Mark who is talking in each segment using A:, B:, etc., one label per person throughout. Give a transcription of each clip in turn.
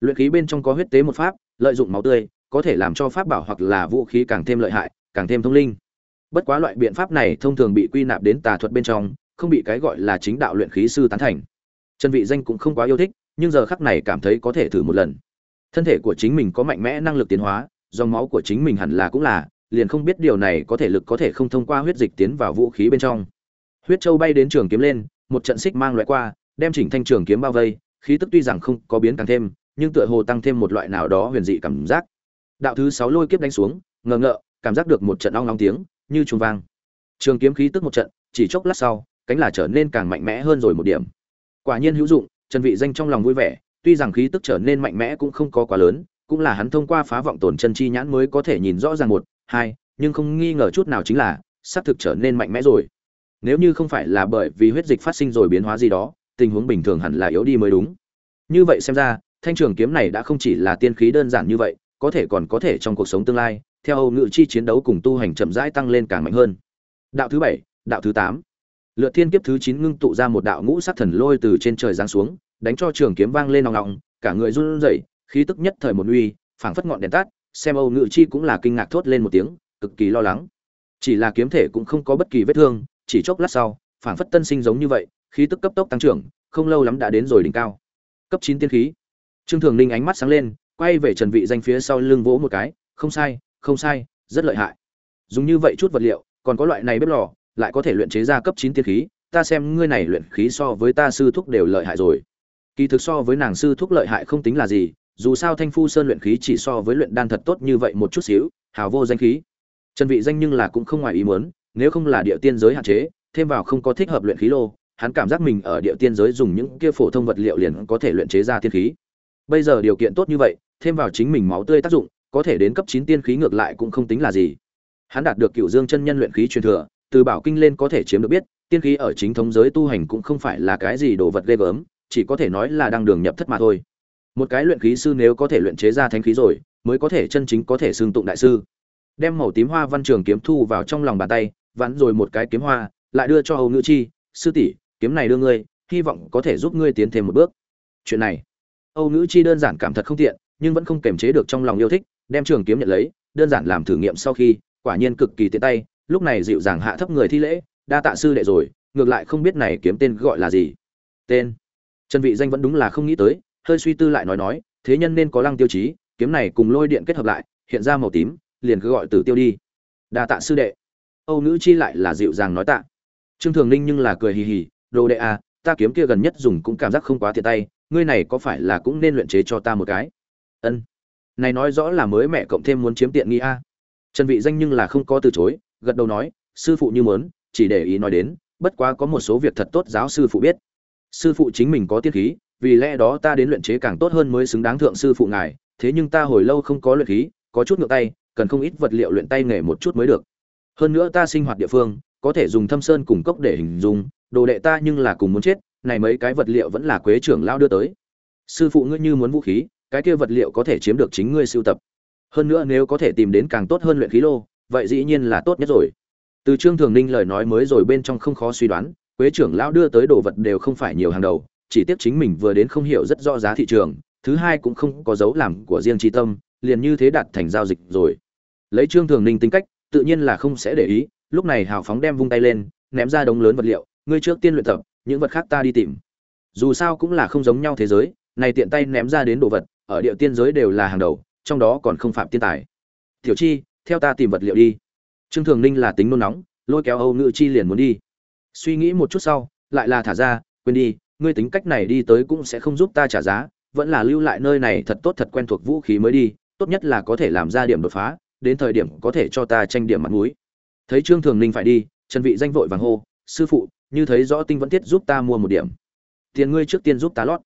A: luyện khí bên trong có huyết tế một pháp, lợi dụng máu tươi, có thể làm cho pháp bảo hoặc là vũ khí càng thêm lợi hại, càng thêm thông linh. Bất quá loại biện pháp này thông thường bị quy nạp đến tà thuật bên trong, không bị cái gọi là chính đạo luyện khí sư tán thành. Trần vị danh cũng không quá yêu thích, nhưng giờ khắc này cảm thấy có thể thử một lần. Thân thể của chính mình có mạnh mẽ năng lực tiến hóa, dòng máu của chính mình hẳn là cũng là, liền không biết điều này có thể lực có thể không thông qua huyết dịch tiến vào vũ khí bên trong. Huyết châu bay đến trường kiếm lên, một trận xích mang loại qua, đem chỉnh thanh trường kiếm bao vây, khí tức tuy rằng không có biến càng thêm nhưng tựa hồ tăng thêm một loại nào đó huyền dị cảm giác. Đạo thứ sáu lôi kiếp đánh xuống, ngờ ngợ, cảm giác được một trận ong ong tiếng, như trùng vang. Trường kiếm khí tức một trận, chỉ chốc lát sau, cánh là trở nên càng mạnh mẽ hơn rồi một điểm. Quả nhiên hữu dụng, trần vị danh trong lòng vui vẻ, tuy rằng khí tức trở nên mạnh mẽ cũng không có quá lớn, cũng là hắn thông qua phá vọng tổn chân chi nhãn mới có thể nhìn rõ ràng một, hai, nhưng không nghi ngờ chút nào chính là sắp thực trở nên mạnh mẽ rồi. Nếu như không phải là bởi vì huyết dịch phát sinh rồi biến hóa gì đó, tình huống bình thường hẳn là yếu đi mới đúng. Như vậy xem ra thanh trường kiếm này đã không chỉ là tiên khí đơn giản như vậy có thể còn có thể trong cuộc sống tương lai theo âu ngự chi chiến đấu cùng tu hành chậm rãi tăng lên càng mạnh hơn. Đạo thứ bảy đạo thứ tám. Lựa thiên kiếp thứ chín ngưng tụ ra một đạo ngũ sát thần lôi từ trên trời giáng xuống đánh cho trường kiếm vang lên ong ong, cả người run rẩy khí tức nhất thời một uy phảng phất ngọn đèn tắt xem âu ngự chi cũng là kinh ngạc thốt lên một tiếng cực kỳ lo lắng. Chỉ là kiếm thể cũng không có bất kỳ vết thương chỉ chốc lát sau phảng phất tân sinh giống như vậy khí tức cấp tốc tăng trưởng không lâu lắm đã đến rồi đỉnh cao. Cấp chín tiên khí trương thường ninh ánh mắt sáng lên, quay về trần vị danh phía sau lưng vỗ một cái, không sai không sai, rất lợi hại. Dùng như vậy chút vật liệu, còn có loại này bếp lò, lại có thể luyện chế ra cấp chín tiên khí, ta xem ngươi này luyện khí so với ta sư thúc đều lợi hại rồi. Kỳ thực so với nàng sư thúc lợi hại không tính là gì, dù sao thanh phu sơn luyện khí chỉ so với luyện đan thật tốt như vậy một chút xíu, hào vô danh khí. Trần vị danh nhưng là cũng không ngoài ý muốn, nếu không là địa tiên giới hạn chế, thêm vào không có thích hợp luyện khí lô, hắn cảm giác mình ở địa tiên giới dùng những kia phổ thông vật liệu liền có thể luyện chế ra tiên khí bây giờ điều kiện tốt như vậy, thêm vào chính mình máu tươi tác dụng, có thể đến cấp chín tiên khí ngược lại cũng không tính là gì. Hắn đạt được cựu dương chân nhân luyện khí truyền thừa, từ bảo kinh lên có thể chiếm được biết, tiên khí ở chính thống giới tu hành cũng không phải là cái gì đồ vật ghê gớm, chỉ có thể nói là đang đường nhập thất mà thôi. Một cái luyện khí sư nếu có thể luyện chế ra thánh khí rồi, mới có thể chân chính có thể xưng tụng đại sư. Đem màu tím hoa văn trường kiếm thu vào trong lòng bàn tay vắn rồi một cái kiếm hoa, lại đưa cho hầu ngữ chi, sư tỷ, kiếm này đưa ngươi, hy vọng có thể giúp ngươi tiến thêm một bước. Chuyện này âu nữ chi đơn giản cảm thật không tiện, nhưng vẫn không kềm chế được trong lòng yêu thích, đem trường kiếm nhận lấy, đơn giản làm thử nghiệm sau khi, quả nhiên cực kỳ tiện tay, lúc này dịu dàng hạ thấp người thi lễ, đa tạ sư đệ rồi, ngược lại không biết này kiếm tên gọi là gì. Tên. Trần vị danh vẫn đúng là không nghĩ tới, hơi suy tư lại nói nói, thế nhân nên có lăng tiêu chí, kiếm này cùng lôi điện kết hợp lại, hiện ra màu tím, liền cứ gọi tử tiêu đi. Đa tạ sư đệ. Âu nữ chi lại là dịu dàng nói tạ. Trương thường ninh nhưng là cười hì hì, đồ đệ à ta kiếm kia gần nhất dùng cũng cảm giác không quá tiện tay ngươi này có phải là cũng nên luyện chế cho ta một cái? Ân. Này nói rõ là mới mẹ cộng thêm muốn chiếm tiện nghi a. Trần vị danh nhưng là không có từ chối, gật đầu nói, sư phụ như muốn, chỉ để ý nói đến, bất quá có một số việc thật tốt giáo sư phụ biết. Sư phụ chính mình có tiên khí, vì lẽ đó ta đến luyện chế càng tốt hơn mới xứng đáng thượng sư phụ ngài, thế nhưng ta hồi lâu không có luyện khí, có chút ngược tay, cần không ít vật liệu luyện tay nghề một chút mới được. Hơn nữa ta sinh hoạt địa phương, có thể dùng thâm sơn cùng cốc để hình dung, đồ đệ ta nhưng là cùng muốn chết này mấy cái vật liệu vẫn là quế trưởng lao đưa tới. Sư phụ ngươi như muốn vũ khí, cái kia vật liệu có thể chiếm được chính ngươi sưu tập. Hơn nữa nếu có thể tìm đến càng tốt hơn luyện khí lô, vậy dĩ nhiên là tốt nhất rồi. Từ trương thường ninh lời nói mới rồi bên trong không khó suy đoán, quế trưởng lão đưa tới đồ vật đều không phải nhiều hàng đầu, chỉ tiếc chính mình vừa đến không hiểu rất rõ giá thị trường, thứ hai cũng không có dấu làm của riêng tri tâm, liền như thế đặt thành giao dịch rồi. Lấy trương thường ninh tính cách, tự nhiên là không sẽ để ý, lúc này hào phóng đem vung tay lên, ném ra đống lớn vật liệu, ngươi trước tiên luyện tập những vật khác ta đi tìm. Dù sao cũng là không giống nhau thế giới, này tiện tay ném ra đến đồ vật, ở địa tiên giới đều là hàng đầu, trong đó còn không phạm tiên tài. Tiểu chi, theo ta tìm vật liệu đi. Trương thường ninh là tính nôn nóng, lôi kéo âu ngự chi liền muốn đi. Suy nghĩ một chút sau, lại là thả ra, quên đi, ngươi tính cách này đi tới cũng sẽ không giúp ta trả giá, vẫn là lưu lại nơi này thật tốt thật quen thuộc vũ khí mới đi, tốt nhất là có thể làm ra điểm đột phá, đến thời điểm có thể cho ta tranh điểm mặt mũi. Thấy trương thường ninh phải đi, trần vị danh vội vàng hô, sư phụ như thấy rõ tinh vẫn thiết giúp ta mua một điểm. Tiền ngươi trước tiên giúp ta lót.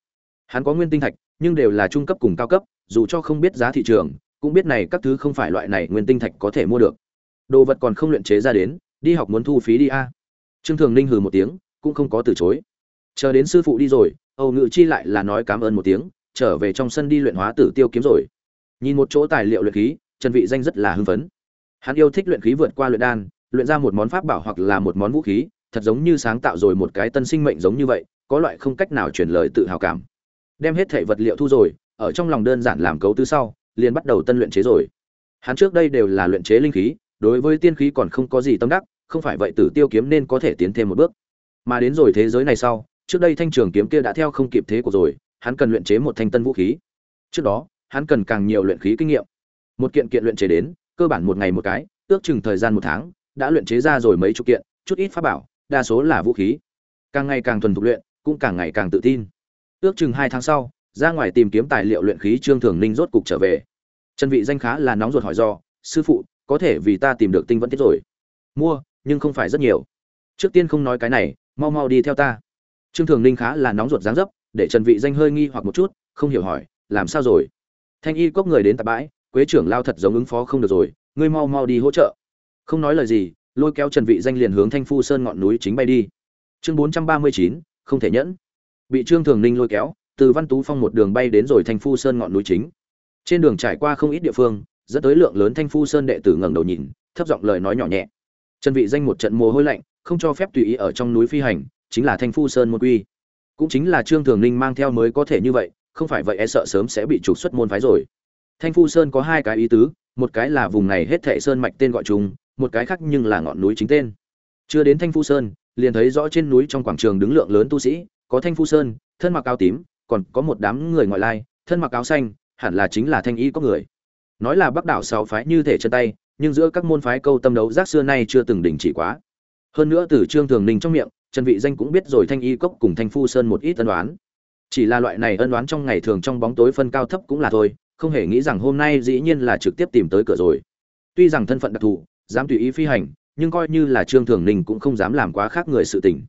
A: Hắn có nguyên tinh thạch, nhưng đều là trung cấp cùng cao cấp, dù cho không biết giá thị trường, cũng biết này các thứ không phải loại này nguyên tinh thạch có thể mua được. Đồ vật còn không luyện chế ra đến, đi học muốn thu phí đi a. Trương thường ninh hừ một tiếng, cũng không có từ chối. Chờ đến sư phụ đi rồi, âu ngự chi lại là nói cảm ơn một tiếng, trở về trong sân đi luyện hóa tử tiêu kiếm rồi. Nhìn một chỗ tài liệu luyện khí, trần vị danh rất là hưng phấn. Hắn yêu thích luyện khí vượt qua luyện đan, luyện ra một món pháp bảo hoặc là một món vũ khí thật giống như sáng tạo rồi một cái tân sinh mệnh giống như vậy, có loại không cách nào truyền lời tự hào cảm. Đem hết thể vật liệu thu rồi, ở trong lòng đơn giản làm cấu tứ sau, liền bắt đầu tân luyện chế rồi. Hắn trước đây đều là luyện chế linh khí, đối với tiên khí còn không có gì tâm đắc, không phải vậy tử tiêu kiếm nên có thể tiến thêm một bước. Mà đến rồi thế giới này sau, trước đây thanh trường kiếm kia đã theo không kịp thế của rồi, hắn cần luyện chế một thanh tân vũ khí. Trước đó, hắn cần càng nhiều luyện khí kinh nghiệm. Một kiện kiện luyện chế đến, cơ bản một ngày một cái, ước chừng thời gian một tháng, đã luyện chế ra rồi mấy chục kiện, chút ít pháp bảo đa số là vũ khí. Càng ngày càng thuần thục luyện, cũng càng ngày càng tự tin. Ước chừng hai tháng sau, ra ngoài tìm kiếm tài liệu luyện khí trương thường ninh rốt cục trở về. Trần vị danh khá là nóng ruột hỏi do, sư phụ, có thể vì ta tìm được tinh vẫn tiết rồi? Mua, nhưng không phải rất nhiều. Trước tiên không nói cái này, mau mau đi theo ta. Trương thường ninh khá là nóng ruột dáng dấp, để trần vị danh hơi nghi hoặc một chút, không hiểu hỏi, làm sao rồi? Thanh y cốc người đến tạp bãi, quế trưởng lao thật giống ứng phó không được rồi, ngươi mau mau đi hỗ trợ. Không nói lời gì lôi kéo trần vị danh liền hướng thanh phu sơn ngọn núi chính bay đi. Chương 439, không thể nhẫn. Bị trương thường ninh lôi kéo từ văn tú phong một đường bay đến rồi thanh phu sơn ngọn núi chính. Trên đường trải qua không ít địa phương dẫn tới lượng lớn thanh phu sơn đệ tử ngẩng đầu nhìn thấp giọng lời nói nhỏ nhẹ. Trần vị danh một trận mồ hôi lạnh không cho phép tùy ý ở trong núi phi hành chính là thanh phu sơn môn quy. Cũng chính là trương thường ninh mang theo mới có thể như vậy không phải vậy e sợ sớm sẽ bị trục xuất môn phái rồi. Thanh phu sơn có hai cái ý tứ một cái là vùng này hết thệ sơn mạch tên gọi chung một cái khác nhưng là ngọn núi chính tên. Chưa đến thanh phu sơn, liền thấy rõ trên núi trong quảng trường đứng lượng lớn tu sĩ, có thanh phu sơn, thân mặc áo tím, còn có một đám người ngoại lai, thân mặc áo xanh, hẳn là chính là thanh y có người. Nói là bắc đảo sáu phái như thể chân tay, nhưng giữa các môn phái câu tâm đấu giác xưa nay chưa từng đình chỉ quá. Hơn nữa từ trương thường ninh trong miệng, trần vị danh cũng biết rồi thanh y cốc cùng thanh phu sơn một ít ân đoán chỉ là loại này ân đoán trong ngày thường trong bóng tối phân cao thấp cũng là thôi, không hề nghĩ rằng hôm nay dĩ nhiên là trực tiếp tìm tới cửa rồi. Tuy rằng thân phận đặc thù dám tùy ý phi hành, nhưng coi như là trương thường ninh cũng không dám làm quá khác người sự tình.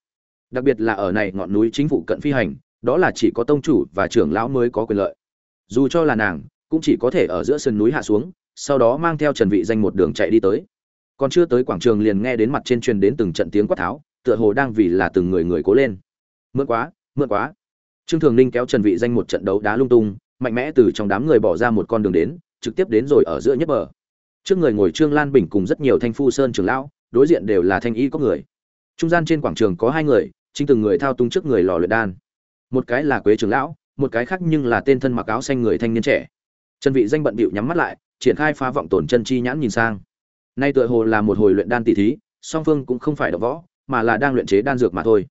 A: Đặc biệt là ở này ngọn núi chính phủ cận phi hành, đó là chỉ có tông chủ và trưởng lão mới có quyền lợi. Dù cho là nàng, cũng chỉ có thể ở giữa sườn núi hạ xuống, sau đó mang theo trần vị danh một đường chạy đi tới. Còn chưa tới quảng trường liền nghe đến mặt trên truyền đến từng trận tiếng quát tháo, tựa hồ đang vì là từng người người cố lên. Mượn quá mượn quá. Trương thường ninh kéo trần vị danh một trận đấu đá lung tung, mạnh mẽ từ trong đám người bỏ ra một con đường đến, trực tiếp đến rồi ở giữa nhất bờ trước người ngồi trương lan bình cùng rất nhiều thanh phu sơn trưởng lão, đối diện đều là thanh y có người. Trung gian trên quảng trường có hai người, chính từng người thao tung trước người lò luyện đan. Một cái là quế trưởng lão, một cái khác nhưng là tên thân mặc áo xanh người thanh niên trẻ. Trần vị danh bận bịu nhắm mắt lại, triển khai phá vọng tổn chân chi nhãn nhìn sang. Nay tựa hồ là một hồi luyện đan tỷ thí, song phương cũng không phải đọ võ, mà là đang luyện chế đan dược mà thôi.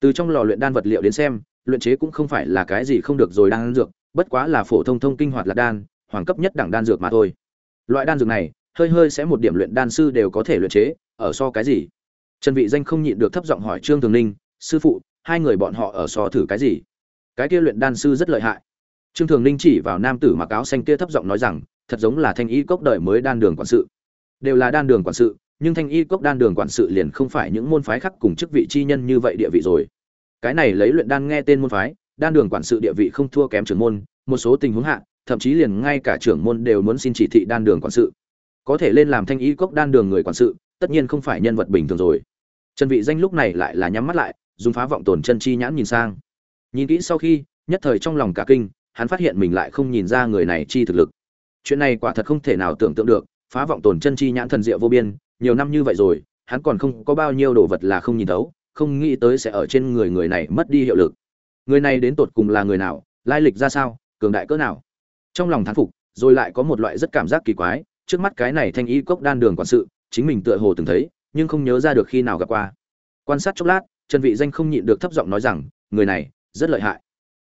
A: Từ trong lò luyện đan vật liệu đến xem, luyện chế cũng không phải là cái gì không được rồi đan dược, bất quá là phổ thông thông kinh hoạt lạc đan, hoàng cấp nhất đẳng đan dược mà thôi loại đan dược này, hơi hơi sẽ một điểm luyện đan sư đều có thể luyện chế, ở so cái gì? Trần vị danh không nhịn được thấp giọng hỏi trương thường ninh, sư phụ, hai người bọn họ ở so thử cái gì? Cái kia luyện đan sư rất lợi hại. Trương thường ninh chỉ vào nam tử mặc áo xanh kia thấp giọng nói rằng, thật giống là thanh y cốc đời mới đan đường quản sự. Đều là đan đường quản sự, nhưng thanh y cốc đan đường quản sự liền không phải những môn phái khác cùng chức vị chi nhân như vậy địa vị rồi. Cái này lấy luyện đan nghe tên môn phái, đan đường quản sự địa vị không thua kém trưởng môn, một số tình huống hạ thậm chí liền ngay cả trưởng môn đều muốn xin chỉ thị đan đường quản sự. Có thể lên làm thanh y cốc đan đường người quản sự, tất nhiên không phải nhân vật bình thường rồi. Trần vị danh lúc này lại là nhắm mắt lại, dùng phá vọng tồn chân chi nhãn nhìn sang. Nhìn kỹ sau khi, nhất thời trong lòng cả kinh, hắn phát hiện mình lại không nhìn ra người này chi thực lực. Chuyện này quả thật không thể nào tưởng tượng được, phá vọng tồn chân chi nhãn thần diệu vô biên, nhiều năm như vậy rồi, hắn còn không có bao nhiêu đồ vật là không nhìn thấu, không nghĩ tới sẽ ở trên người người này mất đi hiệu lực. Người này đến tột cùng là người nào, lai lịch ra sao, cường đại cỡ nào? Trong lòng thán phục, rồi lại có một loại rất cảm giác kỳ quái, trước mắt cái này thanh y cốc đan đường quản sự, chính mình tựa hồ từng thấy, nhưng không nhớ ra được khi nào gặp qua. Quan sát chốc lát, trần vị danh không nhịn được thấp giọng nói rằng, người này, rất lợi hại.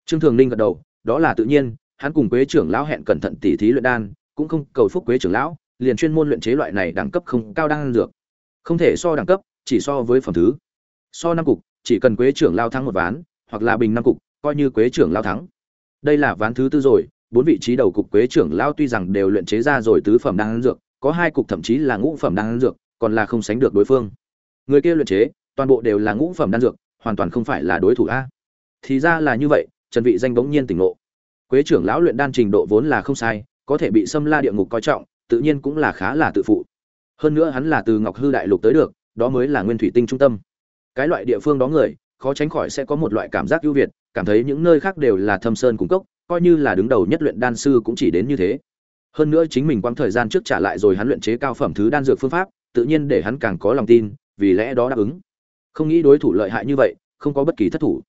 A: Trương thường ninh gật đầu, đó là tự nhiên, hắn cùng quế trưởng lão hẹn cẩn thận tỉ thí luyện đan, cũng không cầu phúc quế trưởng lão, liền chuyên môn luyện chế loại này đẳng cấp không cao đan dược. Không thể so đẳng cấp, chỉ so với phẩm thứ. So năm cục, chỉ cần quế trưởng lao thắng một ván, hoặc là bình năm cục, coi như quế trưởng lao thắng. Đây là ván thứ tư rồi bốn vị trí đầu cục quế trưởng lao tuy rằng đều luyện chế ra rồi tứ phẩm đan dược, có hai cục thậm chí là ngũ phẩm đan dược, còn là không sánh được đối phương. Người kia luyện chế, toàn bộ đều là ngũ phẩm đan dược, hoàn toàn không phải là đối thủ a. Thì ra là như vậy, trần vị danh bỗng nhiên tỉnh ngộ. Quế trưởng lão luyện đan trình độ vốn là không sai, có thể bị xâm la địa ngục coi trọng, tự nhiên cũng là khá là tự phụ. Hơn nữa hắn là từ ngọc hư đại lục tới được, đó mới là nguyên thủy tinh trung tâm. Cái loại địa phương đó người, khó tránh khỏi sẽ có một loại cảm giác ưu việt, cảm thấy những nơi khác đều là thâm sơn cung cốc coi như là đứng đầu nhất luyện đan sư cũng chỉ đến như thế. Hơn nữa chính mình quãng thời gian trước trả lại rồi hắn luyện chế cao phẩm thứ đan dược phương pháp, tự nhiên để hắn càng có lòng tin, vì lẽ đó đáp ứng. Không nghĩ đối thủ lợi hại như vậy, không có bất kỳ thất thủ.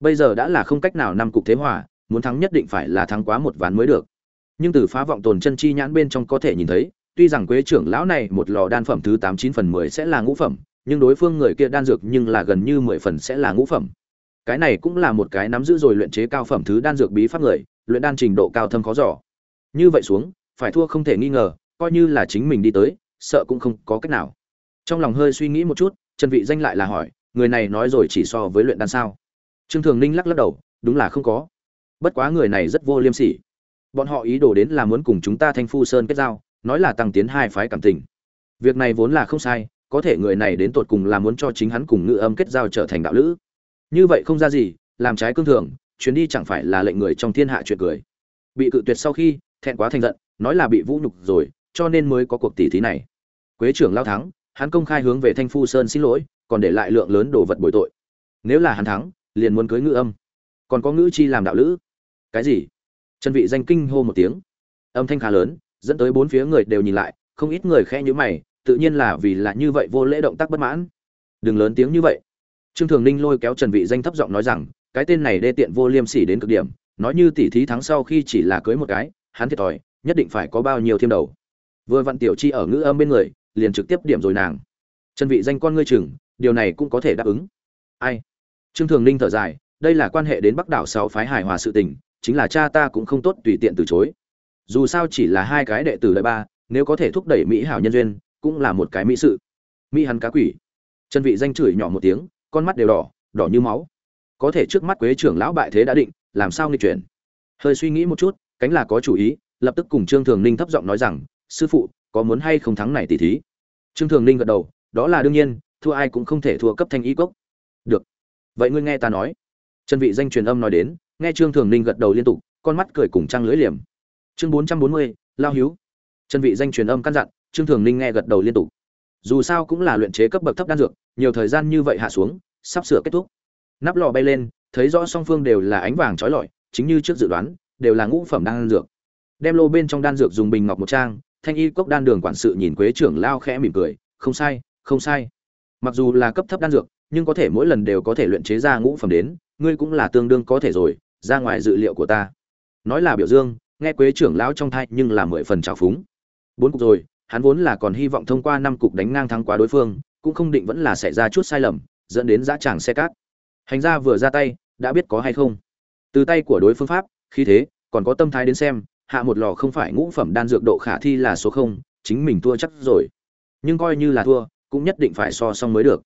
A: Bây giờ đã là không cách nào năm cục thế hòa, muốn thắng nhất định phải là thắng quá một ván mới được. Nhưng từ phá vọng tồn chân chi nhãn bên trong có thể nhìn thấy, tuy rằng quế trưởng lão này một lò đan phẩm thứ tám chín phần mười sẽ là ngũ phẩm, nhưng đối phương người kia đan dược nhưng là gần như mười phần sẽ là ngũ phẩm cái này cũng là một cái nắm giữ rồi luyện chế cao phẩm thứ đan dược bí pháp người, luyện đan trình độ cao thâm khó giỏ như vậy xuống, phải thua không thể nghi ngờ, coi như là chính mình đi tới, sợ cũng không có cách nào. Trong lòng hơi suy nghĩ một chút, trần vị danh lại là hỏi, người này nói rồi chỉ so với luyện đan sao? Trương thường ninh lắc lắc đầu, đúng là không có. Bất quá người này rất vô liêm sỉ. Bọn họ ý đồ đến là muốn cùng chúng ta thanh phu sơn kết giao, nói là tăng tiến hai phái cảm tình. Việc này vốn là không sai, có thể người này đến tột cùng là muốn cho chính hắn cùng ngự âm kết giao trở thành đạo lữ như vậy không ra gì, làm trái cương thường, chuyến đi chẳng phải là lệnh người trong thiên hạ chuyện cười. Bị cự tuyệt sau khi, thẹn quá thành giận, nói là bị vũ nhục rồi, cho nên mới có cuộc tỷ thí này. Quế trưởng lao thắng, hắn công khai hướng về thanh phu sơn xin lỗi, còn để lại lượng lớn đồ vật bồi tội. Nếu là hắn thắng, liền muốn cưới ngữ âm. Còn có ngữ chi làm đạo lữ. Cái gì? Trần vị danh kinh hô một tiếng. Âm thanh khá lớn, dẫn tới bốn phía người đều nhìn lại, không ít người khẽ nhíu mày, tự nhiên là vì là như vậy vô lễ động tác bất mãn. Đừng lớn tiếng như vậy trương thường ninh lôi kéo trần vị danh thấp giọng nói rằng, cái tên này đê tiện vô liêm sỉ đến cực điểm, nói như tỷ thí thắng sau khi chỉ là cưới một cái, hắn thiệt thòi, nhất định phải có bao nhiêu thêm đầu. Vừa vặn tiểu chi ở ngữ âm bên người, liền trực tiếp điểm rồi nàng. Trần vị danh con ngươi chừng, điều này cũng có thể đáp ứng. Ai? Trương thường ninh thở dài, đây là quan hệ đến bắc đảo sáu phái hài hòa sự tình, chính là cha ta cũng không tốt tùy tiện từ chối. Dù sao chỉ là hai cái đệ tử lợi ba, nếu có thể thúc đẩy mỹ hảo nhân duyên, cũng là một cái mỹ sự. Mỹ hắn cá quỷ. Trần vị danh chửi nhỏ một tiếng con mắt đều đỏ đỏ như máu. Có thể trước mắt quế trưởng lão bại thế đã định làm sao nghịch chuyển? Hơi suy nghĩ một chút cánh là có chủ ý lập tức cùng trương thường ninh thấp giọng nói rằng sư phụ có muốn hay không thắng này tỷ thí? Trương thường ninh gật đầu đó là đương nhiên thua ai cũng không thể thua cấp thanh y cốc. Được vậy ngươi nghe ta nói. Trần vị danh truyền âm nói đến nghe trương thường ninh gật đầu liên tục con mắt cười cùng trăng lưỡi liềm. Chương 440, lao hiếu. Trần vị danh truyền âm căn dặn trương thường ninh nghe gật đầu liên tục dù sao cũng là luyện chế cấp bậc thấp đan dược, nhiều thời gian như vậy hạ xuống, sắp sửa kết thúc. Nắp lò bay lên, thấy rõ song phương đều là ánh vàng chói lọi, chính như trước dự đoán, đều là ngũ phẩm đan dược. Đem lô bên trong đan dược dùng bình ngọc một trang, thanh y cốc đan đường quản sự nhìn quế trưởng lao khẽ mỉm cười, không sai không sai. Mặc dù là cấp thấp đan dược, nhưng có thể mỗi lần đều có thể luyện chế ra ngũ phẩm đến, ngươi cũng là tương đương có thể rồi, ra ngoài dự liệu của ta. Nói là biểu dương, nghe quế trưởng lão trong thai nhưng là mười phần trào phúng. Bốn cục rồi hắn vốn là còn hy vọng thông qua năm cục đánh ngang thắng quá đối phương, cũng không định vẫn là xảy ra chút sai lầm, dẫn đến dã tràng xe cát. Hành gia vừa ra tay, đã biết có hay không. Từ tay của đối phương pháp, khí thế, còn có tâm thái đến xem, hạ một lò không phải ngũ phẩm đan dược độ khả thi là số không, chính mình thua chắc rồi. Nhưng coi như là thua, cũng nhất định phải so xong mới được.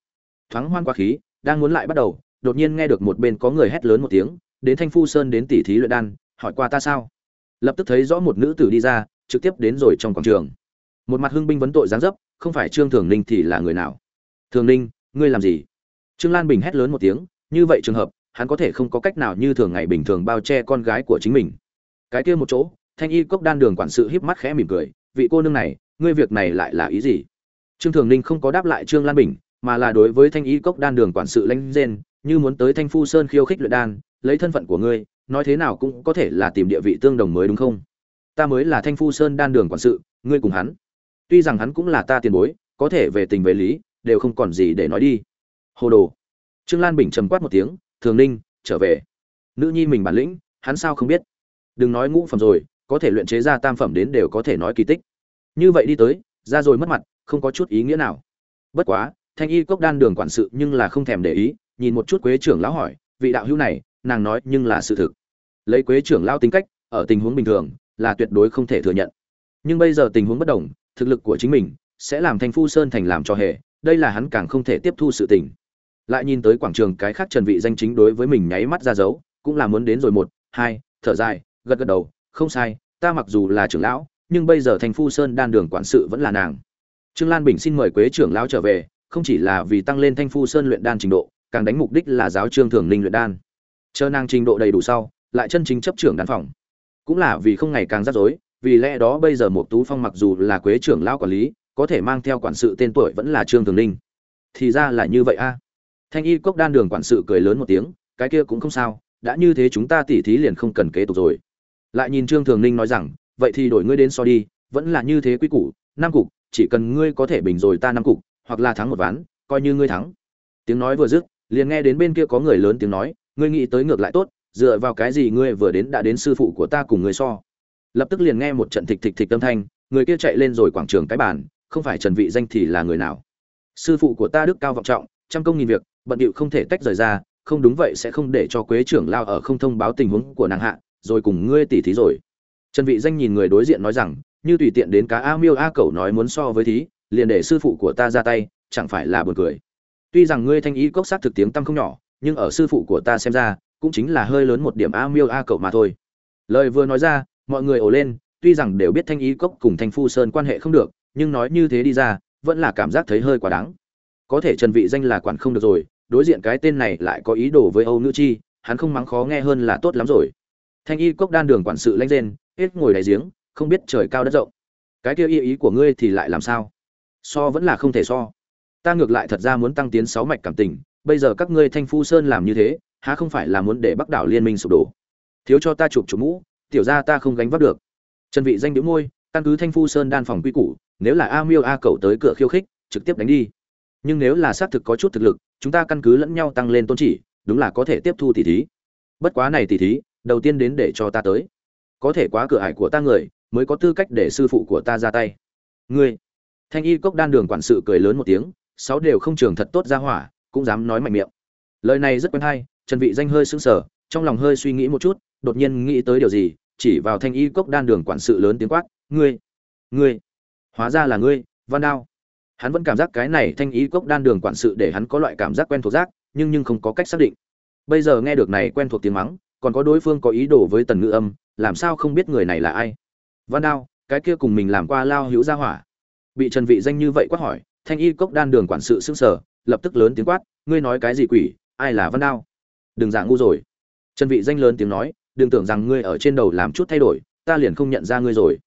A: Thoáng hoan quá khí, đang muốn lại bắt đầu, đột nhiên nghe được một bên có người hét lớn một tiếng, đến thanh phu sơn đến tỷ thí luyện đan, hỏi qua ta sao? Lập tức thấy rõ một nữ tử đi ra, trực tiếp đến rồi trong quảng trường một mặt hưng binh vấn tội giáng dấp, không phải trương thường ninh thì là người nào? Thường ninh, ngươi làm gì? Trương lan bình hét lớn một tiếng, như vậy trường hợp, hắn có thể không có cách nào như thường ngày bình thường bao che con gái của chính mình. Cái kia một chỗ, thanh y cốc đan đường quản sự híp mắt khẽ mỉm cười, vị cô nương này, ngươi việc này lại là ý gì? Trương thường ninh không có đáp lại trương lan bình, mà là đối với thanh y cốc đan đường quản sự lanh rên, như muốn tới thanh phu sơn khiêu khích luyện đan, lấy thân phận của ngươi, nói thế nào cũng có thể là tìm địa vị tương đồng mới đúng không? Ta mới là thanh phu sơn đan đường quản sự, ngươi cùng hắn tuy rằng hắn cũng là ta tiền bối, có thể về tình về lý, đều không còn gì để nói đi. Hồ đồ. Trương lan bình trầm quát một tiếng, thường ninh, trở về. Nữ nhi mình bản lĩnh, hắn sao không biết? Đừng nói ngũ phẩm rồi, có thể luyện chế ra tam phẩm đến đều có thể nói kỳ tích. Như vậy đi tới, ra rồi mất mặt, không có chút ý nghĩa nào. Bất quá, thanh y cốc đan đường quản sự nhưng là không thèm để ý, nhìn một chút quế trưởng lão hỏi, vị đạo hữu này, nàng nói nhưng là sự thực. Lấy quế trưởng lão tính cách, ở tình huống bình thường, là tuyệt đối không thể thừa nhận. Nhưng bây giờ tình huống bất đồng thực lực của chính mình sẽ làm thanh phu sơn thành làm cho hề, đây là hắn càng không thể tiếp thu sự tình. Lại nhìn tới quảng trường cái khác trần vị danh chính đối với mình nháy mắt ra dấu, cũng là muốn đến rồi một, hai, thở dài, gật gật đầu, không sai, ta mặc dù là trưởng lão, nhưng bây giờ thành phu sơn đan đường quản sự vẫn là nàng. Trương lan bình xin mời quế trưởng lão trở về, không chỉ là vì tăng lên thanh phu sơn luyện đan trình độ, càng đánh mục đích là giáo trương thường linh luyện đan. Chờ nàng trình độ đầy đủ sau, lại chân chính chấp trưởng đan phòng. Cũng là vì không ngày càng rắc rối vì lẽ đó bây giờ một tú phong mặc dù là quế trưởng lão quản lý, có thể mang theo quản sự tên tuổi vẫn là trương thường ninh. Thì ra là như vậy a. Thanh y cốc đan đường quản sự cười lớn một tiếng, cái kia cũng không sao, đã như thế chúng ta tỉ thí liền không cần kế tục rồi. Lại nhìn trương thường ninh nói rằng, vậy thì đổi ngươi đến so đi, vẫn là như thế quy củ, năm cục, chỉ cần ngươi có thể bình rồi ta năm cục, hoặc là thắng một ván, coi như ngươi thắng. Tiếng nói vừa dứt, liền nghe đến bên kia có người lớn tiếng nói, ngươi nghĩ tới ngược lại tốt, dựa vào cái gì ngươi vừa đến đã đến sư phụ của ta cùng ngươi so lập tức liền nghe một trận thịch thịch thịch âm thanh, người kia chạy lên rồi quảng trường cái bàn, không phải trần vị danh thì là người nào? Sư phụ của ta đức cao vọng trọng, trăm công nghìn việc, bận điệu không thể tách rời ra, không đúng vậy sẽ không để cho quế trưởng lao ở không thông báo tình huống của nàng hạ, rồi cùng ngươi tỉ thí rồi. Trần vị danh nhìn người đối diện nói rằng, như tùy tiện đến cá a miêu a cẩu nói muốn so với thí, liền để sư phụ của ta ra tay, chẳng phải là buồn cười. Tuy rằng ngươi thanh ý cốc sát thực tiếng tâm không nhỏ, nhưng ở sư phụ của ta xem ra, cũng chính là hơi lớn một điểm a miêu a cẩu mà thôi. Lời vừa nói ra mọi người ồ lên, tuy rằng đều biết thanh ý cốc cùng thanh phu sơn quan hệ không được, nhưng nói như thế đi ra, vẫn là cảm giác thấy hơi quá đáng. Có thể trần vị danh là quản không được rồi, đối diện cái tên này lại có ý đồ với âu nữ chi, hắn không mắng khó nghe hơn là tốt lắm rồi. Thanh y cốc đan đường quản sự lanh rên, hết ngồi đáy giếng, không biết trời cao đất rộng. Cái kia y ý của ngươi thì lại làm sao? So vẫn là không thể so. Ta ngược lại thật ra muốn tăng tiến sáu mạch cảm tình, bây giờ các ngươi thanh phu sơn làm như thế, há không phải là muốn để bắc đảo liên minh sụp đổ? Thiếu cho ta chụp chụp mũ tiểu gia ta không gánh vác được. Trần vị danh đĩu môi, căn cứ thanh phu sơn đan phòng quy củ, nếu là a miêu a cầu tới cửa khiêu khích, trực tiếp đánh đi. Nhưng nếu là xác thực có chút thực lực, chúng ta căn cứ lẫn nhau tăng lên tôn chỉ, đúng là có thể tiếp thu tỷ thí. Bất quá này tỷ thí, đầu tiên đến để cho ta tới. Có thể quá cửa ải của ta người, mới có tư cách để sư phụ của ta ra tay. Ngươi. Thanh y cốc đan đường quản sự cười lớn một tiếng, sáu đều không trường thật tốt ra hỏa, cũng dám nói mạnh miệng. Lời này rất quen hay, trần vị danh hơi sững sờ, trong lòng hơi suy nghĩ một chút đột nhiên nghĩ tới điều gì, chỉ vào thanh y cốc đan đường quản sự lớn tiếng quát, ngươi ngươi, hóa ra là ngươi, văn đao. Hắn vẫn cảm giác cái này thanh y cốc đan đường quản sự để hắn có loại cảm giác quen thuộc giác, nhưng nhưng không có cách xác định. Bây giờ nghe được này quen thuộc tiếng mắng, còn có đối phương có ý đồ với tần ngữ âm, làm sao không biết người này là ai? Văn đao, cái kia cùng mình làm qua lao hữu gia hỏa. Bị trần vị danh như vậy quát hỏi, thanh y cốc đan đường quản sự sững sờ, lập tức lớn tiếng quát, ngươi nói cái gì quỷ? Ai là văn đao? Đừng dạng ngu rồi. Trần vị danh lớn tiếng nói đừng tưởng rằng ngươi ở trên đầu làm chút thay đổi, ta liền không nhận ra ngươi rồi.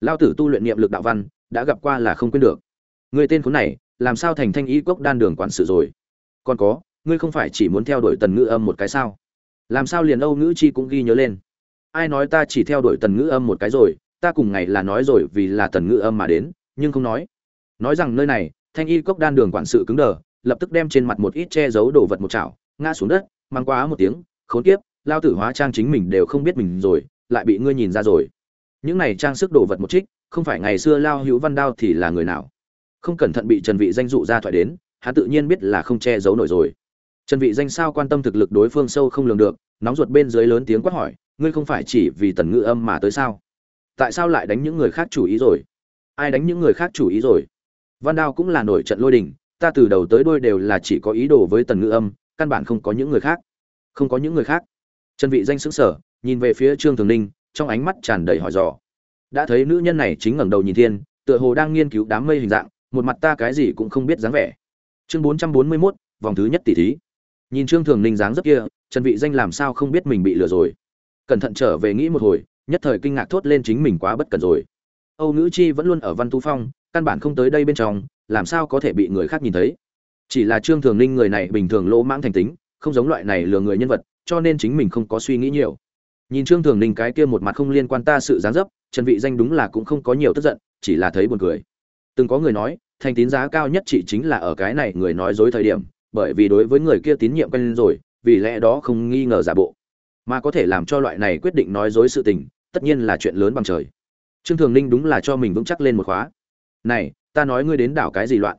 A: Lao tử tu luyện niệm lực đạo văn, đã gặp qua là không quên được. Ngươi tên khốn này, làm sao thành thanh y cốc đan đường quản sự rồi? Còn có, ngươi không phải chỉ muốn theo đuổi tần ngữ âm một cái sao? Làm sao liền âu ngữ chi cũng ghi nhớ lên? Ai nói ta chỉ theo đuổi tần ngữ âm một cái rồi, ta cùng ngày là nói rồi vì là tần ngữ âm mà đến, nhưng không nói. Nói rằng nơi này, thanh y cốc đan đường quản sự cứng đờ, lập tức đem trên mặt một ít che giấu đồ vật một chảo, ngã xuống đất, mang quá một tiếng, khốn kiếp lao tử hóa trang chính mình đều không biết mình rồi, lại bị ngươi nhìn ra rồi. Những này trang sức đồ vật một trích, không phải ngày xưa lao hữu văn đao thì là người nào? Không cẩn thận bị trần vị danh dụ ra thoại đến, hắn tự nhiên biết là không che giấu nổi rồi. Trần vị danh sao quan tâm thực lực đối phương sâu không lường được, nóng ruột bên dưới lớn tiếng quát hỏi, ngươi không phải chỉ vì tần ngữ âm mà tới sao? Tại sao lại đánh những người khác chủ ý rồi? Ai đánh những người khác chủ ý rồi? Văn đao cũng là nổi trận lôi đình, ta từ đầu tới đôi đều là chỉ có ý đồ với tần ngữ âm, căn bản không có những người khác. Không có những người khác trần vị danh sững sờ nhìn về phía trương thường ninh trong ánh mắt tràn đầy hỏi dò. Đã thấy nữ nhân này chính ngẩng đầu nhìn thiên tựa hồ đang nghiên cứu đám mây hình dạng một mặt ta cái gì cũng không biết dáng vẻ. Chương 441, vòng thứ nhất tỷ thí. Nhìn trương thường ninh dáng rất kia trần vị danh làm sao không biết mình bị lừa rồi. Cẩn thận trở về nghĩ một hồi nhất thời kinh ngạc thốt lên chính mình quá bất cẩn rồi. Âu nữ chi vẫn luôn ở văn tu phong căn bản không tới đây bên trong làm sao có thể bị người khác nhìn thấy? Chỉ là trương thường ninh người này bình thường lỗ mãng thành tính không giống loại này lừa người nhân vật cho nên chính mình không có suy nghĩ nhiều. Nhìn trương thường ninh cái kia một mặt không liên quan ta sự dáng dấp, trần vị danh đúng là cũng không có nhiều tức giận, chỉ là thấy buồn cười. Từng có người nói, thành tín giá cao nhất chỉ chính là ở cái này người nói dối thời điểm, bởi vì đối với người kia tín nhiệm quen rồi, vì lẽ đó không nghi ngờ giả bộ. Mà có thể làm cho loại này quyết định nói dối sự tình, tất nhiên là chuyện lớn bằng trời. Trương thường ninh đúng là cho mình vững chắc lên một khóa. Này, ta nói ngươi đến đảo cái gì loạn?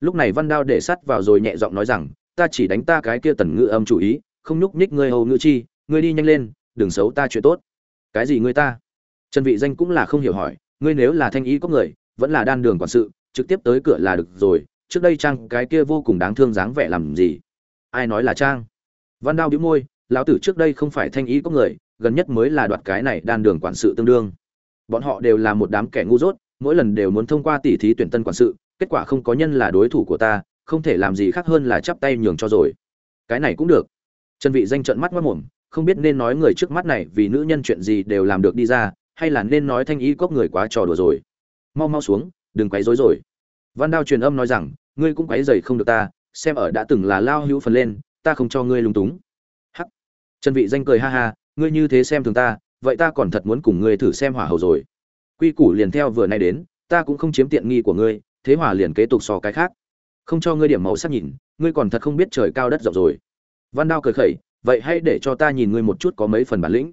A: Lúc này văn đao để sắt vào rồi nhẹ giọng nói rằng, ta chỉ đánh ta cái kia tần ngữ âm chủ ý không nhúc nhích ngươi hầu ngữ chi, ngươi đi nhanh lên, đừng xấu ta chuyện tốt. Cái gì ngươi ta? Trần vị danh cũng là không hiểu hỏi, ngươi nếu là thanh ý có người, vẫn là đan đường quản sự, trực tiếp tới cửa là được rồi, trước đây trang cái kia vô cùng đáng thương dáng vẻ làm gì? Ai nói là trang? Văn đao bĩu môi, lão tử trước đây không phải thanh ý có người, gần nhất mới là đoạt cái này đan đường quản sự tương đương. Bọn họ đều là một đám kẻ ngu dốt, mỗi lần đều muốn thông qua tỉ thí tuyển tân quản sự, kết quả không có nhân là đối thủ của ta, không thể làm gì khác hơn là chắp tay nhường cho rồi. Cái này cũng được trần vị danh trợn mắt mắt mồm, không biết nên nói người trước mắt này vì nữ nhân chuyện gì đều làm được đi ra, hay là nên nói thanh ý cốc người quá trò đùa rồi. Mau mau xuống, đừng quấy rối rồi. Văn đao truyền âm nói rằng, ngươi cũng quấy rầy không được ta, xem ở đã từng là lao hữu phần lên, ta không cho ngươi lung túng. Hắc. Trần vị danh cười ha ha, ngươi như thế xem thường ta, vậy ta còn thật muốn cùng ngươi thử xem hỏa hầu rồi. Quy củ liền theo vừa nay đến, ta cũng không chiếm tiện nghi của ngươi, thế hỏa liền kế tục so cái khác. Không cho ngươi điểm màu sắc nhìn, ngươi còn thật không biết trời cao đất rộng rồi văn đao cười khẩy, vậy hãy để cho ta nhìn ngươi một chút có mấy phần bản lĩnh.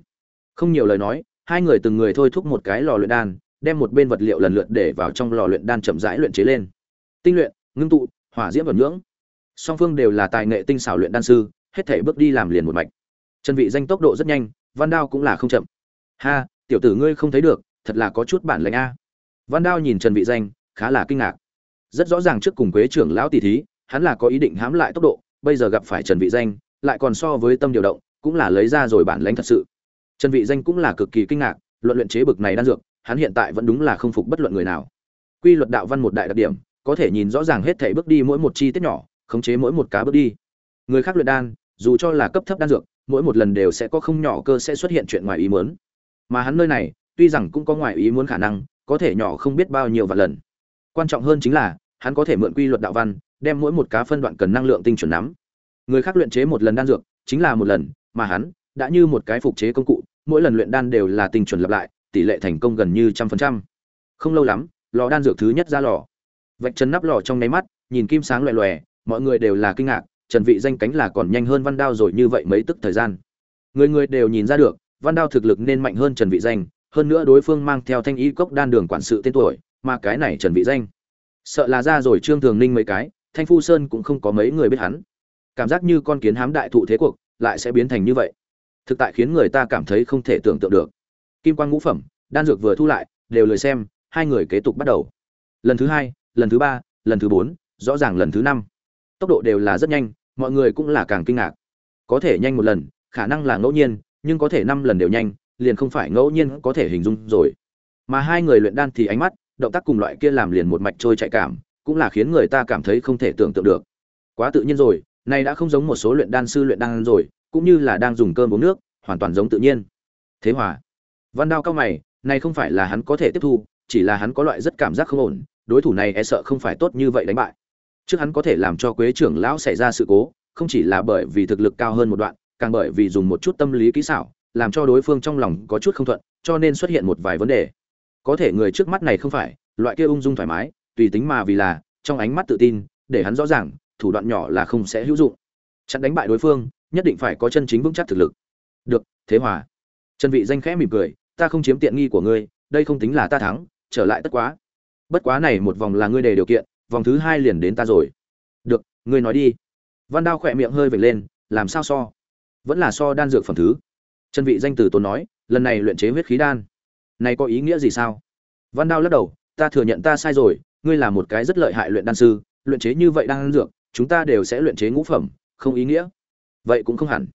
A: Không nhiều lời nói, hai người từng người thôi thúc một cái lò luyện đan, đem một bên vật liệu lần lượt để vào trong lò luyện đan chậm rãi luyện chế lên. Tinh luyện, ngưng tụ, hỏa diễm vật nhưỡng. Song phương đều là tài nghệ tinh xảo luyện đan sư, hết thảy bước đi làm liền một mạch. Chân vị danh tốc độ rất nhanh, văn đao cũng là không chậm. Ha, tiểu tử ngươi không thấy được, thật là có chút bản lĩnh a. Văn đao nhìn trần vị danh, khá là kinh ngạc. Rất rõ ràng trước cùng quế trưởng lão tỷ thí, hắn là có ý định hãm lại tốc độ, bây giờ gặp phải trần vị danh lại còn so với tâm điều động, cũng là lấy ra rồi bản lãnh thật sự. Trần vị danh cũng là cực kỳ kinh ngạc, luận luyện chế bực này đan dược, hắn hiện tại vẫn đúng là không phục bất luận người nào. Quy luật đạo văn một đại đặc điểm, có thể nhìn rõ ràng hết thảy bước đi mỗi một chi tiết nhỏ, khống chế mỗi một cá bước đi. Người khác luyện đan, dù cho là cấp thấp đan dược, mỗi một lần đều sẽ có không nhỏ cơ sẽ xuất hiện chuyện ngoài ý muốn. Mà hắn nơi này, tuy rằng cũng có ngoài ý muốn khả năng, có thể nhỏ không biết bao nhiêu vạn lần. Quan trọng hơn chính là, hắn có thể mượn quy luật đạo văn, đem mỗi một cá phân đoạn cần năng lượng tinh chuẩn nắm người khác luyện chế một lần đan dược, chính là một lần, mà hắn đã như một cái phục chế công cụ, mỗi lần luyện đan đều là tinh chuẩn lặp lại, tỷ lệ thành công gần như trăm phần trăm. Không lâu lắm, lò đan dược thứ nhất ra lò. Vạch chân nắp lò trong nháy mắt, nhìn kim sáng loè loè, mọi người đều là kinh ngạc, trần vị danh cánh là còn nhanh hơn văn đao rồi như vậy mấy tức thời gian. Người người đều nhìn ra được, văn đao thực lực nên mạnh hơn trần vị danh, hơn nữa đối phương mang theo thanh y cốc đan đường quản sự tên tuổi, mà cái này trần vị danh, sợ là ra rồi trương thường ninh mấy cái, thanh phu sơn cũng không có mấy người biết hắn cảm giác như con kiến hám đại thụ thế cuộc lại sẽ biến thành như vậy. Thực tại khiến người ta cảm thấy không thể tưởng tượng được. Kim quang ngũ phẩm, đan dược vừa thu lại, đều lười xem, hai người kế tục bắt đầu. Lần thứ hai, lần thứ ba, lần thứ bốn, rõ ràng lần thứ năm. Tốc độ đều là rất nhanh, mọi người cũng là càng kinh ngạc. Có thể nhanh một lần, khả năng là ngẫu nhiên, nhưng có thể năm lần đều nhanh, liền không phải ngẫu nhiên có thể hình dung rồi. Mà hai người luyện đan thì ánh mắt, động tác cùng loại kia làm liền một mạch trôi chạy cảm, cũng là khiến người ta cảm thấy không thể tưởng tượng được. Quá tự nhiên rồi này đã không giống một số luyện đan sư luyện đan rồi, cũng như là đang dùng cơm uống nước, hoàn toàn giống tự nhiên. Thế hòa. Văn đao cao mày, này không phải là hắn có thể tiếp thu, chỉ là hắn có loại rất cảm giác không ổn, đối thủ này e sợ không phải tốt như vậy đánh bại. Trước hắn có thể làm cho quế trưởng lão xảy ra sự cố, không chỉ là bởi vì thực lực cao hơn một đoạn, càng bởi vì dùng một chút tâm lý kỹ xảo, làm cho đối phương trong lòng có chút không thuận, cho nên xuất hiện một vài vấn đề. Có thể người trước mắt này không phải, loại kia ung dung thoải mái, tùy tính mà vì là, trong ánh mắt tự tin, để hắn rõ ràng thủ đoạn nhỏ là không sẽ hữu dụng. Chặn đánh bại đối phương, nhất định phải có chân chính vững chắc thực lực. Được, thế hòa. Trần vị danh khẽ mỉm cười, ta không chiếm tiện nghi của ngươi, đây không tính là ta thắng, trở lại tất quá. Bất quá này một vòng là ngươi đề điều kiện, vòng thứ hai liền đến ta rồi. Được, ngươi nói đi. Văn đao khỏe miệng hơi vểnh lên, làm sao so? Vẫn là so đan dược phẩm thứ. Trần vị danh từ tốn nói, lần này luyện chế huyết khí đan. Này có ý nghĩa gì sao? Văn đao lắc đầu, ta thừa nhận ta sai rồi, ngươi là một cái rất lợi hại luyện đan sư, luyện chế như vậy đan dược chúng ta đều sẽ luyện chế ngũ phẩm, không ý nghĩa. Vậy cũng không hẳn.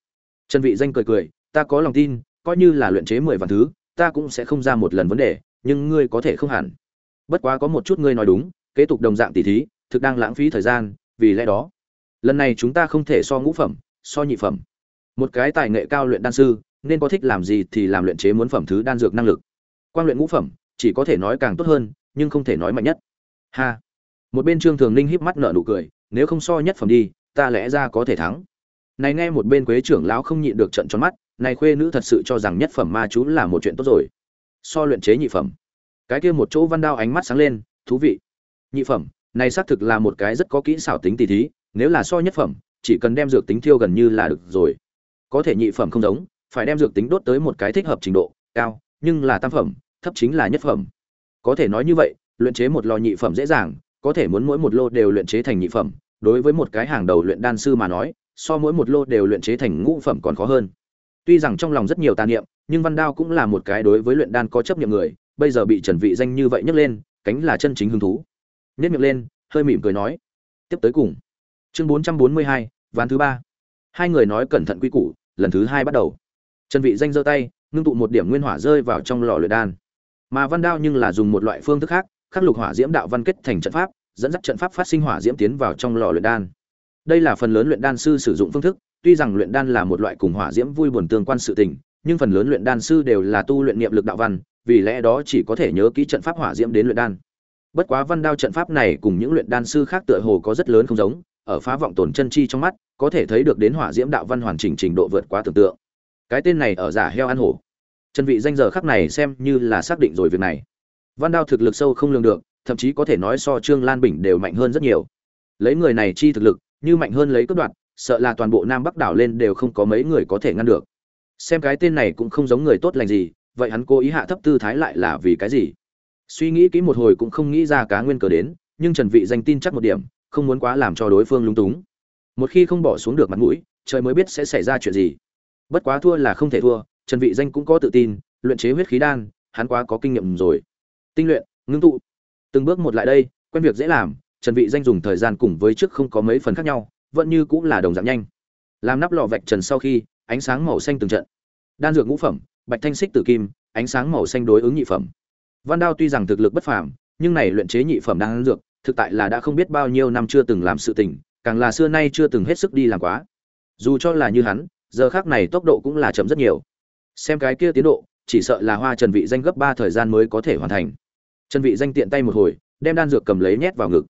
A: Trần vị danh cười cười, ta có lòng tin, coi như là luyện chế mười vạn thứ, ta cũng sẽ không ra một lần vấn đề, nhưng ngươi có thể không hẳn. Bất quá có một chút ngươi nói đúng, kế tục đồng dạng tỷ thí, thực đang lãng phí thời gian, vì lẽ đó, lần này chúng ta không thể so ngũ phẩm, so nhị phẩm. Một cái tài nghệ cao luyện đan sư, nên có thích làm gì thì làm luyện chế muốn phẩm thứ đan dược năng lực. Quan luyện ngũ phẩm, chỉ có thể nói càng tốt hơn, nhưng không thể nói mạnh nhất. Ha. Một bên trương thường ninh híp mắt nở nụ cười nếu không so nhất phẩm đi, ta lẽ ra có thể thắng. Này nghe một bên quế trưởng lão không nhịn được trận tròn mắt, này khuê nữ thật sự cho rằng nhất phẩm ma chú là một chuyện tốt rồi. So luyện chế nhị phẩm. Cái kia một chỗ văn đao ánh mắt sáng lên, thú vị. Nhị phẩm, này xác thực là một cái rất có kỹ xảo tính tỉ thí, nếu là so nhất phẩm, chỉ cần đem dược tính thiêu gần như là được rồi. Có thể nhị phẩm không giống, phải đem dược tính đốt tới một cái thích hợp trình độ, cao, nhưng là tam phẩm, thấp chính là nhất phẩm. Có thể nói như vậy, luyện chế một lò nhị phẩm dễ dàng có thể muốn mỗi một lô đều luyện chế thành nhị phẩm đối với một cái hàng đầu luyện đan sư mà nói so mỗi một lô đều luyện chế thành ngũ phẩm còn khó hơn. Tuy rằng trong lòng rất nhiều tà niệm nhưng văn đao cũng là một cái đối với luyện đan có chấp niệm người bây giờ bị trần vị danh như vậy nhấc lên cánh là chân chính hứng thú. Nhếch miệng lên hơi mỉm cười nói tiếp tới cùng. Chương 442, ván thứ ba. Hai người nói cẩn thận quy củ lần thứ hai bắt đầu. Trần vị danh giơ tay ngưng tụ một điểm nguyên hỏa rơi vào trong lò luyện đan. Mà văn đao nhưng là dùng một loại phương thức khác khắc lục hỏa diễm đạo văn kết thành trận pháp, dẫn dắt trận pháp phát sinh hỏa diễm tiến vào trong lò luyện đan. Đây là phần lớn luyện đan sư sử dụng phương thức, tuy rằng luyện đan là một loại cùng hỏa diễm vui buồn tương quan sự tình, nhưng phần lớn luyện đan sư đều là tu luyện niệm lực đạo văn, vì lẽ đó chỉ có thể nhớ kỹ trận pháp hỏa diễm đến luyện đan. Bất quá văn đao trận pháp này cùng những luyện đan sư khác tựa hồ có rất lớn không giống, ở phá vọng tổn chân chi trong mắt, có thể thấy được đến hỏa diễm đạo văn hoàn chỉnh trình độ vượt quá tưởng tượng. Cái tên này ở giả heo ăn hổ. Chân vị danh giờ khắc này xem như là xác định rồi việc này văn đao thực lực sâu không lường được, thậm chí có thể nói so trương lan bình đều mạnh hơn rất nhiều. Lấy người này chi thực lực, như mạnh hơn lấy cướp đoạt, sợ là toàn bộ nam bắc đảo lên đều không có mấy người có thể ngăn được. Xem cái tên này cũng không giống người tốt lành gì, vậy hắn cố ý hạ thấp tư thái lại là vì cái gì? Suy nghĩ kỹ một hồi cũng không nghĩ ra cá nguyên cờ đến, nhưng trần vị danh tin chắc một điểm, không muốn quá làm cho đối phương lung túng. Một khi không bỏ xuống được mặt mũi, trời mới biết sẽ xảy ra chuyện gì. Bất quá thua là không thể thua, trần vị danh cũng có tự tin, luyện chế huyết khí đan, hắn quá có kinh nghiệm rồi tinh luyện, ngưng tụ. Từng bước một lại đây, quen việc dễ làm, trần vị danh dùng thời gian cùng với trước không có mấy phần khác nhau, vẫn như cũng là đồng dạng nhanh. Làm nắp lò vạch trần sau khi, ánh sáng màu xanh từng trận. Đan dược ngũ phẩm, bạch thanh xích tử kim, ánh sáng màu xanh đối ứng nhị phẩm. Văn đao tuy rằng thực lực bất phàm, nhưng này luyện chế nhị phẩm đan dược, thực tại là đã không biết bao nhiêu năm chưa từng làm sự tình, càng là xưa nay chưa từng hết sức đi làm quá. Dù cho là như hắn, giờ khác này tốc độ cũng là chậm rất nhiều. Xem cái kia tiến độ, chỉ sợ là hoa trần vị danh gấp ba thời gian mới có thể hoàn thành trần vị danh tiện tay một hồi, đem đan dược cầm lấy nhét vào ngực.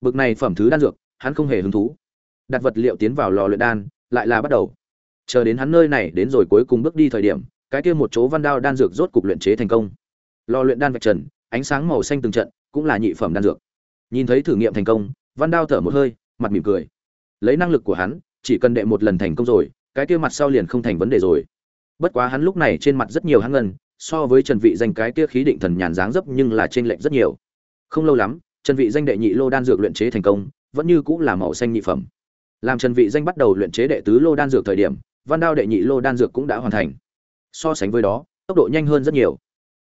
A: Bực này phẩm thứ đan dược, hắn không hề hứng thú. Đặt vật liệu tiến vào lò luyện đan, lại là bắt đầu. Chờ đến hắn nơi này đến rồi cuối cùng bước đi thời điểm, cái kia một chỗ văn đao đan dược rốt cục luyện chế thành công. Lò luyện đan vạch trần, ánh sáng màu xanh từng trận, cũng là nhị phẩm đan dược. Nhìn thấy thử nghiệm thành công, văn đao thở một hơi, mặt mỉm cười. Lấy năng lực của hắn, chỉ cần đệ một lần thành công rồi, cái kia mặt sau liền không thành vấn đề rồi. Bất quá hắn lúc này trên mặt rất nhiều hắn ngần so với trần vị danh cái kia khí định thần nhàn dáng dấp nhưng là trên lệnh rất nhiều. Không lâu lắm, trần vị danh đệ nhị lô đan dược luyện chế thành công, vẫn như cũng là màu xanh nhị phẩm. Làm trần vị danh bắt đầu luyện chế đệ tứ lô đan dược thời điểm, văn đao đệ nhị lô đan dược cũng đã hoàn thành. So sánh với đó, tốc độ nhanh hơn rất nhiều.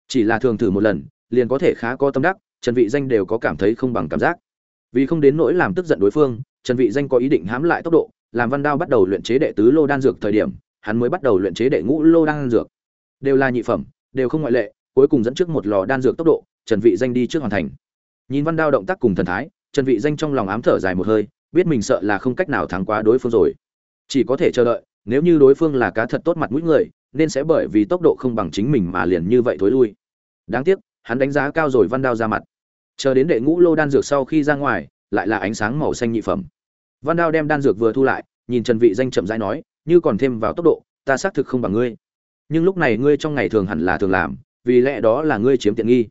A: Chỉ là thường thử một lần, liền có thể khá có tâm đắc, trần vị danh đều có cảm thấy không bằng cảm giác. Vì không đến nỗi làm tức giận đối phương, trần vị danh có ý định hãm lại tốc độ, làm văn đao bắt đầu luyện chế đệ tứ lô đan dược thời điểm, hắn mới bắt đầu luyện chế đệ ngũ lô đan dược. Đều là nhị phẩm đều không ngoại lệ, cuối cùng dẫn trước một lò đan dược tốc độ, trần vị danh đi trước hoàn thành. Nhìn văn đao động tác cùng thần thái, trần vị danh trong lòng ám thở dài một hơi, biết mình sợ là không cách nào thắng quá đối phương rồi. Chỉ có thể chờ đợi, nếu như đối phương là cá thật tốt mặt mũi người, nên sẽ bởi vì tốc độ không bằng chính mình mà liền như vậy thối lui. Đáng tiếc, hắn đánh giá cao rồi văn đao ra mặt. Chờ đến đệ ngũ lô đan dược sau khi ra ngoài, lại là ánh sáng màu xanh nhị phẩm. Văn đao đem đan dược vừa thu lại, nhìn trần vị danh chậm rãi nói, như còn thêm vào tốc độ, ta xác thực không bằng ngươi nhưng lúc này ngươi trong ngày thường hẳn là thường làm, vì lẽ đó là ngươi chiếm tiện nghi.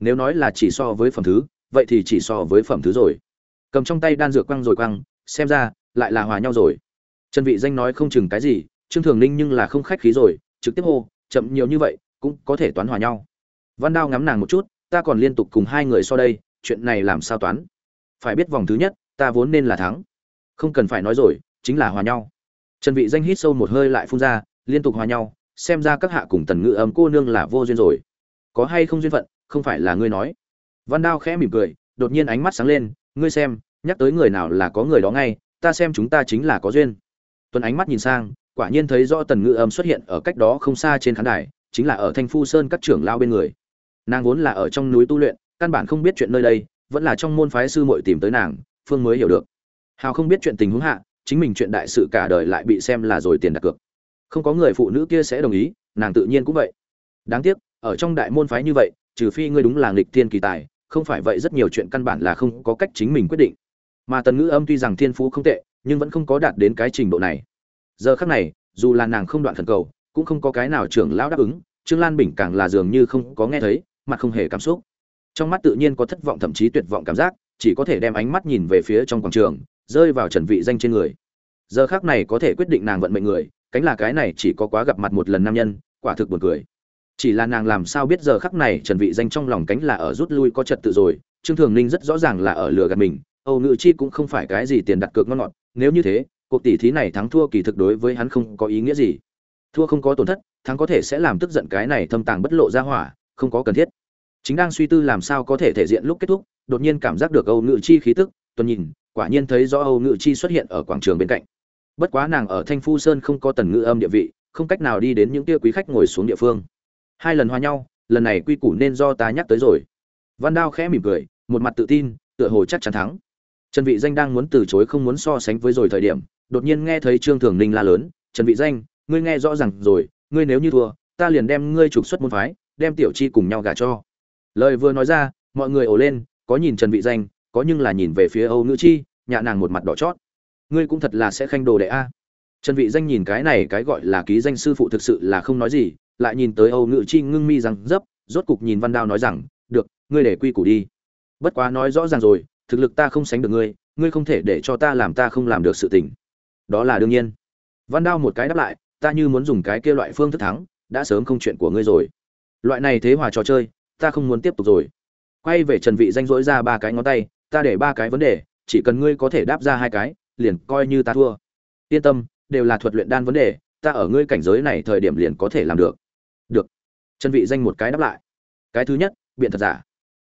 A: Nếu nói là chỉ so với phẩm thứ, vậy thì chỉ so với phẩm thứ rồi. Cầm trong tay đan dược quăng rồi quăng, xem ra, lại là hòa nhau rồi. Trần vị danh nói không chừng cái gì, trương thường ninh nhưng là không khách khí rồi, trực tiếp hô, chậm nhiều như vậy, cũng có thể toán hòa nhau. Văn đao ngắm nàng một chút, ta còn liên tục cùng hai người so đây, chuyện này làm sao toán? Phải biết vòng thứ nhất, ta vốn nên là thắng. Không cần phải nói rồi, chính là hòa nhau. Trần vị danh hít sâu một hơi lại phun ra, liên tục hòa nhau xem ra các hạ cùng tần ngữ âm cô nương là vô duyên rồi. Có hay không duyên phận, không phải là ngươi nói. Văn đao khẽ mỉm cười, đột nhiên ánh mắt sáng lên, ngươi xem, nhắc tới người nào là có người đó ngay, ta xem chúng ta chính là có duyên. Tuấn ánh mắt nhìn sang, quả nhiên thấy rõ tần ngữ âm xuất hiện ở cách đó không xa trên khán đài, chính là ở thanh phu sơn các trưởng lao bên người. Nàng vốn là ở trong núi tu luyện, căn bản không biết chuyện nơi đây, vẫn là trong môn phái sư muội tìm tới nàng, phương mới hiểu được. Hào không biết chuyện tình huống hạ, chính mình chuyện đại sự cả đời lại bị xem là rồi tiền đặt cược không có người phụ nữ kia sẽ đồng ý, nàng tự nhiên cũng vậy. Đáng tiếc, ở trong đại môn phái như vậy, trừ phi ngươi đúng là nghịch thiên kỳ tài, không phải vậy rất nhiều chuyện căn bản là không có cách chính mình quyết định. Mà tần ngữ âm tuy rằng thiên phú không tệ, nhưng vẫn không có đạt đến cái trình độ này. Giờ khắc này, dù là nàng không đoạn thần cầu, cũng không có cái nào trưởng lão đáp ứng, trương lan bình càng là dường như không có nghe thấy, mặt không hề cảm xúc. Trong mắt tự nhiên có thất vọng thậm chí tuyệt vọng cảm giác, chỉ có thể đem ánh mắt nhìn về phía trong quảng trường, rơi vào trần vị danh trên người. Giờ khắc này có thể quyết định nàng vận mệnh người cánh là cái này chỉ có quá gặp mặt một lần nam nhân, quả thực buồn cười. Chỉ là nàng làm sao biết giờ khắc này trần vị danh trong lòng cánh là ở rút lui có trật tự rồi, trương thường ninh rất rõ ràng là ở lừa gạt mình, âu ngự chi cũng không phải cái gì tiền đặt cược ngon ngọt, nếu như thế, cuộc tỷ thí này thắng thua kỳ thực đối với hắn không có ý nghĩa gì. Thua không có tổn thất, thắng có thể sẽ làm tức giận cái này thâm tàng bất lộ ra hỏa, không có cần thiết. Chính đang suy tư làm sao có thể thể diện lúc kết thúc, đột nhiên cảm giác được âu ngự chi khí tức, tuần nhìn, quả nhiên thấy rõ âu ngự chi xuất hiện ở quảng trường bên cạnh bất quá nàng ở thanh phu sơn không có tần ngữ âm địa vị, không cách nào đi đến những tia quý khách ngồi xuống địa phương. Hai lần hòa nhau, lần này quy củ nên do ta nhắc tới rồi. Văn đao khẽ mỉm cười, một mặt tự tin, tựa hồ chắc chắn thắng. Trần vị danh đang muốn từ chối không muốn so sánh với rồi thời điểm, đột nhiên nghe thấy trương thường ninh la lớn, trần vị danh, ngươi nghe rõ ràng rồi, ngươi nếu như thua, ta liền đem ngươi trục xuất môn phái, đem tiểu chi cùng nhau gả cho. Lời vừa nói ra, mọi người ồ lên, có nhìn trần vị danh, có nhưng là nhìn về phía âu nữ chi nhà nàng một mặt đỏ chót ngươi cũng thật là sẽ khanh đồ đệ a. Trần vị danh nhìn cái này cái gọi là ký danh sư phụ thực sự là không nói gì, lại nhìn tới âu nữ chi ngưng mi rằng dấp, rốt cục nhìn văn đao nói rằng, được, ngươi để quy củ đi. Bất quá nói rõ ràng rồi, thực lực ta không sánh được ngươi ngươi không thể để cho ta làm ta không làm được sự tình. Đó là đương nhiên. Văn đao một cái đáp lại, ta như muốn dùng cái kia loại phương thức thắng, đã sớm không chuyện của ngươi rồi. Loại này thế hòa trò chơi, ta không muốn tiếp tục rồi. Quay về trần vị danh dỗi ra ba cái ngón tay, ta để ba cái vấn đề, chỉ cần ngươi có thể đáp ra hai cái liền coi như ta thua. Yên tâm đều là thuật luyện đan vấn đề ta ở ngươi cảnh giới này thời điểm liền có thể làm được. Được. Chân vị danh một cái đáp lại. Cái thứ nhất biện thật giả.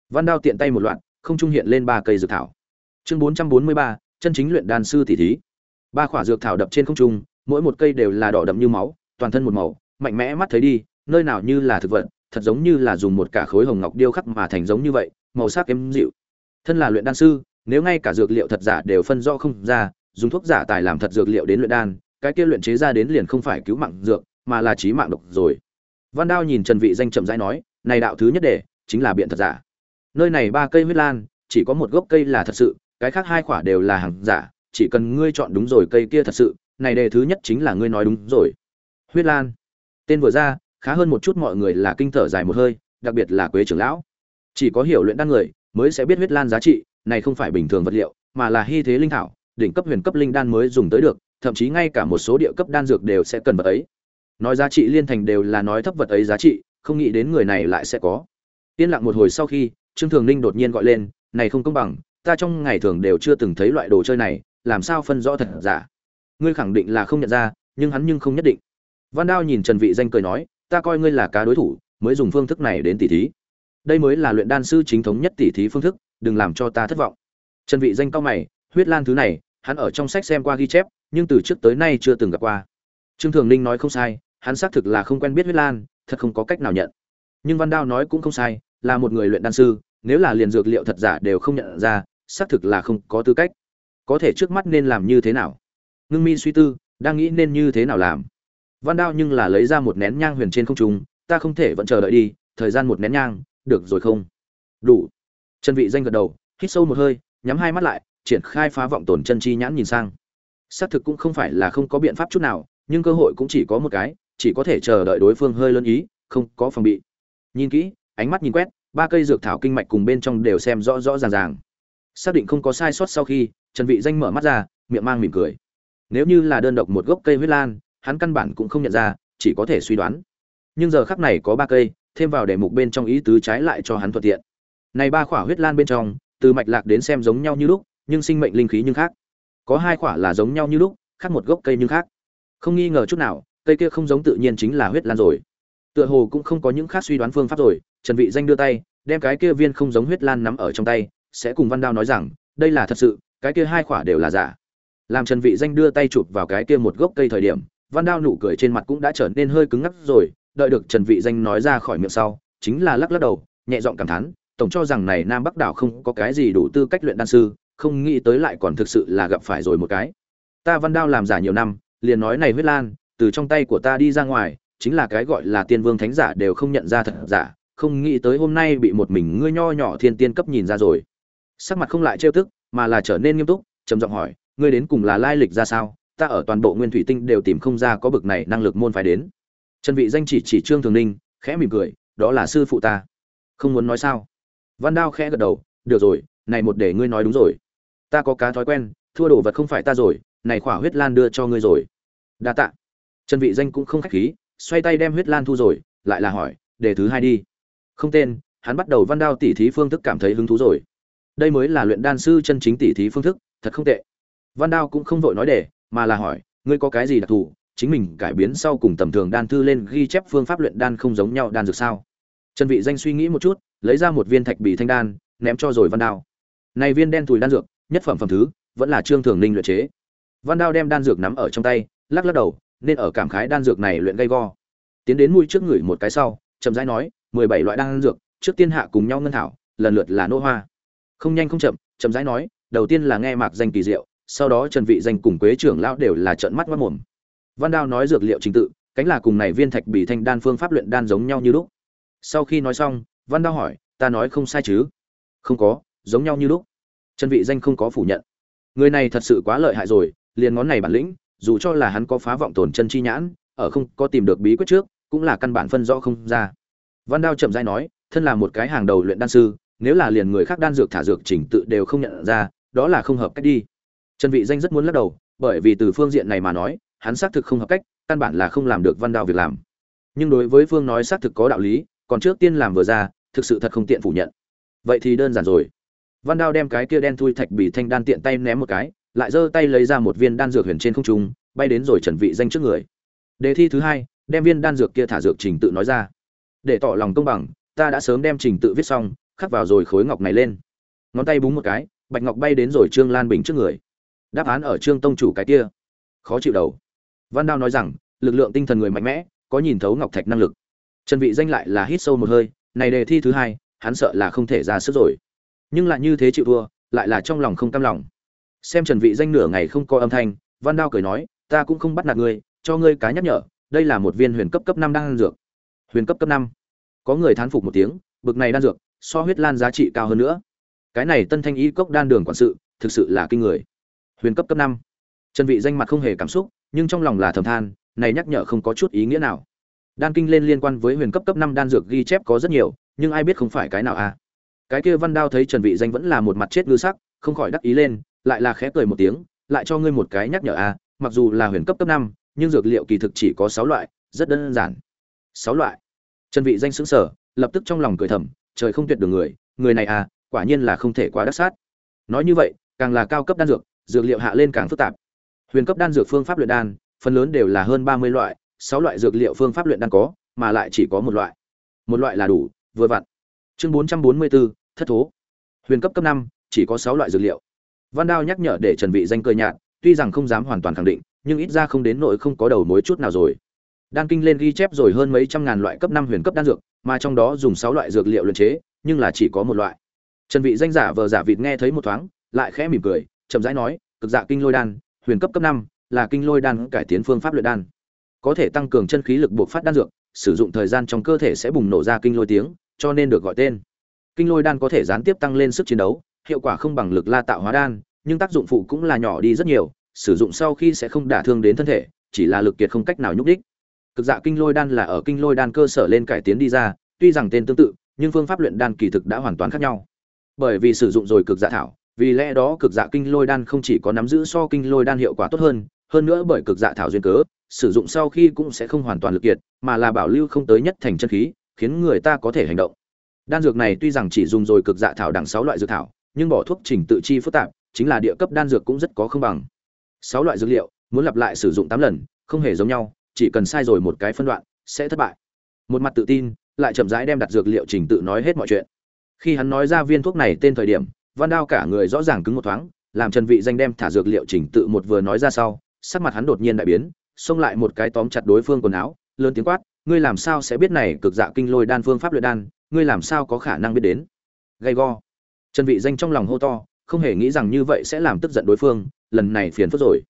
A: Văn đao tiện tay một loạt không trung hiện lên ba cây dược thảo. Chương 443, chân chính luyện đan sư tỷ thí. Ba khỏa dược thảo đập trên không trung mỗi một cây đều là đỏ đậm như máu toàn thân một màu mạnh mẽ mắt thấy đi nơi nào như là thực vật thật giống như là dùng một cả khối hồng ngọc điêu khắc mà thành giống như vậy màu sắc êm dịu. Thân là luyện đan sư nếu ngay cả dược liệu thật giả đều phân rõ không ra dùng thuốc giả tài làm thật dược liệu đến luyện đan, cái kia luyện chế ra đến liền không phải cứu mạng dược, mà là trí mạng độc rồi. Văn đao nhìn trần vị danh chậm rãi nói, này đạo thứ nhất để chính là biện thật giả. Nơi này ba cây huyết lan, chỉ có một gốc cây là thật sự, cái khác hai quả đều là hàng giả, chỉ cần ngươi chọn đúng rồi cây kia thật sự, này đề thứ nhất chính là ngươi nói đúng rồi. Huyết lan. Tên vừa ra, khá hơn một chút mọi người là kinh thở dài một hơi, đặc biệt là quế trưởng lão. Chỉ có hiểu luyện đan người, mới sẽ biết huyết lan giá trị, này không phải bình thường vật liệu, mà là hy thế linh thảo đỉnh cấp huyền cấp linh đan mới dùng tới được, thậm chí ngay cả một số địa cấp đan dược đều sẽ cần vật ấy. Nói giá trị liên thành đều là nói thấp vật ấy giá trị, không nghĩ đến người này lại sẽ có. Tiên lặng một hồi sau khi, trương thường ninh đột nhiên gọi lên, này không công bằng, ta trong ngày thường đều chưa từng thấy loại đồ chơi này, làm sao phân rõ thật giả? Ngươi khẳng định là không nhận ra, nhưng hắn nhưng không nhất định. Văn đao nhìn trần vị danh cười nói, ta coi ngươi là cá đối thủ, mới dùng phương thức này đến tỉ thí. Đây mới là luyện đan sư chính thống nhất tỉ thí phương thức, đừng làm cho ta thất vọng. Trần vị danh cao mày, huyết lan thứ này hắn ở trong sách xem qua ghi chép, nhưng từ trước tới nay chưa từng gặp qua. Trương thường ninh nói không sai, hắn xác thực là không quen biết huyết lan, thật không có cách nào nhận. Nhưng văn đao nói cũng không sai, là một người luyện đan sư, nếu là liền dược liệu thật giả đều không nhận ra, xác thực là không có tư cách. Có thể trước mắt nên làm như thế nào? Ngưng mi suy tư, đang nghĩ nên như thế nào làm. Văn đao nhưng là lấy ra một nén nhang huyền trên không trung, ta không thể vẫn chờ đợi đi, thời gian một nén nhang, được rồi không? Đủ. Trần vị danh gật đầu, hít sâu một hơi, nhắm hai mắt lại triển khai phá vọng tổn chân chi nhãn nhìn sang. Xác thực cũng không phải là không có biện pháp chút nào, nhưng cơ hội cũng chỉ có một cái, chỉ có thể chờ đợi đối phương hơi lớn ý, không có phòng bị. Nhìn kỹ, ánh mắt nhìn quét, ba cây dược thảo kinh mạch cùng bên trong đều xem rõ rõ ràng ràng. Xác định không có sai sót sau khi, trần vị danh mở mắt ra, miệng mang mỉm cười. Nếu như là đơn độc một gốc cây huyết lan, hắn căn bản cũng không nhận ra, chỉ có thể suy đoán. Nhưng giờ khắc này có ba cây, thêm vào để mục bên trong ý tứ trái lại cho hắn thuận tiện. Này ba khỏa huyết lan bên trong, từ mạch lạc đến xem giống nhau như lúc nhưng sinh mệnh linh khí nhưng khác. Có hai khỏa là giống nhau như lúc, khác một gốc cây nhưng khác. Không nghi ngờ chút nào, cây kia không giống tự nhiên chính là huyết lan rồi. Tựa hồ cũng không có những khác suy đoán phương pháp rồi, trần vị danh đưa tay, đem cái kia viên không giống huyết lan nắm ở trong tay, sẽ cùng văn đao nói rằng, đây là thật sự, cái kia hai khỏa đều là giả. Làm trần vị danh đưa tay chụp vào cái kia một gốc cây thời điểm, văn đao nụ cười trên mặt cũng đã trở nên hơi cứng ngắc rồi, đợi được trần vị danh nói ra khỏi miệng sau, chính là lắc lắc đầu, nhẹ giọng cảm thán, tổng cho rằng này nam bắc đảo không có cái gì đủ tư cách luyện đan sư không nghĩ tới lại còn thực sự là gặp phải rồi một cái. Ta văn đao làm giả nhiều năm, liền nói này huyết lan, từ trong tay của ta đi ra ngoài, chính là cái gọi là tiên vương thánh giả đều không nhận ra thật giả, không nghĩ tới hôm nay bị một mình ngươi nho nhỏ thiên tiên cấp nhìn ra rồi. Sắc mặt không lại trêu tức, mà là trở nên nghiêm túc, trầm giọng hỏi, ngươi đến cùng là lai lịch ra sao? Ta ở toàn bộ nguyên thủy tinh đều tìm không ra có bực này năng lực môn phải đến. Trần vị danh chỉ chỉ trương thường ninh, khẽ mỉm cười, đó là sư phụ ta. Không muốn nói sao? Văn đao khẽ gật đầu, được rồi, này một để ngươi nói đúng rồi ta có cá thói quen, thua đồ vật không phải ta rồi, này khỏa huyết lan đưa cho ngươi rồi. Đa tạ. Trần vị danh cũng không khách khí, xoay tay đem huyết lan thu rồi, lại là hỏi đề thứ hai đi. Không tên, hắn bắt đầu văn đao tỉ thí phương thức cảm thấy hứng thú rồi. Đây mới là luyện đan sư chân chính tỉ thí phương thức, thật không tệ. Văn đao cũng không vội nói đề mà là hỏi, ngươi có cái gì đặc thù, chính mình cải biến sau cùng tầm thường đan thư lên ghi chép phương pháp luyện đan không giống nhau đan dược sao? Trần vị danh suy nghĩ một chút, lấy ra một viên thạch bì thanh đan, ném cho rồi văn đao. Này viên đen thùi đan dược nhất phẩm phẩm thứ, vẫn là trương thường ninh luyện chế. Văn đao đem đan dược nắm ở trong tay, lắc lắc đầu, nên ở cảm khái đan dược này luyện gây go. Tiến đến mũi trước người một cái sau, chậm rãi nói, mười bảy loại đan dược, trước tiên hạ cùng nhau ngân thảo, lần lượt là nô hoa. Không nhanh không chậm chậm rãi nói, đầu tiên là nghe mạc danh kỳ diệu, sau đó trần vị danh cùng quế trưởng lão đều là trợn mắt mắt mồm. Văn đao nói dược liệu trình tự, cánh là cùng này viên thạch bị thanh đan phương pháp luyện đan giống nhau như lúc. Sau khi nói xong, văn đao hỏi, ta nói không sai chứ? Không có, giống nhau như lúc trần vị danh không có phủ nhận. Người này thật sự quá lợi hại rồi, liền ngón này bản lĩnh, dù cho là hắn có phá vọng tổn chân chi nhãn, ở không có tìm được bí quyết trước, cũng là căn bản phân rõ không ra. Văn đao chậm rãi nói, thân là một cái hàng đầu luyện đan sư, nếu là liền người khác đan dược thả dược chỉnh tự đều không nhận ra, đó là không hợp cách đi. Trần vị danh rất muốn lắc đầu, bởi vì từ phương diện này mà nói, hắn xác thực không hợp cách, căn bản là không làm được văn đao việc làm. Nhưng đối với phương nói xác thực có đạo lý, còn trước tiên làm vừa ra, thực sự thật không tiện phủ nhận. Vậy thì đơn giản rồi văn đao đem cái kia đen thui thạch bị thanh đan tiện tay ném một cái, lại giơ tay lấy ra một viên đan dược huyền trên không trung, bay đến rồi trần vị danh trước người. Đề thi thứ hai, đem viên đan dược kia thả dược trình tự nói ra. Để tỏ lòng công bằng, ta đã sớm đem trình tự viết xong, khắc vào rồi khối ngọc này lên. Ngón tay búng một cái, bạch ngọc bay đến rồi trương lan bình trước người. Đáp án ở trương tông chủ cái kia. Khó chịu đầu. Văn đao nói rằng, lực lượng tinh thần người mạnh mẽ, có nhìn thấu ngọc thạch năng lực. Trần vị danh lại là hít sâu một hơi, này đề thi thứ hai, hắn sợ là không thể ra sức rồi nhưng lại như thế chịu thua, lại là trong lòng không cam lòng. Xem trần vị danh nửa ngày không có âm thanh, văn đao cười nói, ta cũng không bắt nạt ngươi, cho ngươi cá nhắc nhở, đây là một viên huyền cấp cấp năm đan dược. Huyền cấp cấp năm. Có người thán phục một tiếng, bực này đan dược, so huyết lan giá trị cao hơn nữa. Cái này tân thanh y cốc đan đường quản sự, thực sự là kinh người. Huyền cấp cấp năm. Trần vị danh mặt không hề cảm xúc, nhưng trong lòng là thầm than, này nhắc nhở không có chút ý nghĩa nào. Đan kinh lên liên quan với huyền cấp cấp năm đan dược ghi chép có rất nhiều, nhưng ai biết không phải cái nào à? Cái kia văn đao thấy trần vị danh vẫn là một mặt chết ngư sắc không khỏi đắc ý lên lại là khẽ cười một tiếng lại cho ngươi một cái nhắc nhở a à, mặc dù là huyền cấp cấp năm nhưng dược liệu kỳ thực chỉ có 6 loại rất đơn giản. 6 loại. Trần vị danh sững sờ lập tức trong lòng cười thầm trời không tuyệt đường người người này à quả nhiên là không thể quá đắc sát. Nói như vậy càng là cao cấp đan dược dược liệu hạ lên càng phức tạp. Huyền cấp đan dược phương pháp luyện đan phần lớn đều là hơn 30 loại 6 loại dược liệu phương pháp luyện đan có mà lại chỉ có một loại. Một loại là đủ vừa vặn. Chương 444, thất thố. Huyền cấp cấp 5, chỉ có 6 loại dược liệu. Văn đao nhắc nhở để trần vị danh cười nhạt tuy rằng không dám hoàn toàn khẳng định nhưng ít ra không đến nỗi không có đầu mối chút nào rồi. Đan kinh lên ghi chép rồi hơn mấy trăm ngàn loại cấp năm huyền cấp đan dược mà trong đó dùng sáu loại dược liệu luyện chế nhưng là chỉ có một loại. Trần vị danh giả vờ giả vịt nghe thấy một thoáng lại khẽ mỉm cười chậm rãi nói cực dạ kinh lôi đan huyền cấp cấp năm là kinh lôi đan cải tiến phương pháp luyện đan. Có thể tăng cường chân khí lực buộc phát đan dược sử dụng thời gian trong cơ thể sẽ bùng nổ ra kinh lôi tiếng cho nên được gọi tên kinh lôi đan có thể gián tiếp tăng lên sức chiến đấu, hiệu quả không bằng lực la tạo hóa đan, nhưng tác dụng phụ cũng là nhỏ đi rất nhiều, sử dụng sau khi sẽ không đả thương đến thân thể, chỉ là lực kiệt không cách nào nhúc đích. Cực dạ kinh lôi đan là ở kinh lôi đan cơ sở lên cải tiến đi ra, tuy rằng tên tương tự, nhưng phương pháp luyện đan kỳ thực đã hoàn toàn khác nhau. Bởi vì sử dụng rồi cực dạ thảo, vì lẽ đó cực dạ kinh lôi đan không chỉ có nắm giữ so kinh lôi đan hiệu quả tốt hơn hơn nữa bởi cực dạ thảo duyên cớ, sử dụng sau khi cũng sẽ không hoàn toàn lực kiệt, mà là bảo lưu không tới nhất thành chân khí, khiến người ta có thể hành động đan dược này tuy rằng chỉ dùng rồi cực dạ thảo đẳng sáu loại dược thảo, nhưng bỏ thuốc trình tự chi phức tạp, chính là địa cấp đan dược cũng rất có không bằng. Sáu loại dược liệu, muốn lặp lại sử dụng tám lần, không hề giống nhau, chỉ cần sai rồi một cái phân đoạn, sẽ thất bại. Một mặt tự tin, lại chậm rãi đem đặt dược liệu trình tự nói hết mọi chuyện. Khi hắn nói ra viên thuốc này tên thời điểm, văn đao cả người rõ ràng cứng một thoáng, làm trần vị danh đem thả dược liệu trình tự một vừa nói ra sau, sắc mặt hắn đột nhiên đại biến, xông lại một cái tóm chặt đối phương quần áo, lớn tiếng quát, ngươi làm sao sẽ biết này cực dạ kinh lôi đan phương pháp luyện đan ngươi làm sao có khả năng biết đến? Gay go. Trần vị danh trong lòng hô to, không hề nghĩ rằng như vậy sẽ làm tức giận đối phương, lần này phiền phức rồi.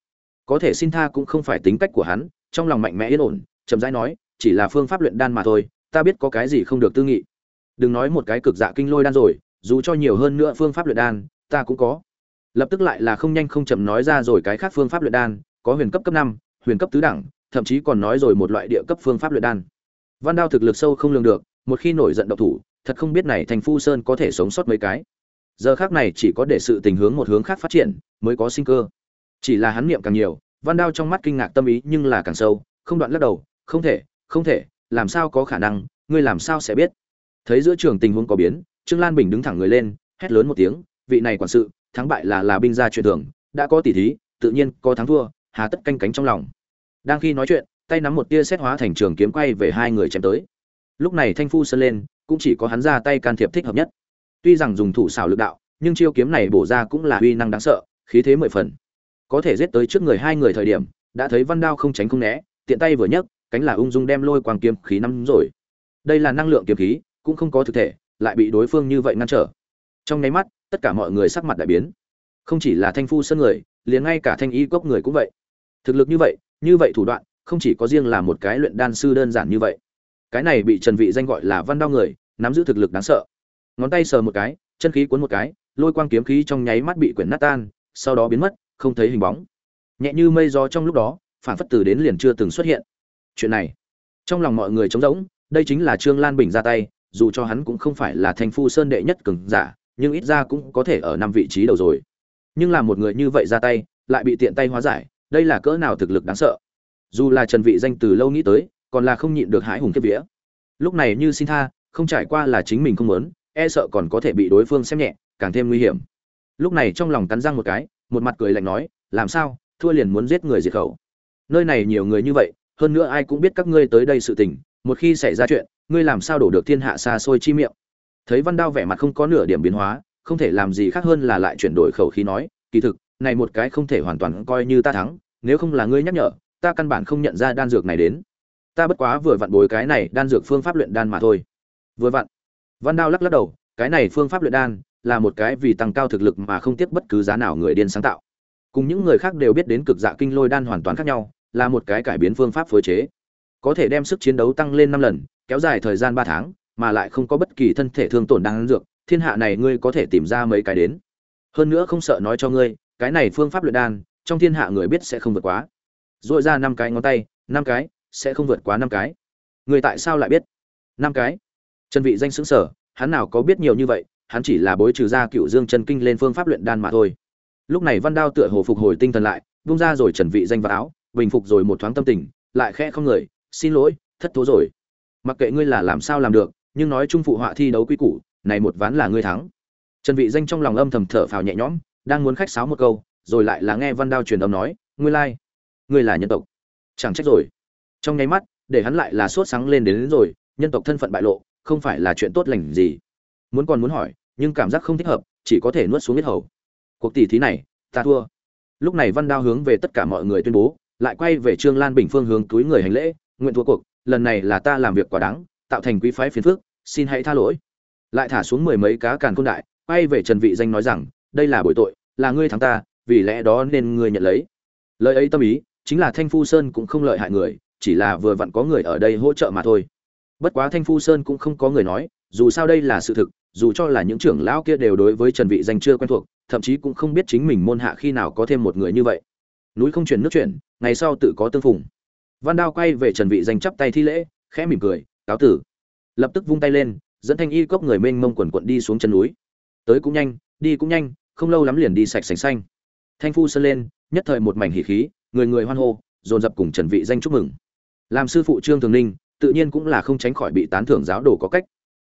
A: Có thể xin tha cũng không phải tính cách của hắn, trong lòng mạnh mẽ yên ổn, chậm rãi nói, chỉ là phương pháp luyện đan mà thôi, ta biết có cái gì không được tư nghị. Đừng nói một cái cực dạ kinh lôi đan rồi, dù cho nhiều hơn nữa phương pháp luyện đan, ta cũng có. Lập tức lại là không nhanh không chậm nói ra rồi cái khác phương pháp luyện đan, có huyền cấp cấp năm, huyền cấp tứ đẳng, thậm chí còn nói rồi một loại địa cấp phương pháp luyện đan. Văn đao thực lực sâu không lường được một khi nổi giận độc thủ, thật không biết này thành phu sơn có thể sống sót mấy cái. Giờ khác này chỉ có để sự tình hướng một hướng khác phát triển, mới có sinh cơ. Chỉ là hắn niệm càng nhiều, văn đao trong mắt kinh ngạc tâm ý nhưng là càng sâu, không đoạn lắc đầu, không thể không thể, làm sao có khả năng, ngươi làm sao sẽ biết? Thấy giữa trường tình huống có biến, trương lan bình đứng thẳng người lên, hét lớn một tiếng, vị này quản sự, thắng bại là là binh gia truyền thường, đã có tỷ thí, tự nhiên có thắng thua, hà tất canh cánh trong lòng. Đang khi nói chuyện, tay nắm một tia xét hóa thành trường kiếm quay về hai người chém tới lúc này thanh phu sơn lên, cũng chỉ có hắn ra tay can thiệp thích hợp nhất. Tuy rằng dùng thủ xảo lực đạo, nhưng chiêu kiếm này bổ ra cũng là uy năng đáng sợ, khí thế mười phần. Có thể giết tới trước người hai người thời điểm, đã thấy văn đao không tránh không né, tiện tay vừa nhấc, cánh là ung dung đem lôi quang kiếm khí nắm rồi. Đây là năng lượng kiếm khí, cũng không có thực thể, lại bị đối phương như vậy ngăn trở. Trong nháy mắt, tất cả mọi người sắc mặt đại biến. Không chỉ là thanh phu sân người, liền ngay cả thanh y cốc người cũng vậy. Thực lực như vậy như vậy thủ đoạn, không chỉ có riêng là một cái luyện đan sư đơn giản như vậy cái này bị trần vị danh gọi là văn đao người, nắm giữ thực lực đáng sợ. Ngón tay sờ một cái, chân khí cuốn một cái, lôi quang kiếm khí trong nháy mắt bị quyển nát tan, sau đó biến mất, không thấy hình bóng. Nhẹ như mây gió trong lúc đó, phản phất từ đến liền chưa từng xuất hiện. Chuyện này, trong lòng mọi người trống rỗng, đây chính là trương lan bình ra tay, dù cho hắn cũng không phải là thành phu sơn đệ nhất cường giả, nhưng ít ra cũng có thể ở năm vị trí đầu rồi. Nhưng là một người như vậy ra tay, lại bị tiện tay hóa giải, đây là cỡ nào thực lực đáng sợ. Dù là trần vị danh từ lâu nghĩ tới còn là không nhịn được hãi hùng kiếp vía. Lúc này như xin tha, không trải qua là chính mình không muốn e sợ còn có thể bị đối phương xem nhẹ, càng thêm nguy hiểm. Lúc này trong lòng cắn răng một cái, một mặt cười lạnh nói, làm sao? Thua liền muốn giết người diệt khẩu. Nơi này nhiều người như vậy, hơn nữa ai cũng biết các ngươi tới đây sự tình, một khi xảy ra chuyện, ngươi làm sao đổ được thiên hạ xa xôi chi miệng? Thấy văn đao vẻ mặt không có nửa điểm biến hóa, không thể làm gì khác hơn là lại chuyển đổi khẩu khí nói, kỳ thực, này một cái không thể hoàn toàn coi như ta thắng, nếu không là ngươi nhắc nhở, ta căn bản không nhận ra đan dược này đến ta bất quá vừa vặn bồi cái này đan dược phương pháp luyện đan mà thôi. Vừa vặn. Văn đao lắc lắc đầu, cái này phương pháp luyện đan là một cái vì tăng cao thực lực mà không tiếc bất cứ giá nào người điên sáng tạo. Cùng những người khác đều biết đến cực dạ kinh lôi đan hoàn toàn khác nhau, là một cái cải biến phương pháp phối chế. Có thể đem sức chiến đấu tăng lên năm lần, kéo dài thời gian ba tháng, mà lại không có bất kỳ thân thể thương tổn đan dược, thiên hạ này ngươi có thể tìm ra mấy cái đến. Hơn nữa không sợ nói cho ngươi, cái này phương pháp luyện đan, trong thiên hạ người biết sẽ không vượt quá. Dội ra năm cái ngón tay, năm cái sẽ không vượt quá năm cái. Người tại sao lại biết? Năm cái? Trần vị danh xứng sở hắn nào có biết nhiều như vậy, hắn chỉ là bối trừ ra cựu dương chân kinh lên phương pháp luyện đan mà thôi. Lúc này văn đao tựa hồ phục hồi tinh thần lại, vung ra rồi trần vị danh vào áo, bình phục rồi một thoáng tâm tình, lại khẽ không người, xin lỗi, thất thố rồi. Mặc kệ ngươi là làm sao làm được, nhưng nói chung phụ họa thi đấu quy củ, này một ván là ngươi thắng. Trần vị danh trong lòng âm thầm thở phào nhẹ nhõm, đang muốn khách sáo một câu, rồi lại là nghe văn đao truyền âm nói, ngươi lai like. ngươi là nhân tộc. Chẳng trách rồi trong nháy mắt để hắn lại là sốt sáng lên đến, đến rồi nhân tộc thân phận bại lộ không phải là chuyện tốt lành gì. Muốn còn muốn hỏi nhưng cảm giác không thích hợp chỉ có thể nuốt xuống huyết hầu. Cuộc tỷ thí này ta thua. Lúc này văn đao hướng về tất cả mọi người tuyên bố lại quay về trương lan bình phương hướng túi người hành lễ nguyện thua cuộc lần này là ta làm việc quá đáng tạo thành quý phái phiền phước xin hãy tha lỗi. Lại thả xuống mười mấy cá càn côn đại quay về trần vị danh nói rằng đây là bội tội là ngươi thắng ta vì lẽ đó nên ngươi nhận lấy. Lời ấy tâm ý chính là thanh phu sơn cũng không lợi hại người chỉ là vừa vặn có người ở đây hỗ trợ mà thôi. Bất quá thanh phu sơn cũng không có người nói, dù sao đây là sự thực, dù cho là những trưởng lão kia đều đối với trần vị danh chưa quen thuộc, thậm chí cũng không biết chính mình môn hạ khi nào có thêm một người như vậy. Núi không chuyển nước chuyển, ngày sau tự có tương phùng. Văn đao quay về trần vị danh chắp tay thi lễ, khẽ mỉm cười, cáo tử. Lập tức vung tay lên, dẫn thanh y cốc người mênh mông quần quận đi xuống chân núi. Tới cũng nhanh, đi cũng nhanh, không lâu lắm liền đi sạch sành xanh. Thanh phu sơn lên, nhất thời một mảnh hỉ khí, người người hoan hô, dồn dập cùng trần vị danh chúc mừng làm sư phụ trương thường ninh tự nhiên cũng là không tránh khỏi bị tán thưởng giáo đồ có cách.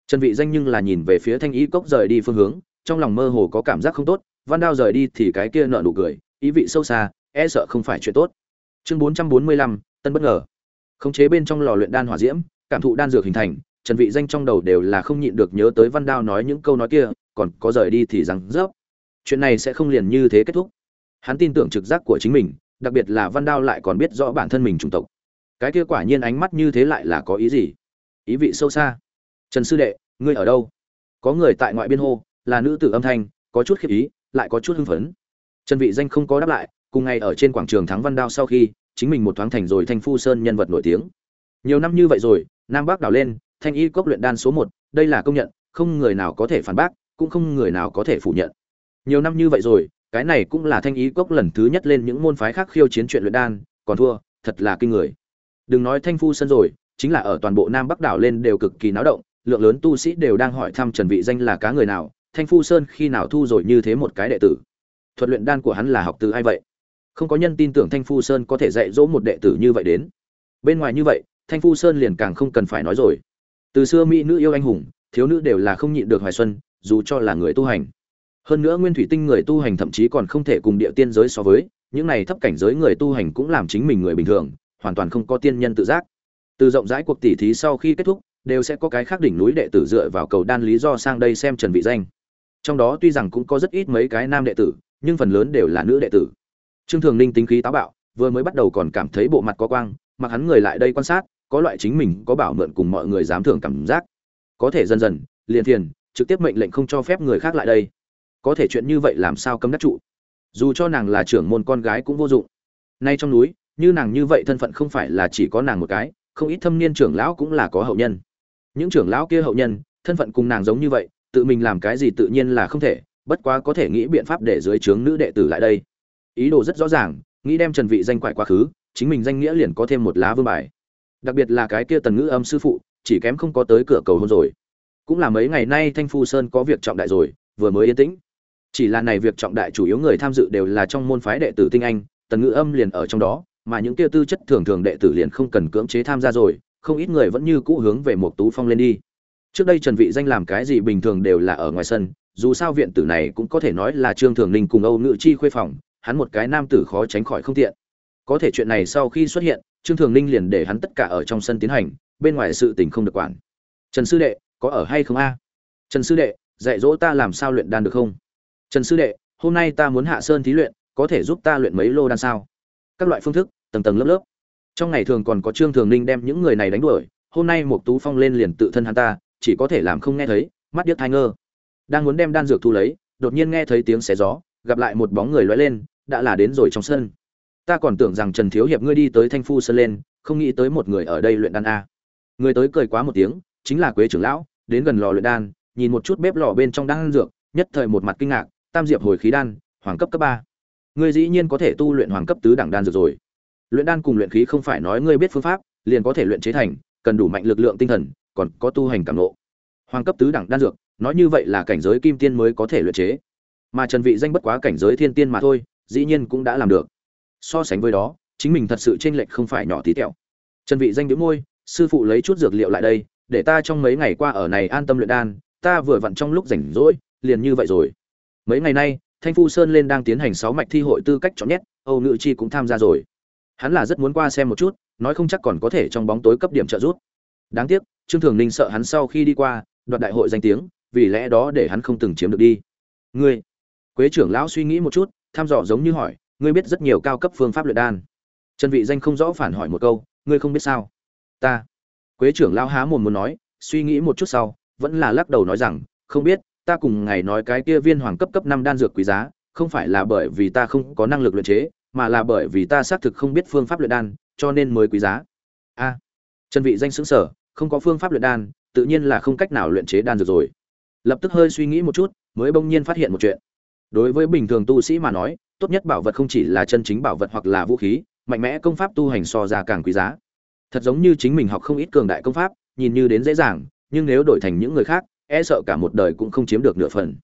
A: Trần vị danh nhưng là nhìn về phía thanh ý cốc rời đi phương hướng trong lòng mơ hồ có cảm giác không tốt văn đao rời đi thì cái kia nợ nụ cười ý vị sâu xa e sợ không phải chuyện tốt. Chương 445, tân bất ngờ. Khống chế bên trong lò luyện đan hỏa diễm cảm thụ đan dược hình thành trần vị danh trong đầu đều là không nhịn được nhớ tới văn đao nói những câu nói kia còn có rời đi thì rằng rớp. Chuyện này sẽ không liền như thế kết thúc. Hắn tin tưởng trực giác của chính mình đặc biệt là văn đao lại còn biết rõ bản thân mình chủng tộc cái kia quả nhiên ánh mắt như thế lại là có ý gì? Ý vị sâu xa. Trần sư đệ, ngươi ở đâu? Có người tại ngoại biên hô, là nữ tử âm thanh, có chút khiếp ý, lại có chút hưng phấn. Trần vị danh không có đáp lại, cùng ngày ở trên quảng trường thắng văn đao sau khi, chính mình một thoáng thành rồi thanh phu sơn nhân vật nổi tiếng. Nhiều năm như vậy rồi, nam bắc đảo lên, thanh y cốc luyện đan số một, đây là công nhận, không người nào có thể phản bác, cũng không người nào có thể phủ nhận. Nhiều năm như vậy rồi, cái này cũng là thanh y cốc lần thứ nhất lên những môn phái khác khiêu chiến chuyện luyện đan, còn thua, thật là kinh người đừng nói thanh phu sơn rồi, chính là ở toàn bộ nam bắc đảo lên đều cực kỳ náo động, lượng lớn tu sĩ đều đang hỏi thăm trần vị danh là cá người nào, thanh phu sơn khi nào thu rồi như thế một cái đệ tử. Thuật luyện đan của hắn là học từ ai vậy? Không có nhân tin tưởng thanh phu sơn có thể dạy dỗ một đệ tử như vậy đến. Bên ngoài như vậy, thanh phu sơn liền càng không cần phải nói rồi. Từ xưa mỹ nữ yêu anh hùng, thiếu nữ đều là không nhịn được hoài xuân, dù cho là người tu hành. Hơn nữa nguyên thủy tinh người tu hành thậm chí còn không thể cùng địa tiên giới so với, những này thấp cảnh giới người tu hành cũng làm chính mình người bình thường hoàn toàn không có tiên nhân tự giác. Từ rộng rãi cuộc tỉ thí sau khi kết thúc, đều sẽ có cái khác đỉnh núi đệ tử dựa vào cầu đan lý do sang đây xem trần vị danh. Trong đó tuy rằng cũng có rất ít mấy cái nam đệ tử, nhưng phần lớn đều là nữ đệ tử. Trương thường ninh tính khí táo bạo, vừa mới bắt đầu còn cảm thấy bộ mặt có quang, mặc hắn người lại đây quan sát, có loại chính mình có bảo mượn cùng mọi người dám thưởng cảm giác. Có thể dần dần, liền thiền, trực tiếp mệnh lệnh không cho phép người khác lại đây. Có thể chuyện như vậy làm sao cấm đắc trụ? Dù cho nàng là trưởng môn con gái cũng vô dụng. Nay trong núi như nàng như vậy thân phận không phải là chỉ có nàng một cái, không ít thâm niên trưởng lão cũng là có hậu nhân. Những trưởng lão kia hậu nhân, thân phận cùng nàng giống như vậy, tự mình làm cái gì tự nhiên là không thể, bất quá có thể nghĩ biện pháp để dưới trướng nữ đệ tử lại đây. Ý đồ rất rõ ràng, nghĩ đem trần vị danh quải quá khứ, chính mình danh nghĩa liền có thêm một lá vương bài. Đặc biệt là cái kia tần ngữ âm sư phụ, chỉ kém không có tới cửa cầu hôn rồi. Cũng là mấy ngày nay thanh phu sơn có việc trọng đại rồi, vừa mới yên tĩnh. Chỉ là này việc trọng đại chủ yếu người tham dự đều là trong môn phái đệ tử tinh anh, tần ngữ âm liền ở trong đó mà những kia tư chất thường thường đệ tử liền không cần cưỡng chế tham gia rồi, không ít người vẫn như cũ hướng về một tú phong lên đi. Trước đây trần vị danh làm cái gì bình thường đều là ở ngoài sân, dù sao viện tử này cũng có thể nói là trương thường ninh cùng âu ngự chi khuê phòng, hắn một cái nam tử khó tránh khỏi không tiện. Có thể chuyện này sau khi xuất hiện, trương thường ninh liền để hắn tất cả ở trong sân tiến hành, bên ngoài sự tình không được quản. Trần sư đệ, có ở hay không a? Trần sư đệ, dạy dỗ ta làm sao luyện đan được không? Trần sư đệ, hôm nay ta muốn hạ sơn thí luyện, có thể giúp ta luyện mấy lô đan sao? Các loại phương thức tầng tầng lớp lớp. Trong ngày thường còn có trương thường ninh đem những người này đánh đuổi, hôm nay một tú phong lên liền tự thân hắn ta, chỉ có thể làm không nghe thấy, mắt điếc thai ngơ. Đang muốn đem đan dược thu lấy, đột nhiên nghe thấy tiếng xé gió, gặp lại một bóng người lóe lên, đã là đến rồi trong sân. Ta còn tưởng rằng trần thiếu hiệp ngươi đi tới thanh phu sơn lên, không nghĩ tới một người ở đây luyện đan a. Người tới cười quá một tiếng, chính là quế trưởng lão, đến gần lò luyện đan, nhìn một chút bếp lò bên trong đan dược, nhất thời một mặt kinh ngạc, tam diệp hồi khí đan, hoàng cấp cấp ba. Ngươi dĩ nhiên có thể tu luyện hoàng cấp tứ đẳng đan dược rồi luyện đan cùng luyện khí không phải nói ngươi biết phương pháp, liền có thể luyện chế thành, cần đủ mạnh lực lượng tinh thần, còn có tu hành cảm nộ hoàng cấp tứ đẳng đan dược, nói như vậy là cảnh giới kim tiên mới có thể luyện chế. Mà trần vị danh bất quá cảnh giới thiên tiên mà thôi, dĩ nhiên cũng đã làm được. So sánh với đó, chính mình thật sự trên lệch không phải nhỏ tí tẹo. Trần vị danh nhíu môi, sư phụ lấy chút dược liệu lại đây, để ta trong mấy ngày qua ở này an tâm luyện đan, ta vừa vặn trong lúc rảnh rỗi, liền như vậy rồi. Mấy ngày nay, thanh phu sơn lên đang tiến hành sáu mạch thi hội tư cách chọn nhét âu nữ chi cũng tham gia rồi hắn là rất muốn qua xem một chút, nói không chắc còn có thể trong bóng tối cấp điểm trợ giúp. Đáng tiếc, trương thường ninh sợ hắn sau khi đi qua, đoạt đại hội danh tiếng, vì lẽ đó để hắn không từng chiếm được đi. Ngươi, quế trưởng lão suy nghĩ một chút, thăm dò giống như hỏi, ngươi biết rất nhiều cao cấp phương pháp luyện đan. Trần vị danh không rõ phản hỏi một câu, ngươi không biết sao? Ta. Quế trưởng lão há mồm muốn nói, suy nghĩ một chút sau, vẫn là lắc đầu nói rằng, không biết, ta cùng ngày nói cái kia viên hoàng cấp cấp năm đan dược quý giá, không phải là bởi vì ta không có năng lực luyện chế mà là bởi vì ta xác thực không biết phương pháp luyện đan, cho nên mới quý giá. A, trần vị danh sững sở không có phương pháp luyện đan, tự nhiên là không cách nào luyện chế đan dược rồi. Lập tức hơi suy nghĩ một chút, mới bỗng nhiên phát hiện một chuyện. Đối với bình thường tu sĩ mà nói, tốt nhất bảo vật không chỉ là chân chính bảo vật hoặc là vũ khí, mạnh mẽ công pháp tu hành so ra càng quý giá. Thật giống như chính mình học không ít cường đại công pháp, nhìn như đến dễ dàng, nhưng nếu đổi thành những người khác e sợ cả một đời cũng không chiếm được nửa phần.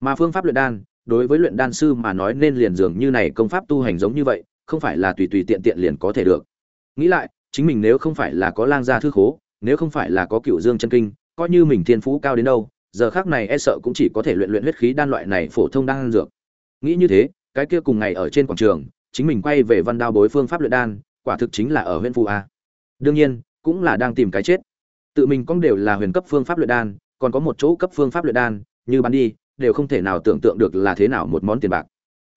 A: Mà phương pháp luyện đan đối với luyện đan sư mà nói nên liền dường như này công pháp tu hành giống như vậy, không phải là tùy tùy tiện tiện liền có thể được. Nghĩ lại, chính mình nếu không phải là có lang gia thư khố, nếu không phải là có cựu dương chân kinh, coi như mình thiên phú cao đến đâu, giờ khác này e sợ cũng chỉ có thể luyện luyện huyết khí đan loại này phổ thông đan dược. Nghĩ như thế, cái kia cùng ngày ở trên quảng trường, chính mình quay về văn đao bối phương pháp luyện đan, quả thực chính là ở huyện phù a. Đương nhiên, cũng là đang tìm cái chết. Tự mình cũng đều là huyền cấp phương pháp luyện đan, còn có một chỗ cấp phương pháp luyện đan, như bán đi đều không thể nào tưởng tượng được là thế nào một món tiền bạc.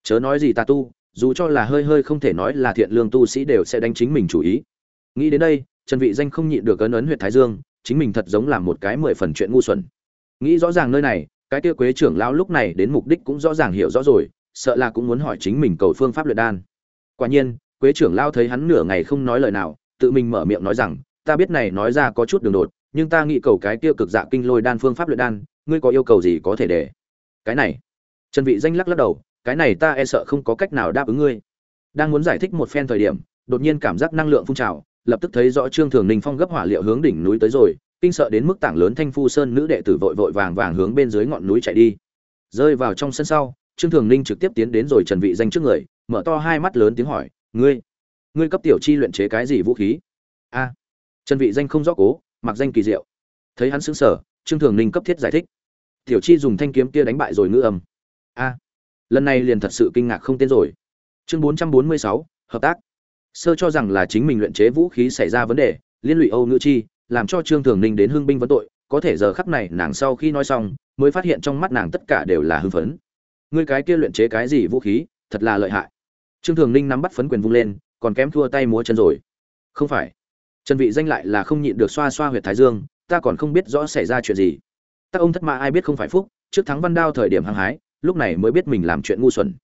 A: Chớ nói gì ta tu, dù cho là hơi hơi không thể nói là thiện lương tu sĩ đều sẽ đánh chính mình chủ ý. Nghĩ đến đây, trần vị danh không nhịn được ấn ấn huyệt thái dương, chính mình thật giống làm một cái mười phần chuyện ngu xuẩn. Nghĩ rõ ràng nơi này, cái kia quế trưởng lão lúc này đến mục đích cũng rõ ràng hiểu rõ rồi, sợ là cũng muốn hỏi chính mình cầu phương pháp luyện đan. Quả nhiên, quế trưởng lão thấy hắn nửa ngày không nói lời nào, tự mình mở miệng nói rằng, ta biết này nói ra có chút đường đột, nhưng ta nghĩ cầu cái kia cực dạ kinh lôi đan phương pháp luyện đan, ngươi có yêu cầu gì có thể để? Cái này. Trần vị danh lắc lắc đầu, cái này ta e sợ không có cách nào đáp ứng ngươi. Đang muốn giải thích một phen thời điểm, đột nhiên cảm giác năng lượng phun trào, lập tức thấy rõ trương thường ninh phong gấp hỏa liệu hướng đỉnh núi tới rồi, kinh sợ đến mức tảng lớn thanh phu sơn nữ đệ tử vội vội vàng vàng hướng bên dưới ngọn núi chạy đi. Rơi vào trong sân sau, trương thường ninh trực tiếp tiến đến rồi trần vị danh trước người, mở to hai mắt lớn tiếng hỏi, ngươi ngươi cấp tiểu chi luyện chế cái gì vũ khí? A. Trần vị danh không rõ cố, mặc danh kỳ diệu. Thấy hắn sững sờ, trương thường ninh cấp thiết giải thích tiểu chi dùng thanh kiếm kia đánh bại rồi ngữ âm. A lần này liền thật sự kinh ngạc không tên rồi. Chương 446, hợp tác. Sơ cho rằng là chính mình luyện chế vũ khí xảy ra vấn đề liên lụy âu ngữ chi làm cho trương thường ninh đến hưng binh vấn tội có thể giờ khắc này nàng sau khi nói xong mới phát hiện trong mắt nàng tất cả đều là hưng phấn. Ngươi cái kia luyện chế cái gì vũ khí thật là lợi hại. Trương thường ninh nắm bắt phấn quyền vung lên còn kém thua tay múa chân rồi. Không phải. Trần vị danh lại là không nhịn được xoa xoa huyệt thái dương ta còn không biết rõ xảy ra chuyện gì ta ông thất mã ai biết không phải phúc, trước thắng văn đao thời điểm hăng hái, lúc này mới biết mình làm chuyện ngu xuẩn.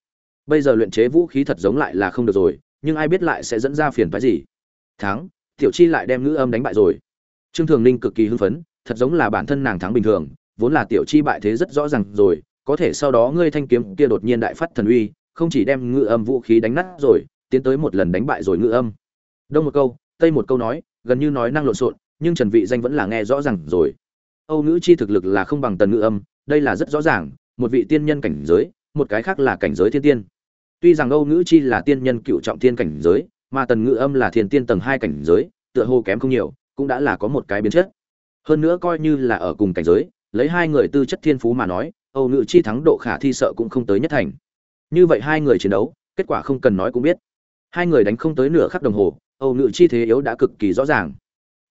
A: Bây giờ luyện chế vũ khí thật giống lại là không được rồi, nhưng ai biết lại sẽ dẫn ra phiền phái gì. Thắng, tiểu chi lại đem ngữ âm đánh bại rồi. Trương thường ninh cực kỳ hưng phấn, thật giống là bản thân nàng thắng bình thường, vốn là tiểu chi bại thế rất rõ ràng rồi, có thể sau đó ngươi thanh kiếm kia đột nhiên đại phát thần uy, không chỉ đem ngữ âm vũ khí đánh nát rồi, tiến tới một lần đánh bại rồi ngữ âm. Đông một câu, tây một câu nói, gần như nói năng lộn xộn, nhưng trần vị danh vẫn là nghe rõ ràng rồi âu ngữ chi thực lực là không bằng tần ngữ âm, đây là rất rõ ràng, một vị tiên nhân cảnh giới, một cái khác là cảnh giới thiên tiên. Tuy rằng âu ngữ chi là tiên nhân cựu trọng thiên cảnh giới, mà tần ngữ âm là thiên tiên tầng hai cảnh giới, tựa hồ kém không nhiều, cũng đã là có một cái biến chất. Hơn nữa coi như là ở cùng cảnh giới, lấy hai người tư chất thiên phú mà nói, âu ngữ chi thắng độ khả thi sợ cũng không tới nhất thành. Như vậy hai người chiến đấu, kết quả không cần nói cũng biết. Hai người đánh không tới nửa khắc đồng hồ, âu ngữ chi thế yếu đã cực kỳ rõ ràng.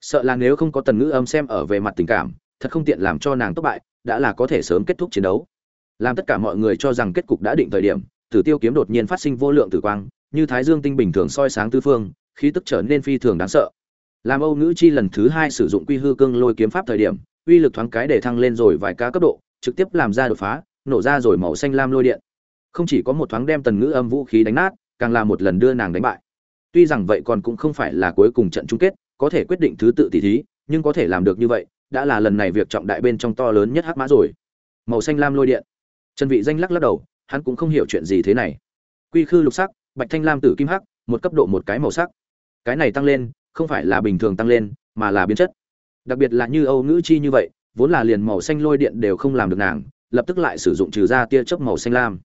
A: Sợ là nếu không có tần ngữ âm xem ở về mặt tình cảm thật không tiện làm cho nàng tốt bại, đã là có thể sớm kết thúc chiến đấu. Làm tất cả mọi người cho rằng kết cục đã định thời điểm, tử tiêu kiếm đột nhiên phát sinh vô lượng tử quang, như thái dương tinh bình thường soi sáng tư phương, khí tức trở nên phi thường đáng sợ. Làm âu ngữ chi lần thứ hai sử dụng quy hư cương lôi kiếm pháp thời điểm, uy lực thoáng cái để thăng lên rồi vài ca cấp độ, trực tiếp làm ra đột phá, nổ ra rồi màu xanh lam lôi điện. Không chỉ có một thoáng đem tần ngữ âm vũ khí đánh nát, càng là một lần đưa nàng đánh bại. Tuy rằng vậy còn cũng không phải là cuối cùng trận chung kết, có thể quyết định thứ tự tỷ thí, nhưng có thể làm được như vậy đã là lần này việc trọng đại bên trong to lớn nhất hắc mã rồi. Màu xanh lam lôi điện. Trần vị danh lắc lắc đầu, hắn cũng không hiểu chuyện gì thế này. Quy khư lục sắc, bạch thanh lam tử kim hắc, một cấp độ một cái màu sắc. Cái này tăng lên, không phải là bình thường tăng lên, mà là biến chất. Đặc biệt là như âu ngữ chi như vậy, vốn là liền màu xanh lôi điện đều không làm được nàng, lập tức lại sử dụng trừ ra tia chớp màu xanh lam.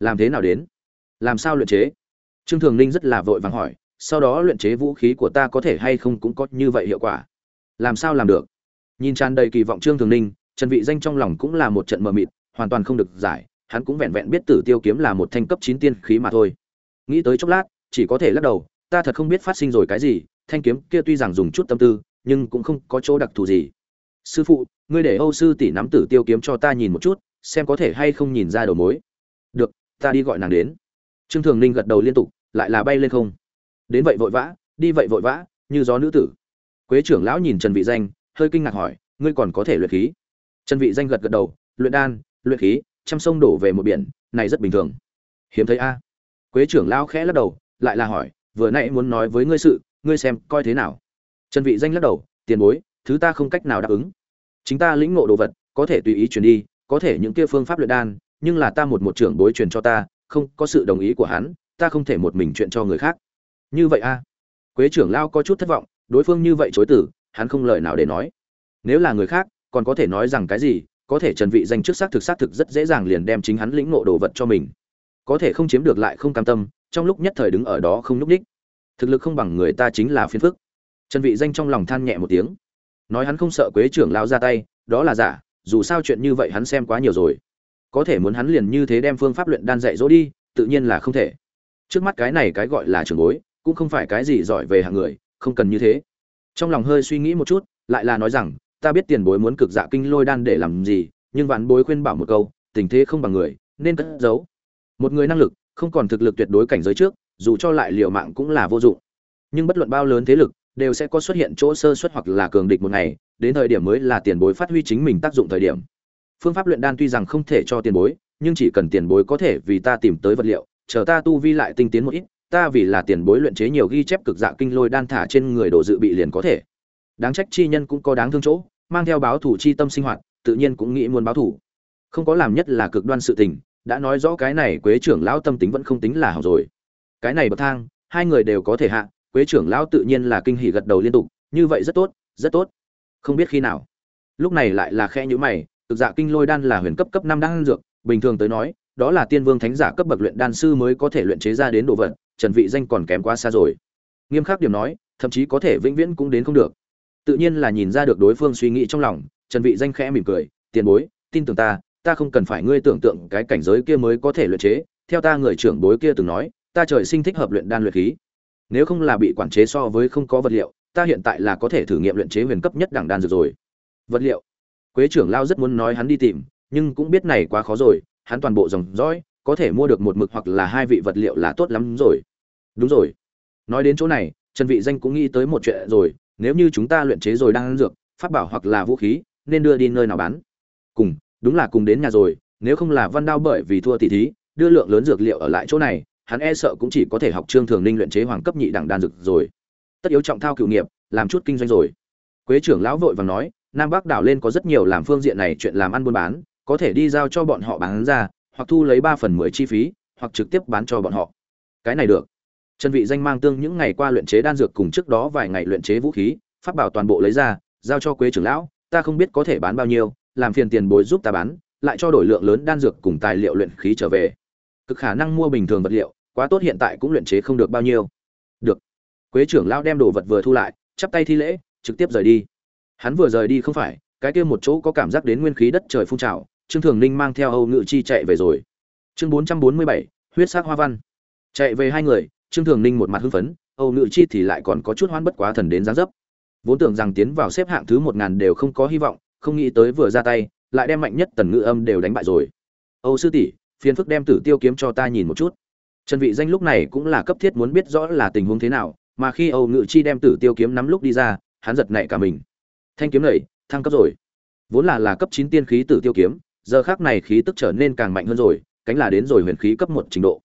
A: Làm thế nào đến? Làm sao luyện chế? Trương thường ninh rất là vội vàng hỏi, sau đó luyện chế vũ khí của ta có thể hay không cũng có như vậy hiệu quả. Làm sao làm được? Nhìn tràn đầy kỳ vọng trương thường ninh, trần vị danh trong lòng cũng là một trận mờ mịt, hoàn toàn không được giải, hắn cũng vẹn vẹn biết tử tiêu kiếm là một thanh cấp chín tiên khí mà thôi. Nghĩ tới chốc lát, chỉ có thể lắc đầu, ta thật không biết phát sinh rồi cái gì, thanh kiếm kia tuy rằng dùng chút tâm tư, nhưng cũng không có chỗ đặc thù gì. Sư phụ, ngươi để âu sư tỷ nắm tử tiêu kiếm cho ta nhìn một chút, xem có thể hay không nhìn ra đầu mối. Được, ta đi gọi nàng đến. Trương thường ninh gật đầu liên tục, lại là bay lên không. Đến vậy vội vã, đi vậy vội vã, như gió nữ tử. Quế trưởng lão nhìn trần vị danh hơi kinh ngạc hỏi, ngươi còn có thể luyện khí? Trần vị danh gật gật đầu, luyện đan, luyện khí, trăm sông đổ về một biển, này rất bình thường. Hiếm thấy a. Quế trưởng lão khẽ lắc đầu, lại là hỏi, vừa nãy muốn nói với ngươi sự, ngươi xem coi thế nào? Trần vị danh lắc đầu, tiền bối, thứ ta không cách nào đáp ứng. Chính ta lĩnh ngộ đồ vật, có thể tùy ý truyền đi, có thể những kia phương pháp luyện đan, nhưng là ta một một trưởng bối truyền cho ta, không có sự đồng ý của hắn, ta không thể một mình chuyện cho người khác. Như vậy a? Quế trưởng lão có chút thất vọng, đối phương như vậy chối từ hắn không lời nào để nói. Nếu là người khác, còn có thể nói rằng cái gì, có thể trần vị danh trước xác thực xác thực rất dễ dàng liền đem chính hắn lĩnh ngộ đồ vật cho mình. Có thể không chiếm được lại không cam tâm, trong lúc nhất thời đứng ở đó không lúc đích thực lực không bằng người ta chính là phiền phức. Trần vị danh trong lòng than nhẹ một tiếng. Nói hắn không sợ quế trưởng lão ra tay, đó là giả, dù sao chuyện như vậy hắn xem quá nhiều rồi. Có thể muốn hắn liền như thế đem phương pháp luyện đan dạy dỗ đi, tự nhiên là không thể. Trước mắt cái này cái gọi là trưởng bối, cũng không phải cái gì giỏi về hạng người, không cần như thế trong lòng hơi suy nghĩ một chút, lại là nói rằng, ta biết tiền bối muốn cực dạ kinh lôi đan để làm gì, nhưng vạn bối khuyên bảo một câu, tình thế không bằng người, nên cất giấu. Một người năng lực, không còn thực lực tuyệt đối cảnh giới trước, dù cho lại liều mạng cũng là vô dụng. Nhưng bất luận bao lớn thế lực, đều sẽ có xuất hiện chỗ sơ suất hoặc là cường địch một ngày, đến thời điểm mới là tiền bối phát huy chính mình tác dụng thời điểm. Phương pháp luyện đan tuy rằng không thể cho tiền bối, nhưng chỉ cần tiền bối có thể vì ta tìm tới vật liệu, chờ ta tu vi lại tinh tiến một ít ta vì là tiền bối luyện chế nhiều ghi chép cực dạ kinh lôi đan thả trên người đồ dự bị liền có thể. Đáng trách chi nhân cũng có đáng thương chỗ, mang theo báo thủ chi tâm sinh hoạt, tự nhiên cũng nghĩ muốn báo thủ không có làm nhất là cực đoan sự tình, đã nói rõ cái này quế trưởng lão tâm tính vẫn không tính là hỏng rồi. Cái này bậc thang, hai người đều có thể hạ, quế trưởng lão tự nhiên là kinh hỉ gật đầu liên tục, như vậy rất tốt rất tốt. Không biết khi nào. Lúc này lại là khe nhữ mày, cực dạ kinh lôi đan là huyền cấp cấp năm đan dược, bình thường tới nói, đó là tiên vương thánh giả cấp bậc luyện đan sư mới có thể luyện chế ra đến đồ vật trần vị danh còn kém quá xa rồi. Nghiêm khắc điểm nói, thậm chí có thể vĩnh viễn cũng đến không được. Tự nhiên là nhìn ra được đối phương suy nghĩ trong lòng, trần vị danh khẽ mỉm cười, tiền bối, tin tưởng ta ta không cần phải ngươi tưởng tượng cái cảnh giới kia mới có thể luyện chế. Theo ta người trưởng bối kia từng nói, ta trời sinh thích hợp luyện đan luyện khí. Nếu không là bị quản chế so với không có vật liệu, ta hiện tại là có thể thử nghiệm luyện chế huyền cấp nhất đẳng đan dược rồi. Vật liệu? Quế trưởng lao rất muốn nói hắn đi tìm, nhưng cũng biết này quá khó rồi, hắn toàn bộ dòng dõi, có thể mua được một mực hoặc là hai vị vật liệu là tốt lắm rồi đúng rồi. Nói đến chỗ này, trần vị danh cũng nghĩ tới một chuyện rồi, nếu như chúng ta luyện chế rồi đang ăn dược phát bảo hoặc là vũ khí, nên đưa đi nơi nào bán? Cùng, đúng là cùng đến nhà rồi, nếu không là văn đao bởi vì thua tỷ thí, đưa lượng lớn dược liệu ở lại chỗ này, hắn e sợ cũng chỉ có thể học trương thường ninh luyện chế hoàng cấp nhị đẳng đan dược rồi. Tất yếu trọng thao cựu nghiệp, làm chút kinh doanh rồi. Quế trưởng lão vội vàng nói, nam bắc đảo lên có rất nhiều làm phương diện này chuyện làm ăn buôn bán, có thể đi giao cho bọn họ bán ra, hoặc thu lấy ba phần mười chi phí, hoặc trực tiếp bán cho bọn họ. Cái này được trần vị danh mang tương những ngày qua luyện chế đan dược cùng trước đó vài ngày luyện chế vũ khí, pháp bảo toàn bộ lấy ra, giao cho quế trưởng lão, ta không biết có thể bán bao nhiêu, làm phiền tiền bối giúp ta bán, lại cho đổi lượng lớn đan dược cùng tài liệu luyện khí trở về. Cực khả năng mua bình thường vật liệu, quá tốt hiện tại cũng luyện chế không được bao nhiêu. Được. Quế trưởng lão đem đồ vật vừa thu lại, chắp tay thi lễ, trực tiếp rời đi. Hắn vừa rời đi không phải, cái kia một chỗ có cảm giác đến nguyên khí đất trời phun trào, trương thường ninh mang theo âu ngự chi chạy về rồi. Chương bốn trăm bốn mươi bảy, huyết sắc hoa văn. Chạy về hai người trương thường ninh một mặt hưng phấn, âu ngự chi thì lại còn có chút hoan bất quá thần đến giáng dấp. Vốn tưởng rằng tiến vào xếp hạng thứ một ngàn đều không có hy vọng, không nghĩ tới vừa ra tay, lại đem mạnh nhất tần ngự âm đều đánh bại rồi. Âu sư tỷ, phiền phức đem tử tiêu kiếm cho ta nhìn một chút. Trần vị danh lúc này cũng là cấp thiết muốn biết rõ là tình huống thế nào, mà khi âu ngự chi đem tử tiêu kiếm nắm lúc đi ra, hắn giật nảy cả mình. Thanh kiếm này, thăng cấp rồi. Vốn là là cấp chín tiên khí tử tiêu kiếm, giờ khác này khí tức trở nên càng mạnh hơn rồi, cánh là đến rồi huyền khí cấp một trình độ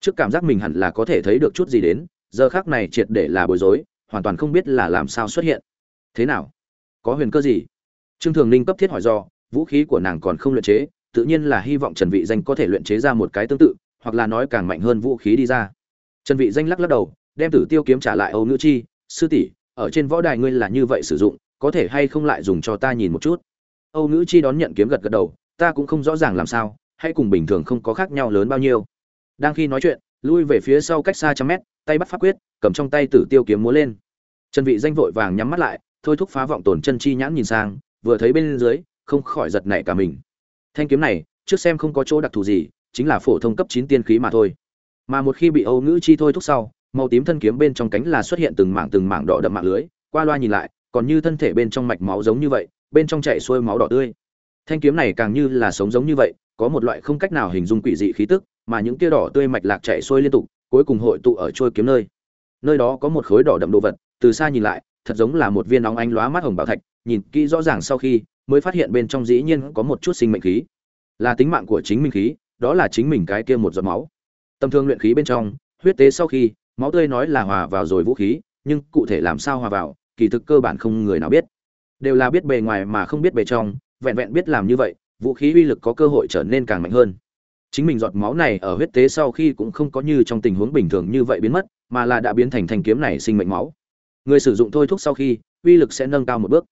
A: trước cảm giác mình hẳn là có thể thấy được chút gì đến, giờ khác này triệt để là bối rối, hoàn toàn không biết là làm sao xuất hiện. Thế nào? Có huyền cơ gì? Trương thường ninh cấp thiết hỏi do, vũ khí của nàng còn không luyện chế, tự nhiên là hy vọng trần vị danh có thể luyện chế ra một cái tương tự, hoặc là nói càng mạnh hơn vũ khí đi ra. Trần vị danh lắc lắc đầu, đem tử tiêu kiếm trả lại âu nữ chi, sư tỷ, ở trên võ đài ngươi là như vậy sử dụng, có thể hay không lại dùng cho ta nhìn một chút? Âu nữ chi đón nhận kiếm gật gật đầu, ta cũng không rõ ràng làm sao, hay cùng bình thường không có khác nhau lớn bao nhiêu đang khi nói chuyện, lui về phía sau cách xa trăm mét, tay bắt pháp quyết, cầm trong tay tử tiêu kiếm múa lên. Trần vị danh vội vàng nhắm mắt lại, thôi thúc phá vọng tổn chân chi nhãn nhìn sang, vừa thấy bên dưới, không khỏi giật nảy cả mình. Thanh kiếm này, trước xem không có chỗ đặc thù gì, chính là phổ thông cấp 9 tiên khí mà thôi. Mà một khi bị âu ngữ chi thôi thúc sau, màu tím thân kiếm bên trong cánh là xuất hiện từng mảng từng mảng đỏ đậm mạng lưới, qua loa nhìn lại, còn như thân thể bên trong mạch máu giống như vậy, bên trong chảy xuôi máu đỏ tươi. Thanh kiếm này càng như là sống giống như vậy, có một loại không cách nào hình dung quỷ dị khí tức mà những tia đỏ tươi mạch lạc chạy xuôi liên tục, cuối cùng hội tụ ở trôi kiếm nơi. Nơi đó có một khối đỏ đậm đồ vật, từ xa nhìn lại, thật giống là một viên nóng ánh lóa mắt hồng bảo thạch, nhìn kỹ rõ ràng sau khi, mới phát hiện bên trong dĩ nhiên có một chút sinh mệnh khí. Là tính mạng của chính mình khí, đó là chính mình cái kia một giọt máu. Tâm thương luyện khí bên trong, huyết tế sau khi, máu tươi nói là hòa vào rồi vũ khí, nhưng cụ thể làm sao hòa vào, kỳ thực cơ bản không người nào biết. Đều là biết bề ngoài mà không biết bề trong, vẹn vẹn biết làm như vậy, vũ khí uy lực có cơ hội trở nên càng mạnh hơn chính mình giọt máu này ở huyết tế sau khi cũng không có như trong tình huống bình thường như vậy biến mất, mà là đã biến thành thanh kiếm này sinh mệnh máu. Người sử dụng thôi thúc sau khi, uy lực sẽ nâng cao một bước.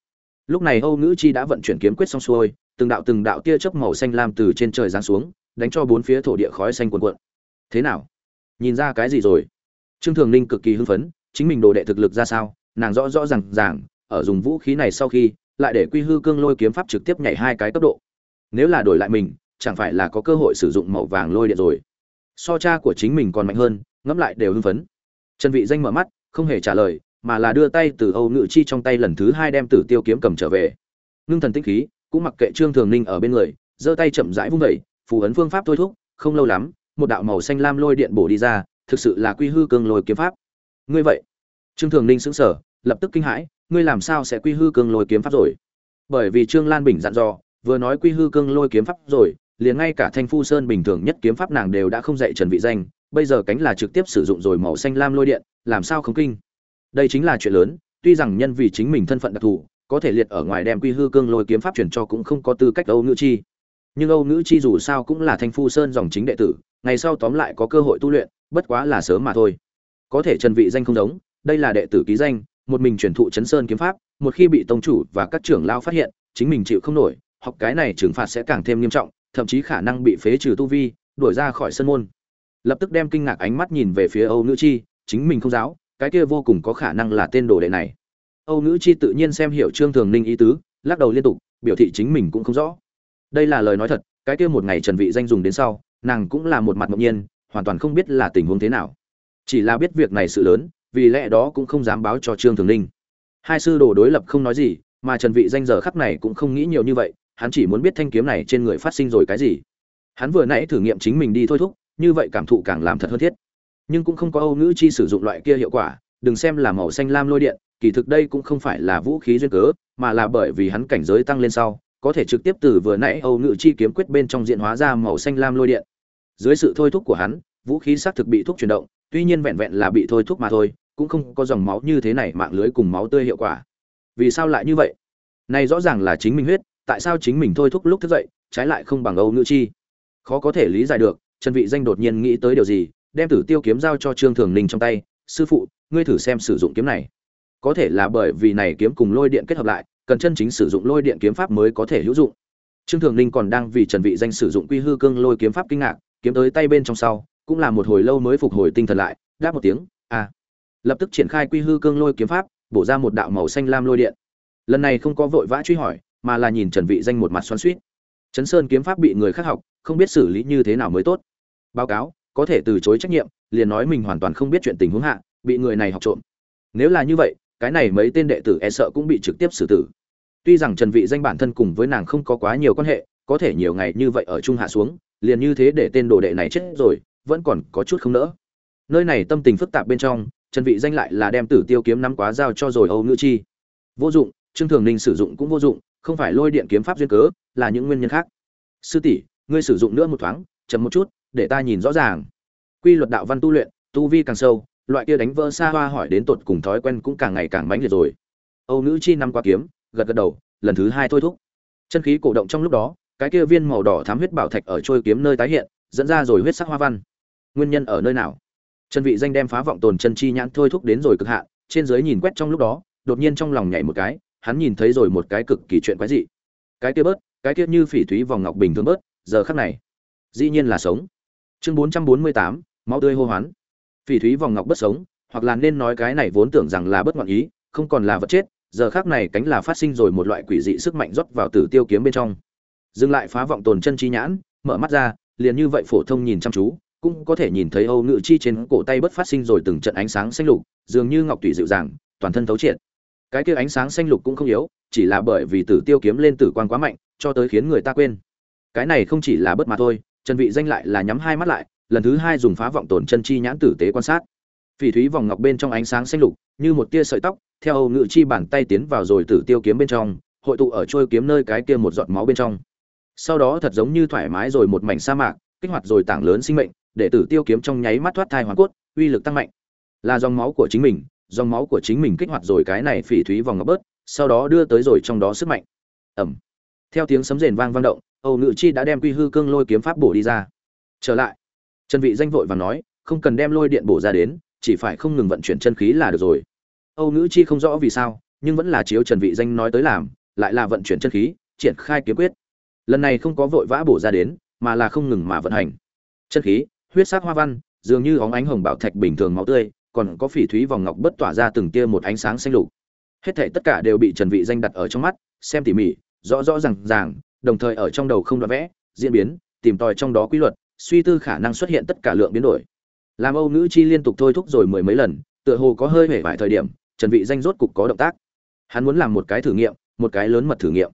A: Lúc này âu ngữ chi đã vận chuyển kiếm quyết xong xuôi, từng đạo từng đạo tia chớp màu xanh lam từ trên trời giáng xuống, đánh cho bốn phía thổ địa khói xanh cuồn cuộn. Thế nào? Nhìn ra cái gì rồi? Trương thường ninh cực kỳ hưng phấn, chính mình đồ đệ thực lực ra sao? Nàng rõ rõ rằng ràng, ở dùng vũ khí này sau khi, lại để quy hư cương lôi kiếm pháp trực tiếp nhảy hai cái cấp độ. Nếu là đổi lại mình chẳng phải là có cơ hội sử dụng màu vàng lôi điện rồi. So cha của chính mình còn mạnh hơn, ngẫm lại đều hưng phấn. Trần vị danh mở mắt, không hề trả lời, mà là đưa tay từ âu ngự chi trong tay lần thứ hai đem tử tiêu kiếm cầm trở về. Ngưng thần tinh khí, cũng mặc kệ trương thường ninh ở bên người, giơ tay chậm rãi vung vẩy phù ấn phương pháp thôi thúc, không lâu lắm, một đạo màu xanh lam lôi điện bổ đi ra, thực sự là quy hư cương lôi kiếm pháp. Ngươi vậy? Trương thường ninh sững sờ, lập tức kinh hãi, ngươi làm sao sẽ quy hư cương lôi kiếm pháp rồi? Bởi vì trương lan bình dặn dò, vừa nói quy hư cương lôi kiếm pháp rồi liền ngay cả thanh phu sơn bình thường nhất kiếm pháp nàng đều đã không dạy trần vị danh, bây giờ cánh là trực tiếp sử dụng rồi màu xanh lam lôi điện, làm sao không kinh? Đây chính là chuyện lớn, tuy rằng nhân vì chính mình thân phận đặc thù, có thể liệt ở ngoài đem quy hư cương lôi kiếm pháp truyền cho cũng không có tư cách âu ngữ chi. Nhưng âu ngữ chi dù sao cũng là thanh phu sơn dòng chính đệ tử, ngày sau tóm lại có cơ hội tu luyện, bất quá là sớm mà thôi. Có thể trần vị danh không giống, đây là đệ tử ký danh, một mình truyền thụ chấn sơn kiếm pháp, một khi bị tông chủ và các trưởng lao phát hiện, chính mình chịu không nổi, học cái này trừng phạt sẽ càng thêm nghiêm trọng thậm chí khả năng bị phế trừ tu vi, đuổi ra khỏi sân môn. Lập tức đem kinh ngạc ánh mắt nhìn về phía âu nữ chi, chính mình không giáo, cái kia vô cùng có khả năng là tên đồ đệ này. Âu nữ chi tự nhiên xem hiểu trương thường ninh ý tứ, lắc đầu liên tục, biểu thị chính mình cũng không rõ. Đây là lời nói thật, cái kia một ngày trần vị danh dùng đến sau, nàng cũng là một mặt ngẫu nhiên, hoàn toàn không biết là tình huống thế nào. Chỉ là biết việc này sự lớn, vì lẽ đó cũng không dám báo cho trương thường ninh. Hai sư đồ đối lập không nói gì, mà trần vị danh giờ khắc này cũng không nghĩ nhiều như vậy hắn chỉ muốn biết thanh kiếm này trên người phát sinh rồi cái gì. Hắn vừa nãy thử nghiệm chính mình đi thôi thúc, như vậy cảm thụ càng làm thật hơn thiết. Nhưng cũng không có âu ngữ chi sử dụng loại kia hiệu quả, đừng xem là màu xanh lam lôi điện, kỳ thực đây cũng không phải là vũ khí duyên cớ, mà là bởi vì hắn cảnh giới tăng lên sau, có thể trực tiếp từ vừa nãy âu ngữ chi kiếm quyết bên trong diện hóa ra màu xanh lam lôi điện. Dưới sự thôi thúc của hắn, vũ khí xác thực bị thúc chuyển động, tuy nhiên vẹn vẹn là bị thôi thúc mà thôi, cũng không có dòng máu như thế này, mạng lưới cùng máu tươi hiệu quả. Vì sao lại như vậy? Này rõ ràng là chính mình huyết tại sao chính mình thôi thúc lúc thức dậy, trái lại không bằng âu ngữ chi? Khó có thể lý giải được, trần vị danh đột nhiên nghĩ tới điều gì, đem tử tiêu kiếm giao cho trương thường ninh trong tay, sư phụ, ngươi thử xem sử dụng kiếm này. Có thể là bởi vì này kiếm cùng lôi điện kết hợp lại, cần chân chính sử dụng lôi điện kiếm pháp mới có thể hữu dụng. Trương thường ninh còn đang vì trần vị danh sử dụng quy hư cương lôi kiếm pháp kinh ngạc, kiếm tới tay bên trong sau, cũng là một hồi lâu mới phục hồi tinh thần lại, đáp một tiếng a lập tức triển khai quy hư cương lôi kiếm pháp, bổ ra một đạo màu xanh lam lôi điện. Lần này không có vội vã truy hỏi mà là nhìn trần vị danh một mặt xoắn xuýt. Chấn sơn kiếm pháp bị người khác học, không biết xử lý như thế nào mới tốt. Báo cáo, có thể từ chối trách nhiệm, liền nói mình hoàn toàn không biết chuyện tình huống hạ, bị người này học trộm. Nếu là như vậy, cái này mấy tên đệ tử e sợ cũng bị trực tiếp xử tử. Tuy rằng trần vị danh bản thân cùng với nàng không có quá nhiều quan hệ, có thể nhiều ngày như vậy ở chung hạ xuống, liền như thế để tên đồ đệ này chết rồi, vẫn còn có chút không nỡ. Nơi này tâm tình phức tạp bên trong, trần vị danh lại là đem tử tiêu kiếm nắm quá giao cho rồi âu Ngư chi. Vô dụng trương thường ninh sử dụng cũng vô dụng, không phải lôi điện kiếm pháp duyên cớ, là những nguyên nhân khác. Sư tỷ, ngươi sử dụng nữa một thoáng, chậm một chút, để ta nhìn rõ ràng. Quy luật đạo văn tu luyện, tu vi càng sâu, loại kia đánh vỡ xa hoa hỏi đến tột cùng thói quen cũng càng ngày càng mãnh liệt rồi. Âu nữ chi năm qua kiếm, gật gật đầu, lần thứ hai thôi thúc. Chân khí cổ động trong lúc đó, cái kia viên màu đỏ thám huyết bảo thạch ở trôi kiếm nơi tái hiện, dẫn ra rồi huyết sắc hoa văn. Nguyên nhân ở nơi nào? Chân vị danh đem phá vọng tồn chân chi nhãn thôi thúc đến rồi cực hạn, trên dưới nhìn quét trong lúc đó, đột nhiên trong lòng nhảy một cái hắn nhìn thấy rồi một cái cực kỳ chuyện quái dị. Cái kia bớt cái kia như phỉ thúy vòng ngọc bình thường bớt giờ khắc này dĩ nhiên là sống. Chương 448, máu tươi hô hoán. Phỉ thúy vòng ngọc bất sống hoặc là nên nói cái này vốn tưởng rằng là bất ngoạn ý không còn là vật chết giờ khác này cánh là phát sinh rồi một loại quỷ dị sức mạnh rót vào tử tiêu kiếm bên trong. Dừng lại phá vọng tồn chân chi nhãn mở mắt ra liền như vậy phổ thông nhìn chăm chú cũng có thể nhìn thấy âu ngự chi trên cổ tay bất phát sinh rồi từng trận ánh sáng xanh lục dường như ngọc tùy dịu dàng toàn thân thấu triệt cái kia ánh sáng xanh lục cũng không yếu, chỉ là bởi vì tử tiêu kiếm lên tử quan quá mạnh, cho tới khiến người ta quên. Cái này không chỉ là bất mà thôi, trần vị danh lại là nhắm hai mắt lại, lần thứ hai dùng phá vọng tổn chân chi nhãn tử tế quan sát. Phỉ thúy vòng ngọc bên trong ánh sáng xanh lục, như một tia sợi tóc, theo hầu ngự chi bàn tay tiến vào rồi tử tiêu kiếm bên trong, hội tụ ở trôi kiếm nơi cái kia một giọt máu bên trong. Sau đó thật giống như thoải mái rồi một mảnh sa mạc, kích hoạt rồi tảng lớn sinh mệnh, để tử tiêu kiếm trong nháy mắt thoát thai hoàn cốt, uy lực tăng mạnh. Là dòng máu của chính mình dòng máu của chính mình kích hoạt rồi cái này phỉ thúy vòng ngọc bớt, sau đó đưa tới rồi trong đó sức mạnh. Ẩm. Theo tiếng sấm rền vang vang động, âu ngự chi đã đem quy hư cương lôi kiếm pháp bổ đi ra. Trở lại. Trần vị danh vội và nói, không cần đem lôi điện bổ ra đến, chỉ phải không ngừng vận chuyển chân khí là được rồi. Âu ngự chi không rõ vì sao, nhưng vẫn là chiếu trần vị danh nói tới làm, lại là vận chuyển chân khí, triển khai kiếm quyết. Lần này không có vội vã bổ ra đến, mà là không ngừng mà vận hành. Chân khí, huyết sắc hoa văn, dường như óng ánh hồng bảo thạch bình thường máu tươi còn có phỉ thúy vòng ngọc bất tỏa ra từng tia một ánh sáng xanh lục. Hết thảy tất cả đều bị trần vị danh đặt ở trong mắt, xem tỉ mỉ, rõ rõ ràng ràng, đồng thời ở trong đầu không đoạn vẽ, diễn biến, tìm tòi trong đó quy luật, suy tư khả năng xuất hiện tất cả lượng biến đổi. Làm âu nữ chi liên tục thôi thúc rồi mười mấy lần, tựa hồ có hơi hề vài thời điểm, trần vị danh rốt cục có động tác. Hắn muốn làm một cái thử nghiệm, một cái lớn mật thử nghiệm.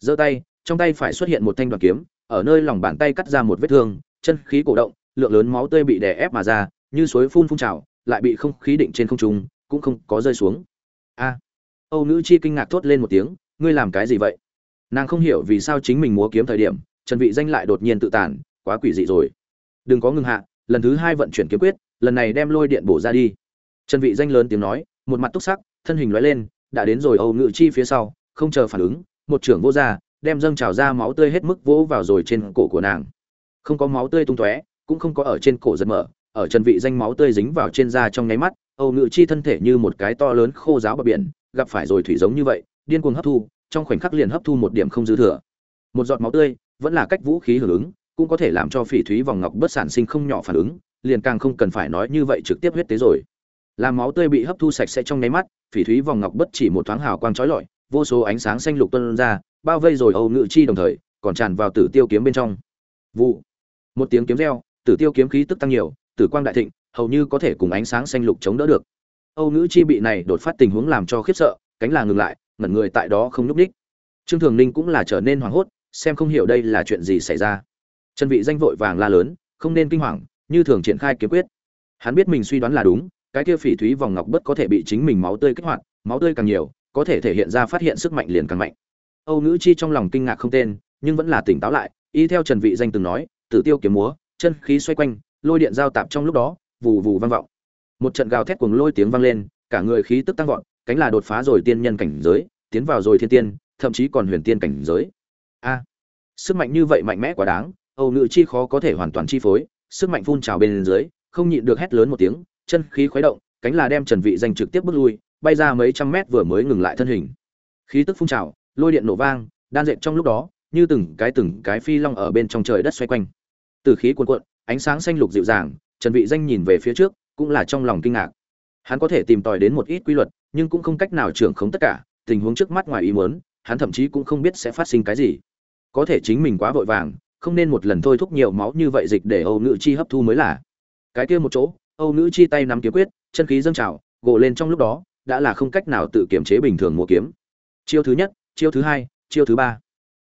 A: Giơ tay, trong tay phải xuất hiện một thanh đoản kiếm, ở nơi lòng bàn tay cắt ra một vết thương, chân khí cổ động, lượng lớn máu tươi bị đè ép mà ra, như suối phun phun trào lại bị không khí định trên không trung, cũng không có rơi xuống. A. Âu nữ chi kinh ngạc thốt lên một tiếng, ngươi làm cái gì vậy? Nàng không hiểu vì sao chính mình múa kiếm thời điểm, trần vị danh lại đột nhiên tự tàn, quá quỷ dị rồi. Đừng có ngừng hạ, lần thứ hai vận chuyển kiếm quyết, lần này đem lôi điện bổ ra đi. Trần vị danh lớn tiếng nói, một mặt túc sắc, thân hình lóe lên, đã đến rồi âu ngự chi phía sau, không chờ phản ứng, một trưởng vô ra đem dâng trào ra máu tươi hết mức vỗ vào rồi trên cổ của nàng. Không có máu tươi tung tóe, cũng không có ở trên cổ giật mở ở trần vị danh máu tươi dính vào trên da trong nháy mắt, âu ngự chi thân thể như một cái to lớn khô giáo bờ biển, gặp phải rồi thủy giống như vậy, điên cuồng hấp thu, trong khoảnh khắc liền hấp thu một điểm không dư thừa. Một giọt máu tươi vẫn là cách vũ khí hưởng ứng, cũng có thể làm cho phỉ thúy vòng ngọc bất sản sinh không nhỏ phản ứng, liền càng không cần phải nói như vậy trực tiếp huyết tế rồi. Làm máu tươi bị hấp thu sạch sẽ trong nháy mắt, phỉ thúy vòng ngọc bất chỉ một thoáng hào quang chói lọi, vô số ánh sáng xanh lục tuôn ra, bao vây rồi âu ngự chi đồng thời, còn tràn vào tử tiêu kiếm bên trong. Vụ. Một tiếng kiếm reo, tử tiêu kiếm khí tức tăng nhiều tử quang đại thịnh, hầu như có thể cùng ánh sáng xanh lục chống đỡ được. Âu nữ chi bị này đột phát tình huống làm cho khiếp sợ, cánh là ngừng lại, ngẩn người tại đó không núp đích trương thường ninh cũng là trở nên hoảng hốt, xem không hiểu đây là chuyện gì xảy ra. Trần vị danh vội vàng la lớn, không nên kinh hoàng, như thường triển khai kiếm quyết. Hắn biết mình suy đoán là đúng, cái kia phỉ thúy vòng ngọc bất có thể bị chính mình máu tươi kích hoạt, máu tươi càng nhiều, có thể thể hiện ra phát hiện sức mạnh liền càng mạnh. Âu nữ chi trong lòng kinh ngạc không tên, nhưng vẫn là tỉnh táo lại, y theo trần vị danh từng nói, tử tiêu kiếm múa, chân khí xoay quanh lôi điện giao tạp trong lúc đó, vù vù vang vọng. Một trận gào thét cuồng lôi tiếng vang lên, cả người khí tức tăng vọt, cánh là đột phá rồi tiên nhân cảnh giới, tiến vào rồi thiên tiên, thậm chí còn huyền tiên cảnh giới. A, sức mạnh như vậy mạnh mẽ quá đáng, âu nữ chi khó có thể hoàn toàn chi phối, sức mạnh phun trào bên dưới, không nhịn được hét lớn một tiếng, chân khí khuấy động, cánh là đem trần vị danh trực tiếp bước lui, bay ra mấy trăm mét vừa mới ngừng lại thân hình. Khí tức phun trào, lôi điện nổ vang, đan dệt trong lúc đó, như từng cái từng cái phi long ở bên trong trời đất xoay quanh. Từ khí cuồn cuộn ánh sáng xanh lục dịu dàng, trần vị danh nhìn về phía trước, cũng là trong lòng kinh ngạc. Hắn có thể tìm tòi đến một ít quy luật, nhưng cũng không cách nào trưởng khống tất cả, tình huống trước mắt ngoài ý muốn, hắn thậm chí cũng không biết sẽ phát sinh cái gì. Có thể chính mình quá vội vàng, không nên một lần thôi thúc nhiều máu như vậy dịch để âu nữ chi hấp thu mới là. Cái kia một chỗ, âu nữ chi tay nắm kiếm quyết, chân khí dâng trào, gồ lên trong lúc đó, đã là không cách nào tự kiểm chế bình thường mua kiếm. Chiêu thứ nhất, chiêu thứ hai, chiêu thứ ba.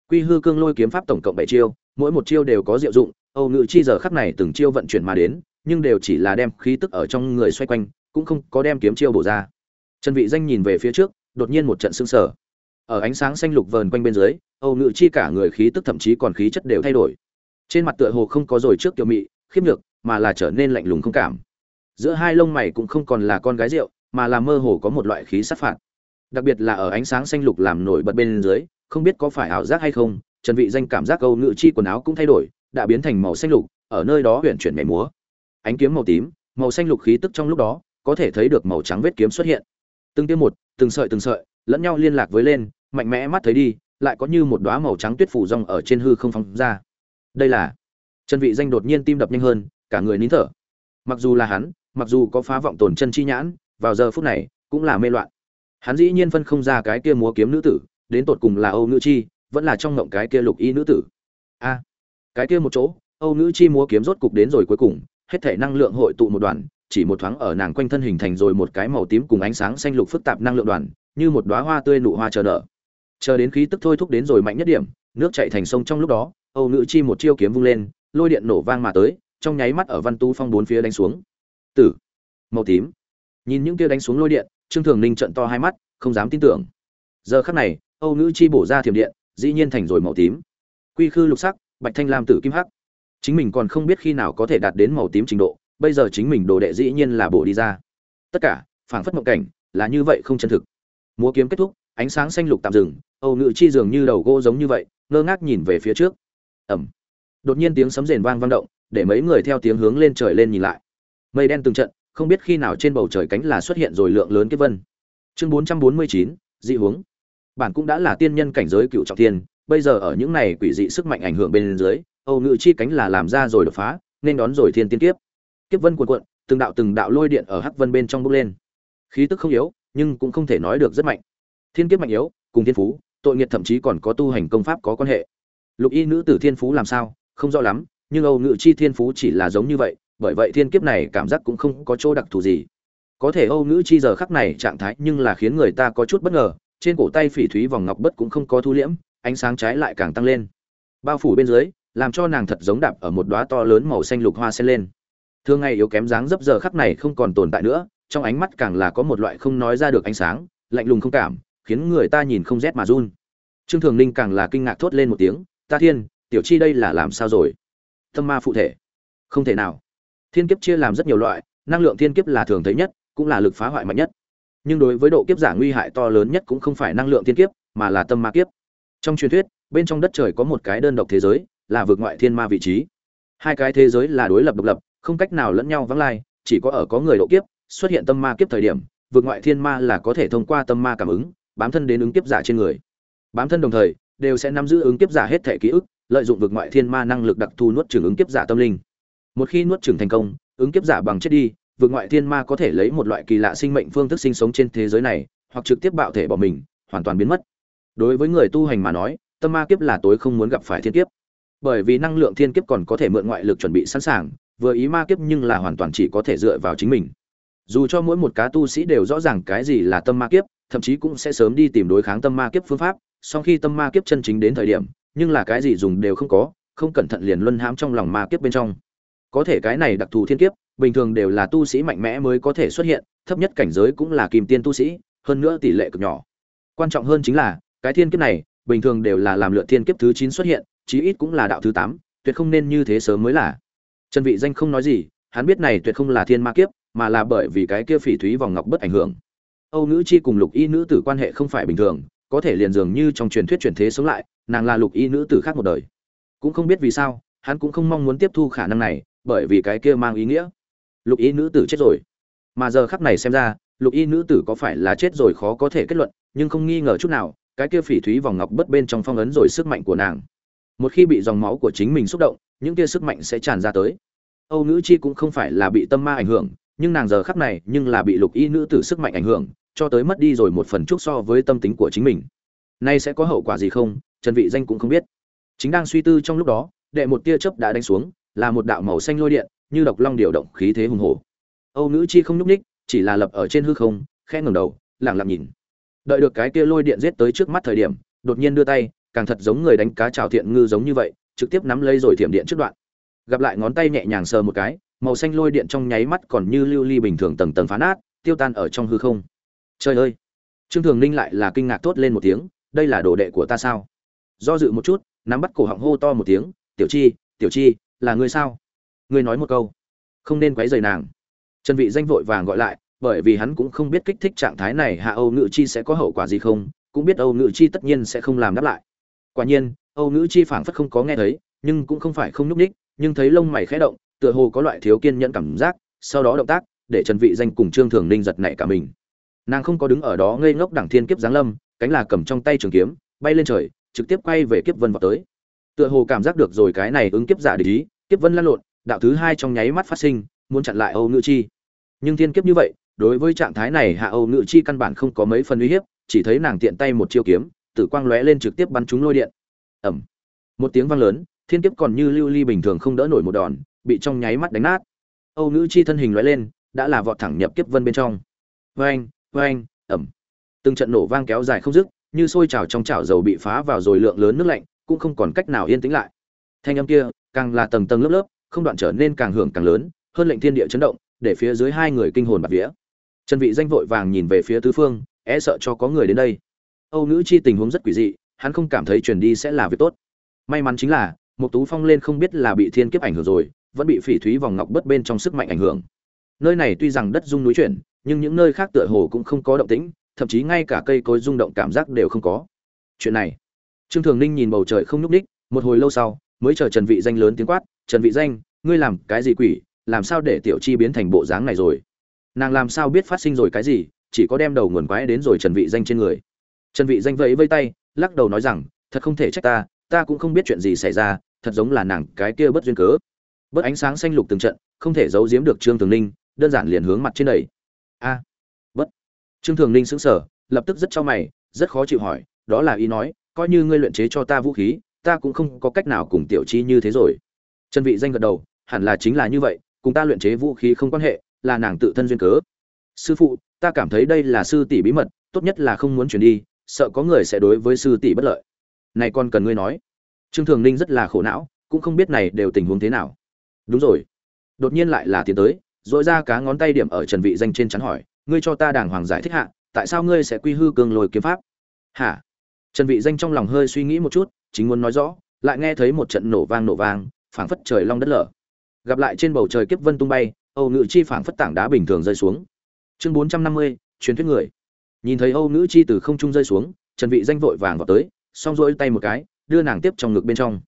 A: Quy hư cương lôi kiếm pháp tổng cộng bảy chiêu, mỗi một chiêu đều có diệu dụng âu nữ chi giờ khắc này từng chiêu vận chuyển mà đến, nhưng đều chỉ là đem khí tức ở trong người xoay quanh, cũng không có đem kiếm chiêu bổ ra. Trần vị danh nhìn về phía trước, đột nhiên một trận sương sờ. ở ánh sáng xanh lục vờn quanh bên dưới, âu nữ chi cả người khí tức thậm chí còn khí chất đều thay đổi. Trên mặt tựa hồ không có rồi trước tiểu mị khiêm nhược, mà là trở nên lạnh lùng không cảm. Giữa hai lông mày cũng không còn là con gái rượu, mà là mơ hồ có một loại khí sát phạt. Đặc biệt là ở ánh sáng xanh lục làm nổi bật bên dưới, không biết có phải ảo giác hay không, trần vị danh cảm giác âu nữ chi quần áo cũng thay đổi đã biến thành màu xanh lục, ở nơi đó huyền chuyển nhảy múa. Ánh kiếm màu tím, màu xanh lục khí tức trong lúc đó, có thể thấy được màu trắng vết kiếm xuất hiện. Từng tiêm một, từng sợi từng sợi, lẫn nhau liên lạc với lên, mạnh mẽ mắt thấy đi, lại có như một đóa màu trắng tuyết phủ rong ở trên hư không phóng ra. Đây là chân vị danh đột nhiên tim đập nhanh hơn, cả người nín thở. Mặc dù là hắn, mặc dù có phá vọng tổn chân chi nhãn, vào giờ phút này, cũng là mê loạn. Hắn dĩ nhiên phân không ra cái kia múa kiếm nữ tử, đến tột cùng là âu nữ chi, vẫn là trong ngộng cái kia lục y nữ tử. A! Cái kia một chỗ, âu nữ chi múa kiếm rốt cục đến rồi cuối cùng, hết thể năng lượng hội tụ một đoàn, chỉ một thoáng ở nàng quanh thân hình thành rồi một cái màu tím cùng ánh sáng xanh lục phức tạp năng lượng đoàn, như một đóa hoa tươi nụ hoa chờ nở chờ đến khí tức thôi thúc đến rồi mạnh nhất điểm, nước chảy thành sông trong lúc đó, âu nữ chi một chiêu kiếm vung lên, lôi điện nổ vang mà tới, trong nháy mắt ở văn tu phong bốn phía đánh xuống. Tử, màu tím. Nhìn những kia đánh xuống lôi điện, trương thường ninh trận to hai mắt, không dám tin tưởng. Giờ khắc này, âu nữ chi bổ ra thiểm điện, dĩ nhiên thành rồi màu tím. Quy khư lục sắc bạch thanh lam tử kim hắc. Chính mình còn không biết khi nào có thể đạt đến màu tím trình độ, bây giờ chính mình đồ đệ dĩ nhiên là bổ đi ra. Tất cả, phảng phất mộng cảnh, là như vậy không chân thực. Múa kiếm kết thúc, ánh sáng xanh lục tạm dừng, âu nữ chi dường như đầu gỗ giống như vậy, ngơ ngác nhìn về phía trước. Ẩm đột nhiên tiếng sấm rền vang vang động, để mấy người theo tiếng hướng lên trời lên nhìn lại. Mây đen từng trận, không biết khi nào trên bầu trời cánh là xuất hiện rồi lượng lớn kết vân. Chương bốn trăm bốn mươi chín, dị huống bản cũng đã là tiên nhân cảnh giới cựu trọng thiên bây giờ ở những này quỷ dị sức mạnh ảnh hưởng bên dưới, âu ngự chi cánh là làm ra rồi đột phá, nên đón rồi thiên tiên kiếp. Kiếp vân cuộn cuộn, từng đạo từng đạo lôi điện ở hắc vân bên trong bốc lên. Khí tức không yếu, nhưng cũng không thể nói được rất mạnh. Thiên kiếp mạnh yếu, cùng thiên phú, tội nghiệt thậm chí còn có tu hành công pháp có quan hệ. Lục y nữ tử thiên phú làm sao, không rõ lắm, nhưng âu ngự chi thiên phú chỉ là giống như vậy, bởi vậy thiên kiếp này cảm giác cũng không có chỗ đặc thù gì. Có thể âu Ngự chi giờ khắc này trạng thái nhưng là khiến người ta có chút bất ngờ, trên cổ tay phỉ thúy vòng ngọc bất cũng không có thu liễm ánh sáng trái lại càng tăng lên. Bao phủ bên dưới, làm cho nàng thật giống đạp ở một đóa to lớn màu xanh lục hoa sen lên. Thường ngày yếu kém dáng dấp giờ khắc này không còn tồn tại nữa, trong ánh mắt càng là có một loại không nói ra được ánh sáng, lạnh lùng không cảm, khiến người ta nhìn không rét mà run. Trương thường ninh càng là kinh ngạc thốt lên một tiếng, ta thiên, tiểu chi đây là làm sao rồi? Tâm ma phụ thể. Không thể nào. Thiên kiếp chia làm rất nhiều loại, năng lượng thiên kiếp là thường thấy nhất, cũng là lực phá hoại mạnh nhất. Nhưng đối với độ kiếp giả nguy hại to lớn nhất cũng không phải năng lượng thiên kiếp, mà là tâm ma kiếp trong truyền thuyết, bên trong đất trời có một cái đơn độc thế giới, là vượt ngoại thiên ma vị trí. Hai cái thế giới là đối lập độc lập, không cách nào lẫn nhau vắng lai, chỉ có ở có người độ kiếp, xuất hiện tâm ma kiếp thời điểm vượt ngoại thiên ma là có thể thông qua tâm ma cảm ứng, bám thân đến ứng kiếp giả trên người. Bám thân đồng thời, đều sẽ nắm giữ ứng kiếp giả hết thể ký ức, lợi dụng vượt ngoại thiên ma năng lực đặc thù nuốt trừng ứng kiếp giả tâm linh. Một khi nuốt trừng thành công, ứng kiếp giả bằng chết đi vượt ngoại thiên ma có thể lấy một loại kỳ lạ sinh mệnh phương thức sinh sống trên thế giới này, hoặc trực tiếp bạo thể bỏ mình, hoàn toàn biến mất đối với người tu hành mà nói, tâm ma kiếp là tối không muốn gặp phải thiên kiếp. Bởi vì năng lượng thiên kiếp còn có thể mượn ngoại lực chuẩn bị sẵn sàng, vừa ý ma kiếp nhưng là hoàn toàn chỉ có thể dựa vào chính mình. Dù cho mỗi một cá tu sĩ đều rõ ràng cái gì là tâm ma kiếp, thậm chí cũng sẽ sớm đi tìm đối kháng tâm ma kiếp phương pháp sau khi tâm ma kiếp chân chính đến thời điểm, nhưng là cái gì dùng đều không có, không cẩn thận liền luân hãm trong lòng ma kiếp bên trong. Có thể cái này đặc thù thiên kiếp, bình thường đều là tu sĩ mạnh mẽ mới có thể xuất hiện, thấp nhất cảnh giới cũng là kim tiên tu sĩ, hơn nữa tỷ lệ cực nhỏ. Quan trọng hơn chính là cái thiên kiếp này, bình thường đều là làm lựa thiên kiếp thứ chín xuất hiện, chí ít cũng là đạo thứ tám, tuyệt không nên như thế sớm mới là. Trần vị danh không nói gì, hắn biết này tuyệt không là thiên ma kiếp, mà là bởi vì cái kia phỉ thúy vòng ngọc bất ảnh hưởng. Âu nữ chi cùng lục y nữ tử quan hệ không phải bình thường, có thể liền dường như trong truyền thuyết truyền thế sống lại, nàng là lục y nữ tử khác một đời. Cũng không biết vì sao, hắn cũng không mong muốn tiếp thu khả năng này, bởi vì cái kia mang ý nghĩa. Lục y nữ tử chết rồi. Mà giờ khắc này xem ra, lục y nữ tử có phải là chết rồi khó có thể kết luận, nhưng không nghi ngờ chút nào cái kia phỉ thúy vòng ngọc bất bên trong phong ấn rồi sức mạnh của nàng. Một khi bị dòng máu của chính mình xúc động, những kia sức mạnh sẽ tràn ra tới. Âu nữ chi cũng không phải là bị tâm ma ảnh hưởng, nhưng nàng giờ khắc này nhưng là bị lục y nữ tử sức mạnh ảnh hưởng, cho tới mất đi rồi một phần chút so với tâm tính của chính mình. Nay sẽ có hậu quả gì không, trần vị danh cũng không biết. Chính đang suy tư trong lúc đó, đệ một tia chớp đã đánh xuống, là một đạo màu xanh lôi điện, như độc long điều động khí thế hùng hổ. Âu nữ chi không nhúc ních chỉ là lập ở trên hư không, khẽ ngẩng đầu, lặng lặng nhìn đợi được cái kia lôi điện giết tới trước mắt thời điểm, đột nhiên đưa tay, càng thật giống người đánh cá trào thiện ngư giống như vậy, trực tiếp nắm lấy rồi thiểm điện trước đoạn. Gặp lại ngón tay nhẹ nhàng sờ một cái, màu xanh lôi điện trong nháy mắt còn như lưu ly bình thường tầng tầng phá nát, tiêu tan ở trong hư không. Trời ơi! Trương thường ninh lại là kinh ngạc thốt lên một tiếng, đây là đồ đệ của ta sao? Do dự một chút, nắm bắt cổ họng hô to một tiếng, tiểu chi tiểu chi, là ngươi sao? Ngươi nói một câu. Không nên quấy rầy nàng. Trần vị danh vội vàng gọi lại bởi vì hắn cũng không biết kích thích trạng thái này hạ âu ngự chi sẽ có hậu quả gì không, cũng biết âu ngự chi tất nhiên sẽ không làm đáp lại. Quả nhiên, âu ngự chi phảng phất không có nghe thấy, nhưng cũng không phải không nhúc ních nhưng thấy lông mày khẽ động, tựa hồ có loại thiếu kiên nhẫn cảm giác, sau đó động tác, để trần vị danh cùng trương thường ninh giật nảy cả mình. Nàng không có đứng ở đó ngây ngốc đẳng thiên kiếp giáng lâm, cánh là cầm trong tay trường kiếm, bay lên trời, trực tiếp quay về kiếp vân vào tới. Tựa hồ cảm giác được rồi cái này ứng kiếp giả để ý, kiếp vân lăn lộn, đạo thứ hai trong nháy mắt phát sinh, muốn chặn lại âu ngự chi. Nhưng thiên kiếp như vậy đối với trạng thái này hạ âu ngự chi căn bản không có mấy phần uy hiếp, chỉ thấy nàng tiện tay một chiêu kiếm, tử quang lóe lên trực tiếp bắn trúng lôi điện. Ẩm một tiếng vang lớn, thiên kiếp còn như lưu ly bình thường không đỡ nổi một đòn, bị trong nháy mắt đánh nát. Âu ngự chi thân hình lóe lên, đã là vọt thẳng nhập kiếp vân bên trong. Vang vang ẩm từng trận nổ vang kéo dài không dứt, như sôi trào trong chảo dầu bị phá vào rồi lượng lớn nước lạnh, cũng không còn cách nào yên tĩnh lại. Thanh âm kia, càng là tầng tầng lớp lớp, không đoạn trở nên càng hưởng càng lớn, hơn lệnh thiên địa chấn động, để phía dưới hai người kinh hồn bạt vía trần vị danh vội vàng nhìn về phía tứ phương e sợ cho có người đến đây. Âu nữ chi tình huống rất quỷ dị, hắn không cảm thấy truyền đi sẽ là việc tốt. May mắn chính là một tú phong lên không biết là bị thiên kiếp ảnh hưởng rồi, vẫn bị phỉ thúy vòng ngọc bất bên trong sức mạnh ảnh hưởng. Nơi này tuy rằng đất rung núi chuyển, nhưng những nơi khác tựa hồ cũng không có động tĩnh, thậm chí ngay cả cây cối rung động cảm giác đều không có. Chuyện này, trương thường ninh nhìn bầu trời không nhúc ních một hồi lâu sau, mới chờ trần vị danh lớn tiếng quát, trần vị danh, ngươi làm cái gì quỷ, làm sao để tiểu chi biến thành bộ dáng này rồi? Nàng làm sao biết phát sinh rồi cái gì, chỉ có đem đầu nguồn quái đến rồi trần vị danh trên người. Trần vị danh vẫy vây tay, lắc đầu nói rằng, thật không thể trách ta ta cũng không biết chuyện gì xảy ra, thật giống là nàng cái kia bất duyên cớ. Bất ánh sáng xanh lục từng trận, không thể giấu giếm được trương thường ninh, đơn giản liền hướng mặt trên đẩy. A, bất. Trương thường ninh sững sờ, lập tức rất cho mày, rất khó chịu hỏi, đó là ý nói, coi như ngươi luyện chế cho ta vũ khí, ta cũng không có cách nào cùng tiểu chi như thế rồi. Trần vị danh gật đầu, hẳn là chính là như vậy, cùng ta luyện chế vũ khí không quan hệ là nàng tự thân duyên cớ. Sư phụ, ta cảm thấy đây là sư tỷ bí mật, tốt nhất là không muốn truyền đi, sợ có người sẽ đối với sư tỷ bất lợi. Này con cần ngươi nói. Trương thường ninh rất là khổ não, cũng không biết này đều tình huống thế nào. Đúng rồi. Đột nhiên lại là tiến tới dội ra cá ngón tay điểm ở trần vị danh trên chắn hỏi, ngươi cho ta đàng hoàng giải thích hạ, tại sao ngươi sẽ quy hư cường lôi kiếm pháp? Hả? Trần vị danh trong lòng hơi suy nghĩ một chút, chính muốn nói rõ, lại nghe thấy một trận nổ vang nổ vang, phảng phất trời long đất lở. Gặp lại trên bầu trời kiếp vân tung bay âu nữ chi phảng phất tảng đá bình thường rơi xuống. Chương 450, truyền thuyết người. Nhìn thấy âu nữ chi từ không trung rơi xuống trần vị danh vội vàng vào tới song rũi tay một cái đưa nàng tiếp trong ngực bên trong.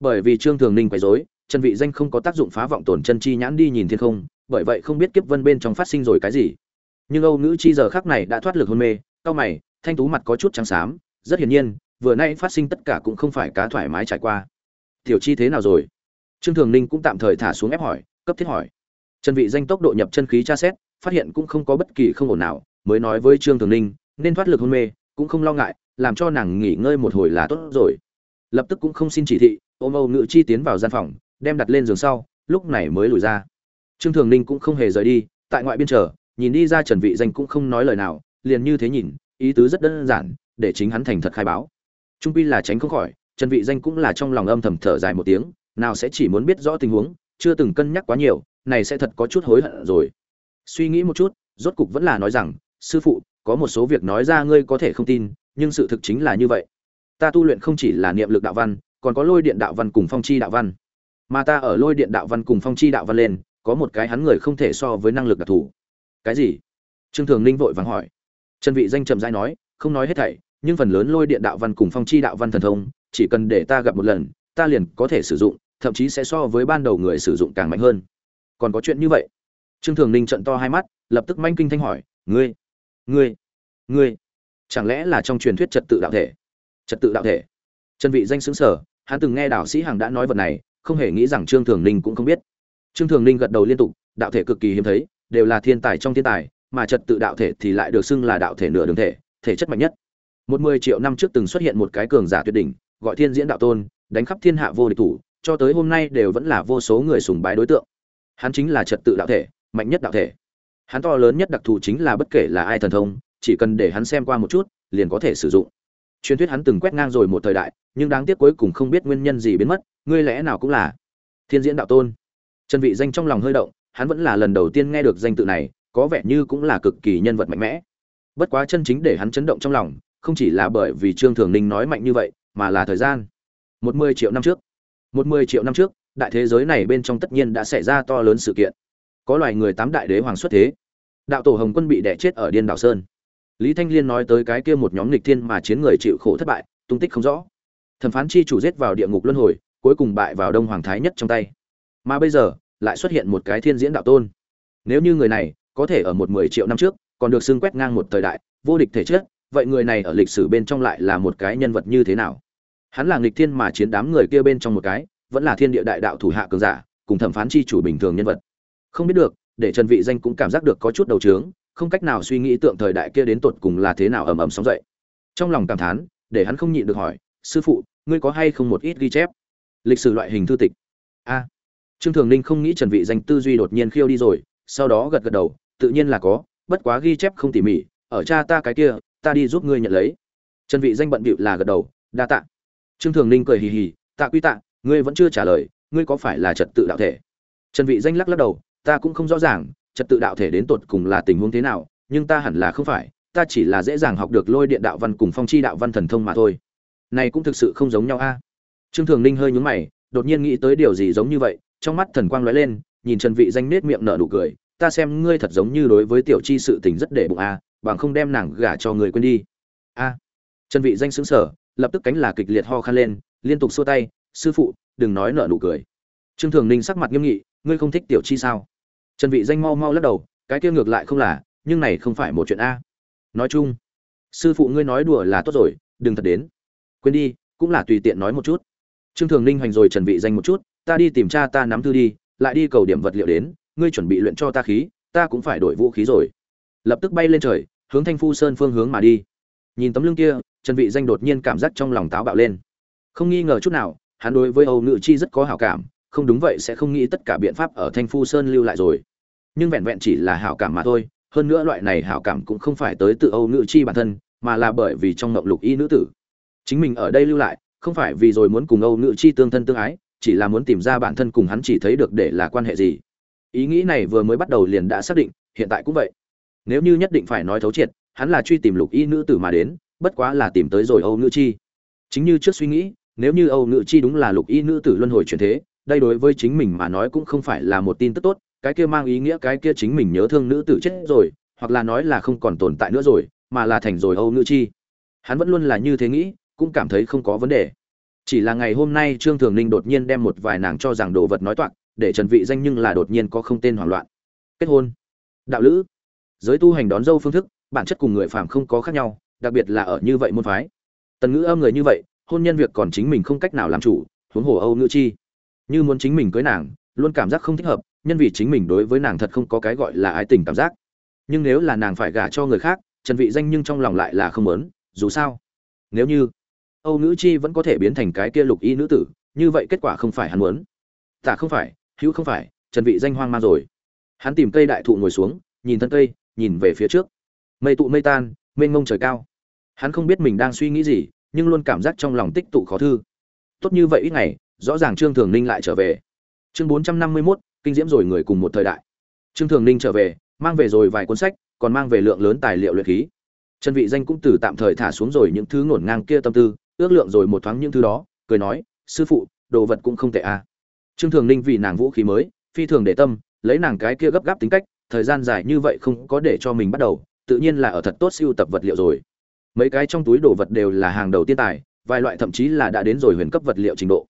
A: Bởi vì trương thường ninh quấy rối trần vị danh không có tác dụng phá vọng tổn chân chi nhãn đi nhìn thiên không bởi vậy không biết kiếp vân bên trong phát sinh rồi cái gì. Nhưng âu nữ chi giờ khắc này đã thoát lực hôn mê cao mày thanh tú mặt có chút trắng xám rất hiển nhiên vừa nay phát sinh tất cả cũng không phải cá thoải mái trải qua. Tiểu chi thế nào rồi? Trương thường ninh cũng tạm thời thả xuống ép hỏi cấp thiết hỏi trần vị danh tốc độ nhập chân khí tra xét, phát hiện cũng không có bất kỳ không ổn nào, mới nói với trương thường ninh, nên thoát lực hôn mê, cũng không lo ngại, làm cho nàng nghỉ ngơi một hồi là tốt rồi. Lập tức cũng không xin chỉ thị ôm âu ngự chi tiến vào gian phòng, đem đặt lên giường sau, lúc này mới lùi ra. Trương thường ninh cũng không hề rời đi, tại ngoại biên chờ, nhìn đi ra trần vị danh cũng không nói lời nào, liền như thế nhìn, ý tứ rất đơn giản, để chính hắn thành thật khai báo. Trung quy là tránh không khỏi, trần vị danh cũng là trong lòng âm thầm thở dài một tiếng, nào sẽ chỉ muốn biết rõ tình huống, chưa từng cân nhắc quá nhiều này sẽ thật có chút hối hận rồi. Suy nghĩ một chút, rốt cục vẫn là nói rằng, sư phụ, có một số việc nói ra ngươi có thể không tin, nhưng sự thực chính là như vậy. Ta tu luyện không chỉ là niệm lực đạo văn, còn có lôi điện đạo văn cùng phong chi đạo văn. Mà ta ở lôi điện đạo văn cùng phong chi đạo văn lên, có một cái hắn người không thể so với năng lực đặc thù. Cái gì? Trương thường ninh vội vàng hỏi. Trần vị danh trầm rãi nói, không nói hết thảy, nhưng phần lớn lôi điện đạo văn cùng phong chi đạo văn thần thông, chỉ cần để ta gặp một lần, ta liền có thể sử dụng, thậm chí sẽ so với ban đầu người sử dụng càng mạnh hơn còn có chuyện như vậy? Trương thường ninh trận to hai mắt, lập tức manh kinh thanh hỏi, ngươi ngươi ngươi, chẳng lẽ là trong truyền thuyết trật tự đạo thể? Trật tự đạo thể? Trần vị danh xứng sở hắn từng nghe đạo sĩ hằng đã nói vật này, không hề nghĩ rằng trương thường ninh cũng không biết. Trương thường ninh gật đầu liên tục, đạo thể cực kỳ hiếm thấy, đều là thiên tài trong thiên tài, mà trật tự đạo thể thì lại được xưng là đạo thể nửa đường thể thể chất mạnh nhất. Một mười triệu năm trước từng xuất hiện một cái cường giả tuyệt đỉnh, gọi thiên diễn đạo tôn, đánh khắp thiên hạ vô địch thủ, cho tới hôm nay đều vẫn là vô số người sùng bái đối tượng hắn chính là trật tự đạo thể, mạnh nhất đạo thể. Hắn to lớn nhất đặc thù chính là bất kể là ai thần thông, chỉ cần để hắn xem qua một chút, liền có thể sử dụng. Truyền thuyết hắn từng quét ngang rồi một thời đại, nhưng đáng tiếc cuối cùng không biết nguyên nhân gì biến mất, ngươi lẽ nào cũng là thiên diễn đạo tôn. Trần vị danh trong lòng hơi động, hắn vẫn là lần đầu tiên nghe được danh tự này, có vẻ như cũng là cực kỳ nhân vật mạnh mẽ. Bất quá chân chính để hắn chấn động trong lòng, không chỉ là bởi vì trương thường ninh nói mạnh như vậy, mà là thời gian. Một mươi triệu năm trước. Một mươi triệu năm trước đại thế giới này bên trong tất nhiên đã xảy ra to lớn sự kiện. Có loài người tám đại đế hoàng xuất thế. Đạo tổ hồng quân bị đẻ chết ở điên đảo sơn. Lý thanh liên nói tới cái kia một nhóm nghịch thiên mà chiến người chịu khổ thất bại, tung tích không rõ. Thẩm phán chi chủ giết vào địa ngục luân hồi, cuối cùng bại vào đông hoàng thái nhất trong tay. Mà bây giờ, lại xuất hiện một cái thiên diễn đạo tôn. Nếu như người này có thể ở một mười triệu năm trước, còn được xưng quét ngang một thời đại, vô địch thể chất, vậy người này ở lịch sử bên trong lại là một cái nhân vật như thế nào? Hắn là nghịch thiên mà chiến đám người kia bên trong một cái vẫn là thiên địa đại đạo thủ hạ cường giả, cùng thẩm phán chi chủ bình thường nhân vật. Không biết được, để trần vị danh cũng cảm giác được có chút đầu trướng, không cách nào suy nghĩ tượng thời đại kia đến tột cùng là thế nào ầm ầm sóng dậy. Trong lòng cảm thán, để hắn không nhịn được hỏi, sư phụ, ngươi có hay không một ít ghi chép? Lịch sử loại hình thư tịch. A, trương thường ninh không nghĩ trần vị danh tư duy đột nhiên khiêu đi rồi, sau đó gật gật đầu, tự nhiên là có, bất quá ghi chép không tỉ mỉ, ở cha ta cái kia, ta đi giúp ngươi nhận lấy. Trần vị danh bận bịu là gật đầu, đa tạ. Trương thường ninh cười hì hì, tạ quy tạ ngươi vẫn chưa trả lời, ngươi có phải là trật tự đạo thể? Trần vị danh lắc lắc đầu, ta cũng không rõ ràng, trật tự đạo thể đến tột cùng là tình huống thế nào, nhưng ta hẳn là không phải, ta chỉ là dễ dàng học được lôi điện đạo văn cùng phong chi đạo văn thần thông mà thôi. Này cũng thực sự không giống nhau a. Trương thường ninh hơi nhướng mày, đột nhiên nghĩ tới điều gì giống như vậy, trong mắt thần quang lóe lên, nhìn trần vị danh nết miệng nở nụ cười, ta xem ngươi thật giống như đối với tiểu chi sự tình rất để bụng a, bằng không đem nàng gả cho người quên đi. A. Trần vị danh sững sờ, lập tức cánh là kịch liệt ho khan lên, liên tục xua tay sư phụ, đừng nói nợ nụ cười. Trương thường ninh sắc mặt nghiêm nghị, ngươi không thích tiểu chi sao? Trần vị danh mau mau lắc đầu, cái kia ngược lại không là, nhưng này không phải một chuyện a. Nói chung, sư phụ ngươi nói đùa là tốt rồi, đừng thật đến. Quên đi, cũng là tùy tiện nói một chút. Trương thường ninh hoành rồi trần vị danh một chút, ta đi tìm cha ta nắm thư đi, lại đi cầu điểm vật liệu đến, ngươi chuẩn bị luyện cho ta khí, ta cũng phải đổi vũ khí rồi. Lập tức bay lên trời, hướng thanh phu sơn phương hướng mà đi. Nhìn tấm lưng kia, trần vị danh đột nhiên cảm giác trong lòng táo bạo lên. Không nghi ngờ chút nào hắn đối với âu Nữ chi rất có hảo cảm, không đúng vậy sẽ không nghĩ tất cả biện pháp ở thanh phu sơn lưu lại rồi. Nhưng vẹn vẹn chỉ là hảo cảm mà thôi, hơn nữa loại này hảo cảm cũng không phải tới từ âu Nữ chi bản thân, mà là bởi vì trong ngộng lục y nữ tử. Chính mình ở đây lưu lại, không phải vì rồi muốn cùng âu Nữ chi tương thân tương ái, chỉ là muốn tìm ra bản thân cùng hắn chỉ thấy được để là quan hệ gì. Ý nghĩ này vừa mới bắt đầu liền đã xác định, hiện tại cũng vậy. Nếu như nhất định phải nói thấu triệt, hắn là truy tìm lục y nữ tử mà đến, bất quá là tìm tới rồi âu Nữ chi. Chính như trước suy nghĩ nếu như âu ngự chi đúng là lục y nữ tử luân hồi chuyển thế, đây đối với chính mình mà nói cũng không phải là một tin tức tốt, cái kia mang ý nghĩa cái kia chính mình nhớ thương nữ tử chết rồi, hoặc là nói là không còn tồn tại nữa rồi, mà là thành rồi âu ngự chi. Hắn vẫn luôn là như thế nghĩ, cũng cảm thấy không có vấn đề. Chỉ là ngày hôm nay trương thường ninh đột nhiên đem một vài nàng cho rằng đồ vật nói toạc, để trần vị danh nhưng là đột nhiên có không tên hoảng loạn. Kết hôn. Đạo lữ. Giới tu hành đón dâu phương thức, bản chất cùng người phàm không có khác nhau, đặc biệt là ở như vậy môn phái. Tần ngữ âm người như vậy hôn nhân việc còn chính mình không cách nào làm chủ, huống hồ âu ngữ chi. Như muốn chính mình cưới nàng, luôn cảm giác không thích hợp, nhân vì chính mình đối với nàng thật không có cái gọi là ái tình cảm giác. Nhưng nếu là nàng phải gả cho người khác, trần vị danh nhưng trong lòng lại là không muốn, dù sao. Nếu như âu nữ chi vẫn có thể biến thành cái kia lục y nữ tử, như vậy kết quả không phải hắn muốn. Tạ không phải, hữu không phải, trần vị danh hoang mang rồi. Hắn tìm cây đại thụ ngồi xuống, nhìn thân cây, nhìn về phía trước. Mây tụ mây tan, mênh mông trời cao. Hắn không biết mình đang suy nghĩ gì nhưng luôn cảm giác trong lòng tích tụ khó thư. Tốt như vậy ít ngày rõ ràng trương thường ninh lại trở về. Chương 451, kinh diễm rồi người cùng một thời đại. Trương thường ninh trở về mang về rồi vài cuốn sách còn mang về lượng lớn tài liệu luyện khí. Trần vị danh cũng từ tạm thời thả xuống rồi những thứ ngổn ngang kia tâm tư ước lượng rồi một thoáng những thứ đó cười nói sư phụ đồ vật cũng không tệ à. Trương thường ninh vì nàng vũ khí mới phi thường để tâm lấy nàng cái kia gấp gáp tính cách thời gian dài như vậy không có để cho mình bắt đầu tự nhiên là ở thật tốt siêu tập vật liệu rồi mấy cái trong túi đồ vật đều là hàng đầu tiên tài, vài loại thậm chí là đã đến rồi huyền cấp vật liệu trình độ.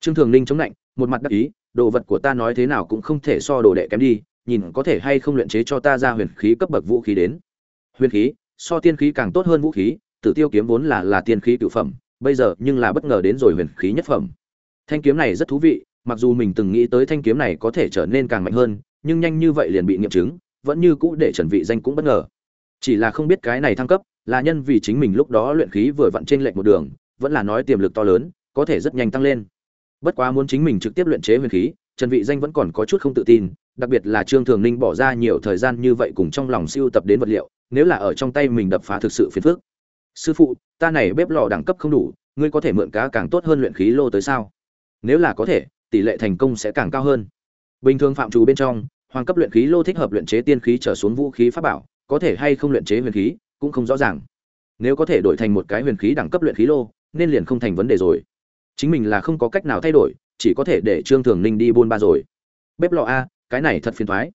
A: Trương thường ninh chống lạnh một mặt đắc ý, đồ vật của ta nói thế nào cũng không thể so đồ đệ kém đi, nhìn có thể hay không luyện chế cho ta ra huyền khí cấp bậc vũ khí đến. Huyền khí, so tiên khí càng tốt hơn vũ khí, tử tiêu kiếm vốn là là tiên khí cựu phẩm, bây giờ nhưng là bất ngờ đến rồi huyền khí nhất phẩm. Thanh kiếm này rất thú vị, mặc dù mình từng nghĩ tới thanh kiếm này có thể trở nên càng mạnh hơn, nhưng nhanh như vậy liền bị nghiệm chứng, vẫn như cũ để trần vị danh cũng bất ngờ. Chỉ là không biết cái này thăng cấp là nhân vì chính mình lúc đó luyện khí vừa vặn trên lệnh một đường, vẫn là nói tiềm lực to lớn, có thể rất nhanh tăng lên. Bất quá muốn chính mình trực tiếp luyện chế huyền khí, trần vị danh vẫn còn có chút không tự tin, đặc biệt là trương thường ninh bỏ ra nhiều thời gian như vậy cùng trong lòng siêu tập đến vật liệu, nếu là ở trong tay mình đập phá thực sự phiền phức. Sư phụ, ta này bếp lò đẳng cấp không đủ, ngươi có thể mượn cá càng tốt hơn luyện khí lô tới sao? Nếu là có thể, tỷ lệ thành công sẽ càng cao hơn. Bình thường phạm trù bên trong, hoàng cấp luyện khí lô thích hợp luyện chế tiên khí trở xuống vũ khí pháp bảo, có thể hay không luyện chế huyền khí cũng không rõ ràng. Nếu có thể đổi thành một cái huyền khí đẳng cấp luyện khí lô, nên liền không thành vấn đề rồi. Chính mình là không có cách nào thay đổi, chỉ có thể để trương thường ninh đi buôn ba rồi. Bếp lò a, cái này thật phiền thoái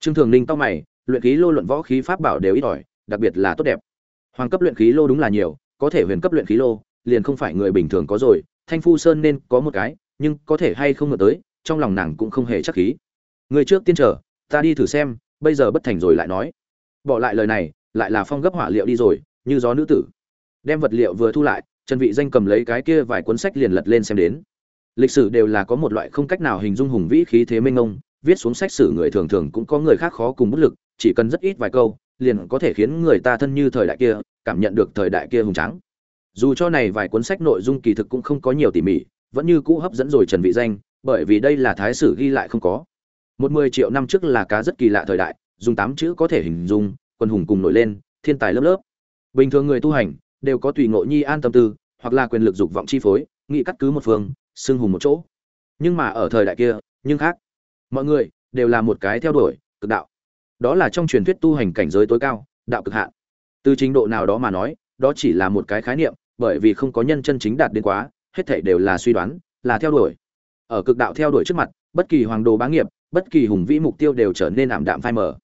A: trương thường ninh tao mày, luyện khí lô luận võ khí pháp bảo đều ít ỏi, đặc biệt là tốt đẹp. Hoàng cấp luyện khí lô đúng là nhiều, có thể huyền cấp luyện khí lô, liền không phải người bình thường có rồi, thanh phu sơn nên có một cái, nhưng có thể hay không ngờ tới, trong lòng nàng cũng không hề chắc khí. Người trước tiên trở ta đi thử xem, bây giờ bất thành rồi lại nói. Bỏ lại lời này lại là phong gấp hỏa liệu đi rồi, như gió nữ tử. Đem vật liệu vừa thu lại, trần vị danh cầm lấy cái kia vài cuốn sách liền lật lên xem đến. Lịch sử đều là có một loại không cách nào hình dung hùng vĩ khí thế mênh mông, viết xuống sách sử người thường thường cũng có người khác khó cùng bút lực, chỉ cần rất ít vài câu, liền có thể khiến người ta thân như thời đại kia, cảm nhận được thời đại kia hùng tráng. Dù cho này vài cuốn sách nội dung kỳ thực cũng không có nhiều tỉ mỉ, vẫn như cũ hấp dẫn rồi trần vị danh, bởi vì đây là thái sử ghi lại không có. Một mười triệu năm trước là cá rất kỳ lạ thời đại, dùng tám chữ có thể hình dung quân hùng cùng nổi lên, thiên tài lớp lớp. Bình thường người tu hành đều có tùy ngộ nhi an tâm tư, hoặc là quyền lực dục vọng chi phối nghị cắt cứ một phương, xưng hùng một chỗ. Nhưng mà ở thời đại kia, nhưng khác. Mọi người đều là một cái theo đuổi, cực đạo. Đó là trong truyền thuyết tu hành cảnh giới tối cao, đạo cực hạn. Từ trình độ nào đó mà nói, đó chỉ là một cái khái niệm, bởi vì không có nhân chân chính đạt đến quá, hết thảy đều là suy đoán, là theo đuổi. Ở cực đạo theo đuổi trước mặt, bất kỳ hoàng đồ bá nghiệp, bất kỳ hùng vĩ mục tiêu đều trở nên ảm đạm phai mờ.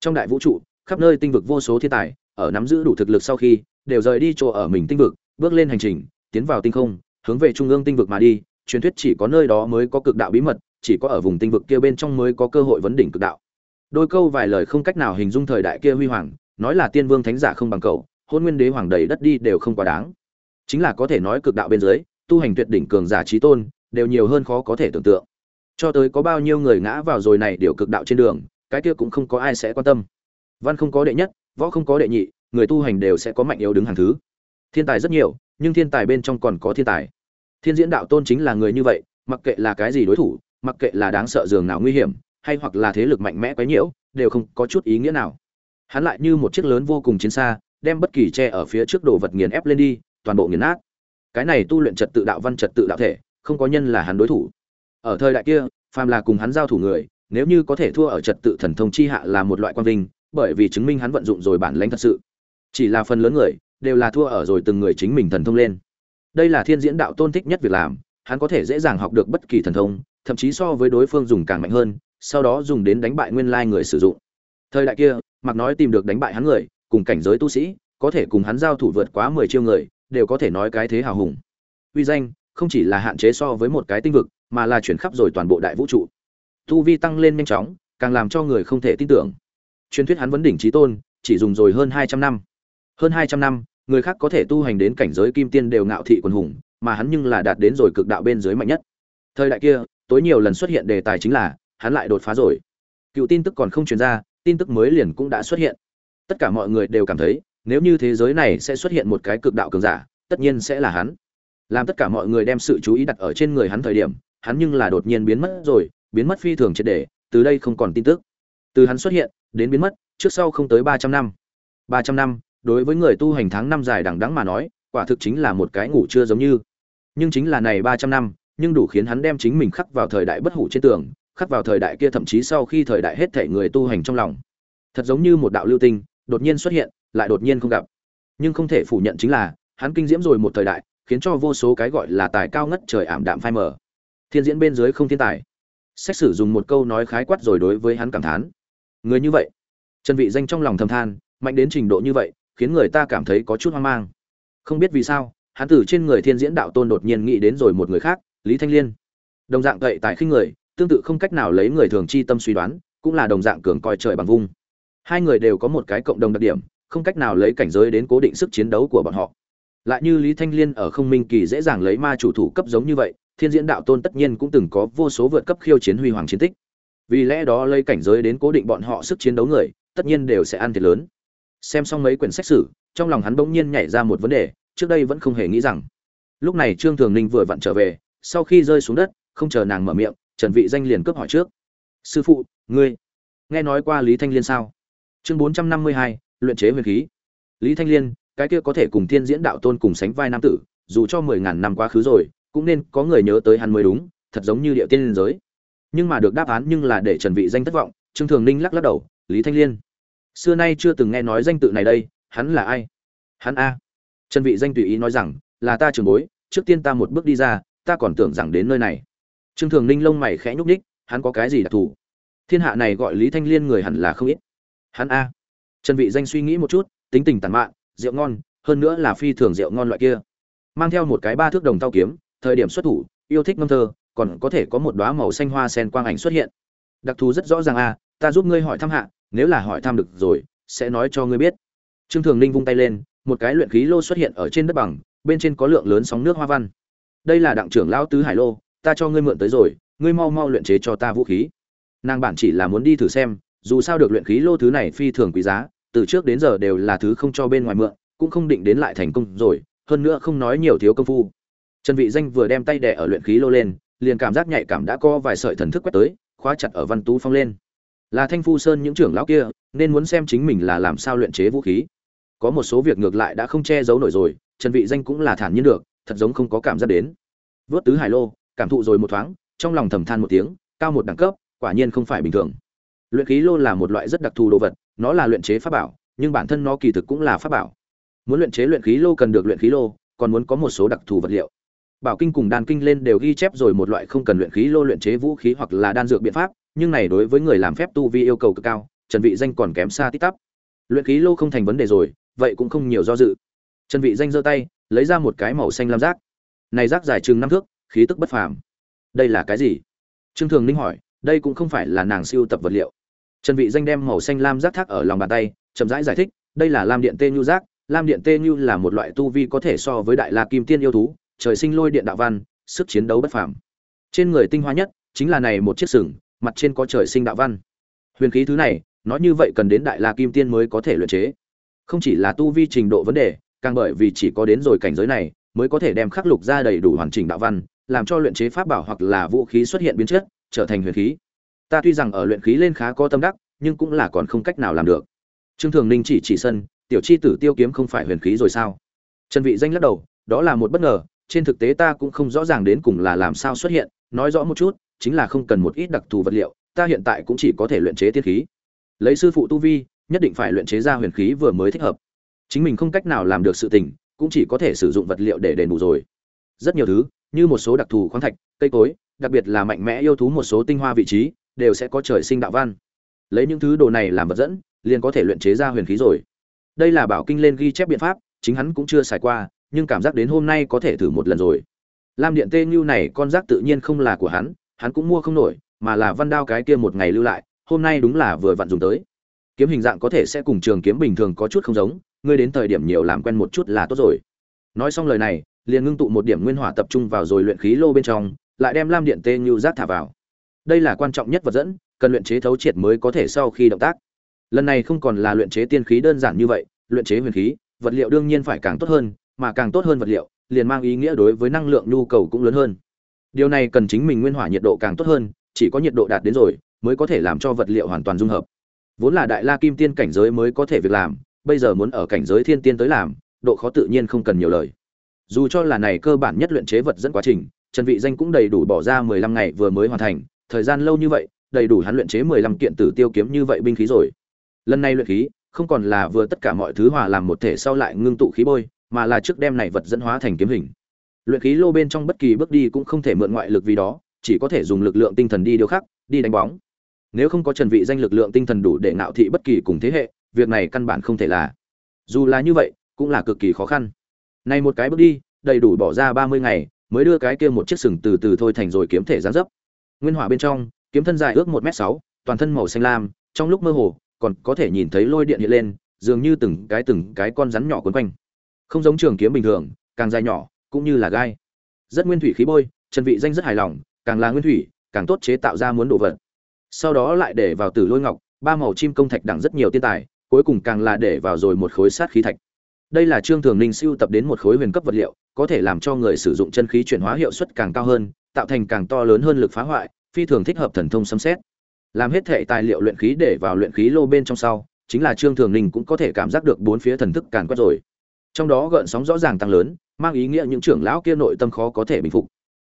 A: Trong đại vũ trụ khắp nơi tinh vực vô số thiên tài, ở nắm giữ đủ thực lực sau khi, đều rời đi chỗ ở mình tinh vực, bước lên hành trình, tiến vào tinh không, hướng về trung ương tinh vực mà đi. Truyền thuyết chỉ có nơi đó mới có cực đạo bí mật, chỉ có ở vùng tinh vực kia bên trong mới có cơ hội vấn đỉnh cực đạo. Đôi câu vài lời không cách nào hình dung thời đại kia huy hoàng, nói là tiên vương thánh giả không bằng cầu hôn nguyên đế hoàng đầy đất đi đều không quá đáng. Chính là có thể nói cực đạo bên dưới, tu hành tuyệt đỉnh cường giả trí tôn, đều nhiều hơn khó có thể tưởng tượng. Cho tới có bao nhiêu người ngã vào rồi này điều cực đạo trên đường, cái kia cũng không có ai sẽ quan tâm văn không có đệ nhất, võ không có đệ nhị, người tu hành đều sẽ có mạnh yếu đứng hàng thứ. Thiên tài rất nhiều, nhưng thiên tài bên trong còn có thiên tài. Thiên diễn đạo tôn chính là người như vậy, mặc kệ là cái gì đối thủ, mặc kệ là đáng sợ dường nào nguy hiểm, hay hoặc là thế lực mạnh mẽ quấy nhiễu, đều không có chút ý nghĩa nào. Hắn lại như một chiếc lớn vô cùng chiến xa, đem bất kỳ tre ở phía trước đồ vật nghiền ép lên đi, toàn bộ nghiền nát. Cái này tu luyện trật tự đạo văn trật tự đạo thể, không có nhân là hắn đối thủ. Ở thời đại kia, phàm là cùng hắn giao thủ người, nếu như có thể thua ở trật tự thần thông chi hạ là một loại quan vinh bởi vì chứng minh hắn vận dụng rồi bản lãnh thật sự. Chỉ là phần lớn người đều là thua ở rồi từng người chính mình thần thông lên. Đây là thiên diễn đạo tôn thích nhất việc làm, hắn có thể dễ dàng học được bất kỳ thần thông, thậm chí so với đối phương dùng càng mạnh hơn, sau đó dùng đến đánh bại nguyên lai người sử dụng. Thời đại kia, mặc nói tìm được đánh bại hắn người, cùng cảnh giới tu sĩ, có thể cùng hắn giao thủ vượt quá mười chiêu người, đều có thể nói cái thế hào hùng. Uy danh không chỉ là hạn chế so với một cái tinh vực, mà là chuyển khắp rồi toàn bộ đại vũ trụ. Tu vi tăng lên nhanh chóng, càng làm cho người không thể tin tưởng truyền thuyết hắn vấn đỉnh trí tôn, chỉ dùng rồi hơn hai trăm năm. Hơn hai trăm năm, người khác có thể tu hành đến cảnh giới kim tiên đều ngạo thị quần hùng, mà hắn nhưng là đạt đến rồi cực đạo bên dưới mạnh nhất. Thời đại kia, tối nhiều lần xuất hiện đề tài chính là, hắn lại đột phá rồi. Cựu tin tức còn không truyền ra, tin tức mới liền cũng đã xuất hiện. Tất cả mọi người đều cảm thấy, nếu như thế giới này sẽ xuất hiện một cái cực đạo cường giả, tất nhiên sẽ là hắn. Làm tất cả mọi người đem sự chú ý đặt ở trên người hắn thời điểm, hắn nhưng là đột nhiên biến mất rồi, biến mất phi thường triệt để, từ đây không còn tin tức từ hắn xuất hiện, đến biến mất, trước sau không tới ba trăm năm. Ba trăm năm, đối với người tu hành tháng năm dài đằng đẵng mà nói, quả thực chính là một cái ngủ chưa giống như. Nhưng chính là này ba trăm năm, nhưng đủ khiến hắn đem chính mình khắc vào thời đại bất hủ trên tường, khắc vào thời đại kia thậm chí sau khi thời đại hết thể người tu hành trong lòng. Thật giống như một đạo lưu tinh, đột nhiên xuất hiện, lại đột nhiên không gặp. Nhưng không thể phủ nhận chính là, hắn kinh diễm rồi một thời đại, khiến cho vô số cái gọi là tài cao ngất trời ảm đạm phai mờ. Thiên diễn bên dưới không thiên tài. Xét xử dùng một câu nói khái quát rồi đối với hắn cảm thán người như vậy. Trần vị danh trong lòng thầm than, mạnh đến trình độ như vậy, khiến người ta cảm thấy có chút hoang mang. Không biết vì sao, hắn từ trên người thiên diễn đạo tôn đột nhiên nghĩ đến rồi một người khác, lý thanh liên. Đồng dạng vậy tại khinh người, tương tự không cách nào lấy người thường chi tâm suy đoán, cũng là đồng dạng cường coi trời bằng vung. Hai người đều có một cái cộng đồng đặc điểm, không cách nào lấy cảnh giới đến cố định sức chiến đấu của bọn họ. Lại như lý thanh liên ở không minh kỳ dễ dàng lấy ma chủ thủ cấp giống như vậy, thiên diễn đạo tôn tất nhiên cũng từng có vô số vượt cấp khiêu chiến huy hoàng chiến tích vì lẽ đó lấy cảnh giới đến cố định bọn họ sức chiến đấu người, tất nhiên đều sẽ ăn thiệt lớn. Xem xong mấy quyển sách sử, trong lòng hắn bỗng nhiên nhảy ra một vấn đề, trước đây vẫn không hề nghĩ rằng. Lúc này trương thường ninh vừa vặn trở về, sau khi rơi xuống đất, không chờ nàng mở miệng, trần vị danh liền cướp hỏi trước. Sư phụ, ngươi nghe nói qua lý thanh liên sao? Chương bốn trăm năm mươi hai, luyện chế huyền khí. Lý thanh liên, cái kia có thể cùng thiên diễn đạo tôn cùng sánh vai nam tử, dù cho mười ngàn năm quá khứ rồi, cũng nên có người nhớ tới hắn mới đúng, thật giống như địa tiên liên giới nhưng mà được đáp án nhưng là để trần vị danh thất vọng, trương thường ninh lắc lắc đầu, lý thanh liên, xưa nay chưa từng nghe nói danh tự này đây, hắn là ai? Hắn a. Trần vị danh tùy ý nói rằng, là ta trường bối, trước tiên ta một bước đi ra, ta còn tưởng rằng đến nơi này. Trương thường ninh lông mày khẽ nhúc nhích, hắn có cái gì đặc thù? Thiên hạ này gọi lý thanh liên người hẳn là không ít. Hắn a. Trần vị danh suy nghĩ một chút, tính tình tàn mạn, rượu ngon, hơn nữa là phi thường rượu ngon loại kia. Mang theo một cái ba thước đồng tao kiếm, thời điểm xuất thủ, yêu thích ngâm thơ còn có thể có một đóa màu xanh hoa sen quang ảnh xuất hiện. Đặc thù rất rõ ràng a ta giúp ngươi hỏi thăm hạ, nếu là hỏi thăm được rồi, sẽ nói cho ngươi biết. Trương thường ninh vung tay lên, một cái luyện khí lô xuất hiện ở trên đất bằng, bên trên có lượng lớn sóng nước hoa văn. Đây là đặng trưởng lão tứ hải lô, ta cho ngươi mượn tới rồi, ngươi mau mau luyện chế cho ta vũ khí. Nàng bản chỉ là muốn đi thử xem, dù sao được luyện khí lô thứ này phi thường quý giá, từ trước đến giờ đều là thứ không cho bên ngoài mượn, cũng không định đến lại thành công rồi, hơn nữa không nói nhiều thiếu công phu. Trần vị danh vừa đem tay đè ở luyện khí lô lên liền cảm giác nhạy cảm đã có vài sợi thần thức quét tới, khóa chặt ở văn tú phong lên. Là thanh phu sơn những trưởng lão kia, nên muốn xem chính mình là làm sao luyện chế vũ khí. Có một số việc ngược lại đã không che giấu nổi rồi, trần vị danh cũng là thản nhiên được, thật giống không có cảm giác đến. Vớt tứ hải lô, cảm thụ rồi một thoáng, trong lòng thầm than một tiếng, cao một đẳng cấp, quả nhiên không phải bình thường. Luyện khí lô là một loại rất đặc thù đồ vật, nó là luyện chế pháp bảo, nhưng bản thân nó kỳ thực cũng là pháp bảo. Muốn luyện chế luyện khí lô cần được luyện khí lô, còn muốn có một số đặc thù vật liệu bảo kinh cùng đan kinh lên đều ghi chép rồi một loại không cần luyện khí lô luyện chế vũ khí hoặc là đan dược biện pháp nhưng này đối với người làm phép tu vi yêu cầu cực cao trần vị danh còn kém xa tít tắp. Luyện khí lô không thành vấn đề rồi vậy cũng không nhiều do dự. Trần vị danh giơ tay lấy ra một cái màu xanh lam rác. Này rác dài chừng năm thước khí tức bất phàm. Đây là cái gì? Trương thường ninh hỏi đây cũng không phải là nàng siêu tập vật liệu. Trần vị danh đem màu xanh lam rác thác ở lòng bàn tay chậm rãi giải, giải thích đây là lam điện tê nhu rác. Lam điện tê nhu là một loại tu vi có thể so với đại la kim tiên yêu thú trời sinh lôi điện đạo văn, sức chiến đấu bất phàm. Trên người tinh hoa nhất chính là này một chiếc sừng, mặt trên có trời sinh đạo văn. Huyền khí thứ này, nói như vậy cần đến đại la kim tiên mới có thể luyện chế. Không chỉ là tu vi trình độ vấn đề, càng bởi vì chỉ có đến rồi cảnh giới này mới có thể đem khắc lục ra đầy đủ hoàn chỉnh đạo văn, làm cho luyện chế pháp bảo hoặc là vũ khí xuất hiện biến chất, trở thành huyền khí. Ta tuy rằng ở luyện khí lên khá có tâm đắc, nhưng cũng là còn không cách nào làm được. Trương thường ninh chỉ chỉ sân, tiểu chi tử tiêu kiếm không phải huyền khí rồi sao? Trần vị danh lắc đầu, đó là một bất ngờ trên thực tế ta cũng không rõ ràng đến cùng là làm sao xuất hiện, nói rõ một chút, chính là không cần một ít đặc thù vật liệu, ta hiện tại cũng chỉ có thể luyện chế tiên khí. Lấy sư phụ tu vi, nhất định phải luyện chế ra huyền khí vừa mới thích hợp. Chính mình không cách nào làm được sự tình, cũng chỉ có thể sử dụng vật liệu để đền bù rồi. Rất nhiều thứ, như một số đặc thù khoáng thạch, cây cối, đặc biệt là mạnh mẽ yêu thú một số tinh hoa vị trí, đều sẽ có trời sinh đạo văn. Lấy những thứ đồ này làm vật dẫn, liền có thể luyện chế ra huyền khí rồi. Đây là bảo kinh lên ghi chép biện pháp, chính hắn cũng chưa xài qua nhưng cảm giác đến hôm nay có thể thử một lần rồi. Lam điện tê như này, con rác tự nhiên không là của hắn hắn cũng mua không nổi, mà là văn đao cái kia một ngày lưu lại, hôm nay đúng là vừa vặn dùng tới. Kiếm hình dạng có thể sẽ cùng trường kiếm bình thường có chút không giống, ngươi đến thời điểm nhiều làm quen một chút là tốt rồi. Nói xong lời này, liền ngưng tụ một điểm nguyên hỏa tập trung vào rồi luyện khí lô bên trong, lại đem lam điện tê như rác thả vào. Đây là quan trọng nhất vật dẫn, cần luyện chế thấu triệt mới có thể sau khi động tác. Lần này không còn là luyện chế tiên khí đơn giản như vậy, luyện chế huyền khí, vật liệu đương nhiên phải càng tốt hơn mà càng tốt hơn vật liệu, liền mang ý nghĩa đối với năng lượng nhu cầu cũng lớn hơn. Điều này cần chính mình nguyên hỏa nhiệt độ càng tốt hơn, chỉ có nhiệt độ đạt đến rồi, mới có thể làm cho vật liệu hoàn toàn dung hợp. Vốn là đại la kim tiên cảnh giới mới có thể việc làm, bây giờ muốn ở cảnh giới thiên tiên tới làm, độ khó tự nhiên không cần nhiều lời. Dù cho là này cơ bản nhất luyện chế vật dẫn quá trình, trần vị danh cũng đầy đủ bỏ ra 15 ngày vừa mới hoàn thành, thời gian lâu như vậy, đầy đủ hắn luyện chế 15 kiện tử tiêu kiếm như vậy binh khí rồi. Lần này luyện khí, không còn là vừa tất cả mọi thứ hòa làm một thể sau lại ngưng tụ khí bôi mà là trước đem này vật dẫn hóa thành kiếm hình. Luyện khí lô bên trong bất kỳ bước đi cũng không thể mượn ngoại lực vì đó, chỉ có thể dùng lực lượng tinh thần đi điều khắc, đi đánh bóng. Nếu không có trần vị danh lực lượng tinh thần đủ để ngạo thị bất kỳ cùng thế hệ, việc này căn bản không thể là. Dù là như vậy, cũng là cực kỳ khó khăn. Này một cái bước đi, đầy đủ bỏ ra 30 ngày, mới đưa cái kia một chiếc sừng từ từ thôi thành rồi kiếm thể giáng dấp. Nguyên hỏa bên trong, kiếm thân dài ước một m sáu, toàn thân màu xanh lam, trong lúc mơ hồ, còn có thể nhìn thấy lôi điện hiện lên, dường như từng cái từng cái con rắn nhỏ quấn quanh không giống trường kiếm bình thường, càng dài nhỏ, cũng như là gai. Rất nguyên thủy khí bôi, trần vị danh rất hài lòng, càng là nguyên thủy, càng tốt chế tạo ra muốn đồ vật. Sau đó lại để vào tử lôi ngọc, ba màu chim công thạch đẳng rất nhiều tiên tài, cuối cùng càng là để vào rồi một khối sát khí thạch. Đây là trương thường ninh siêu tập đến một khối huyền cấp vật liệu, có thể làm cho người sử dụng chân khí chuyển hóa hiệu suất càng cao hơn, tạo thành càng to lớn hơn lực phá hoại, phi thường thích hợp thần thông xâm xét làm hết thể tài liệu luyện khí để vào luyện khí lô bên trong sau, chính là trương thường ninh cũng có thể cảm giác được bốn phía thần thức càn quét rồi trong đó gợn sóng rõ ràng tăng lớn, mang ý nghĩa những trưởng lão kia nội tâm khó có thể bình phục.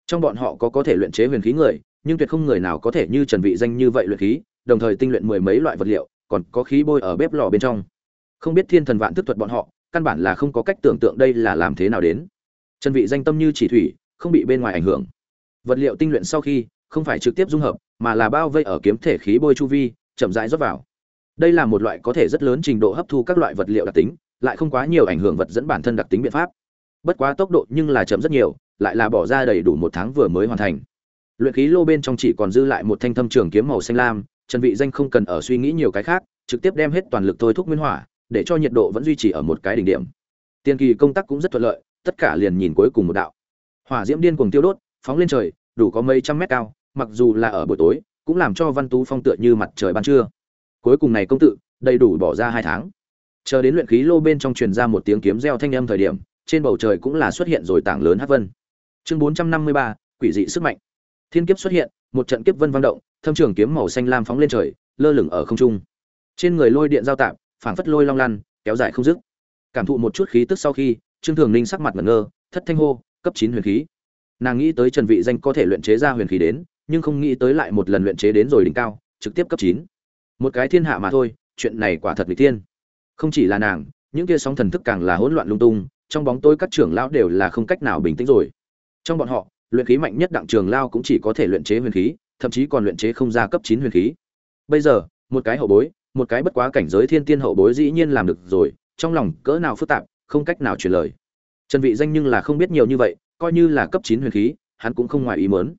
A: Trong bọn họ có có thể luyện chế huyền khí người, nhưng tuyệt không người nào có thể như trần vị danh như vậy luyện khí, đồng thời tinh luyện mười mấy loại vật liệu, còn có khí bôi ở bếp lò bên trong. Không biết thiên thần vạn thức thuật bọn họ, căn bản là không có cách tưởng tượng đây là làm thế nào đến. Trần vị danh tâm như chỉ thủy, không bị bên ngoài ảnh hưởng. Vật liệu tinh luyện sau khi, không phải trực tiếp dung hợp, mà là bao vây ở kiếm thể khí bôi chu vi, chậm rãi rót vào. Đây là một loại có thể rất lớn trình độ hấp thu các loại vật liệu đặc tính lại không quá nhiều ảnh hưởng vật dẫn bản thân đặc tính biện pháp. Bất quá tốc độ nhưng là chậm rất nhiều, lại là bỏ ra đầy đủ một tháng vừa mới hoàn thành. Luyện khí lô bên trong chỉ còn dư lại một thanh thâm trường kiếm màu xanh lam, trần vị danh không cần ở suy nghĩ nhiều cái khác, trực tiếp đem hết toàn lực thôi thúc nguyên hỏa, để cho nhiệt độ vẫn duy trì ở một cái đỉnh điểm. Tiên kỳ công tác cũng rất thuận lợi, tất cả liền nhìn cuối cùng một đạo. Hỏa diễm điên cuồng tiêu đốt, phóng lên trời, đủ có mấy trăm mét cao, mặc dù là ở buổi tối, cũng làm cho văn tú phong tựa như mặt trời ban trưa. Cuối cùng này công tự, đầy đủ bỏ ra hai tháng chờ đến luyện khí lô bên trong truyền ra một tiếng kiếm reo thanh âm thời điểm, trên bầu trời cũng là xuất hiện rồi tảng lớn hát vân. Chương bốn trăm năm mươi ba, quỷ dị sức mạnh. Thiên kiếp xuất hiện, một trận kiếp vân vang động, thâm trường kiếm màu xanh lam phóng lên trời, lơ lửng ở không trung. Trên người lôi điện giao tạp, phảng phất lôi long lăn, kéo dài không dứt. Cảm thụ một chút khí tức sau khi, trương thường ninh sắc mặt ngẩn ngơ, thất thanh hô, cấp chín huyền khí. Nàng nghĩ tới trần vị danh có thể luyện chế ra huyền khí đến, nhưng không nghĩ tới lại một lần luyện chế đến rồi đỉnh cao, trực tiếp cấp chín. Một cái thiên hạ mà thôi, chuyện này quả thật vị tiên không chỉ là nàng, những kia sóng thần thức càng là hỗn loạn lung tung, trong bóng tối các trưởng lão đều là không cách nào bình tĩnh rồi. Trong bọn họ, luyện khí mạnh nhất đặng trường lao cũng chỉ có thể luyện chế huyền khí, thậm chí còn luyện chế không ra cấp chín huyền khí. Bây giờ, một cái hậu bối, một cái bất quá cảnh giới thiên tiên hậu bối dĩ nhiên làm được rồi, trong lòng cỡ nào phức tạp, không cách nào truyền lời. Trần vị danh nhưng là không biết nhiều như vậy, coi như là cấp chín huyền khí, hắn cũng không ngoài ý muốn.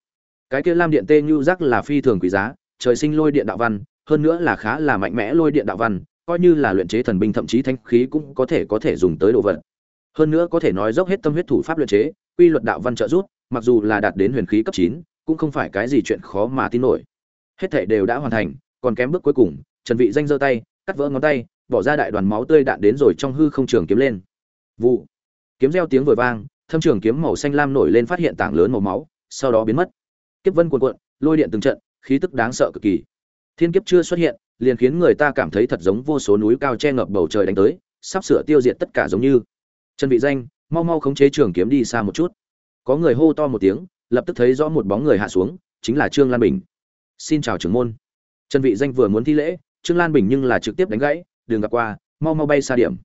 A: Cái kia lam điện tê như giác là phi thường quý giá, trời sinh lôi điện đạo văn, hơn nữa là khá là mạnh mẽ lôi điện đạo văn coi như là luyện chế thần binh thậm chí thanh khí cũng có thể có thể dùng tới đồ vật. Hơn nữa có thể nói dốc hết tâm huyết thủ pháp luyện chế, quy luật đạo văn trợ giúp, mặc dù là đạt đến huyền khí cấp chín, cũng không phải cái gì chuyện khó mà tin nổi. Hết thảy đều đã hoàn thành, còn kém bước cuối cùng, trần vị danh giơ tay, cắt vỡ ngón tay, bỏ ra đại đoàn máu tươi đạn đến rồi trong hư không trường kiếm lên. Vụ. Kiếm reo tiếng vội vang, thâm trường kiếm màu xanh lam nổi lên phát hiện tảng lớn màu máu, sau đó biến mất. Kiếp vân cuộn cuộn, lôi điện từng trận, khí tức đáng sợ cực kỳ. Thiên kiếp chưa xuất hiện liền khiến người ta cảm thấy thật giống vô số núi cao che ngập bầu trời đánh tới, sắp sửa tiêu diệt tất cả giống như. Trần vị danh, mau mau khống chế trường kiếm đi xa một chút. Có người hô to một tiếng, lập tức thấy rõ một bóng người hạ xuống, chính là trương lan bình. Xin chào trưởng môn. Trần vị danh vừa muốn thi lễ, trương lan bình nhưng là trực tiếp đánh gãy đường gặp qua, mau mau bay xa điểm.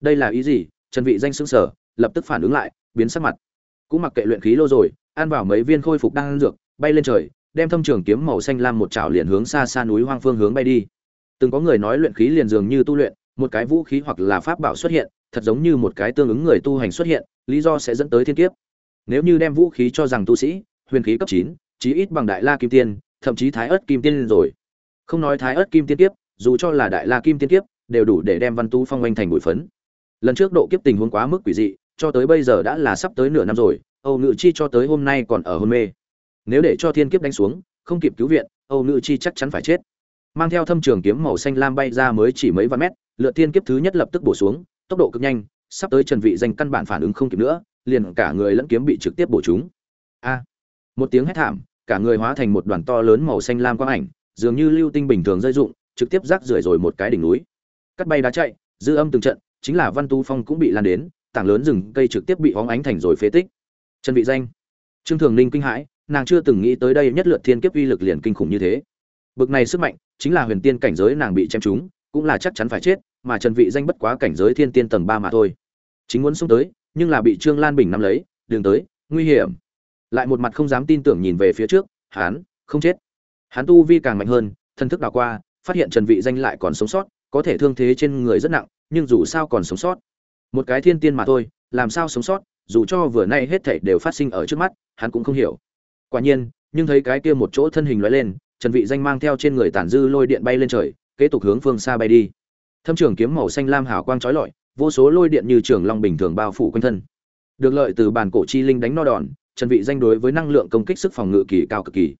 A: Đây là ý gì? Trần vị danh sững sờ, lập tức phản ứng lại, biến sắc mặt. Cũng mặc kệ luyện khí lô rồi, ăn vào mấy viên khôi phục đang dược, bay lên trời, đem thâm trường kiếm màu xanh lam một chảo liền hướng xa xa núi hoang phương hướng bay đi từng có người nói luyện khí liền dường như tu luyện, một cái vũ khí hoặc là pháp bảo xuất hiện, thật giống như một cái tương ứng người tu hành xuất hiện, lý do sẽ dẫn tới thiên kiếp. Nếu như đem vũ khí cho rằng tu sĩ, huyền khí cấp chín, chí ít bằng đại la kim tiên, thậm chí thái ớt kim tiên rồi. Không nói thái ớt kim tiên kiếp, dù cho là đại la kim tiên kiếp, đều đủ để đem văn tu phong oanh thành bụi phấn. Lần trước độ kiếp tình huống quá mức quỷ dị, cho tới bây giờ đã là sắp tới nửa năm rồi, âu nữ chi cho tới hôm nay còn ở hôn mê. Nếu để cho thiên kiếp đánh xuống, không kịp cứu viện, âu nữ chi chắc chắn phải chết mang theo thâm trường kiếm màu xanh lam bay ra mới chỉ mấy vạn mét lựa thiên kiếp thứ nhất lập tức bổ xuống, tốc độ cực nhanh, sắp tới trần vị danh căn bản phản ứng không kịp nữa, liền cả người lẫn kiếm bị trực tiếp bổ trúng. A! Một tiếng hét thảm, cả người hóa thành một đoàn to lớn màu xanh lam quang ảnh, dường như lưu tinh bình thường rơi dụng trực tiếp rác rưởi rồi một cái đỉnh núi. Cắt bay đá chạy, dư âm từng trận, chính là văn tu phong cũng bị lan đến, tảng lớn rừng cây trực tiếp bị hóng ánh thành rồi phế tích. Trần vị danh. Trương thường ninh kinh hãi, nàng chưa từng nghĩ tới đây nhất lượt thiên kiếp uy lực liền kinh khủng như thế. Bực này sức mạnh chính là huyền tiên cảnh giới nàng bị chém trúng, cũng là chắc chắn phải chết, mà trần vị danh bất quá cảnh giới thiên tiên tầng 3 mà thôi. Chính muốn xuống tới, nhưng là bị trương lan bình nắm lấy, đường tới, nguy hiểm. Lại một mặt không dám tin tưởng nhìn về phía trước hắn không chết. Hắn tu vi càng mạnh hơn, thân thức đảo qua, phát hiện trần vị danh lại còn sống sót, có thể thương thế trên người rất nặng, nhưng dù sao còn sống sót. Một cái thiên tiên mà thôi, làm sao sống sót, dù cho vừa nay hết thảy đều phát sinh ở trước mắt, hắn cũng không hiểu. Quả nhiên, nhưng thấy cái kia một chỗ thân hình lóe lên trần vị danh mang theo trên người tản dư lôi điện bay lên trời, kế tục hướng phương xa bay đi. Thâm trường kiếm màu xanh lam hào quang chói lọi, vô số lôi điện như trường long bình thường bao phủ quanh thân. Được lợi từ bản cổ chi linh đánh no đòn, trần vị danh đối với năng lượng công kích sức phòng ngự kỳ cao cực kỳ.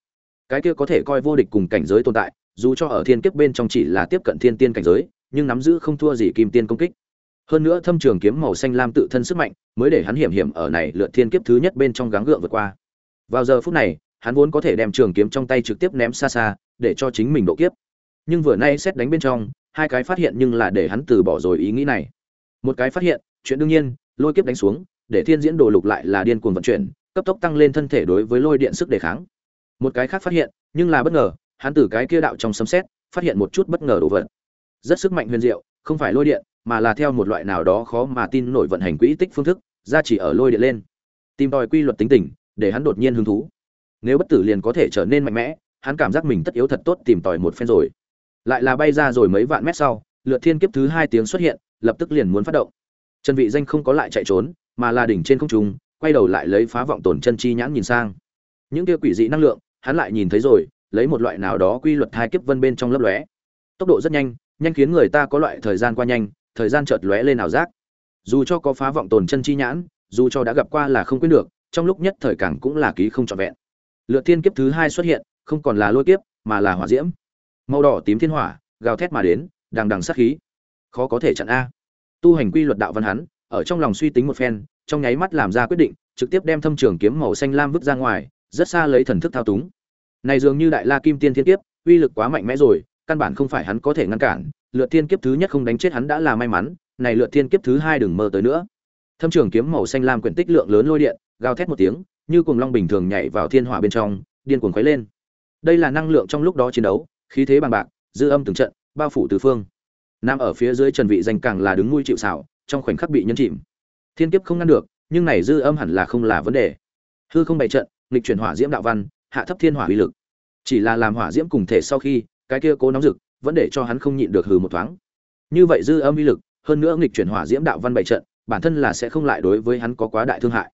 A: Cái kia có thể coi vô địch cùng cảnh giới tồn tại, dù cho ở thiên kiếp bên trong chỉ là tiếp cận thiên tiên cảnh giới, nhưng nắm giữ không thua gì kim tiên công kích. Hơn nữa thâm trường kiếm màu xanh lam tự thân sức mạnh, mới để hắn hiểm hiểm ở này lượt thiên kiếp thứ nhất bên trong gắng gượng vượt qua. Vào giờ phút này hắn vốn có thể đem trường kiếm trong tay trực tiếp ném xa xa, để cho chính mình độ kiếp. Nhưng vừa nay xét đánh bên trong, hai cái phát hiện nhưng là để hắn từ bỏ rồi ý nghĩ này. Một cái phát hiện, chuyện đương nhiên, lôi kiếp đánh xuống, để thiên diễn đồ lục lại là điên cuồng vận chuyển, cấp tốc tăng lên thân thể đối với lôi điện sức đề kháng. Một cái khác phát hiện, nhưng là bất ngờ, hắn từ cái kia đạo trong sấm xét phát hiện một chút bất ngờ đồ vật. Rất sức mạnh huyền diệu, không phải lôi điện, mà là theo một loại nào đó khó mà tin nổi vận hành quỹ tích phương thức ra chỉ ở lôi điện lên. Tìm tòi quy luật tính tình, để hắn đột nhiên hứng thú nếu bất tử liền có thể trở nên mạnh mẽ, hắn cảm giác mình tất yếu thật tốt tìm tòi một phen rồi. Lại là bay ra rồi mấy vạn mét sau, lượt thiên kiếp thứ hai tiếng xuất hiện, lập tức liền muốn phát động. Trần vị danh không có lại chạy trốn, mà là đỉnh trên không trung, quay đầu lại lấy phá vọng tổn chân chi nhãn nhìn sang. Những kia quỷ dị năng lượng, hắn lại nhìn thấy rồi, lấy một loại nào đó quy luật hai kiếp vân bên trong lấp lóe. Tốc độ rất nhanh nhanh khiến người ta có loại thời gian qua nhanh, thời gian chợt lóe lên nào giác. Dù cho có phá vọng tồn chân chi nhãn, dù cho đã gặp qua là không quên được, trong lúc nhất thời càng cũng là ký không trọn vẹn lựa thiên kiếp thứ hai xuất hiện, không còn là lôi kiếp, mà là hỏa diễm. Màu đỏ tím thiên hỏa, gào thét mà đến, đằng đằng sát khí. Khó có thể chặn a. Tu hành quy luật đạo văn hắn, ở trong lòng suy tính một phen, trong nháy mắt làm ra quyết định, trực tiếp đem thâm trường kiếm màu xanh lam vứt ra ngoài, rất xa lấy thần thức thao túng. Này dường như đại la kim tiên thiên kiếp, uy lực quá mạnh mẽ rồi, căn bản không phải hắn có thể ngăn cản, lượt thiên kiếp thứ nhất không đánh chết hắn đã là may mắn, này lượt thiên kiếp thứ hai đừng mơ tới nữa. Thâm trường kiếm màu xanh lam quyển tích lượng lớn lôi điện, gào thét một tiếng như cuồng long bình thường nhảy vào thiên hỏa bên trong, điên cuồng khuấy lên. Đây là năng lượng trong lúc đó chiến đấu, khí thế bằng bạc, dư âm từng trận, bao phủ tứ phương. Nam ở phía dưới trần vị danh càng là đứng nuôi chịu xảo trong khoảnh khắc bị nhấn chìm. Thiên kiếp không ngăn được, nhưng này dư âm hẳn là không là vấn đề. Hư không bày trận, nghịch chuyển hỏa diễm đạo văn, hạ thấp thiên hỏa uy lực. Chỉ là làm hỏa diễm cùng thể sau khi, cái kia cố nóng rực, vẫn để cho hắn không nhịn được hừ một thoáng. Như vậy dư âm uy lực, hơn nữa nghịch chuyển hỏa diễm đạo văn bày trận, bản thân là sẽ không lại đối với hắn có quá đại thương hại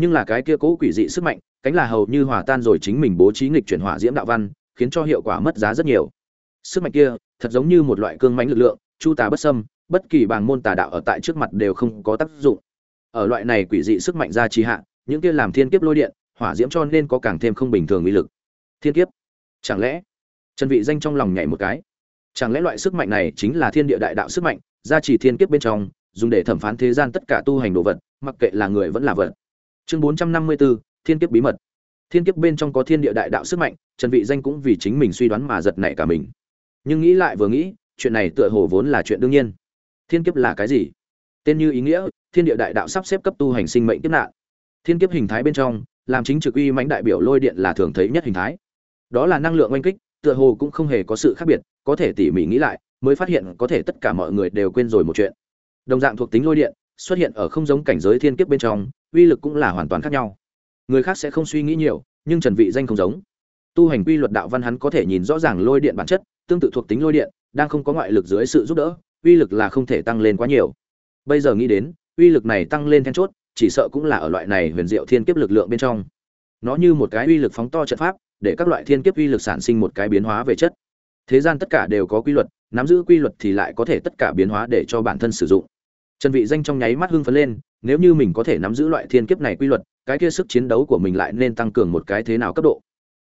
A: nhưng là cái kia cố quỷ dị sức mạnh, cánh là hầu như hòa tan rồi chính mình bố trí nghịch chuyển hỏa diễm đạo văn, khiến cho hiệu quả mất giá rất nhiều. Sức mạnh kia, thật giống như một loại cương mãnh lực lượng, chu tà bất xâm, bất kỳ bảng môn tà đạo ở tại trước mặt đều không có tác dụng. Ở loại này quỷ dị sức mạnh ra trì hạ, những kia làm thiên kiếp lôi điện, hỏa diễm cho nên có càng thêm không bình thường uy lực. Thiên kiếp? Chẳng lẽ? Trần vị danh trong lòng nhảy một cái. Chẳng lẽ loại sức mạnh này chính là thiên địa đại đạo sức mạnh, gia trì thiên kiếp bên trong, dùng để thẩm phán thế gian tất cả tu hành đồ vật, mặc kệ là người vẫn là vật chương 454, thiên kiếp bí mật. Thiên kiếp bên trong có thiên địa đại đạo sức mạnh trần vị danh cũng vì chính mình suy đoán mà giật nảy cả mình. Nhưng nghĩ lại vừa nghĩ chuyện này tựa hồ vốn là chuyện đương nhiên. Thiên kiếp là cái gì? Tên như ý nghĩa thiên địa đại đạo sắp xếp cấp tu hành sinh mệnh kiếp nạn. Thiên kiếp hình thái bên trong làm chính trực uy mãnh đại biểu lôi điện là thường thấy nhất hình thái. Đó là năng lượng oanh kích tựa hồ cũng không hề có sự khác biệt có thể tỉ mỉ nghĩ lại mới phát hiện có thể tất cả mọi người đều quên rồi một chuyện. Đồng dạng thuộc tính lôi điện xuất hiện ở không giống cảnh giới thiên kiếp bên trong uy lực cũng là hoàn toàn khác nhau. Người khác sẽ không suy nghĩ nhiều, nhưng trần vị danh không giống. Tu hành quy luật đạo văn hắn có thể nhìn rõ ràng lôi điện bản chất, tương tự thuộc tính lôi điện, đang không có ngoại lực dưới sự giúp đỡ, uy lực là không thể tăng lên quá nhiều. Bây giờ nghĩ đến, uy lực này tăng lên then chốt, chỉ sợ cũng là ở loại này huyền diệu thiên kiếp lực lượng bên trong. Nó như một cái uy lực phóng to trận pháp, để các loại thiên kiếp uy lực sản sinh một cái biến hóa về chất. Thế gian tất cả đều có quy luật, nắm giữ quy luật thì lại có thể tất cả biến hóa để cho bản thân sử dụng. Trần vị danh trong nháy mắt hưng phấn lên nếu như mình có thể nắm giữ loại thiên kiếp này quy luật, cái kia sức chiến đấu của mình lại nên tăng cường một cái thế nào cấp độ?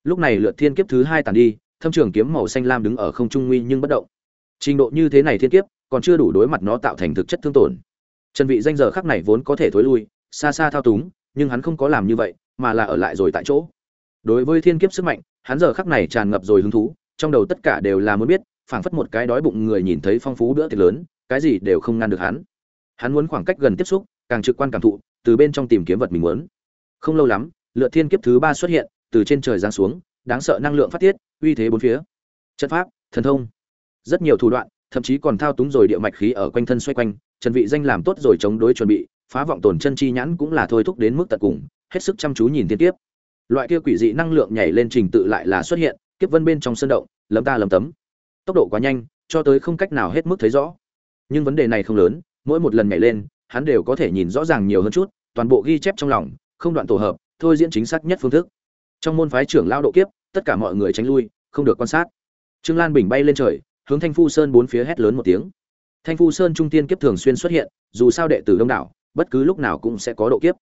A: Lúc này lượt thiên kiếp thứ hai tàn đi, thâm trường kiếm màu xanh lam đứng ở không trung nguy nhưng bất động. Trình độ như thế này thiên kiếp, còn chưa đủ đối mặt nó tạo thành thực chất thương tổn. Trần vị danh giờ khắc này vốn có thể thối lui, xa xa thao túng, nhưng hắn không có làm như vậy, mà là ở lại rồi tại chỗ. Đối với thiên kiếp sức mạnh, hắn giờ khắc này tràn ngập rồi hứng thú, trong đầu tất cả đều là muốn biết, phảng phất một cái đói bụng người nhìn thấy phong phú bữa tiệc lớn, cái gì đều không ngăn được hắn. Hắn muốn khoảng cách gần tiếp xúc càng trực quan cảm thụ, từ bên trong tìm kiếm vật mình muốn. Không lâu lắm lựa thiên kiếp thứ ba xuất hiện, từ trên trời giáng xuống, đáng sợ năng lượng phát tiết, uy thế bốn phía. Chất pháp, thần thông. Rất nhiều thủ đoạn, thậm chí còn thao túng rồi địa mạch khí ở quanh thân xoay quanh, trần vị danh làm tốt rồi chống đối chuẩn bị, phá vọng tổn chân chi nhãn cũng là thôi thúc đến mức tận cùng, hết sức chăm chú nhìn thiên kiếp. Loại kia quỷ dị năng lượng nhảy lên trình tự lại là xuất hiện, kiếp vân bên trong sân động, lấm ta lấm tấm. Tốc độ quá nhanh, cho tới không cách nào hết mức thấy rõ. Nhưng vấn đề này không lớn, mỗi một lần nhảy lên hắn đều có thể nhìn rõ ràng nhiều hơn chút, toàn bộ ghi chép trong lòng, không đoạn tổ hợp, thôi diễn chính xác nhất phương thức. Trong môn phái trưởng lao độ kiếp, tất cả mọi người tránh lui, không được quan sát. Trương lan bình bay lên trời, hướng thanh phu sơn bốn phía hét lớn một tiếng. Thanh phu sơn trung tiên kiếp thường xuyên xuất hiện, dù sao đệ tử đông đảo, bất cứ lúc nào cũng sẽ có độ kiếp.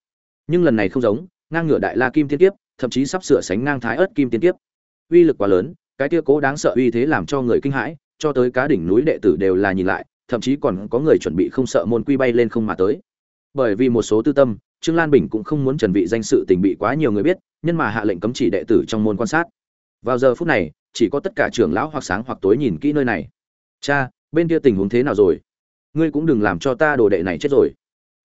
A: Nhưng lần này không giống, ngang ngửa đại la kim tiên kiếp, thậm chí sắp sửa sánh ngang thái ớt kim tiên kiếp. Uy lực quá lớn, cái kia cố đáng sợ uy thế làm cho người kinh hãi, cho tới cá đỉnh núi đệ tử đều là nhìn lại thậm chí còn có người chuẩn bị không sợ môn quy bay lên không mà tới. Bởi vì một số tư tâm, trương lan bình cũng không muốn chuẩn bị danh sự tình bị quá nhiều người biết, nhân mà hạ lệnh cấm chỉ đệ tử trong môn quan sát. Vào giờ phút này, chỉ có tất cả trưởng lão hoặc sáng hoặc tối nhìn kỹ nơi này. Cha, bên kia tình huống thế nào rồi? Ngươi cũng đừng làm cho ta đồ đệ này chết rồi.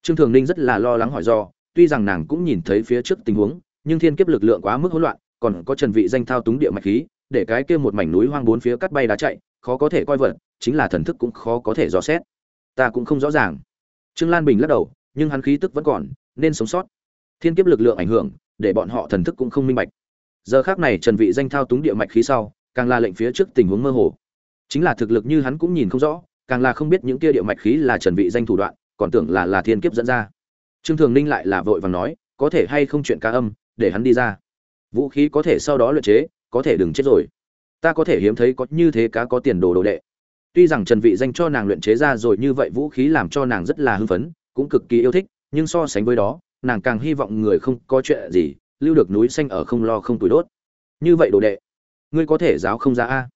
A: Trương thường ninh rất là lo lắng hỏi do, tuy rằng nàng cũng nhìn thấy phía trước tình huống, nhưng thiên kiếp lực lượng quá mức hỗn loạn, còn có trần vị danh thao túng địa mạch khí, để cái kia một mảnh núi hoang bốn phía cắt bay đá chạy, khó có thể coi vật chính là thần thức cũng khó có thể dò xét. Ta cũng không rõ ràng. Trương lan bình lắc đầu, nhưng hắn khí tức vẫn còn, nên sống sót. Thiên kiếp lực lượng ảnh hưởng, để bọn họ thần thức cũng không minh bạch. Giờ khác này trần vị danh thao túng địa mạch khí sau, càng là lệnh phía trước tình huống mơ hồ. Chính là thực lực như hắn cũng nhìn không rõ, càng là không biết những kia địa mạch khí là trần vị danh thủ đoạn, còn tưởng là là thiên kiếp dẫn ra. Trương thường ninh lại là vội vàng nói, có thể hay không chuyện ca âm, để hắn đi ra. Vũ khí có thể sau đó luyện chế, có thể đừng chết rồi. Ta có thể hiếm thấy có như thế cá có tiền đồ đồ đệ tuy rằng trần vị danh cho nàng luyện chế ra rồi như vậy vũ khí làm cho nàng rất là hưng phấn, cũng cực kỳ yêu thích, nhưng so sánh với đó, nàng càng hy vọng người không có chuyện gì, lưu được núi xanh ở không lo không tuổi đốt. Như vậy đồ đệ, ngươi có thể giáo không ra a?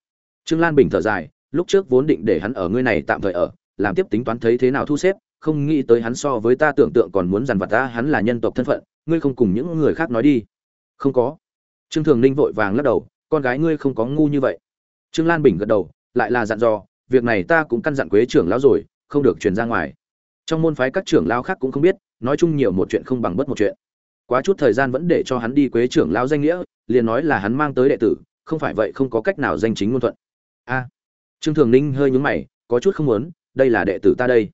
A: Trương lan bình thở dài, lúc trước vốn định để hắn ở ngươi này tạm thời ở, làm tiếp tính toán thấy thế nào thu xếp, không nghĩ tới hắn so với ta tưởng tượng còn muốn dằn vặt ta, hắn là nhân tộc thân phận, ngươi không cùng những người khác nói đi. Không có. Trương thường ninh vội vàng lắc đầu, con gái ngươi không có ngu như vậy. Trương lan bình gật đầu, lại là dặn dò việc này ta cũng căn dặn quế trưởng lão rồi, không được truyền ra ngoài. Trong môn phái các trưởng lão khác cũng không biết, nói chung nhiều một chuyện không bằng bất một chuyện. Quá chút thời gian vẫn để cho hắn đi quế trưởng lão danh nghĩa, liền nói là hắn mang tới đệ tử, không phải vậy không có cách nào danh chính ngôn thuận. A. À, Trương thường ninh hơi nhúng mày, có chút không muốn, đây là đệ tử ta đây.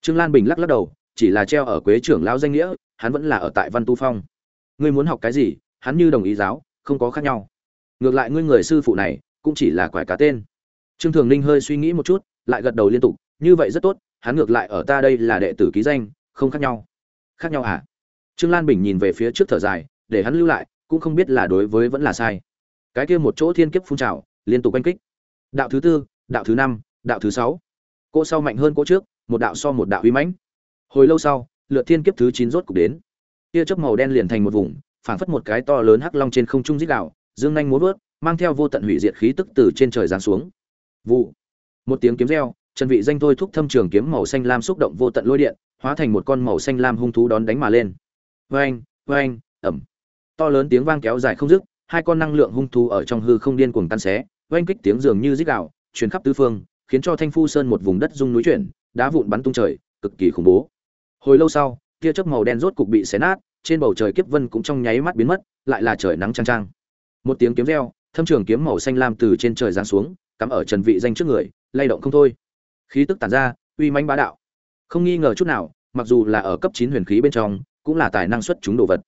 A: Trương lan bình lắc lắc đầu, chỉ là treo ở quế trưởng lão danh nghĩa, hắn vẫn là ở tại văn tu phong. Ngươi muốn học cái gì, hắn như đồng ý giáo, không có khác nhau. Ngược lại ngươi người sư phụ này, cũng chỉ là quải cá tên trương thường ninh hơi suy nghĩ một chút, lại gật đầu liên tục, như vậy rất tốt, hắn ngược lại ở ta đây là đệ tử ký danh, không khác nhau. Khác nhau à? Trương lan bình nhìn về phía trước thở dài, để hắn lưu lại, cũng không biết là đối với vẫn là sai. Cái kia một chỗ thiên kiếp phun trào, liên tục oanh kích. Đạo thứ tư, đạo thứ năm, đạo thứ sáu. Cỗ sau mạnh hơn cỗ trước, một đạo so một đạo uy mãnh. Hồi lâu sau, lượt thiên kiếp thứ chín rốt cục đến. Tia chớp màu đen liền thành một vùng, phảng phất một cái to lớn hắc long trên không trung dít đạo dương nhanh múa vớt, mang theo vô tận hủy diệt khí tức từ trên trời giáng xuống vụ. Một tiếng kiếm reo, trần vị danh thôi thúc thâm trường kiếm màu xanh lam xúc động vô tận lôi điện, hóa thành một con màu xanh lam hung thú đón đánh mà lên. Vang vang ầm to lớn tiếng vang kéo dài không dứt, hai con năng lượng hung thú ở trong hư không điên cuồng tan xé vang kích tiếng dường như rít gào, truyền khắp tứ phương, khiến cho thanh phu sơn một vùng đất rung núi chuyển, đá vụn bắn tung trời, cực kỳ khủng bố. Hồi lâu sau, tia chớp màu đen rốt cục bị xé nát, trên bầu trời kiếp vân cũng trong nháy mắt biến mất, lại là trời nắng trang trang một tiếng kiếm reo, thâm trường kiếm màu xanh lam từ trên trời giáng xuống cắm ở trần vị danh trước người, lay động không thôi. Khí tức tản ra, uy mãnh bá đạo. Không nghi ngờ chút nào, mặc dù là ở cấp 9 huyền khí bên trong, cũng là tài năng xuất chúng đồ vật.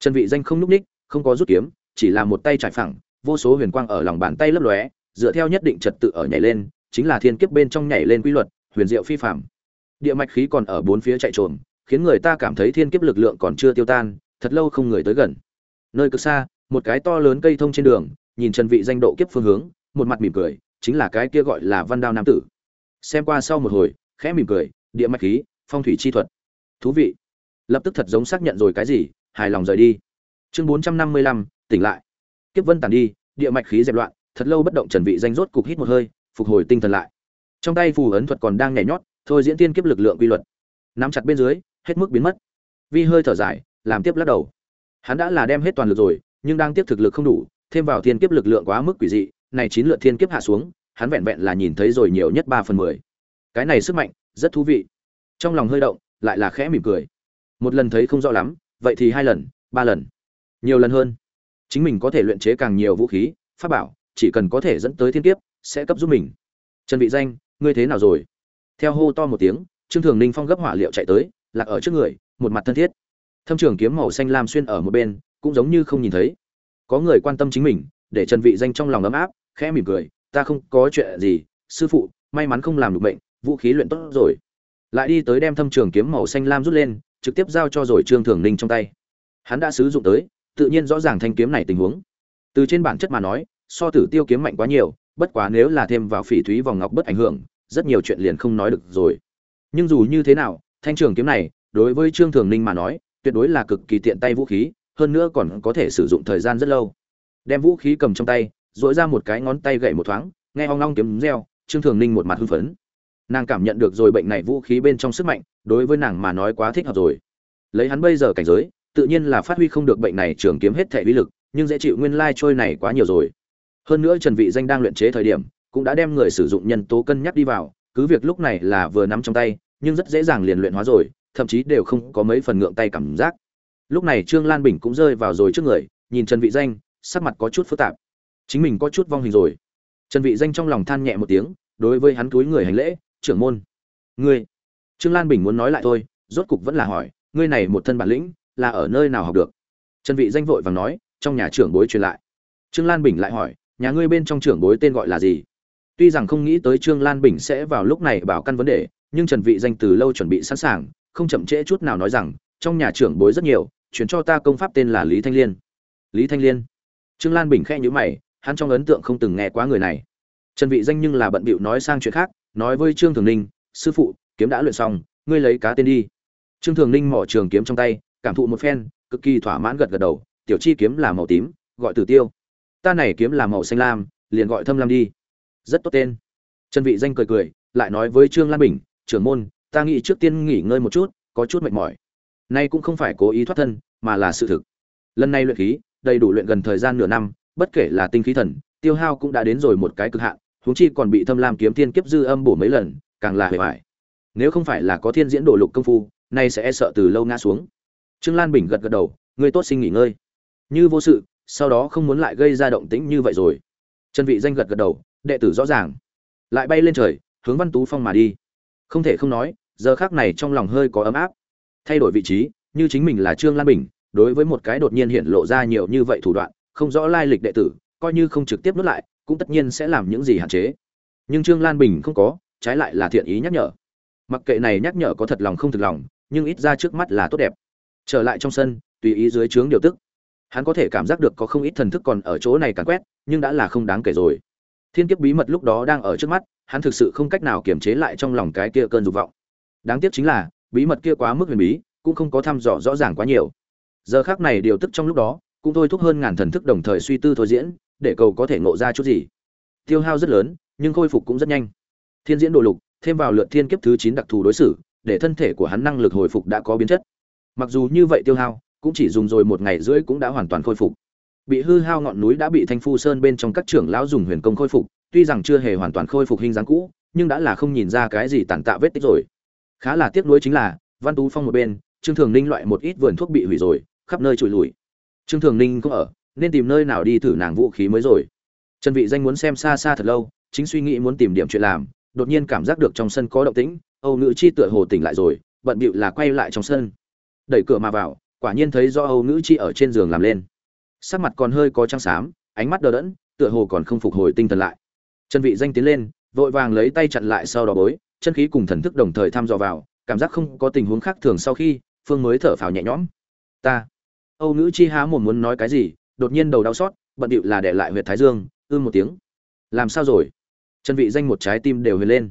A: Trần vị danh không núp ních, không có rút kiếm, chỉ là một tay trải phẳng, vô số huyền quang ở lòng bàn tay lấp lóe, dựa theo nhất định trật tự ở nhảy lên, chính là thiên kiếp bên trong nhảy lên quy luật, huyền diệu phi phàm. Địa mạch khí còn ở bốn phía chạy trộm khiến người ta cảm thấy thiên kiếp lực lượng còn chưa tiêu tan, thật lâu không người tới gần. Nơi cực xa, một cái to lớn cây thông trên đường, nhìn trần vị danh độ kiếp phương hướng, một mặt mỉm cười chính là cái kia gọi là văn đao nam tử. Xem qua sau một hồi khẽ mỉm cười địa mạch khí phong thủy chi thuật. Thú vị. Lập tức thật giống xác nhận rồi cái gì hài lòng rời đi. Chương 455, tỉnh lại. Kiếp vân tàn đi địa mạch khí dẹp loạn thật lâu bất động trần vị danh rốt cục hít một hơi phục hồi tinh thần lại. Trong tay phù ấn thuật còn đang nhảy nhót thôi diễn tiên kiếp lực lượng quy luật. Nắm chặt bên dưới hết mức biến mất. Vi hơi thở dài làm tiếp lắc đầu. Hắn đã là đem hết toàn lực rồi nhưng đang tiếp thực lực không đủ thêm vào thiên kiếp lực lượng quá mức quỷ dị này chín lượt thiên kiếp hạ xuống, hắn vẹn vẹn là nhìn thấy rồi nhiều nhất ba phần mười. Cái này sức mạnh, rất thú vị. Trong lòng hơi động, lại là khẽ mỉm cười. Một lần thấy không rõ lắm, vậy thì hai lần, ba lần. Nhiều lần hơn. Chính mình có thể luyện chế càng nhiều vũ khí, pháp bảo, chỉ cần có thể dẫn tới thiên kiếp, sẽ cấp giúp mình. Trần vị danh, ngươi thế nào rồi? Theo hô to một tiếng, trương thường ninh phong gấp hỏa liệu chạy tới, lạc ở trước người, một mặt thân thiết. Thâm trường kiếm màu xanh lam xuyên ở một bên, cũng giống như không nhìn thấy. Có người quan tâm chính mình, để trần vị danh trong lòng ấm áp khẽ mỉm cười, ta không có chuyện gì, sư phụ, may mắn không làm được bệnh, vũ khí luyện tốt rồi. Lại đi tới đem thâm trường kiếm màu xanh lam rút lên, trực tiếp giao cho rồi trương thường ninh trong tay. Hắn đã sử dụng tới, tự nhiên rõ ràng thanh kiếm này tình huống. Từ trên bản chất mà nói, so tử tiêu kiếm mạnh quá nhiều, bất quá nếu là thêm vào phỉ thúy vòng ngọc bất ảnh hưởng, rất nhiều chuyện liền không nói được rồi. Nhưng dù như thế nào, thanh trường kiếm này, đối với trương thường ninh mà nói, tuyệt đối là cực kỳ tiện tay vũ khí, hơn nữa còn có thể sử dụng thời gian rất lâu. Đem vũ khí cầm trong tay dỗi ra một cái ngón tay gậy một thoáng, nghe hoang long kiếm reo, trương thường ninh một mặt hưng phấn. Nàng cảm nhận được rồi bệnh này vũ khí bên trong sức mạnh, đối với nàng mà nói quá thích hợp rồi. Lấy hắn bây giờ cảnh giới, tự nhiên là phát huy không được bệnh này trường kiếm hết thể uy lực, nhưng dễ chịu nguyên lai trôi này quá nhiều rồi. Hơn nữa trần vị danh đang luyện chế thời điểm, cũng đã đem người sử dụng nhân tố cân nhắc đi vào, cứ việc lúc này là vừa nắm trong tay, nhưng rất dễ dàng liền luyện hóa rồi, thậm chí đều không có mấy phần ngượng tay cảm giác. Lúc này trương lan bình cũng rơi vào rồi trước người, nhìn trần vị danh, sắc mặt có chút phức tạp chính mình có chút vong hình rồi. Trần vị danh trong lòng than nhẹ một tiếng, đối với hắn túi người hành lễ, trưởng môn, ngươi. Trương lan bình muốn nói lại thôi, rốt cục vẫn là hỏi, ngươi này một thân bản lĩnh, là ở nơi nào học được? Trần vị danh vội vàng nói, trong nhà trưởng bối truyền lại. Trương lan bình lại hỏi, nhà ngươi bên trong trưởng bối tên gọi là gì? Tuy rằng không nghĩ tới trương lan bình sẽ vào lúc này bảo căn vấn đề, nhưng trần vị danh từ lâu chuẩn bị sẵn sàng, không chậm trễ chút nào nói rằng, trong nhà trưởng bối rất nhiều, chuyển cho ta công pháp tên là lý thanh liên. Lý thanh liên? Trương lan bình khẽ nhíu mày hắn trong ấn tượng không từng nghe quá người này. Trần vị danh nhưng là bận bịu nói sang chuyện khác, nói với trương thường ninh, sư phụ, kiếm đã luyện xong, ngươi lấy cá tên đi. Trương thường ninh mỏ trường kiếm trong tay, cảm thụ một phen, cực kỳ thỏa mãn gật gật đầu, tiểu chi kiếm là màu tím, gọi tử tiêu. Ta này kiếm là màu xanh lam, liền gọi thâm lam đi. Rất tốt tên. Trần vị danh cười cười, lại nói với trương lan bình, trưởng môn, ta nghĩ trước tiên nghỉ ngơi một chút, có chút mệt mỏi. Nay cũng không phải cố ý thoát thân, mà là sự thực. Lần này luyện khí, đầy đủ luyện gần thời gian nửa năm bất kể là tinh khí thần, tiêu hao cũng đã đến rồi một cái cực hạn, huống chi còn bị thâm lam kiếm thiên kiếp dư âm bổ mấy lần, càng là hề hoài. Nếu không phải là có thiên diễn đổ lục công phu, nay sẽ e sợ từ lâu ngã xuống. Trương lan bình gật gật đầu, ngươi tốt sinh nghỉ ngơi. Như vô sự, sau đó không muốn lại gây ra động tĩnh như vậy rồi. Trần vị danh gật gật đầu, đệ tử rõ ràng. Lại bay lên trời, hướng văn tú phong mà đi. Không thể không nói, giờ khắc này trong lòng hơi có ấm áp. Thay đổi vị trí, như chính mình là trương lan bình, đối với một cái đột nhiên hiện lộ ra nhiều như vậy thủ đoạn không rõ lai lịch đệ tử, coi như không trực tiếp nuốt lại, cũng tất nhiên sẽ làm những gì hạn chế. Nhưng trương lan bình không có, trái lại là thiện ý nhắc nhở. Mặc kệ này nhắc nhở có thật lòng không thực lòng, nhưng ít ra trước mắt là tốt đẹp. Trở lại trong sân, tùy ý dưới trướng điều tức. Hắn có thể cảm giác được có không ít thần thức còn ở chỗ này càn quét, nhưng đã là không đáng kể rồi. Thiên kiếp bí mật lúc đó đang ở trước mắt, hắn thực sự không cách nào kiềm chế lại trong lòng cái kia cơn dục vọng. Đáng tiếc chính là, bí mật kia quá mức huyền bí, cũng không có thăm dò rõ ràng quá nhiều. Giờ khác này điều tức trong lúc đó cũng thôi thúc hơn ngàn thần thức đồng thời suy tư thôi diễn, để cầu có thể ngộ ra chút gì. Tiêu hao rất lớn, nhưng khôi phục cũng rất nhanh. Thiên diễn đồ lục, thêm vào lượt thiên kiếp thứ chín đặc thù đối xử, để thân thể của hắn năng lực hồi phục đã có biến chất. Mặc dù như vậy tiêu hao, cũng chỉ dùng rồi một ngày rưỡi cũng đã hoàn toàn khôi phục. Bị hư hao ngọn núi đã bị thanh phu sơn bên trong các trưởng lão dùng huyền công khôi phục, tuy rằng chưa hề hoàn toàn khôi phục hình dáng cũ, nhưng đã là không nhìn ra cái gì tàn tạ vết tích rồi. Khá là tiếc nuối chính là, văn tú phong một bên, trương thường ninh loại một ít vườn thuốc bị hủy rồi, khắp nơi trụi lùi trương thường ninh cũng ở, nên tìm nơi nào đi thử nàng vũ khí mới rồi. Trần vị danh muốn xem xa xa thật lâu, chính suy nghĩ muốn tìm điểm chuyện làm, đột nhiên cảm giác được trong sân có động tĩnh, âu nữ chi tựa hồ tỉnh lại rồi, bận bịu là quay lại trong sân. Đẩy cửa mà vào, quả nhiên thấy do âu nữ chi ở trên giường làm lên. Sắc mặt còn hơi có trắng xám, ánh mắt đờ đẫn, tựa hồ còn không phục hồi tinh thần lại. Trần vị danh tiến lên, vội vàng lấy tay chặn lại sau đó bối, chân khí cùng thần thức đồng thời thăm dò vào, cảm giác không có tình huống khác thường sau khi, phương mới thở phào nhẹ nhõm. Ta âu nữ chi há mồm muốn nói cái gì, đột nhiên đầu đau xót, bận điệu là để lại huyệt thái dương, ư một tiếng. Làm sao rồi? Trần vị danh một trái tim đều huyền lên.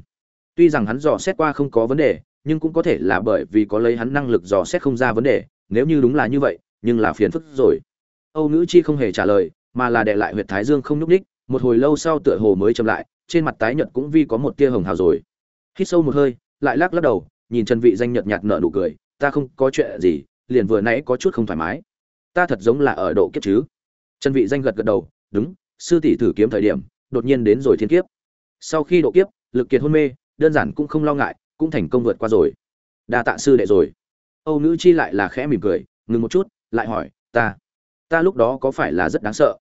A: Tuy rằng hắn dò xét qua không có vấn đề, nhưng cũng có thể là bởi vì có lấy hắn năng lực dò xét không ra vấn đề, nếu như đúng là như vậy, nhưng là phiền phức rồi. Âu nữ chi không hề trả lời, mà là để lại huyệt thái dương không nhúc ních một hồi lâu sau tựa hồ mới chậm lại, trên mặt tái nhợt cũng vi có một tia hồng hào rồi. Hít sâu một hơi, lại lắc lắc đầu, nhìn trần vị danh nhợt nhạt nở nụ cười, ta không có chuyện gì, liền vừa nãy có chút không thoải mái ta thật giống là ở độ kiếp chứ. Trần vị danh gật gật đầu, đúng, sư tỷ thử kiếm thời điểm, đột nhiên đến rồi thiên kiếp. Sau khi độ kiếp, lực kiệt hôn mê, đơn giản cũng không lo ngại, cũng thành công vượt qua rồi. Đa tạ sư đệ rồi. Âu nữ chi lại là khẽ mỉm cười, ngừng một chút, lại hỏi, ta ta lúc đó có phải là rất đáng sợ?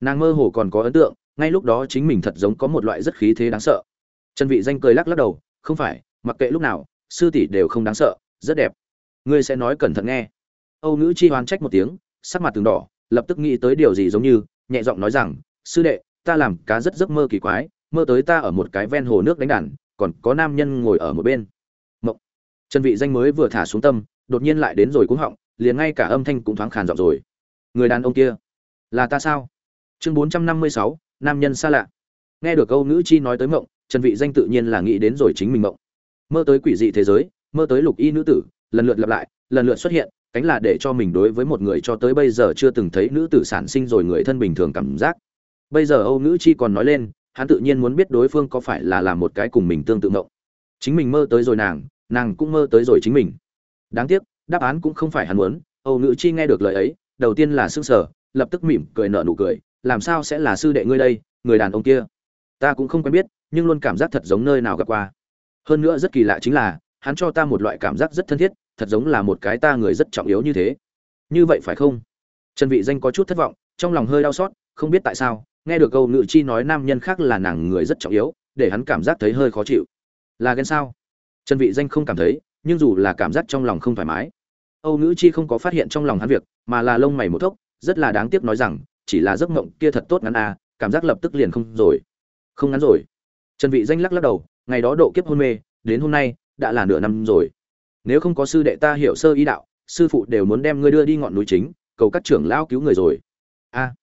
A: Nàng mơ hồ còn có ấn tượng, ngay lúc đó chính mình thật giống có một loại rất khí thế đáng sợ. Trần vị danh cười lắc lắc đầu, không phải, mặc kệ lúc nào, sư tỷ đều không đáng sợ, rất đẹp. Ngươi sẽ nói cẩn thận nghe. Âu nữ chi hoán trách một tiếng sắc mặt từng đỏ lập tức nghĩ tới điều gì giống như nhẹ giọng nói rằng sư đệ ta làm cá rất giấc mơ kỳ quái mơ tới ta ở một cái ven hồ nước đánh đàn còn có nam nhân ngồi ở một bên. Mộng. Trần vị danh mới vừa thả xuống tâm đột nhiên lại đến rồi cũng họng liền ngay cả âm thanh cũng thoáng khàn giọng rồi. Người đàn ông kia là ta sao? Chương 456, nam nhân xa lạ. Nghe được câu nữ chi nói tới mộng trần vị danh tự nhiên là nghĩ đến rồi chính mình mộng. Mơ tới quỷ dị thế giới mơ tới lục y nữ tử lần lượt lặp lại lần lượt xuất hiện, cánh là để cho mình đối với một người cho tới bây giờ chưa từng thấy nữ tử sản sinh rồi người thân bình thường cảm giác. Bây giờ âu nữ chi còn nói lên, hắn tự nhiên muốn biết đối phương có phải là làm một cái cùng mình tương tự ngộng. Chính mình mơ tới rồi nàng nàng cũng mơ tới rồi chính mình. Đáng tiếc, đáp án cũng không phải hắn muốn. Âu nữ chi nghe được lời ấy, đầu tiên là sững sờ, lập tức mỉm cười nở nụ cười, làm sao sẽ là sư đệ ngươi đây, người đàn ông kia? Ta cũng không quen biết, nhưng luôn cảm giác thật giống nơi nào gặp qua. Hơn nữa rất kỳ lạ chính là, hắn cho ta một loại cảm giác rất thân thiết thật giống là một cái ta người rất trọng yếu như thế. Như vậy phải không? Trần vị danh có chút thất vọng, trong lòng hơi đau xót, không biết tại sao, nghe được câu ngự chi nói nam nhân khác là nàng người rất trọng yếu, để hắn cảm giác thấy hơi khó chịu. Là ghen sao? Trần vị danh không cảm thấy, nhưng dù là cảm giác trong lòng không thoải mái. Âu ngữ chi không có phát hiện trong lòng hắn việc, mà là lông mày một thốc, rất là đáng tiếc nói rằng, chỉ là giấc mộng kia thật tốt ngắn à cảm giác lập tức liền không rồi. Không ngắn rồi. Trần vị danh lắc lắc đầu, ngày đó độ kiếp hôn mê, đến hôm nay, đã là nửa năm rồi nếu không có sư đệ ta hiểu sơ ý đạo, sư phụ đều muốn đem ngươi đưa đi ngọn núi chính, cầu các trưởng lão cứu người rồi. A.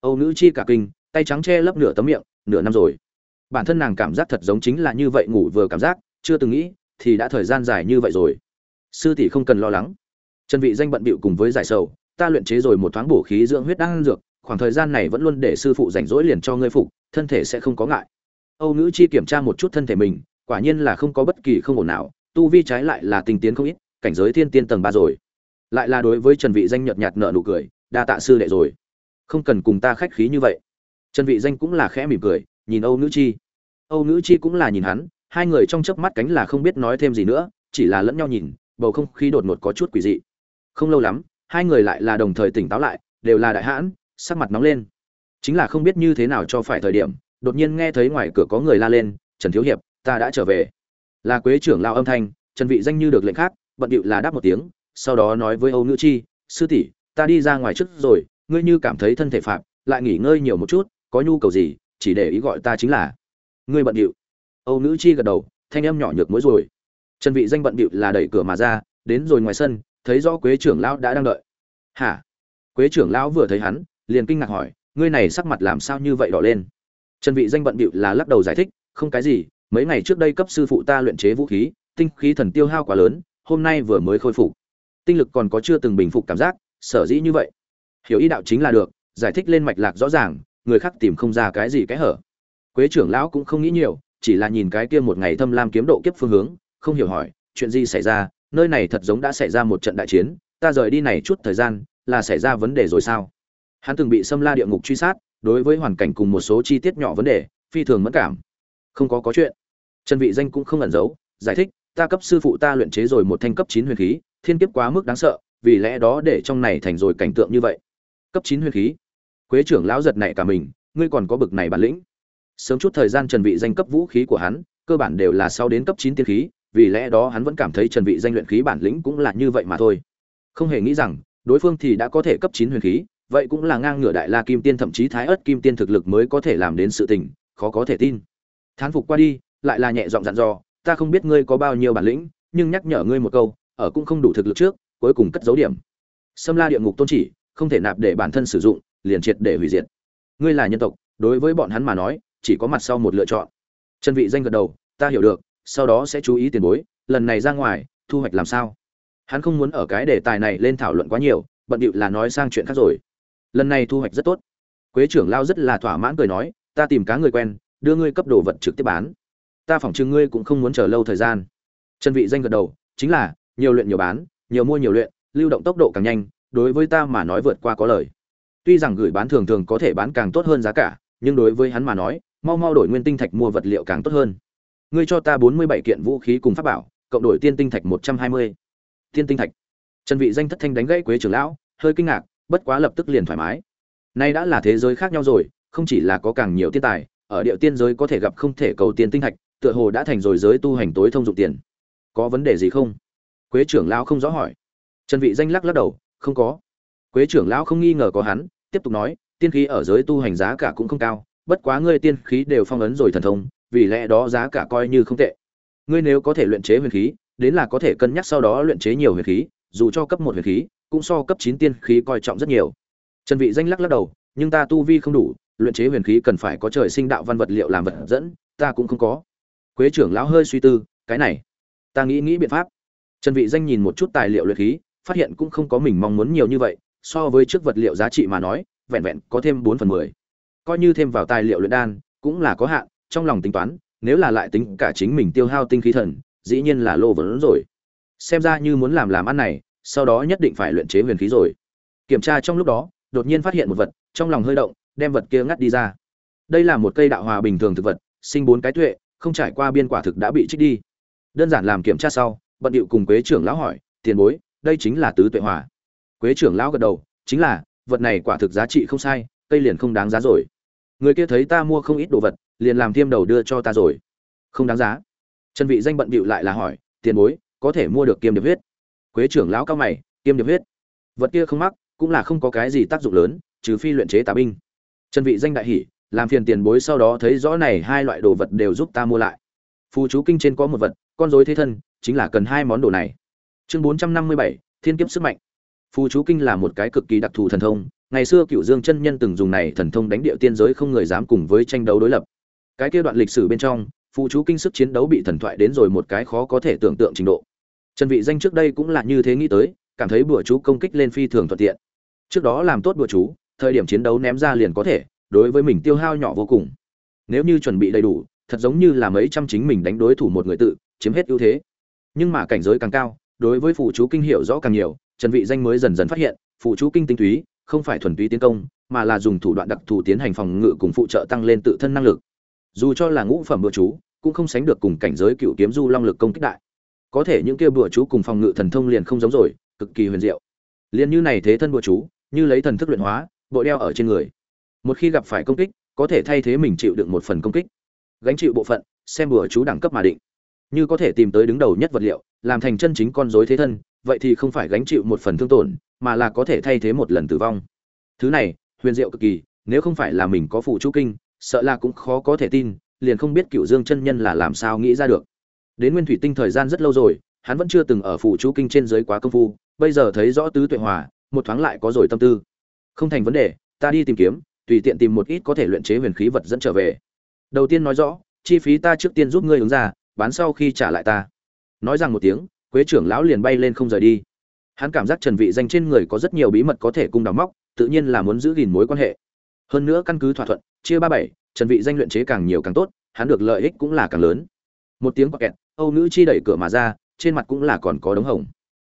A: Âu nữ chi cả kinh, tay trắng che lấp nửa tấm miệng, nửa năm rồi. Bản thân nàng cảm giác thật giống chính là như vậy ngủ vừa cảm giác, chưa từng nghĩ, thì đã thời gian dài như vậy rồi. Sư tỷ không cần lo lắng. Trần vị danh bận bịu cùng với giải sầu, ta luyện chế rồi một thoáng bổ khí dưỡng huyết đan dược, khoảng thời gian này vẫn luôn để sư phụ rảnh rỗi liền cho ngươi phục, thân thể sẽ không có ngại. Âu nữ chi kiểm tra một chút thân thể mình, quả nhiên là không có bất kỳ không ổn nào tu vi trái lại là tình tiến không ít, cảnh giới thiên tiên tầng ba rồi. Lại là đối với trần vị danh nhợt nhạt nở nụ cười, đa tạ sư đệ rồi. Không cần cùng ta khách khí như vậy. Trần vị danh cũng là khẽ mỉm cười, nhìn âu nữ chi. Âu nữ chi cũng là nhìn hắn, hai người trong chớp mắt cánh là không biết nói thêm gì nữa, chỉ là lẫn nhau nhìn, bầu không khí đột ngột có chút quỷ dị. Không lâu lắm, hai người lại là đồng thời tỉnh táo lại, đều là đại hãn, sắc mặt nóng lên. Chính là không biết như thế nào cho phải thời điểm, đột nhiên nghe thấy ngoài cửa có người la lên, trần thiếu hiệp, ta đã trở về là quế trưởng lao âm thanh, trần vị danh như được lệnh khác, bận điệu là đáp một tiếng, sau đó nói với âu nữ chi, sư tỷ, ta đi ra ngoài trước rồi, ngươi như cảm thấy thân thể phạm, lại nghỉ ngơi nhiều một chút, có nhu cầu gì, chỉ để ý gọi ta chính là. Ngươi bận điệu. Âu nữ chi gật đầu, thanh âm nhỏ nhược mũi rồi. Trần vị danh bận điệu là đẩy cửa mà ra, đến rồi ngoài sân, thấy rõ quế trưởng lão đã đang đợi. Hả? Quế trưởng lão vừa thấy hắn, liền kinh ngạc hỏi, ngươi này sắc mặt làm sao như vậy đỏ lên? Trần vị danh bận điệu là lắc đầu giải thích, không cái gì mấy ngày trước đây cấp sư phụ ta luyện chế vũ khí, tinh khí thần tiêu hao quá lớn, hôm nay vừa mới khôi phục. Tinh lực còn có chưa từng bình phục cảm giác, sở dĩ như vậy. Hiểu ý đạo chính là được, giải thích lên mạch lạc rõ ràng, người khác tìm không ra cái gì cái hở. Quế trưởng lão cũng không nghĩ nhiều, chỉ là nhìn cái kia một ngày thâm lam kiếm độ kiếp phương hướng, không hiểu hỏi, chuyện gì xảy ra, nơi này thật giống đã xảy ra một trận đại chiến, ta rời đi này chút thời gian, là xảy ra vấn đề rồi sao? Hắn từng bị xâm la địa ngục truy sát, đối với hoàn cảnh cùng một số chi tiết nhỏ vấn đề, phi thường mất cảm không có có chuyện. Trần vị danh cũng không ẩn giấu, giải thích, ta cấp sư phụ ta luyện chế rồi một thanh cấp 9 huyền khí, thiên kiếp quá mức đáng sợ, vì lẽ đó để trong này thành rồi cảnh tượng như vậy. Cấp 9 huyền khí. Quế trưởng lão giật nảy cả mình, ngươi còn có bực này bản lĩnh. Sớm chút thời gian trần vị danh cấp vũ khí của hắn, cơ bản đều là sau đến cấp 9 tiên khí, vì lẽ đó hắn vẫn cảm thấy trần vị danh luyện khí bản lĩnh cũng là như vậy mà thôi. Không hề nghĩ rằng, đối phương thì đã có thể cấp 9 huyền khí, vậy cũng là ngang ngửa đại la kim tiên thậm chí thái ớt kim tiên thực lực mới có thể làm đến sự tình, khó có thể tin thán phục qua đi, lại là nhẹ giọng dặn dò, ta không biết ngươi có bao nhiêu bản lĩnh, nhưng nhắc nhở ngươi một câu, ở cũng không đủ thực lực trước, cuối cùng cất dấu điểm. Xâm la địa ngục tôn chỉ, không thể nạp để bản thân sử dụng, liền triệt để hủy diệt. Ngươi là nhân tộc, đối với bọn hắn mà nói, chỉ có mặt sau một lựa chọn. Trần vị danh gật đầu, ta hiểu được, sau đó sẽ chú ý tiền bối, lần này ra ngoài, thu hoạch làm sao? Hắn không muốn ở cái đề tài này lên thảo luận quá nhiều, bận điệu là nói sang chuyện khác rồi. Lần này thu hoạch rất tốt. Quế trưởng lao rất là thỏa mãn cười nói, ta tìm cá người quen đưa ngươi cấp đồ vật trực tiếp bán. Ta phỏng chừng ngươi cũng không muốn chờ lâu thời gian. Trần vị danh gật đầu, chính là, nhiều luyện nhiều bán, nhiều mua nhiều luyện, lưu động tốc độ càng nhanh, đối với ta mà nói vượt qua có lời. Tuy rằng gửi bán thường thường có thể bán càng tốt hơn giá cả, nhưng đối với hắn mà nói, mau mau đổi nguyên tinh thạch mua vật liệu càng tốt hơn. Ngươi cho ta bốn mươi bảy kiện vũ khí cùng pháp bảo, cộng đổi tiên tinh thạch một trăm hai mươi. Tiên tinh thạch? Trần vị danh thất thanh đánh gãy quế trưởng lão, hơi kinh ngạc, bất quá lập tức liền thoải mái. Nay đã là thế giới khác nhau rồi, không chỉ là có càng nhiều tiên tài ở địa tiên giới có thể gặp không thể cầu tiên tinh thạch, tựa hồ đã thành rồi giới tu hành tối thông dụng tiền. Có vấn đề gì không? Quế trưởng lão không rõ hỏi. Trần vị danh lắc lắc đầu, không có. Quế trưởng lão không nghi ngờ có hắn, tiếp tục nói, tiên khí ở giới tu hành giá cả cũng không cao, bất quá ngươi tiên khí đều phong ấn rồi thần thông, vì lẽ đó giá cả coi như không tệ. Ngươi nếu có thể luyện chế huyền khí, đến là có thể cân nhắc sau đó luyện chế nhiều huyền khí, dù cho cấp một huyền khí, cũng so cấp chín tiên khí coi trọng rất nhiều. Trần vị danh lắc lắc đầu, nhưng ta tu vi không đủ luyện chế huyền khí cần phải có trời sinh đạo văn vật liệu làm vật dẫn, ta cũng không có. Quế trưởng lão hơi suy tư, cái này, ta nghĩ nghĩ biện pháp. Trần vị danh nhìn một chút tài liệu luyện khí, phát hiện cũng không có mình mong muốn nhiều như vậy, so với trước vật liệu giá trị mà nói, vẹn vẹn có thêm bốn phần mười. Coi như thêm vào tài liệu luyện đan, cũng là có hạn, trong lòng tính toán, nếu là lại tính cả chính mình tiêu hao tinh khí thần, dĩ nhiên là lô vốn rồi. Xem ra như muốn làm làm ăn này, sau đó nhất định phải luyện chế huyền khí rồi. Kiểm tra trong lúc đó, đột nhiên phát hiện một vật, trong lòng hơi động đem vật kia ngắt đi ra. Đây là một cây đạo hòa bình thường thực vật, sinh bốn cái tuệ, không trải qua biên quả thực đã bị trích đi. Đơn giản làm kiểm tra sau, bận điệu cùng quế trưởng lão hỏi, tiền bối, đây chính là tứ tuệ hòa. Quế trưởng lão gật đầu, chính là, vật này quả thực giá trị không sai, cây liền không đáng giá rồi. Người kia thấy ta mua không ít đồ vật, liền làm thiêm đầu đưa cho ta rồi. Không đáng giá. Trần vị danh bận bịu lại là hỏi, tiền bối, có thể mua được kiêm điệp huyết? Quế trưởng lão cao mày, kiêm điệp huyết? Vật kia không mắc, cũng là không có cái gì tác dụng lớn, trừ phi luyện chế tà binh trần vị danh đại hỉ làm phiền tiền bối sau đó thấy rõ này hai loại đồ vật đều giúp ta mua lại. Phù chú kinh trên có một vật con rối thế thân chính là cần hai món đồ này. Chương 457, thiên kiếp sức mạnh. Phù chú kinh là một cái cực kỳ đặc thù thần thông ngày xưa cựu dương chân nhân từng dùng này thần thông đánh điệu tiên giới không người dám cùng với tranh đấu đối lập. Cái kia đoạn lịch sử bên trong phù chú kinh sức chiến đấu bị thần thoại đến rồi một cái khó có thể tưởng tượng trình độ. Trần vị danh trước đây cũng là như thế nghĩ tới cảm thấy bùa chú công kích lên phi thường thuận tiện. Trước đó làm tốt bùa chú thời điểm chiến đấu ném ra liền có thể, đối với mình tiêu hao nhỏ vô cùng. Nếu như chuẩn bị đầy đủ, thật giống như là mấy trăm chính mình đánh đối thủ một người tự, chiếm hết ưu thế. Nhưng mà cảnh giới càng cao, đối với phụ chú kinh hiểu rõ càng nhiều, trần vị danh mới dần dần phát hiện phụ chú kinh tinh túy, không phải thuần túy tiến công, mà là dùng thủ đoạn đặc thù tiến hành phòng ngự cùng phụ trợ tăng lên tự thân năng lực. Dù cho là ngũ phẩm bừa chú, cũng không sánh được cùng cảnh giới cựu kiếm du long lực công kích đại. Có thể những kia bừa chú cùng phòng ngự thần thông liền không giống rồi, cực kỳ huyền diệu. Liên như này thế thân bừa chú, như lấy thần thức luyện hóa bộ đeo ở trên người. Một khi gặp phải công kích, có thể thay thế mình chịu đựng một phần công kích. Gánh chịu bộ phận, xem bùa chú đẳng cấp mà định. Như có thể tìm tới đứng đầu nhất vật liệu, làm thành chân chính con rối thế thân, vậy thì không phải gánh chịu một phần thương tổn, mà là có thể thay thế một lần tử vong. Thứ này, huyền diệu cực kỳ, nếu không phải là mình có phụ chú kinh, sợ là cũng khó có thể tin, liền không biết cựu dương chân nhân là làm sao nghĩ ra được. Đến nguyên thủy tinh thời gian rất lâu rồi, hắn vẫn chưa từng ở phụ chú kinh trên dưới quá công phu, bây giờ thấy rõ tứ tuệ hòa, một thoáng lại có rồi tâm tư không thành vấn đề, ta đi tìm kiếm, tùy tiện tìm một ít có thể luyện chế huyền khí vật dẫn trở về. Đầu tiên nói rõ, chi phí ta trước tiên giúp ngươi ứng ra, bán sau khi trả lại ta. Nói rằng một tiếng, quế trưởng lão liền bay lên không rời đi. Hắn cảm giác trần vị danh trên người có rất nhiều bí mật có thể cung đào móc, tự nhiên là muốn giữ gìn mối quan hệ. Hơn nữa căn cứ thỏa thuận, chia ba bảy, trần vị danh luyện chế càng nhiều càng tốt, hắn được lợi ích cũng là càng lớn. Một tiếng quạt kẹt, âu nữ chi đẩy cửa mà ra, trên mặt cũng là còn có đống hồng.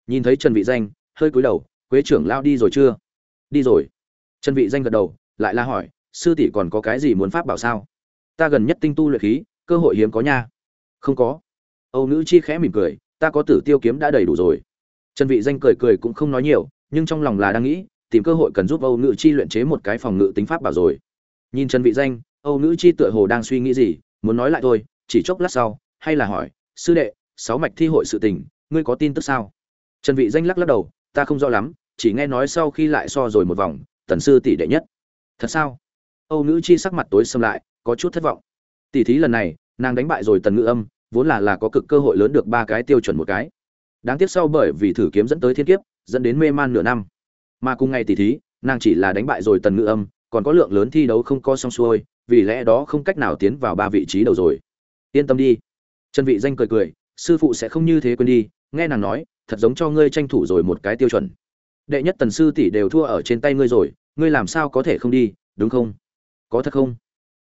A: Nhìn thấy trần vị danh, hơi cúi đầu, quế trưởng lao đi rồi chưa? Đi rồi. Trần vị danh gật đầu, lại la hỏi, sư tỷ còn có cái gì muốn pháp bảo sao? Ta gần nhất tinh tu luyện khí, cơ hội hiếm có nha. Không có. Âu nữ chi khẽ mỉm cười, ta có tử tiêu kiếm đã đầy đủ rồi. Trần vị danh cười cười cũng không nói nhiều, nhưng trong lòng là đang nghĩ, tìm cơ hội cần giúp âu nữ chi luyện chế một cái phòng ngự tính pháp bảo rồi. Nhìn trần vị danh, âu nữ chi tựa hồ đang suy nghĩ gì, muốn nói lại thôi, chỉ chốc lát sau, hay là hỏi, sư đệ, sáu mạch thi hội sự tình, ngươi có tin tức sao? Trần vị danh lắc lắc đầu, ta không rõ lắm chỉ nghe nói sau khi lại so rồi một vòng, tần sư tỷ đệ nhất. Thật sao? Âu nữ chi sắc mặt tối sầm lại, có chút thất vọng. Tỷ thí lần này, nàng đánh bại rồi tần ngữ âm, vốn là là có cực cơ hội lớn được ba cái tiêu chuẩn một cái. Đáng tiếc sau bởi vì thử kiếm dẫn tới thiên kiếp, dẫn đến mê man nửa năm. Mà cùng ngày tỷ thí, nàng chỉ là đánh bại rồi tần ngữ âm, còn có lượng lớn thi đấu không co xong xuôi, vì lẽ đó không cách nào tiến vào ba vị trí đầu rồi. Yên tâm đi. Trần vị danh cười cười, sư phụ sẽ không như thế quên đi, nghe nàng nói, thật giống cho ngươi tranh thủ rồi một cái tiêu chuẩn đệ nhất tần sư tỷ đều thua ở trên tay ngươi rồi, ngươi làm sao có thể không đi, đúng không? Có thật không?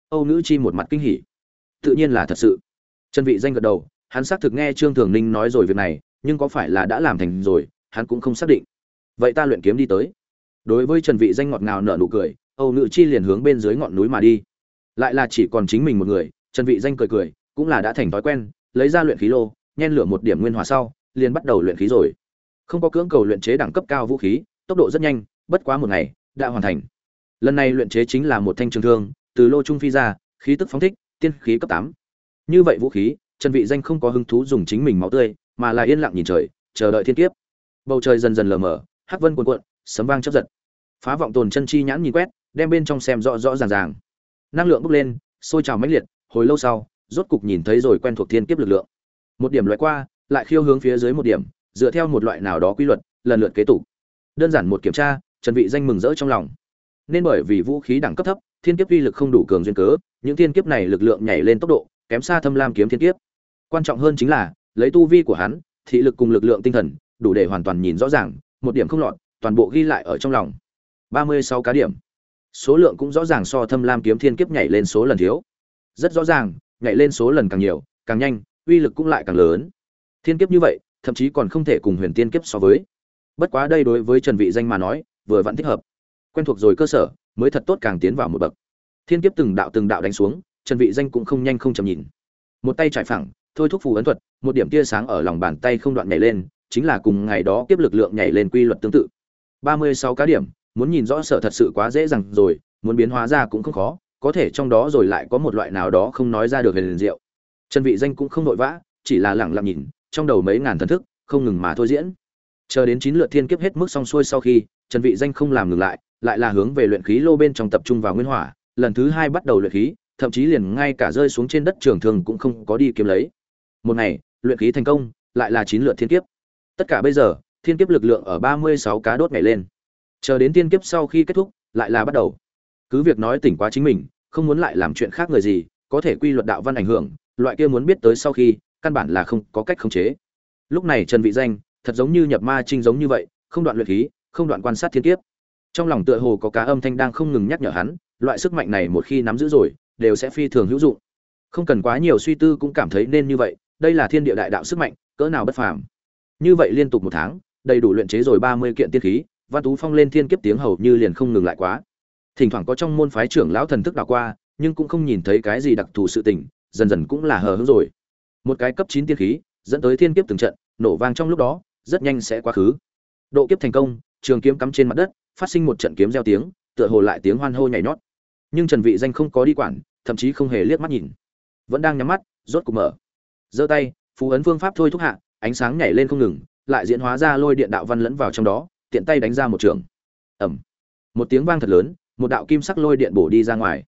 A: Âu nữ chi một mặt kinh hỉ. Tự nhiên là thật sự. Trần vị danh gật đầu, hắn xác thực nghe trương thường ninh nói rồi việc này, nhưng có phải là đã làm thành rồi, hắn cũng không xác định. Vậy ta luyện kiếm đi tới. Đối với trần vị danh ngọt ngào nở nụ cười, âu nữ chi liền hướng bên dưới ngọn núi mà đi. Lại là chỉ còn chính mình một người, trần vị danh cười cười, cũng là đã thành thói quen, lấy ra luyện khí lô, nhen lửa một điểm nguyên hòa sau, liền bắt đầu luyện khí rồi không có cưỡng cầu luyện chế đẳng cấp cao vũ khí, tốc độ rất nhanh, bất quá một ngày, đã hoàn thành. Lần này luyện chế chính là một thanh trường thương, từ lô trung phi ra, khí tức phóng thích, tiên khí cấp tám. Như vậy vũ khí, trần vị danh không có hứng thú dùng chính mình máu tươi, mà là yên lặng nhìn trời, chờ đợi thiên kiếp. Bầu trời dần dần lờ mờ, hắc vân cuộn cuộn, sấm vang chớp giật. Phá vọng tồn chân chi nhãn nhìn quét, đem bên trong xem rõ rõ ràng ràng. Năng lượng bốc lên, sôi trào mãnh liệt, hồi lâu sau, rốt cục nhìn thấy rồi quen thuộc thiên kiếp lực lượng. Một điểm loại qua, lại khiêu hướng phía dưới một điểm dựa theo một loại nào đó quy luật, lần lượt kế tục. Đơn giản một kiểm tra, trần vị danh mừng rỡ trong lòng. Nên bởi vì vũ khí đẳng cấp thấp, thiên kiếp uy lực không đủ cường duyên cớ, những thiên kiếp này lực lượng nhảy lên tốc độ, kém xa thâm lam kiếm thiên kiếp. Quan trọng hơn chính là, lấy tu vi của hắn, thị lực cùng lực lượng tinh thần, đủ để hoàn toàn nhìn rõ ràng, một điểm không lọt, toàn bộ ghi lại ở trong lòng. Ba mươi sáu cá điểm. Số lượng cũng rõ ràng so thâm lam kiếm thiên kiếp nhảy lên số lần thiếu. Rất rõ ràng, nhảy lên số lần càng nhiều, càng nhanh, uy lực cũng lại càng lớn. Thiên kiếp như vậy thậm chí còn không thể cùng huyền tiên kiếp so với. Bất quá đây đối với trần vị danh mà nói, vừa vẫn thích hợp. Quen thuộc rồi cơ sở, mới thật tốt càng tiến vào một bậc. Thiên kiếp từng đạo từng đạo đánh xuống, trần vị danh cũng không nhanh không chậm nhìn. Một tay trải phẳng, thôi thúc phù ấn thuật, một điểm tia sáng ở lòng bàn tay không đoạn nhảy lên, chính là cùng ngày đó kiếp lực lượng nhảy lên quy luật tương tự. 36 cá điểm, muốn nhìn rõ sở thật sự quá dễ dàng rồi, muốn biến hóa ra cũng không khó, có thể trong đó rồi lại có một loại nào đó không nói ra được về liền diệu. Trần vị danh cũng không nội vã, chỉ là lặng lặng nhìn trong đầu mấy ngàn thần thức, không ngừng mà thôi diễn. Chờ đến chín lượt thiên kiếp hết mức xong xuôi sau khi, trần vị danh không làm ngừng lại lại là hướng về luyện khí lô bên trong tập trung vào nguyên hỏa, lần thứ hai bắt đầu luyện khí, thậm chí liền ngay cả rơi xuống trên đất trường thường cũng không có đi kiếm lấy. Một ngày, luyện khí thành công, lại là chín lượt thiên kiếp. Tất cả bây giờ, thiên kiếp lực lượng ở ba mươi sáu cá đốt ngày lên. Chờ đến thiên kiếp sau khi kết thúc, lại là bắt đầu. Cứ việc nói tỉnh quá chính mình, không muốn lại làm chuyện khác người gì, có thể quy luật đạo văn ảnh hưởng, loại kia muốn biết tới sau khi căn bản là không có cách khống chế. Lúc này trần vị danh, thật giống như nhập ma trinh giống như vậy, không đoạn luyện khí, không đoạn quan sát thiên kiếp. Trong lòng tựa hồ có cá âm thanh đang không ngừng nhắc nhở hắn, loại sức mạnh này một khi nắm giữ rồi, đều sẽ phi thường hữu dụng. Không cần quá nhiều suy tư cũng cảm thấy nên như vậy, đây là thiên địa đại đạo sức mạnh, cỡ nào bất phàm. Như vậy liên tục một tháng, đầy đủ luyện chế rồi ba mươi kiện tiên khí, văn tú phong lên thiên kiếp tiếng hầu như liền không ngừng lại quá. Thỉnh thoảng có trong môn phái trưởng lão thần thức đảo qua, nhưng cũng không nhìn thấy cái gì đặc thù sự tình, dần dần cũng là hờ hững rồi một cái cấp chín tiên khí, dẫn tới thiên kiếp từng trận, nổ vang trong lúc đó, rất nhanh sẽ quá khứ. Độ kiếp thành công, trường kiếm cắm trên mặt đất, phát sinh một trận kiếm reo tiếng, tựa hồ lại tiếng hoan hô nhảy nhót. Nhưng trần vị danh không có đi quản, thậm chí không hề liếc mắt nhìn. Vẫn đang nhắm mắt, rốt cục mở. Giơ tay, phù ấn phương pháp thôi thúc hạ, ánh sáng nhảy lên không ngừng, lại diễn hóa ra lôi điện đạo văn lẫn vào trong đó, tiện tay đánh ra một trường. Ầm. Một tiếng vang thật lớn, một đạo kim sắc lôi điện bổ đi ra ngoài.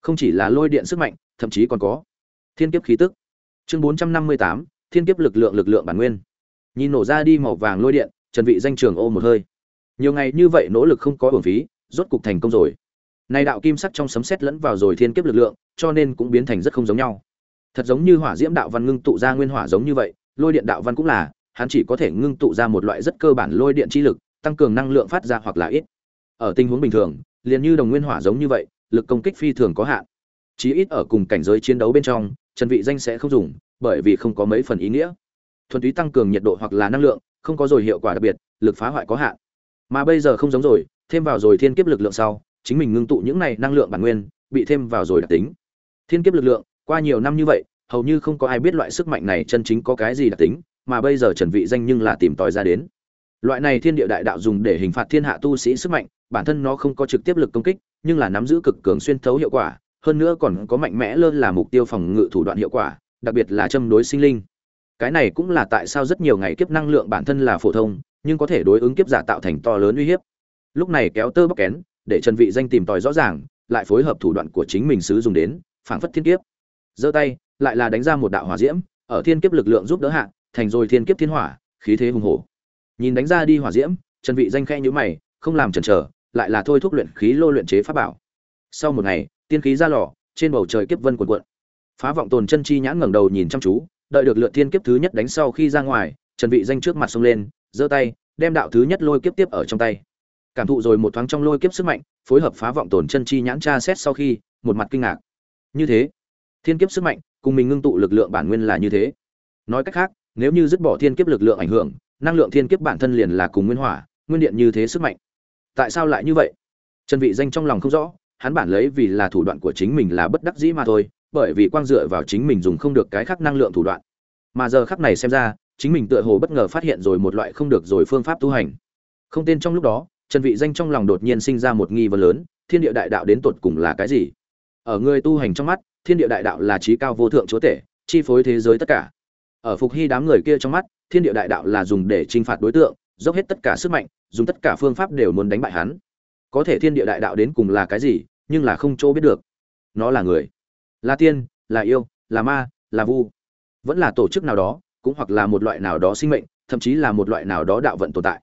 A: Không chỉ là lôi điện sức mạnh, thậm chí còn có thiên kiếp khí tức chương 458, thiên kiếp lực lượng lực lượng bản nguyên. Nhìn nổ ra đi màu vàng lôi điện trần vị danh trường ô một hơi. Nhiều ngày như vậy nỗ lực không có uổng phí rốt cục thành công rồi. Này đạo kim sắc trong sấm sét lẫn vào rồi thiên kiếp lực lượng cho nên cũng biến thành rất không giống nhau. Thật giống như hỏa diễm đạo văn ngưng tụ ra nguyên hỏa giống như vậy lôi điện đạo văn cũng là hắn chỉ có thể ngưng tụ ra một loại rất cơ bản lôi điện chi lực tăng cường năng lượng phát ra hoặc là ít. Ở tình huống bình thường liền như đồng nguyên hỏa giống như vậy lực công kích phi thường có hạn. Chí ít ở cùng cảnh giới chiến đấu bên trong trần vị danh sẽ không dùng, bởi vì không có mấy phần ý nghĩa. Thuần túy tăng cường nhiệt độ hoặc là năng lượng, không có rồi hiệu quả đặc biệt, lực phá hoại có hạn. Mà bây giờ không giống rồi, thêm vào rồi thiên kiếp lực lượng sau, chính mình ngưng tụ những này năng lượng bản nguyên, bị thêm vào rồi đặc tính. Thiên kiếp lực lượng, qua nhiều năm như vậy, hầu như không có ai biết loại sức mạnh này chân chính có cái gì đặc tính, mà bây giờ trần vị danh nhưng là tìm tòi ra đến. Loại này thiên địa đại đạo dùng để hình phạt thiên hạ tu sĩ sức mạnh, bản thân nó không có trực tiếp lực công kích, nhưng là nắm giữ cực cường xuyên thấu hiệu quả hơn nữa còn có mạnh mẽ hơn là mục tiêu phòng ngự thủ đoạn hiệu quả, đặc biệt là châm đối sinh linh. Cái này cũng là tại sao rất nhiều ngày kiếp năng lượng bản thân là phổ thông, nhưng có thể đối ứng kiếp giả tạo thành to lớn uy hiếp. Lúc này kéo tơ bóc kén, để trần vị danh tìm tòi rõ ràng, lại phối hợp thủ đoạn của chính mình sử dụng đến, phảng phất thiên kiếp. Giơ tay, lại là đánh ra một đạo hỏa diễm, ở thiên kiếp lực lượng giúp đỡ hạ, thành rồi thiên kiếp thiên hỏa, khí thế hùng hổ. Nhìn đánh ra đi hỏa diễm, trần vị danh khẽ nhíu mày, không làm chần chờ, lại là thôi thúc luyện khí lô luyện chế pháp bảo. Sau một ngày tiên khí ra lò, trên bầu trời kiếp vân cuộn cuộn. Phá vọng tồn chân chi nhãn ngẩng đầu nhìn chăm chú, đợi được lượt thiên kiếp thứ nhất đánh sau khi ra ngoài, trần vị danh trước mặt xông lên, giơ tay, đem đạo thứ nhất lôi kiếp tiếp ở trong tay. Cảm thụ rồi một thoáng trong lôi kiếp sức mạnh, phối hợp phá vọng tồn chân chi nhãn tra xét sau khi, một mặt kinh ngạc. Như thế, thiên kiếp sức mạnh cùng mình ngưng tụ lực lượng bản nguyên là như thế. Nói cách khác, nếu như dứt bỏ thiên kiếp lực lượng ảnh hưởng, năng lượng thiên kiếp bản thân liền là cùng nguyên hỏa, nguyên điện như thế sức mạnh. Tại sao lại như vậy? Trần vị danh trong lòng không rõ hắn bản lấy vì là thủ đoạn của chính mình là bất đắc dĩ mà thôi, bởi vì quang dựa vào chính mình dùng không được cái khác năng lượng thủ đoạn. Mà giờ khắc này xem ra, chính mình tựa hồ bất ngờ phát hiện rồi một loại không được rồi phương pháp tu hành. Không tên trong lúc đó, trần vị danh trong lòng đột nhiên sinh ra một nghi vấn lớn, thiên địa đại đạo đến tột cùng là cái gì? Ở người tu hành trong mắt, thiên địa đại đạo là trí cao vô thượng chúa tể, chi phối thế giới tất cả. Ở phục hy đám người kia trong mắt, thiên địa đại đạo là dùng để trinh phạt đối tượng, dốc hết tất cả sức mạnh, dùng tất cả phương pháp đều muốn đánh bại hắn. Có thể thiên địa đại đạo đến cùng là cái gì nhưng là không chỗ biết được. Nó là người. Là tiên, là yêu, là ma, là vu. Vẫn là tổ chức nào đó, cũng hoặc là một loại nào đó sinh mệnh, thậm chí là một loại nào đó đạo vận tồn tại.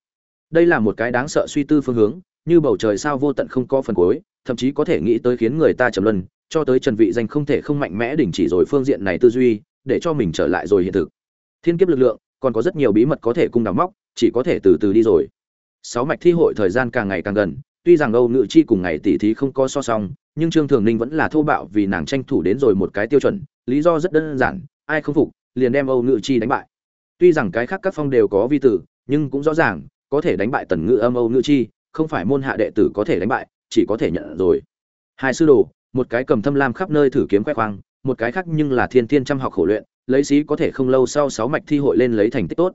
A: Đây là một cái đáng sợ suy tư phương hướng, như bầu trời sao vô tận không có phần cuối, thậm chí có thể nghĩ tới khiến người ta trầm luân, cho tới trần vị danh không thể không mạnh mẽ đình chỉ rồi phương diện này tư duy, để cho mình trở lại rồi hiện thực. Thiên kiếp lực lượng, còn có rất nhiều bí mật có thể cung đào móc, chỉ có thể từ từ đi rồi. Sáu mạch thi hội thời gian càng ngày càng gần tuy rằng âu ngự chi cùng ngày tỷ thí không có so song, nhưng trương thường ninh vẫn là thô bạo vì nàng tranh thủ đến rồi một cái tiêu chuẩn, lý do rất đơn giản, ai không phục, liền đem âu ngự chi đánh bại. Tuy rằng cái khác các phong đều có vi tử, nhưng cũng rõ ràng, có thể đánh bại tần ngự âm âu ngự chi, không phải môn hạ đệ tử có thể đánh bại, chỉ có thể nhận rồi. Hai sư đồ, một cái cầm thâm lam khắp nơi thử kiếm khoe khoang, một cái khác nhưng là thiên thiên chăm học khổ luyện, lấy sĩ có thể không lâu sau sáu mạch thi hội lên lấy thành tích tốt.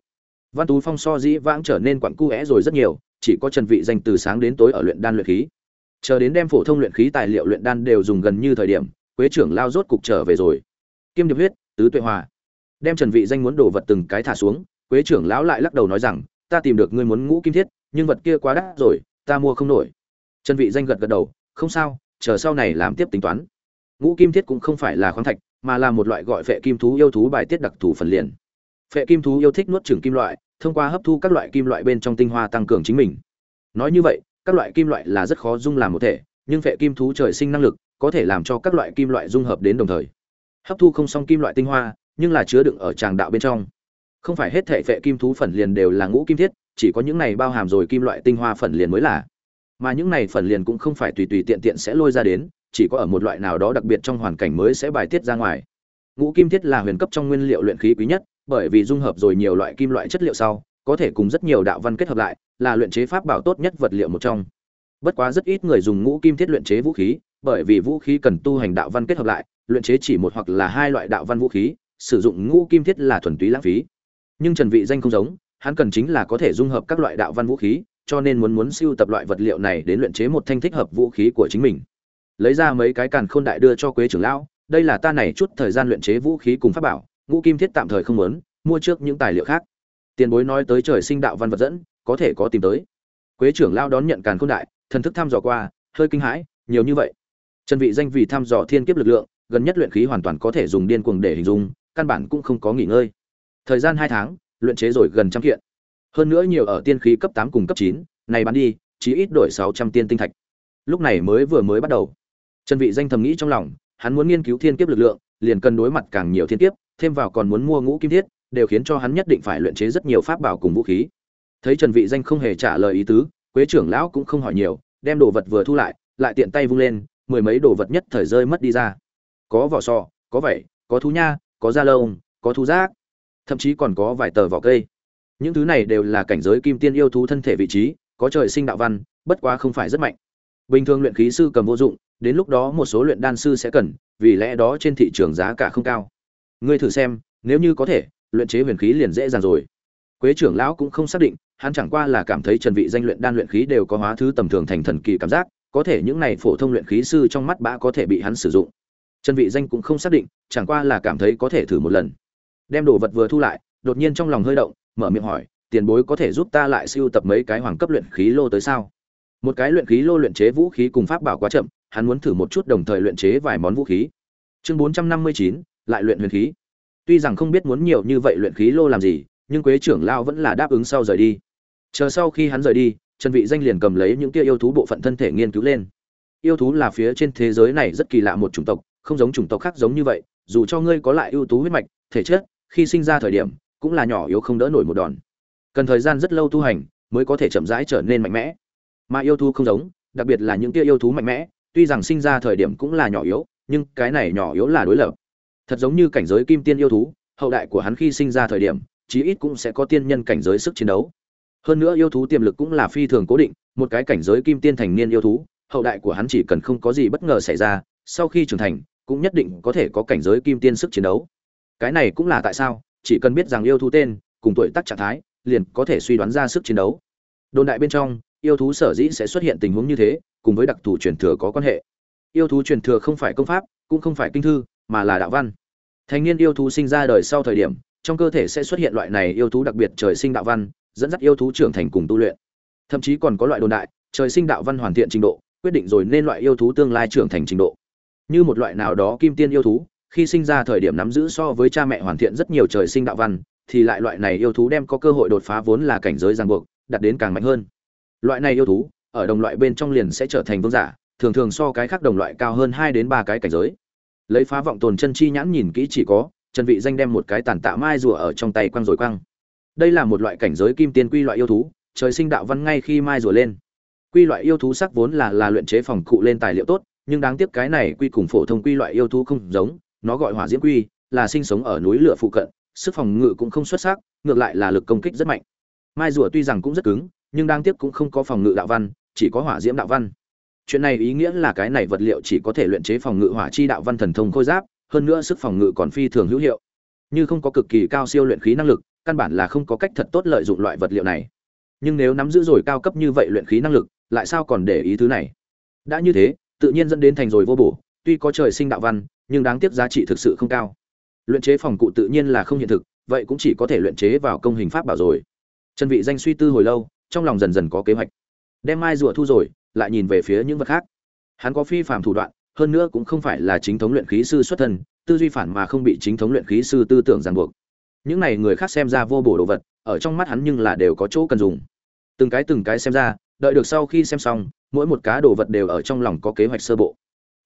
A: Văn tú phong so dĩ vãng trở nên quặn cu é rồi rất nhiều chỉ có trần vị danh từ sáng đến tối ở luyện đan luyện khí. Chờ đến đem phổ thông luyện khí tài liệu luyện đan đều dùng gần như thời điểm, quế trưởng lao rốt cục trở về rồi. Kim điệp huyết, tứ tuệ hòa. Đem trần vị danh muốn đổ vật từng cái thả xuống, quế trưởng lão lại lắc đầu nói rằng, ta tìm được ngươi muốn ngũ kim thiết, nhưng vật kia quá đắt rồi, ta mua không nổi. Trần vị danh gật gật đầu, không sao, chờ sau này làm tiếp tính toán. Ngũ kim thiết cũng không phải là khoáng thạch, mà là một loại gọi phệ kim thú yêu thú bài tiết đặc thù phần liền. Phệ kim thú yêu thích nuốt chửng kim loại thông qua hấp thu các loại kim loại bên trong tinh hoa tăng cường chính mình. Nói như vậy, các loại kim loại là rất khó dung làm một thể, nhưng phệ kim thú trời sinh năng lực có thể làm cho các loại kim loại dung hợp đến đồng thời. Hấp thu không xong kim loại tinh hoa, nhưng là chứa đựng ở tràng đạo bên trong. Không phải hết thể phệ kim thú phần liền đều là ngũ kim thiết, chỉ có những này bao hàm rồi kim loại tinh hoa phần liền mới là. Mà những này phần liền cũng không phải tùy tùy tiện tiện sẽ lôi ra đến, chỉ có ở một loại nào đó đặc biệt trong hoàn cảnh mới sẽ bài tiết ra ngoài ngũ kim thiết là huyền cấp trong nguyên liệu luyện khí quý nhất, bởi vì dung hợp rồi nhiều loại kim loại chất liệu sau, có thể cùng rất nhiều đạo văn kết hợp lại, là luyện chế pháp bảo tốt nhất vật liệu một trong. Bất quá rất ít người dùng ngũ kim thiết luyện chế vũ khí, bởi vì vũ khí cần tu hành đạo văn kết hợp lại, luyện chế chỉ một hoặc là hai loại đạo văn vũ khí, sử dụng ngũ kim thiết là thuần túy lãng phí. Nhưng trần vị danh không giống, hắn cần chính là có thể dung hợp các loại đạo văn vũ khí, cho nên muốn muốn siêu tập loại vật liệu này đến luyện chế một thanh thích hợp vũ khí của chính mình. Lấy ra mấy cái càn khôn đại đưa cho quế trưởng lão đây là ta này chút thời gian luyện chế vũ khí cùng pháp bảo, ngũ kim thiết tạm thời không muốn, mua trước những tài liệu khác. Tiền bối nói tới trời sinh đạo văn vật dẫn, có thể có tìm tới. Quế trưởng lão đón nhận càn khôn đại, thần thức thăm dò qua, hơi kinh hãi, nhiều như vậy. Trần vị danh vì thăm dò thiên kiếp lực lượng, gần nhất luyện khí hoàn toàn có thể dùng điên cuồng để hình dung, căn bản cũng không có nghỉ ngơi. Thời gian hai tháng, luyện chế rồi gần trăm kiện. Hơn nữa nhiều ở tiên khí cấp tám cùng cấp chín, này bán đi chỉ ít đổi sáu trăm tiên tinh thạch. Lúc này mới vừa mới bắt đầu. Trần vị danh thầm nghĩ trong lòng hắn muốn nghiên cứu thiên kiếp lực lượng, liền cần đối mặt càng nhiều thiên kiếp, thêm vào còn muốn mua ngũ kim thiết, đều khiến cho hắn nhất định phải luyện chế rất nhiều pháp bảo cùng vũ khí. Thấy trần vị danh không hề trả lời ý tứ, quế trưởng lão cũng không hỏi nhiều, đem đồ vật vừa thu lại lại tiện tay vung lên, mười mấy đồ vật nhất thời rơi mất đi ra. Có vỏ sò, có vảy, có thú nha, có da lông, có thú giác thậm chí còn có vài tờ vỏ cây. Những thứ này đều là cảnh giới kim tiên yêu thú thân thể vị trí, có trời sinh đạo văn, bất quá không phải rất mạnh. Bình thường luyện khí sư cầm vô dụng đến lúc đó một số luyện đan sư sẽ cần, vì lẽ đó trên thị trường giá cả không cao. Ngươi thử xem, nếu như có thể, luyện chế huyền khí liền dễ dàng rồi. Quế trưởng lão cũng không xác định, hắn chẳng qua là cảm thấy trần vị danh luyện đan luyện khí đều có hóa thứ tầm thường thành thần kỳ cảm giác, có thể những này phổ thông luyện khí sư trong mắt bã có thể bị hắn sử dụng. Trần vị danh cũng không xác định, chẳng qua là cảm thấy có thể thử một lần. Đem đồ vật vừa thu lại, đột nhiên trong lòng hơi động, mở miệng hỏi, tiền bối có thể giúp ta lại siêu tập mấy cái hoàng cấp luyện khí lô tới sao? Một cái luyện khí lô luyện chế vũ khí cùng pháp bảo quá chậm, hắn muốn thử một chút đồng thời luyện chế vài món vũ khí. Chương bốn trăm năm mươi chín, lại luyện huyền khí. Tuy rằng không biết muốn nhiều như vậy luyện khí lô làm gì, nhưng quế trưởng lao vẫn là đáp ứng sau rời đi. Chờ sau khi hắn rời đi, trần vị danh liền cầm lấy những kia yêu thú bộ phận thân thể nghiên cứu lên. Yêu thú là phía trên thế giới này rất kỳ lạ một chủng tộc, không giống chủng tộc khác giống như vậy, dù cho ngươi có lại ưu tú huyết mạch, thể chất, khi sinh ra thời điểm, cũng là nhỏ yếu không đỡ nổi một đòn. Cần thời gian rất lâu tu hành, mới có thể chậm rãi trở nên mạnh mẽ mà yêu thú không giống, đặc biệt là những tia yêu thú mạnh mẽ, tuy rằng sinh ra thời điểm cũng là nhỏ yếu, nhưng cái này nhỏ yếu là đối lập. Thật giống như cảnh giới kim tiên yêu thú, hậu đại của hắn khi sinh ra thời điểm, chí ít cũng sẽ có tiên nhân cảnh giới sức chiến đấu. Hơn nữa yêu thú tiềm lực cũng là phi thường cố định, một cái cảnh giới kim tiên thành niên yêu thú, hậu đại của hắn chỉ cần không có gì bất ngờ xảy ra, sau khi trưởng thành, cũng nhất định có thể có cảnh giới kim tiên sức chiến đấu. Cái này cũng là tại sao, chỉ cần biết rằng yêu thú tên, cùng tuổi tác trạng thái, liền có thể suy đoán ra sức chiến đấu. Đồn đại bên trong yêu thú sở dĩ sẽ xuất hiện tình huống như thế, cùng với đặc thù truyền thừa có quan hệ. Yêu thú truyền thừa không phải công pháp, cũng không phải kinh thư, mà là đạo văn. Thành niên yêu thú sinh ra đời sau thời điểm, trong cơ thể sẽ xuất hiện loại này yêu thú đặc biệt trời sinh đạo văn, dẫn dắt yêu thú trưởng thành cùng tu luyện. Thậm chí còn có loại đồn đại, trời sinh đạo văn hoàn thiện trình độ, quyết định rồi nên loại yêu thú tương lai trưởng thành trình độ. Như một loại nào đó kim tiên yêu thú, khi sinh ra thời điểm nắm giữ so với cha mẹ hoàn thiện rất nhiều trời sinh đạo văn, thì lại loại này yêu thú đem có cơ hội đột phá vốn là cảnh giới ràng buộc, đạt đến càng mạnh hơn loại này yêu thú, ở đồng loại bên trong liền sẽ trở thành vương giả, thường thường so cái khác đồng loại cao hơn hai đến ba cái cảnh giới. Lấy phá vọng tồn chân chi nhãn nhìn kỹ chỉ có, trần vị danh đem một cái tàn tạ mai rùa ở trong tay quăng rồi quăng. Đây là một loại cảnh giới kim tiên quy loại yêu thú, trời sinh đạo văn ngay khi mai rùa lên. Quy loại yêu thú sắc vốn là là luyện chế phòng cụ lên tài liệu tốt, nhưng đáng tiếc cái này quy cùng phổ thông quy loại yêu thú không giống, nó gọi hỏa diễm quy, là sinh sống ở núi lửa phụ cận, sức phòng ngự cũng không xuất sắc, ngược lại là lực công kích rất mạnh. Mai rùa tuy rằng cũng rất cứng nhưng đáng tiếc cũng không có phòng ngự đạo văn, chỉ có hỏa diễm đạo văn. Chuyện này ý nghĩa là cái này vật liệu chỉ có thể luyện chế phòng ngự hỏa chi đạo văn thần thông khôi giáp, hơn nữa sức phòng ngự còn phi thường hữu hiệu. Như không có cực kỳ cao siêu luyện khí năng lực, căn bản là không có cách thật tốt lợi dụng loại vật liệu này. Nhưng nếu nắm giữ rồi cao cấp như vậy luyện khí năng lực, lại sao còn để ý thứ này? Đã như thế, tự nhiên dẫn đến thành rồi vô bổ, tuy có trời sinh đạo văn, nhưng đáng tiếc giá trị thực sự không cao. Luyện chế phòng cụ tự nhiên là không hiện thực, vậy cũng chỉ có thể luyện chế vào công hình pháp bảo rồi. Trần vị danh suy tư hồi lâu trong lòng dần dần có kế hoạch. Đem mai rùa thu rồi, lại nhìn về phía những vật khác. Hắn có phi phàm thủ đoạn, hơn nữa cũng không phải là chính thống luyện khí sư xuất thân, tư duy phản mà không bị chính thống luyện khí sư tư tưởng ràng buộc. Những này người khác xem ra vô bổ đồ vật, ở trong mắt hắn nhưng là đều có chỗ cần dùng. Từng cái từng cái xem ra, đợi được sau khi xem xong, mỗi một cá đồ vật đều ở trong lòng có kế hoạch sơ bộ.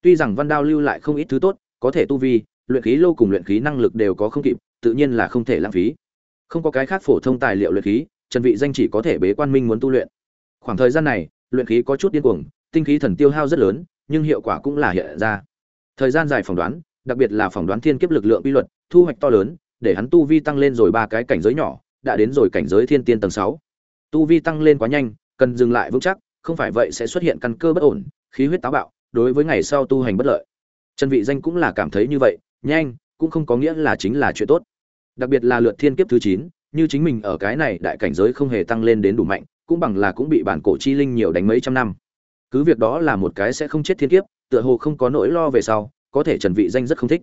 A: Tuy rằng văn đao lưu lại không ít thứ tốt, có thể tu vi, luyện khí lâu cùng luyện khí năng lực đều có không kịp, tự nhiên là không thể lãng phí. Không có cái khác phổ thông tài liệu luyện khí trần vị danh chỉ có thể bế quan minh muốn tu luyện. Khoảng thời gian này luyện khí có chút điên cuồng tinh khí thần tiêu hao rất lớn nhưng hiệu quả cũng là hiện ra. Thời gian dài phỏng đoán đặc biệt là phỏng đoán thiên kiếp lực lượng quy luật thu hoạch to lớn để hắn tu vi tăng lên rồi ba cái cảnh giới nhỏ đã đến rồi cảnh giới thiên tiên tầng 6. tu vi tăng lên quá nhanh cần dừng lại vững chắc không phải vậy sẽ xuất hiện căn cơ bất ổn khí huyết táo bạo đối với ngày sau tu hành bất lợi. Trần vị danh cũng là cảm thấy như vậy nhanh cũng không có nghĩa là chính là chuyện tốt. Đặc biệt là lượt thiên kiếp thứ 9, như chính mình ở cái này đại cảnh giới không hề tăng lên đến đủ mạnh, cũng bằng là cũng bị bản cổ chi linh nhiều đánh mấy trăm năm. Cứ việc đó là một cái sẽ không chết thiên kiếp, tựa hồ không có nỗi lo về sau, có thể trần vị danh rất không thích.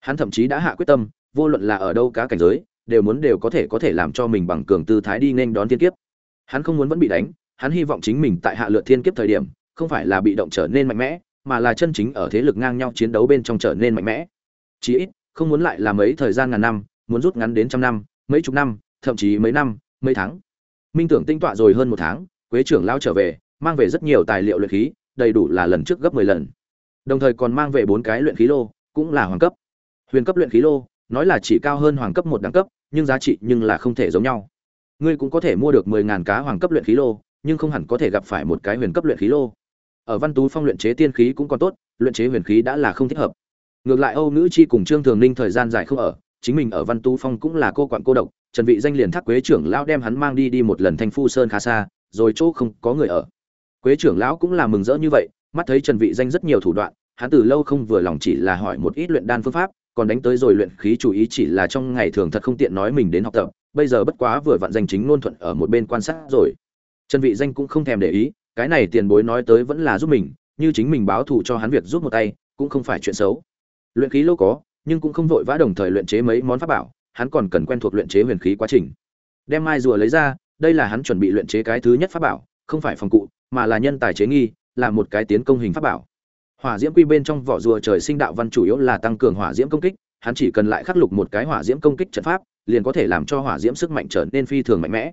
A: Hắn thậm chí đã hạ quyết tâm, vô luận là ở đâu cá cảnh giới, đều muốn đều có thể có thể làm cho mình bằng cường tư thái đi nên đón thiên kiếp. Hắn không muốn vẫn bị đánh, hắn hy vọng chính mình tại hạ lượt thiên kiếp thời điểm, không phải là bị động trở nên mạnh mẽ, mà là chân chính ở thế lực ngang nhau chiến đấu bên trong trở nên mạnh mẽ. Chí ít, không muốn lại là mấy thời gian ngàn năm, muốn rút ngắn đến trăm năm, mấy chục năm thậm chí mấy năm, mấy tháng. Minh tưởng tinh tọa rồi hơn một tháng, quế trưởng lao trở về, mang về rất nhiều tài liệu luyện khí, đầy đủ là lần trước gấp mười lần. Đồng thời còn mang về bốn cái luyện khí lô, cũng là hoàng cấp. Huyền cấp luyện khí lô, nói là chỉ cao hơn hoàng cấp một đẳng cấp, nhưng giá trị nhưng là không thể giống nhau. Ngươi cũng có thể mua được mười ngàn cá hoàng cấp luyện khí lô, nhưng không hẳn có thể gặp phải một cái huyền cấp luyện khí lô. Ở văn tú phong luyện chế tiên khí cũng còn tốt, luyện chế huyền khí đã là không thích hợp. Ngược lại âu nữ chi cùng trương thường ninh thời gian dài không ở, chính mình ở văn tú phong cũng là cô quặn cô độc trần vị danh liền thác quế trưởng lão đem hắn mang đi đi một lần thanh phu sơn khá xa, rồi chỗ không có người ở. Quế trưởng lão cũng là mừng rỡ như vậy, mắt thấy trần vị danh rất nhiều thủ đoạn, hắn từ lâu không vừa lòng chỉ là hỏi một ít luyện đan phương pháp, còn đánh tới rồi luyện khí chủ ý chỉ là trong ngày thường thật không tiện nói mình đến học tập, bây giờ bất quá vừa vặn danh chính ngôn thuận ở một bên quan sát rồi. Trần vị danh cũng không thèm để ý, cái này tiền bối nói tới vẫn là giúp mình, như chính mình báo thù cho hắn việc giúp một tay, cũng không phải chuyện xấu. Luyện khí lâu có, nhưng cũng không vội vã đồng thời luyện chế mấy món pháp bảo hắn còn cần quen thuộc luyện chế huyền khí quá trình. Đem mai rùa lấy ra, đây là hắn chuẩn bị luyện chế cái thứ nhất pháp bảo, không phải phòng cụ, mà là nhân tài chế nghi, là một cái tiến công hình pháp bảo. Hỏa diễm quy bên trong vỏ rùa trời sinh đạo văn chủ yếu là tăng cường hỏa diễm công kích, hắn chỉ cần lại khắc lục một cái hỏa diễm công kích trận pháp, liền có thể làm cho hỏa diễm sức mạnh trở nên phi thường mạnh mẽ.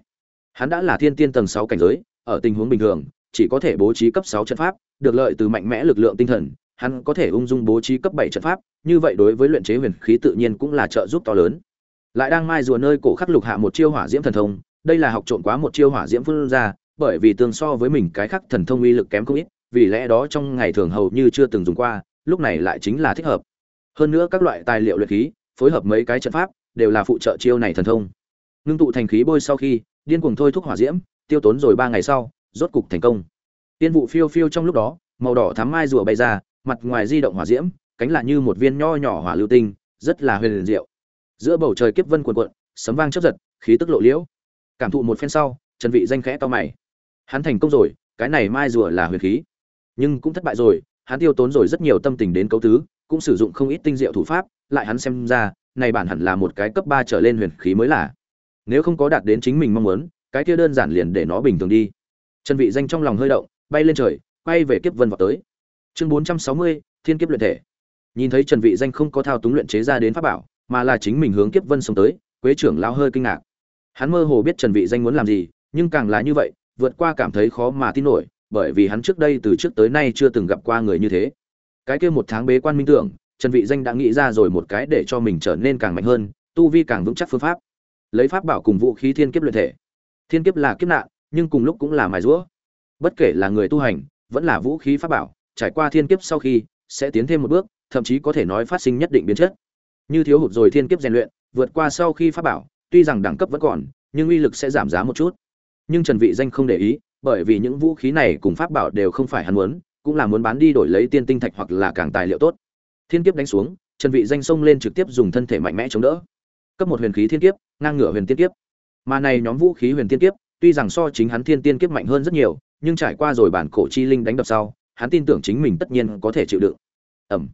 A: Hắn đã là thiên tiên tầng sáu cảnh giới, ở tình huống bình thường, chỉ có thể bố trí cấp sáu trận pháp, được lợi từ mạnh mẽ lực lượng tinh thần, hắn có thể ung dung bố trí cấp bảy trận pháp, như vậy đối với luyện chế huyền khí tự nhiên cũng là trợ giúp to lớn lại đang mai rùa nơi cổ khắc lục hạ một chiêu hỏa diễm thần thông, đây là học trộn quá một chiêu hỏa diễm phương ra, bởi vì tương so với mình cái khắc thần thông uy lực kém không ít, vì lẽ đó trong ngày thường hầu như chưa từng dùng qua, lúc này lại chính là thích hợp. Hơn nữa các loại tài liệu luyện khí, phối hợp mấy cái trận pháp, đều là phụ trợ chiêu này thần thông. Ngưng tụ thành khí bôi sau khi, điên cuồng thôi thúc hỏa diễm, tiêu tốn rồi ba ngày sau, rốt cục thành công. Tiên vụ phiêu phiêu trong lúc đó, màu đỏ thắm mai rùa bay ra, mặt ngoài di động hỏa diễm, cánh là như một viên nho nhỏ hỏa lưu tinh, rất là huyền diệu giữa bầu trời kiếp vân cuộn cuộn sấm vang chớp giật khí tức lộ liễu. Cảm thụ một phen sau trần vị danh khẽ to mày. Hắn thành công rồi cái này mai rùa là huyền khí. Nhưng cũng thất bại rồi hắn tiêu tốn rồi rất nhiều tâm tình đến cấu tứ cũng sử dụng không ít tinh diệu thủ pháp lại hắn xem ra này bản hẳn là một cái cấp 3 trở lên huyền khí mới là. Nếu không có đạt đến chính mình mong muốn cái kia đơn giản liền để nó bình thường đi. Trần vị danh trong lòng hơi động bay lên trời quay về kiếp vân vào tới. Chương 460, thiên kiếp luyện thể. Nhìn thấy trần vị danh không có thao túng luyện chế ra đến pháp bảo mà là chính mình hướng kiếp vân sống tới, quế trưởng lão hơi kinh ngạc. Hắn mơ hồ biết trần vị danh muốn làm gì, nhưng càng là như vậy, vượt qua cảm thấy khó mà tin nổi, bởi vì hắn trước đây từ trước tới nay chưa từng gặp qua người như thế. Cái kia một tháng bế quan minh tưởng, trần vị danh đã nghĩ ra rồi một cái để cho mình trở nên càng mạnh hơn, tu vi càng vững chắc phương pháp. Lấy pháp bảo cùng vũ khí thiên kiếp luyện thể. Thiên kiếp là kiếp nạn, nhưng cùng lúc cũng là mài rũa. Bất kể là người tu hành, vẫn là vũ khí pháp bảo, trải qua thiên kiếp sau khi, sẽ tiến thêm một bước, thậm chí có thể nói phát sinh nhất định biến chất như thiếu hụt rồi thiên kiếp rèn luyện, vượt qua sau khi pháp bảo, tuy rằng đẳng cấp vẫn còn, nhưng uy lực sẽ giảm giá một chút. Nhưng trần vị danh không để ý, bởi vì những vũ khí này cùng pháp bảo đều không phải hắn muốn, cũng là muốn bán đi đổi lấy tiên tinh thạch hoặc là càng tài liệu tốt. Thiên kiếp đánh xuống, trần vị danh xông lên trực tiếp dùng thân thể mạnh mẽ chống đỡ. Cấp một huyền khí thiên kiếp, ngang ngửa huyền tiên kiếp. Mà này nhóm vũ khí huyền tiên kiếp, tuy rằng so chính hắn thiên tiên kiếp mạnh hơn rất nhiều, nhưng trải qua rồi bản cổ chi linh đánh đập sau, hắn tin tưởng chính mình tất nhiên có thể chịu đựng. Ầm.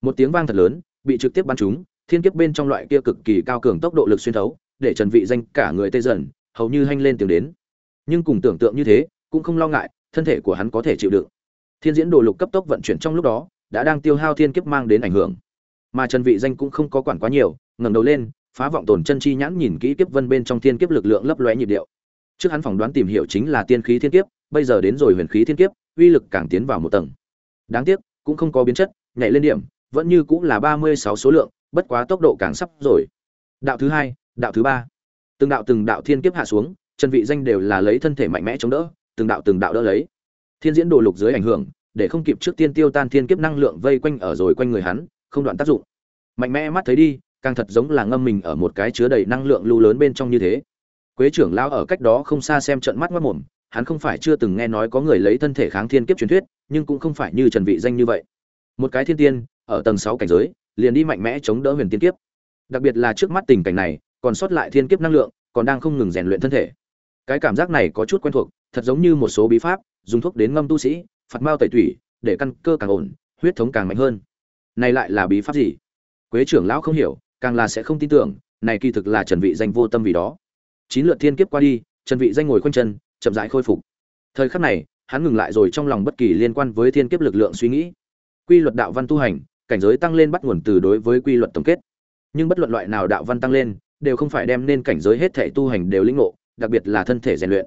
A: Một tiếng vang thật lớn bị trực tiếp bắn trúng, thiên kiếp bên trong loại kia cực kỳ cao cường tốc độ lực xuyên thấu, để trần vị danh cả người tê dần, hầu như hanh lên tiếng đến. Nhưng cùng tưởng tượng như thế, cũng không lo ngại, thân thể của hắn có thể chịu đựng. Thiên diễn đồ lục cấp tốc vận chuyển trong lúc đó, đã đang tiêu hao thiên kiếp mang đến ảnh hưởng. Mà trần vị danh cũng không có quản quá nhiều, ngẩng đầu lên, phá vọng tồn chân chi nhãn nhìn kỹ kiếp vân bên trong thiên kiếp lực lượng lấp lóe nhịp điệu. Trước hắn phỏng đoán tìm hiểu chính là tiên khí thiên kiếp, bây giờ đến rồi huyền khí thiên kiếp, uy lực càng tiến vào một tầng. Đáng tiếc, cũng không có biến chất, nhảy lên điểm vẫn như cũng là ba mươi sáu số lượng, bất quá tốc độ càng sắp rồi. Đạo thứ hai, đạo thứ ba. Từng đạo từng đạo thiên kiếp hạ xuống trần vị danh đều là lấy thân thể mạnh mẽ chống đỡ, từng đạo từng đạo đỡ lấy. Thiên diễn đồ lục dưới ảnh hưởng, để không kịp trước tiên tiêu tan thiên kiếp năng lượng vây quanh ở rồi quanh người hắn, không đoạn tác dụng. Mạnh mẽ mắt thấy đi, càng thật giống là ngâm mình ở một cái chứa đầy năng lượng lưu lớn bên trong như thế. Quế trưởng lão ở cách đó không xa xem trận mắt mắt mồm, hắn không phải chưa từng nghe nói có người lấy thân thể kháng thiên kiếp truyền thuyết, nhưng cũng không phải như trần vị danh như vậy. Một cái thiên tiên ở tầng 6 cảnh giới, liền đi mạnh mẽ chống đỡ huyền tiên kiếp. Đặc biệt là trước mắt tình cảnh này, còn sót lại thiên kiếp năng lượng, còn đang không ngừng rèn luyện thân thể. Cái cảm giác này có chút quen thuộc, thật giống như một số bí pháp, dùng thuốc đến ngâm tu sĩ, phạt mao tẩy tủy, để căn cơ càng ổn, huyết thống càng mạnh hơn. Này lại là bí pháp gì? Quế trưởng lão không hiểu, càng là sẽ không tin tưởng, này kỳ thực là trần vị danh vô tâm vì đó. Chín lượt thiên kiếp qua đi, trần vị danh ngồi khoanh chân, chậm rãi khôi phục. Thời khắc này, hắn ngừng lại rồi trong lòng bất kỳ liên quan với thiên kiếp lực lượng suy nghĩ. Quy luật đạo văn tu hành cảnh giới tăng lên bắt nguồn từ đối với quy luật tổng kết. Nhưng bất luận loại nào đạo văn tăng lên, đều không phải đem nên cảnh giới hết thể tu hành đều lĩnh ngộ, đặc biệt là thân thể rèn luyện.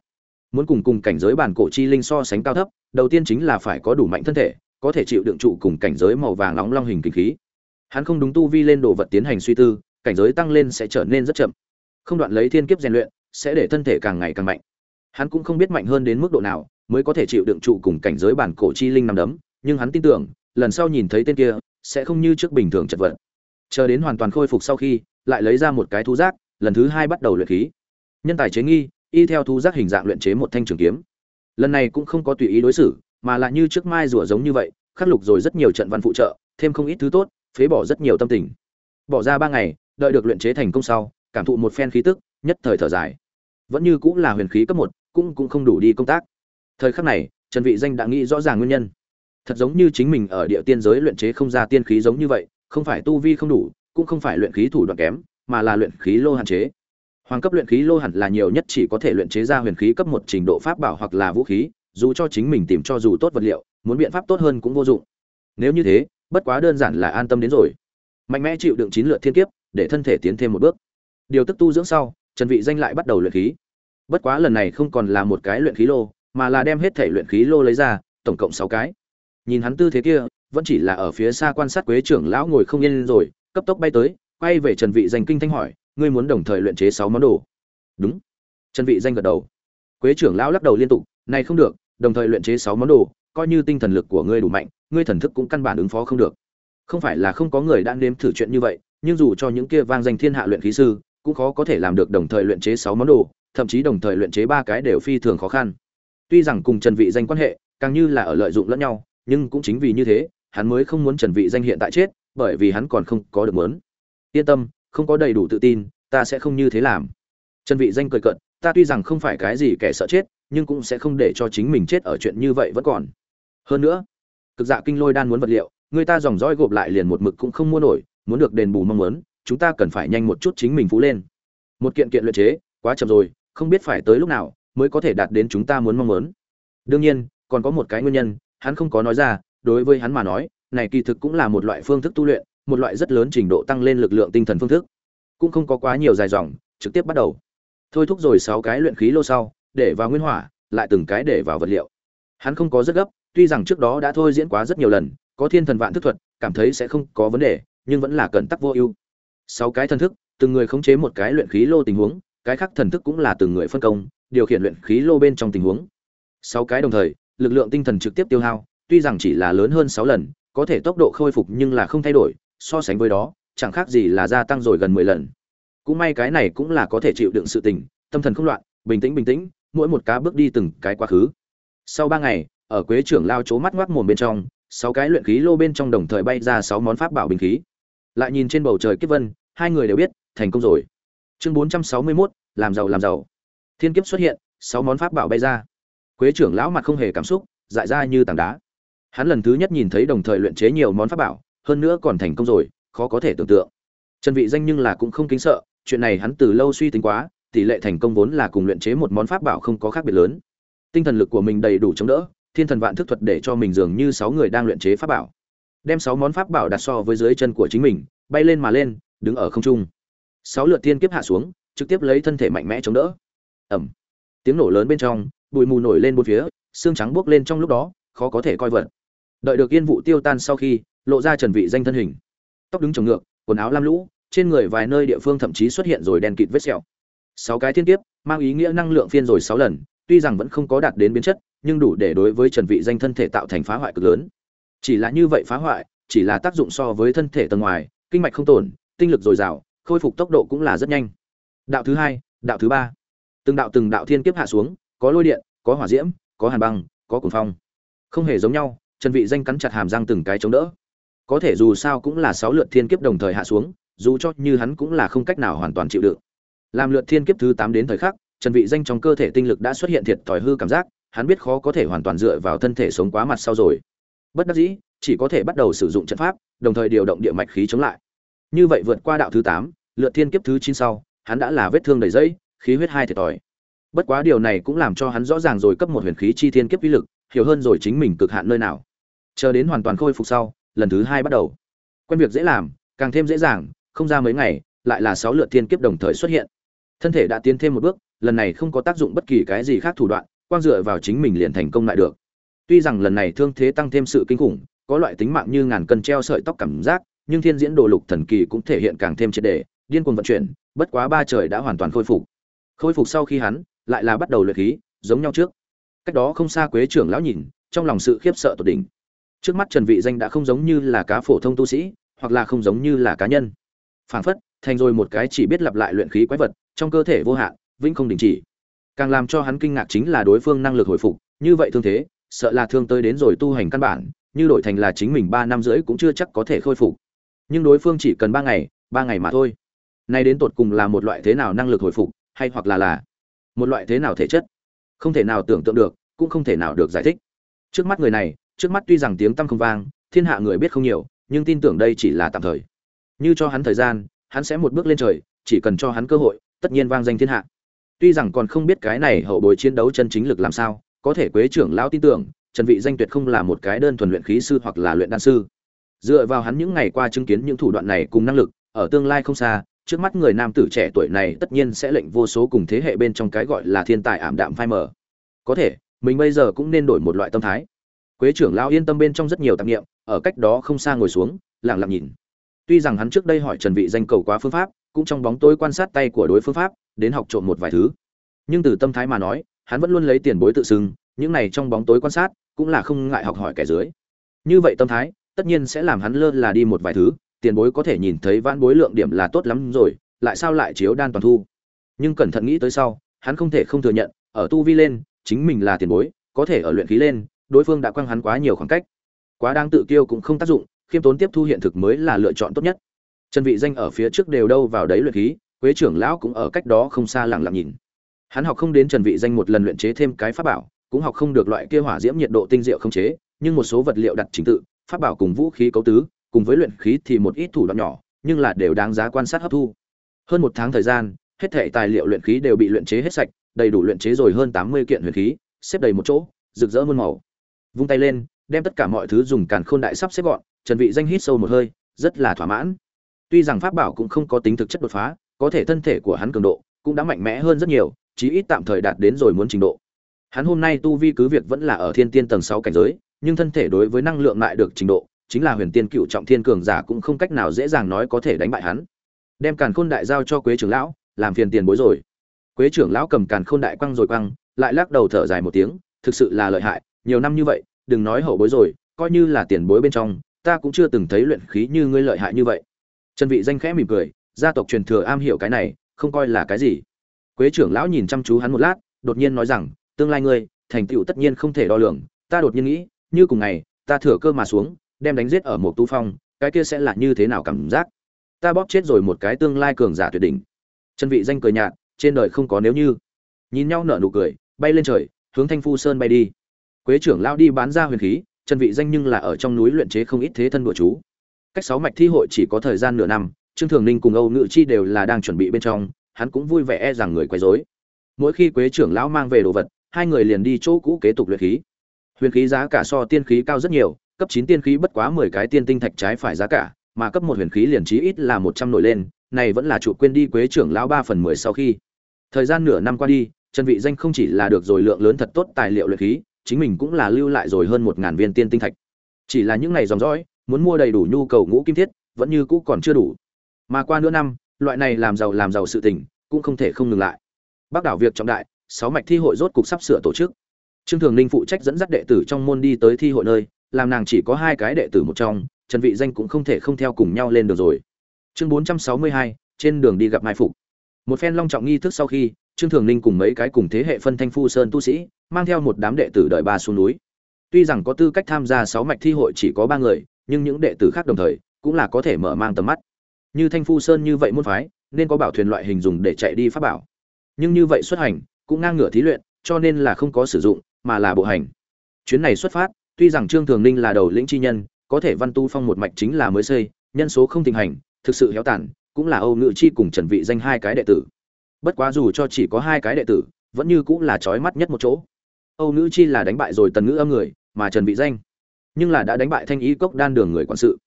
A: Muốn cùng cùng cảnh giới bản cổ chi linh so sánh cao thấp, đầu tiên chính là phải có đủ mạnh thân thể, có thể chịu đựng trụ cùng cảnh giới màu vàng nóng long hình kinh khí. Hắn không đúng tu vi lên đồ vật tiến hành suy tư, cảnh giới tăng lên sẽ trở nên rất chậm. Không đoạn lấy thiên kiếp rèn luyện, sẽ để thân thể càng ngày càng mạnh. Hắn cũng không biết mạnh hơn đến mức độ nào, mới có thể chịu đựng trụ cùng cảnh giới bản cổ chi linh nằm đấm, nhưng hắn tin tưởng, lần sau nhìn thấy tên kia sẽ không như trước bình thường chật vật. Chờ đến hoàn toàn khôi phục sau khi, lại lấy ra một cái thú giác, lần thứ hai bắt đầu luyện khí. Nhân tài chế nghi, y theo thú giác hình dạng luyện chế một thanh trường kiếm. Lần này cũng không có tùy ý đối xử, mà là như trước mai rùa giống như vậy, khắc lục rồi rất nhiều trận văn phụ trợ, thêm không ít thứ tốt, phế bỏ rất nhiều tâm tình. Bỏ ra ba ngày, đợi được luyện chế thành công sau, cảm thụ một phen khí tức, nhất thời thở dài. Vẫn như cũng là huyền khí cấp một, cũng cũng không đủ đi công tác. Thời khắc này, trần vị danh đã nghĩ rõ ràng nguyên nhân thật giống như chính mình ở địa tiên giới luyện chế không ra tiên khí giống như vậy, không phải tu vi không đủ, cũng không phải luyện khí thủ đoạn kém, mà là luyện khí lô hạn chế. Hoàng cấp luyện khí lô hẳn là nhiều nhất chỉ có thể luyện chế ra huyền khí cấp một trình độ pháp bảo hoặc là vũ khí, dù cho chính mình tìm cho dù tốt vật liệu, muốn biện pháp tốt hơn cũng vô dụng. Nếu như thế, bất quá đơn giản là an tâm đến rồi. Mạnh mẽ chịu đựng chín lượt thiên kiếp, để thân thể tiến thêm một bước. Điều tức tu dưỡng sau, trần vị danh lại bắt đầu luyện khí. Bất quá lần này không còn là một cái luyện khí lô, mà là đem hết thể luyện khí lô lấy ra, tổng cộng 6 cái nhìn hắn tư thế kia, vẫn chỉ là ở phía xa quan sát quế trưởng lão ngồi không yên rồi, cấp tốc bay tới, quay về trần vị danh kinh thanh hỏi, ngươi muốn đồng thời luyện chế 6 món đồ? Đúng. Trần vị danh gật đầu. Quế trưởng lão lắc đầu liên tục, này không được, đồng thời luyện chế 6 món đồ, coi như tinh thần lực của ngươi đủ mạnh, ngươi thần thức cũng căn bản ứng phó không được. Không phải là không có người đã nếm thử chuyện như vậy, nhưng dù cho những kia vang danh thiên hạ luyện khí sư, cũng khó có thể làm được đồng thời luyện chế 6 món đồ, thậm chí đồng thời luyện chế ba cái đều phi thường khó khăn. Tuy rằng cùng trần vị danh quan hệ, càng như là ở lợi dụng lẫn nhau nhưng cũng chính vì như thế, hắn mới không muốn trần vị danh hiện tại chết, bởi vì hắn còn không có được muốn. Yên tâm, không có đầy đủ tự tin, ta sẽ không như thế làm. Trần vị danh cười cận ta tuy rằng không phải cái gì kẻ sợ chết, nhưng cũng sẽ không để cho chính mình chết ở chuyện như vậy vẫn còn. Hơn nữa, cực dạ kinh lôi đan muốn vật liệu, người ta dòng dõi gộp lại liền một mực cũng không mua nổi, muốn được đền bù mong muốn, chúng ta cần phải nhanh một chút chính mình phú lên. Một kiện kiện luyện chế, quá chậm rồi, không biết phải tới lúc nào mới có thể đạt đến chúng ta muốn mong muốn. Đương nhiên, còn có một cái nguyên nhân hắn không có nói ra, đối với hắn mà nói, này kỳ thực cũng là một loại phương thức tu luyện, một loại rất lớn trình độ tăng lên lực lượng tinh thần phương thức. Cũng không có quá nhiều dài dòng, trực tiếp bắt đầu. Thôi thúc rồi sáu cái luyện khí lô sau, để vào nguyên hỏa, lại từng cái để vào vật liệu. Hắn không có rất gấp, tuy rằng trước đó đã thôi diễn quá rất nhiều lần, có thiên thần vạn thức thuật, cảm thấy sẽ không có vấn đề, nhưng vẫn là cẩn tắc vô ưu. Sáu cái thần thức, từng người khống chế một cái luyện khí lô tình huống, cái khác thần thức cũng là từng người phân công, điều khiển luyện khí lô bên trong tình huống. Sáu cái đồng thời lực lượng tinh thần trực tiếp tiêu hao tuy rằng chỉ là lớn hơn sáu lần có thể tốc độ khôi phục nhưng là không thay đổi so sánh với đó chẳng khác gì là gia tăng rồi gần mười lần. Cũng may cái này cũng là có thể chịu đựng sự tình tâm thần không loạn bình tĩnh bình tĩnh mỗi một cá bước đi từng cái quá khứ. Sau ba ngày ở quế trưởng lao chố mắt ngoác mồm bên trong sáu cái luyện khí lô bên trong đồng thời bay ra sáu món pháp bảo bình khí. Lại nhìn trên bầu trời kiếp vân hai người đều biết thành công rồi. Chương bốn trăm sáu mươi 461, làm giàu làm giàu. Thiên kiếp xuất hiện sáu món pháp bảo bay ra quế trưởng lão mặt không hề cảm xúc dại ra như tảng đá. Hắn lần thứ nhất nhìn thấy đồng thời luyện chế nhiều món pháp bảo hơn nữa còn thành công rồi khó có thể tưởng tượng. Trần vị danh nhưng là cũng không kính sợ chuyện này hắn từ lâu suy tính quá tỷ lệ thành công vốn là cùng luyện chế một món pháp bảo không có khác biệt lớn. Tinh thần lực của mình đầy đủ chống đỡ thiên thần vạn thức thuật để cho mình dường như sáu người đang luyện chế pháp bảo. Đem sáu món pháp bảo đặt so với dưới chân của chính mình bay lên mà lên đứng ở không trung. Sáu lượt tiên kiếp hạ xuống trực tiếp lấy thân thể mạnh mẽ chống đỡ. Ầm, tiếng nổ lớn bên trong bụi mù nổi lên bốn phía, xương trắng buốc lên trong lúc đó, khó có thể coi vật. Đợi được yên vụ tiêu tan sau khi, lộ ra trần vị danh thân hình. Tóc đứng trồng ngược, quần áo lam lũ, trên người vài nơi địa phương thậm chí xuất hiện rồi đen kịt vết sẹo. Sáu cái thiên kiếp, mang ý nghĩa năng lượng phiên rồi sáu lần, tuy rằng vẫn không có đạt đến biến chất, nhưng đủ để đối với trần vị danh thân thể tạo thành phá hoại cực lớn. Chỉ là như vậy phá hoại, chỉ là tác dụng so với thân thể tầng ngoài, kinh mạch không tổn, tinh lực dồi dào, khôi phục tốc độ cũng là rất nhanh. Đạo thứ hai, đạo thứ ba. Từng đạo từng đạo thiên kiếp hạ xuống có lôi điện có hỏa diễm có hàn băng có cuồng phong. Không hề giống nhau trần vị danh cắn chặt hàm răng từng cái chống đỡ. Có thể dù sao cũng là sáu lượt thiên kiếp đồng thời hạ xuống dù cho như hắn cũng là không cách nào hoàn toàn chịu đựng. Làm lượt thiên kiếp thứ tám đến thời khắc trần vị danh trong cơ thể tinh lực đã xuất hiện thiệt thòi hư cảm giác hắn biết khó có thể hoàn toàn dựa vào thân thể sống quá mặt sau rồi. Bất đắc dĩ chỉ có thể bắt đầu sử dụng trận pháp đồng thời điều động địa mạch khí chống lại. Như vậy vượt qua đạo thứ tám lượt thiên kiếp thứ chín sau hắn đã là vết thương đầy dây, khí huyết hai thiệt thòi bất quá điều này cũng làm cho hắn rõ ràng rồi cấp một huyền khí chi thiên kiếp uy lực, hiểu hơn rồi chính mình cực hạn nơi nào. Chờ đến hoàn toàn khôi phục sau, lần thứ hai bắt đầu. Quen việc dễ làm, càng thêm dễ dàng, không ra mấy ngày, lại là sáu lượt thiên kiếp đồng thời xuất hiện. Thân thể đã tiến thêm một bước, lần này không có tác dụng bất kỳ cái gì khác thủ đoạn, quang dựa vào chính mình liền thành công lại được. Tuy rằng lần này thương thế tăng thêm sự kinh khủng, có loại tính mạng như ngàn cân treo sợi tóc cảm giác, nhưng thiên diễn đồ lục thần kỳ cũng thể hiện càng thêm triệt đề, điên cuồng vận chuyển, bất quá ba trời đã hoàn toàn khôi phục. Khôi phục sau khi hắn lại là bắt đầu luyện khí, giống nhau trước. Cách đó không xa quế trưởng lão nhìn, trong lòng sự khiếp sợ tột đỉnh. Trước mắt trần vị danh đã không giống như là cá phổ thông tu sĩ, hoặc là không giống như là cá nhân. Phản phất, thành rồi một cái chỉ biết lặp lại luyện khí quái vật, trong cơ thể vô hạn, vĩnh không đình chỉ. Càng làm cho hắn kinh ngạc chính là đối phương năng lực hồi phục, như vậy thương thế, sợ là thương tới đến rồi tu hành căn bản, như đổi thành là chính mình ba năm rưỡi cũng chưa chắc có thể khôi phục. Nhưng đối phương chỉ cần ba ngày ba ngày mà thôi. Nay đến tột cùng là một loại thế nào năng lực hồi phục, hay hoặc là là một loại thế nào thể chất? Không thể nào tưởng tượng được, cũng không thể nào được giải thích. Trước mắt người này, trước mắt tuy rằng tiếng tăm không vang, thiên hạ người biết không nhiều, nhưng tin tưởng đây chỉ là tạm thời. Như cho hắn thời gian, hắn sẽ một bước lên trời, chỉ cần cho hắn cơ hội, tất nhiên vang danh thiên hạ. Tuy rằng còn không biết cái này hậu bối chiến đấu chân chính lực làm sao, có thể quế trưởng lão tin tưởng, trần vị danh tuyệt không là một cái đơn thuần luyện khí sư hoặc là luyện đan sư. Dựa vào hắn những ngày qua chứng kiến những thủ đoạn này cùng năng lực, ở tương lai không xa trước mắt người nam tử trẻ tuổi này tất nhiên sẽ lệnh vô số cùng thế hệ bên trong cái gọi là thiên tài ảm đạm phai mờ. Có thể, mình bây giờ cũng nên đổi một loại tâm thái. Quế trưởng lão yên tâm bên trong rất nhiều tạp niệm, ở cách đó không xa ngồi xuống, lặng lặng nhìn. Tuy rằng hắn trước đây hỏi trần vị danh cầu quá phương pháp, cũng trong bóng tối quan sát tay của đối phương pháp, đến học trộm một vài thứ. Nhưng từ tâm thái mà nói, hắn vẫn luôn lấy tiền bối tự xưng, những này trong bóng tối quan sát, cũng là không ngại học hỏi kẻ dưới. Như vậy tâm thái, tất nhiên sẽ làm hắn lơ là đi một vài thứ tiền bối có thể nhìn thấy vãn bối lượng điểm là tốt lắm rồi, lại sao lại chiếu đan toàn thu? Nhưng cẩn thận nghĩ tới sau, hắn không thể không thừa nhận, ở tu vi lên, chính mình là tiền bối, có thể ở luyện khí lên, đối phương đã quăng hắn quá nhiều khoảng cách. Quá đang tự kiêu cũng không tác dụng, khiêm tốn tiếp thu hiện thực mới là lựa chọn tốt nhất. Trần vị danh ở phía trước đều đâu vào đấy luyện khí, quế trưởng lão cũng ở cách đó không xa lặng lặng nhìn. Hắn học không đến trần vị danh một lần luyện chế thêm cái pháp bảo, cũng học không được loại kia hỏa diễm nhiệt độ tinh diệu không chế, nhưng một số vật liệu đặt trình tự, pháp bảo cùng vũ khí cấu tứ cùng với luyện khí thì một ít thủ đoạn nhỏ, nhưng là đều đáng giá quan sát hấp thu. Hơn một tháng thời gian, hết thảy tài liệu luyện khí đều bị luyện chế hết sạch, đầy đủ luyện chế rồi hơn 80 kiện huyền khí, xếp đầy một chỗ, rực rỡ muôn màu. Vung tay lên, đem tất cả mọi thứ dùng càn khôn đại sắp xếp gọn, trần vị danh hít sâu một hơi, rất là thỏa mãn. Tuy rằng pháp bảo cũng không có tính thực chất đột phá, có thể thân thể của hắn cường độ cũng đã mạnh mẽ hơn rất nhiều, chí ít tạm thời đạt đến rồi muốn trình độ. Hắn hôm nay tu vi cứ việc vẫn là ở thiên tiên tầng 6 cảnh giới, nhưng thân thể đối với năng lượng lại được trình độ chính là huyền tiên cựu trọng thiên cường giả cũng không cách nào dễ dàng nói có thể đánh bại hắn. Đem càn khôn đại giao cho quế trưởng lão, làm phiền tiền bối rồi. Quế trưởng lão cầm càn khôn đại quăng rồi quăng, lại lắc đầu thở dài một tiếng, thực sự là lợi hại, nhiều năm như vậy, đừng nói hậu bối rồi, coi như là tiền bối bên trong, ta cũng chưa từng thấy luyện khí như ngươi lợi hại như vậy. Trần vị danh khẽ mỉm cười, gia tộc truyền thừa am hiểu cái này, không coi là cái gì. Quế trưởng lão nhìn chăm chú hắn một lát, đột nhiên nói rằng, tương lai ngươi, thành tựu tất nhiên không thể đo lường, ta đột nhiên nghĩ, như cùng ngày, ta thừa cơ mà xuống đem đánh giết ở một tu phong, cái kia sẽ là như thế nào cảm giác? Ta bóp chết rồi một cái tương lai cường giả tuyệt đỉnh. Trần vị danh cười nhạt, trên đời không có nếu như. Nhìn nhau nở nụ cười, bay lên trời, hướng thanh phu sơn bay đi. Quế trưởng lão đi bán ra huyền khí trần vị danh nhưng là ở trong núi luyện chế không ít thế thân đùa chú. Cách sáu mạch thi hội chỉ có thời gian nửa năm, trương thường ninh cùng âu ngự chi đều là đang chuẩn bị bên trong, hắn cũng vui vẻ e rằng người quấy rối. Mỗi khi quế trưởng lão mang về đồ vật, hai người liền đi chỗ cũ kế tục luyện khí. Huyền khí giá cả so tiên khí cao rất nhiều cấp chín tiên khí bất quá mười cái tiên tinh thạch trái phải giá cả, mà cấp một huyền khí liền chí ít là một trăm nổi lên, này vẫn là chủ quên đi quế trưởng lão ba phần mười sau khi. Thời gian nửa năm qua đi chân vị danh không chỉ là được rồi lượng lớn thật tốt tài liệu luyện khí, chính mình cũng là lưu lại rồi hơn một ngàn viên tiên tinh thạch. Chỉ là những ngày dòng dõi, muốn mua đầy đủ nhu cầu ngũ kim thiết, vẫn như cũ còn chưa đủ. Mà qua nửa năm, loại này làm giàu làm giàu sự tình, cũng không thể không ngừng lại. Bác đảo việc trọng đại, sáu mạch thi hội rốt cục sắp sửa tổ chức. Trương thường ninh phụ trách dẫn dắt đệ tử trong môn đi tới thi hội nơi làm nàng chỉ có hai cái đệ tử một trong trần vị danh cũng không thể không theo cùng nhau lên được rồi. Chương 462, trên đường đi gặp mai phục. Một phen long trọng nghi thức sau khi trương thường ninh cùng mấy cái cùng thế hệ phân thanh phu sơn tu sĩ mang theo một đám đệ tử đợi ba xuống núi. Tuy rằng có tư cách tham gia sáu mạch thi hội chỉ có ba người nhưng những đệ tử khác đồng thời cũng là có thể mở mang tầm mắt. Như thanh phu sơn như vậy môn phái nên có bảo thuyền loại hình dùng để chạy đi pháp bảo. Nhưng như vậy xuất hành cũng ngang ngửa thí luyện cho nên là không có sử dụng mà là bộ hành. Chuyến này xuất phát tuy rằng trương thường ninh là đầu lĩnh chi nhân, có thể văn tu phong một mạch chính là mới xây, nhân số không thịnh hành, thực sự héo tàn, cũng là âu ngự chi cùng trần vị danh hai cái đệ tử. Bất quá dù cho chỉ có hai cái đệ tử, vẫn như cũng là chói mắt nhất một chỗ. Âu nữ chi là đánh bại rồi tần ngữ âm người, mà trần vị danh, nhưng là đã đánh bại thanh ý cốc đan đường người quản sự.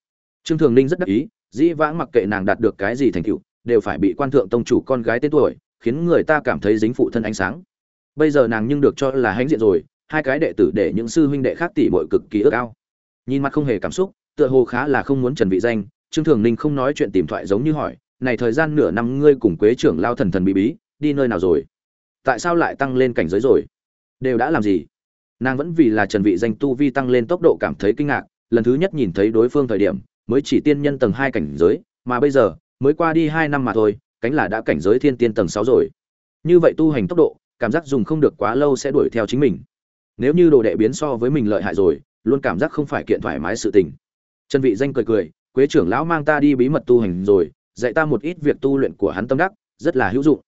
A: Trương thường ninh rất đắc ý, dĩ vãng mặc kệ nàng đạt được cái gì thành tựu, đều phải bị quan thượng tông chủ con gái tên tuổi, khiến người ta cảm thấy dính phụ thân ánh sáng. Bây giờ nàng nhưng được cho là hãnh diện rồi hai cái đệ tử để những sư huynh đệ khác tỷ muội cực kỳ ước ao. Nhìn mặt không hề cảm xúc, tựa hồ khá là không muốn trần vị danh, trương thường ninh không nói chuyện tìm thoại giống như hỏi, này thời gian nửa năm ngươi cùng quế trưởng lao thần thần bí bí, đi nơi nào rồi? Tại sao lại tăng lên cảnh giới rồi? Đều đã làm gì? Nàng vẫn vì là trần vị danh tu vi tăng lên tốc độ cảm thấy kinh ngạc, lần thứ nhất nhìn thấy đối phương thời điểm, mới chỉ tiên nhân tầng hai cảnh giới, mà bây giờ, mới qua đi hai năm mà thôi, cánh là đã cảnh giới thiên tiên tầng sáu rồi. Như vậy tu hành tốc độ, cảm giác dùng không được quá lâu sẽ đuổi theo chính mình nếu như đồ đệ biến so với mình lợi hại rồi, luôn cảm giác không phải kiện thoải mái sự tình. Trần vị danh cười cười, quế trưởng lão mang ta đi bí mật tu hành rồi, dạy ta một ít việc tu luyện của hắn tâm đắc, rất là hữu dụng.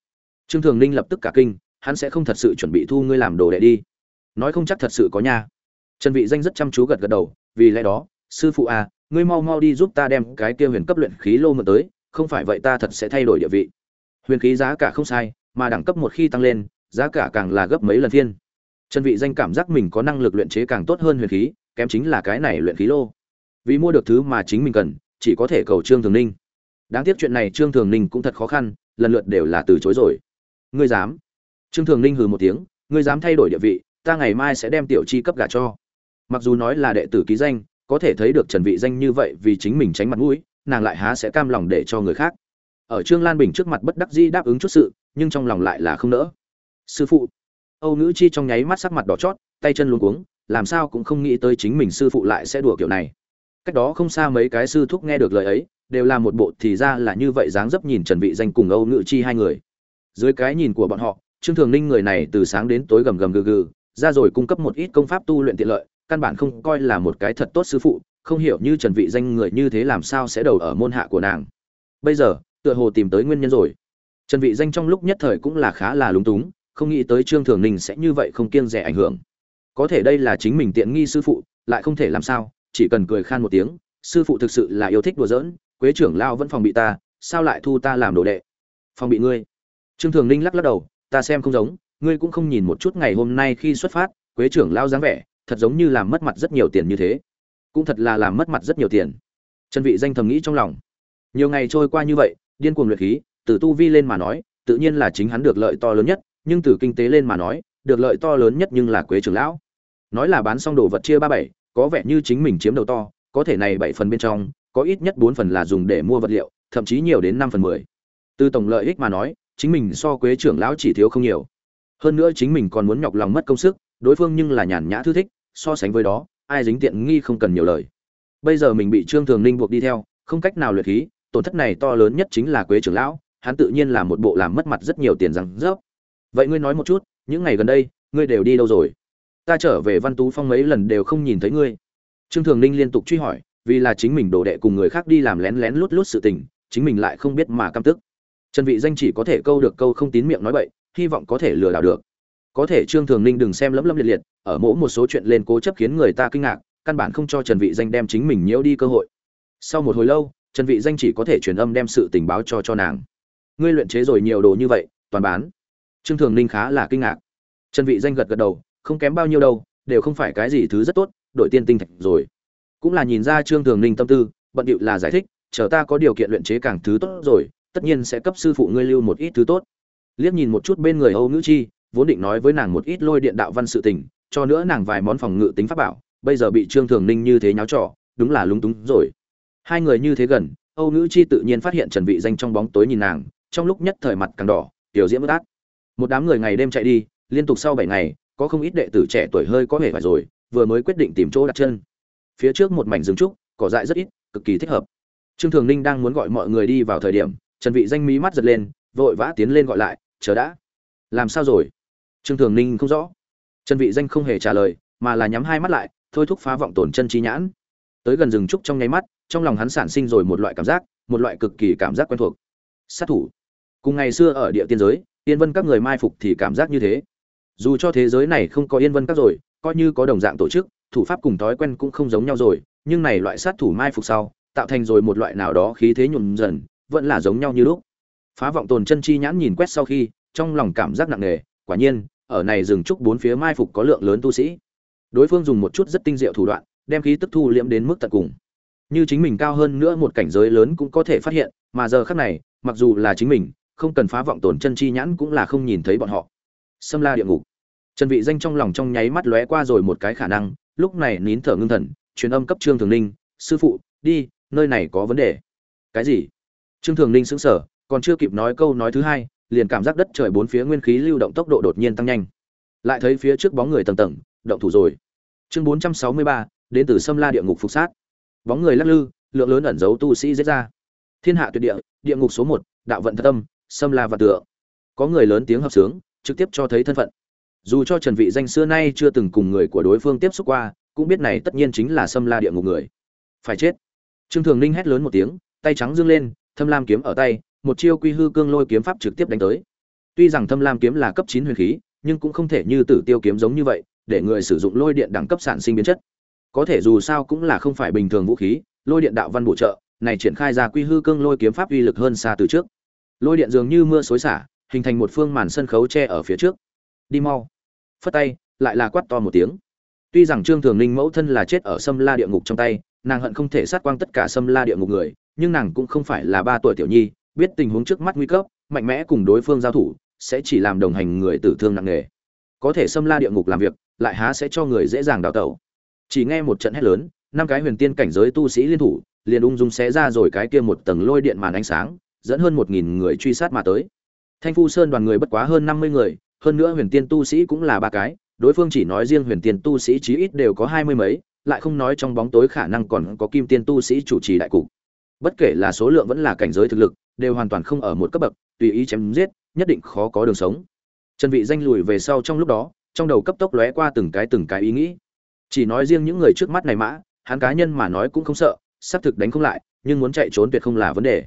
A: Trương thường ninh lập tức cả kinh, hắn sẽ không thật sự chuẩn bị thu ngươi làm đồ đệ đi. Nói không chắc thật sự có nha. Trần vị danh rất chăm chú gật gật đầu, vì lẽ đó, sư phụ à ngươi mau mau đi giúp ta đem cái kia huyền cấp luyện khí lô mượn tới, không phải vậy ta thật sẽ thay đổi địa vị. Huyền khí giá cả không sai, mà đẳng cấp một khi tăng lên, giá cả càng là gấp mấy lần thiên trần vị danh cảm giác mình có năng lực luyện chế càng tốt hơn huyền khí, kém chính là cái này luyện khí lô. Vì mua được thứ mà chính mình cần, chỉ có thể cầu trương thường ninh. Đáng tiếc chuyện này trương thường ninh cũng thật khó khăn, lần lượt đều là từ chối rồi. Ngươi dám? Trương thường ninh hừ một tiếng, ngươi dám thay đổi địa vị, ta ngày mai sẽ đem tiểu chi cấp gả cho. Mặc dù nói là đệ tử ký danh, có thể thấy được trần vị danh như vậy vì chính mình tránh mặt mũi, nàng lại há sẽ cam lòng để cho người khác. Ở trương lan bình trước mặt bất đắc dĩ đáp ứng chút sự, nhưng trong lòng lại là không nỡ. Sư phụ âu nữ chi trong nháy mắt sắc mặt đỏ chót, tay chân luống cuống, làm sao cũng không nghĩ tới chính mình sư phụ lại sẽ đùa kiểu này. Cách đó không xa mấy cái sư thúc nghe được lời ấy, đều là một bộ thì ra là như vậy dáng dấp nhìn trần vị danh cùng âu nữ chi hai người. Dưới cái nhìn của bọn họ, trương thường ninh người này từ sáng đến tối gầm gầm gừ gừ, ra rồi cung cấp một ít công pháp tu luyện tiện lợi, căn bản không coi là một cái thật tốt sư phụ, không hiểu như trần vị danh người như thế làm sao sẽ đầu ở môn hạ của nàng. Bây giờ, tựa hồ tìm tới nguyên nhân rồi. Trần vị danh trong lúc nhất thời cũng là khá là lúng túng không nghĩ tới trương thường ninh sẽ như vậy không kiêng dè ảnh hưởng. Có thể đây là chính mình tiện nghi sư phụ, lại không thể làm sao, chỉ cần cười khan một tiếng, sư phụ thực sự là yêu thích đùa giỡn, quế trưởng lao vẫn phòng bị ta, sao lại thu ta làm đồ đệ? Phòng bị ngươi. Trương thường ninh lắc lắc đầu, ta xem không giống, ngươi cũng không nhìn một chút ngày hôm nay khi xuất phát, quế trưởng lao dáng vẻ, thật giống như làm mất mặt rất nhiều tiền như thế. Cũng thật là làm mất mặt rất nhiều tiền. Trần vị danh thầm nghĩ trong lòng. Nhiều ngày trôi qua như vậy, điên cuồng luyện khí, từ tu vi lên mà nói, tự nhiên là chính hắn được lợi to lớn nhất nhưng từ kinh tế lên mà nói, được lợi to lớn nhất nhưng là quế trưởng lão. Nói là bán xong đồ vật chia ba bảy, có vẻ như chính mình chiếm đầu to, có thể này bảy phần bên trong, có ít nhất bốn phần là dùng để mua vật liệu, thậm chí nhiều đến năm phần mười. Từ tổng lợi ích mà nói, chính mình so quế trưởng lão chỉ thiếu không nhiều. Hơn nữa chính mình còn muốn nhọc lòng mất công sức, đối phương nhưng là nhàn nhã thư thích, so sánh với đó, ai dính tiện nghi không cần nhiều lời. Bây giờ mình bị trương thường ninh buộc đi theo, không cách nào luyện khí, tổn thất này to lớn nhất chính là quế trưởng lão, hắn tự nhiên là một bộ làm mất mặt rất nhiều tiền rằng rớp vậy ngươi nói một chút, những ngày gần đây, ngươi đều đi đâu rồi? Ta trở về văn tú phong mấy lần đều không nhìn thấy ngươi. Trương thường ninh liên tục truy hỏi, vì là chính mình đồ đệ cùng người khác đi làm lén lén lút lút sự tình, chính mình lại không biết mà căm tức. Trần vị danh chỉ có thể câu được câu không tín miệng nói bậy, hy vọng có thể lừa đảo được. Có thể trương thường ninh đừng xem lấm lấm liệt liệt, ở mỗi một số chuyện lên cố chấp khiến người ta kinh ngạc, căn bản không cho trần vị danh đem chính mình nhiễu đi cơ hội. Sau một hồi lâu, trần vị danh chỉ có thể truyền âm đem sự tình báo cho cho nàng. Ngươi luyện chế rồi nhiều đồ như vậy, toàn bán trương thường ninh khá là kinh ngạc. Trần vị danh gật gật đầu, không kém bao nhiêu đâu, đều không phải cái gì thứ rất tốt đội tiên tinh thạch rồi. Cũng là nhìn ra trương thường ninh tâm tư, bận điệu là giải thích, chờ ta có điều kiện luyện chế càng thứ tốt rồi, tất nhiên sẽ cấp sư phụ ngươi lưu một ít thứ tốt. Liếc nhìn một chút bên người âu nữ chi, vốn định nói với nàng một ít lôi điện đạo văn sự tình, cho nữa nàng vài món phòng ngự tính pháp bảo, bây giờ bị trương thường ninh như thế nháo trò, đúng là lúng túng rồi. Hai người như thế gần, âu nữ chi tự nhiên phát hiện trần vị danh trong bóng tối nhìn nàng, trong lúc nhất thời mặt càng đỏ, tiểu diễm bất át một đám người ngày đêm chạy đi, liên tục sau bảy ngày, có không ít đệ tử trẻ tuổi hơi có hề phải rồi, vừa mới quyết định tìm chỗ đặt chân. Phía trước một mảnh rừng trúc, cỏ dại rất ít, cực kỳ thích hợp. Trương thường ninh đang muốn gọi mọi người đi vào thời điểm, trần vị danh mí mắt giật lên, vội vã tiến lên gọi lại, chờ đã. Làm sao rồi? Trương thường ninh không rõ. Trần vị danh không hề trả lời, mà là nhắm hai mắt lại, thôi thúc phá vọng tổn chân trí nhãn. Tới gần rừng trúc trong nháy mắt, trong lòng hắn sản sinh rồi một loại cảm giác, một loại cực kỳ cảm giác quen thuộc. Sát thủ. Cùng ngày xưa ở địa tiên giới yên vân các người mai phục thì cảm giác như thế. Dù cho thế giới này không có yên vân các rồi, coi như có đồng dạng tổ chức, thủ pháp cùng thói quen cũng không giống nhau rồi, nhưng này loại sát thủ mai phục sau, tạo thành rồi một loại nào đó khí thế nhuộm dần, vẫn là giống nhau như lúc. Phá vọng tồn chân chi nhãn nhìn quét sau khi, trong lòng cảm giác nặng nề, quả nhiên, ở này rừng trúc bốn phía mai phục có lượng lớn tu sĩ. Đối phương dùng một chút rất tinh diệu thủ đoạn, đem khí tức thu liễm đến mức tận cùng. Như chính mình cao hơn nữa một cảnh giới lớn cũng có thể phát hiện, mà giờ khác này, mặc dù là chính mình không cần phá vọng tổn chân chi nhãn cũng là không nhìn thấy bọn họ. Xâm la địa ngục. Trần vị danh trong lòng trong nháy mắt lóe qua rồi một cái khả năng lúc này nín thở ngưng thần truyền âm cấp trương thường ninh sư phụ đi nơi này có vấn đề. Cái gì? Trương thường ninh sững sờ còn chưa kịp nói câu nói thứ hai liền cảm giác đất trời bốn phía nguyên khí lưu động tốc độ đột nhiên tăng nhanh. Lại thấy phía trước bóng người tầng tầng động thủ rồi. Chương 463, đến từ xâm la địa ngục phục sát. Bóng người lắc lư lượng lớn ẩn giấu tu sĩ giết ra. Thiên hạ tuyệt địa địa ngục số một đạo vận thất tâm xâm la và tượng, có người lớn tiếng hợp sướng trực tiếp cho thấy thân phận. Dù cho trần vị danh xưa nay chưa từng cùng người của đối phương tiếp xúc qua cũng biết này tất nhiên chính là xâm la địa ngục người. Phải chết. Trương thường ninh hét lớn một tiếng tay trắng dương lên thâm lam kiếm ở tay một chiêu quy hư cương lôi kiếm pháp trực tiếp đánh tới. Tuy rằng thâm lam kiếm là cấp chín huyền khí nhưng cũng không thể như tử tiêu kiếm giống như vậy để người sử dụng lôi điện đẳng cấp sản sinh biến chất. Có thể dù sao cũng là không phải bình thường vũ khí lôi điện đạo văn bổ trợ này triển khai ra quy hư cương lôi kiếm pháp uy lực hơn xa từ trước lôi điện dường như mưa xối xả, hình thành một phương màn sân khấu che ở phía trước. Đi mau. Phất tay, lại là quát to một tiếng. Tuy rằng trương thường ninh mẫu thân là chết ở sâm la địa ngục trong tay, nàng hận không thể sát quang tất cả sâm la địa ngục người, nhưng nàng cũng không phải là ba tuổi tiểu nhi, biết tình huống trước mắt nguy cấp, mạnh mẽ cùng đối phương giao thủ, sẽ chỉ làm đồng hành người tử thương nặng nề. Có thể sâm la địa ngục làm việc, lại há sẽ cho người dễ dàng đào tẩu. Chỉ nghe một trận hét lớn, năm cái huyền tiên cảnh giới tu sĩ liên thủ, liền ung dung xé ra rồi cái kia một tầng lôi điện màn ánh sáng dẫn hơn một nghìn người truy sát mà tới. Thanh phu sơn đoàn người bất quá hơn năm mươi người, hơn nữa huyền tiên tu sĩ cũng là ba cái, đối phương chỉ nói riêng huyền tiên tu sĩ chí ít đều có hai mươi mấy, lại không nói trong bóng tối khả năng còn có kim tiên tu sĩ chủ trì đại cục. Bất kể là số lượng vẫn là cảnh giới thực lực, đều hoàn toàn không ở một cấp bậc, tùy ý chém giết, nhất định khó có đường sống. Trần vị danh lùi về sau trong lúc đó, trong đầu cấp tốc lóe qua từng cái từng cái ý nghĩ. Chỉ nói riêng những người trước mắt này mã, hắn cá nhân mà nói cũng không sợ, xác thực đánh không lại, nhưng muốn chạy trốn tuyệt không là vấn đề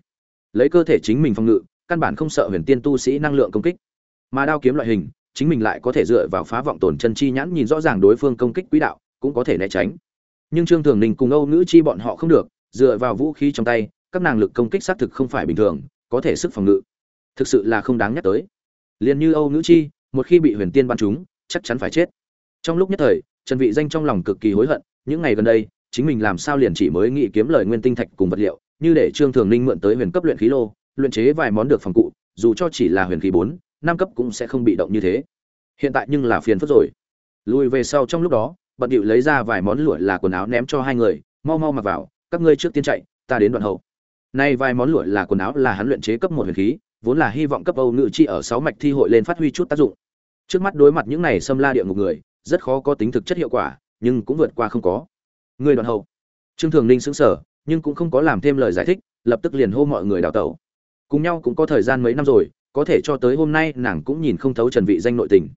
A: lấy cơ thể chính mình phòng ngự, căn bản không sợ huyền tiên tu sĩ năng lượng công kích. Mà đao kiếm loại hình, chính mình lại có thể dựa vào phá vọng tổn chân chi nhãn nhìn rõ ràng đối phương công kích quỹ đạo, cũng có thể né tránh. Nhưng trương thường ninh cùng âu nữ chi bọn họ không được, dựa vào vũ khí trong tay, các nàng lực công kích xác thực không phải bình thường, có thể sức phòng ngự. Thực sự là không đáng nhắc tới. Liền như âu nữ chi, một khi bị huyền tiên bắn chúng chắc chắn phải chết. Trong lúc nhất thời, trần vị danh trong lòng cực kỳ hối hận, những ngày gần đây, chính mình làm sao liền chỉ mới nghĩ kiếm lời nguyên tinh thạch cùng vật liệu như để trương thường ninh mượn tới huyền cấp luyện khí lô, luyện chế vài món được phòng cụ, dù cho chỉ là huyền khí bốn, năm cấp cũng sẽ không bị động như thế. Hiện tại nhưng là phiền phức rồi. Lùi về sau trong lúc đó, bận điệu lấy ra vài món lụa là quần áo ném cho hai người, mau mau mặc vào, các ngươi trước tiên chạy, ta đến đoạn hậu. Nay vài món lụa là quần áo là hắn luyện chế cấp một huyền khí, vốn là hy vọng cấp âu ngự chi ở sáu mạch thi hội lên phát huy chút tác dụng. Trước mắt đối mặt những này xâm la địa ngục người, rất khó có tính thực chất hiệu quả, nhưng cũng vượt qua không có. Người đoàn hậu. Trương thường ninh xứng sở nhưng cũng không có làm thêm lời giải thích lập tức liền hô mọi người đào tẩu cùng nhau cũng có thời gian mấy năm rồi có thể cho tới hôm nay nàng cũng nhìn không thấu trần vị danh nội tình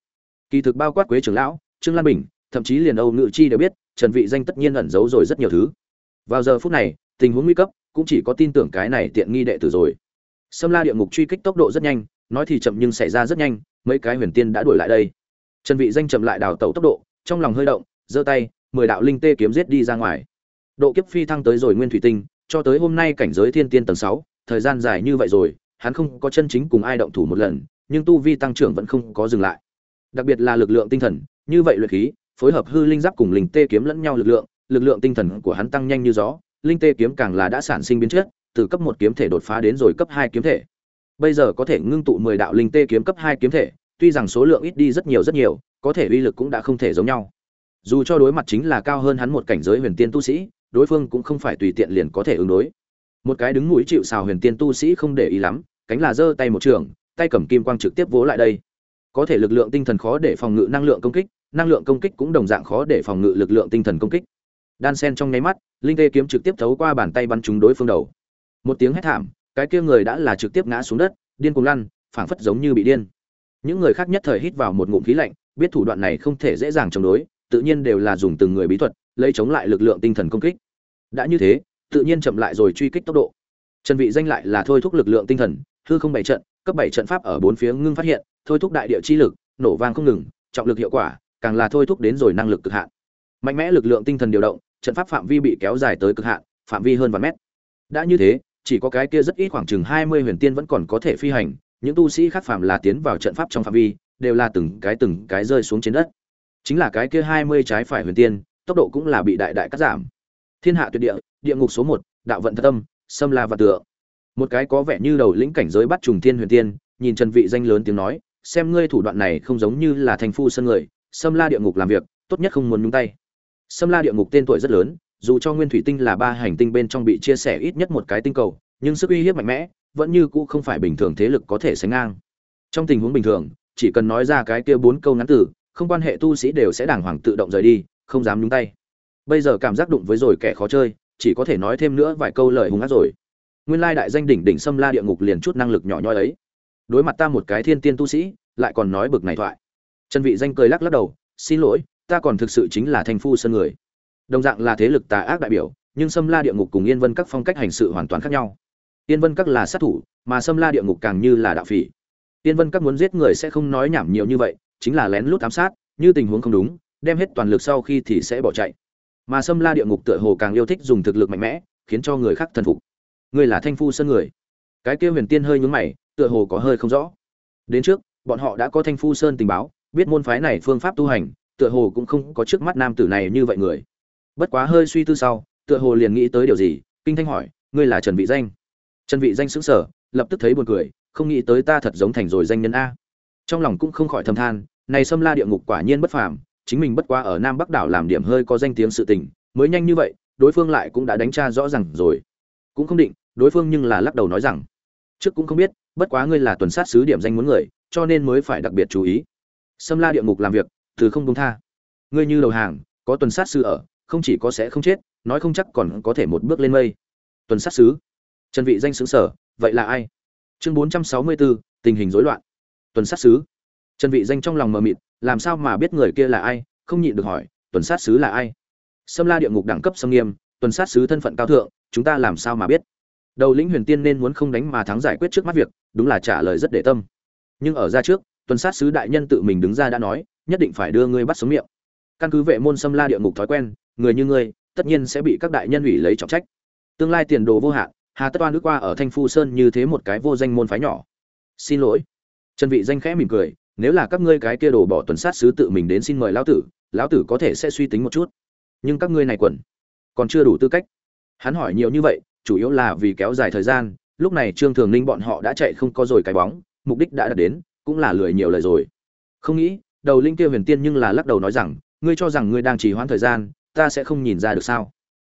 A: kỳ thực bao quát quế trưởng lão trương lan bình thậm chí liền âu ngự chi đều biết trần vị danh tất nhiên ẩn giấu rồi rất nhiều thứ vào giờ phút này tình huống nguy cấp cũng chỉ có tin tưởng cái này tiện nghi đệ tử rồi Sâm La địa ngục truy kích tốc độ rất nhanh, nói thì chậm nhưng xảy ra rất nhanh, mấy cái huyền tiên đã đuổi lại đây. Trần Vị danh chậm lại đào tẩu tốc độ, trong lòng hơi động, giơ tay, mười đạo linh tê kiếm giết đi ra ngoài. Độ kiếp phi thăng tới rồi nguyên thủy tinh, cho tới hôm nay cảnh giới thiên tiên tầng 6, thời gian dài như vậy rồi, hắn không có chân chính cùng ai động thủ một lần, nhưng tu vi tăng trưởng vẫn không có dừng lại. Đặc biệt là lực lượng tinh thần, như vậy luyện khí, phối hợp hư linh giáp cùng linh tê kiếm lẫn nhau lực lượng, lực lượng tinh thần của hắn tăng nhanh như gió, linh tê kiếm càng là đã sản sinh biến chất, từ cấp một kiếm thể đột phá đến rồi cấp hai kiếm thể. Bây giờ có thể ngưng tụ mười đạo linh tê kiếm cấp hai kiếm thể, tuy rằng số lượng ít đi rất nhiều rất nhiều, có thể uy lực cũng đã không thể giống nhau. Dù cho đối mặt chính là cao hơn hắn một cảnh giới huyền tiên tu sĩ, đối phương cũng không phải tùy tiện liền có thể ứng đối. Một cái đứng mũi chịu sào huyền tiên tu sĩ không để ý lắm, cánh là giơ tay một trường, tay cầm kim quang trực tiếp vỗ lại đây. Có thể lực lượng tinh thần khó để phòng ngự năng lượng công kích, năng lượng công kích cũng đồng dạng khó để phòng ngự lực lượng tinh thần công kích. Đan sen trong nháy mắt, linh tê kiếm trực tiếp thấu qua bàn tay bắn trúng đối phương đầu một tiếng hét thảm cái kia người đã là trực tiếp ngã xuống đất điên cuồng lăn phảng phất giống như bị điên những người khác nhất thời hít vào một ngụm khí lạnh biết thủ đoạn này không thể dễ dàng chống đối tự nhiên đều là dùng từng người bí thuật lấy chống lại lực lượng tinh thần công kích đã như thế tự nhiên chậm lại rồi truy kích tốc độ trần vị danh lại là thôi thúc lực lượng tinh thần hư không bảy trận cấp bảy trận pháp ở bốn phía ngưng phát hiện thôi thúc đại địa chi lực nổ vang không ngừng trọng lực hiệu quả càng là thôi thúc đến rồi năng lực cực hạn mạnh mẽ lực lượng tinh thần điều động trận pháp phạm vi bị kéo dài tới cực hạn phạm vi hơn vạn mét đã như thế chỉ có cái kia rất ít khoảng chừng hai mươi huyền tiên vẫn còn có thể phi hành, những tu sĩ khác phạm là tiến vào trận pháp trong phạm vi, đều là từng cái từng cái rơi xuống trên đất. Chính là cái kia hai mươi trái phải huyền tiên, tốc độ cũng là bị đại đại cắt giảm. Thiên hạ tuyệt địa, địa ngục số một, đạo vận thất tâm, xâm la và tựa. Một cái có vẻ như đầu lĩnh cảnh giới bắt trùng thiên huyền tiên, nhìn Trần Vị danh lớn tiếng nói, xem ngươi thủ đoạn này không giống như là thành phu sân người, xâm la địa ngục làm việc, tốt nhất không muốn nhúng tay. Xâm la địa ngục tên tuổi rất lớn, dù cho nguyên thủy tinh là ba hành tinh bên trong bị chia sẻ ít nhất một cái tinh cầu nhưng sức uy hiếp mạnh mẽ vẫn như cũ không phải bình thường thế lực có thể sánh ngang trong tình huống bình thường chỉ cần nói ra cái kia bốn câu ngắn từ không quan hệ tu sĩ đều sẽ đàng hoàng tự động rời đi không dám nhúng tay bây giờ cảm giác đụng với rồi kẻ khó chơi, chỉ có thể nói thêm nữa vài câu lời hung ác rồi. Nguyên lai đại danh đỉnh đỉnh xâm la địa ngục liền chút năng lực nhỏ nhoi ấy. Đối mặt ta một cái thiên tiên tu sĩ, lại còn nói bực này thoại. Trần vị danh cười lắc lắc đầu, xin lỗi, ta còn thực sự chính là thanh phu sân người. Đồng dạng là thế lực tà ác đại biểu, nhưng xâm la địa ngục cùng yên vân các phong cách hành sự hoàn toàn khác nhau. Yên vân các là sát thủ, mà xâm la địa ngục càng như là đạo phỉ. Yên vân các muốn giết người sẽ không nói nhảm nhiều như vậy, chính là lén lút ám sát, như tình huống không đúng, đem hết toàn lực sau khi thì sẽ bỏ chạy mà sâm la địa ngục tựa hồ càng yêu thích dùng thực lực mạnh mẽ, khiến cho người khác thần phục. Ngươi là thanh phu sơn người. Cái kia huyền tiên hơi nhún mày, tựa hồ có hơi không rõ. Đến trước, bọn họ đã có thanh phu sơn tình báo, biết môn phái này phương pháp tu hành, tựa hồ cũng không có trước mắt nam tử này như vậy người. Bất quá hơi suy tư sau, tựa hồ liền nghĩ tới điều gì, kinh thanh hỏi, ngươi là trần vị danh? Trần vị danh sững sờ, lập tức thấy buồn cười, không nghĩ tới ta thật giống thành rồi danh nhân a. Trong lòng cũng không khỏi thầm than, này xâm la địa ngục quả nhiên bất phàm chính mình bất quá ở nam bắc đảo làm điểm hơi có danh tiếng sự tình mới nhanh như vậy đối phương lại cũng đã đánh tra rõ ràng rồi. Cũng không định đối phương nhưng là lắc đầu nói rằng trước cũng không biết bất quá ngươi là tuần sát sứ điểm danh muốn người cho nên mới phải đặc biệt chú ý. Xâm la địa ngục làm việc từ không đúng tha. Ngươi như đầu hàng có tuần sát sứ ở không chỉ có sẽ không chết nói không chắc còn có thể một bước lên mây. Tuần sát sứ trần vị danh xứng sở vậy là ai? Chương 464, tình hình rối loạn. Tuần sát sứ trần vị danh trong lòng mờ mịt làm sao mà biết người kia là ai không nhịn được hỏi tuần sát sứ là ai Sâm La địa ngục đẳng cấp sâm nghiêm, tuần sát sứ thân phận cao thượng, chúng ta làm sao mà biết? Đầu lĩnh Huyền Tiên nên muốn không đánh mà thắng giải quyết trước mắt việc, đúng là trả lời rất để tâm. Nhưng ở ra trước, tuần sát sứ đại nhân tự mình đứng ra đã nói, nhất định phải đưa ngươi bắt sống miệng. Căn cứ vệ môn Sâm La địa ngục thói quen, người như ngươi tất nhiên sẽ bị các đại nhân ủy lấy trọng trách tương lai tiền đồ vô hạn hà tất oan nước qua ở thanh phu sơn như thế một cái vô danh môn phái nhỏ xin lỗi trần vị danh khẽ mỉm cười nếu là các ngươi cái kia đồ bỏ tuần sát sứ tự mình đến xin mời lão tử lão tử có thể sẽ suy tính một chút. Nhưng các ngươi này quần, còn chưa đủ tư cách. Hắn hỏi nhiều như vậy, chủ yếu là vì kéo dài thời gian, lúc này trương thường ninh bọn họ đã chạy không có rồi cái bóng, mục đích đã đạt đến, cũng là lười nhiều lời rồi. Không nghĩ, đầu linh kia huyền tiên nhưng là lắc đầu nói rằng, ngươi cho rằng ngươi đang trì hoãn thời gian, ta sẽ không nhìn ra được sao?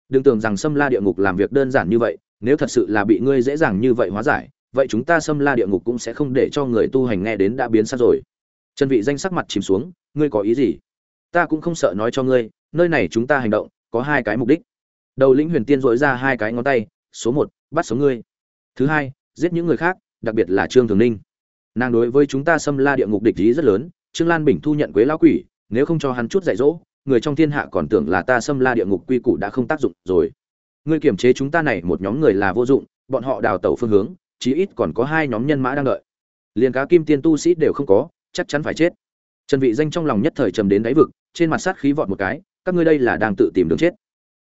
A: Đừng tưởng rằng xâm la địa ngục làm việc đơn giản như vậy, nếu thật sự là bị ngươi dễ dàng như vậy hóa giải, vậy chúng ta xâm la địa ngục cũng sẽ không để cho người tu hành nghe đến đã biến sát rồi trần vị danh sắc mặt chìm xuống, ngươi có ý gì? Ta cũng không sợ nói cho ngươi, nơi này chúng ta hành động, có hai cái mục đích. Đầu lĩnh huyền tiên dội ra hai cái ngón tay, số một, bắt sống ngươi. Thứ hai, giết những người khác, đặc biệt là trương thường ninh. Nàng đối với chúng ta xâm la địa ngục địch ý rất lớn, trương lan bình thu nhận quế lão quỷ, nếu không cho hắn chút dạy dỗ, người trong thiên hạ còn tưởng là ta xâm la địa ngục quy củ đã không tác dụng rồi. Ngươi kiểm chế chúng ta này một nhóm người là vô dụng, bọn họ đào tẩu phương hướng, chí ít còn có hai nhóm nhân mã đang đợi. Liền cá kim tiên tu sĩ đều không có chắc chắn phải chết. Trần vị danh trong lòng nhất thời trầm đến đáy vực, trên mặt sát khí vọt một cái, các ngươi đây là đang tự tìm đường chết.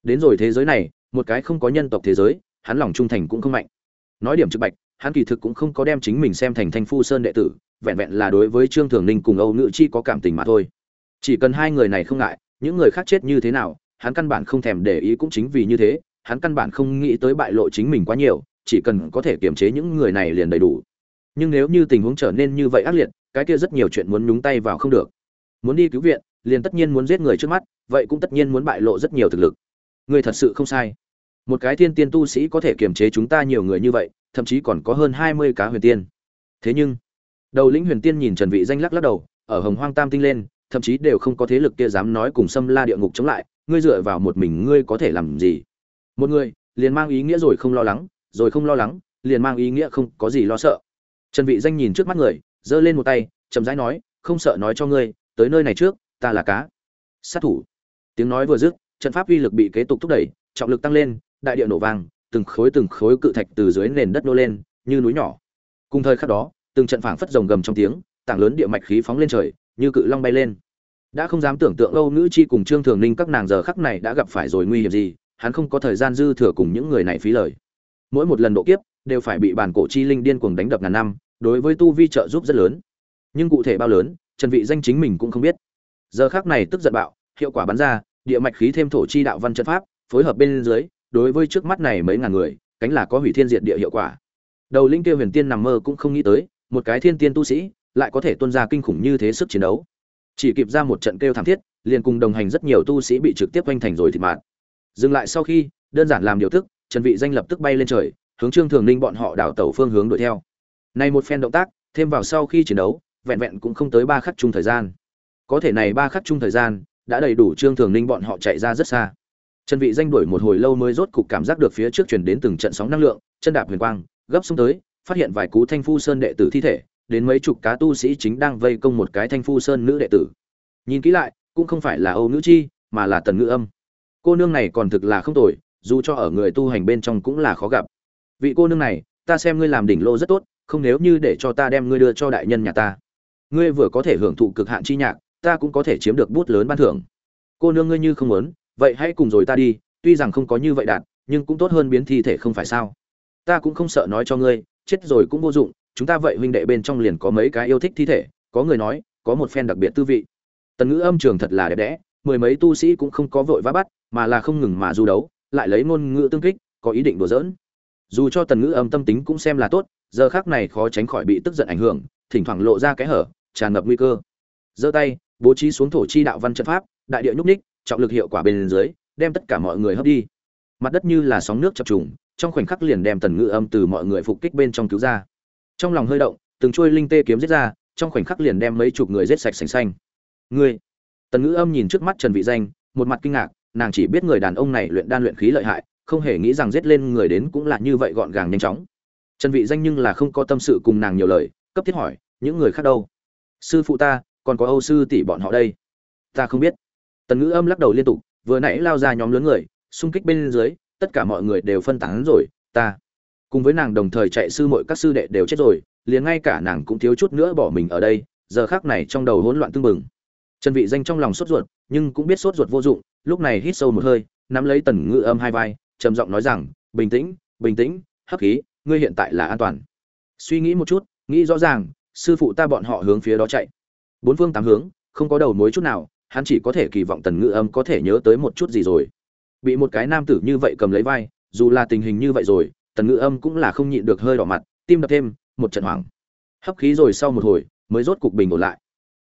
A: Đến rồi thế giới này, một cái không có nhân tộc thế giới, hắn lòng trung thành cũng không mạnh. Nói điểm trực bạch, hắn kỳ thực cũng không có đem chính mình xem thành thanh phu sơn đệ tử, vẹn vẹn là đối với trương thường ninh cùng âu nữ chi có cảm tình mà thôi. Chỉ cần hai người này không ngại, những người khác chết như thế nào, hắn căn bản không thèm để ý cũng chính vì như thế, hắn căn bản không nghĩ tới bại lộ chính mình quá nhiều, chỉ cần có thể kiềm chế những người này liền đầy đủ. Nhưng nếu như tình huống trở nên như vậy ác liệt cái kia rất nhiều chuyện muốn nhúng tay vào không được. Muốn đi cứu viện, liền tất nhiên muốn giết người trước mắt, vậy cũng tất nhiên muốn bại lộ rất nhiều thực lực. Người thật sự không sai. Một cái thiên tiên tu sĩ có thể kiềm chế chúng ta nhiều người như vậy, thậm chí còn có hơn hai mươi cá huyền tiên. Thế nhưng, đầu lĩnh huyền tiên nhìn trần vị danh lắc lắc đầu, ở hồng hoang tam tinh lên, thậm chí đều không có thế lực kia dám nói cùng xâm la địa ngục chống lại, ngươi dựa vào một mình ngươi có thể làm gì? Một người, liền mang ý nghĩa rồi không lo lắng, rồi không lo lắng, liền mang ý nghĩa không có gì lo sợ. Trần vị danh nhìn trước mắt người giơ lên một tay, chậm rãi nói, không sợ nói cho ngươi, tới nơi này trước, ta là cá. Sát thủ. Tiếng nói vừa dứt, trận pháp uy lực bị kế tục thúc đẩy, trọng lực tăng lên, đại địa nổ vang, từng khối từng khối cự thạch từ dưới nền đất nô lên, như núi nhỏ. Cùng thời khắc đó, từng trận phảng phất rồng gầm trong tiếng, tảng lớn địa mạch khí phóng lên trời, như cự long bay lên. Đã không dám tưởng tượng âu nữ chi cùng trương thường ninh các nàng giờ khắc này đã gặp phải rồi nguy hiểm gì, hắn không có thời gian dư thừa cùng những người này phí lời. Mỗi một lần độ kiếp, đều phải bị bản cổ chi linh điên cuồng đánh đập ngàn năm đối với tu vi trợ giúp rất lớn. Nhưng cụ thể bao lớn, trần vị danh chính mình cũng không biết. Giờ khắc này tức giận bạo, hiệu quả bắn ra, địa mạch khí thêm thổ chi đạo văn trận pháp, phối hợp bên dưới, đối với trước mắt này mấy ngàn người, cánh là có hủy thiên diệt địa hiệu quả. Đầu linh tiêu huyền tiên nằm mơ cũng không nghĩ tới, một cái thiên tiên tu sĩ, lại có thể tuôn ra kinh khủng như thế sức chiến đấu. Chỉ kịp ra một trận kêu thảm thiết, liền cùng đồng hành rất nhiều tu sĩ bị trực tiếp quanh thành rồi thịt mạng dừng lại sau khi, đơn giản làm điều tức trần vị danh lập tức bay lên trời, hướng trương thường ninh bọn họ đảo tẩu phương hướng đuổi theo này một phen động tác, thêm vào sau khi chiến đấu, vẹn vẹn cũng không tới ba khắc chung thời gian. Có thể này ba khắc chung thời gian, đã đầy đủ trương thường ninh bọn họ chạy ra rất xa. Chân vị danh đuổi một hồi lâu mới rốt cục cảm giác được phía trước truyền đến từng trận sóng năng lượng, chân đạp huyền quang, gấp xuống tới, phát hiện vài cú thanh phu sơn đệ tử thi thể, đến mấy chục cá tu sĩ chính đang vây công một cái thanh phu sơn nữ đệ tử. Nhìn kỹ lại, cũng không phải là âu nữ chi, mà là tần ngữ âm. Cô nương này còn thực là không tồi, dù cho ở người tu hành bên trong cũng là khó gặp. Vị cô nương này, ta xem ngươi làm đỉnh lô rất tốt không nếu như để cho ta đem ngươi đưa cho đại nhân nhà ta. Ngươi vừa có thể hưởng thụ cực hạn chi nhạc, ta cũng có thể chiếm được bút lớn ban thưởng. Cô nương ngươi như không muốn, vậy hãy cùng rồi ta đi, tuy rằng không có như vậy đạt, nhưng cũng tốt hơn biến thi thể không phải sao. Ta cũng không sợ nói cho ngươi, chết rồi cũng vô dụng, chúng ta vậy huynh đệ bên trong liền có mấy cái yêu thích thi thể, có người nói, có một phen đặc biệt tư vị. Tần ngữ âm trường thật là đẹp đẽ, mười mấy tu sĩ cũng không có vội vã bắt, mà là không ngừng mà du đấu, lại lấy ngôn ngữ tương kích, có ý định đùa giỡn. Dù cho tần ngữ âm tâm tính cũng xem là tốt giờ khác này khó tránh khỏi bị tức giận ảnh hưởng, thỉnh thoảng lộ ra cái hở, tràn ngập nguy cơ. Giơ tay, bố trí xuống thổ chi đạo văn trận pháp, đại địa nhúc ních trọng lực hiệu quả bên dưới, đem tất cả mọi người hấp đi. Mặt đất như là sóng nước chập trùng, trong khoảnh khắc liền đem tần ngữ âm từ mọi người phục kích bên trong cứu ra. Trong lòng hơi động, từng chuôi linh tê kiếm giết ra, trong khoảnh khắc liền đem mấy chục người giết sạch sành xanh. Ngươi! Tần ngữ âm nhìn trước mắt trần vị danh, một mặt kinh ngạc, nàng chỉ biết người đàn ông này luyện đan luyện khí lợi hại, không hề nghĩ rằng giết lên người đến cũng là như vậy gọn gàng nhanh chóng trần vị danh nhưng là không có tâm sự cùng nàng nhiều lời, cấp thiết hỏi, những người khác đâu? Sư phụ ta, còn có âu sư tỷ bọn họ đây. Ta không biết. Tần ngữ âm lắc đầu liên tục, vừa nãy lao ra nhóm lớn người, xung kích bên dưới, tất cả mọi người đều phân tán rồi, ta cùng với nàng đồng thời chạy sư muội các sư đệ đều chết rồi, liền ngay cả nàng cũng thiếu chút nữa bỏ mình ở đây, giờ khác này trong đầu hỗn loạn tương bừng. Trần vị danh trong lòng sốt ruột, nhưng cũng biết sốt ruột vô dụng, lúc này hít sâu một hơi, nắm lấy tần ngữ âm hai vai, trầm giọng nói rằng, bình tĩnh bình tĩnh, hấp khí ngươi hiện tại là an toàn. Suy nghĩ một chút, nghĩ rõ ràng, sư phụ ta bọn họ hướng phía đó chạy. Bốn phương tám hướng, không có đầu mối chút nào, hắn chỉ có thể kỳ vọng tần ngữ âm có thể nhớ tới một chút gì rồi. Bị một cái nam tử như vậy cầm lấy vai, dù là tình hình như vậy rồi, tần ngữ âm cũng là không nhịn được hơi đỏ mặt, tim đập thêm, một trận hoảng. Hấp khí rồi sau một hồi, mới rốt cục bình ổn lại.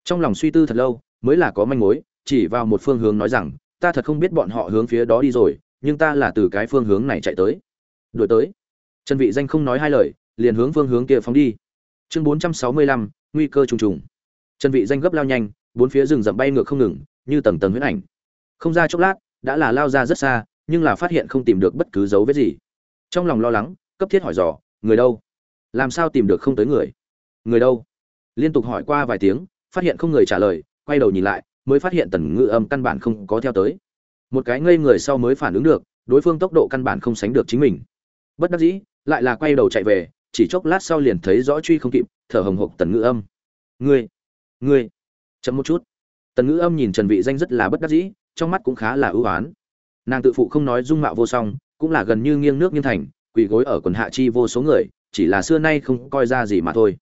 A: Trong lòng suy tư thật lâu, mới là có manh mối, chỉ vào một phương hướng nói rằng, ta thật không biết bọn họ hướng phía đó đi rồi, nhưng ta là từ cái phương hướng này chạy tới. Đuổi tới trần vị danh không nói hai lời, liền hướng phương hướng kia phóng đi. Chương bốn trăm sáu mươi lăm, nguy cơ trùng trùng. Chân vị danh gấp lao nhanh, bốn phía rừng rậm bay ngược không ngừng, như tầng tầng huyễn ảnh. Không ra chốc lát, đã là lao ra rất xa, nhưng là phát hiện không tìm được bất cứ dấu vết gì. Trong lòng lo lắng, cấp thiết hỏi dò, người đâu? Làm sao tìm được không tới người? Người đâu? Liên tục hỏi qua vài tiếng, phát hiện không người trả lời, quay đầu nhìn lại, mới phát hiện tần ngự âm căn bản không có theo tới. Một cái ngây người sau mới phản ứng được, đối phương tốc độ căn bản không sánh được chính mình. Bất đắc dĩ lại là quay đầu chạy về, chỉ chốc lát sau liền thấy rõ truy không kịp, thở hồng hộc tần ngữ âm. Ngươi ngươi, chậm một chút. Tần ngữ âm nhìn trần vị danh rất là bất đắc dĩ, trong mắt cũng khá là ưu ái nàng tự phụ không nói dung mạo vô song, cũng là gần như nghiêng nước nghiêng thành, quỳ gối ở quần hạ chi vô số người, chỉ là xưa nay không coi ra gì mà thôi.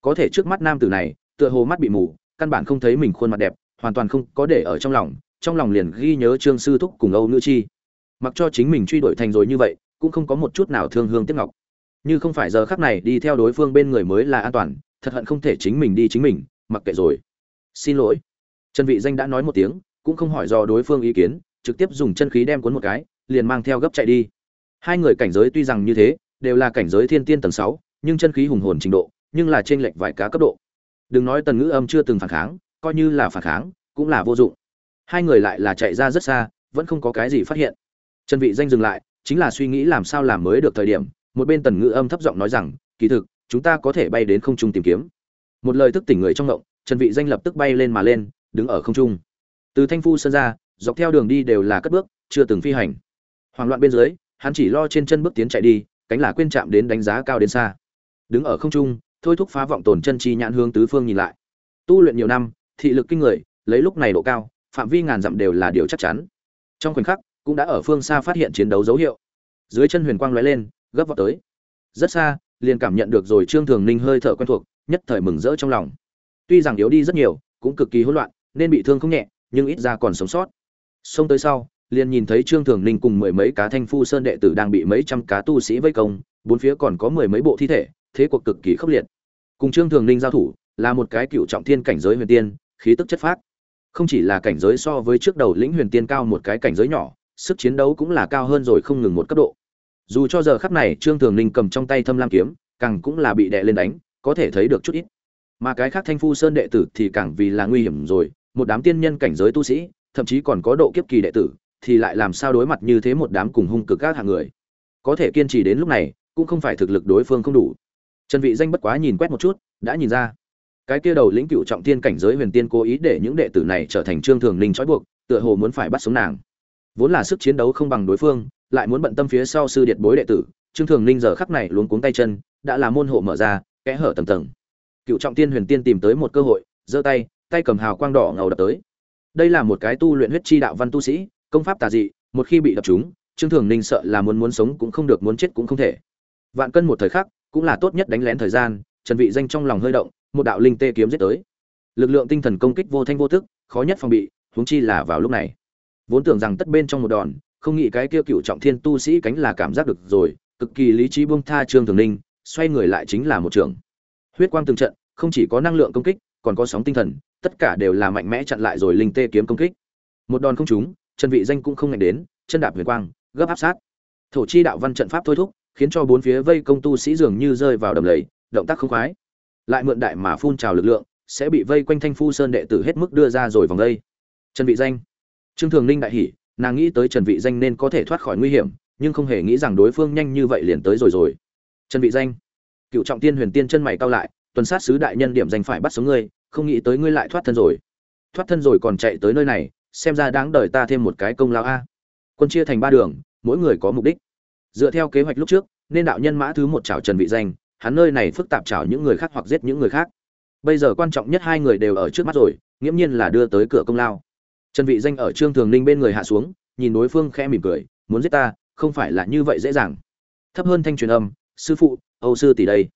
A: Có thể trước mắt nam tử này, tựa hồ mắt bị mù, căn bản không thấy mình khuôn mặt đẹp, hoàn toàn không có để ở trong lòng trong lòng liền ghi nhớ trương sư thúc cùng âu nữ chi. Mặc cho chính mình truy đuổi thành rồi như vậy cũng không có một chút nào thương hương tiếc ngọc. Như không phải giờ khắc này đi theo đối phương bên người mới là an toàn thật hận không thể chính mình đi chính mình mặc kệ rồi. Xin lỗi. Trần vị danh đã nói một tiếng cũng không hỏi do đối phương ý kiến trực tiếp dùng chân khí đem cuốn một cái liền mang theo gấp chạy đi. Hai người cảnh giới tuy rằng như thế đều là cảnh giới thiên tiên tầng 6, nhưng chân khí hùng hồn trình độ nhưng là trên lệch vài cá cấp độ. Đừng nói tần ngữ âm chưa từng phản kháng coi như là phản kháng cũng là vô dụng. Hai người lại là chạy ra rất xa vẫn không có cái gì phát hiện. Trần vị danh dừng lại chính là suy nghĩ làm sao làm mới được thời điểm, một bên tần ngữ âm thấp giọng nói rằng, kỳ thực, chúng ta có thể bay đến không trung tìm kiếm. Một lời thức tỉnh người trong ngộng, trần vị danh lập tức bay lên mà lên, đứng ở không trung. Từ thanh phu sơn ra, dọc theo đường đi đều là cất bước, chưa từng phi hành. Hoảng loạn bên dưới, hắn chỉ lo trên chân bước tiến chạy đi, cánh là quên chạm đến đánh giá cao đến xa. Đứng ở không trung, thôi thúc phá vọng tồn chân chi nhãn hướng tứ phương nhìn lại. Tu luyện nhiều năm, thị lực kinh người, lấy lúc này độ cao, phạm vi ngàn dặm đều là điều chắc chắn. Trong khoảnh khắc cũng đã ở phương xa phát hiện chiến đấu dấu hiệu. Dưới chân huyền quang lóe lên, gấp vào tới. Rất xa, liền cảm nhận được rồi trương thường ninh hơi thở quen thuộc, nhất thời mừng rỡ trong lòng. Tuy rằng yếu đi rất nhiều, cũng cực kỳ hỗn loạn, nên bị thương không nhẹ, nhưng ít ra còn sống sót. Xông tới sau, liền nhìn thấy trương thường ninh cùng mười mấy cá thanh phu sơn đệ tử đang bị mấy trăm cá tu sĩ vây công, bốn phía còn có mười mấy bộ thi thể, thế cuộc cực kỳ khốc liệt. Cùng trương thường ninh giao thủ, là một cái cựu trọng thiên cảnh giới huyền tiên, khí tức chất phát không chỉ là cảnh giới so với trước đầu lĩnh huyền tiên cao một cái cảnh giới nhỏ sức chiến đấu cũng là cao hơn rồi không ngừng một cấp độ. Dù cho giờ khắc này trương thường ninh cầm trong tay thâm lam kiếm, càng cũng là bị đè lên đánh, có thể thấy được chút ít. Mà cái khác thanh phu sơn đệ tử thì càng vì là nguy hiểm rồi, một đám tiên nhân cảnh giới tu sĩ, thậm chí còn có độ kiếp kỳ đệ tử, thì lại làm sao đối mặt như thế một đám cùng hung cực các hạng người. Có thể kiên trì đến lúc này, cũng không phải thực lực đối phương không đủ. Trần vị danh bất quá nhìn quét một chút, đã nhìn ra. Cái kia đầu lĩnh cựu trọng tiên cảnh giới huyền tiên cố ý để những đệ tử này trở thành trương thường ninh trói buộc, tựa hồ muốn phải bắt sống nàng vốn là sức chiến đấu không bằng đối phương, lại muốn bận tâm phía sau sư điện bối đệ tử, trương thường ninh giờ khắc này luống cuống tay chân, đã là môn hộ mở ra, kẽ hở tầng tầng. Cựu trọng tiên huyền tiên tìm tới một cơ hội, giơ tay tay cầm hào quang đỏ ngầu đập tới. Đây là một cái tu luyện huyết chi đạo văn tu sĩ, công pháp tà dị, một khi bị đập trúng, trương thường ninh sợ là muốn muốn sống cũng không được, muốn chết cũng không thể. Vạn cân một thời khắc, cũng là tốt nhất đánh lén thời gian, trần vị danh trong lòng hơi động, một đạo linh tê kiếm giết tới. Lực lượng tinh thần công kích vô thanh vô tức, khó nhất phòng bị, huống chi là vào lúc này vốn tưởng rằng tất bên trong một đòn, không nghĩ cái kia cựu trọng thiên tu sĩ cánh là cảm giác được rồi, cực kỳ lý trí buông tha trương thường ninh, xoay người lại chính là một trường huyết quang từng trận, không chỉ có năng lượng công kích, còn có sóng tinh thần, tất cả đều là mạnh mẽ chặn lại rồi linh tê kiếm công kích. Một đòn không trúng, chân vị danh cũng không ngạnh đến, chân đạp huyền quang, gấp áp sát. Thổ chi đạo văn trận pháp thôi thúc, khiến cho bốn phía vây công tu sĩ dường như rơi vào đầm lầy, động tác không khoái. Lại mượn đại mà phun trào lực lượng, sẽ bị vây quanh thanh phu sơn đệ tử hết mức đưa ra rồi vòng đây. Chân vị danh trương thường ninh đại hỉ, nàng nghĩ tới trần vị danh nên có thể thoát khỏi nguy hiểm, nhưng không hề nghĩ rằng đối phương nhanh như vậy liền tới rồi rồi. Trần vị danh, cựu trọng tiên huyền tiên chân mày cao lại, tuần sát sứ đại nhân điểm danh phải bắt sống ngươi, không nghĩ tới ngươi lại thoát thân rồi. Thoát thân rồi còn chạy tới nơi này, xem ra đáng đời ta thêm một cái công lao a. Quân chia thành ba đường, mỗi người có mục đích. Dựa theo kế hoạch lúc trước, nên đạo nhân mã thứ một chảo trần vị danh, hắn nơi này phức tạp chảo những người khác hoặc giết những người khác. Bây giờ quan trọng nhất hai người đều ở trước mắt rồi, nghiễm nhiên là đưa tới cửa công lao trần vị danh ở trương thường ninh bên người hạ xuống, nhìn đối phương khẽ mỉm cười, muốn giết ta, không phải là như vậy dễ dàng. Thấp hơn thanh truyền âm, sư phụ, âu sư tỷ đây.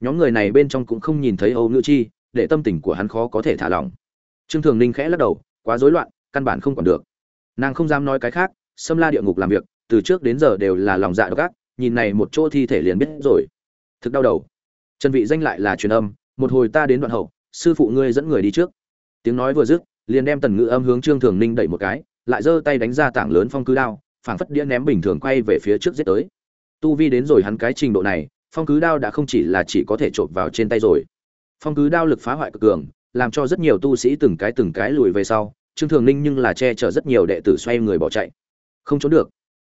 A: Nhóm người này bên trong cũng không nhìn thấy âu nữ chi, để tâm tình của hắn khó có thể thả lỏng. Trương thường ninh khẽ lắc đầu, quá rối loạn, căn bản không còn được. Nàng không dám nói cái khác, xâm la địa ngục làm việc, từ trước đến giờ đều là lòng dạ độc ác, nhìn này một chỗ thi thể liền biết rồi. Thực đau đầu. Trần vị danh lại là truyền âm, một hồi ta đến đoạn hậu, sư phụ ngươi dẫn người đi trước. Tiếng nói vừa dứt liền đem tần ngữ âm hướng trương thường ninh đẩy một cái, lại giơ tay đánh ra tảng lớn phong cứ đao, phảng phất đĩa ném bình thường quay về phía trước giết tới. Tu vi đến rồi hắn cái trình độ này, phong cứ đao đã không chỉ là chỉ có thể trộn vào trên tay rồi. Phong cứ đao lực phá hoại cực cường, làm cho rất nhiều tu sĩ từng cái từng cái lùi về sau, trương thường ninh nhưng là che chở rất nhiều đệ tử xoay người bỏ chạy. Không trốn được.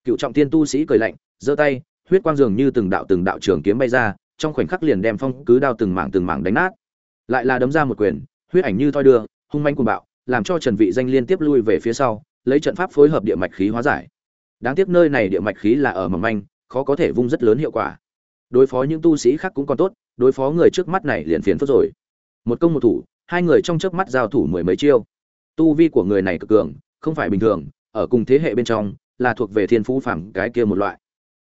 A: Cựu trọng tiên tu sĩ cười lạnh, giơ tay, huyết quang dường như từng đạo từng đạo trường kiếm bay ra, trong khoảnh khắc liền đem phong cứ đao từng mảng từng mảng đánh nát. Lại là đấm ra một quyền, huyết ảnh như thoi đưa, hung manh cuồng bạo làm cho trần vị danh liên tiếp lui về phía sau, lấy trận pháp phối hợp địa mạch khí hóa giải. Đáng tiếc nơi này địa mạch khí là ở mỏng manh, khó có thể vung rất lớn hiệu quả. Đối phó những tu sĩ khác cũng còn tốt, đối phó người trước mắt này liền phiền phức rồi. Một công một thủ, hai người trong chớp mắt giao thủ mười mấy chiêu. Tu vi của người này cực cường, không phải bình thường, ở cùng thế hệ bên trong, là thuộc về thiên phú phàm cái kia một loại.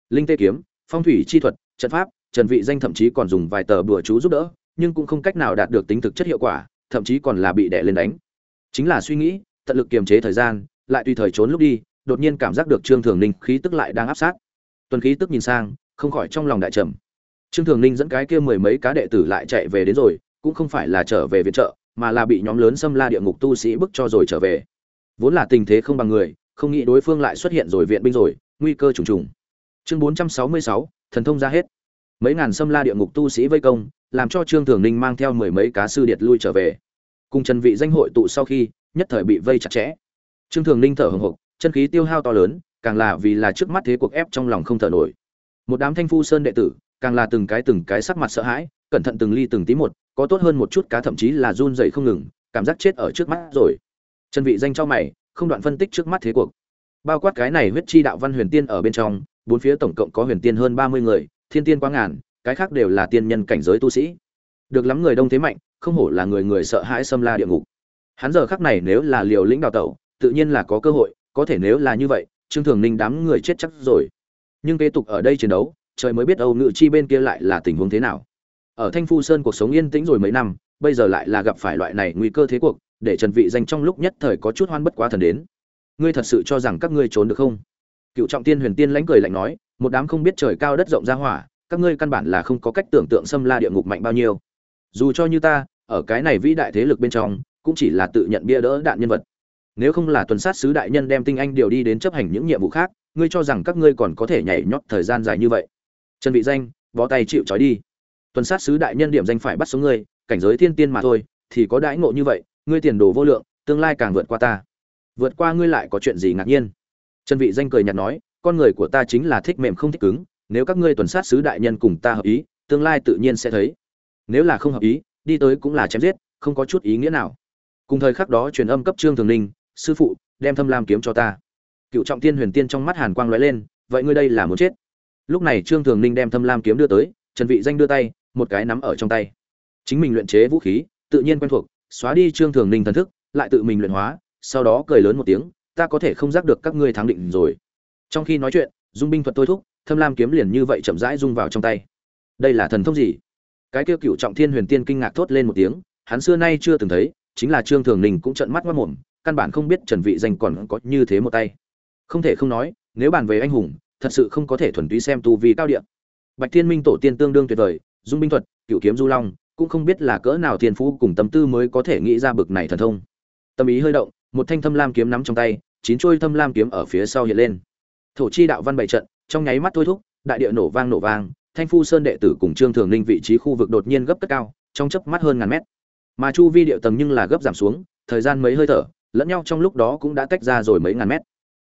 A: Linh tê kiếm, phong thủy chi thuật, trận pháp, trần vị danh thậm chí còn dùng vài tờ bùa chú giúp đỡ, nhưng cũng không cách nào đạt được tính thực chất hiệu quả, thậm chí còn là bị đè lên đánh chính là suy nghĩ, tận lực kiềm chế thời gian, lại tùy thời trốn lúc đi, đột nhiên cảm giác được trương thường ninh khí tức lại đang áp sát. Tuần khí tức nhìn sang, không khỏi trong lòng đại trầm. Trương thường ninh dẫn cái kia mười mấy cá đệ tử lại chạy về đến rồi, cũng không phải là trở về viện trợ, mà là bị nhóm lớn xâm la địa ngục tu sĩ bức cho rồi trở về. Vốn là tình thế không bằng người, không nghĩ đối phương lại xuất hiện rồi viện binh rồi, nguy cơ trùng trùng. Chương bốn trăm sáu mươi sáu, thần thông ra hết. Mấy ngàn xâm la địa ngục tu sĩ vây công, làm cho trương thường ninh mang theo mười mấy cá sư điệt lui trở về cùng trần vị danh hội tụ sau khi, nhất thời bị vây chặt chẽ. Trương thường ninh thở hồng hộc, chân khí tiêu hao to lớn, càng là vì là trước mắt thế cuộc ép trong lòng không thở nổi. Một đám thanh phu sơn đệ tử, càng là từng cái từng cái sắc mặt sợ hãi, cẩn thận từng ly từng tí một, có tốt hơn một chút cá thậm chí là run rẩy không ngừng, cảm giác chết ở trước mắt rồi. Trần vị danh cho mày, không đoạn phân tích trước mắt thế cuộc. Bao quát cái này huyết chi đạo văn huyền tiên ở bên trong, bốn phía tổng cộng có huyền tiên hơn 30 người, thiên tiên quá ngàn, cái khác đều là tiên nhân cảnh giới tu sĩ. Được lắm người đông thế mạnh không hổ là người người sợ hãi xâm la địa ngục. Hắn giờ khắc này nếu là liều lĩnh đào tẩu, tự nhiên là có cơ hội, có thể nếu là như vậy, trương thường ninh đám người chết chắc rồi. Nhưng kế tục ở đây chiến đấu, trời mới biết âu ngự chi bên kia lại là tình huống thế nào. Ở thanh phu sơn cuộc sống yên tĩnh rồi mấy năm, bây giờ lại là gặp phải loại này nguy cơ thế cuộc, để trần vị danh trong lúc nhất thời có chút hoan bất quá thần đến. Ngươi thật sự cho rằng các ngươi trốn được không? Cựu trọng tiên huyền tiên lãnh cười lạnh nói, một đám không biết trời cao đất rộng ra hỏa, các ngươi căn bản là không có cách tưởng tượng xâm la địa ngục mạnh bao nhiêu. Dù cho như ta ở cái này vĩ đại thế lực bên trong, cũng chỉ là tự nhận bia đỡ đạn nhân vật. Nếu không là tuần sát sứ đại nhân đem tinh anh điều đi đến chấp hành những nhiệm vụ khác, ngươi cho rằng các ngươi còn có thể nhảy nhót thời gian dài như vậy? Trần vị danh bó tay chịu trói đi. Tuần sát sứ đại nhân điểm danh phải bắt sống ngươi, cảnh giới thiên tiên mà thôi, thì có đãi ngộ như vậy, ngươi tiền đồ vô lượng, tương lai càng vượt qua ta. Vượt qua ngươi lại có chuyện gì ngạc nhiên? Trần vị danh cười nhạt nói, con người của ta chính là thích mềm không thích cứng, nếu các ngươi tuần sát sứ đại nhân cùng ta hợp ý, tương lai tự nhiên sẽ thấy. Nếu là không hợp ý đi tới cũng là chém giết, không có chút ý nghĩa nào. Cùng thời khắc đó truyền âm cấp trương thường ninh, sư phụ, đem thâm lam kiếm cho ta. Cựu trọng tiên huyền tiên trong mắt hàn quang lóe lên, vậy ngươi đây là muốn chết? Lúc này trương thường ninh đem thâm lam kiếm đưa tới, trần vị danh đưa tay, một cái nắm ở trong tay. Chính mình luyện chế vũ khí, tự nhiên quen thuộc, xóa đi trương thường ninh thần thức, lại tự mình luyện hóa, sau đó cười lớn một tiếng, ta có thể không giác được các ngươi thắng định rồi. Trong khi nói chuyện, dung binh thuật tôi thúc, thâm lam kiếm liền như vậy chậm rãi dung vào trong tay. Đây là thần thông gì? Cái kia cựu trọng thiên huyền tiên kinh ngạc thốt lên một tiếng, hắn xưa nay chưa từng thấy, chính là trương thường ninh cũng trợn mắt mất mồm, căn bản không biết trần vị danh còn có như thế một tay. Không thể không nói, nếu bàn về anh hùng, thật sự không có thể thuần túy xem tu vi cao địa. Bạch thiên minh tổ tiên tương đương tuyệt vời, dung binh thuật cựu kiếm du long, cũng không biết là cỡ nào thiên phú cùng tâm tư mới có thể nghĩ ra bực này thần thông. Tâm ý hơi động, một thanh thâm lam kiếm nắm trong tay, chín chuôi thâm lam kiếm ở phía sau hiện lên. Thổ chi đạo văn bảy trận, trong nháy mắt thôi thúc, đại địa nổ vang nổ vang thanh phu sơn đệ tử cùng trương thường ninh vị trí khu vực đột nhiên gấp cất cao, trong chớp mắt hơn ngàn mét. Mà chu vi địa tầng nhưng là gấp giảm xuống, thời gian mấy hơi thở, lẫn nhau trong lúc đó cũng đã tách ra rồi mấy ngàn mét.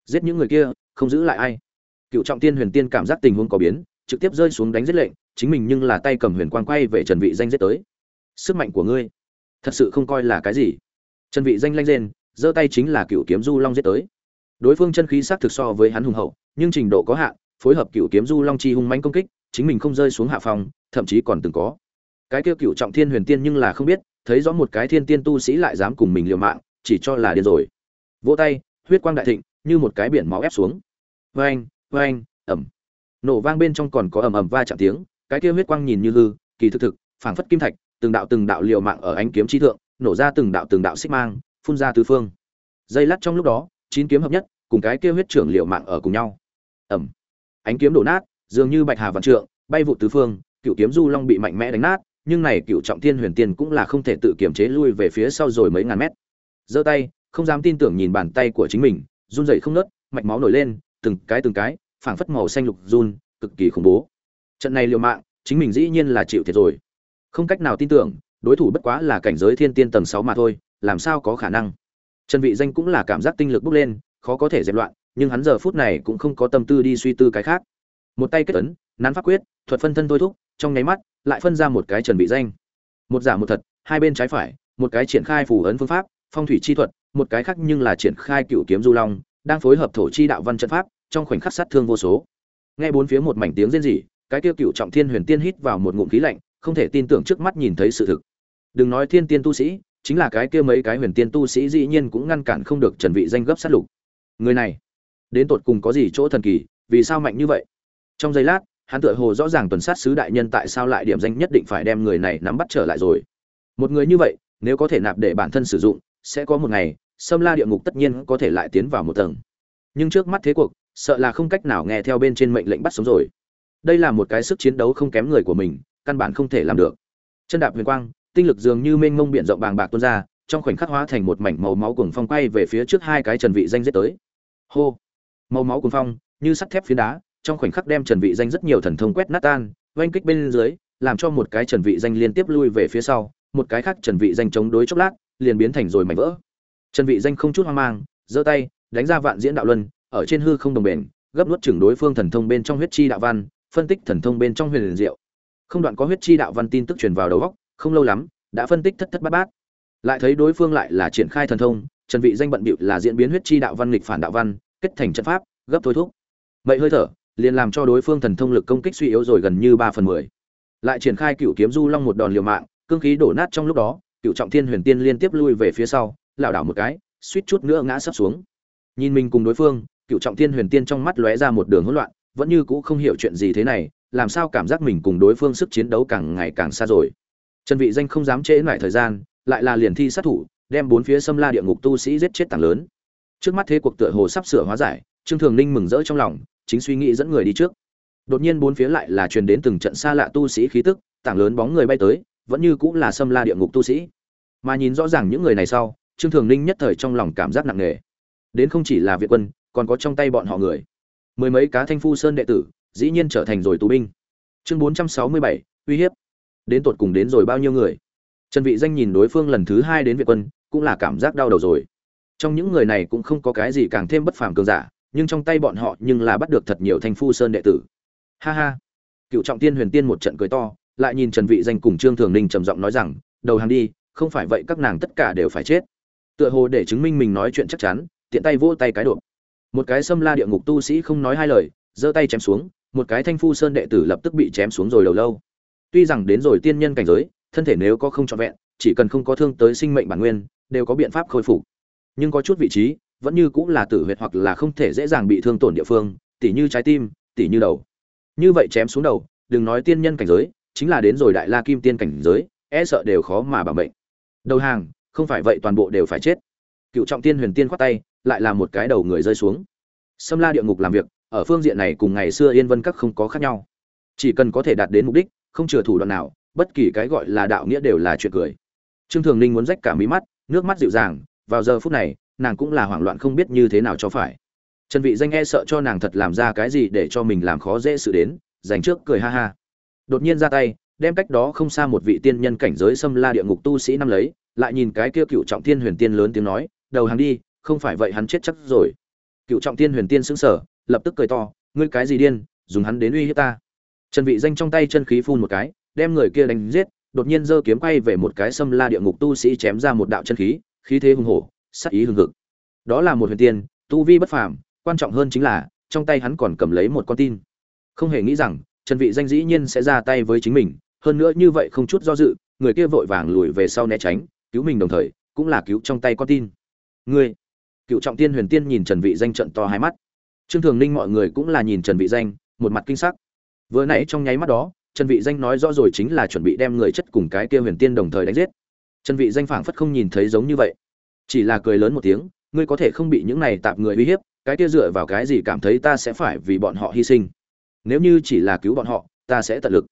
A: Giết những người kia, không giữ lại ai. Cựu trọng tiên huyền tiên cảm giác tình huống có biến, trực tiếp rơi xuống đánh giết lệnh, chính mình nhưng là tay cầm huyền quang quay về trần vị danh giết tới. Sức mạnh của ngươi, thật sự không coi là cái gì. Trần vị danh lanh rên, giơ tay chính là cựu kiếm du long giết tới. Đối phương chân khí sắc thực so với hắn hùng hậu, nhưng trình độ có hạn, phối hợp cựu kiếm du long chi hung mãnh công kích chính mình không rơi xuống hạ phòng, thậm chí còn từng có. Cái kia cựu trọng thiên huyền tiên nhưng là không biết, thấy rõ một cái thiên tiên tu sĩ lại dám cùng mình liều mạng, chỉ cho là điên rồi. Vỗ tay, huyết quang đại thịnh, như một cái biển máu ép xuống. Vang vang ầm. Nổ vang bên trong còn có ầm ầm va chạm tiếng, cái kia huyết quang nhìn như hư, kỳ thực thực, phảng phất kim thạch, từng đạo từng đạo liều mạng ở ánh kiếm chi thượng, nổ ra từng đạo từng đạo xích mang, phun ra tứ phương. Dây lát trong lúc đó, chín kiếm hợp nhất, cùng cái kia huyết trưởng liều mạng ở cùng nhau. Ầm. Ánh kiếm đổ nát dường như bạch hà vạn trượng, bay vụ tứ phương, cựu kiếm du long bị mạnh mẽ đánh nát, nhưng này cựu trọng thiên huyền tiên cũng là không thể tự kiềm chế lui về phía sau rồi mấy ngàn mét. Giơ tay, không dám tin tưởng nhìn bàn tay của chính mình, run rẩy không nớt, mạch máu nổi lên, từng cái từng cái, phảng phất màu xanh lục run, cực kỳ khủng bố. Trận này liều mạng, chính mình dĩ nhiên là chịu thiệt rồi. Không cách nào tin tưởng, đối thủ bất quá là cảnh giới thiên tiên tầng sáu mà thôi, làm sao có khả năng? Trần vị danh cũng là cảm giác tinh lực bốc lên, khó có thể dẹp loạn, nhưng hắn giờ phút này cũng không có tâm tư đi suy tư cái khác một tay kết ấn, nắn pháp quyết, thuật phân thân thôi thúc, trong nháy mắt, lại phân ra một cái trần vị danh. Một giả một thật, hai bên trái phải, một cái triển khai phù ấn phương pháp, phong thủy chi thuật, một cái khác nhưng là triển khai cựu kiếm du long, đang phối hợp thổ chi đạo văn trận pháp, trong khoảnh khắc sát thương vô số. Nghe bốn phía một mảnh tiếng rên rỉ, cái tiêu cựu trọng thiên huyền tiên hít vào một ngụm khí lạnh, không thể tin tưởng trước mắt nhìn thấy sự thực. Đừng nói thiên tiên tu sĩ, chính là cái kia mấy cái huyền tiên tu sĩ dĩ nhiên cũng ngăn cản không được trần vị danh gấp sát lục. Người này, đến tột cùng có gì chỗ thần kỳ, vì sao mạnh như vậy? Trong giây lát, hắn tựa hồ rõ ràng tuần sát sứ đại nhân tại sao lại điểm danh nhất định phải đem người này nắm bắt trở lại rồi. Một người như vậy, nếu có thể nạp để bản thân sử dụng, sẽ có một ngày, sâm la địa ngục tất nhiên có thể lại tiến vào một tầng. Nhưng trước mắt thế cuộc, sợ là không cách nào nghe theo bên trên mệnh lệnh bắt sống rồi. Đây là một cái sức chiến đấu không kém người của mình, căn bản không thể làm được. Chân đạp huyền quang, tinh lực dường như mênh mông biển rộng bàng bạc tuôn ra, trong khoảnh khắc hóa thành một mảnh màu máu cuồng phong quay về phía trước hai cái trần vị danh giết tới. Hô! Màu máu cuồng phong, như sắt thép phiến đá trong khoảnh khắc đem trần vị danh rất nhiều thần thông quét nát tan, oanh kích bên dưới, làm cho một cái trần vị danh liên tiếp lui về phía sau, một cái khác trần vị danh chống đối chốc lát, liền biến thành rồi mảnh vỡ. Trần vị danh không chút hoang mang, giơ tay, đánh ra vạn diễn đạo luân, ở trên hư không đồng bền, gấp nuốt chửng đối phương thần thông bên trong huyết chi đạo văn, phân tích thần thông bên trong huyền liền diệu. Không đoạn có huyết chi đạo văn tin tức truyền vào đầu óc, không lâu lắm, đã phân tích thất thất bát bát. Lại thấy đối phương lại là triển khai thần thông, trần vị danh bận bịu là diễn biến huyết chi đạo văn nghịch phản đạo văn, kết thành trận pháp, gấp thôi thúc. Vậy hơi thở liền làm cho đối phương thần thông lực công kích suy yếu rồi gần như ba phần mười. Lại triển khai cựu kiếm du long một đòn liều mạng, cương khí đổ nát trong lúc đó, cựu trọng thiên huyền tiên liên tiếp lui về phía sau, lảo đảo một cái, suýt chút nữa ngã sắp xuống. Nhìn mình cùng đối phương, cựu trọng thiên huyền tiên trong mắt lóe ra một đường hỗn loạn, vẫn như cũ không hiểu chuyện gì thế này, làm sao cảm giác mình cùng đối phương sức chiến đấu càng ngày càng xa rồi. Trần vị danh không dám trễ lại thời gian, lại là liền thi sát thủ, đem bốn phía xâm la địa ngục tu sĩ giết chết tảng lớn. Trước mắt thế cuộc tựa hồ sắp sửa hóa giải, trương thường ninh mừng rỡ trong lòng chính suy nghĩ dẫn người đi trước. Đột nhiên bốn phía lại là truyền đến từng trận xa lạ tu sĩ khí tức, tảng lớn bóng người bay tới, vẫn như cũng là xâm la địa ngục tu sĩ. Mà nhìn rõ ràng những người này sau, trương thường ninh nhất thời trong lòng cảm giác nặng nề. Đến không chỉ là việt quân, còn có trong tay bọn họ người. Mười mấy cá thanh phu sơn đệ tử, dĩ nhiên trở thành rồi tù binh. Chương bốn trăm sáu mươi bảy, uy hiếp. Đến tột cùng đến rồi bao nhiêu người? Trần vị danh nhìn đối phương lần thứ hai đến việt quân, cũng là cảm giác đau đầu rồi. Trong những người này cũng không có cái gì càng thêm bất phàm cường giả nhưng trong tay bọn họ nhưng là bắt được thật nhiều thanh phu sơn đệ tử. Ha ha. Cựu trọng tiên huyền tiên một trận cười to lại nhìn trần vị danh cùng trương thường ninh trầm giọng nói rằng đầu hàng đi không phải vậy các nàng tất cả đều phải chết. Tựa hồ để chứng minh mình nói chuyện chắc chắn tiện tay vỗ tay cái đụng, một cái xâm la địa ngục tu sĩ không nói hai lời giơ tay chém xuống một cái thanh phu sơn đệ tử lập tức bị chém xuống rồi đầu lâu. Tuy rằng đến rồi tiên nhân cảnh giới thân thể nếu có không trọn vẹn chỉ cần không có thương tới sinh mệnh bản nguyên đều có biện pháp khôi phục. Nhưng có chút vị trí vẫn như cũng là tử huyệt hoặc là không thể dễ dàng bị thương tổn địa phương, tỉ như trái tim, tỉ như đầu. Như vậy chém xuống đầu, đừng nói tiên nhân cảnh giới, chính là đến rồi đại la kim tiên cảnh giới e sợ đều khó mà bảo mệnh đầu hàng, không phải vậy toàn bộ đều phải chết. Cựu trọng tiên huyền tiên khoát tay, lại là một cái đầu người rơi xuống. Xâm la địa ngục làm việc, ở phương diện này cùng ngày xưa yên vân các không có khác nhau. Chỉ cần có thể đạt đến mục đích, không chừa thủ đoạn nào, bất kỳ cái gọi là đạo nghĩa đều là chuyện cười. Trương thường ninh muốn rách cả mí mắt, nước mắt dịu dàng, vào giờ phút này nàng cũng là hoảng loạn không biết như thế nào cho phải. Trần vị danh e sợ cho nàng thật làm ra cái gì để cho mình làm khó dễ sự đến, dành trước cười ha ha. Đột nhiên ra tay, đem cách đó không xa một vị tiên nhân cảnh giới xâm la địa ngục tu sĩ năm lấy, lại nhìn cái kia cựu trọng thiên huyền tiên lớn tiếng nói, đầu hàng đi, không phải vậy hắn chết chắc rồi. Cựu trọng thiên huyền tiên sững sờ, lập tức cười to, ngươi cái gì điên, dùng hắn đến uy hiếp ta. Trần vị danh trong tay chân khí phun một cái, đem người kia đánh giết, đột nhiên giơ kiếm quay về một cái xâm la địa ngục tu sĩ chém ra một đạo chân khí khí thế hùng hổ sắc ý hừng hực. Đó là một huyền tiên, tu vi bất phàm, quan trọng hơn chính là, trong tay hắn còn cầm lấy một con tin. Không hề nghĩ rằng, trần vị danh dĩ nhiên sẽ ra tay với chính mình, hơn nữa như vậy không chút do dự, người kia vội vàng lùi về sau né tránh, cứu mình đồng thời, cũng là cứu trong tay con tin. Ngươi, cựu trọng tiên huyền tiên nhìn trần vị danh trận to hai mắt. Trương thường ninh mọi người cũng là nhìn trần vị danh, một mặt kinh sắc. Vừa nãy trong nháy mắt đó, trần vị danh nói rõ rồi chính là chuẩn bị đem người chất cùng cái kia huyền tiên đồng thời đánh giết. Trần vị danh phảng phất không nhìn thấy giống như vậy chỉ là cười lớn một tiếng, ngươi có thể không bị những này tạm người uy hiếp, cái kia dựa vào cái gì cảm thấy ta sẽ phải vì bọn họ hy sinh? Nếu như chỉ là cứu bọn họ, ta sẽ tận lực.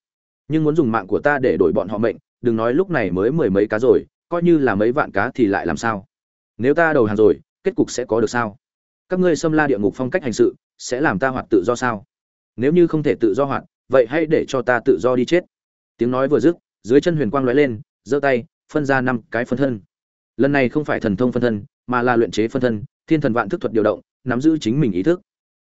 A: Nhưng muốn dùng mạng của ta để đổi bọn họ mệnh, đừng nói lúc này mới mười mấy cá rồi, coi như là mấy vạn cá thì lại làm sao? Nếu ta đầu hàng rồi, kết cục sẽ có được sao? Các ngươi xâm la địa ngục phong cách hành sự, sẽ làm ta hoạt tự do sao? Nếu như không thể tự do hoạt, vậy hãy để cho ta tự do đi chết. Tiếng nói vừa dứt, dưới chân huyền quang lóe lên, giơ tay, phân ra năm cái phân thân lần này không phải thần thông phân thân, mà là luyện chế phân thân, thiên thần vạn thức thuật điều động, nắm giữ chính mình ý thức.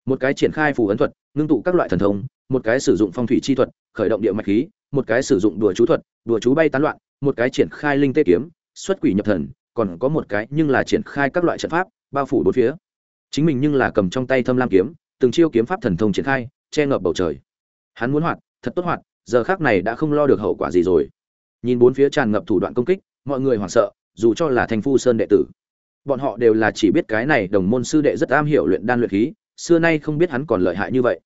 A: Một cái triển khai phù ấn thuật, ngưng tụ các loại thần thông, một cái sử dụng phong thủy chi thuật, khởi động địa mạch khí, một cái sử dụng đùa chú thuật, đùa chú bay tán loạn, một cái triển khai linh tê kiếm, xuất quỷ nhập thần, còn có một cái nhưng là triển khai các loại trận pháp, bao phủ bốn phía. Chính mình nhưng là cầm trong tay thâm lam kiếm, từng chiêu kiếm pháp thần thông triển khai, che ngập bầu trời. Hắn muốn hoạt, thật tốt hoạt, giờ khác này đã không lo được hậu quả gì rồi. Nhìn bốn phía tràn ngập thủ đoạn công kích, mọi người hoảng sợ dù cho là thành phu sơn đệ tử, bọn họ đều là chỉ biết cái này đồng môn sư đệ rất am hiểu luyện đan luyện khí, xưa nay không biết hắn còn lợi hại như vậy.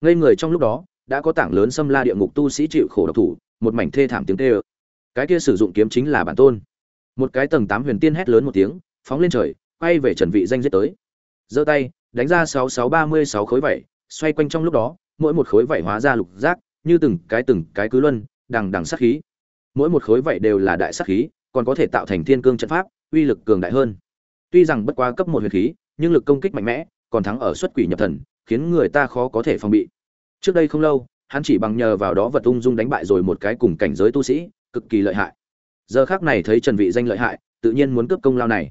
A: Ngây người trong lúc đó, đã có tảng lớn xâm la địa ngục tu sĩ chịu khổ độc thủ, một mảnh thê thảm tiếng tê ơ. Cái kia sử dụng kiếm chính là bản tôn. Một cái tầng tám huyền tiên hét lớn một tiếng, phóng lên trời, quay về trần vị danh giết tới. Giơ tay, đánh ra sáu sáu ba mươi sáu khối vảy, xoay quanh trong lúc đó, mỗi một khối vảy hóa ra lục giác, như từng cái từng cái cứ luân, đằng đằng sát khí. Mỗi một khối vảy đều là đại sát khí còn có thể tạo thành thiên cương trận pháp, uy lực cường đại hơn. Tuy rằng bất quá cấp một huyền khí, nhưng lực công kích mạnh mẽ, còn thắng ở xuất quỷ nhập thần, khiến người ta khó có thể phòng bị. Trước đây không lâu, hắn chỉ bằng nhờ vào đó vật ung dung đánh bại rồi một cái cùng cảnh giới tu sĩ, cực kỳ lợi hại. Giờ khác này thấy trần vị danh lợi hại, tự nhiên muốn cướp công lao này.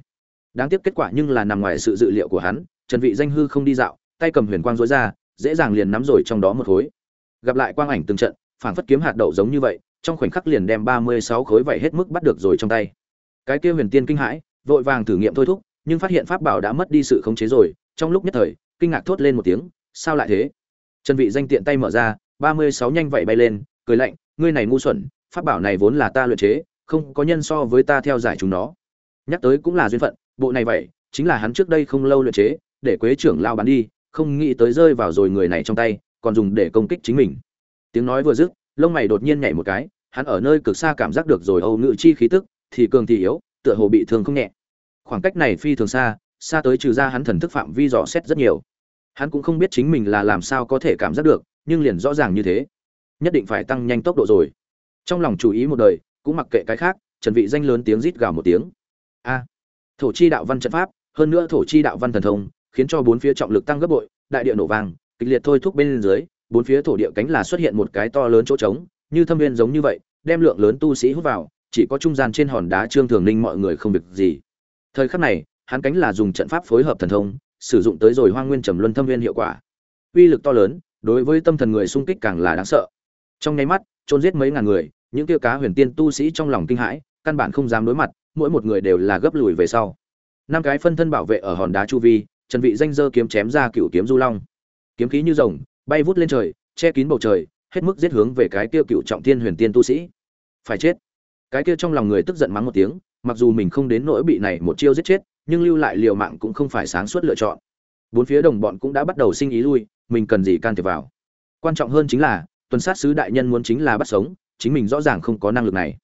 A: Đáng tiếc kết quả nhưng là nằm ngoài sự dự liệu của hắn, trần vị danh hư không đi dạo, tay cầm huyền quang rối ra, dễ dàng liền nắm rồi trong đó một khối. Gặp lại quang ảnh từng trận, phảng phất kiếm hạt đậu giống như vậy trong khoảnh khắc liền đem 36 khối vậy hết mức bắt được rồi trong tay. Cái kia huyền tiên kinh hãi, vội vàng thử nghiệm thôi thúc, nhưng phát hiện pháp bảo đã mất đi sự khống chế rồi, trong lúc nhất thời, kinh ngạc thốt lên một tiếng, sao lại thế? Trần vị danh tiện tay mở ra 36 nhanh vậy bay lên, cười lạnh, ngươi này ngu xuẩn, pháp bảo này vốn là ta luyện chế, không có nhân so với ta theo giải chúng nó. Nhắc tới cũng là duyên phận, bộ này vậy chính là hắn trước đây không lâu luyện chế, để quế trưởng lao bán đi, không nghĩ tới rơi vào rồi người này trong tay, còn dùng để công kích chính mình. Tiếng nói vừa dứt lông mày đột nhiên nhảy một cái, hắn ở nơi cực xa cảm giác được rồi âu ngự chi khí tức, thì cường thì yếu, tựa hồ bị thương không nhẹ. Khoảng cách này phi thường xa xa tới trừ ra hắn thần thức phạm vi dò xét rất nhiều. Hắn cũng không biết chính mình là làm sao có thể cảm giác được, nhưng liền rõ ràng như thế. Nhất định phải tăng nhanh tốc độ rồi. Trong lòng chú ý một đời, cũng mặc kệ cái khác, trần vị danh lớn tiếng rít gào một tiếng. A, thổ chi đạo văn trận pháp, hơn nữa thổ chi đạo văn thần thông, khiến cho bốn phía trọng lực tăng gấp bội, đại địa nổ vang, kịch liệt thôi thúc bên dưới bốn phía thổ địa cánh là xuất hiện một cái to lớn chỗ trống, như thâm viên giống như vậy, đem lượng lớn tu sĩ hút vào, chỉ có trung gian trên hòn đá trương thường ninh mọi người không việc gì. Thời khắc này, hắn cánh là dùng trận pháp phối hợp thần thông, sử dụng tới rồi hoang nguyên trầm luân thâm viên hiệu quả. Uy lực to lớn, đối với tâm thần người xung kích càng là đáng sợ. Trong nháy mắt trôn giết mấy ngàn người, những tiêu cá huyền tiên tu sĩ trong lòng kinh hãi, căn bản không dám đối mặt, mỗi một người đều là gấp lùi về sau. Năm cái phân thân bảo vệ ở hòn đá chu vi, trần vị danh dơ kiếm chém ra cựu kiếm du long. Kiếm khí như rồng bay vút lên trời, che kín bầu trời, hết mức giết hướng về cái kia cựu trọng thiên huyền tiên tu sĩ. Phải chết. Cái kia trong lòng người tức giận mắng một tiếng, mặc dù mình không đến nỗi bị này một chiêu giết chết, nhưng lưu lại liều mạng cũng không phải sáng suốt lựa chọn. Bốn phía đồng bọn cũng đã bắt đầu sinh ý lui, mình cần gì can thiệp vào. Quan trọng hơn chính là, tuần sát sứ đại nhân muốn chính là bắt sống, chính mình rõ ràng không có năng lực này.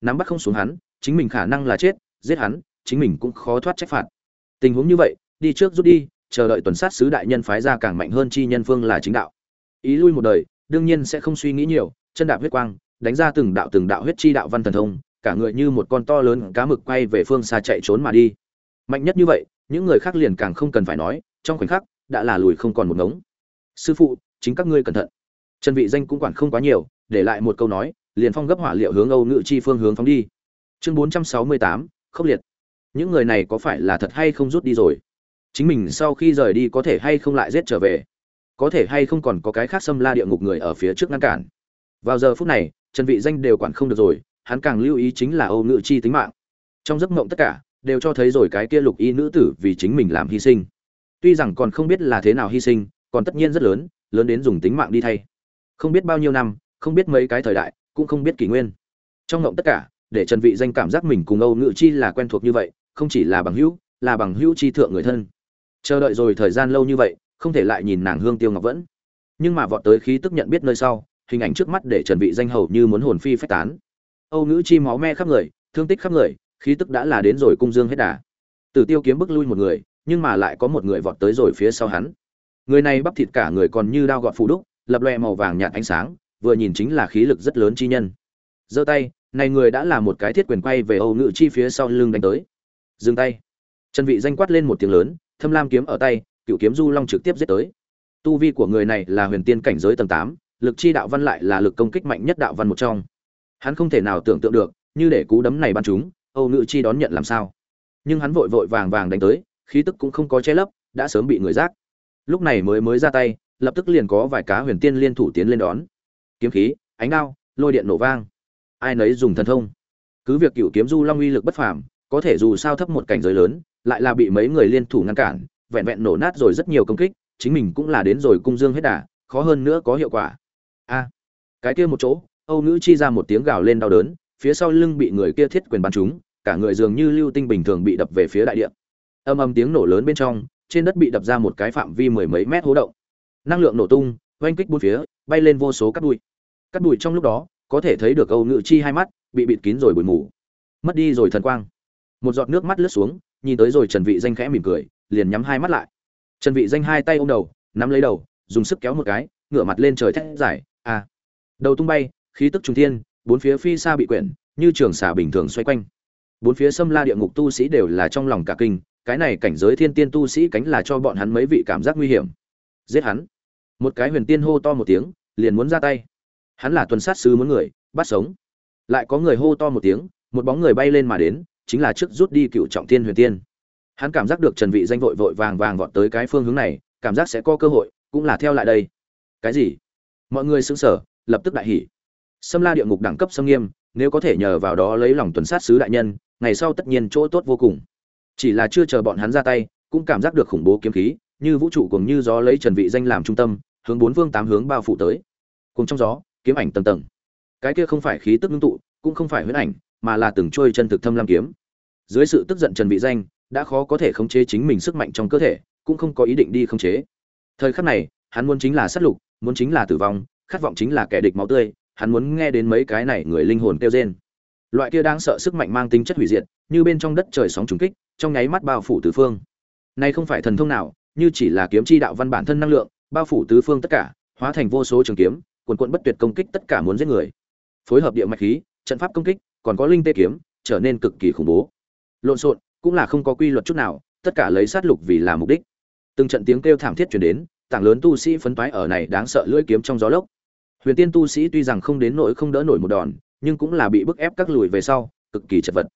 A: Nắm bắt không xuống hắn, chính mình khả năng là chết, giết hắn, chính mình cũng khó thoát trách phạt. Tình huống như vậy, đi trước rút đi chờ đợi tuần sát sứ đại nhân phái ra càng mạnh hơn chi nhân phương là chính đạo. Ý lui một đời đương nhiên sẽ không suy nghĩ nhiều chân đạp huyết quang đánh ra từng đạo từng đạo huyết chi đạo văn thần thông cả người như một con to lớn cá mực quay về phương xa chạy trốn mà đi. Mạnh nhất như vậy những người khác liền càng không cần phải nói trong khoảnh khắc đã là lùi không còn một ngống. Sư phụ chính các ngươi cẩn thận. Trần vị danh cũng quản không quá nhiều để lại một câu nói liền phong gấp hỏa liệu hướng âu ngự chi phương hướng phóng đi. Chương 468, khốc liệt. Những người này có phải là thật hay không rút đi rồi? Chính mình sau khi rời đi có thể hay không lại giết trở về? Có thể hay không còn có cái khác xâm la địa ngục người ở phía trước ngăn cản? Vào giờ phút này, trần vị danh đều quản không được rồi, hắn càng lưu ý chính là âu ngự chi tính mạng. Trong giấc mộng tất cả, đều cho thấy rồi cái kia lục y nữ tử vì chính mình làm hy sinh. Tuy rằng còn không biết là thế nào hy sinh, còn tất nhiên rất lớn lớn đến dùng tính mạng đi thay. Không biết bao nhiêu năm, không biết mấy cái thời đại, cũng không biết kỷ nguyên. Trong ngộng tất cả, để trần vị danh cảm giác mình cùng âu ngự chi là quen thuộc như vậy, không chỉ là bằng hữu, là bằng hữu chi thượng người thân chờ đợi rồi thời gian lâu như vậy, không thể lại nhìn nàng hương tiêu ngọc vẫn. Nhưng mà vọt tới khí tức nhận biết nơi sau, hình ảnh trước mắt để trần vị danh hầu như muốn hồn phi phách tán. Âu ngữ chi máu me khắp người, thương tích khắp người, khí tức đã là đến rồi cung dương hết đà. Tử tiêu kiếm bước lui một người, nhưng mà lại có một người vọt tới rồi phía sau hắn. Người này bắp thịt cả người còn như đao gọt phủ đúc, lập loè màu vàng nhạt ánh sáng, vừa nhìn chính là khí lực rất lớn chi nhân. Giơ tay, này người đã là một cái thiết quyền quay về âu nữ chi phía sau lưng đánh tới. Dừng tay. Trần vị danh quát lên một tiếng lớn thâm lam kiếm ở tay cựu kiếm du long trực tiếp giết tới. Tu vi của người này là huyền tiên cảnh giới tầng tám, lực chi đạo văn lại là lực công kích mạnh nhất đạo văn một trong. Hắn không thể nào tưởng tượng được như để cú đấm này bắn chúng âu ngự chi đón nhận làm sao. Nhưng hắn vội vội vàng vàng đánh tới khí tức cũng không có che lấp đã sớm bị người giác. Lúc này mới mới ra tay lập tức liền có vài cá huyền tiên liên thủ tiến lên đón. Kiếm khí ánh đao lôi điện nổ vang. Ai nấy dùng thần thông. Cứ việc cựu kiếm du long uy lực bất phàm có thể dù sao thấp một cảnh giới lớn lại là bị mấy người liên thủ ngăn cản, vẹn vẹn nổ nát rồi rất nhiều công kích, chính mình cũng là đến rồi cung dương hết đà, khó hơn nữa có hiệu quả. A, cái kia một chỗ, âu nữ chi ra một tiếng gào lên đau đớn, phía sau lưng bị người kia thiết quyền bắn trúng, cả người dường như lưu tinh bình thường bị đập về phía đại địa. Âm âm tiếng nổ lớn bên trong, trên đất bị đập ra một cái phạm vi mười mấy mét hố động. Năng lượng nổ tung, oanh kích bốn phía, bay lên vô số cát bụi. Cát bụi trong lúc đó, có thể thấy được âu ngự chi hai mắt, bị bịt kín rồi bụi mù. Mất đi rồi thần quang. Một giọt nước mắt lướt xuống nhìn tới rồi trần vị danh khẽ mỉm cười, liền nhắm hai mắt lại. Trần vị danh hai tay ôm đầu, nắm lấy đầu, dùng sức kéo một cái, ngửa mặt lên trời thét giải a à. đầu tung bay, khí tức trung thiên, bốn phía phi xa bị quyển, như trường xà bình thường xoay quanh. Bốn phía xâm la địa ngục tu sĩ đều là trong lòng cả kinh, cái này cảnh giới thiên tiên tu sĩ cánh là cho bọn hắn mấy vị cảm giác nguy hiểm. Giết hắn. Một cái huyền tiên hô to một tiếng, liền muốn ra tay. Hắn là tuần sát sứ muốn người, bắt sống. Lại có người hô to một tiếng, một bóng người bay lên mà đến chính là trước rút đi cựu trọng thiên huyền tiên. Hắn cảm giác được trần vị danh vội vội vàng vàng vọt tới cái phương hướng này, cảm giác sẽ có cơ hội, cũng là theo lại đây. Cái gì? Mọi người sững sờ, lập tức đại hỉ. Xâm la địa ngục đẳng cấp xâm nghiêm, nếu có thể nhờ vào đó lấy lòng tuần sát sứ đại nhân, ngày sau tất nhiên chỗ tốt vô cùng. Chỉ là chưa chờ bọn hắn ra tay, cũng cảm giác được khủng bố kiếm khí, như vũ trụ cùng như gió lấy trần vị danh làm trung tâm, hướng bốn phương tám hướng bao phủ tới. Cùng trong gió, kiếm ảnh tầng tầng. Cái kia không phải khí tức ngưng tụ, cũng không phải huyễn ảnh mà là từng trôi chân thực thâm lam kiếm. Dưới sự tức giận trần vị danh, đã khó có thể khống chế chính mình sức mạnh trong cơ thể, cũng không có ý định đi khống chế. Thời khắc này, hắn muốn chính là sát lục, muốn chính là tử vong, khát vọng chính là kẻ địch máu tươi, hắn muốn nghe đến mấy cái này người linh hồn kêu rên. Loại kia đáng sợ sức mạnh mang tính chất hủy diệt, như bên trong đất trời sóng trùng kích, trong nháy mắt bao phủ tứ phương. Nay không phải thần thông nào, như chỉ là kiếm chi đạo văn bản thân năng lượng, bao phủ tứ phương tất cả, hóa thành vô số trường kiếm, cuồn cuộn bất tuyệt công kích tất cả muốn giết người. Phối hợp địa mạch khí, trận pháp công kích còn có linh tê kiếm, trở nên cực kỳ khủng bố. Lộn xộn, cũng là không có quy luật chút nào, tất cả lấy sát lục vì là mục đích. Từng trận tiếng kêu thảm thiết chuyển đến, tảng lớn tu sĩ phấn toái ở này đáng sợ lưỡi kiếm trong gió lốc. Huyền tiên tu sĩ tuy rằng không đến nỗi không đỡ nổi một đòn, nhưng cũng là bị bức ép các lùi về sau, cực kỳ chật vật.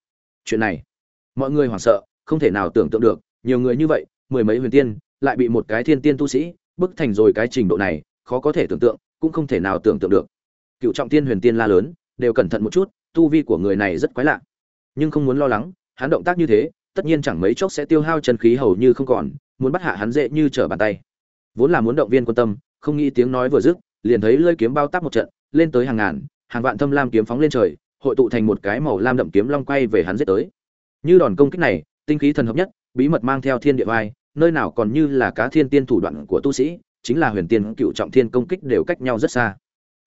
A: Chuyện này, mọi người hoảng sợ, không thể nào tưởng tượng được, nhiều người như vậy, mười mấy huyền tiên, lại bị một cái thiên tiên tu sĩ, bức thành rồi cái trình độ này, khó có thể tưởng tượng, cũng không thể nào tưởng tượng được. Cựu trọng tiên huyền tiên la lớn, đều cẩn thận một chút tu vi của người này rất quái lạ. Nhưng không muốn lo lắng, hắn động tác như thế, tất nhiên chẳng mấy chốc sẽ tiêu hao chân khí hầu như không còn, muốn bắt hạ hắn dễ như trở bàn tay. Vốn là muốn động viên quan tâm, không nghĩ tiếng nói vừa dứt, liền thấy lưỡi kiếm bao táp một trận, lên tới hàng ngàn, hàng vạn thâm lam kiếm phóng lên trời, hội tụ thành một cái màu lam đậm kiếm long quay về hắn giết tới. Như đòn công kích này, tinh khí thần hợp nhất, bí mật mang theo thiên địa vai, nơi nào còn như là cá thiên tiên thủ đoạn của tu sĩ, chính là huyền tiên cựu trọng thiên công kích đều cách nhau rất xa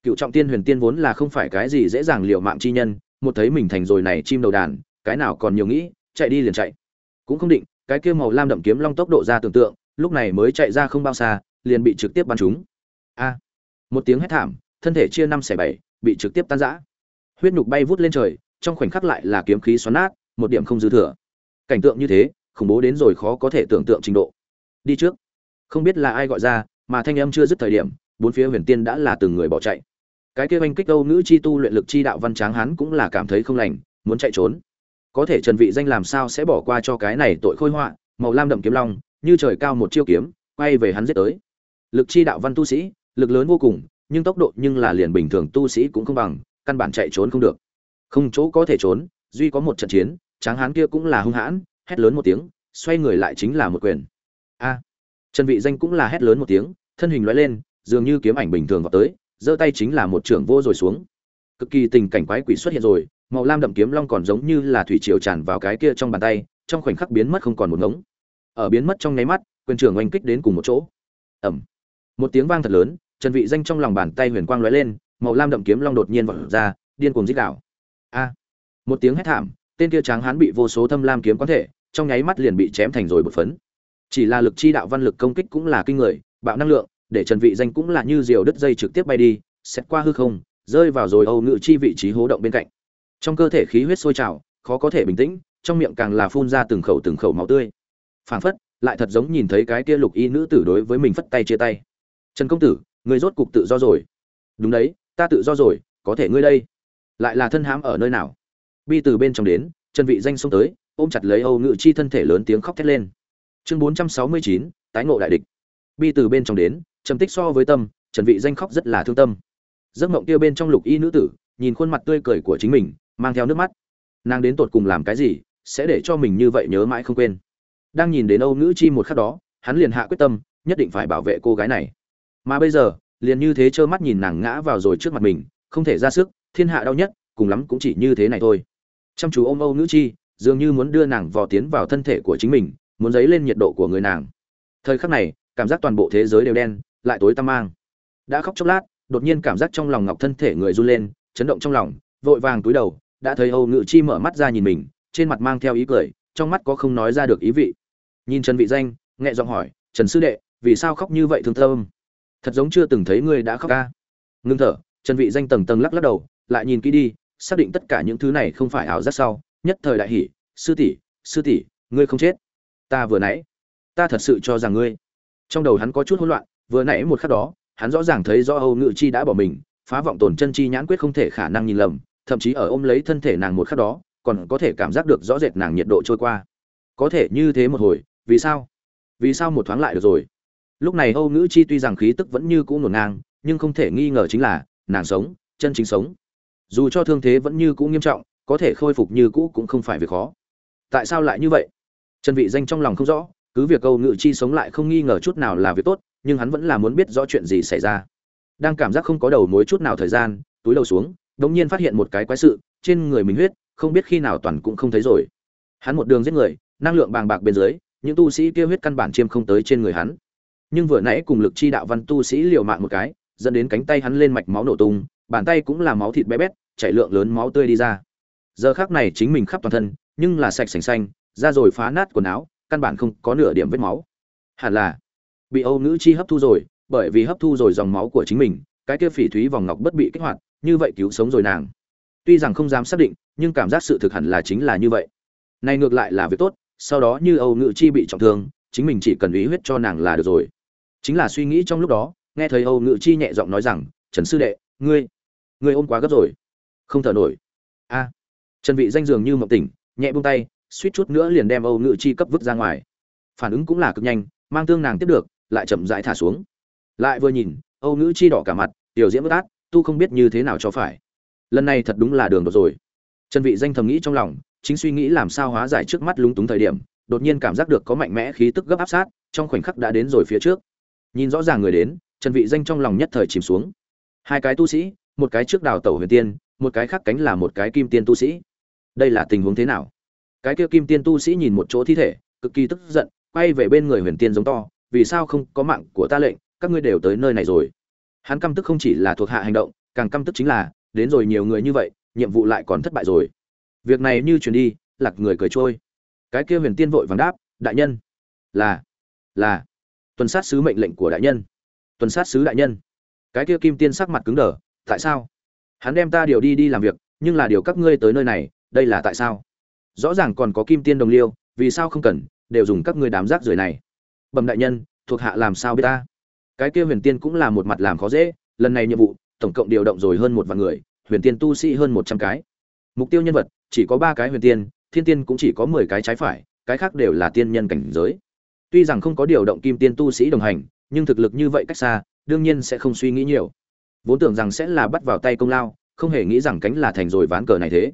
A: cựu trọng tiên huyền tiên vốn là không phải cái gì dễ dàng liệu mạng chi nhân, một thấy mình thành rồi này chim đầu đàn, cái nào còn nhiều nghĩ, chạy đi liền chạy. Cũng không định, cái kia màu lam đậm kiếm long tốc độ ra tưởng tượng, lúc này mới chạy ra không bao xa, liền bị trực tiếp bắn trúng. A! Một tiếng hét thảm, thân thể chia năm xẻ bảy, bị trực tiếp tan rã. Huyết nhục bay vút lên trời, trong khoảnh khắc lại là kiếm khí xoắn nát, một điểm không dư thừa. Cảnh tượng như thế, khủng bố đến rồi khó có thể tưởng tượng trình độ. Đi trước. Không biết là ai gọi ra, mà thanh âm chưa dứt thời điểm, bốn phía huyền tiên đã là từng người bỏ chạy cái kia anh kích âu nữ chi tu luyện lực chi đạo văn tráng hắn cũng là cảm thấy không lành, muốn chạy trốn. Có thể trần vị danh làm sao sẽ bỏ qua cho cái này tội khôi họa, màu lam đậm kiếm long, như trời cao một chiêu kiếm, quay về hắn giết tới. Lực chi đạo văn tu sĩ, lực lớn vô cùng, nhưng tốc độ nhưng là liền bình thường tu sĩ cũng không bằng, căn bản chạy trốn không được. Không chỗ có thể trốn, duy có một trận chiến, tráng hán kia cũng là hung hãn, hét lớn một tiếng, xoay người lại chính là một quyền. A. Trần vị danh cũng là hét lớn một tiếng, thân hình lóe lên, dường như kiếm ảnh bình thường vào tới giơ tay chính là một trưởng vô rồi xuống. Cực kỳ tình cảnh quái quỷ xuất hiện rồi, màu lam đậm kiếm long còn giống như là thủy triều tràn vào cái kia trong bàn tay, trong khoảnh khắc biến mất không còn một ngống. Ở biến mất trong nháy mắt, quyền trưởng oanh kích đến cùng một chỗ. Ẩm một tiếng vang thật lớn, trần vị danh trong lòng bàn tay huyền quang lóe lên, màu lam đậm kiếm long đột nhiên vọt ra, điên cuồng giết đảo a. Một tiếng hét thảm, tên kia tráng hán bị vô số thâm lam kiếm quán thể, trong nháy mắt liền bị chém thành rồi bột phấn. Chỉ là lực chi đạo văn lực công kích cũng là kinh người, bạo năng lượng để trần vị danh cũng là như diều đứt dây trực tiếp bay đi xét qua hư không rơi vào rồi âu ngự chi vị trí hố động bên cạnh. Trong cơ thể khí huyết sôi trào khó có thể bình tĩnh trong miệng càng là phun ra từng khẩu từng khẩu máu tươi. Phảng phất lại thật giống nhìn thấy cái kia lục y nữ tử đối với mình phất tay chia tay. Trần công tử người rốt cục tự do rồi. Đúng đấy ta tự do rồi có thể ngươi đây. Lại là thân hãm ở nơi nào? Bi từ bên trong đến trần vị danh xông tới ôm chặt lấy âu ngự chi thân thể lớn tiếng khóc thét lên. Chương 469, tái ngộ đại địch. Bi từ bên trong đến trầm tích so với tâm, trần vị danh khóc rất là thương tâm. Giấc mộng kia bên trong lục y nữ tử, nhìn khuôn mặt tươi cười của chính mình, mang theo nước mắt. Nàng đến tột cùng làm cái gì, sẽ để cho mình như vậy nhớ mãi không quên. Đang nhìn đến âu nữ chi một khắc đó, hắn liền hạ quyết tâm, nhất định phải bảo vệ cô gái này. Mà bây giờ, liền như thế trơ mắt nhìn nàng ngã vào rồi trước mặt mình, không thể ra sức, thiên hạ đau nhất, cùng lắm cũng chỉ như thế này thôi. Chăm chú ôm âu nữ chi, dường như muốn đưa nàng vò tiến vào thân thể của chính mình, muốn dấy lên nhiệt độ của người nàng. Thời khắc này, cảm giác toàn bộ thế giới đều đen lại tối tăm mang. Đã khóc chốc lát, đột nhiên cảm giác trong lòng ngọc thân thể người run lên, chấn động trong lòng, vội vàng túi đầu, đã thấy âu ngự chi mở mắt ra nhìn mình, trên mặt mang theo ý cười, trong mắt có không nói ra được ý vị. Nhìn trần vị danh, nhẹ giọng hỏi, trần sư đệ, vì sao khóc như vậy thương tâm? Thật giống chưa từng thấy ngươi đã khóc ca. Ngưng thở, trần vị danh tầng tầng lắc lắc đầu, lại nhìn kỹ đi, xác định tất cả những thứ này không phải ảo giác sau, nhất thời đại hỉ, sư tỷ sư tỷ, ngươi không chết. Ta vừa nãy, ta thật sự cho rằng ngươi. Trong đầu hắn có chút hỗn loạn vừa nãy một khắc đó, hắn rõ ràng thấy do âu ngự chi đã bỏ mình, phá vọng tổn chân chi nhãn quyết không thể khả năng nhìn lầm, thậm chí ở ôm lấy thân thể nàng một khắc đó, còn có thể cảm giác được rõ rệt nàng nhiệt độ trôi qua. Có thể như thế một hồi, vì sao? Vì sao một thoáng lại được rồi? Lúc này âu ngữ chi tuy rằng khí tức vẫn như cũ ngổn ngang, nhưng không thể nghi ngờ chính là, nàng sống, chân chính sống. Dù cho thương thế vẫn như cũ nghiêm trọng, có thể khôi phục như cũ cũng không phải việc khó. Tại sao lại như vậy? Trần vị danh trong lòng không rõ, cứ việc âu ngữ chi sống lại không nghi ngờ chút nào là việc tốt nhưng hắn vẫn là muốn biết rõ chuyện gì xảy ra. Đang cảm giác không có đầu mối chút nào thời gian, túi đầu xuống đống nhiên phát hiện một cái quái sự trên người mình huyết, không biết khi nào toàn cũng không thấy rồi. Hắn một đường giết người, năng lượng bàng bạc bên dưới, những tu sĩ kia huyết căn bản chiêm không tới trên người hắn. Nhưng vừa nãy cùng lực chi đạo văn tu sĩ liều mạng một cái, dẫn đến cánh tay hắn lên mạch máu nổ tung, bàn tay cũng là máu thịt bé bét, chảy lượng lớn máu tươi đi ra. Giờ khác này chính mình khắp toàn thân, nhưng là sạch sành xanh ra rồi phá nát quần áo, căn bản không có nửa điểm vết máu. Hẳn là bị âu nữ chi hấp thu rồi, bởi vì hấp thu rồi dòng máu của chính mình, cái kia phỉ thúy vòng ngọc bất bị kích hoạt, như vậy cứu sống rồi nàng. Tuy rằng không dám xác định, nhưng cảm giác sự thực hẳn là chính là như vậy. Này ngược lại là việc tốt, sau đó như âu nữ chi bị trọng thương, chính mình chỉ cần ý huyết cho nàng là được rồi. Chính là suy nghĩ trong lúc đó, nghe thấy âu nữ chi nhẹ giọng nói rằng, trần sư đệ, ngươi ngươi ôm quá gấp rồi. Không thở nổi. A. Trần vị danh dường như mộng tỉnh, nhẹ buông tay, suýt chút nữa liền đem âu ngự chi cấp vứt ra ngoài. Phản ứng cũng là cực nhanh, mang tương nàng tiếp được lại chậm rãi thả xuống. Lại vừa nhìn, âu nữ chi đỏ cả mặt, tiểu diễm bất át, tu không biết như thế nào cho phải. Lần này thật đúng là đường đột rồi. Trần vị danh thầm nghĩ trong lòng, chính suy nghĩ làm sao hóa giải trước mắt lúng túng thời điểm, đột nhiên cảm giác được có mạnh mẽ khí tức gấp áp sát, trong khoảnh khắc đã đến rồi phía trước. Nhìn rõ ràng người đến, trần vị danh trong lòng nhất thời chìm xuống. Hai cái tu sĩ, một cái trước đào tẩu huyền tiên, một cái khác cánh là một cái kim tiên tu sĩ. Đây là tình huống thế nào? Cái kia kim tiên tu sĩ nhìn một chỗ thi thể, cực kỳ tức giận, quay về bên người huyền tiên giống to vì sao không có mạng của ta lệnh, các ngươi đều tới nơi này rồi. Hắn căm tức không chỉ là thuộc hạ hành động, càng căm tức chính là, đến rồi nhiều người như vậy, nhiệm vụ lại còn thất bại rồi. Việc này như chuyển đi, lạc người cười trôi. Cái kia huyền tiên vội vàng đáp, đại nhân, là là, tuần sát sứ mệnh lệnh của đại nhân, tuần sát sứ đại nhân. Cái kia kim tiên sắc mặt cứng đờ, tại sao? Hắn đem ta điều đi đi làm việc, nhưng là điều các ngươi tới nơi này, đây là tại sao? Rõ ràng còn có kim tiên đồng liêu, vì sao không cần, đều dùng các ngươi đám rác rưởi này bẩm đại nhân, thuộc hạ làm sao biết ta? Cái kia huyền tiên cũng là một mặt làm khó dễ, lần này nhiệm vụ, tổng cộng điều động rồi hơn một vạn người, huyền tiên tu sĩ hơn một trăm cái. Mục tiêu nhân vật, chỉ có ba cái huyền tiên, thiên tiên cũng chỉ có mười cái trái phải, cái khác đều là tiên nhân cảnh giới. Tuy rằng không có điều động kim tiên tu sĩ đồng hành, nhưng thực lực như vậy cách xa, đương nhiên sẽ không suy nghĩ nhiều. Vốn tưởng rằng sẽ là bắt vào tay công lao, không hề nghĩ rằng cánh là thành rồi ván cờ này thế.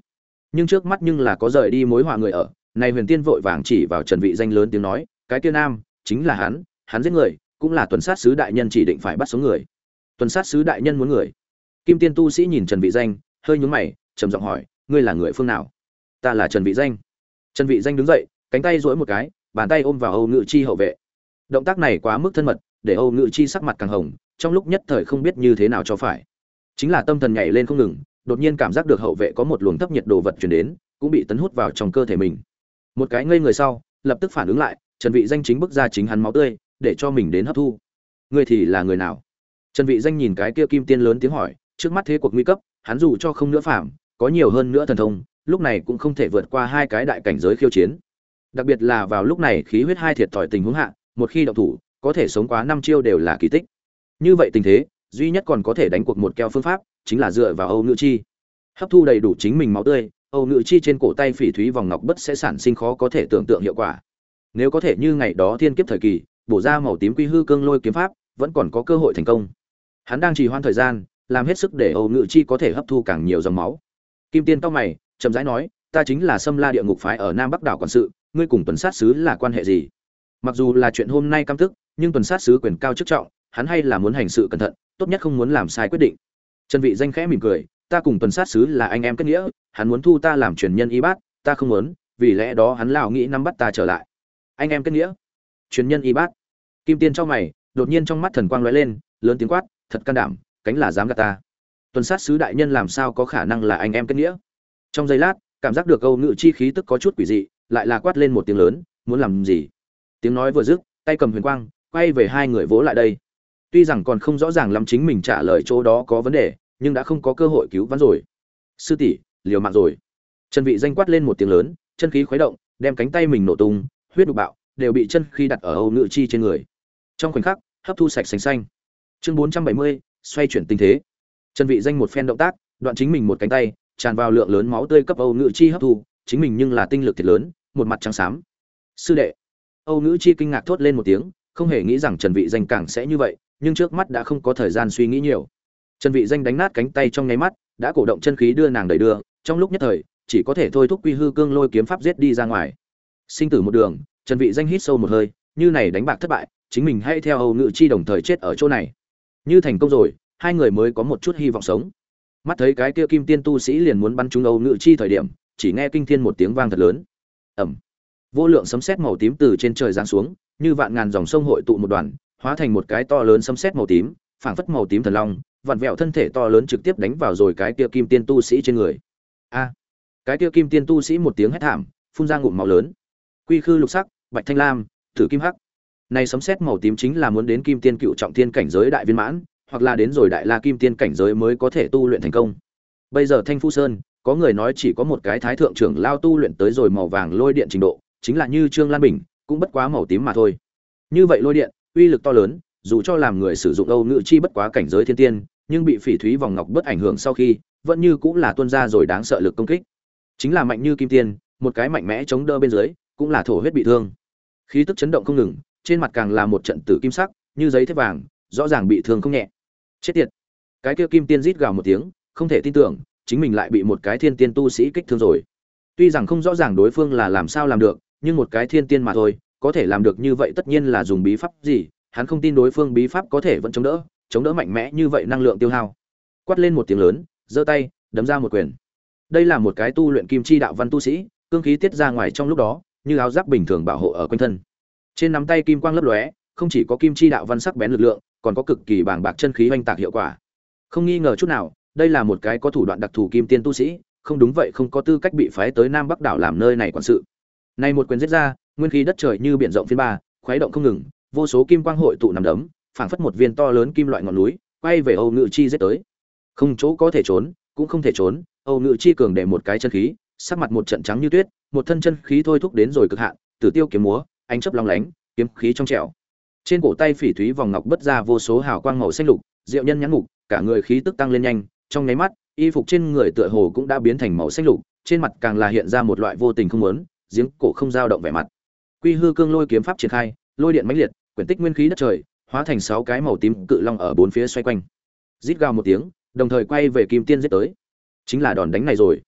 A: Nhưng trước mắt nhưng là có rời đi mối họa người ở này huyền tiên vội vàng chỉ vào trần vị danh lớn tiếng nói, cái tiên nam chính là hắn hắn giết người, cũng là tuần sát sứ đại nhân chỉ định phải bắt sống người. Tuần sát sứ đại nhân muốn người. Kim tiên tu sĩ nhìn trần vị danh, hơi nhướng mày, trầm giọng hỏi, ngươi là người phương nào? Ta là trần vị danh. Trần vị danh đứng dậy, cánh tay duỗi một cái, bàn tay ôm vào âu ngự chi hậu vệ. Động tác này quá mức thân mật, để âu ngự chi sắc mặt càng hồng, trong lúc nhất thời không biết như thế nào cho phải. Chính là tâm thần nhảy lên không ngừng, đột nhiên cảm giác được hậu vệ có một luồng thấp nhiệt đồ vật truyền đến, cũng bị tấn hút vào trong cơ thể mình. Một cái ngây người sau, lập tức phản ứng lại trần vị danh chính bức ra chính hắn máu tươi, để cho mình đến hấp thu. Ngươi thì là người nào? Trần vị danh nhìn cái kia kim tiên lớn tiếng hỏi, trước mắt thế cuộc nguy cấp, hắn dù cho không nữa phạm có nhiều hơn nữa thần thông, lúc này cũng không thể vượt qua hai cái đại cảnh giới khiêu chiến. Đặc biệt là vào lúc này khí huyết hai thiệt thòi tình huống hạ, một khi động thủ, có thể sống quá năm chiêu đều là kỳ tích. Như vậy tình thế, duy nhất còn có thể đánh cuộc một keo phương pháp, chính là dựa vào âu ngự chi. Hấp thu đầy đủ chính mình máu tươi, âu ngự chi trên cổ tay phỉ thúy vòng ngọc bất sẽ sản sinh khó có thể tưởng tượng hiệu quả nếu có thể như ngày đó thiên kiếp thời kỳ, bổ ra màu tím quy hư cương lôi kiếm pháp, vẫn còn có cơ hội thành công. Hắn đang trì hoãn thời gian, làm hết sức để âu ngự chi có thể hấp thu càng nhiều dòng máu. Kim tiên cao mày, chậm rãi nói, ta chính là sâm la địa ngục phái ở nam bắc đảo quản sự, ngươi cùng tuần sát sứ là quan hệ gì? Mặc dù là chuyện hôm nay căm tức, nhưng tuần sát sứ quyền cao chức trọng, hắn hay là muốn hành sự cẩn thận, tốt nhất không muốn làm sai quyết định. Trần vị danh khẽ mỉm cười, ta cùng tuần sát sứ là anh em kết nghĩa, hắn muốn thu ta làm truyền nhân y bát, ta không muốn, vì lẽ đó hắn lão nghĩ nắm bắt ta trở lại anh em kết nghĩa. Truyền nhân y bát. Kim tiên trong mày, đột nhiên trong mắt thần quang lóe lên, lớn tiếng quát, thật can đảm, cánh là dám gạt ta. Tuần sát sứ đại nhân làm sao có khả năng là anh em kết nghĩa? Trong giây lát, cảm giác được câu ngự chi khí tức có chút quỷ dị, lại là quát lên một tiếng lớn, muốn làm gì? Tiếng nói vừa dứt, tay cầm huyền quang, quay về hai người vỗ lại đây. Tuy rằng còn không rõ ràng lắm chính mình trả lời chỗ đó có vấn đề, nhưng đã không có cơ hội cứu vãn rồi. Sư tỷ, liều mạng rồi. Trần vị danh quát lên một tiếng lớn, chân khí khuấy động, đem cánh tay mình nổ tung huyết đục bạo đều bị chân khi đặt ở âu ngự chi trên người. Trong khoảnh khắc hấp thu sạch sành xanh. Chương 470, xoay chuyển tình thế. Chân vị danh một phen động tác đoạn chính mình một cánh tay tràn vào lượng lớn máu tươi cấp âu ngự chi hấp thu chính mình nhưng là tinh lực thiệt lớn một mặt trắng xám. Sư đệ. Âu ngữ chi kinh ngạc thốt lên một tiếng không hề nghĩ rằng trần vị danh càng sẽ như vậy nhưng trước mắt đã không có thời gian suy nghĩ nhiều. Trần vị danh đánh nát cánh tay trong nháy mắt đã cổ động chân khí đưa nàng đẩy đưa trong lúc nhất thời chỉ có thể thôi thúc quy hư cương lôi kiếm pháp giết đi ra ngoài sinh tử một đường trần vị danh hít sâu một hơi như này đánh bạc thất bại chính mình hãy theo hầu ngự chi đồng thời chết ở chỗ này. Như thành công rồi hai người mới có một chút hy vọng sống. Mắt thấy cái kia kim tiên tu sĩ liền muốn bắn trúng âu ngự chi thời điểm chỉ nghe kinh thiên một tiếng vang thật lớn. Ầm, vô lượng sấm sét màu tím từ trên trời giáng xuống như vạn ngàn dòng sông hội tụ một đoàn hóa thành một cái to lớn sấm sét màu tím phảng phất màu tím thần long vặn vẹo thân thể to lớn trực tiếp đánh vào rồi cái kia kim tiên tu sĩ trên người. A. Cái kia kim tiên tu sĩ một tiếng hét thảm phun ra ngụm máu lớn quy khư lục sắc, bạch thanh lam thử kim hắc. Này sấm sét màu tím chính là muốn đến kim tiên cựu trọng Tiên cảnh giới đại viên mãn, hoặc là đến rồi đại la kim tiên cảnh giới mới có thể tu luyện thành công. Bây giờ thanh phu sơn, có người nói chỉ có một cái thái thượng trưởng lao tu luyện tới rồi màu vàng lôi điện trình độ, chính là như trương lan bình, cũng bất quá màu tím mà thôi. Như vậy lôi điện, uy lực to lớn, dù cho làm người sử dụng âu ngự chi bất quá cảnh giới thiên tiên, nhưng bị phỉ thúy vòng ngọc bất ảnh hưởng sau khi, vẫn như cũng là tuân ra rồi đáng sợ lực công kích. Chính là mạnh như kim tiên, một cái mạnh mẽ chống đỡ bên dưới cũng là thổ huyết bị thương. Khí tức chấn động không ngừng, trên mặt càng là một trận tử kim sắc, như giấy thép vàng, rõ ràng bị thương không nhẹ. Chết tiệt. Cái kia kim tiên rít gào một tiếng, không thể tin tưởng, chính mình lại bị một cái thiên tiên tu sĩ kích thương rồi. Tuy rằng không rõ ràng đối phương là làm sao làm được, nhưng một cái thiên tiên mà thôi, có thể làm được như vậy tất nhiên là dùng bí pháp gì, hắn không tin đối phương bí pháp có thể vẫn chống đỡ chống đỡ mạnh mẽ như vậy năng lượng tiêu hao. Quát lên một tiếng lớn, giơ tay, đấm ra một quyền. Đây là một cái tu luyện kim chi đạo văn tu sĩ, cương khí tiết ra ngoài trong lúc đó như áo giáp bình thường bảo hộ ở quanh thân. Trên nắm tay kim quang lấp lóe, không chỉ có kim chi đạo văn sắc bén lực lượng, còn có cực kỳ bàng bạc chân khí oanh tạc hiệu quả. Không nghi ngờ chút nào, đây là một cái có thủ đoạn đặc thù kim tiên tu sĩ, không đúng vậy không có tư cách bị phái tới nam bắc đảo làm nơi này quản sự. Nay một quyền giết ra, nguyên khí đất trời như biển rộng phiên ba, khuấy động không ngừng, vô số kim quang hội tụ nằm đấm, phảng phất một viên to lớn kim loại ngọn núi, quay về âu ngự chi giết tới. Không chỗ có thể trốn, cũng không thể trốn, âu ngự chi cường để một cái chân khí sắc mặt một trận trắng như tuyết một thân chân khí thôi thúc đến rồi cực hạn tử tiêu kiếm múa ánh chớp long lánh kiếm khí trong trẻo. Trên cổ tay phỉ thúy vòng ngọc bứt ra vô số hào quang màu xanh lục diệu nhân nhãn ngủ, cả người khí tức tăng lên nhanh trong nháy mắt y phục trên người tựa hồ cũng đã biến thành màu xanh lục trên mặt càng là hiện ra một loại vô tình không muốn giếng cổ không dao động vẻ mặt. Quy hư cương lôi kiếm pháp triển khai lôi điện mãnh liệt quyển tích nguyên khí đất trời hóa thành sáu cái màu tím cự long ở bốn phía xoay quanh. Rít gào một tiếng đồng thời quay về kim tiên giết tới. Chính là đòn đánh này rồi.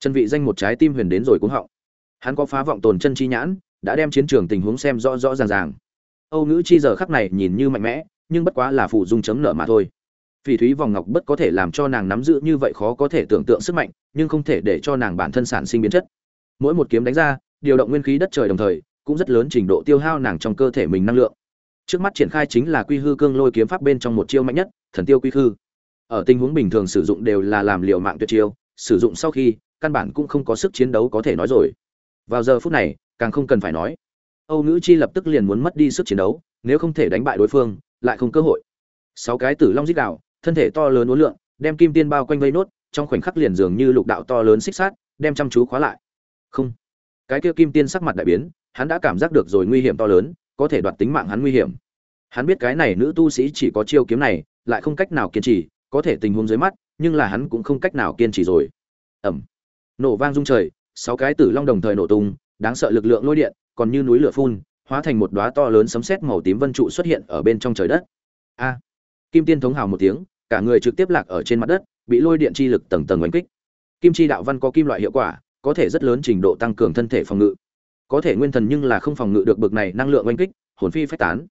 A: Trần vị danh một trái tim huyền đến rồi cũng họng. Hắn có phá vọng tồn chân chi nhãn, đã đem chiến trường tình huống xem rõ rõ ràng ràng. Âu nữ chi giờ khắc này nhìn như mạnh mẽ, nhưng bất quá là phụ dung chấm nợ mà thôi. Phỉ thúy vòng ngọc bất có thể làm cho nàng nắm giữ như vậy khó có thể tưởng tượng sức mạnh, nhưng không thể để cho nàng bản thân sản sinh biến chất. Mỗi một kiếm đánh ra, điều động nguyên khí đất trời đồng thời, cũng rất lớn trình độ tiêu hao nàng trong cơ thể mình năng lượng. Trước mắt triển khai chính là quy hư cương lôi kiếm pháp bên trong một chiêu mạnh nhất, thần tiêu quy hư. Ở tình huống bình thường sử dụng đều là làm liều mạng tuyệt chiêu, sử dụng sau khi căn bản cũng không có sức chiến đấu có thể nói rồi. Vào giờ phút này, càng không cần phải nói. Âu nữ chi lập tức liền muốn mất đi sức chiến đấu, nếu không thể đánh bại đối phương, lại không cơ hội. Sáu cái tử long dít đạo thân thể to lớn uốn lượn, đem kim tiên bao quanh vây nốt, trong khoảnh khắc liền dường như lục đạo to lớn xích sát đem chăm chú khóa lại. Không. Cái kia kim tiên sắc mặt đại biến, hắn đã cảm giác được rồi nguy hiểm to lớn, có thể đoạt tính mạng hắn nguy hiểm. Hắn biết cái này nữ tu sĩ chỉ có chiêu kiếm này, lại không cách nào kiên trì, có thể tình huống dưới mắt, nhưng là hắn cũng không cách nào kiên trì rồi. Ẩm nổ vang rung trời, sáu cái tử long đồng thời nổ tung, đáng sợ lực lượng lôi điện, còn như núi lửa phun, hóa thành một đóa to lớn sấm sét màu tím vân trụ xuất hiện ở bên trong trời đất. A! Kim tiên thống hào một tiếng, cả người trực tiếp lạc ở trên mặt đất, bị lôi điện chi lực tầng tầng oanh kích. Kim chi đạo văn có kim loại hiệu quả, có thể rất lớn trình độ tăng cường thân thể phòng ngự. Có thể nguyên thần nhưng là không phòng ngự được bực này năng lượng oanh kích, hồn phi phách tán.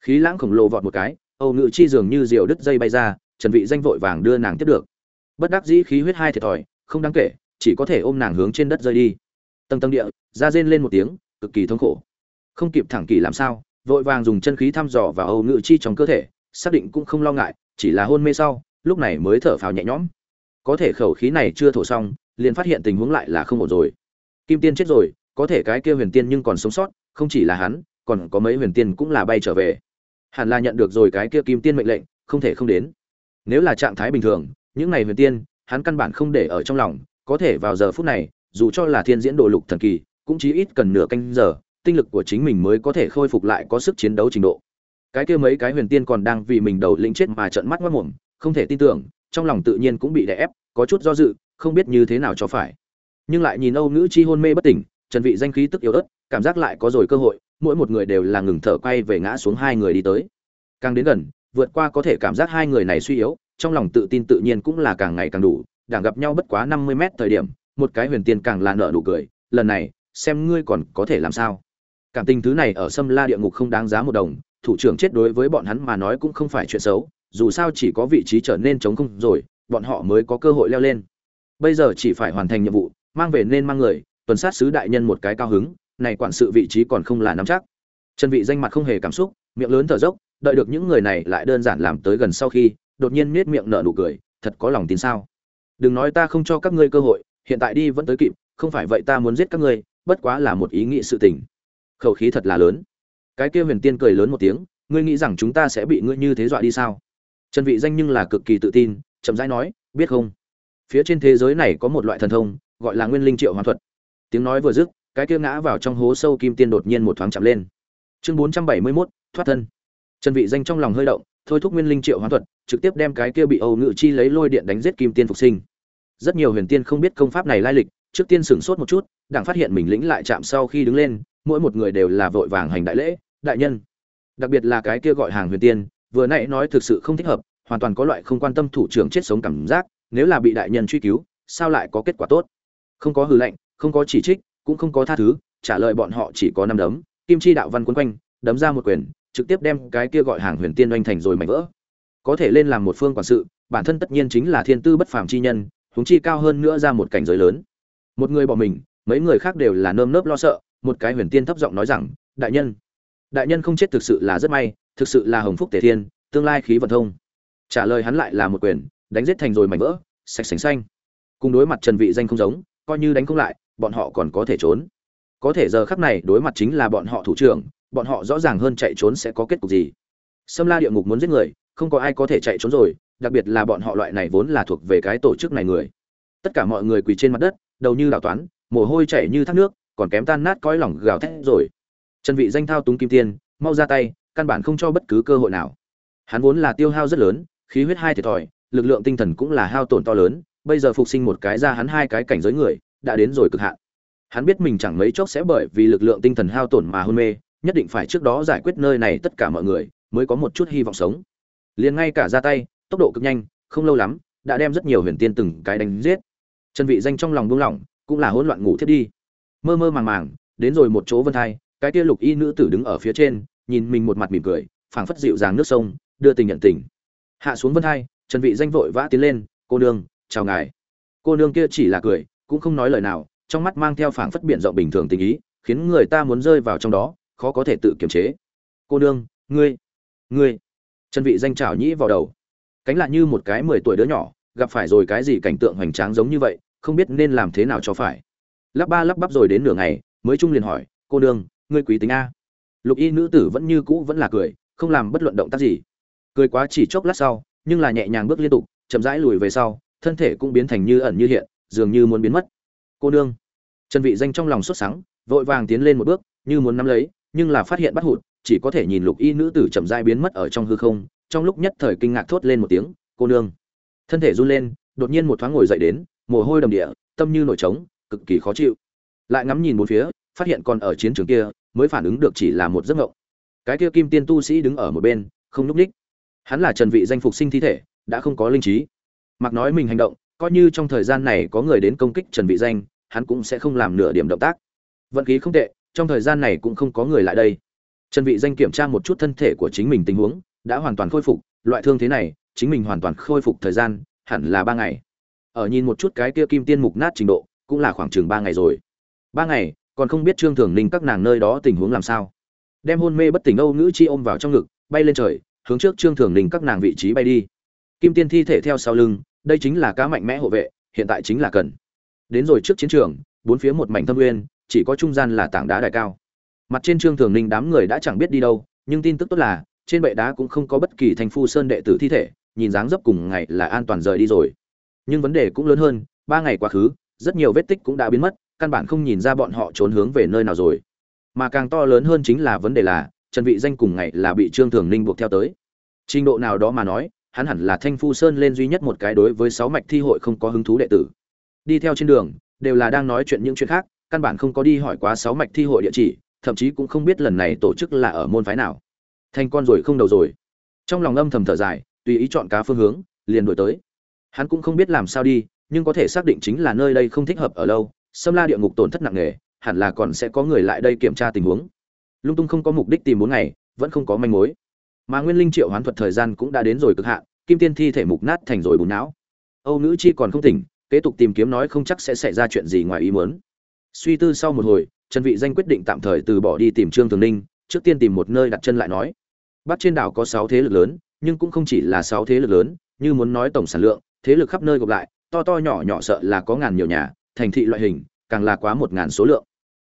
A: Khí lãng khổng lồ vọt một cái, âu ngự chi dường như diều đứt dây bay ra, trần vị danh vội vàng đưa nàng tiếp được. Bất đắc dĩ khí huyết hai thiệt thòi, không đáng kể chỉ có thể ôm nàng hướng trên đất rơi đi. Tầng tầng địa, ra rên lên một tiếng, cực kỳ thống khổ. Không kịp thẳng kỳ làm sao, vội vàng dùng chân khí thăm dò và âu ngự chi trong cơ thể, xác định cũng không lo ngại, chỉ là hôn mê sau, lúc này mới thở phào nhẹ nhõm. Có thể khẩu khí này chưa thổ xong, liền phát hiện tình huống lại là không ổn rồi. Kim tiên chết rồi, có thể cái kia huyền tiên nhưng còn sống sót, không chỉ là hắn, còn có mấy huyền tiên cũng là bay trở về. Hẳn là nhận được rồi cái kia kim tiên mệnh lệnh, không thể không đến. Nếu là trạng thái bình thường, những này huyền tiên, hắn căn bản không để ở trong lòng có thể vào giờ phút này, dù cho là thiên diễn đồ lục thần kỳ, cũng chỉ ít cần nửa canh giờ, tinh lực của chính mình mới có thể khôi phục lại có sức chiến đấu trình độ. Cái kia mấy cái huyền tiên còn đang vì mình đầu lĩnh chết mà trợn mắt mất mồm, không thể tin tưởng, trong lòng tự nhiên cũng bị đè ép, có chút do dự, không biết như thế nào cho phải. Nhưng lại nhìn âu nữ chi hôn mê bất tỉnh, trần vị danh khí tức yếu ớt, cảm giác lại có rồi cơ hội, mỗi một người đều là ngừng thở quay về ngã xuống hai người đi tới. Càng đến gần, vượt qua có thể cảm giác hai người này suy yếu, trong lòng tự tin tự nhiên cũng là càng ngày càng đủ đảng gặp nhau bất quá 50 mét thời điểm, một cái huyền tiên càng là nở nụ cười, lần này, xem ngươi còn có thể làm sao. Cảm tình thứ này ở sâm la địa ngục không đáng giá một đồng, thủ trưởng chết đối với bọn hắn mà nói cũng không phải chuyện xấu, dù sao chỉ có vị trí trở nên chống không rồi, bọn họ mới có cơ hội leo lên. Bây giờ chỉ phải hoàn thành nhiệm vụ, mang về nên mang người, tuần sát sứ đại nhân một cái cao hứng, này quản sự vị trí còn không là nắm chắc. Chân vị danh mặt không hề cảm xúc, miệng lớn thở dốc, đợi được những người này lại đơn giản làm tới gần sau khi, đột nhiên nết miệng nở nụ cười, thật có lòng tin sao? Đừng nói ta không cho các ngươi cơ hội hiện tại đi vẫn tới kịp không phải vậy ta muốn giết các ngươi bất quá là một ý nghĩ sự tình. Khẩu khí thật là lớn. Cái kia huyền tiên cười lớn một tiếng ngươi nghĩ rằng chúng ta sẽ bị ngươi như thế dọa đi sao? Trần vị danh nhưng là cực kỳ tự tin chậm rãi nói biết không? Phía trên thế giới này có một loại thần thông gọi là nguyên linh triệu hoàn thuật. Tiếng nói vừa dứt cái kia ngã vào trong hố sâu kim tiên đột nhiên một thoáng chạm lên. Chương 471, thoát thân. Trần vị danh trong lòng hơi động thôi thúc nguyên linh triệu hoán thuật, trực tiếp đem cái kia bị âu ngự chi lấy lôi điện đánh giết kim tiên phục sinh. Rất nhiều huyền tiên không biết công pháp này lai lịch, trước tiên sửng sốt một chút, đặng phát hiện mình lĩnh lại chạm sau khi đứng lên, mỗi một người đều là vội vàng hành đại lễ, đại nhân. Đặc biệt là cái kia gọi hàng huyền tiên, vừa nãy nói thực sự không thích hợp, hoàn toàn có loại không quan tâm thủ trưởng chết sống cảm giác, nếu là bị đại nhân truy cứu, sao lại có kết quả tốt? Không có hư lệnh, không có chỉ trích, cũng không có tha thứ, trả lời bọn họ chỉ có năm đấm, kim chi đạo văn quấn quanh, đấm ra một quyền trực tiếp đem cái kia gọi hàng huyền tiên oanh thành rồi mảnh vỡ. Có thể lên làm một phương quản sự, bản thân tất nhiên chính là thiên tư bất phàm chi nhân, huống chi cao hơn nữa ra một cảnh giới lớn. Một người bỏ mình, mấy người khác đều là nơm nớp lo sợ, một cái huyền tiên thấp giọng nói rằng, đại nhân. Đại nhân không chết thực sự là rất may, thực sự là hồng phúc tề thiên, tương lai khí vận thông. Trả lời hắn lại là một quyền, đánh giết thành rồi mảnh vỡ, sạch sành xanh. Cùng đối mặt trần vị danh không giống, coi như đánh không lại, bọn họ còn có thể trốn. Có thể giờ khắc này đối mặt chính là bọn họ thủ trưởng bọn họ rõ ràng hơn chạy trốn sẽ có kết cục gì Sâm La địa ngục muốn giết người, không có ai có thể chạy trốn rồi, đặc biệt là bọn họ loại này vốn là thuộc về cái tổ chức này người. Tất cả mọi người quỳ trên mặt đất, đầu như đảo toán, mồ hôi chảy như thác nước, còn kém tan nát cõi lòng gào thét rồi. Trần Vị danh thao túng kim tiên, mau ra tay, căn bản không cho bất cứ cơ hội nào. Hắn vốn là tiêu hao rất lớn, khí huyết hai thiệt thòi, lực lượng tinh thần cũng là hao tổn to lớn, bây giờ phục sinh một cái ra hắn hai cái cảnh giới người, đã đến rồi cực hạn. Hắn biết mình chẳng mấy chốc sẽ bởi vì lực lượng tinh thần hao tổn mà hôn mê, nhất định phải trước đó giải quyết nơi này tất cả mọi người, mới có một chút hy vọng sống. Liền ngay cả ra tay, tốc độ cực nhanh, không lâu lắm, đã đem rất nhiều huyền tiên từng cái đánh giết. Chân vị danh trong lòng buông lỏng, cũng là hỗn loạn ngủ thiết đi. Mơ mơ màng màng, đến rồi một chỗ vân thai, cái kia lục y nữ tử đứng ở phía trên, nhìn mình một mặt mỉm cười, phảng phất dịu dàng nước sông, đưa tình nhận tình. Hạ xuống vân thai, Trần Vị danh vội vã tiến lên, "Cô nương, chào ngài." Cô nương kia chỉ là cười, cũng không nói lời nào, trong mắt mang theo phảng phất biển rộng bình thường tình ý, khiến người ta muốn rơi vào trong đó, khó có thể tự kiềm chế. "Cô nương, ngươi, ngươi." Trần Vị danh chảo nhĩ vào đầu. Cánh lại như một cái 10 tuổi đứa nhỏ, gặp phải rồi cái gì cảnh tượng hoành tráng giống như vậy, không biết nên làm thế nào cho phải. Lắp ba lắp bắp rồi đến nửa ngày, mới trung liền hỏi, "Cô nương, ngươi quý tính a?" Lục Y nữ tử vẫn như cũ vẫn là cười, không làm bất luận động tác gì. Cười quá chỉ chốc lát sau, nhưng là nhẹ nhàng bước liên tục, chậm rãi lùi về sau, thân thể cũng biến thành như ẩn như hiện, dường như muốn biến mất. "Cô nương." Trần Vị danh trong lòng sốt sắng, vội vàng tiến lên một bước, như muốn nắm lấy, nhưng là phát hiện bắt hụt, chỉ có thể nhìn Lục Y nữ tử chậm rãi biến mất ở trong hư không, trong lúc nhất thời kinh ngạc thốt lên một tiếng cô nương. Thân thể run lên đột nhiên một thoáng ngồi dậy đến mồ hôi đầm địa tâm như nổi trống cực kỳ khó chịu. Lại ngắm nhìn bốn phía phát hiện còn ở chiến trường kia mới phản ứng được chỉ là một giấc ngộng cái kia kim tiên tu sĩ đứng ở một bên không núp ních. Hắn là trần vị danh phục sinh thi thể đã không có linh trí. Mặc nói mình hành động coi như trong thời gian này có người đến công kích trần vị danh hắn cũng sẽ không làm nửa điểm động tác. Vận khí không tệ trong thời gian này cũng không có người lại đây. Trần vị danh kiểm tra một chút thân thể của chính mình tình huống, đã hoàn toàn khôi phục. Loại thương thế này, chính mình hoàn toàn khôi phục thời gian, hẳn là ba ngày. Ở nhìn một chút cái kia kim tiên mục nát trình độ, cũng là khoảng chừng ba ngày rồi. Ba ngày, còn không biết trương thường ninh các nàng nơi đó tình huống làm sao. Đem hôn mê bất tỉnh âu ngữ chi ôm vào trong ngực, bay lên trời, hướng trước trương thường ninh các nàng vị trí bay đi. Kim tiên thi thể theo sau lưng, đây chính là cá mạnh mẽ hộ vệ, hiện tại chính là cần. Đến rồi trước chiến trường, bốn phía một mảnh thâm nguyên chỉ có trung gian là tảng đá đài cao. Mặt trên trương thường ninh đám người đã chẳng biết đi đâu, nhưng tin tức tốt là, trên bệ đá cũng không có bất kỳ thành phu sơn đệ tử thi thể, nhìn dáng dấp cùng ngày là an toàn rời đi rồi. Nhưng vấn đề cũng lớn hơn, ba ngày quá khứ, rất nhiều vết tích cũng đã biến mất, căn bản không nhìn ra bọn họ trốn hướng về nơi nào rồi. Mà càng to lớn hơn chính là vấn đề là, trần vị danh cùng ngày là bị trương thường ninh buộc theo tới. Trình độ nào đó mà nói, hắn hẳn là thanh phu sơn lên duy nhất một cái đối với sáu mạch thi hội không có hứng thú đệ tử. Đi theo trên đường, đều là đang nói chuyện những chuyện khác căn bản không có đi hỏi quá sáu mạch thi hội địa chỉ, thậm chí cũng không biết lần này tổ chức là ở môn phái nào. Thành con rồi không đầu rồi. Trong lòng âm thầm thở dài, tùy ý chọn cá phương hướng, liền đuổi tới. Hắn cũng không biết làm sao đi, nhưng có thể xác định chính là nơi đây không thích hợp ở lâu xâm la địa ngục tổn thất nặng nề, hẳn là còn sẽ có người lại đây kiểm tra tình huống. Lung tung không có mục đích tìm bốn ngày, vẫn không có manh mối. Mà nguyên linh triệu hoán thuật thời gian cũng đã đến rồi cực hạn, kim tiên thi thể mục nát thành rồi bùn não. Âu nữ chi còn không tỉnh, kế tục tìm kiếm nói không chắc sẽ xảy ra chuyện gì ngoài ý muốn suy tư sau một hồi, trần vị danh quyết định tạm thời từ bỏ đi tìm trương thường ninh, trước tiên tìm một nơi đặt chân lại nói. Bắc trên đảo có sáu thế lực lớn, nhưng cũng không chỉ là sáu thế lực lớn, như muốn nói tổng sản lượng, thế lực khắp nơi gộp lại, to to nhỏ nhỏ sợ là có ngàn nhiều nhà, thành thị loại hình, càng là quá một ngàn số lượng.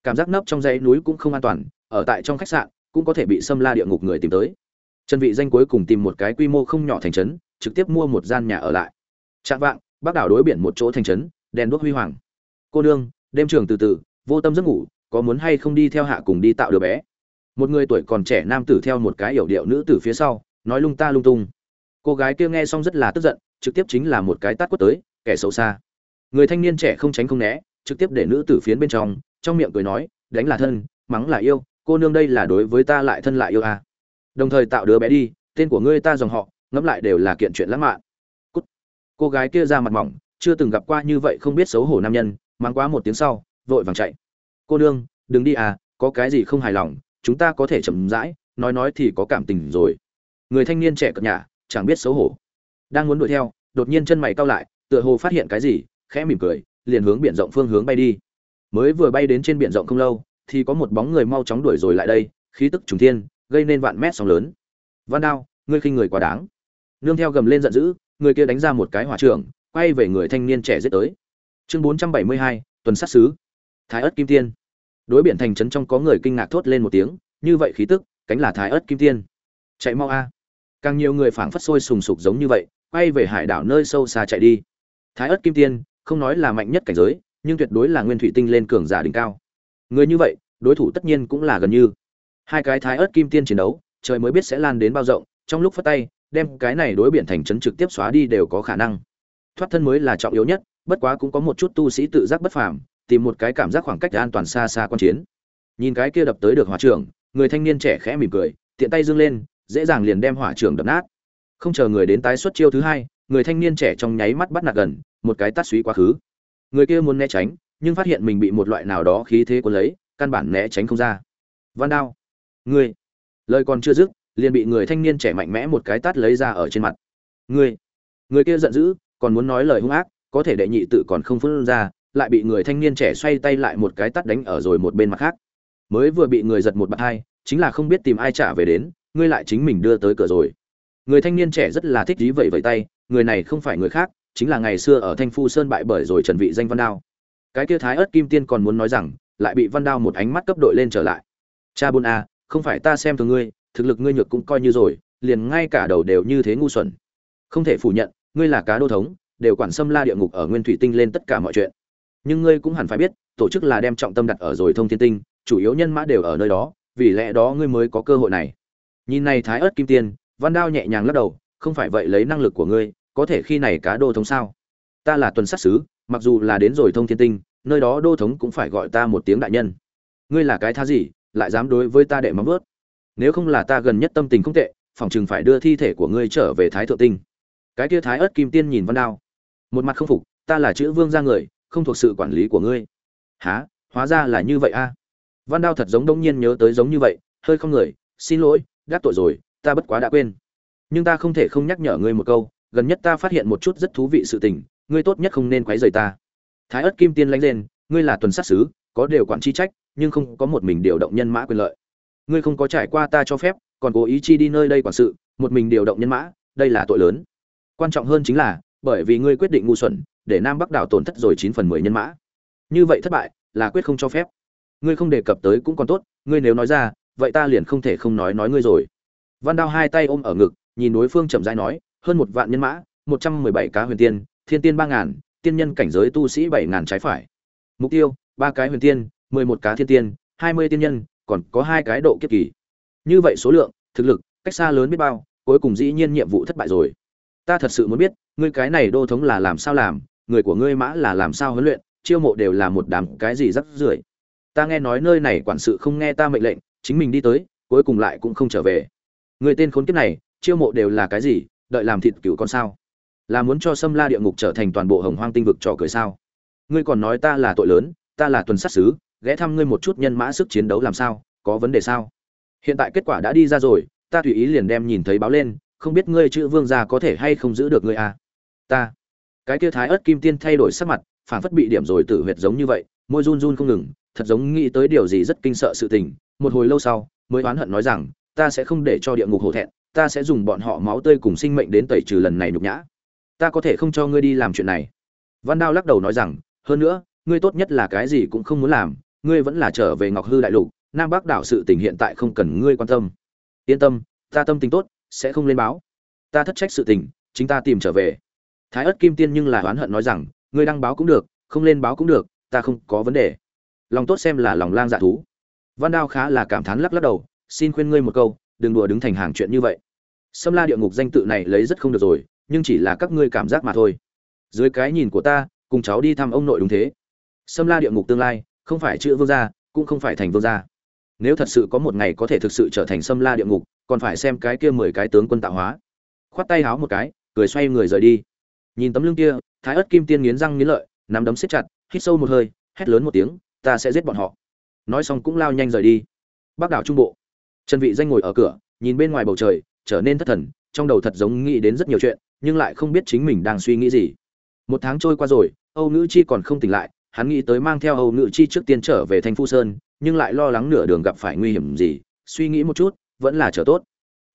A: Cảm giác nấp trong dãy núi cũng không an toàn, ở tại trong khách sạn, cũng có thể bị xâm la địa ngục người tìm tới. Trần vị danh cuối cùng tìm một cái quy mô không nhỏ thành trấn, trực tiếp mua một gian nhà ở lại. Trạng vạng, bắc đảo đối biển một chỗ thành trấn, đèn đuốc huy hoàng. Cô nương đêm trường từ từ, vô tâm giấc ngủ, có muốn hay không đi theo hạ cùng đi tạo đứa bé một người tuổi còn trẻ nam tử theo một cái yểu điệu nữ tử phía sau, nói lung ta lung tung cô gái kia nghe xong rất là tức giận, trực tiếp chính là một cái tát quất tới, kẻ xấu xa người thanh niên trẻ không tránh không né, trực tiếp để nữ tử phiến bên trong trong miệng cười nói, đánh là thân, mắng là yêu, cô nương đây là đối với ta lại thân lại yêu à. đồng thời tạo đứa bé đi, tên của ngươi ta dòng họ, ngẫm lại đều là kiện chuyện lãng mạn Cút. cô gái kia ra mặt mỏng, chưa từng gặp qua như vậy không biết xấu hổ nam nhân mắng quá một tiếng sau, vội vàng chạy. Cô nương, đừng đi à có cái gì không hài lòng, chúng ta có thể chậm rãi, nói nói thì có cảm tình rồi. Người thanh niên trẻ cợt nhả, chẳng biết xấu hổ. Đang muốn đuổi theo, đột nhiên chân mày cau lại, tựa hồ phát hiện cái gì, khẽ mỉm cười, liền hướng biển rộng phương hướng bay đi. Mới vừa bay đến trên biển rộng không lâu, thì có một bóng người mau chóng đuổi rồi lại đây, khí tức trùng thiên, gây nên vạn mét sóng lớn. Văn đao, ngươi khinh người quá đáng. Nương theo gầm lên giận dữ, người kia đánh ra một cái hỏa trường quay về người thanh niên trẻ giết tới chương bốn trăm bảy mươi hai, tuần sát sứ thái ớt kim tiên. Đối biển thành trấn trong có người kinh ngạc thốt lên một tiếng, như vậy khí tức, cánh là thái ớt kim tiên. Chạy mau a. Càng nhiều người phảng phất sôi sùng sục giống như vậy, quay về hải đảo nơi sâu xa chạy đi. Thái ớt kim tiên, không nói là mạnh nhất cảnh giới, nhưng tuyệt đối là nguyên thủy tinh lên cường giả đỉnh cao. Người như vậy, đối thủ tất nhiên cũng là gần như. Hai cái thái ớt kim tiên chiến đấu, trời mới biết sẽ lan đến bao rộng, trong lúc phát tay, đem cái này đối biển thành trấn trực tiếp xóa đi đều có khả năng. Thoát thân mới là trọng yếu nhất bất quá cũng có một chút tu sĩ tự giác bất phàm, tìm một cái cảm giác khoảng cách an toàn xa xa quan chiến. Nhìn cái kia đập tới được hỏa trưởng, người thanh niên trẻ khẽ mỉm cười, tiện tay dương lên, dễ dàng liền đem hỏa trưởng đập nát. Không chờ người đến tái xuất chiêu thứ hai, người thanh niên trẻ trong nháy mắt bắt nạt gần, một cái tát suý quá khứ. Người kia muốn né tránh, nhưng phát hiện mình bị một loại nào đó khí thế cuốn lấy, căn bản né tránh không ra. Văn đao, ngươi, lời còn chưa dứt, liền bị người thanh niên trẻ mạnh mẽ một cái tát lấy ra ở trên mặt. Ngươi, người kia giận dữ, còn muốn nói lời hung ác có thể đệ nhị tự còn không phân ra, lại bị người thanh niên trẻ xoay tay lại một cái tát đánh ở rồi một bên mặt khác. Mới vừa bị người giật một bạt hai, chính là không biết tìm ai trả về đến, ngươi lại chính mình đưa tới cửa rồi. Người thanh niên trẻ rất là thích dí vậy vẫy tay, người này không phải người khác, chính là ngày xưa ở thanh phu sơn bại bởi rồi trần vị danh văn đao. Cái kia thái ớt kim tiên còn muốn nói rằng, lại bị văn đao một ánh mắt cấp đội lên trở lại. Cha bôn a à, không phải ta xem thường ngươi, thực lực ngươi nhược cũng coi như rồi, liền ngay cả đầu đều như thế ngu xuẩn. Không thể phủ nhận, ngươi là cá đô thống đều quản xâm la địa ngục ở nguyên thủy tinh lên tất cả mọi chuyện. Nhưng ngươi cũng hẳn phải biết, tổ chức là đem trọng tâm đặt ở rồi thông thiên tinh, chủ yếu nhân mã đều ở nơi đó, vì lẽ đó ngươi mới có cơ hội này. Nhìn này thái ớt kim tiên, văn đao nhẹ nhàng lắc đầu, không phải vậy lấy năng lực của ngươi, có thể khi này cá đô thống sao? Ta là tuần sát sứ, mặc dù là đến rồi thông thiên tinh, nơi đó đô thống cũng phải gọi ta một tiếng đại nhân. Ngươi là cái tha gì, lại dám đối với ta đệ mắm vớt nếu không là ta gần nhất tâm tình không tệ phòng chừng phải đưa thi thể của ngươi trở về thái thượng tinh. Cái kia thái ớt kim tiên nhìn văn đao một mặt không phục, ta là chữ vương gia người, không thuộc sự quản lý của ngươi. Há hóa ra là như vậy a? Văn đao thật giống đông nhiên nhớ tới giống như vậy, hơi không người, xin lỗi gác tội rồi, ta bất quá đã quên. Nhưng ta không thể không nhắc nhở ngươi một câu, gần nhất ta phát hiện một chút rất thú vị sự tình, ngươi tốt nhất không nên quấy rầy ta. Thái ớt kim tiên lánh lên ngươi là tuần sát sứ, có đều quản chi trách, nhưng không có một mình điều động nhân mã quyền lợi. Ngươi không có trải qua ta cho phép, còn cố ý chi đi nơi đây quản sự, một mình điều động nhân mã, đây là tội lớn. Quan trọng hơn chính là bởi vì ngươi quyết định ngu xuẩn, để nam bắc đảo tổn thất rồi chín phần mười nhân mã. Như vậy thất bại, là quyết không cho phép. Ngươi không đề cập tới cũng còn tốt, ngươi nếu nói ra, vậy ta liền không thể không nói nói ngươi rồi. Văn đao hai tay ôm ở ngực, nhìn đối phương chậm rãi nói, hơn một vạn nhân mã, một trăm mười bảy cá huyền tiên, thiên tiên ba ngàn, tiên nhân cảnh giới tu sĩ bảy ngàn trái phải. Mục tiêu, ba cái huyền tiên, mười một cá thiên tiên, hai mươi tiên nhân, còn có hai cái độ kiếp kỳ. Như vậy số lượng, thực lực, cách xa lớn biết bao, cuối cùng dĩ nhiên nhiệm vụ thất bại rồi. Ta thật sự muốn biết ngươi cái này đô thống là làm sao làm, người của ngươi mã là làm sao huấn luyện, chiêu mộ đều là một đám cái gì rắc rưởi. Ta nghe nói nơi này quản sự không nghe ta mệnh lệnh, chính mình đi tới, cuối cùng lại cũng không trở về. Người tên khốn kiếp này, chiêu mộ đều là cái gì, đợi làm thịt cửu con sao? Là muốn cho sâm la địa ngục trở thành toàn bộ hồng hoang tinh vực trò cười sao? Ngươi còn nói ta là tội lớn, ta là tuần sát sứ, ghé thăm ngươi một chút nhân mã sức chiến đấu làm sao, có vấn đề sao? Hiện tại kết quả đã đi ra rồi, ta tùy ý liền đem nhìn thấy báo lên, không biết ngươi chữ vương gia có thể hay không giữ được ngươi à? Ta. Cái kia thái ớt kim tiên thay đổi sắc mặt phản phất bị điểm rồi tử huyệt giống như vậy, môi run run không ngừng, thật giống nghĩ tới điều gì rất kinh sợ sự tình. Một hồi lâu sau, mới oán hận nói rằng, ta sẽ không để cho địa ngục hổ thẹn, ta sẽ dùng bọn họ máu tươi cùng sinh mệnh đến tẩy trừ lần này nhục nhã. Ta có thể không cho ngươi đi làm chuyện này. Văn đao lắc đầu nói rằng, hơn nữa, ngươi tốt nhất là cái gì cũng không muốn làm, ngươi vẫn là trở về ngọc hư đại lục, nam bắc đảo sự tình hiện tại không cần ngươi quan tâm. Yên tâm, ta tâm tình tốt, sẽ không lên báo. Ta thất trách sự tình, chính ta tìm trở về thái ất kim tiên nhưng là oán hận nói rằng ngươi đăng báo cũng được không lên báo cũng được ta không có vấn đề lòng tốt xem là lòng lang dạ thú văn đao khá là cảm thán lắc lắc đầu xin khuyên ngươi một câu đừng đùa đứng thành hàng chuyện như vậy Sâm La địa ngục danh tự này lấy rất không được rồi, nhưng chỉ là các ngươi cảm giác mà thôi. Dưới cái nhìn của ta, cùng cháu đi thăm ông nội đúng thế. Sâm La địa ngục tương lai, không phải chữ vương gia, cũng không phải thành vương gia. Nếu thật sự có một ngày có thể thực sự trở thành Sâm La địa ngục, còn phải xem cái kia mười cái tướng quân tạo hóa. Khoát tay háo một cái, cười xoay người rời đi. Nhìn tấm lưng kia, Thái ớt Kim Tiên nghiến răng nghiến lợi, nắm đấm xếp chặt, hít sâu một hơi, hét lớn một tiếng, ta sẽ giết bọn họ. Nói xong cũng lao nhanh rời đi. Bắc đảo trung bộ. Trần Vị danh ngồi ở cửa, nhìn bên ngoài bầu trời, trở nên thất thần trong đầu thật giống nghĩ đến rất nhiều chuyện nhưng lại không biết chính mình đang suy nghĩ gì một tháng trôi qua rồi âu nữ chi còn không tỉnh lại hắn nghĩ tới mang theo âu nữ chi trước tiên trở về thành phu sơn nhưng lại lo lắng nửa đường gặp phải nguy hiểm gì suy nghĩ một chút vẫn là trở tốt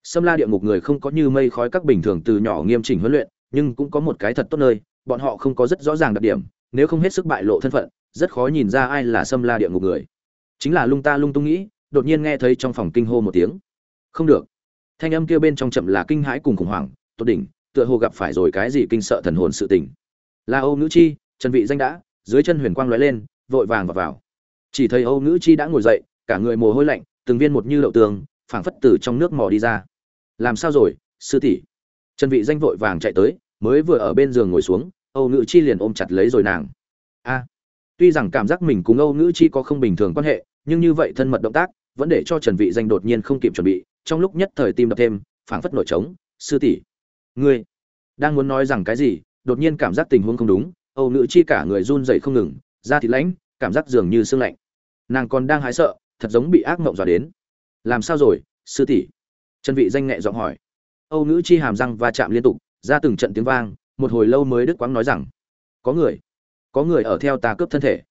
A: Sâm La địa ngục người không có như mây khói các bình thường từ nhỏ nghiêm chỉnh huấn luyện, nhưng cũng có một cái thật tốt nơi, bọn họ không có rất rõ ràng đặc điểm, nếu không hết sức bại lộ thân phận, rất khó nhìn ra ai là Sâm La địa ngục người. Chính là lung ta lung tung nghĩ, đột nhiên nghe thấy trong phòng kinh hô một tiếng. Không được. Thanh âm kia bên trong chậm là kinh hãi cùng khủng hoảng tốt đỉnh tựa hồ gặp phải rồi cái gì kinh sợ thần hồn sự tình. Là âu nữ chi trần vị danh đã dưới chân huyền quang lóe lên vội vàng vào vào. Chỉ thấy âu nữ chi đã ngồi dậy cả người mồ hôi lạnh từng viên một như đậu tường phảng phất từ trong nước mò đi ra. Làm sao rồi sư tỷ? Trần vị danh vội vàng chạy tới, mới vừa ở bên giường ngồi xuống, âu nữ chi liền ôm chặt lấy rồi nàng. A, tuy rằng cảm giác mình cùng âu nữ chi có không bình thường quan hệ, nhưng như vậy thân mật động tác, vẫn để cho trần vị danh đột nhiên không kịp chuẩn bị, trong lúc nhất thời tim đập thêm, phảng phất nổi trống. Sư tỷ, ngươi đang muốn nói rằng cái gì? Đột nhiên cảm giác tình huống không đúng, âu nữ chi cả người run rẩy không ngừng, da thịt lãnh, cảm giác dường như sương lạnh. Nàng còn đang hái sợ, thật giống bị ác mộng dọa đến. Làm sao rồi, sư tỷ? Trần vị danh nhẹ giọng hỏi âu nữ chi hàm răng va chạm liên tục ra từng trận tiếng vang một hồi lâu mới đức Quang nói rằng có người có người ở theo ta cướp thân thể.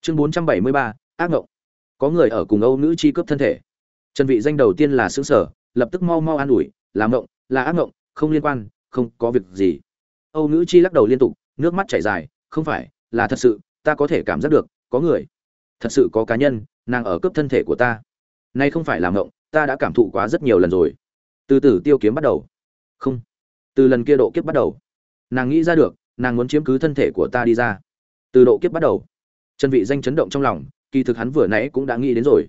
A: Chương 473, ác ngộng. có người ở cùng âu nữ chi cướp thân thể. Trần vị danh đầu tiên là sững sở lập tức mau mau an ủi làm ngộng là ác ngộng không liên quan không có việc gì. Âu nữ chi lắc đầu liên tục nước mắt chảy dài không phải là thật sự ta có thể cảm giác được có người thật sự có cá nhân nàng ở cướp thân thể của ta. Nay không phải là ngộng ta đã cảm thụ quá rất nhiều lần rồi từ từ tiêu kiếm bắt đầu. Không. Từ lần kia độ kiếp bắt đầu. Nàng nghĩ ra được, nàng muốn chiếm cứ thân thể của ta đi ra. Từ độ kiếp bắt đầu. Chân vị danh chấn động trong lòng, kỳ thực hắn vừa nãy cũng đã nghĩ đến rồi.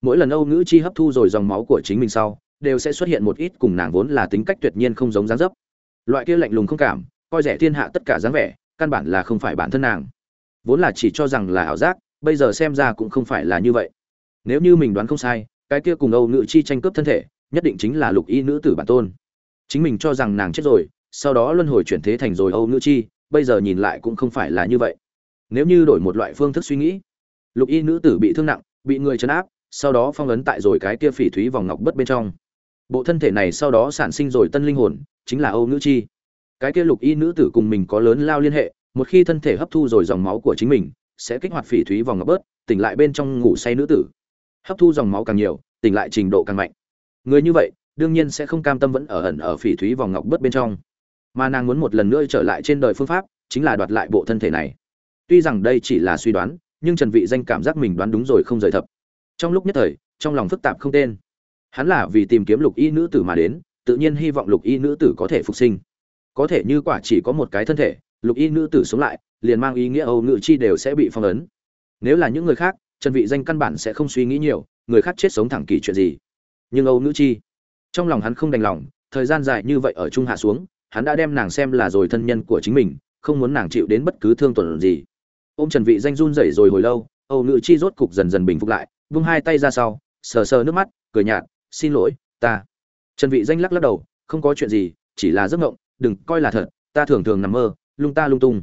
A: Mỗi lần âu ngữ chi hấp thu rồi dòng máu của chính mình sau, đều sẽ xuất hiện một ít cùng nàng vốn là tính cách tuyệt nhiên không giống dáng dấp. Loại kia lạnh lùng không cảm, coi rẻ thiên hạ tất cả dáng vẻ, căn bản là không phải bản thân nàng. Vốn là chỉ cho rằng là ảo giác, bây giờ xem ra cũng không phải là như vậy. Nếu như mình đoán không sai, cái kia cùng âu nữ chi tranh cướp thân thể nhất định chính là lục y nữ tử bản tôn. Chính mình cho rằng nàng chết rồi, sau đó luân hồi chuyển thế thành rồi âu nữ chi, bây giờ nhìn lại cũng không phải là như vậy. Nếu như đổi một loại phương thức suy nghĩ, lục y nữ tử bị thương nặng, bị người chấn áp, sau đó phong ấn tại rồi cái kia phỉ thúy vòng ngọc bất bên trong. Bộ thân thể này sau đó sản sinh rồi tân linh hồn, chính là âu nữ chi. Cái kia lục y nữ tử cùng mình có lớn lao liên hệ, một khi thân thể hấp thu rồi dòng máu của chính mình, sẽ kích hoạt phỉ thúy vòng ngọc bớt, tỉnh lại bên trong ngủ say nữ tử. Hấp thu dòng máu càng nhiều, tỉnh lại trình độ càng mạnh người như vậy, đương nhiên sẽ không cam tâm vẫn ở ẩn ở phỉ thúy vòng ngọc bớt bên trong. Mà nàng muốn một lần nữa trở lại trên đời phương pháp, chính là đoạt lại bộ thân thể này. Tuy rằng đây chỉ là suy đoán, nhưng trần vị danh cảm giác mình đoán đúng rồi không rời thập. Trong lúc nhất thời, trong lòng phức tạp không tên. Hắn là vì tìm kiếm lục y nữ tử mà đến, tự nhiên hy vọng lục y nữ tử có thể phục sinh. Có thể như quả chỉ có một cái thân thể, lục y nữ tử sống lại, liền mang ý nghĩa âu ngự chi đều sẽ bị phong ấn. Nếu là những người khác, trần vị danh căn bản sẽ không suy nghĩ nhiều, người khác chết sống thẳng kỳ chuyện gì nhưng âu nữ chi, trong lòng hắn không đành lòng, thời gian dài như vậy ở trung hạ xuống, hắn đã đem nàng xem là rồi thân nhân của chính mình, không muốn nàng chịu đến bất cứ thương tổn gì. Ôm trần vị danh run rẩy rồi hồi lâu, âu nữ chi rốt cục dần dần bình phục lại, vung hai tay ra sau, sờ sờ nước mắt, cười nhạt, xin lỗi, ta. Trần vị danh lắc lắc đầu, không có chuyện gì, chỉ là giấc ngộng đừng coi là thật, ta thường thường nằm mơ, lung ta lung tung.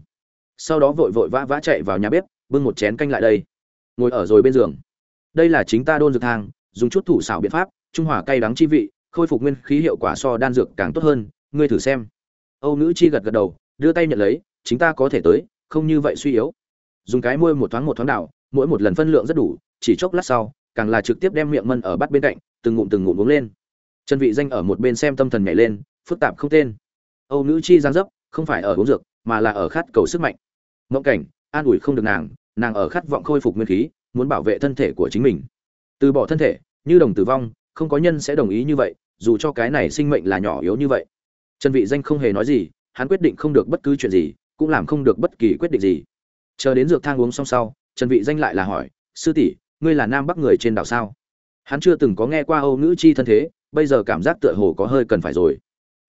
A: Sau đó vội vội vã vã chạy vào nhà bếp, bưng một chén canh lại đây. Ngồi ở rồi bên giường. Đây là chính ta đôn dược thang, dùng chút thủ xảo biện pháp trung hòa cay đắng chi vị, khôi phục nguyên khí hiệu quả so đan dược càng tốt hơn, ngươi thử xem. Âu nữ chi gật gật đầu, đưa tay nhận lấy, chính ta có thể tới, không như vậy suy yếu. Dùng cái môi một thoáng một thoáng đảo, mỗi một lần phân lượng rất đủ, chỉ chốc lát sau, càng là trực tiếp đem miệng mân ở bắt bên cạnh, từng ngụm từng ngụm uống lên. Chân vị danh ở một bên xem tâm thần nhảy lên, phức tạp không tên. Âu nữ chi giang dấp, không phải ở uống dược, mà là ở khát cầu sức mạnh. Mộng cảnh, an ủi không được nàng nàng ở khát vọng khôi phục nguyên khí, muốn bảo vệ thân thể của chính mình. Từ bỏ thân thể, như đồng tử vong không có nhân sẽ đồng ý như vậy, dù cho cái này sinh mệnh là nhỏ yếu như vậy. Trần vị danh không hề nói gì, hắn quyết định không được bất cứ chuyện gì, cũng làm không được bất kỳ quyết định gì. Chờ đến dược thang uống xong sau, trần vị danh lại là hỏi, sư tỷ, ngươi là nam bắc người trên đảo sao? Hắn chưa từng có nghe qua âu nữ chi thân thế, bây giờ cảm giác tựa hồ có hơi cần phải rồi.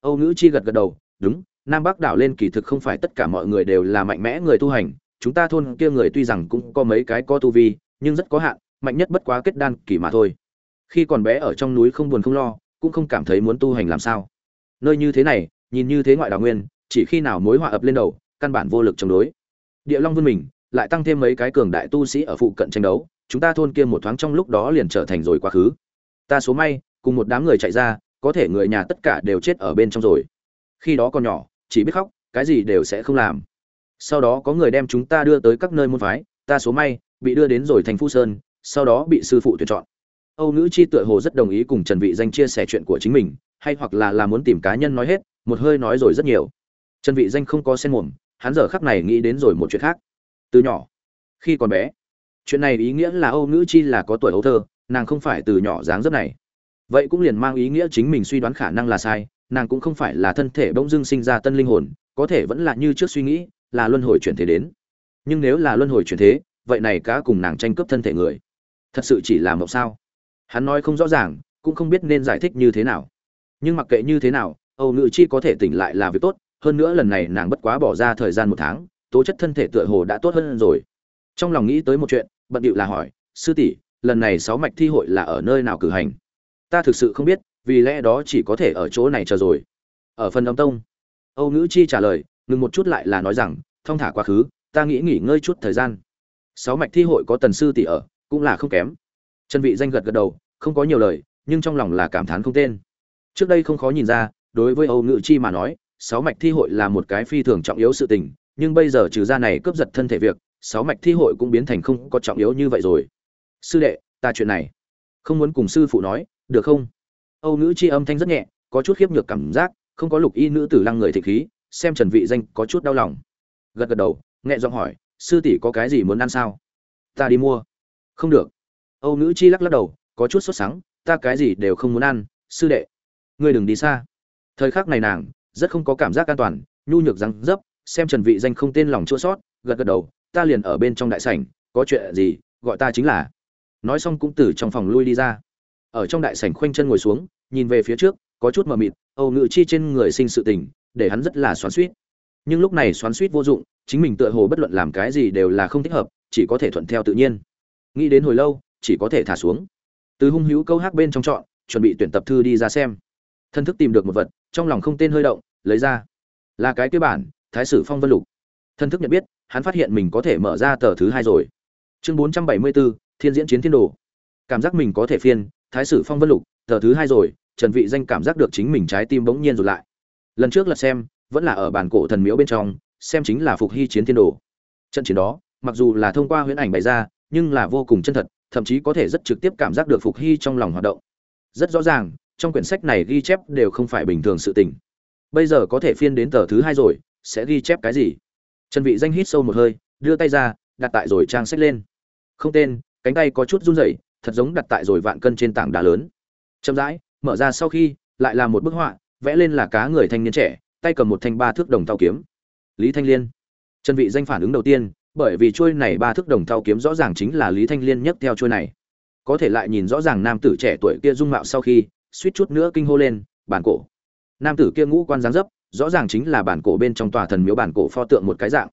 A: Âu nữ chi gật gật đầu, đúng, nam bắc đảo lên kỳ thực không phải tất cả mọi người đều là mạnh mẽ người tu hành, chúng ta thôn kia người tuy rằng cũng có mấy cái có tu vi, nhưng rất có hạn, mạnh nhất bất quá kết đan kỳ mà thôi khi còn bé ở trong núi không buồn không lo, cũng không cảm thấy muốn tu hành làm sao. Nơi như thế này, nhìn như thế ngoại đào nguyên, chỉ khi nào mối họa ập lên đầu, căn bản vô lực chống đối. Địa long vươn mình lại tăng thêm mấy cái cường đại tu sĩ ở phụ cận tranh đấu, chúng ta thôn kia một thoáng trong lúc đó liền trở thành rồi quá khứ. Ta số may, cùng một đám người chạy ra, có thể người nhà tất cả đều chết ở bên trong rồi. Khi đó còn nhỏ, chỉ biết khóc, cái gì đều sẽ không làm. Sau đó có người đem chúng ta đưa tới các nơi môn phái, ta số may, bị đưa đến rồi thành phu sơn, sau đó bị sư phụ tuyển chọn âu nữ chi tựa hồ rất đồng ý cùng trần vị danh chia sẻ chuyện của chính mình, hay hoặc là là muốn tìm cá nhân nói hết, một hơi nói rồi rất nhiều. Trần vị danh không có sen mồm, hắn giờ khắc này nghĩ đến rồi một chuyện khác. Từ nhỏ, khi còn bé, chuyện này ý nghĩa là âu nữ chi là có tuổi ấu thơ, nàng không phải từ nhỏ dáng dấp này. Vậy cũng liền mang ý nghĩa chính mình suy đoán khả năng là sai, nàng cũng không phải là thân thể bỗng dưng sinh ra tân linh hồn, có thể vẫn là như trước suy nghĩ, là luân hồi chuyển thế đến. Nhưng nếu là luân hồi chuyển thế, vậy này cá cùng nàng tranh cướp thân thể người, thật sự chỉ là mộng sao? Hắn nói không rõ ràng, cũng không biết nên giải thích như thế nào. Nhưng mặc kệ như thế nào, âu nữ chi có thể tỉnh lại là việc tốt, hơn nữa lần này nàng bất quá bỏ ra thời gian một tháng, tố chất thân thể tựa hồ đã tốt hơn rồi. Trong lòng nghĩ tới một chuyện, bận điệu là hỏi, sư tỷ, lần này sáu mạch thi hội là ở nơi nào cử hành? Ta thực sự không biết, vì lẽ đó chỉ có thể ở chỗ này chờ rồi. Ở phần âm tông. Âu nữ chi trả lời, ngừng một chút lại là nói rằng thong thả quá khứ, ta nghĩ nghỉ ngơi chút thời gian. Sáu mạch thi hội có tần sư tỷ ở, cũng là không kém trần vị danh gật gật đầu, không có nhiều lời, nhưng trong lòng là cảm thán không tên. Trước đây không khó nhìn ra, đối với âu nữ chi mà nói, sáu mạch thi hội là một cái phi thường trọng yếu sự tình, nhưng bây giờ trừ ra này cướp giật thân thể việc, sáu mạch thi hội cũng biến thành không có trọng yếu như vậy rồi. Sư đệ, ta chuyện này, không muốn cùng sư phụ nói, được không? Âu nữ chi âm thanh rất nhẹ, có chút khiếp nhược cảm giác, không có lục y nữ tử lăng người thị khí, xem trần vị danh có chút đau lòng. Gật gật đầu, nhẹ giọng hỏi, sư tỷ có cái gì muốn ăn sao? Ta đi mua. Không được âu nữ chi lắc lắc đầu, có chút sốt sắng, ta cái gì đều không muốn ăn, sư đệ. Ngươi đừng đi xa. Thời khắc này nàng, rất không có cảm giác an toàn, nhu nhược răng dấp, xem trần vị danh không tên lòng chua sót, gật gật đầu, ta liền ở bên trong đại sảnh, có chuyện gì, gọi ta chính là. Nói xong cũng từ trong phòng lui đi ra. Ở trong đại sảnh khoanh chân ngồi xuống, nhìn về phía trước, có chút mờ mịt, âu nữ chi trên người sinh sự tình, để hắn rất là xoắn xuýt. nhưng lúc này xoắn xuýt vô dụng, chính mình tựa hồ bất luận làm cái gì đều là không thích hợp, chỉ có thể thuận theo tự nhiên. Nghĩ đến hồi lâu chỉ có thể thả xuống. Từ hung hữu câu hát bên trong chọn chuẩn bị tuyển tập thư đi ra xem. Thân thức tìm được một vật, trong lòng không tên hơi động, lấy ra. Là cái kế bản, thái sử phong vân lục. Thân thức nhận biết, hắn phát hiện mình có thể mở ra tờ thứ hai rồi. Chương bốn trăm bảy mươi bốn thiên diễn chiến thiên đồ. Cảm giác mình có thể phiên, thái sử phong vân lục, tờ thứ hai rồi, trần vị danh cảm giác được chính mình trái tim bỗng nhiên rụt lại. Lần trước lật xem, vẫn là ở bàn cổ thần miếu bên trong, xem chính là phục hy chiến thiên đồ. Trận chiến đó, mặc dù là thông qua huyễn ảnh bày ra, nhưng là vô cùng chân thật thậm chí có thể rất trực tiếp cảm giác được phục hy trong lòng hoạt động. Rất rõ ràng, trong quyển sách này ghi chép đều không phải bình thường sự tình. Bây giờ có thể phiên đến tờ thứ hai rồi, sẽ ghi chép cái gì? Trần vị danh hít sâu một hơi, đưa tay ra, đặt tại rồi trang sách lên. Không tên, cánh tay có chút run rẩy, thật giống đặt tại rồi vạn cân trên tảng đá lớn. Chậm rãi, mở ra sau khi, lại là một bức họa, vẽ lên là cá người thanh niên trẻ, tay cầm một thanh ba thước đồng thao kiếm. Lý thanh liên. Trần vị danh phản ứng đầu tiên bởi vì chuôi này ba thước đồng thao kiếm rõ ràng chính là lý thanh liên nhất theo chuôi này. Có thể lại nhìn rõ ràng nam tử trẻ tuổi kia dung mạo sau khi, suýt chút nữa kinh hô lên, bản cổ. Nam tử kia ngũ quan dáng dấp, rõ ràng chính là bản cổ bên trong tòa thần miếu bản cổ pho tượng một cái dạng.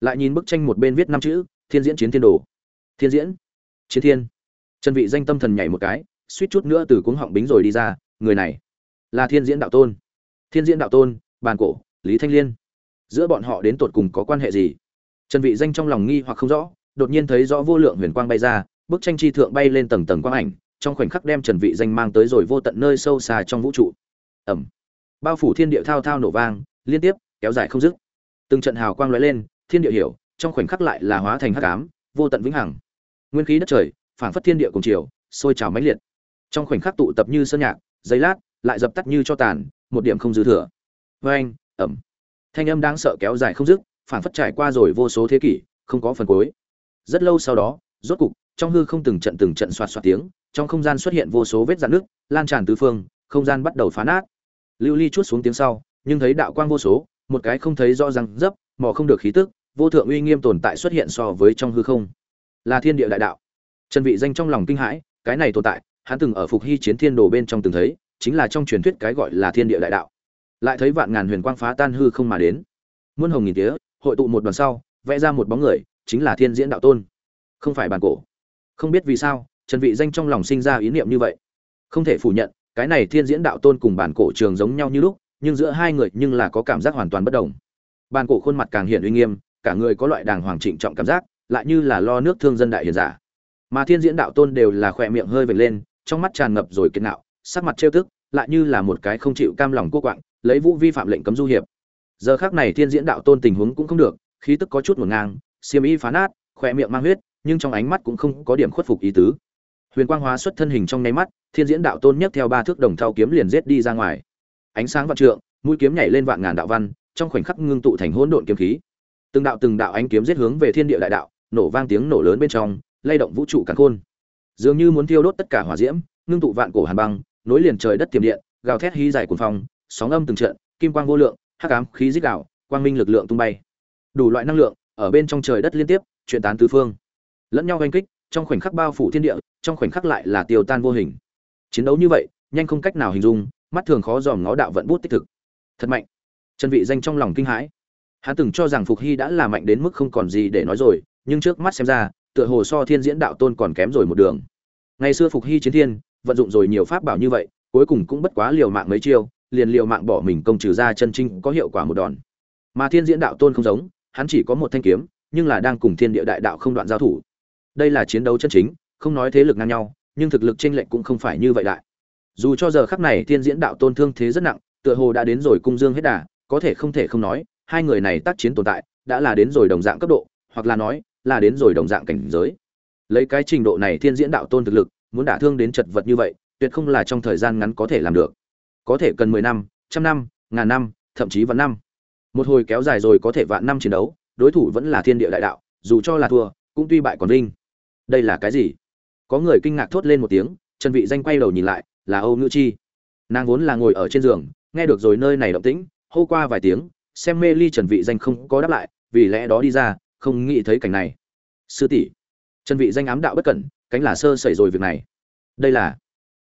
A: Lại nhìn bức tranh một bên viết năm chữ, thiên diễn chiến thiên đồ. Thiên diễn chiến thiên. Chân vị danh tâm thần nhảy một cái, suýt chút nữa từ cuống họng bính rồi đi ra, người này là thiên diễn đạo tôn. Thiên diễn đạo tôn, bản cổ, lý thanh liên. Giữa bọn họ đến tột cùng có quan hệ gì? Trần vị danh trong lòng nghi hoặc không rõ đột nhiên thấy rõ vô lượng huyền quang bay ra bức tranh chi thượng bay lên tầng tầng quang ảnh trong khoảnh khắc đem trần vị danh mang tới rồi vô tận nơi sâu xa trong vũ trụ. Ầm, bao phủ thiên địa thao thao nổ vang liên tiếp kéo dài không dứt. Từng trận hào quang lóe lên thiên địa hiểu trong khoảnh khắc lại là hóa thành hắc ám vô tận vĩnh hằng. Nguyên khí đất trời phảng phất thiên địa cùng chiều sôi trào mãnh liệt. Trong khoảnh khắc tụ tập như sơn nhạc giấy lát lại dập tắt như cho tàn một điểm không dư thừa. Vê ầm, thanh âm đáng sợ kéo dài không dứt phản phất trải qua rồi vô số thế kỷ, không có phần cuối. Rất lâu sau đó, rốt cục, trong hư không từng trận từng trận xoạt xoạt tiếng, trong không gian xuất hiện vô số vết dạn nước lan tràn tứ phương, không gian bắt đầu phá nát. Lưu ly chút xuống tiếng sau, nhưng thấy đạo quang vô số, một cái không thấy rõ ràng dấp, mò không được khí tức, vô thượng uy nghiêm tồn tại xuất hiện so với trong hư không. Là thiên địa đại đạo. Trần vị danh trong lòng kinh hãi, cái này tồn tại, hắn từng ở phục hy chiến thiên đồ bên trong từng thấy, chính là trong truyền thuyết cái gọi là thiên địa đại đạo. Lại thấy vạn ngàn huyền quang phá tan hư không mà đến. Muôn hồng nghìn tía hội tụ một đoàn sau, vẽ ra một bóng người, chính là thiên diễn đạo tôn. Không phải bản cổ. Không biết vì sao, trần vị danh trong lòng sinh ra ý niệm như vậy. Không thể phủ nhận, cái này thiên diễn đạo tôn cùng bản cổ trường giống nhau như lúc, nhưng giữa hai người nhưng là có cảm giác hoàn toàn bất đồng. Bản cổ khuôn mặt càng hiện uy nghiêm, cả người có loại đàng hoàng trịnh trọng cảm giác, lại như là lo nước thương dân đại hiền giả. Mà thiên diễn đạo tôn đều là khỏe miệng hơi vệt lên, trong mắt tràn ngập rồi kiệt nạo, sắc mặt trêu tức, lại như là một cái không chịu cam lòng cuốc quạng, lấy vũ vi phạm lệnh cấm du hiệp giờ khác này thiên diễn đạo tôn tình huống cũng không được, khí tức có chút ngổn ngang, xiêm y phá nát khỏe miệng mang huyết, nhưng trong ánh mắt cũng không có điểm khuất phục ý tứ. Huyền quang hóa xuất thân hình trong nháy mắt, thiên diễn đạo tôn nhấc theo ba thước đồng thao kiếm liền giết đi ra ngoài. Ánh sáng vạn trượng, mũi kiếm nhảy lên vạn ngàn đạo văn, trong khoảnh khắc ngưng tụ thành hỗn độn kiếm khí. Từng đạo từng đạo ánh kiếm giết hướng về thiên địa đại đạo, nổ vang tiếng nổ lớn bên trong, lay động vũ trụ càn khôn. Dường như muốn thiêu đốt tất cả hỏa diễm, ngưng tụ vạn cổ hàn băng, nối liền trời đất tiềm điện, gào thét hí dài cuồng phong, sóng âm từng trận, kim quang vô lượng hắc ám khí dích đạo, quang minh lực lượng tung bay. Đủ loại năng lượng, ở bên trong trời đất liên tiếp, truyền tán tứ phương. Lẫn nhau oanh kích, trong khoảnh khắc bao phủ thiên địa, trong khoảnh khắc lại là tiêu tan vô hình. Chiến đấu như vậy, nhanh không cách nào hình dung, mắt thường khó dòm ngó đạo vận bút tích thực. Thật mạnh. Chân vị danh trong lòng kinh hãi. Hắn từng cho rằng phục hy đã là mạnh đến mức không còn gì để nói rồi, nhưng trước mắt xem ra, tựa hồ so thiên diễn đạo tôn còn kém rồi một đường. Ngày xưa phục hy chiến thiên, vận dụng rồi nhiều pháp bảo như vậy, cuối cùng cũng bất quá liều mạng mấy chiêu liền liều mạng bỏ mình công trừ ra chân trinh có hiệu quả một đòn. Mà thiên diễn đạo tôn không giống, hắn chỉ có một thanh kiếm, nhưng là đang cùng thiên địa đại đạo không đoạn giao thủ. Đây là chiến đấu chân chính, không nói thế lực ngang nhau, nhưng thực lực chênh lệch cũng không phải như vậy đại. Dù cho giờ khắc này thiên diễn đạo tôn thương thế rất nặng, tựa hồ đã đến rồi cung dương hết đà, có thể không thể không nói, hai người này tác chiến tồn tại, đã là đến rồi đồng dạng cấp độ, hoặc là nói, là đến rồi đồng dạng cảnh giới. Lấy cái trình độ này thiên diễn đạo tôn thực lực, muốn đả thương đến chật vật như vậy, tuyệt không là trong thời gian ngắn có thể làm được có thể cần mười năm, trăm năm, ngàn năm, thậm chí vạn năm. Một hồi kéo dài rồi có thể vạn năm chiến đấu, đối thủ vẫn là thiên địa đại đạo, dù cho là thua, cũng tuy bại còn vinh. Đây là cái gì? Có người kinh ngạc thốt lên một tiếng, trần vị danh quay đầu nhìn lại, là âu Ngư chi. Nàng vốn là ngồi ở trên giường, nghe được rồi nơi này động tĩnh, hô qua vài tiếng, xem mê ly trần vị danh không có đáp lại, vì lẽ đó đi ra, không nghĩ thấy cảnh này. Sư tỷ, trần vị danh ám đạo bất cẩn, cánh là sơ sẩy rồi việc này. Đây là,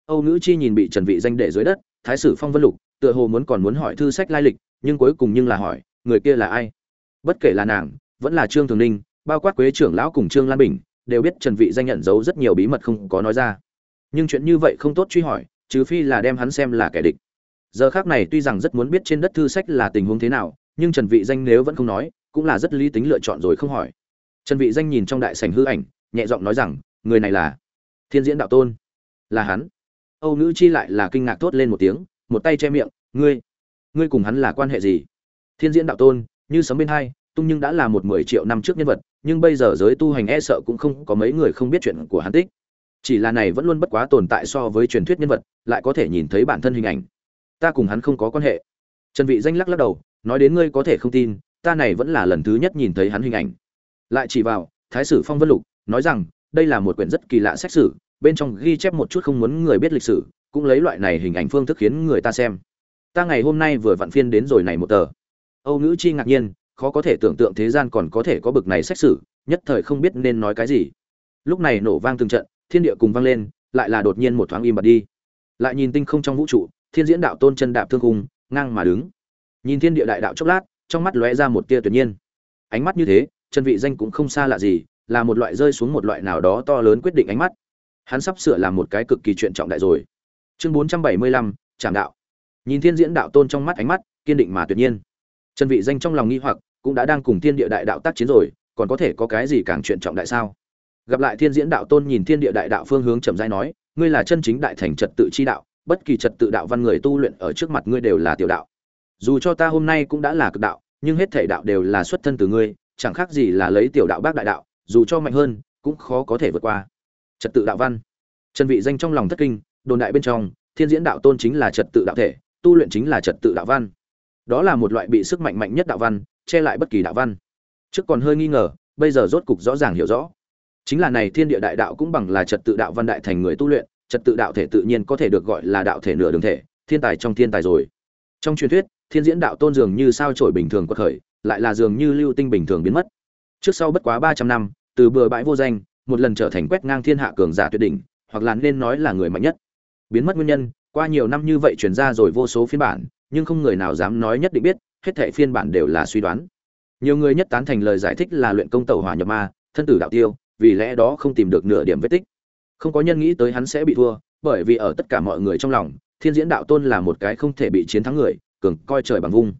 A: âu nữ chi nhìn bị trần vị danh để dưới đất thái sử phong vân lục, tựa hồ muốn còn muốn hỏi thư sách lai lịch, nhưng cuối cùng nhưng là hỏi, người kia là ai? Bất kể là nàng, vẫn là trương thường ninh, bao quát quế trưởng lão cùng trương lan bình, đều biết trần vị danh nhận giấu rất nhiều bí mật không có nói ra. Nhưng chuyện như vậy không tốt truy hỏi, trừ phi là đem hắn xem là kẻ địch. Giờ khác này tuy rằng rất muốn biết trên đất thư sách là tình huống thế nào, nhưng trần vị danh nếu vẫn không nói, cũng là rất lý tính lựa chọn rồi không hỏi. Trần vị danh nhìn trong đại sảnh hư ảnh, nhẹ giọng nói rằng, người này là thiên diễn đạo tôn. Là hắn âu nữ chi lại là kinh ngạc tốt lên một tiếng, một tay che miệng, ngươi ngươi cùng hắn là quan hệ gì? Thiên diễn đạo tôn, như sấm bên hai, tung nhưng đã là một mười triệu năm trước nhân vật, nhưng bây giờ giới tu hành e sợ cũng không có mấy người không biết chuyện của hắn tích. Chỉ là này vẫn luôn bất quá tồn tại so với truyền thuyết nhân vật, lại có thể nhìn thấy bản thân hình ảnh. Ta cùng hắn không có quan hệ. Trần vị danh lắc lắc đầu, nói đến ngươi có thể không tin, ta này vẫn là lần thứ nhất nhìn thấy hắn hình ảnh. Lại chỉ vào thái sử phong vân lục, nói rằng, đây là một quyển rất kỳ lạ sách sử bên trong ghi chép một chút không muốn người biết lịch sử, cũng lấy loại này hình ảnh phương thức khiến người ta xem. Ta ngày hôm nay vừa vặn phiên đến rồi này một tờ. Âu nữ chi ngạc nhiên, khó có thể tưởng tượng thế gian còn có thể có bực này xét xử nhất thời không biết nên nói cái gì. Lúc này nổ vang từng trận, thiên địa cùng vang lên, lại là đột nhiên một thoáng im bặt đi. Lại nhìn tinh không trong vũ trụ, thiên diễn đạo tôn chân đạp thương cung ngang mà đứng. Nhìn thiên địa đại đạo chốc lát, trong mắt lóe ra một tia tuyệt nhiên. Ánh mắt như thế, chân vị danh cũng không xa lạ gì, là một loại rơi xuống một loại nào đó to lớn quyết định ánh mắt hắn sắp sửa làm một cái cực kỳ chuyện trọng đại rồi. Chương 475, trảm đạo. Nhìn thiên diễn đạo tôn trong mắt ánh mắt kiên định mà tuyệt nhiên. Chân vị danh trong lòng nghi hoặc cũng đã đang cùng thiên địa đại đạo tác chiến rồi còn có thể có cái gì càng chuyện trọng đại sao? Gặp lại thiên diễn đạo tôn nhìn thiên địa đại đạo phương hướng chậm rãi nói ngươi là chân chính đại thành trật tự chi đạo bất kỳ trật tự đạo văn người tu luyện ở trước mặt ngươi đều là tiểu đạo. Dù cho ta hôm nay cũng đã là cực đạo nhưng hết thể đạo đều là xuất thân từ ngươi chẳng khác gì là lấy tiểu đạo bác đại đạo dù cho mạnh hơn cũng khó có thể vượt qua trật tự đạo văn. Trần vị danh trong lòng thất kinh, đồn đại bên trong, thiên diễn đạo tôn chính là trật tự đạo thể, tu luyện chính là trật tự đạo văn. Đó là một loại bị sức mạnh mạnh nhất đạo văn, che lại bất kỳ đạo văn. Trước còn hơi nghi ngờ, bây giờ rốt cục rõ ràng hiểu rõ. Chính là này thiên địa đại đạo cũng bằng là trật tự đạo văn đại thành người tu luyện, trật tự đạo thể tự nhiên có thể được gọi là đạo thể nửa đường thể, thiên tài trong thiên tài rồi. Trong truyền thuyết, thiên diễn đạo tôn dường như sao trổi bình thường quật khởi, lại là dường như lưu tinh bình thường biến mất. Trước sau bất quá ba trăm năm, từ bừa bãi vô danh một lần trở thành quét ngang thiên hạ cường giả tuyệt đỉnh, hoặc là nên nói là người mạnh nhất. Biến mất nguyên nhân, qua nhiều năm như vậy truyền ra rồi vô số phiên bản, nhưng không người nào dám nói nhất định biết, hết thảy phiên bản đều là suy đoán. Nhiều người nhất tán thành lời giải thích là luyện công tẩu hỏa nhập ma, thân tử đạo tiêu, vì lẽ đó không tìm được nửa điểm vết tích. Không có nhân nghĩ tới hắn sẽ bị thua, bởi vì ở tất cả mọi người trong lòng, thiên diễn đạo tôn là một cái không thể bị chiến thắng người, cường coi trời bằng vung.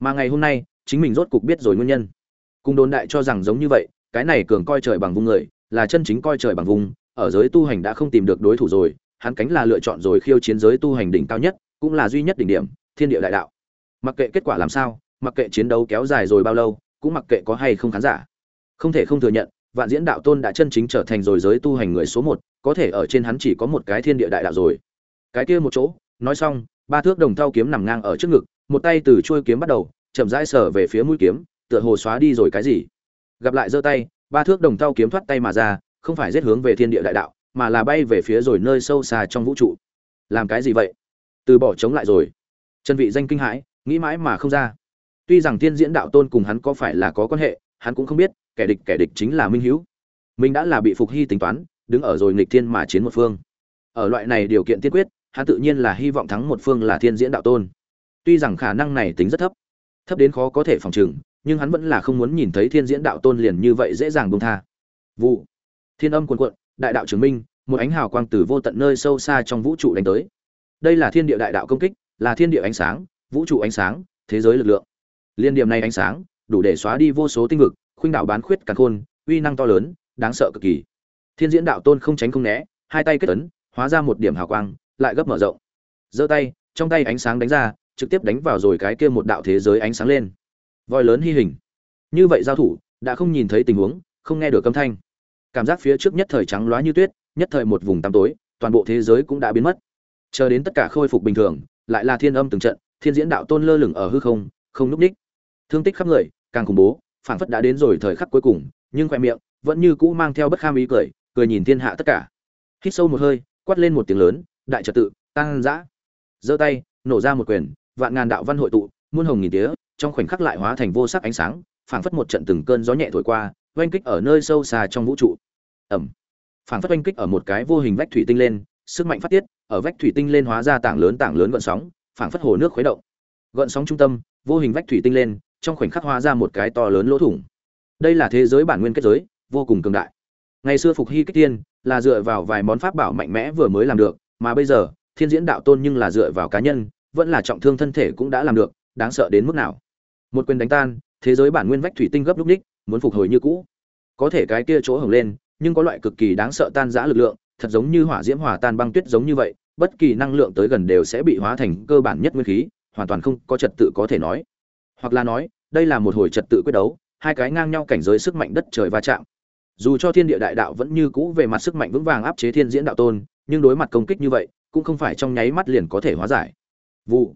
A: Mà ngày hôm nay, chính mình rốt cục biết rồi nguyên nhân. Cùng đồn đại cho rằng giống như vậy, cái này cường coi trời bằng vung người là chân chính coi trời bằng vùng, ở giới tu hành đã không tìm được đối thủ rồi, hắn cánh là lựa chọn rồi khiêu chiến giới tu hành đỉnh cao nhất, cũng là duy nhất đỉnh điểm, thiên địa đại đạo. Mặc kệ kết quả làm sao, mặc kệ chiến đấu kéo dài rồi bao lâu, cũng mặc kệ có hay không khán giả. Không thể không thừa nhận, vạn diễn đạo tôn đã chân chính trở thành rồi giới tu hành người số một, có thể ở trên hắn chỉ có một cái thiên địa đại đạo rồi. Cái kia một chỗ, nói xong, ba thước đồng thau kiếm nằm ngang ở trước ngực, một tay từ chuôi kiếm bắt đầu, chậm rãi sở về phía mũi kiếm, tựa hồ xóa đi rồi cái gì. Gặp lại giơ tay ba thước đồng thau kiếm thoát tay mà ra, không phải giết hướng về thiên địa đại đạo, mà là bay về phía rồi nơi sâu xa trong vũ trụ. Làm cái gì vậy? Từ bỏ chống lại rồi. Chân vị danh kinh hãi, nghĩ mãi mà không ra. Tuy rằng thiên diễn đạo tôn cùng hắn có phải là có quan hệ, hắn cũng không biết, kẻ địch kẻ địch chính là minh hữu mình đã là bị phục hy tính toán, đứng ở rồi nghịch thiên mà chiến một phương. Ở loại này điều kiện tiên quyết, hắn tự nhiên là hy vọng thắng một phương là thiên diễn đạo tôn. Tuy rằng khả năng này tính rất thấp thấp đến khó có thể phòng trừng nhưng hắn vẫn là không muốn nhìn thấy thiên diễn đạo tôn liền như vậy dễ dàng buông tha. Vụ. Thiên âm cuồn cuộn đại đạo chứng minh, một ánh hào quang từ vô tận nơi sâu xa trong vũ trụ đánh tới. Đây là thiên địa đại đạo công kích, là thiên địa ánh sáng, vũ trụ ánh sáng, thế giới lực lượng. Liên điểm này ánh sáng, đủ để xóa đi vô số tinh vực, khuynh đạo bán khuyết càn khôn, uy năng to lớn, đáng sợ cực kỳ. Thiên diễn đạo tôn không tránh không né, hai tay kết ấn, hóa ra một điểm hào quang, lại gấp mở rộng. Giơ tay, trong tay ánh sáng đánh ra, trực tiếp đánh vào rồi cái kia một đạo thế giới ánh sáng lên voi lớn hy hình. Như vậy giao thủ, đã không nhìn thấy tình huống, không nghe được âm thanh. Cảm giác phía trước nhất thời trắng loá như tuyết, nhất thời một vùng tăm tối, toàn bộ thế giới cũng đã biến mất. Chờ đến tất cả khôi phục bình thường, lại là thiên âm từng trận, thiên diễn đạo tôn lơ lửng ở hư không không núp ních. Thương tích khắp người, càng khủng bố, phảng phất đã đến rồi thời khắc cuối cùng, nhưng khoe miệng vẫn như cũ mang theo bất kham ý cười cười nhìn thiên hạ tất cả. Hít sâu một hơi, quát lên một tiếng lớn, đại trật tự, tăng giã giơ tay, nổ ra một quyền, vạn ngàn đạo văn hội tụ, muôn hồng nghìn tía trong khoảnh khắc lại hóa thành vô sắc ánh sáng, phảng phất một trận từng cơn gió nhẹ thổi qua, oanh kích ở nơi sâu xa trong vũ trụ. Ẩm phảng phất oanh kích ở một cái vô hình vách thủy tinh lên, sức mạnh phát tiết, ở vách thủy tinh lên hóa ra tảng lớn tảng lớn gợn sóng, phảng phất hồ nước khuấy động. Gợn sóng trung tâm, vô hình vách thủy tinh lên, trong khoảnh khắc hóa ra một cái to lớn lỗ thủng. Đây là thế giới bản nguyên kết giới, vô cùng cường đại. Ngày xưa phục hy kích tiên là dựa vào vài món pháp bảo mạnh mẽ vừa mới làm được, mà bây giờ, thiên diễn đạo tôn nhưng là dựa vào cá nhân, vẫn là trọng thương thân thể cũng đã làm được, đáng sợ đến mức nào một quyền đánh tan, thế giới bản nguyên vách thủy tinh gấp lúc ních muốn phục hồi như cũ. Có thể cái kia chỗ hồng lên, nhưng có loại cực kỳ đáng sợ tan giã lực lượng, thật giống như hỏa diễm hòa tan băng tuyết giống như vậy, bất kỳ năng lượng tới gần đều sẽ bị hóa thành cơ bản nhất nguyên khí, hoàn toàn không có trật tự có thể nói. Hoặc là nói, đây là một hồi trật tự quyết đấu, hai cái ngang nhau cảnh giới sức mạnh đất trời va chạm. Dù cho thiên địa đại đạo vẫn như cũ về mặt sức mạnh vững vàng áp chế thiên diễn đạo tôn, nhưng đối mặt công kích như vậy, cũng không phải trong nháy mắt liền có thể hóa giải. Vụ.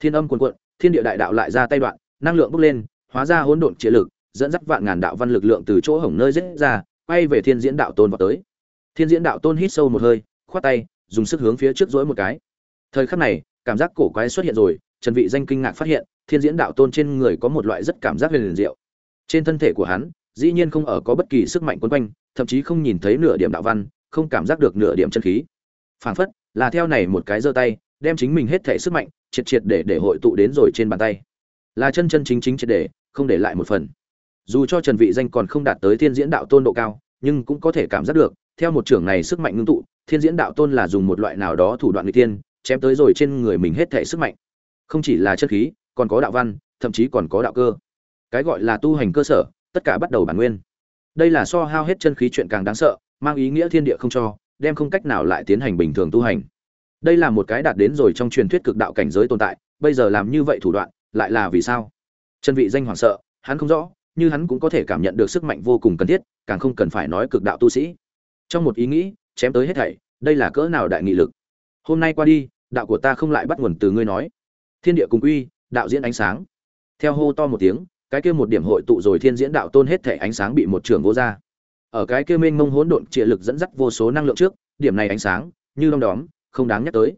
A: Thiên âm cuồn cuộn, thiên địa đại đạo lại ra tay đoạn năng lượng bốc lên, hóa ra hỗn độn trí lực dẫn dắt vạn ngàn đạo văn lực lượng từ chỗ hổng nơi rết ra, quay về thiên diễn đạo tôn vào tới. Thiên diễn đạo tôn hít sâu một hơi, khoát tay, dùng sức hướng phía trước dỗi một cái. Thời khắc này, cảm giác cổ quái xuất hiện rồi, trần vị danh kinh ngạc phát hiện, thiên diễn đạo tôn trên người có một loại rất cảm giác huyền liền diệu. Trên thân thể của hắn, dĩ nhiên không ở có bất kỳ sức mạnh quấn quanh, thậm chí không nhìn thấy nửa điểm đạo văn, không cảm giác được nửa điểm chân khí. Phảng phất là theo này một cái giơ tay, đem chính mình hết thể sức mạnh triệt triệt để để hội tụ đến rồi trên bàn tay là chân chân chính chính triệt để, không để lại một phần. Dù cho trần vị danh còn không đạt tới thiên diễn đạo tôn độ cao, nhưng cũng có thể cảm giác được, theo một trưởng này sức mạnh ngưng tụ, thiên diễn đạo tôn là dùng một loại nào đó thủ đoạn người tiên chém tới rồi trên người mình hết thể sức mạnh. Không chỉ là chân khí, còn có đạo văn, thậm chí còn có đạo cơ. Cái gọi là tu hành cơ sở, tất cả bắt đầu bản nguyên. Đây là so hao hết chân khí chuyện càng đáng sợ, mang ý nghĩa thiên địa không cho, đem không cách nào lại tiến hành bình thường tu hành. Đây là một cái đạt đến rồi trong truyền thuyết cực đạo cảnh giới tồn tại, bây giờ làm như vậy thủ đoạn lại là vì sao? Chân vị danh hoảng sợ hắn không rõ như hắn cũng có thể cảm nhận được sức mạnh vô cùng cần thiết càng không cần phải nói cực đạo tu sĩ. Trong một ý nghĩ chém tới hết thảy đây là cỡ nào đại nghị lực? Hôm nay qua đi đạo của ta không lại bắt nguồn từ ngươi nói. Thiên địa cùng uy, đạo diễn ánh sáng. Theo hô to một tiếng cái kia một điểm hội tụ rồi thiên diễn đạo tôn hết thể ánh sáng bị một trường vô ra. Ở cái kia mênh mông hỗn độn trịa lực dẫn dắt vô số năng lượng trước điểm này ánh sáng như đom đóm không đáng nhắc tới.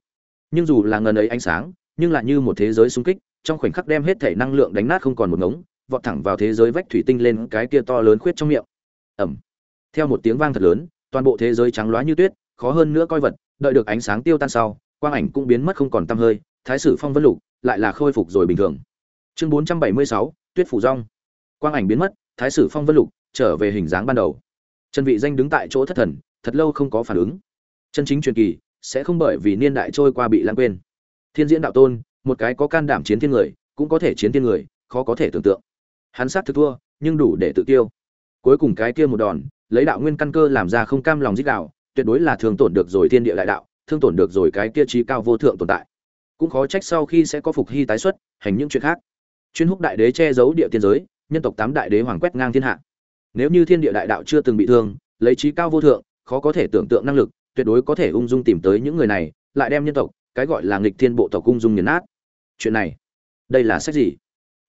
A: Nhưng dù là ngần ấy ánh sáng nhưng lại như một thế giới xung kích trong khoảnh khắc đem hết thể năng lượng đánh nát không còn một ngống, vọt thẳng vào thế giới vách thủy tinh lên cái kia to lớn khuyết trong miệng. Ẩm theo một tiếng vang thật lớn, toàn bộ thế giới trắng loá như tuyết, khó hơn nữa coi vật, đợi được ánh sáng tiêu tan sau, quang ảnh cũng biến mất không còn tăm hơi, thái sử phong vân lục lại là khôi phục rồi bình thường. Chương bốn trăm bảy mươi sáu, tuyết phủ rong. Quang ảnh biến mất, thái sử phong vân lục trở về hình dáng ban đầu. Trần vị danh đứng tại chỗ thất thần, thật lâu không có phản ứng. Chân chính truyền kỳ sẽ không bởi vì niên đại trôi qua bị lãng quên. Thiên diễn đạo tôn một cái có can đảm chiến thiên người, cũng có thể chiến thiên người, khó có thể tưởng tượng. Hắn sát thực thua, nhưng đủ để tự tiêu cuối cùng cái kia một đòn, lấy đạo nguyên căn cơ làm ra không cam lòng giết đạo, tuyệt đối là thương tổn được rồi thiên địa đại đạo, thương tổn được rồi cái kia trí cao vô thượng tồn tại. Cũng khó trách sau khi sẽ có phục hy tái xuất, hành những chuyện khác. Chuyên húc đại đế che giấu địa tiên giới, nhân tộc tám đại đế hoàng quét ngang thiên hạ. Nếu như thiên địa đại đạo chưa từng bị thương, lấy trí cao vô thượng, khó có thể tưởng tượng năng lực, tuyệt đối có thể ung dung tìm tới những người này, lại đem nhân tộc, cái gọi là nghịch thiên bộ tộc ung dung nghiền nát chuyện này, đây là sách gì?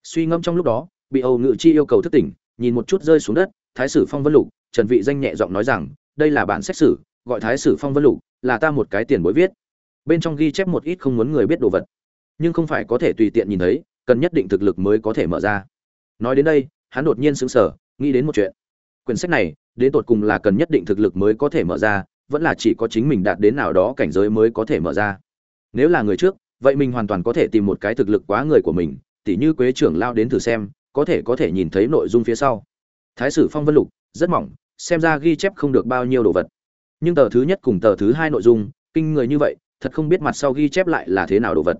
A: Suy ngẫm trong lúc đó, bị âu ngự chi yêu cầu thức tỉnh, nhìn một chút rơi xuống đất, thái sử phong vân lục, trần vị danh nhẹ giọng nói rằng, đây là bản xét xử gọi thái sử phong vân lục, là ta một cái tiền bối viết. Bên trong ghi chép một ít không muốn người biết đồ vật, nhưng không phải có thể tùy tiện nhìn thấy, cần nhất định thực lực mới có thể mở ra. Nói đến đây, hắn đột nhiên sững sờ, nghĩ đến một chuyện. Quyển sách này, đến tột cùng là cần nhất định thực lực mới có thể mở ra, vẫn là chỉ có chính mình đạt đến nào đó cảnh giới mới có thể mở ra. Nếu là người trước vậy mình hoàn toàn có thể tìm một cái thực lực quá người của mình, tỉ như quế trưởng lao đến thử xem, có thể có thể nhìn thấy nội dung phía sau. Thái sử phong vân lục, rất mỏng, xem ra ghi chép không được bao nhiêu đồ vật. Nhưng tờ thứ nhất cùng tờ thứ hai nội dung, kinh người như vậy, thật không biết mặt sau ghi chép lại là thế nào đồ vật.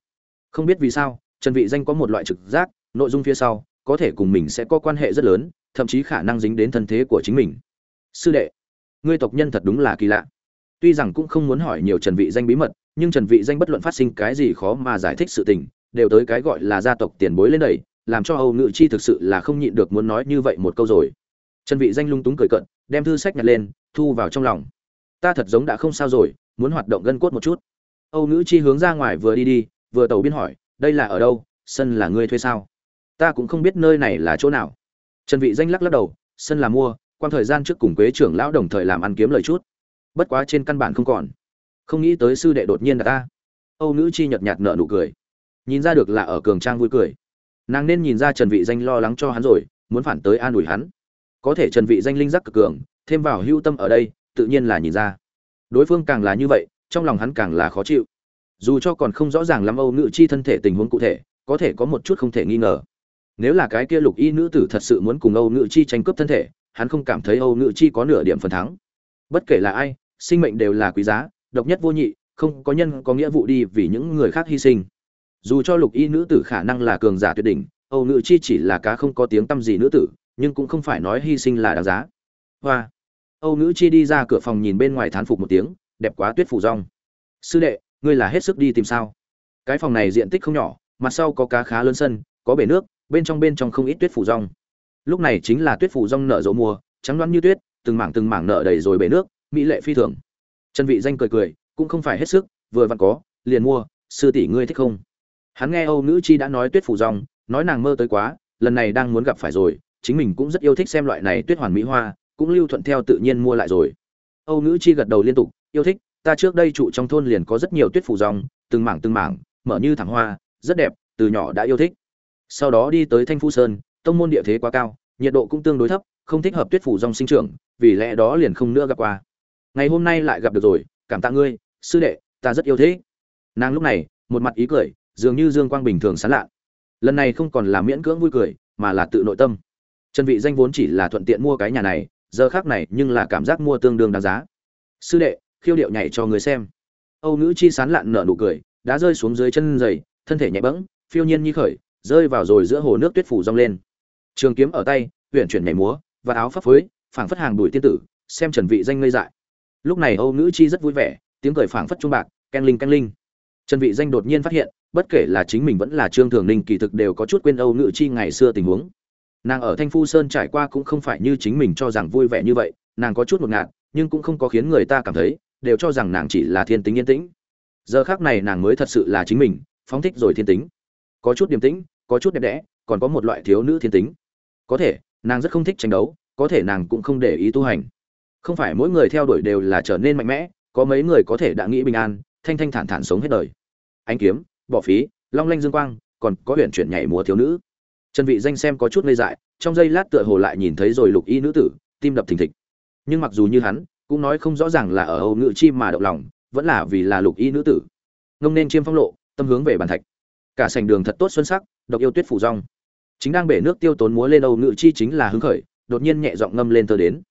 A: Không biết vì sao, trần vị danh có một loại trực giác, nội dung phía sau, có thể cùng mình sẽ có quan hệ rất lớn, thậm chí khả năng dính đến thân thế của chính mình. Sư đệ, ngươi tộc nhân thật đúng là kỳ lạ tuy rằng cũng không muốn hỏi nhiều trần vị danh bí mật, nhưng trần vị danh bất luận phát sinh cái gì khó mà giải thích sự tình, đều tới cái gọi là gia tộc tiền bối lên đẩy làm cho âu ngự chi thực sự là không nhịn được muốn nói như vậy một câu rồi. Trần vị danh lung túng cười cận đem thư sách nhặt lên, thu vào trong lòng. Ta thật giống đã không sao rồi, muốn hoạt động gân cốt một chút. Âu ngự chi hướng ra ngoài vừa đi đi, vừa tàu biên hỏi, đây là ở đâu? Sân là ngươi thuê sao? Ta cũng không biết nơi này là chỗ nào. Trần vị danh lắc lắc đầu, sân là mua quan thời gian trước cùng quế trưởng lão đồng thời làm ăn kiếm lời chút bất quá trên căn bản không còn. Không nghĩ tới sư đệ đột nhiên đặt ta. Âu nữ chi nhợt nhạt nở nụ cười. Nhìn ra được là ở cường trang vui cười. Nàng nên nhìn ra trần vị danh lo lắng cho hắn rồi, muốn phản tới an ủi hắn. Có thể trần vị danh linh giác cực cường, thêm vào hưu tâm ở đây, tự nhiên là nhìn ra. Đối phương càng là như vậy, trong lòng hắn càng là khó chịu. Dù cho còn không rõ ràng lắm âu nữ chi thân thể tình huống cụ thể, có thể có một chút không thể nghi ngờ. Nếu là cái kia lục y nữ tử thật sự muốn cùng âu nữ chi tranh cướp thân thể, hắn không cảm thấy âu nữ chi có nửa điểm phần thắng. Bất kể là ai sinh mệnh đều là quý giá, độc nhất vô nhị, không có nhân có nghĩa vụ đi vì những người khác hy sinh. Dù cho lục y nữ tử khả năng là cường giả tuyệt đỉnh, âu nữ chi chỉ là cá không có tiếng tăm gì nữ tử, nhưng cũng không phải nói hy sinh là đáng giá. Hoa. Âu nữ chi đi ra cửa phòng nhìn bên ngoài thán phục một tiếng, đẹp quá tuyết phủ rong. Sư đệ, ngươi là hết sức đi tìm sao? Cái phòng này diện tích không nhỏ, mặt sau có cá khá lớn sân, có bể nước, bên trong bên trong không ít tuyết phủ rong. Lúc này chính là tuyết phủ rong nở rộ mùa, trắng đoán như tuyết, từng mảng từng mảng nở đầy rồi bể nước mỹ lệ phi thường. Trần vị danh cười cười, cũng không phải hết sức, vừa vặn có, liền mua, sư tỷ ngươi thích không? Hắn nghe âu nữ chi đã nói tuyết phủ rong nói nàng mơ tới quá, lần này đang muốn gặp phải rồi, chính mình cũng rất yêu thích xem loại này tuyết hoàn mỹ hoa, cũng lưu thuận theo tự nhiên mua lại rồi. Âu nữ chi gật đầu liên tục, yêu thích, ta trước đây trụ trong thôn liền có rất nhiều tuyết phủ rong từng mảng từng mảng, mở như thẳng hoa, rất đẹp, từ nhỏ đã yêu thích. Sau đó đi tới thanh phu sơn, tông môn địa thế quá cao, nhiệt độ cũng tương đối thấp, không thích hợp tuyết phủ rong sinh trưởng, vì lẽ đó liền không nữa gặp qua ngày hôm nay lại gặp được rồi, cảm tạ ngươi, sư đệ, ta rất yêu thế. Nàng lúc này, một mặt ý cười, dường như dương quang bình thường sán lạ lần này không còn là miễn cưỡng vui cười, mà là tự nội tâm. Trần vị danh vốn chỉ là thuận tiện mua cái nhà này, giờ khác này nhưng là cảm giác mua tương đương đáng giá. Sư đệ, khiêu điệu nhảy cho người xem. Âu nữ chi sán lạn nở nụ cười, đã rơi xuống dưới chân giày, thân thể nhẹ bẫng, phiêu nhiên như khởi, rơi vào rồi giữa hồ nước tuyết phủ rong lên. Trường kiếm ở tay huyện chuyển nhảy múa, và áo pháp phới, phảng phất hàng đuổi tiên tử, xem trần vị danh ngây dại lúc này âu nữ chi rất vui vẻ, tiếng cười phảng phất trung bạc ken linh ken linh. Trần vị danh đột nhiên phát hiện, bất kể là chính mình vẫn là trương thường ninh kỳ thực đều có chút quên âu nữ chi ngày xưa tình huống. Nàng ở thanh phu sơn trải qua cũng không phải như chính mình cho rằng vui vẻ như vậy, nàng có chút ngột ngạt, nhưng cũng không có khiến người ta cảm thấy, đều cho rằng nàng chỉ là thiên tính yên tĩnh. Giờ khác này nàng mới thật sự là chính mình, phóng thích rồi thiên tính. Có chút điềm tĩnh, có chút đẹp đẽ, còn có một loại thiếu nữ thiên tính. Có thể, nàng rất không thích tranh đấu, có thể nàng cũng không để ý tu hành không phải mỗi người theo đuổi đều là trở nên mạnh mẽ, có mấy người có thể đã nghĩ bình an, thanh thanh thản thản sống hết đời. Anh kiếm, bỏ phí, long lanh dương quang, còn có huyện chuyển nhảy múa thiếu nữ. Trần vị danh xem có chút ngây dại, trong giây lát tựa hồ lại nhìn thấy rồi lục y nữ tử, tim đập thình thịch. Nhưng mặc dù như hắn, cũng nói không rõ ràng là ở âu ngự chi mà động lòng, vẫn là vì là lục y nữ tử. Ngông nên chiêm phong lộ, tâm hướng về bàn thạch. Cả sảnh đường thật tốt xuân sắc, độc yêu tuyết phủ rong. Chính đang bể nước tiêu tốn múa lên âu ngự chi chính là hứng khởi, đột nhiên nhẹ giọng ngâm lên thơ đến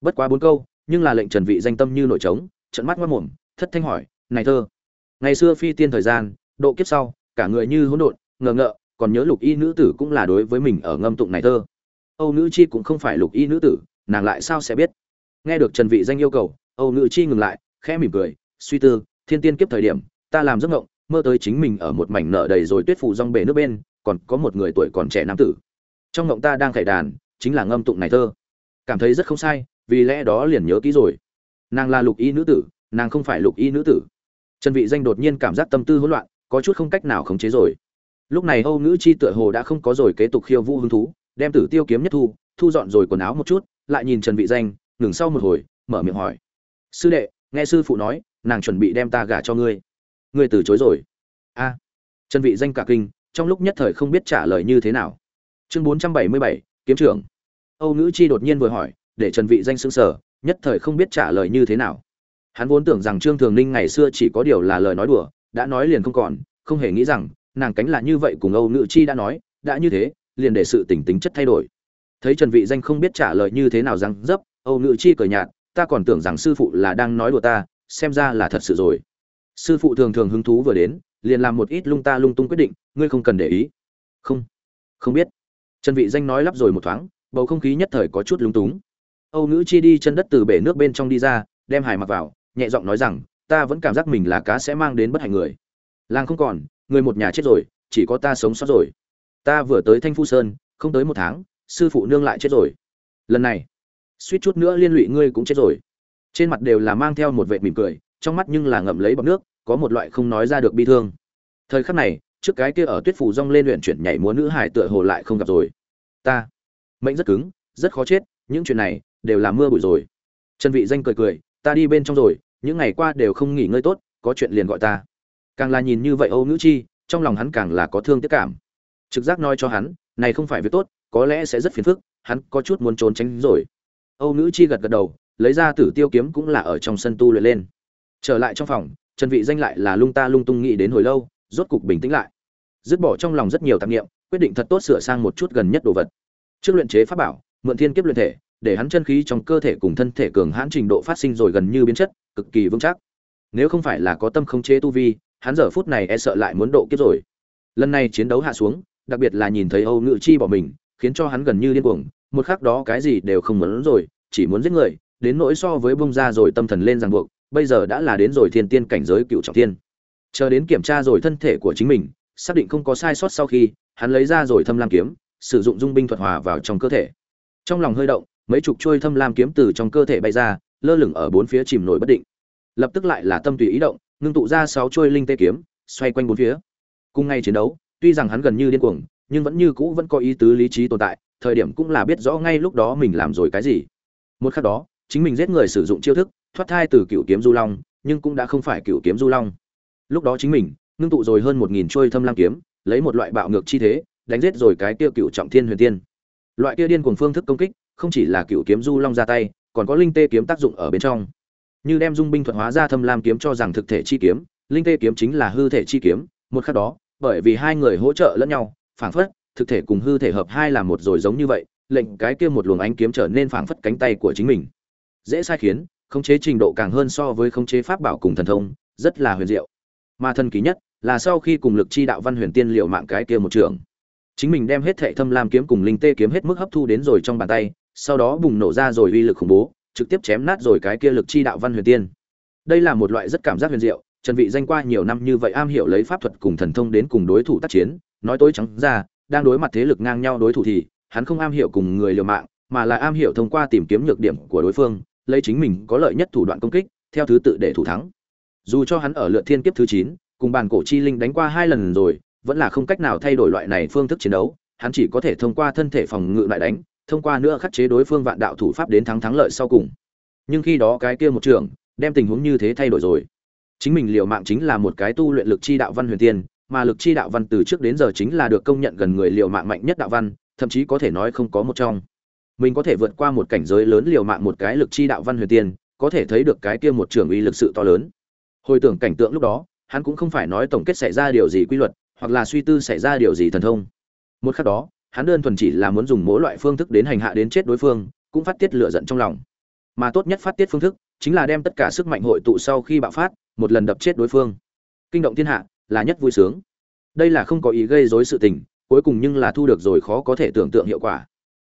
A: bất quá bốn câu nhưng là lệnh trần vị danh tâm như nổi trống trận mắt ngoan mồm thất thanh hỏi này thơ ngày xưa phi tiên thời gian độ kiếp sau cả người như hỗn độn ngờ ngợ còn nhớ lục y nữ tử cũng là đối với mình ở ngâm tụng này thơ. Âu nữ chi cũng không phải lục y nữ tử nàng lại sao sẽ biết? Nghe được trần vị danh yêu cầu âu nữ chi ngừng lại khẽ mỉm cười suy tư thiên tiên kiếp thời điểm ta làm giấc ngộng, mơ tới chính mình ở một mảnh nợ đầy rồi tuyết phủ rong bể nước bên còn có một người tuổi còn trẻ nam tử. Trong ngộng ta đang khải đàn chính là ngâm tụng này thơ. Cảm thấy rất không sai vì lẽ đó liền nhớ kỹ rồi. Nàng là lục y nữ tử nàng không phải lục y nữ tử. Trần vị danh đột nhiên cảm giác tâm tư hỗn loạn có chút không cách nào khống chế rồi. Lúc này âu nữ chi tựa hồ đã không có rồi kế tục khiêu vũ hứng thú đem tử tiêu kiếm nhất thu thu dọn rồi quần áo một chút lại nhìn trần vị danh ngừng sau một hồi mở miệng hỏi. Sư đệ nghe sư phụ nói nàng chuẩn bị đem ta gả cho ngươi. Ngươi từ chối rồi. A. Trần vị danh cả kinh trong lúc nhất thời không biết trả lời như thế nào. Chương 477, kiếm trưởng. Âu nữ chi đột nhiên vừa hỏi để trần vị danh sững sờ, nhất thời không biết trả lời như thế nào. Hắn vốn tưởng rằng trương thường ninh ngày xưa chỉ có điều là lời nói đùa, đã nói liền không còn, không hề nghĩ rằng, nàng cánh là như vậy cùng âu nữ chi đã nói, đã như thế, liền để sự tỉnh tính chất thay đổi. Thấy trần vị danh không biết trả lời như thế nào rằng, dấp, âu nữ chi cười nhạt, ta còn tưởng rằng sư phụ là đang nói đùa ta, xem ra là thật sự rồi. Sư phụ thường thường hứng thú vừa đến, liền làm một ít lung ta lung tung quyết định, ngươi không cần để ý. Không không biết. Trần vị danh nói lắp rồi một thoáng, bầu không khí nhất thời có chút lung túng âu nữ chi đi chân đất từ bể nước bên trong đi ra, đem hải mặc vào, nhẹ giọng nói rằng, ta vẫn cảm giác mình là cá sẽ mang đến bất hạnh người. Làng không còn, người một nhà chết rồi, chỉ có ta sống sót rồi. Ta vừa tới thanh phu sơn, không tới một tháng, sư phụ nương lại chết rồi. Lần này, suýt chút nữa liên lụy ngươi cũng chết rồi. Trên mặt đều là mang theo một vệt mỉm cười, trong mắt nhưng là ngậm lấy bọc nước, có một loại không nói ra được bi thương. Thời khắc này, trước cái kia ở tuyết phủ rong lên luyện chuyển nhảy múa nữ hải tựa hồ lại không gặp rồi. Ta, mệnh rất cứng, rất khó chết, những chuyện này đều là mưa bụi rồi. Trần vị danh cười cười, ta đi bên trong rồi, những ngày qua đều không nghỉ ngơi tốt, có chuyện liền gọi ta. Càng là nhìn như vậy âu nữ chi, trong lòng hắn càng là có thương tiếc cảm. Trực giác nói cho hắn, này không phải việc tốt, có lẽ sẽ rất phiền phức, hắn có chút muốn trốn tránh rồi. Âu nữ chi gật gật đầu, lấy ra tử tiêu kiếm cũng là ở trong sân tu luyện lên. Trở lại trong phòng, trần vị danh lại là lung ta lung tung nghĩ đến hồi lâu, rốt cục bình tĩnh lại. Dứt bỏ trong lòng rất nhiều tạp niệm, quyết định thật tốt sửa sang một chút gần nhất đồ vật. Trước luyện chế pháp bảo, mượn thiên kiếp luyện thể để hắn chân khí trong cơ thể cùng thân thể cường hãn trình độ phát sinh rồi gần như biến chất, cực kỳ vững chắc. Nếu không phải là có tâm khống chế tu vi, hắn giờ phút này e sợ lại muốn độ kiếp rồi. Lần này chiến đấu hạ xuống, đặc biệt là nhìn thấy âu ngự chi bỏ mình, khiến cho hắn gần như điên cuồng, một khắc đó cái gì đều không muốn rồi, chỉ muốn giết người, đến nỗi so với bung ra rồi tâm thần lên ràng buộc, bây giờ đã là đến rồi thiên tiên cảnh giới cựu trọng thiên. Chờ đến kiểm tra rồi thân thể của chính mình, xác định không có sai sót sau khi, hắn lấy ra rồi thâm lam kiếm, sử dụng dung binh thuật hòa vào trong cơ thể. Trong lòng hơi động mấy chục trôi thâm lam kiếm từ trong cơ thể bay ra, lơ lửng ở bốn phía chìm nổi bất định. Lập tức lại là tâm tùy ý động, ngưng tụ ra sáu trôi linh tê kiếm, xoay quanh bốn phía. Cùng ngay chiến đấu, tuy rằng hắn gần như điên cuồng, nhưng vẫn như cũ vẫn có ý tứ lý trí tồn tại, thời điểm cũng là biết rõ ngay lúc đó mình làm rồi cái gì. Một khắc đó, chính mình giết người sử dụng chiêu thức, thoát thai từ cựu kiếm du long, nhưng cũng đã không phải cựu kiếm du long. Lúc đó chính mình, ngưng tụ rồi hơn một nghìn trôi thâm lam kiếm, lấy một loại bạo ngược chi thế, đánh giết rồi cái tiêu cựu trọng thiên huyền tiên. Loại kia điên cuồng phương thức công kích không chỉ là cựu kiếm du long ra tay, còn có linh tê kiếm tác dụng ở bên trong. Như đem dung binh thuật hóa ra thâm lam kiếm cho rằng thực thể chi kiếm, linh tê kiếm chính là hư thể chi kiếm, một khắc đó, bởi vì hai người hỗ trợ lẫn nhau, phảng phất, thực thể cùng hư thể hợp hai là một rồi giống như vậy, lệnh cái kia một luồng ánh kiếm trở nên phảng phất cánh tay của chính mình. Dễ sai khiến, khống chế trình độ càng hơn so với khống chế pháp bảo cùng thần thông, rất là huyền diệu. Mà thần kỳ nhất là sau khi cùng lực chi đạo văn huyền tiên liệu mạng cái kia một trường. Chính mình đem hết thệ thâm lam kiếm cùng linh tê kiếm hết mức hấp thu đến rồi trong bàn tay sau đó bùng nổ ra rồi uy lực khủng bố trực tiếp chém nát rồi cái kia lực chi đạo văn huyền tiên. Đây là một loại rất cảm giác huyền diệu trần vị danh qua nhiều năm như vậy am hiểu lấy pháp thuật cùng thần thông đến cùng đối thủ tác chiến nói tối trắng ra đang đối mặt thế lực ngang nhau đối thủ thì hắn không am hiểu cùng người liều mạng mà là am hiểu thông qua tìm kiếm nhược điểm của đối phương lấy chính mình có lợi nhất thủ đoạn công kích theo thứ tự để thủ thắng. Dù cho hắn ở lượt thiên kiếp thứ 9, cùng bàn cổ chi linh đánh qua hai lần rồi vẫn là không cách nào thay đổi loại này phương thức chiến đấu hắn chỉ có thể thông qua thân thể phòng ngự lại đánh thông qua nữa khắc chế đối phương vạn đạo thủ pháp đến thắng thắng lợi sau cùng. Nhưng khi đó cái kia một trường, đem tình huống như thế thay đổi rồi. Chính mình liều mạng chính là một cái tu luyện lực chi đạo văn huyền tiên, mà lực chi đạo văn từ trước đến giờ chính là được công nhận gần người liều mạng mạnh nhất đạo văn, thậm chí có thể nói không có một trong. Mình có thể vượt qua một cảnh giới lớn liều mạng một cái lực chi đạo văn huyền tiên, có thể thấy được cái kia một trường uy lực sự to lớn. Hồi tưởng cảnh tượng lúc đó, hắn cũng không phải nói tổng kết xảy ra điều gì quy luật, hoặc là suy tư xảy ra điều gì thần thông. Một khắc đó hắn đơn thuần chỉ là muốn dùng mỗi loại phương thức đến hành hạ đến chết đối phương, cũng phát tiết lửa giận trong lòng. Mà tốt nhất phát tiết phương thức chính là đem tất cả sức mạnh hội tụ sau khi bạo phát, một lần đập chết đối phương. Kinh động thiên hạ là nhất vui sướng. Đây là không có ý gây rối sự tình, cuối cùng nhưng là thu được rồi khó có thể tưởng tượng hiệu quả.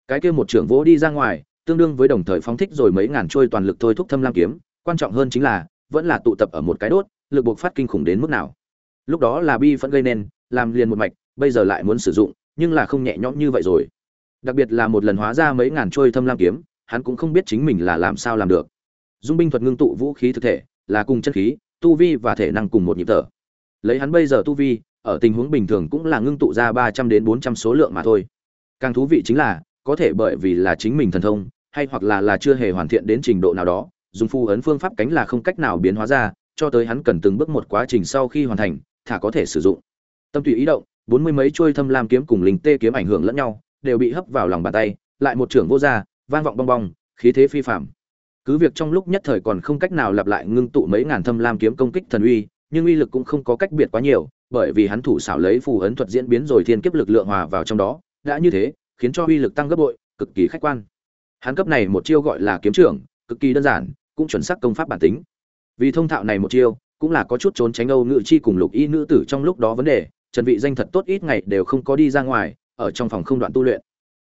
A: Cái kia một trưởng vỗ đi ra ngoài, tương đương với đồng thời phóng thích rồi mấy ngàn trôi toàn lực thôi thúc thâm lam kiếm, quan trọng hơn chính là, vẫn là tụ tập ở một cái đốt, lực buộc phát kinh khủng đến mức nào. Lúc đó là bi vẫn gây nên, làm liền một mạch, bây giờ lại muốn sử dụng nhưng là không nhẹ nhõm như vậy rồi. Đặc biệt là một lần hóa ra mấy ngàn trôi thâm lam kiếm, hắn cũng không biết chính mình là làm sao làm được. Dung binh thuật ngưng tụ vũ khí thực thể, là cùng chân khí, tu vi và thể năng cùng một nhịp thở. Lấy hắn bây giờ tu vi, ở tình huống bình thường cũng là ngưng tụ ra ba trăm đến bốn trăm số lượng mà thôi. Càng thú vị chính là, có thể bởi vì là chính mình thần thông, hay hoặc là là chưa hề hoàn thiện đến trình độ nào đó, dùng phu ấn phương pháp cánh là không cách nào biến hóa ra, cho tới hắn cần từng bước một quá trình sau khi hoàn thành, thả có thể sử dụng. Tâm tùy ý động bốn mươi mấy chuôi thâm lam kiếm cùng linh tê kiếm ảnh hưởng lẫn nhau, đều bị hấp vào lòng bàn tay, lại một trưởng vô gia, vang vọng bong bong, khí thế phi phạm cứ việc trong lúc nhất thời còn không cách nào lặp lại ngưng tụ mấy ngàn thâm lam kiếm công kích thần uy, nhưng uy lực cũng không có cách biệt quá nhiều, bởi vì hắn thủ xảo lấy phù ấn thuật diễn biến rồi thiên kiếp lực lượng hòa vào trong đó, đã như thế, khiến cho uy lực tăng gấp bội, cực kỳ khách quan. Hắn cấp này một chiêu gọi là kiếm trưởng, cực kỳ đơn giản, cũng chuẩn xác công pháp bản tính. Vì thông thạo này một chiêu, cũng là có chút trốn tránh âu ngự chi cùng lục y nữ tử trong lúc đó vấn đề trần vị danh thật tốt ít ngày đều không có đi ra ngoài, ở trong phòng không đoạn tu luyện.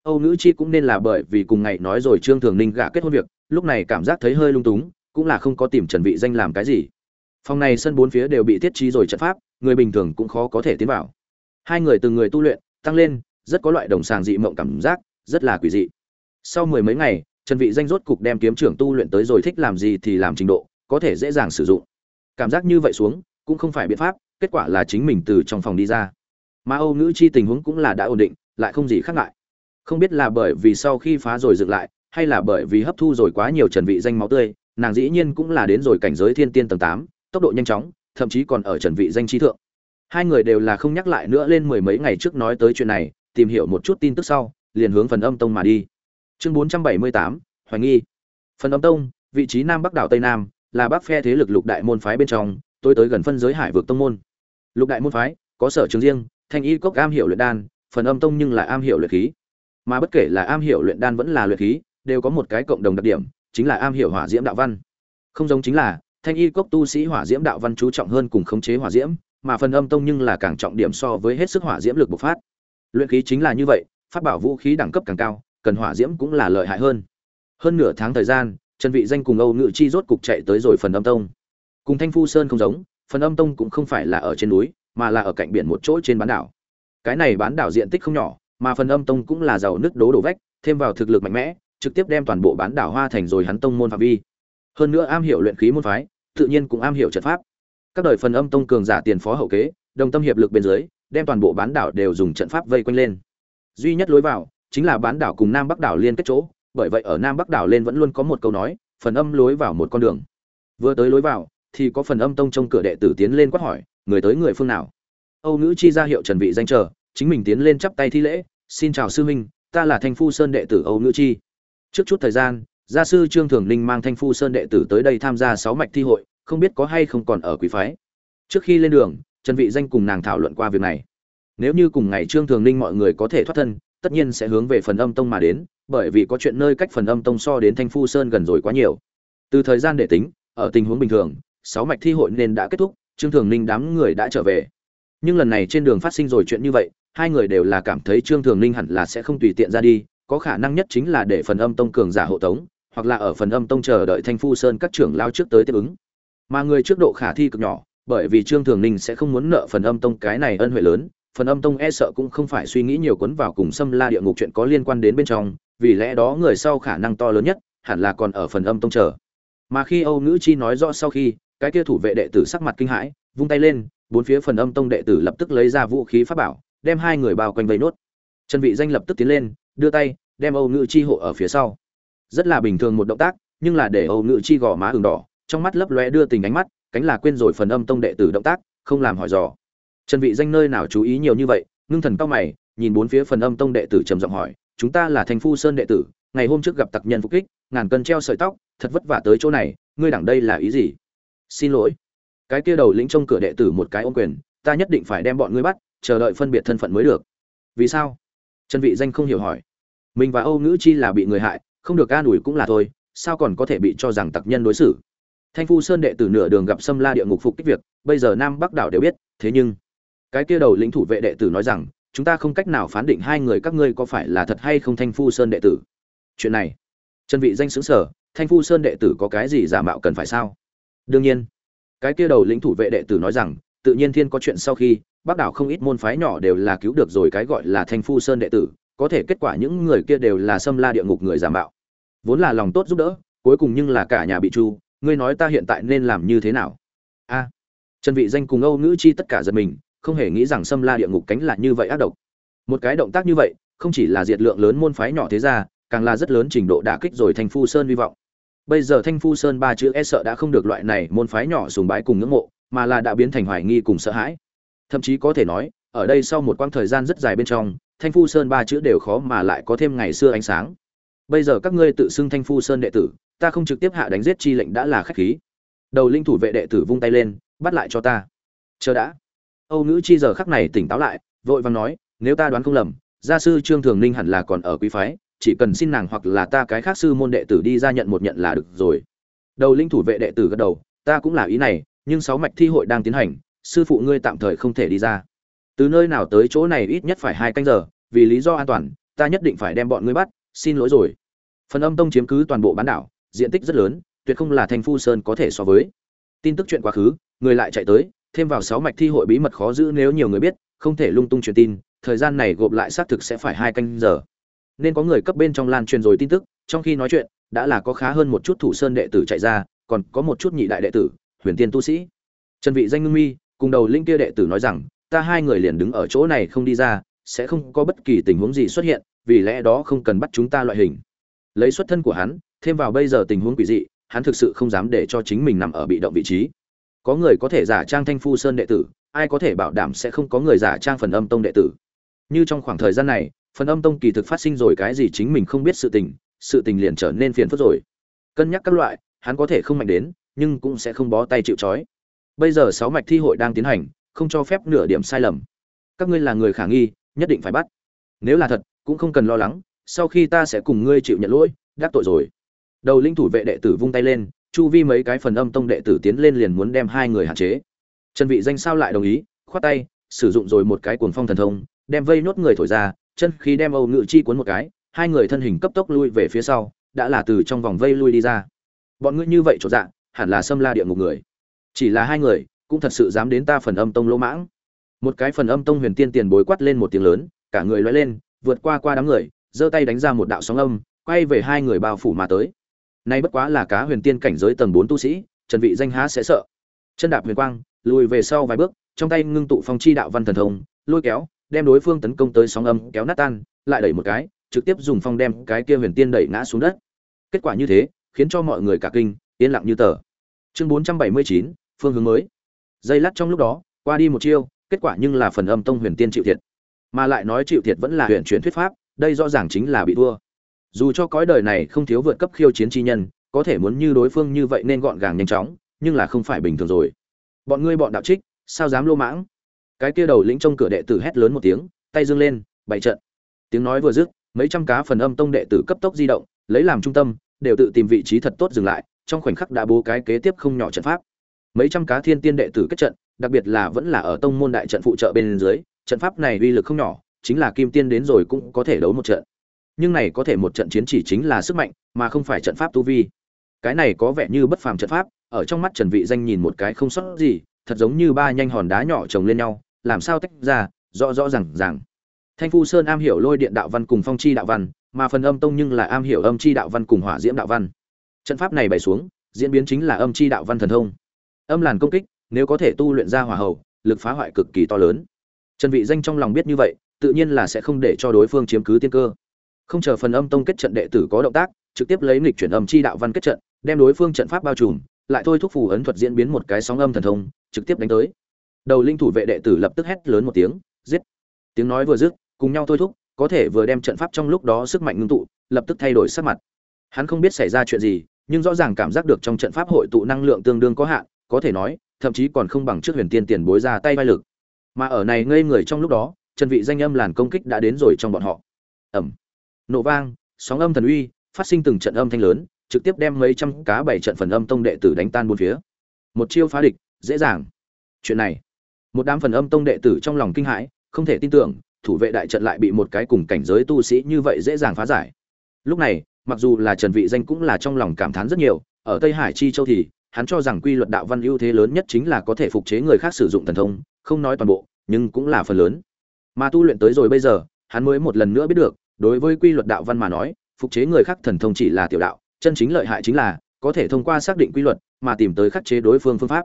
A: Âu nữ chi cũng nên là bởi vì cùng ngày nói rồi trương thường ninh gả kết hôn việc, lúc này cảm giác thấy hơi lung túng, cũng là không có tìm trần vị danh làm cái gì. Phòng này sân bốn phía đều bị thiết trí rồi trận pháp, người bình thường cũng khó có thể tiến vào. Hai người từng người tu luyện, tăng lên, rất có loại đồng sàng dị mộng cảm giác, rất là quỷ dị. Sau mười mấy ngày, trần vị danh rốt cục đem kiếm trưởng tu luyện tới rồi thích làm gì thì làm trình độ, có thể dễ dàng sử dụng. Cảm giác như vậy xuống, cũng không phải biện pháp kết quả là chính mình từ trong phòng đi ra. Mà âu nữ chi tình huống cũng là đã ổn định lại không gì khác ngại. Không biết là bởi vì sau khi phá rồi dựng lại hay là bởi vì hấp thu rồi quá nhiều trần vị danh máu tươi nàng dĩ nhiên cũng là đến rồi cảnh giới thiên tiên tầng 8, tốc độ nhanh chóng thậm chí còn ở trần vị danh trí thượng. Hai người đều là không nhắc lại nữa lên mười mấy ngày trước nói tới chuyện này tìm hiểu một chút tin tức sau liền hướng phần âm tông mà đi. Chương 478, hoài nghi. Phần âm tông vị trí nam bắc đảo tây nam là bắc phe thế lực lục đại môn phái bên trong tôi tới gần phân giới hải vực tông môn lục đại môn phái, có sở trường riêng, thanh y cốc am hiểu luyện đan, phần âm tông nhưng lại am hiểu luyện khí. Mà bất kể là am hiểu luyện đan vẫn là luyện khí, đều có một cái cộng đồng đặc điểm, chính là am hiểu hỏa diễm đạo văn. Không giống chính là, thanh y cốc tu sĩ hỏa diễm đạo văn chú trọng hơn cùng khống chế hỏa diễm, mà phần âm tông nhưng là càng trọng điểm so với hết sức hỏa diễm lực bộc phát. Luyện khí chính là như vậy phát bảo vũ khí đẳng cấp càng cao, cần hỏa diễm cũng là lợi hại hơn. Hơn nửa tháng thời gian, trần vị danh cùng âu ngự chi rốt cục chạy tới rồi phần âm tông. Cùng thanh phu sơn không giống phần âm tông cũng không phải là ở trên núi, mà là ở cạnh biển một chỗ trên bán đảo. Cái này bán đảo diện tích không nhỏ, mà phần âm tông cũng là giàu nước đố đổ vách, thêm vào thực lực mạnh mẽ, trực tiếp đem toàn bộ bán đảo hoa thành rồi hắn tông môn phạm vi. Hơn nữa am hiểu luyện khí môn phái, tự nhiên cũng am hiểu trận pháp. Các đời phần âm tông cường giả tiền phó hậu kế, đồng tâm hiệp lực bên dưới, đem toàn bộ bán đảo đều dùng trận pháp vây quanh lên. Duy nhất lối vào, chính là bán đảo cùng nam bắc đảo liên kết chỗ, bởi vậy ở nam bắc đảo lên vẫn luôn có một câu nói, phần âm lối vào một con đường. Vừa tới lối vào thì có phần âm tông trong cửa đệ tử tiến lên quát hỏi, người tới người phương nào? Âu nữ chi ra hiệu trần vị danh chờ, chính mình tiến lên chắp tay thi lễ, xin chào sư huynh, ta là thanh phu sơn đệ tử âu nữ chi. Trước chút thời gian, gia sư trương thường ninh mang thanh phu sơn đệ tử tới đây tham gia sáu mạch thi hội, không biết có hay không còn ở quý phái. Trước khi lên đường, trần vị danh cùng nàng thảo luận qua việc này. Nếu như cùng ngày trương thường ninh mọi người có thể thoát thân, tất nhiên sẽ hướng về phần âm tông mà đến, bởi vì có chuyện nơi cách phần âm tông so đến thanh phu sơn gần rồi quá nhiều. Từ thời gian để tính, ở tình huống bình thường sáu mạch thi hội nên đã kết thúc, trương thường ninh đám người đã trở về. Nhưng lần này trên đường phát sinh rồi chuyện như vậy, hai người đều là cảm thấy trương thường ninh hẳn là sẽ không tùy tiện ra đi, có khả năng nhất chính là để phần âm tông cường giả hộ tống, hoặc là ở phần âm tông chờ đợi thanh phu sơn các trưởng lao trước tới tiếp ứng. Mà người trước độ khả thi cực nhỏ, bởi vì trương thường ninh sẽ không muốn nợ phần âm tông cái này ân huệ lớn, phần âm tông e sợ cũng không phải suy nghĩ nhiều cuốn vào cùng xâm la địa ngục chuyện có liên quan đến bên trong, vì lẽ đó người sau khả năng to lớn nhất hẳn là còn ở phần âm tông chờ. Mà khi âu ngữ chi nói rõ sau khi cái kia thủ vệ đệ tử sắc mặt kinh hãi, vung tay lên, bốn phía phần âm tông đệ tử lập tức lấy ra vũ khí pháp bảo, đem hai người bao quanh vây nốt. Trần vị danh lập tức tiến lên, đưa tay, đem âu Ngự chi hộ ở phía sau. Rất là bình thường một động tác, nhưng là để âu Ngự chi gò má ửng đỏ, trong mắt lấp lóe đưa tình ánh mắt, cánh là quên rồi phần âm tông đệ tử động tác, không làm hỏi dò. Trần vị danh nơi nào chú ý nhiều như vậy, ngưng thần cao mày, nhìn bốn phía phần âm tông đệ tử trầm giọng hỏi, chúng ta là thành phu sơn đệ tử, ngày hôm trước gặp tặc nhân phục kích, ngàn cân treo sợi tóc, thật vất vả tới chỗ này, ngươi đẳng đây là ý gì? Xin lỗi. Cái kia đầu lĩnh trong cửa đệ tử một cái ôm quyền, ta nhất định phải đem bọn ngươi bắt, chờ đợi phân biệt thân phận mới được. Vì sao? Trần vị danh không hiểu hỏi. Mình và âu ngữ chi là bị người hại, không được an ủi cũng là thôi, sao còn có thể bị cho rằng tặc nhân đối xử? Thanh phu sơn đệ tử nửa đường gặp xâm la địa ngục phục kích việc, bây giờ nam bắc đảo đều biết, thế nhưng, cái kia đầu lĩnh thủ vệ đệ tử nói rằng, chúng ta không cách nào phán định hai người các ngươi có phải là thật hay không thanh phu sơn đệ tử. Chuyện này, trần vị danh sững sờ, thanh phu sơn đệ tử có cái gì giả mạo cần phải sao? Đương nhiên. Cái kia đầu lĩnh thủ vệ đệ tử nói rằng, tự nhiên thiên có chuyện sau khi, bắc đảo không ít môn phái nhỏ đều là cứu được rồi cái gọi là thanh phu sơn đệ tử, có thể kết quả những người kia đều là xâm la địa ngục người giả mạo. Vốn là lòng tốt giúp đỡ, cuối cùng nhưng là cả nhà bị chu ngươi nói ta hiện tại nên làm như thế nào? A. Trần vị danh cùng âu ngữ chi tất cả giật mình, không hề nghĩ rằng xâm la địa ngục cánh là như vậy ác độc. Một cái động tác như vậy, không chỉ là diệt lượng lớn môn phái nhỏ thế gia càng là rất lớn trình độ đả kích rồi thanh phu sơn vi vọng bây giờ thanh phu sơn ba chữ e sợ đã không được loại này môn phái nhỏ sùng bái cùng ngưỡng mộ, mà là đã biến thành hoài nghi cùng sợ hãi. Thậm chí có thể nói, ở đây sau một quãng thời gian rất dài bên trong, thanh phu sơn ba chữ đều khó mà lại có thêm ngày xưa ánh sáng. Bây giờ các ngươi tự xưng thanh phu sơn đệ tử, ta không trực tiếp hạ đánh giết chi lệnh đã là khách khí. Đầu linh thủ vệ đệ tử vung tay lên, bắt lại cho ta. Chờ đã. Âu nữ chi giờ khắc này tỉnh táo lại, vội vàng nói, nếu ta đoán không lầm, gia sư trương thường ninh hẳn là còn ở quý phái chỉ cần xin nàng hoặc là ta cái khác sư môn đệ tử đi ra nhận một nhận là được rồi. Đầu linh thủ vệ đệ tử gật đầu, ta cũng là ý này, nhưng sáu mạch thi hội đang tiến hành, sư phụ ngươi tạm thời không thể đi ra. Từ nơi nào tới chỗ này ít nhất phải hai canh giờ, vì lý do an toàn, ta nhất định phải đem bọn ngươi bắt, xin lỗi rồi. Phần âm tông chiếm cứ toàn bộ bán đảo, diện tích rất lớn, tuyệt không là thành phu sơn có thể so với. Tin tức chuyện quá khứ, người lại chạy tới, thêm vào sáu mạch thi hội bí mật khó giữ nếu nhiều người biết, không thể lung tung truyền tin, thời gian này gộp lại xác thực sẽ phải hai canh giờ nên có người cấp bên trong lan truyền rồi tin tức, trong khi nói chuyện, đã là có khá hơn một chút thủ sơn đệ tử chạy ra, còn có một chút nhị đại đệ tử, huyền tiên tu sĩ. Trần vị danh ngưng mi, cùng đầu linh kia đệ tử nói rằng, ta hai người liền đứng ở chỗ này không đi ra, sẽ không có bất kỳ tình huống gì xuất hiện, vì lẽ đó không cần bắt chúng ta loại hình. Lấy xuất thân của hắn, thêm vào bây giờ tình huống quỷ dị, hắn thực sự không dám để cho chính mình nằm ở bị động vị trí. Có người có thể giả trang thanh phu sơn đệ tử, ai có thể bảo đảm sẽ không có người giả trang phần âm tông đệ tử? Như trong khoảng thời gian này phần âm tông kỳ thực phát sinh rồi cái gì chính mình không biết sự tình sự tình liền trở nên phiền phức rồi. Cân nhắc các loại, hắn có thể không mạnh đến, nhưng cũng sẽ không bó tay chịu trói. Bây giờ sáu mạch thi hội đang tiến hành, không cho phép nửa điểm sai lầm. Các ngươi là người khả nghi, nhất định phải bắt. Nếu là thật, cũng không cần lo lắng, sau khi ta sẽ cùng ngươi chịu nhận lỗi, đắc tội rồi. Đầu linh thủ vệ đệ tử vung tay lên, chu vi mấy cái phần âm tông đệ tử tiến lên liền muốn đem hai người hạn chế. Trần vị danh sao lại đồng ý, khoát tay, sử dụng rồi một cái cuồng phong thần thông, đem vây nốt người thổi ra chân khí đem âu ngự chi cuốn một cái, hai người thân hình cấp tốc lui về phía sau, đã là từ trong vòng vây lui đi ra. Bọn ngươi như vậy chỗ dạ hẳn là xâm la địa ngục người. Chỉ là hai người, cũng thật sự dám đến ta phần âm tông lỗ mãng. Một cái phần âm tông huyền tiên tiền bối quát lên một tiếng lớn, cả người lóe lên, vượt qua qua đám người, giơ tay đánh ra một đạo sóng âm, quay về hai người bao phủ mà tới. Nay bất quá là cá huyền tiên cảnh giới tầng bốn tu sĩ, trần vị danh há sẽ sợ. Chân đạp huyền quang, lùi về sau vài bước, trong tay ngưng tụ phong chi đạo văn thần thông, lôi kéo đem đối phương tấn công tới sóng âm kéo nát tan lại đẩy một cái trực tiếp dùng phong đem cái kia huyền tiên đẩy ngã xuống đất. Kết quả như thế khiến cho mọi người cả kinh yên lặng như tờ. Chương 479, phương hướng mới. Dây lát trong lúc đó qua đi một chiêu kết quả nhưng là phần âm tông huyền tiên chịu thiệt. Mà lại nói chịu thiệt vẫn là huyền chuyển thuyết pháp đây rõ ràng chính là bị thua. Dù cho cõi đời này không thiếu vượt cấp khiêu chiến chi nhân có thể muốn như đối phương như vậy nên gọn gàng nhanh chóng nhưng là không phải bình thường rồi. Bọn ngươi bọn đạo trích sao dám lô mãng? Cái kia đầu lĩnh trong cửa đệ tử hét lớn một tiếng, tay dương lên, bày trận. Tiếng nói vừa dứt, mấy trăm cá phần âm tông đệ tử cấp tốc di động, lấy làm trung tâm, đều tự tìm vị trí thật tốt dừng lại, trong khoảnh khắc đã bố cái kế tiếp không nhỏ trận pháp. Mấy trăm cá thiên tiên đệ tử kết trận, đặc biệt là vẫn là ở tông môn đại trận phụ trợ bên dưới, trận pháp này uy lực không nhỏ, chính là kim tiên đến rồi cũng có thể đấu một trận. Nhưng này có thể một trận chiến chỉ chính là sức mạnh, mà không phải trận pháp tu vi. Cái này có vẻ như bất phàm trận pháp, ở trong mắt trần vị danh nhìn một cái không sót gì, thật giống như ba nhanh hòn đá nhỏ chồng lên nhau làm sao tách ra, rõ rõ ràng ràng. Thanh phu sơn am hiểu lôi điện đạo văn cùng phong chi đạo văn, mà phần âm tông nhưng là am hiểu âm chi đạo văn cùng hỏa diễm đạo văn. Trận pháp này bày xuống, diễn biến chính là âm chi đạo văn thần thông. Âm làn công kích, nếu có thể tu luyện ra hỏa hậu lực phá hoại cực kỳ to lớn. Trần vị danh trong lòng biết như vậy, tự nhiên là sẽ không để cho đối phương chiếm cứ tiên cơ. Không chờ phần âm tông kết trận đệ tử có động tác, trực tiếp lấy nghịch chuyển âm chi đạo văn kết trận, đem đối phương trận pháp bao trùm, lại thôi thúc phù ấn thuật diễn biến một cái sóng âm thần thông, trực tiếp đánh tới đầu linh thủ vệ đệ tử lập tức hét lớn một tiếng giết. Tiếng nói vừa dứt cùng nhau thôi thúc có thể vừa đem trận pháp trong lúc đó sức mạnh ngưng tụ lập tức thay đổi sắc mặt. Hắn không biết xảy ra chuyện gì nhưng rõ ràng cảm giác được trong trận pháp hội tụ năng lượng tương đương có hạn có thể nói thậm chí còn không bằng trước huyền tiên tiền bối ra tay vai lực. Mà ở này ngây người trong lúc đó trần vị danh âm làn công kích đã đến rồi trong bọn họ. Ầm, nổ vang sóng âm thần uy phát sinh từng trận âm thanh lớn trực tiếp đem mấy trăm cá bảy trận phần âm tông đệ tử đánh tan bốn phía. Một chiêu phá địch dễ dàng. Chuyện này một đám phần âm tông đệ tử trong lòng kinh hãi, không thể tin tưởng, thủ vệ đại trận lại bị một cái cùng cảnh giới tu sĩ như vậy dễ dàng phá giải. Lúc này, mặc dù là trần vị danh cũng là trong lòng cảm thán rất nhiều, ở tây hải chi châu thì, hắn cho rằng quy luật đạo văn ưu thế lớn nhất chính là có thể phục chế người khác sử dụng thần thông, không nói toàn bộ, nhưng cũng là phần lớn. Mà tu luyện tới rồi bây giờ, hắn mới một lần nữa biết được, đối với quy luật đạo văn mà nói, phục chế người khác thần thông chỉ là tiểu đạo, chân chính lợi hại chính là, có thể thông qua xác định quy luật, mà tìm tới khắc chế đối phương phương pháp.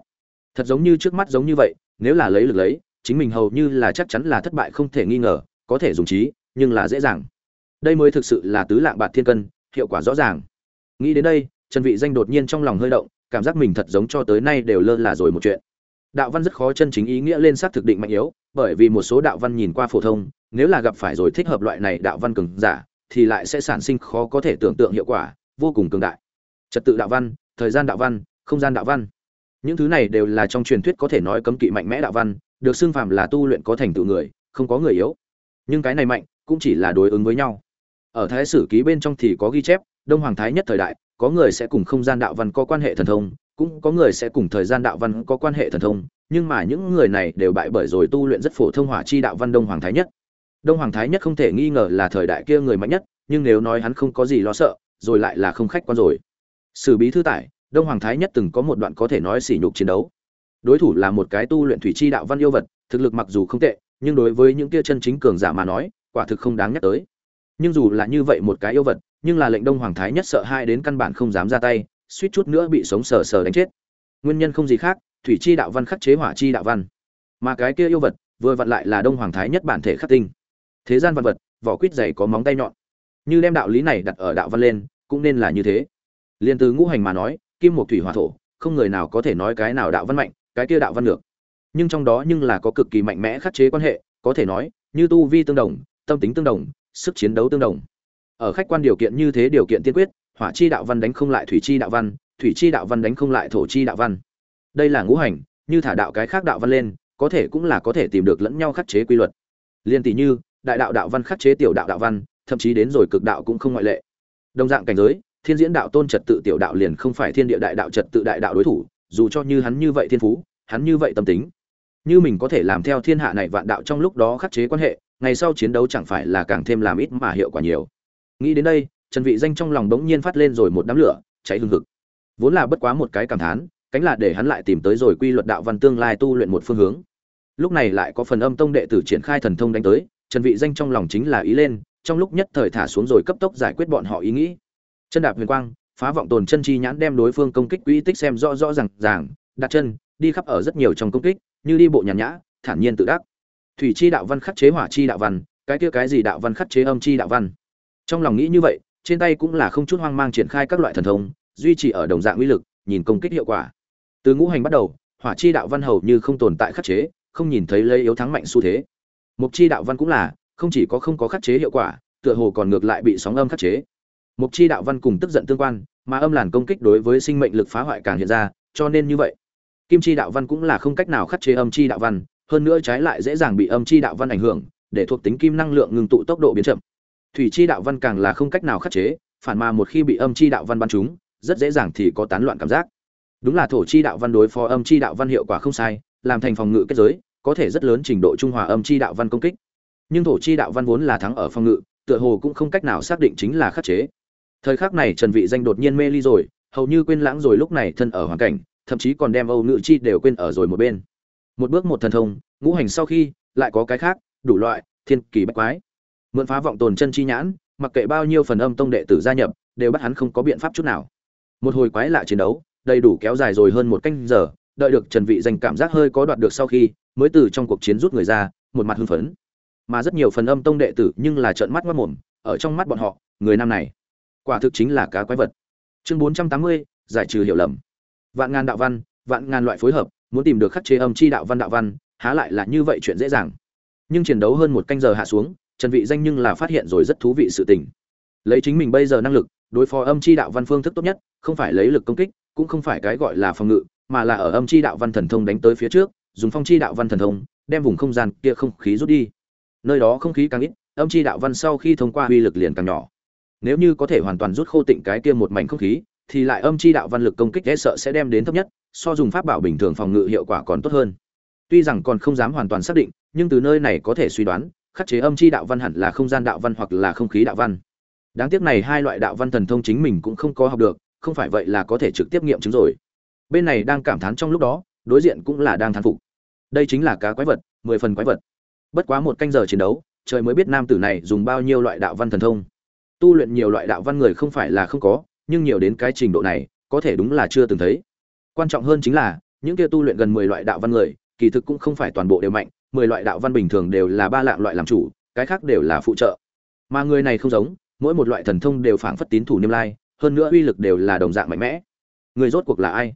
A: Thật giống như trước mắt giống như vậy nếu là lấy lực lấy, chính mình hầu như là chắc chắn là thất bại không thể nghi ngờ, có thể dùng trí, nhưng là dễ dàng. Đây mới thực sự là tứ lạng bạt thiên cân, hiệu quả rõ ràng. Nghĩ đến đây, trần vị danh đột nhiên trong lòng hơi động, cảm giác mình thật giống cho tới nay đều lơ là rồi một chuyện. Đạo văn rất khó chân chính ý nghĩa lên sát thực định mạnh yếu, bởi vì một số đạo văn nhìn qua phổ thông, nếu là gặp phải rồi thích hợp loại này đạo văn cường giả, thì lại sẽ sản sinh khó có thể tưởng tượng hiệu quả, vô cùng cường đại. Trật tự đạo văn, thời gian đạo văn, không gian đạo văn những thứ này đều là trong truyền thuyết có thể nói cấm kỵ mạnh mẽ đạo văn, được xưng phàm là tu luyện có thành tựu người, không có người yếu. Nhưng cái này mạnh, cũng chỉ là đối ứng với nhau. Ở thái sử ký bên trong thì có ghi chép, đông hoàng thái nhất thời đại, có người sẽ cùng không gian đạo văn có quan hệ thần thông, cũng có người sẽ cùng thời gian đạo văn có quan hệ thần thông, nhưng mà những người này đều bại bởi rồi tu luyện rất phổ thông hỏa chi đạo văn đông hoàng thái nhất. Đông hoàng thái nhất không thể nghi ngờ là thời đại kia người mạnh nhất, nhưng nếu nói hắn không có gì lo sợ, rồi lại là không khách quan rồi. Sử bí thư tải đông hoàng thái nhất từng có một đoạn có thể nói sỉ nhục chiến đấu. Đối thủ là một cái tu luyện thủy chi đạo văn yêu vật, thực lực mặc dù không tệ, nhưng đối với những kia chân chính cường giả mà nói, quả thực không đáng nhắc tới. Nhưng dù là như vậy một cái yêu vật, nhưng là lệnh đông hoàng thái nhất sợ hai đến căn bản không dám ra tay, suýt chút nữa bị sống sờ sờ đánh chết. Nguyên nhân không gì khác, thủy chi đạo văn khắc chế hỏa chi đạo văn. Mà cái kia yêu vật, vừa vặn lại là đông hoàng thái nhất bản thể khắc tinh. Thế gian vật vật, vỏ quýt dày có móng tay nhọn. Như đem đạo lý này đặt ở đạo văn lên, cũng nên là như thế. Liền từ ngũ hành mà nói kim một thủy hỏa thổ, không người nào có thể nói cái nào đạo văn mạnh, cái kia đạo văn được nhưng trong đó nhưng là có cực kỳ mạnh mẽ khắc chế quan hệ, có thể nói, như tu vi tương đồng, tâm tính tương đồng, sức chiến đấu tương đồng. Ở khách quan điều kiện như thế điều kiện tiên quyết, hỏa chi đạo văn đánh không lại thủy chi đạo văn, thủy chi đạo văn đánh không lại thổ chi đạo văn. Đây là ngũ hành, như thả đạo cái khác đạo văn lên, có thể cũng là có thể tìm được lẫn nhau khắc chế quy luật. Liên tỷ như, đại đạo đạo văn khắc chế tiểu đạo đạo văn, thậm chí đến rồi cực đạo cũng không ngoại lệ. Đồng dạng cảnh giới thiên diễn đạo tôn trật tự tiểu đạo liền không phải thiên địa đại đạo trật tự đại đạo đối thủ, dù cho như hắn như vậy thiên phú, hắn như vậy tâm tính. Như mình có thể làm theo thiên hạ này vạn đạo trong lúc đó khắc chế quan hệ, ngày sau chiến đấu chẳng phải là càng thêm làm ít mà hiệu quả nhiều. Nghĩ đến đây, trần vị danh trong lòng đống nhiên phát lên rồi một đám lửa, cháy hừng hực. Vốn là bất quá một cái cảm thán, cánh là để hắn lại tìm tới rồi quy luật đạo văn tương lai tu luyện một phương hướng. Lúc này lại có phần âm tông đệ tử triển khai thần thông đánh tới, trần vị danh trong lòng chính là ý lên, trong lúc nhất thời thả xuống rồi cấp tốc giải quyết bọn họ ý nghĩ chân đạp huyền quang, phá vọng tồn chân chi nhãn đem đối phương công kích quỹ tích xem rõ rõ ràng ràng, đặt chân, đi khắp ở rất nhiều trong công kích, như đi bộ nhàn nhã, thản nhiên tự đắc. Thủy chi đạo văn khắc chế hỏa chi đạo văn, cái kia cái gì đạo văn khắc chế âm chi đạo văn. Trong lòng nghĩ như vậy, trên tay cũng là không chút hoang mang triển khai các loại thần thông, duy trì ở đồng dạng uy lực, nhìn công kích hiệu quả. Từ ngũ hành bắt đầu, hỏa chi đạo văn hầu như không tồn tại khắc chế, không nhìn thấy lấy yếu thắng mạnh xu thế. Mục chi đạo văn cũng là, không chỉ có không có khắc chế hiệu quả, tựa hồ còn ngược lại bị sóng âm khắc chế mục chi đạo văn cùng tức giận tương quan mà âm làn công kích đối với sinh mệnh lực phá hoại càng hiện ra cho nên như vậy kim chi đạo văn cũng là không cách nào khắc chế âm chi đạo văn hơn nữa trái lại dễ dàng bị âm chi đạo văn ảnh hưởng để thuộc tính kim năng lượng ngừng tụ tốc độ biến chậm thủy chi đạo văn càng là không cách nào khắc chế phản mà một khi bị âm chi đạo văn bắn trúng rất dễ dàng thì có tán loạn cảm giác đúng là thổ chi đạo văn đối phó âm chi đạo văn hiệu quả không sai làm thành phòng ngự kết giới có thể rất lớn trình độ trung hòa âm chi đạo văn công kích nhưng thổ chi đạo văn vốn là thắng ở phòng ngự tựa hồ cũng không cách nào xác định chính là khắc chế thời khắc này trần vị danh đột nhiên mê ly rồi, hầu như quên lãng rồi lúc này thân ở hoàn cảnh, thậm chí còn đem âu Nữ chi đều quên ở rồi một bên. Một bước một thần thông, ngũ hành sau khi, lại có cái khác, đủ loại, thiên kỳ bách quái. Mượn phá vọng tồn chân chi nhãn, mặc kệ bao nhiêu phần âm tông đệ tử gia nhập, đều bắt hắn không có biện pháp chút nào. Một hồi quái lạ chiến đấu, đầy đủ kéo dài rồi hơn một canh giờ, đợi được trần vị danh cảm giác hơi có đoạt được sau khi, mới từ trong cuộc chiến rút người ra, một mặt hưng phấn. Mà rất nhiều phần âm tông đệ tử nhưng là trợn mắt mắt mồm, ở trong mắt bọn họ, người nam này quả thực chính là cá quái vật. Chương 480, giải trừ hiểu lầm. Vạn ngàn đạo văn vạn ngàn loại phối hợp muốn tìm được khắc chế âm chi đạo văn đạo văn há lại là như vậy chuyện dễ dàng. Nhưng chiến đấu hơn một canh giờ hạ xuống trần vị danh nhưng là phát hiện rồi rất thú vị sự tình. Lấy chính mình bây giờ năng lực đối phó âm chi đạo văn phương thức tốt nhất không phải lấy lực công kích cũng không phải cái gọi là phòng ngự mà là ở âm chi đạo văn thần thông đánh tới phía trước dùng phong chi đạo văn thần thông đem vùng không gian kia không khí rút đi. Nơi đó không khí càng ít âm chi đạo văn sau khi thông qua uy lực liền càng nhỏ nếu như có thể hoàn toàn rút khô tịnh cái kia một mảnh không khí, thì lại âm chi đạo văn lực công kích e sợ sẽ đem đến thấp nhất, so dùng pháp bảo bình thường phòng ngự hiệu quả còn tốt hơn. Tuy rằng còn không dám hoàn toàn xác định, nhưng từ nơi này có thể suy đoán, khắc chế âm chi đạo văn hẳn là không gian đạo văn hoặc là không khí đạo văn. Đáng tiếc này hai loại đạo văn thần thông chính mình cũng không có học được, không phải vậy là có thể trực tiếp nghiệm chứng rồi. Bên này đang cảm thán trong lúc đó, đối diện cũng là đang thán phục. Đây chính là cá quái vật, mười phần quái vật. Bất quá một canh giờ chiến đấu, trời mới biết nam tử này dùng bao nhiêu loại đạo văn thần thông tu luyện nhiều loại đạo văn người không phải là không có, nhưng nhiều đến cái trình độ này, có thể đúng là chưa từng thấy. Quan trọng hơn chính là, những kia tu luyện gần mười loại đạo văn người, kỳ thực cũng không phải toàn bộ đều mạnh, mười loại đạo văn bình thường đều là ba lạng loại làm chủ, cái khác đều là phụ trợ. Mà người này không giống, mỗi một loại thần thông đều phảng phất tín thủ niêm lai, hơn nữa uy lực đều là đồng dạng mạnh mẽ. Người rốt cuộc là ai?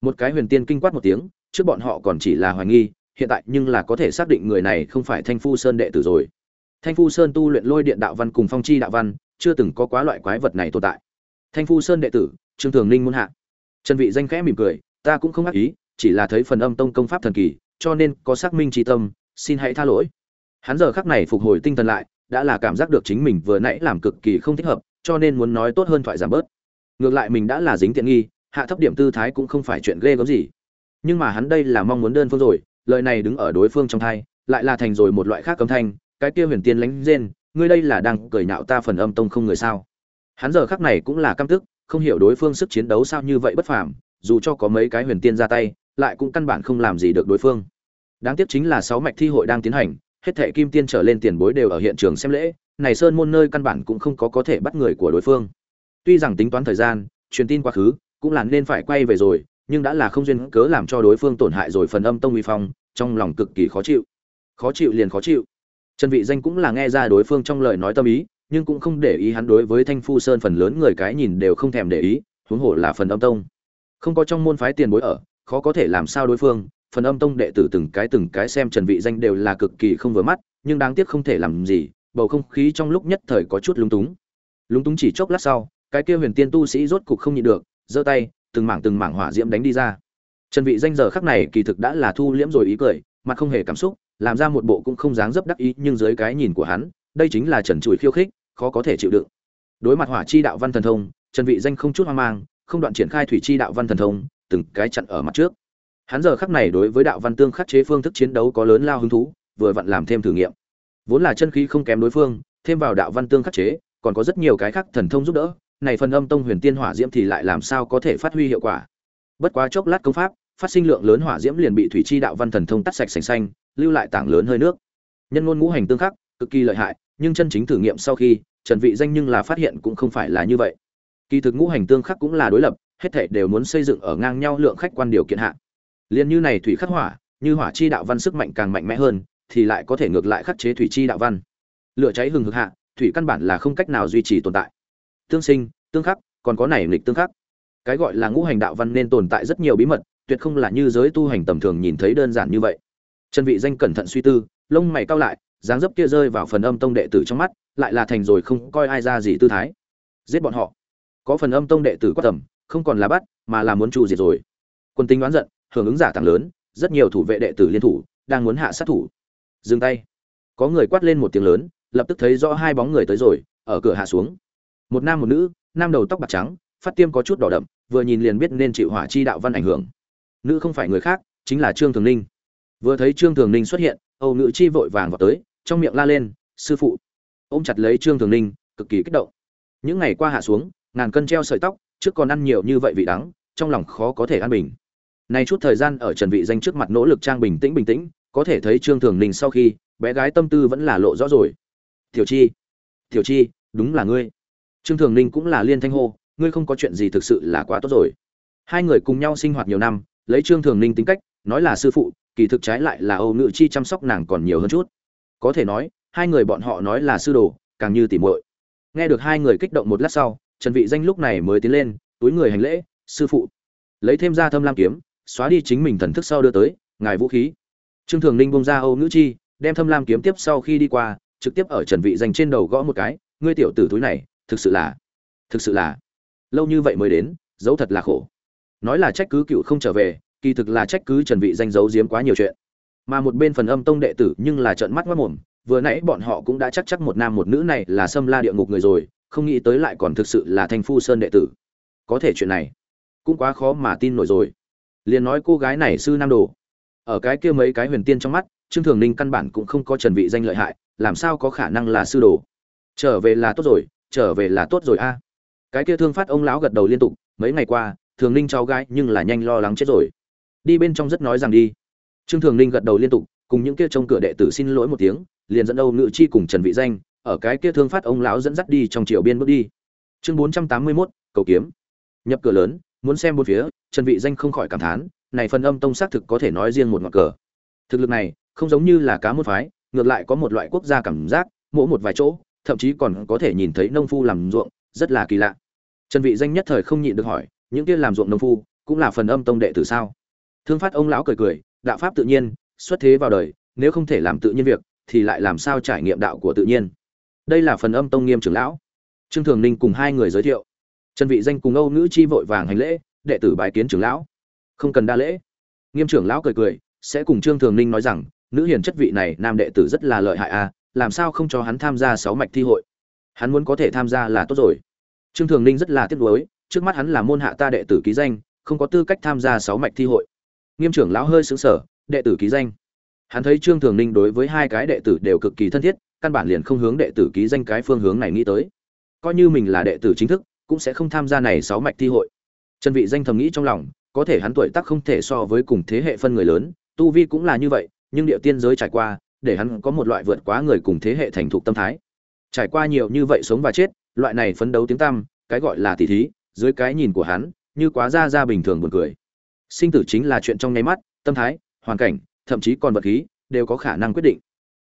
A: Một cái huyền tiên kinh quát một tiếng, trước bọn họ còn chỉ là hoài nghi, hiện tại nhưng là có thể xác định người này không phải thanh phu sơn đệ tử rồi. Thanh phu sơn tu luyện lôi điện đạo văn cùng phong chi đạo văn chưa từng có quá loại quái vật này tồn tại. Thanh phu sơn đệ tử, trương thường ninh muốn hạ. Trần vị danh khẽ mỉm cười, ta cũng không ác ý, chỉ là thấy phần âm tông công pháp thần kỳ, cho nên có xác minh tri tâm, xin hãy tha lỗi. Hắn giờ khắc này phục hồi tinh thần lại, đã là cảm giác được chính mình vừa nãy làm cực kỳ không thích hợp, cho nên muốn nói tốt hơn thoại giảm bớt. Ngược lại mình đã là dính tiện nghi, hạ thấp điểm tư thái cũng không phải chuyện ghê gớm gì. Nhưng mà hắn đây là mong muốn đơn phương rồi, lời này đứng ở đối phương trong thai, lại là thành rồi một loại khác cấm thanh, cái kia huyền tiên lánh rên ngươi đây là đang cười nhạo ta phần âm tông không người sao? Hắn giờ khắc này cũng là căm tức, không hiểu đối phương sức chiến đấu sao như vậy bất phàm, dù cho có mấy cái huyền tiên ra tay, lại cũng căn bản không làm gì được đối phương. Đáng tiếc chính là sáu mạch thi hội đang tiến hành, hết thệ kim tiên trở lên tiền bối đều ở hiện trường xem lễ, này sơn môn nơi căn bản cũng không có có thể bắt người của đối phương. Tuy rằng tính toán thời gian, truyền tin quá khứ, cũng là nên phải quay về rồi, nhưng đã là không duyên cớ làm cho đối phương tổn hại rồi phần âm tông uy phong, trong lòng cực kỳ khó chịu. Khó chịu liền khó chịu trần vị danh cũng là nghe ra đối phương trong lời nói tâm ý, nhưng cũng không để ý hắn đối với thanh phu sơn phần lớn người cái nhìn đều không thèm để ý, huống hồ là phần âm tông. Không có trong môn phái tiền bối ở, khó có thể làm sao đối phương, phần âm tông đệ tử từng cái từng cái xem trần vị danh đều là cực kỳ không vừa mắt, nhưng đáng tiếc không thể làm gì, bầu không khí trong lúc nhất thời có chút lúng túng. Lúng túng chỉ chốc lát sau, cái kia huyền tiên tu sĩ rốt cục không nhịn được, giơ tay, từng mảng từng mảng hỏa diễm đánh đi ra. Trần vị danh giờ khắc này kỳ thực đã là thu liễm rồi ý cười, mặt không hề cảm xúc làm ra một bộ cũng không dáng dấp đắc ý, nhưng dưới cái nhìn của hắn, đây chính là trần trụi khiêu khích, khó có thể chịu đựng. Đối mặt hỏa chi đạo văn thần thông, trần vị danh không chút hoang mang, không đoạn triển khai thủy chi đạo văn thần thông, từng cái chặn ở mặt trước. Hắn giờ khắc này đối với đạo văn tương khắc chế phương thức chiến đấu có lớn lao hứng thú, vừa vặn làm thêm thử nghiệm. Vốn là chân khí không kém đối phương, thêm vào đạo văn tương khắc chế, còn có rất nhiều cái khác thần thông giúp đỡ, này phần âm tông huyền tiên hỏa diễm thì lại làm sao có thể phát huy hiệu quả. Bất quá chốc lát công pháp phát sinh lượng lớn hỏa diễm liền bị thủy chi đạo văn thần thông tắt sạch sành xanh, lưu lại tảng lớn hơi nước. Nhân ngôn ngũ hành tương khắc, cực kỳ lợi hại, nhưng chân chính thử nghiệm sau khi, trần vị danh nhưng là phát hiện cũng không phải là như vậy. Kỳ thực ngũ hành tương khắc cũng là đối lập, hết thảy đều muốn xây dựng ở ngang nhau lượng khách quan điều kiện hạ. Liên như này thủy khắc hỏa, như hỏa chi đạo văn sức mạnh càng mạnh mẽ hơn, thì lại có thể ngược lại khắc chế thủy chi đạo văn. Lửa cháy hừng hực hạ, thủy căn bản là không cách nào duy trì tồn tại. Tương sinh, tương khắc, còn có này nghịch tương khắc. Cái gọi là ngũ hành đạo văn nên tồn tại rất nhiều bí mật tuyệt không là như giới tu hành tầm thường nhìn thấy đơn giản như vậy. Trần vị danh cẩn thận suy tư, lông mày cau lại, dáng dấp kia rơi vào phần âm tông đệ tử trong mắt, lại là thành rồi không coi ai ra gì tư thái. Giết bọn họ. Có phần âm tông đệ tử quát tầm không còn là bắt, mà là muốn trụ diệt rồi. Quân tinh đoán giận, hưởng ứng giả tăng lớn, rất nhiều thủ vệ đệ tử liên thủ, đang muốn hạ sát thủ. Dừng tay. Có người quát lên một tiếng lớn, lập tức thấy rõ hai bóng người tới rồi, ở cửa hạ xuống. Một nam một nữ, nam đầu tóc bạc trắng, phát tiêm có chút đỏ đậm, vừa nhìn liền biết nên chịu hỏa chi đạo văn ảnh hưởng nữ không phải người khác, chính là trương thường ninh. Vừa thấy trương thường ninh xuất hiện, âu nữ chi vội vàng vào tới, trong miệng la lên, sư phụ. Ôm chặt lấy trương thường ninh, cực kỳ kích động. Những ngày qua hạ xuống, ngàn cân treo sợi tóc, trước còn ăn nhiều như vậy vị đắng, trong lòng khó có thể an bình. Nay chút thời gian ở trần vị danh trước mặt nỗ lực trang bình tĩnh bình tĩnh, có thể thấy trương thường ninh sau khi, bé gái tâm tư vẫn là lộ rõ rồi. Tiểu chi tiểu chi, đúng là ngươi. Trương thường ninh cũng là liên thanh hô, ngươi không có chuyện gì thực sự là quá tốt rồi. Hai người cùng nhau sinh hoạt nhiều năm lấy trương thường ninh tính cách, nói là sư phụ, kỳ thực trái lại là âu nữ chi chăm sóc nàng còn nhiều hơn chút. Có thể nói, hai người bọn họ nói là sư đồ, càng như tỉ muội. Nghe được hai người kích động một lát sau, trần vị danh lúc này mới tiến lên, túi người hành lễ, sư phụ. Lấy thêm ra thâm lam kiếm, xóa đi chính mình thần thức sau đưa tới, ngài vũ khí. Trương thường ninh bông ra âu nữ chi, đem thâm lam kiếm tiếp sau khi đi qua, trực tiếp ở trần vị danh trên đầu gõ một cái, ngươi tiểu tử túi này, thực sự là, thực sự là, lâu như vậy mới đến dấu thật là khổ nói là trách cứ cựu không trở về, kỳ thực là trách cứ trần vị danh giấu giếm quá nhiều chuyện. Mà một bên phần âm tông đệ tử nhưng là trợn mắt mắt mồm, vừa nãy bọn họ cũng đã chắc chắc một nam một nữ này là xâm la địa ngục người rồi, không nghĩ tới lại còn thực sự là thanh phu sơn đệ tử. Có thể chuyện này cũng quá khó mà tin nổi rồi. Liền nói cô gái này sư nam đồ. Ở cái kia mấy cái huyền tiên trong mắt, trương thường ninh căn bản cũng không có trần vị danh lợi hại, làm sao có khả năng là sư đồ? Trở về là tốt rồi, trở về là tốt rồi a. Cái kia thương phát ông lão gật đầu liên tục, mấy ngày qua thường ninh cháu gái nhưng là nhanh lo lắng chết rồi. Đi bên trong rất nói rằng đi. Trương thường ninh gật đầu liên tục cùng những kia trông cửa đệ tử xin lỗi một tiếng liền dẫn âu ngự chi cùng trần vị danh ở cái kia thương phát ông lão dẫn dắt đi trong triều biên bước đi. Chương 481, cầu kiếm. Nhập cửa lớn muốn xem bốn phía trần vị danh không khỏi cảm thán này phần âm tông xác thực có thể nói riêng một ngọn cờ. Thực lực này không giống như là cá một phái ngược lại có một loại quốc gia cảm giác mỗi một vài chỗ thậm chí còn có thể nhìn thấy nông phu làm ruộng rất là kỳ lạ. Trần vị danh nhất thời không nhịn được hỏi những kia làm ruộng nông phu cũng là phần âm tông đệ tử sao? Thương phát ông lão cười cười, đạo pháp tự nhiên, xuất thế vào đời, nếu không thể làm tự nhiên việc, thì lại làm sao trải nghiệm đạo của tự nhiên? Đây là phần âm tông nghiêm trưởng lão. Trương thường ninh cùng hai người giới thiệu. Trần vị danh cùng âu nữ chi vội vàng hành lễ, đệ tử bái kiến trưởng lão. Không cần đa lễ. Nghiêm trưởng lão cười cười, sẽ cùng trương thường ninh nói rằng, nữ hiền chất vị này nam đệ tử rất là lợi hại a làm sao không cho hắn tham gia sáu mạch thi hội? Hắn muốn có thể tham gia là tốt rồi. Trương thường ninh rất là tiếc nuối trước mắt hắn là môn hạ ta đệ tử ký danh, không có tư cách tham gia sáu mạch thi hội. Nghiêm trưởng lão hơi xứng sờ, đệ tử ký danh. Hắn thấy trương thường ninh đối với hai cái đệ tử đều cực kỳ thân thiết, căn bản liền không hướng đệ tử ký danh cái phương hướng này nghĩ tới. Coi như mình là đệ tử chính thức, cũng sẽ không tham gia này sáu mạch thi hội. Trần vị danh thầm nghĩ trong lòng, có thể hắn tuổi tác không thể so với cùng thế hệ phân người lớn, tu vi cũng là như vậy, nhưng địa tiên giới trải qua, để hắn có một loại vượt quá người cùng thế hệ thành thục tâm thái. Trải qua nhiều như vậy sống và chết, loại này phấn đấu tiếng tăm, cái gọi là tỷ thí dưới cái nhìn của hắn, như quá ra ra bình thường buồn cười. Sinh tử chính là chuyện trong nháy mắt, tâm thái, hoàn cảnh, thậm chí còn vật khí, đều có khả năng quyết định.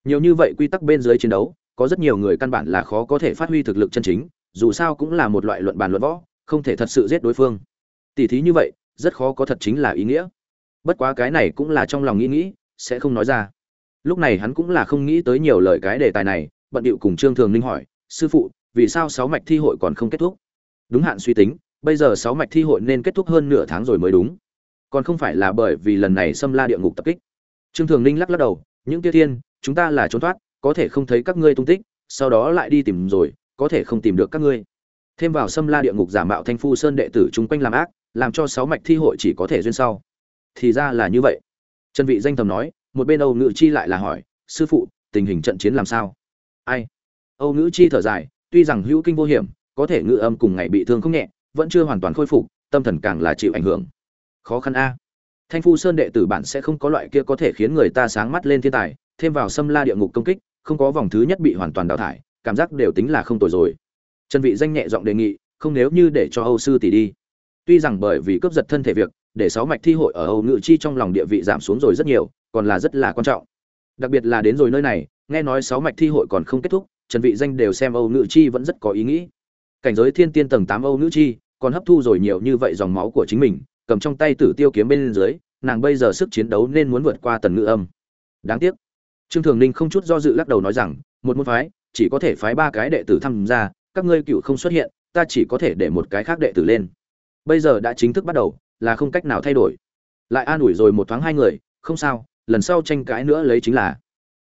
A: Nhiều như vậy quy tắc bên dưới chiến đấu, có rất nhiều người căn bản là khó có thể phát huy thực lực chân chính, dù sao cũng là một loại luận bàn luận võ, không thể thật sự giết đối phương. Tỷ thí như vậy, rất khó có thật chính là ý nghĩa. Bất quá cái này cũng là trong lòng nghĩ nghĩ, sẽ không nói ra. Lúc này hắn cũng là không nghĩ tới nhiều lời cái đề tài này, bận điệu cùng trương thường ninh hỏi, sư phụ, vì sao sáu mạch thi hội còn không kết thúc? Đúng hạn suy tính, bây giờ sáu mạch thi hội nên kết thúc hơn nửa tháng rồi mới đúng. Còn không phải là bởi vì lần này xâm la địa ngục tập kích. Trương thường ninh lắc lắc đầu, những Tiêu thiên, chúng ta là trốn thoát, có thể không thấy các ngươi tung tích, sau đó lại đi tìm rồi, có thể không tìm được các ngươi. Thêm vào xâm la địa ngục giả mạo thanh phu sơn đệ tử chung quanh làm ác, làm cho sáu mạch thi hội chỉ có thể duyên sau. Thì ra là như vậy. Trần vị danh thầm nói, một bên âu ngữ chi lại là hỏi, sư phụ, tình hình trận chiến làm sao? Ai? Âu ngữ chi thở dài, tuy rằng hữu kinh vô hiểm có thể ngự âm cùng ngày bị thương không nhẹ, vẫn chưa hoàn toàn khôi phục, tâm thần càng là chịu ảnh hưởng. Khó khăn a. Thanh phu sơn đệ tử bản sẽ không có loại kia có thể khiến người ta sáng mắt lên thiên tài, thêm vào xâm la địa ngục công kích, không có vòng thứ nhất bị hoàn toàn đào thải, cảm giác đều tính là không tồi rồi. Trần vị danh nhẹ giọng đề nghị, không nếu như để cho âu sư tỷ đi. Tuy rằng bởi vì cướp giật thân thể việc, để sáu mạch thi hội ở âu ngự chi trong lòng địa vị giảm xuống rồi rất nhiều, còn là rất là quan trọng. Đặc biệt là đến rồi nơi này, nghe nói sáu mạch thi hội còn không kết thúc, trần vị danh đều xem âu ngự chi vẫn rất có ý nghĩ cảnh giới thiên tiên tầng 8 âu nữ chi, còn hấp thu rồi nhiều như vậy dòng máu của chính mình, cầm trong tay tử tiêu kiếm bên dưới, nàng bây giờ sức chiến đấu nên muốn vượt qua tần ngữ âm. Đáng tiếc. Trương thường ninh không chút do dự lắc đầu nói rằng, một môn phái, chỉ có thể phái ba cái đệ tử tham gia, các ngươi cựu không xuất hiện, ta chỉ có thể để một cái khác đệ tử lên. Bây giờ đã chính thức bắt đầu, là không cách nào thay đổi. Lại an ủi rồi một thoáng hai người, không sao, lần sau tranh cãi nữa lấy chính là.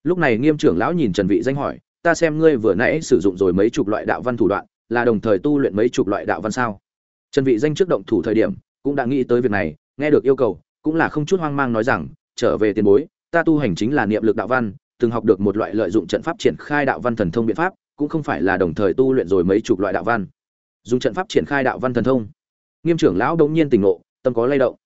A: Lúc này nghiêm trưởng lão nhìn trần vị danh hỏi, ta xem ngươi vừa nãy sử dụng rồi mấy chục loại đạo văn thủ đoạn là đồng thời tu luyện mấy chục loại đạo văn sao? Trần vị danh trước động thủ thời điểm, cũng đã nghĩ tới việc này, nghe được yêu cầu, cũng là không chút hoang mang nói rằng, trở về tiền bối, ta tu hành chính là niệm lực đạo văn, từng học được một loại lợi dụng trận pháp triển khai đạo văn thần thông biện pháp, cũng không phải là đồng thời tu luyện rồi mấy chục loại đạo văn. Dùng trận pháp triển khai đạo văn thần thông. Nghiêm trưởng lão đống nhiên tỉnh ngộ, tâm có lay động.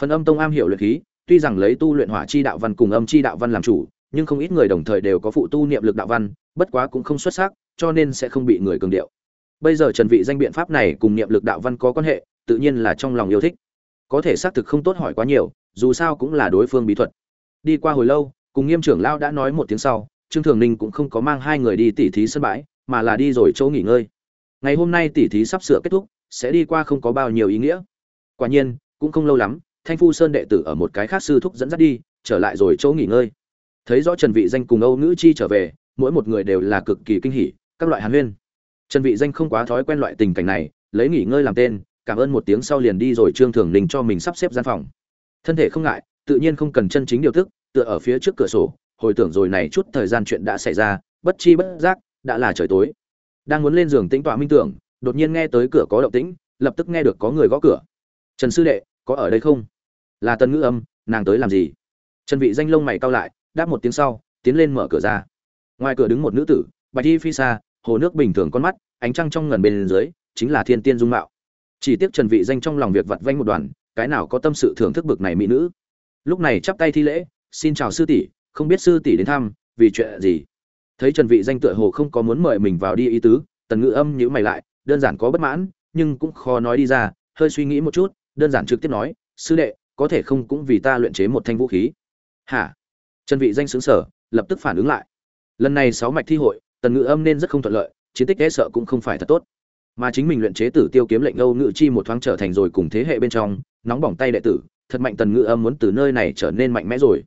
A: Phần âm tông am hiểu luyện khí, tuy rằng lấy tu luyện hỏa chi đạo văn cùng âm chi đạo văn làm chủ, nhưng không ít người đồng thời đều có phụ tu niệm lực đạo văn, bất quá cũng không xuất sắc, cho nên sẽ không bị người cường điệu bây giờ trần vị danh biện pháp này cùng niệm lực đạo văn có quan hệ, tự nhiên là trong lòng yêu thích. Có thể xác thực không tốt hỏi quá nhiều, dù sao cũng là đối phương bí thuật. Đi qua hồi lâu, cùng nghiêm trưởng lão đã nói một tiếng sau, trương thường ninh cũng không có mang hai người đi tỉ thí sân bãi, mà là đi rồi chỗ nghỉ ngơi. Ngày hôm nay tỉ thí sắp sửa kết thúc, sẽ đi qua không có bao nhiêu ý nghĩa. Quả nhiên, cũng không lâu lắm, thanh phu sơn đệ tử ở một cái khác sư thúc dẫn dắt đi, trở lại rồi chỗ nghỉ ngơi. Thấy rõ trần vị danh cùng âu ngữ chi trở về, mỗi một người đều là cực kỳ kinh hỉ, các loại hàn huyên trần vị danh không quá thói quen loại tình cảnh này, lấy nghỉ ngơi làm tên, cảm ơn một tiếng sau liền đi rồi trương thường ninh cho mình sắp xếp gian phòng. Thân thể không ngại, tự nhiên không cần chân chính điều thức, tựa ở phía trước cửa sổ, hồi tưởng rồi này chút thời gian chuyện đã xảy ra, bất chi bất giác, đã là trời tối. Đang muốn lên giường tĩnh tọa minh tưởng, đột nhiên nghe tới cửa có động tĩnh, lập tức nghe được có người gõ cửa. Trần sư đệ, có ở đây không? Là tần ngữ âm, nàng tới làm gì? Trần vị danh lông mày cau lại, đáp một tiếng sau, tiến lên mở cửa ra. Ngoài cửa đứng một nữ tử, bạch y phi xa hồ nước bình thường con mắt, ánh trăng trong ngần bên dưới, chính là thiên tiên dung mạo. Chỉ tiếc trần vị danh trong lòng việc vặt vanh một đoàn, cái nào có tâm sự thưởng thức bực này mỹ nữ. Lúc này chắp tay thi lễ, xin chào sư tỷ, không biết sư tỷ đến thăm, vì chuyện gì? Thấy trần vị danh tựa hồ không có muốn mời mình vào đi ý tứ, tần ngữ âm nhíu mày lại, đơn giản có bất mãn, nhưng cũng khó nói đi ra, hơi suy nghĩ một chút, đơn giản trực tiếp nói, sư đệ, có thể không cũng vì ta luyện chế một thanh vũ khí. Hả? Trần vị danh sướng sở lập tức phản ứng lại. Lần này sáu mạch thi hội tần ngữ âm nên rất không thuận lợi, chiến tích e sợ cũng không phải thật tốt. Mà chính mình luyện chế tử tiêu kiếm lệnh âu ngự chi một thoáng trở thành rồi cùng thế hệ bên trong, nóng bỏng tay đệ tử, thật mạnh tần ngữ âm muốn từ nơi này trở nên mạnh mẽ rồi.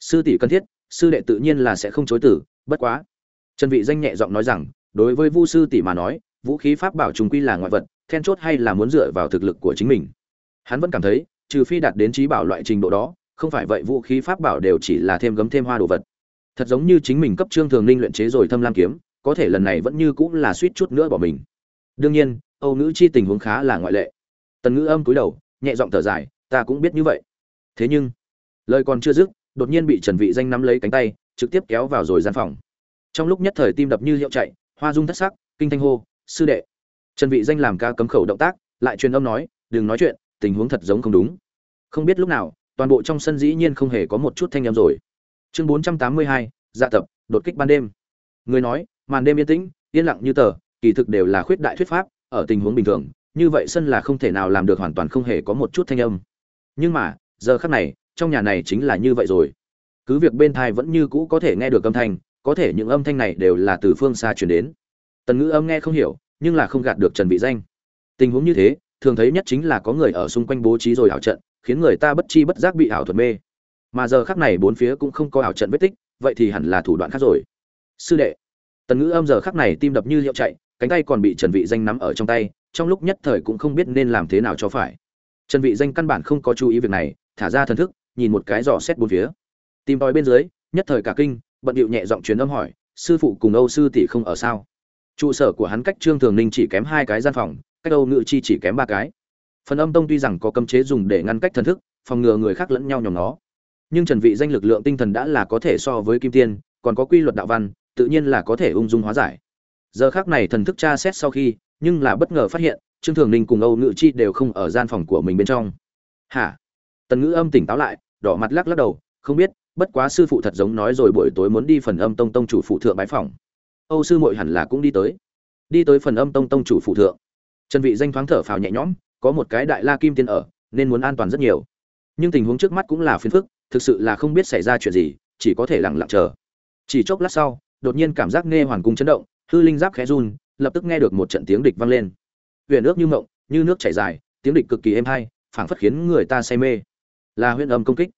A: Sư tỷ cần thiết, sư đệ tự nhiên là sẽ không chối tử, bất quá. Trần vị danh nhẹ giọng nói rằng, đối với vu sư tỷ mà nói, vũ khí pháp bảo trùng quy là ngoại vật, then chốt hay là muốn dựa vào thực lực của chính mình. Hắn vẫn cảm thấy, trừ phi đạt đến trí bảo loại trình độ đó, không phải vậy vũ khí pháp bảo đều chỉ là thêm gấm thêm hoa đồ vật thật giống như chính mình cấp trương thường ninh luyện chế rồi thâm lam kiếm, có thể lần này vẫn như cũng là suýt chút nữa bỏ mình. Đương nhiên, âu nữ chi tình huống khá là ngoại lệ. Tần ngữ âm cúi đầu, nhẹ giọng thở dài, ta cũng biết như vậy. Thế nhưng, lời còn chưa dứt, đột nhiên bị trần vị danh nắm lấy cánh tay, trực tiếp kéo vào rồi gian phòng. Trong lúc nhất thời tim đập như hiệu chạy, hoa dung thất sắc, kinh thanh hô, sư đệ. Trần vị danh làm ca cấm khẩu động tác, lại truyền âm nói, đừng nói chuyện, tình huống thật giống không đúng. Không biết lúc nào, toàn bộ trong sân dĩ nhiên không hề có một chút thanh âm rồi chương 482, dạ tập đột kích ban đêm. Người nói màn đêm yên tĩnh yên lặng như tờ kỳ thực đều là khuyết đại thuyết pháp ở tình huống bình thường như vậy sân là không thể nào làm được hoàn toàn không hề có một chút thanh âm. Nhưng mà giờ khắc này trong nhà này chính là như vậy rồi. Cứ việc bên thai vẫn như cũ có thể nghe được âm thanh có thể những âm thanh này đều là từ phương xa chuyển đến. Tần ngữ âm nghe không hiểu nhưng là không gạt được trần vị danh. Tình huống như thế thường thấy nhất chính là có người ở xung quanh bố trí rồi ảo trận khiến người ta bất chi bất giác bị ảo thuật mê mà giờ khắc này bốn phía cũng không có ảo trận vết tích, vậy thì hẳn là thủ đoạn khác rồi. Sư đệ, tần ngữ âm giờ khắc này tim đập như hiệu chạy, cánh tay còn bị trần vị danh nắm ở trong tay, trong lúc nhất thời cũng không biết nên làm thế nào cho phải. Trần vị danh căn bản không có chú ý việc này, thả ra thần thức, nhìn một cái dò xét bốn phía. Tìm tòi bên dưới, nhất thời cả kinh, bận điệu nhẹ giọng truyền âm hỏi, sư phụ cùng âu sư tỷ không ở sao? Trụ sở của hắn cách trương thường ninh chỉ kém hai cái gian phòng, cách âu ngự chi chỉ kém ba cái. Phần âm tông tuy rằng có cấm chế dùng để ngăn cách thần thức, phòng ngừa người khác lẫn nhau nhòm nó nhưng trần vị danh lực lượng tinh thần đã là có thể so với kim tiên, còn có quy luật đạo văn, tự nhiên là có thể ung dung hóa giải. Giờ khác này thần thức tra xét sau khi, nhưng là bất ngờ phát hiện, trương thường ninh cùng âu ngự chi đều không ở gian phòng của mình bên trong. Hả? Tần ngữ âm tỉnh táo lại, đỏ mặt lắc lắc đầu, không biết, bất quá sư phụ thật giống nói rồi buổi tối muốn đi phần âm tông tông chủ phụ thượng bái phòng âu sư muội hẳn là cũng đi tới. Đi tới phần âm tông tông chủ phụ thượng. Trần vị danh thoáng thở phào nhẹ nhõm, có một cái đại la kim tiên ở, nên muốn an toàn rất nhiều. Nhưng tình huống trước mắt cũng là phiền phức thực sự là không biết xảy ra chuyện gì, chỉ có thể lặng lặng chờ. Chỉ chốc lát sau, đột nhiên cảm giác nghe hoàn cung chấn động, hư linh giáp khẽ run, lập tức nghe được một trận tiếng địch vang lên. Huyền ước như mộng, như nước chảy dài, tiếng địch cực kỳ êm hay, phảng phất khiến người ta say mê. Là huyền âm công kích.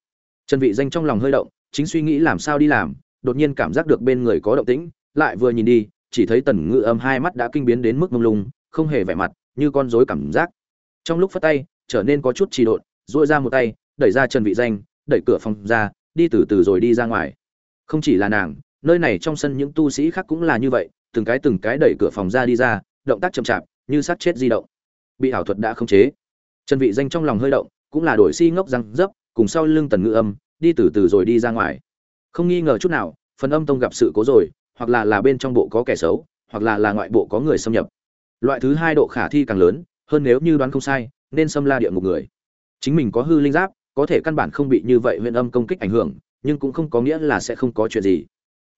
A: Trần vị danh trong lòng hơi động, chính suy nghĩ làm sao đi làm, đột nhiên cảm giác được bên người có động tĩnh, lại vừa nhìn đi, chỉ thấy tần ngự âm hai mắt đã kinh biến đến mức mông lung, không hề vẻ mặt, như con rối cảm giác. Trong lúc phát tay, trở nên có chút trì độn, duỗi ra một tay, đẩy ra trần vị danh đẩy cửa phòng ra, đi từ từ rồi đi ra ngoài. Không chỉ là nàng, nơi này trong sân những tu sĩ khác cũng là như vậy, từng cái từng cái đẩy cửa phòng ra đi ra, động tác chậm chạp, như sát chết di động. Bị ảo thuật đã khống chế. Trần vị danh trong lòng hơi động, cũng là đổi si ngốc răng dấp, cùng sau lưng tần ngữ âm, đi từ từ rồi đi ra ngoài. Không nghi ngờ chút nào, phần âm tông gặp sự cố rồi, hoặc là là bên trong bộ có kẻ xấu, hoặc là là ngoại bộ có người xâm nhập. Loại thứ hai độ khả thi càng lớn, hơn nếu như đoán không sai, nên xâm la địa ngục người. Chính mình có hư linh giáp có thể căn bản không bị như vậy huyền âm công kích ảnh hưởng, nhưng cũng không có nghĩa là sẽ không có chuyện gì.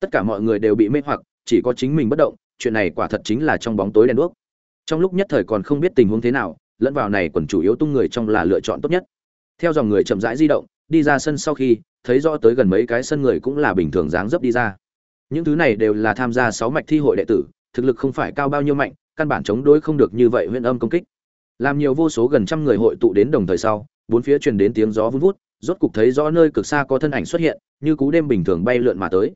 A: Tất cả mọi người đều bị mê hoặc, chỉ có chính mình bất động, chuyện này quả thật chính là trong bóng tối đen đuốc. Trong lúc nhất thời còn không biết tình huống thế nào, lẫn vào này quần chủ yếu tung người trong là lựa chọn tốt nhất. Theo dòng người chậm rãi di động, đi ra sân sau khi, thấy rõ tới gần mấy cái sân người cũng là bình thường dáng dấp đi ra. Những thứ này đều là tham gia sáu mạch thi hội đệ tử, thực lực không phải cao bao nhiêu mạnh, căn bản chống đối không được như vậy huyền âm công kích. Làm nhiều vô số gần trăm người hội tụ đến đồng thời sau bốn phía truyền đến tiếng gió vun vút, rốt cục thấy rõ nơi cực xa có thân ảnh xuất hiện, như cú đêm bình thường bay lượn mà tới.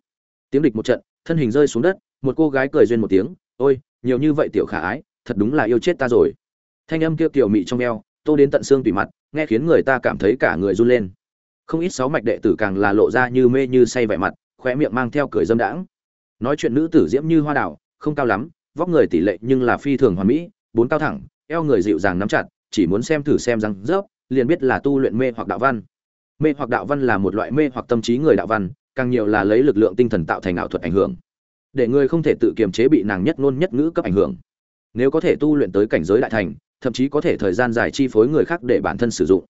A: Tiếng địch một trận, thân hình rơi xuống đất, một cô gái cười duyên một tiếng, ôi, nhiều như vậy tiểu khả ái, thật đúng là yêu chết ta rồi. Thanh âm kia tiểu mị trong eo, tô đến tận xương tùy mặt, nghe khiến người ta cảm thấy cả người run lên. Không ít sáu mạch đệ tử càng là lộ ra như mê như say vẻ mặt, khóe miệng mang theo cười dâm đãng. Nói chuyện nữ tử diễm như hoa đào, không cao lắm, vóc người tỷ lệ nhưng là phi thường hoàn mỹ, bốn cao thẳng, eo người dịu dàng nắm chặt, chỉ muốn xem thử xem răng rớp liền biết là tu luyện mê hoặc đạo văn. Mê hoặc đạo văn là một loại mê hoặc tâm trí người đạo văn, càng nhiều là lấy lực lượng tinh thần tạo thành ảo thuật ảnh hưởng. Để người không thể tự kiềm chế bị nàng nhất ngôn nhất ngữ cấp ảnh hưởng. Nếu có thể tu luyện tới cảnh giới đại thành, thậm chí có thể thời gian dài chi phối người khác để bản thân sử dụng.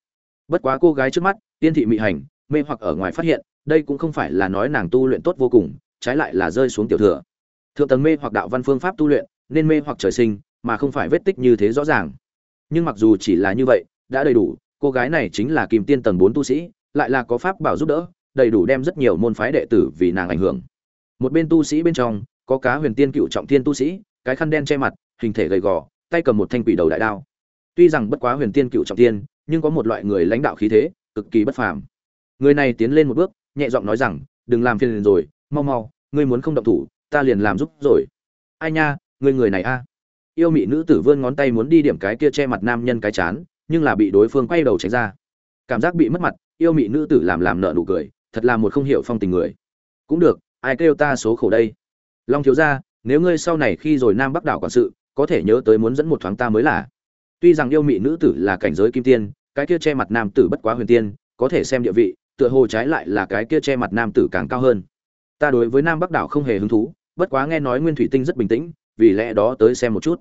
A: Bất quá cô gái trước mắt, tiên thị mị hành, mê hoặc ở ngoài phát hiện, đây cũng không phải là nói nàng tu luyện tốt vô cùng, trái lại là rơi xuống tiểu thừa. Thượng tầng mê hoặc đạo văn phương pháp tu luyện, nên mê hoặc trời sinh, mà không phải vết tích như thế rõ ràng. Nhưng mặc dù chỉ là như vậy, đã đầy đủ cô gái này chính là kim tiên tầng bốn tu sĩ, lại là có pháp bảo giúp đỡ, đầy đủ đem rất nhiều môn phái đệ tử vì nàng ảnh hưởng. Một bên tu sĩ bên trong, có cá huyền tiên cựu trọng thiên tu sĩ, cái khăn đen che mặt, hình thể gầy gò, tay cầm một thanh quỷ đầu đại đao. Tuy rằng bất quá huyền tiên cựu trọng thiên, nhưng có một loại người lãnh đạo khí thế, cực kỳ bất phàm. Người này tiến lên một bước, nhẹ giọng nói rằng, đừng làm phiền rồi, mau mau, ngươi muốn không động thủ, ta liền làm giúp rồi. Ai nha người người này a. Yêu mị nữ tử vươn ngón tay muốn đi điểm cái kia che mặt nam nhân cái chán nhưng là bị đối phương quay đầu tránh ra. Cảm giác bị mất mặt, yêu mị nữ tử làm làm nợ nụ cười, thật là một không hiểu phong tình người. Cũng được, ai kêu ta số khổ đây? Long thiếu gia, nếu ngươi sau này khi rồi nam bắc đảo quản sự, có thể nhớ tới muốn dẫn một thoáng ta mới là. Tuy rằng yêu mị nữ tử là cảnh giới kim tiên, cái kia che mặt nam tử bất quá huyền tiên, có thể xem địa vị, tựa hồ trái lại là cái kia che mặt nam tử càng cao hơn. Ta đối với nam bắc đảo không hề hứng thú, bất quá nghe nói nguyên thủy tinh rất bình tĩnh, vì lẽ đó tới xem một chút.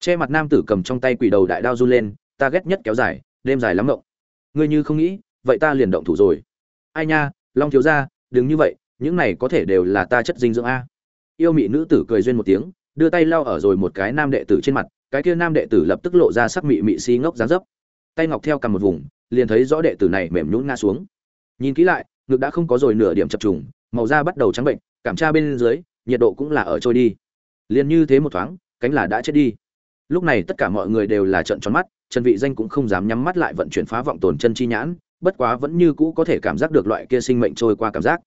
A: Che mặt nam tử cầm trong tay quỷ đầu đại đao run lên ta ghét nhất kéo dài, đêm dài lắm động. ngươi như không nghĩ, vậy ta liền động thủ rồi. Ai nha, long thiếu gia, đừng như vậy, những này có thể đều là ta chất dinh dưỡng a. Yêu mị nữ tử cười duyên một tiếng, đưa tay lau ở rồi một cái nam đệ tử trên mặt, cái kia nam đệ tử lập tức lộ ra sắc mị mị xi ngốc dáng dấp. Tay ngọc theo cầm một vùng, liền thấy rõ đệ tử này mềm nhũn ngã xuống. Nhìn kỹ lại, ngực đã không có rồi nửa điểm chập trùng, màu da bắt đầu trắng bệnh, cảm tra bên dưới, nhiệt độ cũng là ở trôi đi. Liền như thế một thoáng, cánh là đã chết đi. Lúc này tất cả mọi người đều là trợn tròn mắt trần vị danh cũng không dám nhắm mắt lại vận chuyển phá vọng tồn chân chi nhãn, bất quá vẫn như cũ có thể cảm giác được loại kia sinh mệnh trôi qua cảm giác.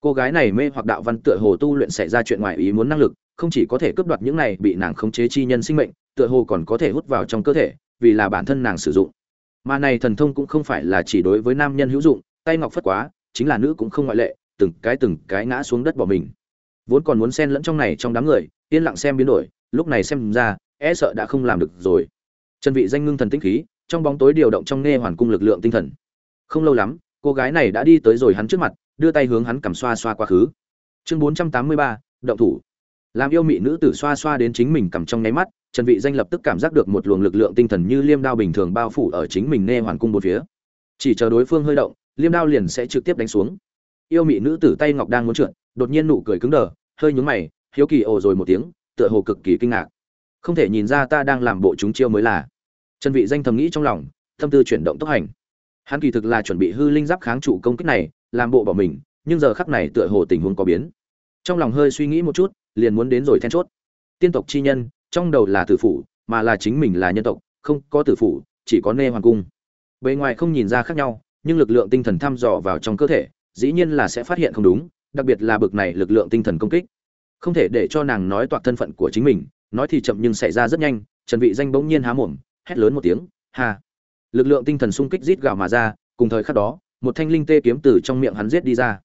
A: Cô gái này mê hoặc đạo văn tựa hồ tu luyện xảy ra chuyện ngoài ý muốn năng lực, không chỉ có thể cướp đoạt những này bị nàng khống chế chi nhân sinh mệnh, tựa hồ còn có thể hút vào trong cơ thể, vì là bản thân nàng sử dụng. Mà này thần thông cũng không phải là chỉ đối với nam nhân hữu dụng, tay ngọc phất quá, chính là nữ cũng không ngoại lệ, từng cái từng cái ngã xuống đất bỏ mình. Vốn còn muốn xen lẫn trong này trong đám người, yên lặng xem biến đổi, lúc này xem ra e sợ đã không làm được rồi trần vị danh ngưng thần tinh khí trong bóng tối điều động trong nghe hoàn cung lực lượng tinh thần. Không lâu lắm cô gái này đã đi tới rồi hắn trước mặt đưa tay hướng hắn cầm xoa xoa quá khứ. Chương 483, động thủ. Làm yêu mị nữ tử xoa xoa đến chính mình cầm trong nháy mắt trần vị danh lập tức cảm giác được một luồng lực lượng tinh thần như liêm đao bình thường bao phủ ở chính mình nghe hoàn cung một phía. Chỉ chờ đối phương hơi động liêm đao liền sẽ trực tiếp đánh xuống. Yêu mị nữ tử tay ngọc đang muốn trượt đột nhiên nụ cười cứng đờ hơi nhướng mày hiếu kỳ ồ rồi một tiếng tựa hồ cực kỳ kinh ngạc. Không thể nhìn ra ta đang làm bộ chúng chiêu mới là trần vị danh thầm nghĩ trong lòng, tâm tư chuyển động tốc hành. Hắn kỳ thực là chuẩn bị hư linh giáp kháng trụ công kích này, làm bộ bỏ mình, nhưng giờ khắc này tựa hồ tình huống có biến. Trong lòng hơi suy nghĩ một chút, liền muốn đến rồi then chốt. Tiên tộc chi nhân, trong đầu là tử phủ, mà là chính mình là nhân tộc, không có tử phủ, chỉ có nê hoàng cung. Bề ngoài không nhìn ra khác nhau, nhưng lực lượng tinh thần thăm dò vào trong cơ thể, dĩ nhiên là sẽ phát hiện không đúng, đặc biệt là bực này lực lượng tinh thần công kích. Không thể để cho nàng nói toạc thân phận của chính mình, nói thì chậm nhưng xảy ra rất nhanh trần vị danh bỗng nhiên há mồm hét lớn một tiếng, ha. Lực lượng tinh thần xung kích rít gào mà ra, cùng thời khắc đó, một thanh linh tê kiếm từ trong miệng hắn giết đi ra.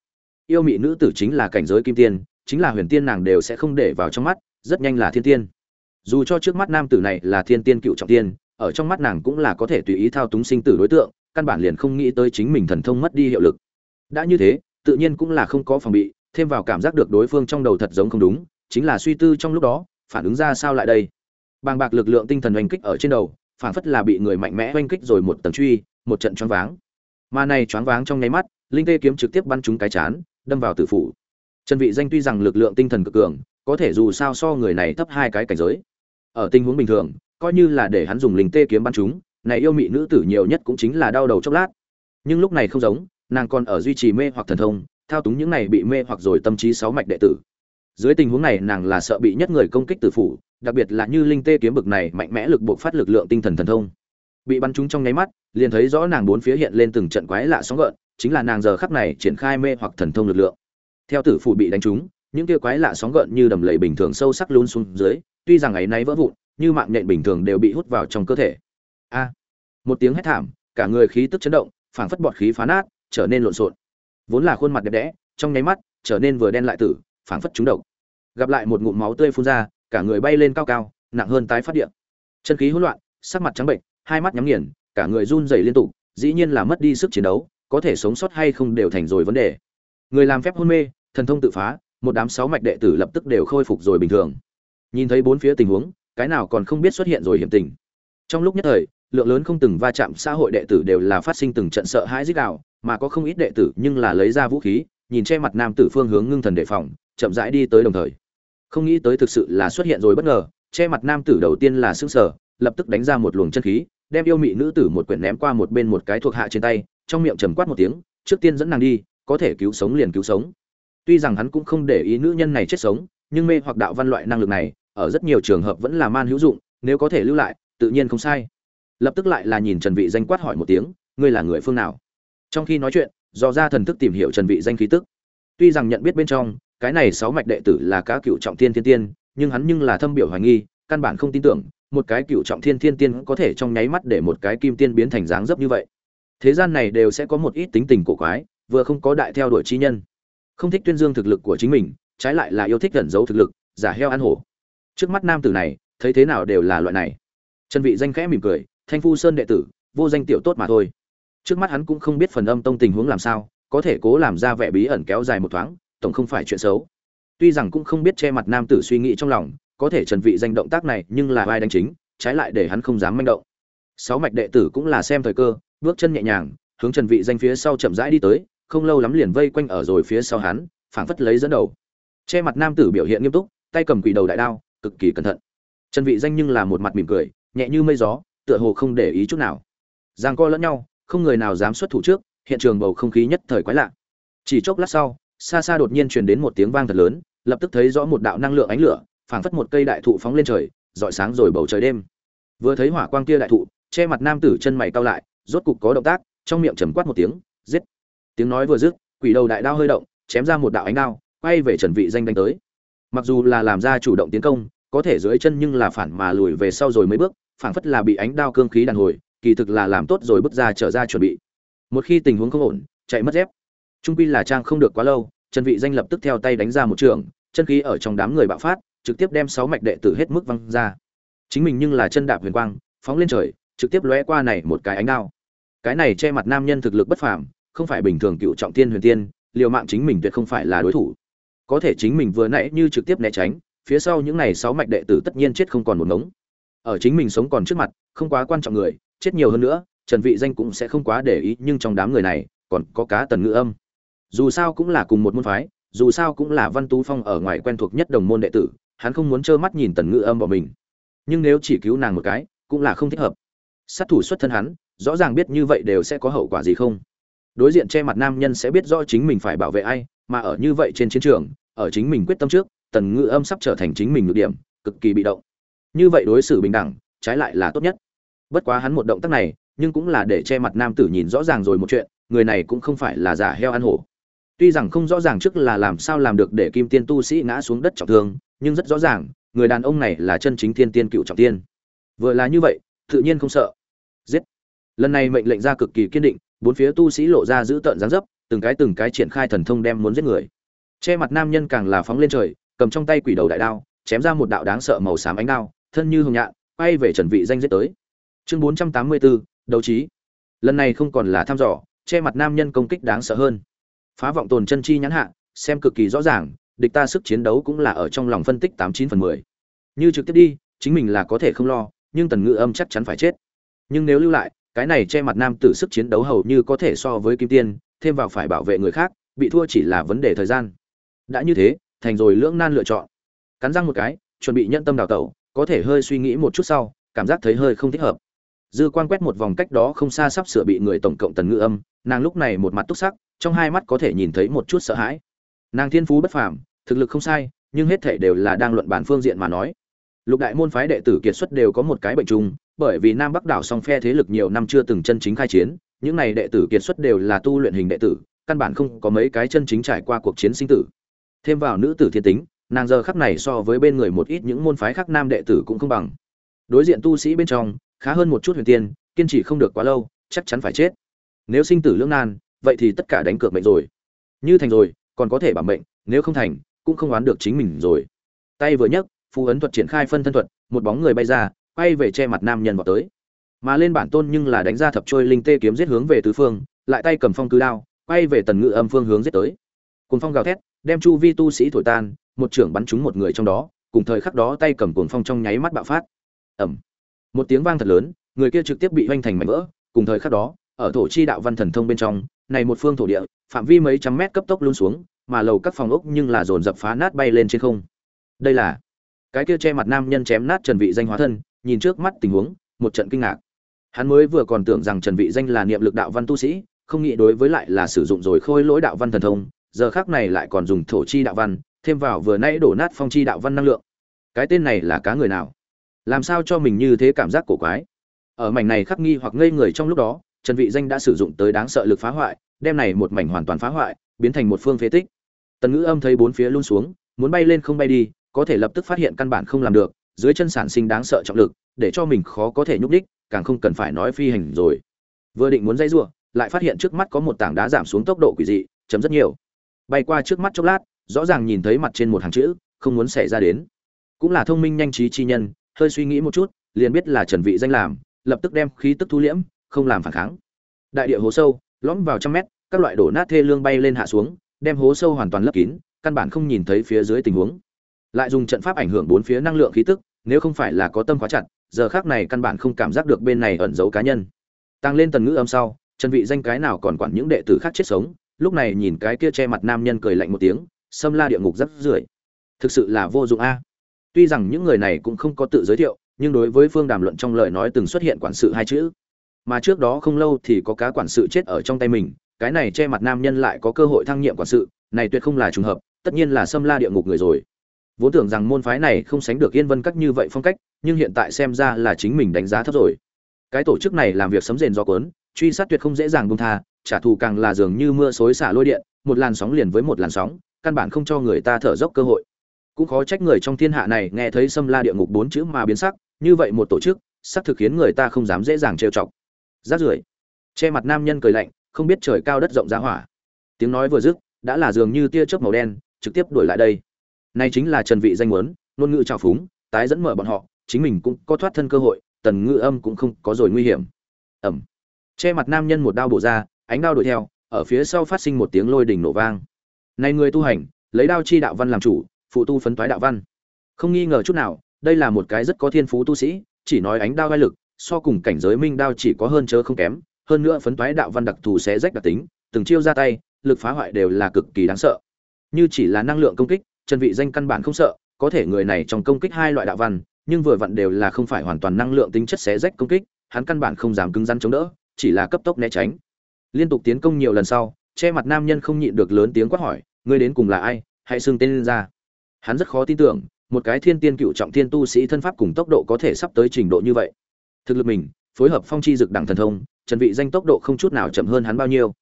A: Yêu mị nữ tử chính là cảnh giới kim tiên, chính là huyền tiên nàng đều sẽ không để vào trong mắt, rất nhanh là thiên tiên. Dù cho trước mắt nam tử này là thiên tiên cựu trọng tiên, ở trong mắt nàng cũng là có thể tùy ý thao túng sinh tử đối tượng, căn bản liền không nghĩ tới chính mình thần thông mất đi hiệu lực. Đã như thế, tự nhiên cũng là không có phòng bị, thêm vào cảm giác được đối phương trong đầu thật giống không đúng, chính là suy tư trong lúc đó, phản ứng ra sao lại đây. Bàng bạc lực lượng tinh thần oanh kích ở trên đầu phản phất là bị người mạnh mẽ oanh kích rồi một tầng truy, một trận choáng váng. Mà này choáng váng trong nháy mắt, linh tê kiếm trực tiếp bắn trúng cái chán, đâm vào tử phủ. Trần vị danh tuy rằng lực lượng tinh thần cực cường, có thể dù sao so người này thấp hai cái cảnh giới. Ở tình huống bình thường, coi như là để hắn dùng linh tê kiếm bắn trúng, này yêu mị nữ tử nhiều nhất cũng chính là đau đầu chốc lát. Nhưng lúc này không giống, nàng còn ở duy trì mê hoặc thần thông, thao túng những này bị mê hoặc rồi tâm trí sáu mạch đệ tử dưới tình huống này, nàng là sợ bị nhất người công kích tử phủ, đặc biệt là như linh tê kiếm bực này mạnh mẽ lực buộc phát lực lượng tinh thần thần thông. Bị bắn trúng trong nháy mắt, liền thấy rõ nàng bốn phía hiện lên từng trận quái lạ sóng gợn, chính là nàng giờ khắc này triển khai mê hoặc thần thông lực lượng. Theo tử phủ bị đánh trúng, những kia quái lạ sóng gợn như đầm lầy bình thường sâu sắc luôn xuống dưới, tuy rằng ấy nay vỡ vụn, như mạng nhện bình thường đều bị hút vào trong cơ thể. A! Một tiếng hét thảm, cả người khí tức chấn động, phảng phất bọt khí phá nát, trở nên lộn xộn. Vốn là khuôn mặt đẹp đẽ, trong nháy mắt, trở nên vừa đen lại tử, phảng phất trúng độc gặp lại một ngụm máu tươi phun ra, cả người bay lên cao cao, nặng hơn tái phát điện chân khí hỗn loạn, sắc mặt trắng bệnh, hai mắt nhắm nghiền, cả người run rẩy liên tục, dĩ nhiên là mất đi sức chiến đấu, có thể sống sót hay không đều thành rồi vấn đề. Người làm phép hôn mê, thần thông tự phá, một đám sáu mạch đệ tử lập tức đều khôi phục rồi bình thường. Nhìn thấy bốn phía tình huống, cái nào còn không biết xuất hiện rồi hiểm tình. Trong lúc nhất thời, lượng lớn không từng va chạm xã hội đệ tử đều là phát sinh từng trận sợ hãi dích đạo mà có không ít đệ tử nhưng là lấy ra vũ khí, nhìn che mặt nam tử phương hướng ngưng thần đề phòng, chậm rãi đi tới đồng thời không nghĩ tới thực sự là xuất hiện rồi bất ngờ, che mặt nam tử đầu tiên là xương sở lập tức đánh ra một luồng chân khí, đem yêu mị nữ tử một quyển ném qua một bên một cái thuộc hạ trên tay, trong miệng trầm quát một tiếng, trước tiên dẫn nàng đi, có thể cứu sống liền cứu sống. Tuy rằng hắn cũng không để ý nữ nhân này chết sống, nhưng mê hoặc đạo văn loại năng lực này, ở rất nhiều trường hợp vẫn là man hữu dụng, nếu có thể lưu lại, tự nhiên không sai. Lập tức lại là nhìn trần vị danh quát hỏi một tiếng, ngươi là người phương nào? Trong khi nói chuyện do ra thần thức tìm hiểu trần vị danh khí tức. Tuy rằng nhận biết bên trong cái này sáu mạch đệ tử là cá cựu trọng thiên thiên tiên, nhưng hắn nhưng là thâm biểu hoài nghi, căn bản không tin tưởng, một cái cựu trọng thiên thiên tiên có thể trong nháy mắt để một cái kim tiên biến thành dáng dấp như vậy. Thế gian này đều sẽ có một ít tính tình cổ quái, vừa không có đại theo đuổi chi nhân. Không thích tuyên dương thực lực của chính mình, trái lại là yêu thích gần giấu thực lực, giả heo ăn hổ. Trước mắt nam tử này, thấy thế nào đều là loại này. Chân vị danh khẽ mỉm cười, thanh phu sơn đệ tử, vô danh tiểu tốt mà thôi. Trước mắt hắn cũng không biết phần âm tông tình huống làm sao, có thể cố làm ra vẻ bí ẩn kéo dài một thoáng tổng không phải chuyện xấu. Tuy rằng cũng không biết che mặt nam tử suy nghĩ trong lòng, có thể trần vị danh động tác này nhưng là vai đánh chính, trái lại để hắn không dám manh động. Sáu mạch đệ tử cũng là xem thời cơ, bước chân nhẹ nhàng, hướng trần vị danh phía sau chậm rãi đi tới, không lâu lắm liền vây quanh ở rồi phía sau hắn, phảng phất lấy dẫn đầu. Che mặt nam tử biểu hiện nghiêm túc, tay cầm quỷ đầu đại đao, cực kỳ cẩn thận. Trần vị danh nhưng là một mặt mỉm cười, nhẹ như mây gió, tựa hồ không để ý chút nào. Giang co lẫn nhau, không người nào dám xuất thủ trước, hiện trường bầu không khí nhất thời quái lạ. Chỉ chốc lát sau xa xa đột nhiên truyền đến một tiếng vang thật lớn, lập tức thấy rõ một đạo năng lượng ánh lửa, phảng phất một cây đại thụ phóng lên trời, rọi sáng rồi bầu trời đêm. Vừa thấy hỏa quang kia đại thụ, che mặt nam tử chân mày cau lại, rốt cục có động tác, trong miệng trầm quát một tiếng, giết. Tiếng nói vừa dứt, quỷ đầu đại đao hơi động, chém ra một đạo ánh đao, quay về trần vị danh đánh tới. Mặc dù là làm ra chủ động tiến công, có thể dưới chân nhưng là phản mà lùi về sau rồi mấy bước, phảng phất là bị ánh đao cương khí đàn hồi, kỳ thực là làm tốt rồi bước ra trở ra chuẩn bị. Một khi tình huống không ổn, chạy mất dép trung quy là trang không được quá lâu, trần vị danh lập tức theo tay đánh ra một trường, chân khí ở trong đám người bạo phát, trực tiếp đem sáu mạch đệ tử hết mức văng ra. Chính mình nhưng là chân đạp huyền quang, phóng lên trời, trực tiếp lóe qua này một cái ánh đao. Cái này che mặt nam nhân thực lực bất phàm, không phải bình thường cựu trọng tiên huyền tiên, liều mạng chính mình tuyệt không phải là đối thủ. Có thể chính mình vừa nãy như trực tiếp né tránh, phía sau những này sáu mạch đệ tử tất nhiên chết không còn một ngống. Ở chính mình sống còn trước mặt, không quá quan trọng người, chết nhiều hơn nữa, trần vị danh cũng sẽ không quá để ý, nhưng trong đám người này, còn có cá tần ngữ âm dù sao cũng là cùng một môn phái, dù sao cũng là văn tú phong ở ngoài quen thuộc nhất đồng môn đệ tử, hắn không muốn trơ mắt nhìn tần ngữ âm bỏ mình. Nhưng nếu chỉ cứu nàng một cái, cũng là không thích hợp. Sát thủ xuất thân hắn, rõ ràng biết như vậy đều sẽ có hậu quả gì không? Đối diện che mặt nam nhân sẽ biết rõ chính mình phải bảo vệ ai, mà ở như vậy trên chiến trường, ở chính mình quyết tâm trước, tần ngữ âm sắp trở thành chính mình ngược điểm, cực kỳ bị động. Như vậy đối xử bình đẳng, trái lại là tốt nhất. Bất quá hắn một động tác này, nhưng cũng là để che mặt nam tử nhìn rõ ràng rồi một chuyện, người này cũng không phải là giả heo ăn hổ tuy rằng không rõ ràng trước là làm sao làm được để kim tiên tu sĩ ngã xuống đất trọng thương nhưng rất rõ ràng người đàn ông này là chân chính thiên tiên cựu trọng tiên. Vừa là như vậy tự nhiên không sợ. Giết. Lần này mệnh lệnh ra cực kỳ kiên định bốn phía tu sĩ lộ ra giữ tợn dáng dấp từng cái từng cái triển khai thần thông đem muốn giết người. Che mặt nam nhân càng là phóng lên trời cầm trong tay quỷ đầu đại đao chém ra một đạo đáng sợ màu xám ánh đao thân như hồng nhạn quay về trần vị danh giết tới. Chương 484, đấu trí. Lần này không còn là thăm dò che mặt nam nhân công kích đáng sợ hơn phá vọng tồn chân chi nhãn hạ, xem cực kỳ rõ ràng, địch ta sức chiến đấu cũng là ở trong lòng phân tích tám chín phần mười. Như trực tiếp đi, chính mình là có thể không lo, nhưng tần ngự âm chắc chắn phải chết. Nhưng nếu lưu lại, cái này che mặt nam tử sức chiến đấu hầu như có thể so với kim tiên, thêm vào phải bảo vệ người khác, bị thua chỉ là vấn đề thời gian. Đã như thế, thành rồi lưỡng nan lựa chọn. Cắn răng một cái, chuẩn bị nhận tâm đào tẩu, có thể hơi suy nghĩ một chút sau, cảm giác thấy hơi không thích hợp dư quan quét một vòng cách đó không xa sắp sửa bị người tổng cộng tần ngữ âm, nàng lúc này một mặt túc sắc, trong hai mắt có thể nhìn thấy một chút sợ hãi. Nàng thiên phú bất phàm, thực lực không sai, nhưng hết thể đều là đang luận bản phương diện mà nói. Lục đại môn phái đệ tử kiệt xuất đều có một cái bệnh chung, bởi vì nam bắc đảo song phe thế lực nhiều năm chưa từng chân chính khai chiến, những này đệ tử kiệt xuất đều là tu luyện hình đệ tử, căn bản không có mấy cái chân chính trải qua cuộc chiến sinh tử. Thêm vào nữ tử thiên tính, nàng giờ khắc này so với bên người một ít những môn phái khác nam đệ tử cũng không bằng. Đối diện tu sĩ bên trong khá hơn một chút huyền tiên, kiên trì không được quá lâu, chắc chắn phải chết. Nếu sinh tử lưỡng nan, vậy thì tất cả đánh cược mệnh rồi. Như thành rồi, còn có thể bảo mệnh, nếu không thành, cũng không oán được chính mình rồi. Tay vừa nhấc, phù ấn thuật triển khai phân thân thuật, một bóng người bay ra, quay về che mặt nam nhân vào tới. Mà lên bản tôn nhưng là đánh ra thập trôi linh tê kiếm giết hướng về tứ phương, lại tay cầm phong cứ đao, quay về tần ngự âm phương hướng giết tới. Cùng phong gào thét, đem chu vi tu sĩ thổi tan, một trưởng bắn trúng một người trong đó, cùng thời khắc đó tay cầm cuồng phong trong nháy mắt bạo phát. Ẩm một tiếng vang thật lớn, người kia trực tiếp bị hoành thành mảnh vỡ, cùng thời khắc đó, ở thổ chi đạo văn thần thông bên trong, này một phương thổ địa, phạm vi mấy trăm mét cấp tốc luôn xuống, mà lầu các phòng ốc nhưng là dồn dập phá nát bay lên trên không. Đây là cái kia che mặt nam nhân chém nát trần vị danh hóa thân, nhìn trước mắt tình huống, một trận kinh ngạc. Hắn mới vừa còn tưởng rằng trần vị danh là niệm lực đạo văn tu sĩ, không nghĩ đối với lại là sử dụng rồi khôi lỗi đạo văn thần thông, giờ khắc này lại còn dùng thổ chi đạo văn, thêm vào vừa nãy đổ nát phong chi đạo văn năng lượng. Cái tên này là cá người nào? Làm sao cho mình như thế cảm giác cổ quái? Ở mảnh này khắc nghi hoặc ngây người trong lúc đó, trần vị danh đã sử dụng tới đáng sợ lực phá hoại, đem này một mảnh hoàn toàn phá hoại, biến thành một phương phế tích. Tần ngữ âm thấy bốn phía luôn xuống, muốn bay lên không bay đi, có thể lập tức phát hiện căn bản không làm được, dưới chân sản sinh đáng sợ trọng lực, để cho mình khó có thể nhúc đích càng không cần phải nói phi hành rồi. Vừa định muốn dây rủa, lại phát hiện trước mắt có một tảng đá giảm xuống tốc độ quỷ dị, chấm rất nhiều. Bay qua trước mắt chốc lát, rõ ràng nhìn thấy mặt trên một hàng chữ, không muốn xảy ra đến. Cũng là thông minh nhanh trí chi nhân hơi suy nghĩ một chút, liền biết là trần vị danh làm, lập tức đem khí tức thu liễm, không làm phản kháng. Đại địa hố sâu, lõm vào trăm mét, các loại đổ nát thê lương bay lên hạ xuống, đem hố sâu hoàn toàn lấp kín, căn bản không nhìn thấy phía dưới tình huống. Lại dùng trận pháp ảnh hưởng bốn phía năng lượng khí tức, nếu không phải là có tâm khóa chặt, giờ khác này căn bản không cảm giác được bên này ẩn giấu cá nhân. Tăng lên tần ngữ âm sau, trần vị danh cái nào còn quản những đệ tử khác chết sống, lúc này nhìn cái kia che mặt nam nhân cười lạnh một tiếng, xâm la địa ngục rất rưởi. Thực sự là vô dụng a tuy rằng những người này cũng không có tự giới thiệu, nhưng đối với phương đàm luận trong lời nói từng xuất hiện quản sự hai chữ. Mà trước đó không lâu thì có cá quản sự chết ở trong tay mình, cái này che mặt nam nhân lại có cơ hội thăng nhiệm quản sự, này tuyệt không là trùng hợp, tất nhiên là xâm la địa ngục người rồi. Vốn tưởng rằng môn phái này không sánh được yên vân các như vậy phong cách, nhưng hiện tại xem ra là chính mình đánh giá thấp rồi. Cái tổ chức này làm việc sấm rền do cuốn, truy sát tuyệt không dễ dàng buông tha, trả thù càng là dường như mưa xối xả lôi điện, một làn sóng liền với một làn sóng, căn bản không cho người ta thở dốc cơ hội cũng khó trách người trong thiên hạ này nghe thấy xâm la địa ngục bốn chữ mà biến sắc, như vậy một tổ chức sắc thực khiến người ta không dám dễ dàng trêu chọc. Rát rưởi, che mặt nam nhân cười lạnh, không biết trời cao đất rộng ra hỏa. Tiếng nói vừa dứt, đã là dường như tia chớp màu đen, trực tiếp đuổi lại đây. Nay chính là trần vị danh muốn, ngôn ngữ trào phúng, tái dẫn mở bọn họ, chính mình cũng có thoát thân cơ hội, tần ngữ âm cũng không có rồi nguy hiểm. Ẩm. Che mặt nam nhân một đao bổ ra, ánh đao đuổi theo, ở phía sau phát sinh một tiếng lôi đỉnh nổ vang. Này người tu hành, lấy đao chi đạo văn làm chủ phụ tu phấn toái đạo văn. Không nghi ngờ chút nào, đây là một cái rất có thiên phú tu sĩ, chỉ nói ánh đao vai lực, so cùng cảnh giới minh đao chỉ có hơn chớ không kém, hơn nữa phấn toái đạo văn đặc thù sẽ rách đặc tính, từng chiêu ra tay, lực phá hoại đều là cực kỳ đáng sợ. Như chỉ là năng lượng công kích trần vị danh căn bản không sợ, có thể người này trong công kích hai loại đạo văn, nhưng vừa vặn đều là không phải hoàn toàn năng lượng tính chất xé rách công kích, hắn căn bản không dám cứng rắn chống đỡ, chỉ là cấp tốc né tránh. Liên tục tiến công nhiều lần sau, che mặt nam nhân không nhịn được lớn tiếng quát hỏi, ngươi đến cùng là ai? Hãy xưng tên lên ra hắn rất khó tin tưởng, một cái thiên tiên cựu trọng thiên tu sĩ thân pháp cùng tốc độ có thể sắp tới trình độ như vậy. Thực lực mình, phối hợp phong chi dực đẳng thần thông, trần vị danh tốc độ không chút nào chậm hơn hắn bao nhiêu.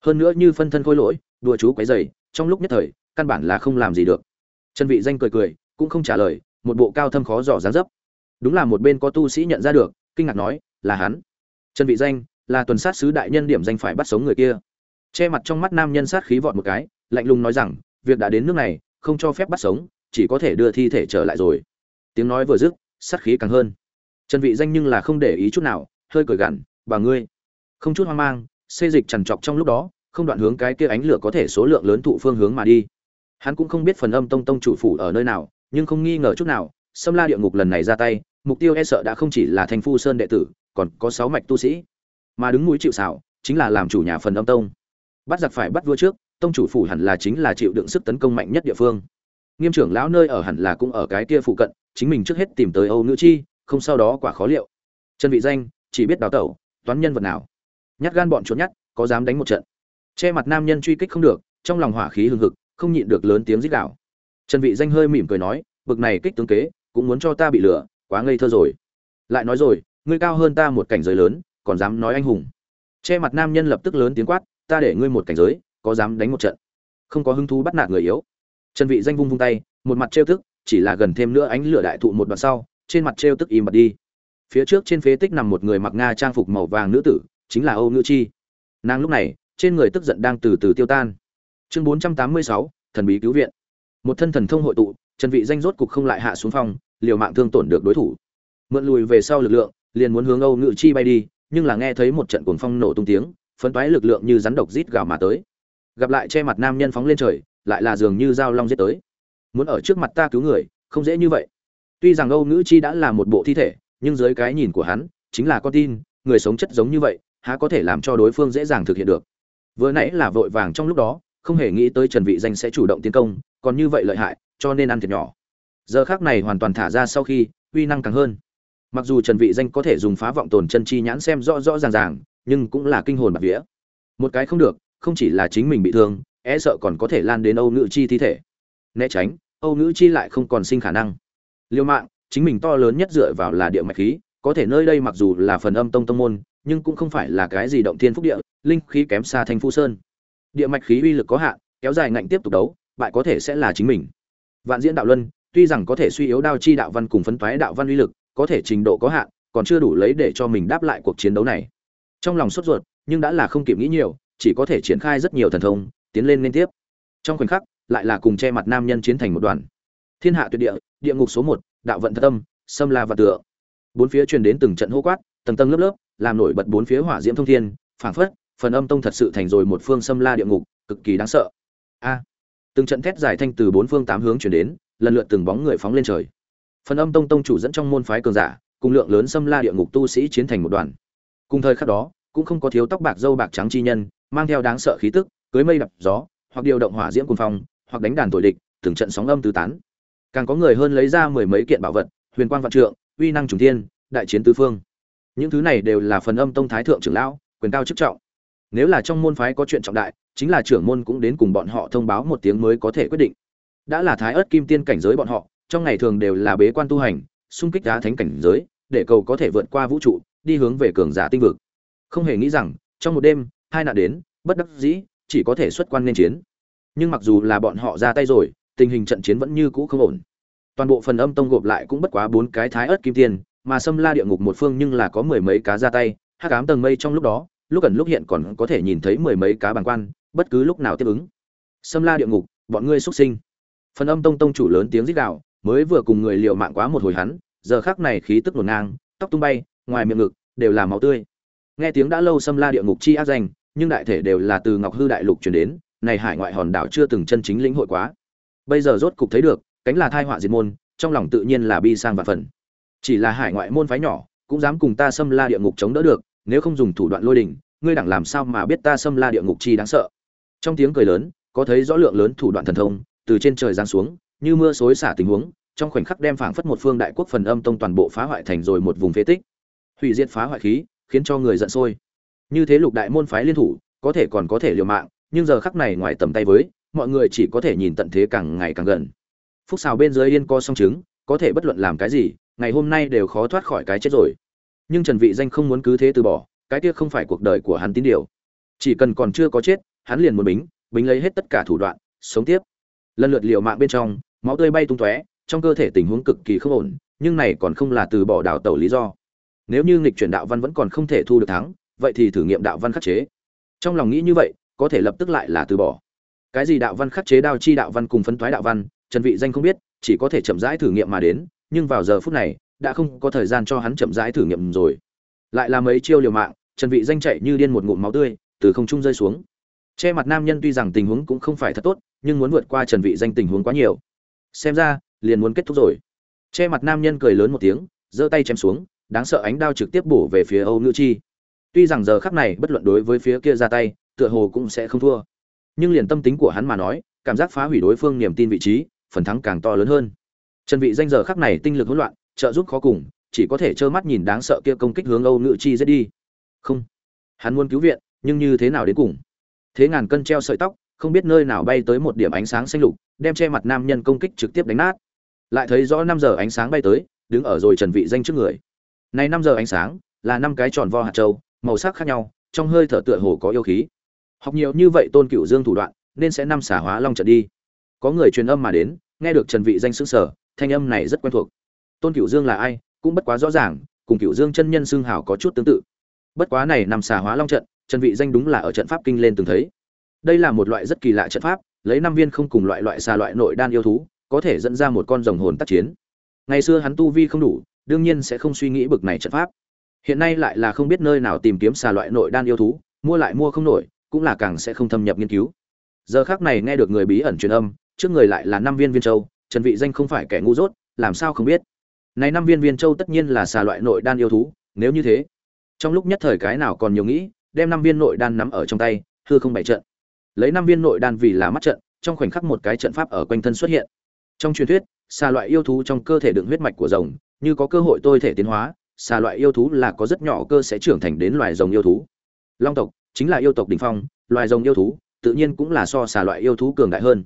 A: Hơn nữa như phân thân khôi lỗi, đùa chú quấy dày trong lúc nhất thời, căn bản là không làm gì được. Trần vị danh cười cười, cũng không trả lời, một bộ cao thâm khó dò dáng dấp. Đúng là một bên có tu sĩ nhận ra được, kinh ngạc nói, là hắn. Trần vị danh, là tuần sát sứ đại nhân điểm danh phải bắt sống người kia. Che mặt trong mắt nam nhân sát khí vọt một cái, lạnh lùng nói rằng, việc đã đến nước này không cho phép bắt sống, chỉ có thể đưa thi thể trở lại rồi. Tiếng nói vừa dứt, sát khí càng hơn. Trần vị danh nhưng là không để ý chút nào, hơi cười gằn, bà ngươi, không chút hoang mang, xê dịch trằn trọc trong lúc đó, không đoạn hướng cái kia ánh lửa có thể số lượng lớn thụ phương hướng mà đi. Hắn cũng không biết phần âm tông tông chủ phủ ở nơi nào, nhưng không nghi ngờ chút nào xâm la địa ngục lần này ra tay, mục tiêu e sợ đã không chỉ là thanh phu sơn đệ tử, còn có sáu mạch tu sĩ. Mà đứng mũi chịu xảo chính là làm chủ nhà phần âm tông. Bắt giặc phải bắt vua trước tông chủ phủ hẳn là chính là chịu đựng sức tấn công mạnh nhất địa phương. Nghiêm trưởng lão nơi ở hẳn là cũng ở cái kia phụ cận, chính mình trước hết tìm tới âu nữ chi, không sau đó quả khó liệu. Trần vị danh, chỉ biết đào tẩu, toán nhân vật nào. Nhát gan bọn trốn nhát, có dám đánh một trận. Che mặt nam nhân truy kích không được, trong lòng hỏa khí hừng hực, không nhịn được lớn tiếng rít gào. Trần vị danh hơi mỉm cười nói, bực này kích tướng kế, cũng muốn cho ta bị lừa, quá ngây thơ rồi. Lại nói rồi, ngươi cao hơn ta một cảnh giới lớn, còn dám nói anh hùng. Che mặt nam nhân lập tức lớn tiếng quát, ta để ngươi một cảnh giới có dám đánh một trận. Không có hứng thú bắt nạt người yếu. Trần vị danh vung vung tay một mặt trêu tức chỉ là gần thêm nữa ánh lửa đại thụ một đoạn sau trên mặt trêu tức im bặt đi. Phía trước trên phế tích nằm một người mặc nga trang phục màu vàng nữ tử chính là âu Nữ chi. Nàng lúc này trên người tức giận đang từ từ tiêu tan. Chương 486, thần bí cứu viện. Một thân thần thông hội tụ trần vị danh rốt cục không lại hạ xuống phòng, liều mạng thương tổn được đối thủ. Mượn lùi về sau lực lượng liền muốn hướng âu Nữ chi bay đi nhưng là nghe thấy một trận cuồng phong nổ tung tiếng phấn toái lực lượng như rắn độc rít gào mà tới gặp lại che mặt nam nhân phóng lên trời, lại là dường như dao long giết tới. Muốn ở trước mặt ta cứu người, không dễ như vậy. Tuy rằng âu ngữ chi đã là một bộ thi thể, nhưng dưới cái nhìn của hắn, chính là con tin, người sống chất giống như vậy, há có thể làm cho đối phương dễ dàng thực hiện được. Vừa nãy là vội vàng trong lúc đó, không hề nghĩ tới trần vị danh sẽ chủ động tiến công, còn như vậy lợi hại, cho nên ăn thiệt nhỏ. Giờ khác này hoàn toàn thả ra sau khi, uy năng càng hơn. Mặc dù trần vị danh có thể dùng phá vọng tồn chân chi nhãn xem rõ rõ ràng ràng, nhưng cũng là kinh hồn bạc vía. Một cái không được không chỉ là chính mình bị thương e sợ còn có thể lan đến âu nữ chi thi thể. Né tránh, âu nữ chi lại không còn sinh khả năng. Liêu mạng, chính mình to lớn nhất dựa vào là địa mạch khí, có thể nơi đây mặc dù là phần âm tông tông môn, nhưng cũng không phải là cái gì động thiên phúc địa, linh khí kém xa thanh phu sơn. Địa mạch khí uy lực có hạn, kéo dài ngạnh tiếp tục đấu, bại có thể sẽ là chính mình. Vạn diễn đạo luân, tuy rằng có thể suy yếu đao chi đạo văn cùng phấn toái đạo văn uy lực, có thể trình độ có hạn, còn chưa đủ lấy để cho mình đáp lại cuộc chiến đấu này. Trong lòng sốt ruột, nhưng đã là không kịp nghĩ nhiều chỉ có thể triển khai rất nhiều thần thông, tiến lên liên tiếp. Trong khoảnh khắc, lại là cùng che mặt nam nhân chiến thành một đoàn. Thiên hạ tuyệt địa địa ngục số một, đạo vận thất âm xâm la và tựa. Bốn phía truyền đến từng trận hô quát, tầng tầng lớp lớp, làm nổi bật bốn phía hỏa diễm thông thiên, phảng phất, phần âm tông thật sự thành rồi một phương xâm la địa ngục, cực kỳ đáng sợ. A! Từng trận thét dài thanh từ bốn phương tám hướng truyền đến, lần lượt từng bóng người phóng lên trời. Phần âm tông tông chủ dẫn trong môn phái cường giả, cùng lượng lớn xâm la địa ngục tu sĩ chiến thành một đoàn. Cùng thời khắc đó, cũng không có thiếu tóc bạc dâu bạc trắng chi nhân mang theo đáng sợ khí tức, cưới mây đập gió, hoặc điều động hỏa diễm cuồng phong, hoặc đánh đàn tội địch, từng trận sóng âm tứ tán. Càng có người hơn lấy ra mười mấy kiện bảo vật, huyền quang vạn trượng, uy năng trùng thiên, đại chiến tứ phương. Những thứ này đều là phần âm tông thái thượng trưởng lão, quyền cao chức trọng. Nếu là trong môn phái có chuyện trọng đại, chính là trưởng môn cũng đến cùng bọn họ thông báo một tiếng mới có thể quyết định. Đã là thái ớt kim tiên cảnh giới bọn họ, trong ngày thường đều là bế quan tu hành, xung kích đá thánh cảnh giới, để cầu có thể vượt qua vũ trụ, đi hướng về cường giả tinh vực. Không hề nghĩ rằng, trong một đêm hai nạn đến, bất đắc dĩ, chỉ có thể xuất quan nên chiến. Nhưng mặc dù là bọn họ ra tay rồi, tình hình trận chiến vẫn như cũ không ổn. Toàn bộ phần âm tông gộp lại cũng bất quá bốn cái thái ớt kim tiền, mà xâm la địa ngục một phương nhưng là có mười mấy cá ra tay, hắc ám tầng mây trong lúc đó, lúc gần lúc hiện còn có thể nhìn thấy mười mấy cá bàng quan, bất cứ lúc nào tiếp ứng. Xâm la địa ngục, bọn ngươi xuất sinh. Phần âm tông tông chủ lớn tiếng rít đạo mới vừa cùng người liệu mạng quá một hồi hắn, giờ khác này khí tức ngổn ngang, tóc tung bay, ngoài miệng ngực, đều là máu tươi. Nghe tiếng đã lâu xâm la địa ngục chi ác danh nhưng đại thể đều là từ ngọc hư đại lục truyền đến, này hải ngoại hòn đảo chưa từng chân chính lĩnh hội quá. Bây giờ rốt cục thấy được, cánh là thai họa diệt môn, trong lòng tự nhiên là bi sang và phần. Chỉ là hải ngoại môn phái nhỏ, cũng dám cùng ta xâm la địa ngục chống đỡ được, nếu không dùng thủ đoạn lôi đình, ngươi đẳng làm sao mà biết ta xâm la địa ngục chi đáng sợ? Trong tiếng cười lớn, có thấy rõ lượng lớn thủ đoạn thần thông, từ trên trời giáng xuống, như mưa xối xả tình huống, trong khoảnh khắc đem phảng phất một phương đại quốc phần âm tông toàn bộ phá hoại thành rồi một vùng phế tích. Hủy diệt phá hoại khí, khiến cho người giận sôi như thế lục đại môn phái liên thủ, có thể còn có thể liều mạng, nhưng giờ khắc này ngoài tầm tay với, mọi người chỉ có thể nhìn tận thế càng ngày càng gần. Phúc xào bên dưới yên co song chứng, có thể bất luận làm cái gì, ngày hôm nay đều khó thoát khỏi cái chết rồi. Nhưng trần vị danh không muốn cứ thế từ bỏ, cái kia không phải cuộc đời của hắn tín điều. Chỉ cần còn chưa có chết, hắn liền muốn bính bính lấy hết tất cả thủ đoạn, sống tiếp. Lần lượt liều mạng bên trong, máu tươi bay tung tóe, trong cơ thể tình huống cực kỳ không ổn, nhưng này còn không là từ bỏ đảo tẩu lý do. Nếu như nghịch chuyển đạo văn vẫn còn không thể thu được thắng vậy thì thử nghiệm đạo văn khắc chế. Trong lòng nghĩ như vậy, có thể lập tức lại là từ bỏ. Cái gì đạo văn khắc chế đao chi đạo văn cùng phấn thoái đạo văn, trần vị danh không biết, chỉ có thể chậm rãi thử nghiệm mà đến, nhưng vào giờ phút này, đã không có thời gian cho hắn chậm rãi thử nghiệm rồi. Lại là mấy chiêu liều mạng, trần vị danh chạy như điên một ngụm máu tươi, từ không trung rơi xuống. Che mặt nam nhân tuy rằng tình huống cũng không phải thật tốt, nhưng muốn vượt qua trần vị danh tình huống quá nhiều. Xem ra, liền muốn kết thúc rồi. Che mặt nam nhân cười lớn một tiếng, giơ tay chém xuống, đáng sợ ánh đao trực tiếp bổ về phía âu nữ chi tuy rằng giờ khắc này bất luận đối với phía kia ra tay, tựa hồ cũng sẽ không thua. Nhưng liền tâm tính của hắn mà nói, cảm giác phá hủy đối phương niềm tin vị trí, phần thắng càng to lớn hơn. Trần vị danh giờ khắc này tinh lực hỗn loạn, trợ giúp khó cùng, chỉ có thể trơ mắt nhìn đáng sợ kia công kích hướng âu nữ chi giết đi. Không. Hắn muốn cứu viện, nhưng như thế nào đến cùng? Thế ngàn cân treo sợi tóc, không biết nơi nào bay tới một điểm ánh sáng xanh lục, đem che mặt nam nhân công kích trực tiếp đánh nát. Lại thấy rõ năm giờ ánh sáng bay tới, đứng ở rồi trần vị danh trước người. Này năm giờ ánh sáng, là năm cái tròn vo hạt châu màu sắc khác nhau, trong hơi thở tựa hồ có yêu khí. Học nhiều như vậy tôn cửu dương thủ đoạn, nên sẽ năm xả hóa long trận đi. Có người truyền âm mà đến, nghe được trần vị danh sững sở, thanh âm này rất quen thuộc. Tôn cửu dương là ai, cũng bất quá rõ ràng, cùng cửu dương chân nhân xưng hảo có chút tương tự. Bất quá này nằm xả hóa long trận, trần vị danh đúng là ở trận pháp kinh lên từng thấy. Đây là một loại rất kỳ lạ trận pháp, lấy năm viên không cùng loại loại xà loại nội đan yêu thú, có thể dẫn ra một con rồng hồn tác chiến. Ngày xưa hắn tu vi không đủ, đương nhiên sẽ không suy nghĩ bực này trận pháp hiện nay lại là không biết nơi nào tìm kiếm xà loại nội đan yêu thú, mua lại mua không nổi, cũng là càng sẽ không thâm nhập nghiên cứu. Giờ khác này nghe được người bí ẩn truyền âm, trước người lại là năm viên viên châu, trần vị danh không phải kẻ ngu dốt, làm sao không biết? Này năm viên viên châu tất nhiên là xà loại nội đan yêu thú, nếu như thế, trong lúc nhất thời cái nào còn nhiều nghĩ, đem năm viên nội đan nắm ở trong tay thưa không bày trận. Lấy năm viên nội đan vì là mắt trận, trong khoảnh khắc một cái trận pháp ở quanh thân xuất hiện. Trong truyền thuyết, xà loại yêu thú trong cơ thể đựng huyết mạch của rồng, như có cơ hội tôi thể tiến hóa xà loại yêu thú là có rất nhỏ cơ sẽ trưởng thành đến loài rồng yêu thú. Long tộc chính là yêu tộc đỉnh phong, loài rồng yêu thú tự nhiên cũng là so xà loại yêu thú cường đại hơn.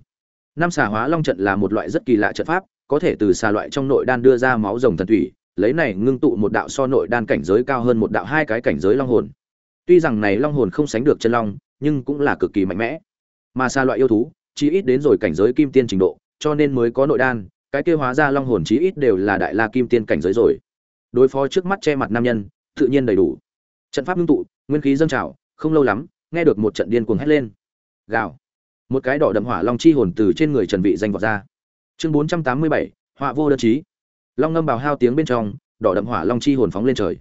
A: Năm xà hóa long trận là một loại rất kỳ lạ trận pháp, có thể từ xà loại trong nội đan đưa ra máu rồng thần thủy, lấy này ngưng tụ một đạo so nội đan cảnh giới cao hơn một đạo hai cái cảnh giới long hồn. Tuy rằng này long hồn không sánh được chân long, nhưng cũng là cực kỳ mạnh mẽ. Mà xà loại yêu thú, chỉ ít đến rồi cảnh giới kim tiên trình độ, cho nên mới có nội đan, cái kia hóa ra long hồn chí ít đều là đại la kim tiên cảnh giới rồi đối phó trước mắt che mặt nam nhân tự nhiên đầy đủ. Trận pháp ngưng tụ nguyên khí dâng trào không lâu lắm nghe được một trận điên cuồng hét lên. Gào. Một cái đỏ đậm hỏa long chi hồn từ trên người trần vị danh vọt ra. Chương 487, họa vô đơn chí. Long ngâm bào hao tiếng bên trong đỏ đậm hỏa long chi hồn phóng lên trời.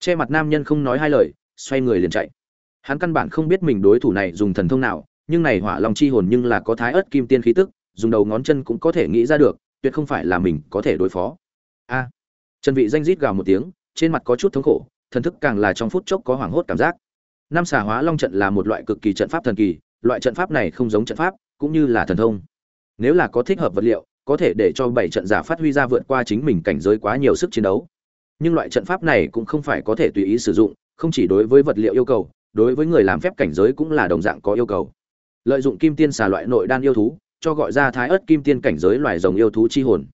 A: Che mặt nam nhân không nói hai lời xoay người liền chạy. Hắn căn bản không biết mình đối thủ này dùng thần thông nào nhưng này hỏa long chi hồn nhưng là có thái ớt kim tiên khí tức dùng đầu ngón chân cũng có thể nghĩ ra được tuyệt không phải là mình có thể đối phó. A trần vị danh rít gào một tiếng, trên mặt có chút thống khổ, thần thức càng là trong phút chốc có hoảng hốt cảm giác. Nam xà hóa long trận là một loại cực kỳ trận pháp thần kỳ, loại trận pháp này không giống trận pháp, cũng như là thần thông. Nếu là có thích hợp vật liệu, có thể để cho bảy trận giả phát huy ra vượt qua chính mình cảnh giới quá nhiều sức chiến đấu. Nhưng loại trận pháp này cũng không phải có thể tùy ý sử dụng, không chỉ đối với vật liệu yêu cầu, đối với người làm phép cảnh giới cũng là đồng dạng có yêu cầu. Lợi dụng kim tiên xà loại nội đan yêu thú, cho gọi ra thái ớt kim tiên cảnh giới loài rồng yêu thú chi hồn.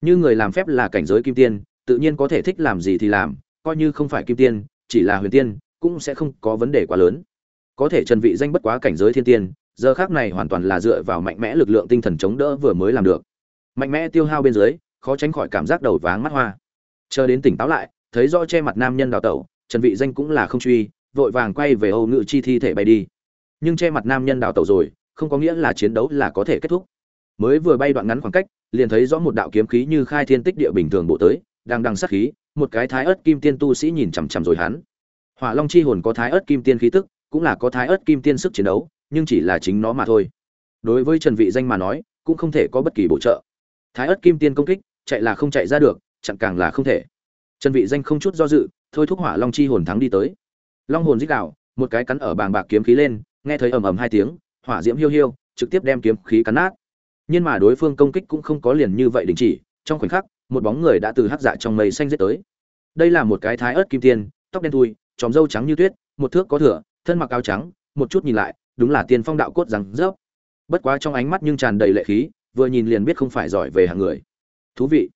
A: Như người làm phép là cảnh giới kim tiên tự nhiên có thể thích làm gì thì làm, coi như không phải kim tiên, chỉ là huyền tiên, cũng sẽ không có vấn đề quá lớn. Có thể trần vị danh bất quá cảnh giới thiên tiên, giờ khắc này hoàn toàn là dựa vào mạnh mẽ lực lượng tinh thần chống đỡ vừa mới làm được. Mạnh mẽ tiêu hao bên dưới, khó tránh khỏi cảm giác đầu váng mắt hoa. Chờ đến tỉnh táo lại, thấy rõ che mặt nam nhân đào tẩu, trần vị danh cũng là không truy, vội vàng quay về âu ngự chi thi thể bay đi. Nhưng che mặt nam nhân đào tẩu rồi, không có nghĩa là chiến đấu là có thể kết thúc. Mới vừa bay đoạn ngắn khoảng cách, liền thấy rõ một đạo kiếm khí như khai thiên tích địa bình thường bộ tới đang đằng sát khí một cái thái ớt kim tiên tu sĩ nhìn chằm chằm rồi hắn. Hỏa long chi hồn có thái ớt kim tiên khí tức cũng là có thái ớt kim tiên sức chiến đấu nhưng chỉ là chính nó mà thôi. Đối với trần vị danh mà nói cũng không thể có bất kỳ bổ trợ. Thái ớt kim tiên công kích chạy là không chạy ra được chặn càng là không thể. Trần vị danh không chút do dự thôi thúc hỏa long chi hồn thắng đi tới. Long hồn rít gào, một cái cắn ở bàng bạc kiếm khí lên nghe thấy ầm ầm hai tiếng hỏa diễm hiu hiu trực tiếp đem kiếm khí cắn nát. Nhưng mà đối phương công kích cũng không có liền như vậy đình chỉ trong khoảnh khắc một bóng người đã từ hắc dạ trong mây xanh giết tới. Đây là một cái thái ớt kim tiên tóc đen thui tròm râu trắng như tuyết một thước có thừa, thân mặc áo trắng một chút nhìn lại đúng là tiên phong đạo cốt rằng rớp. Bất quá trong ánh mắt nhưng tràn đầy lệ khí vừa nhìn liền biết không phải giỏi về hàng người. Thú vị.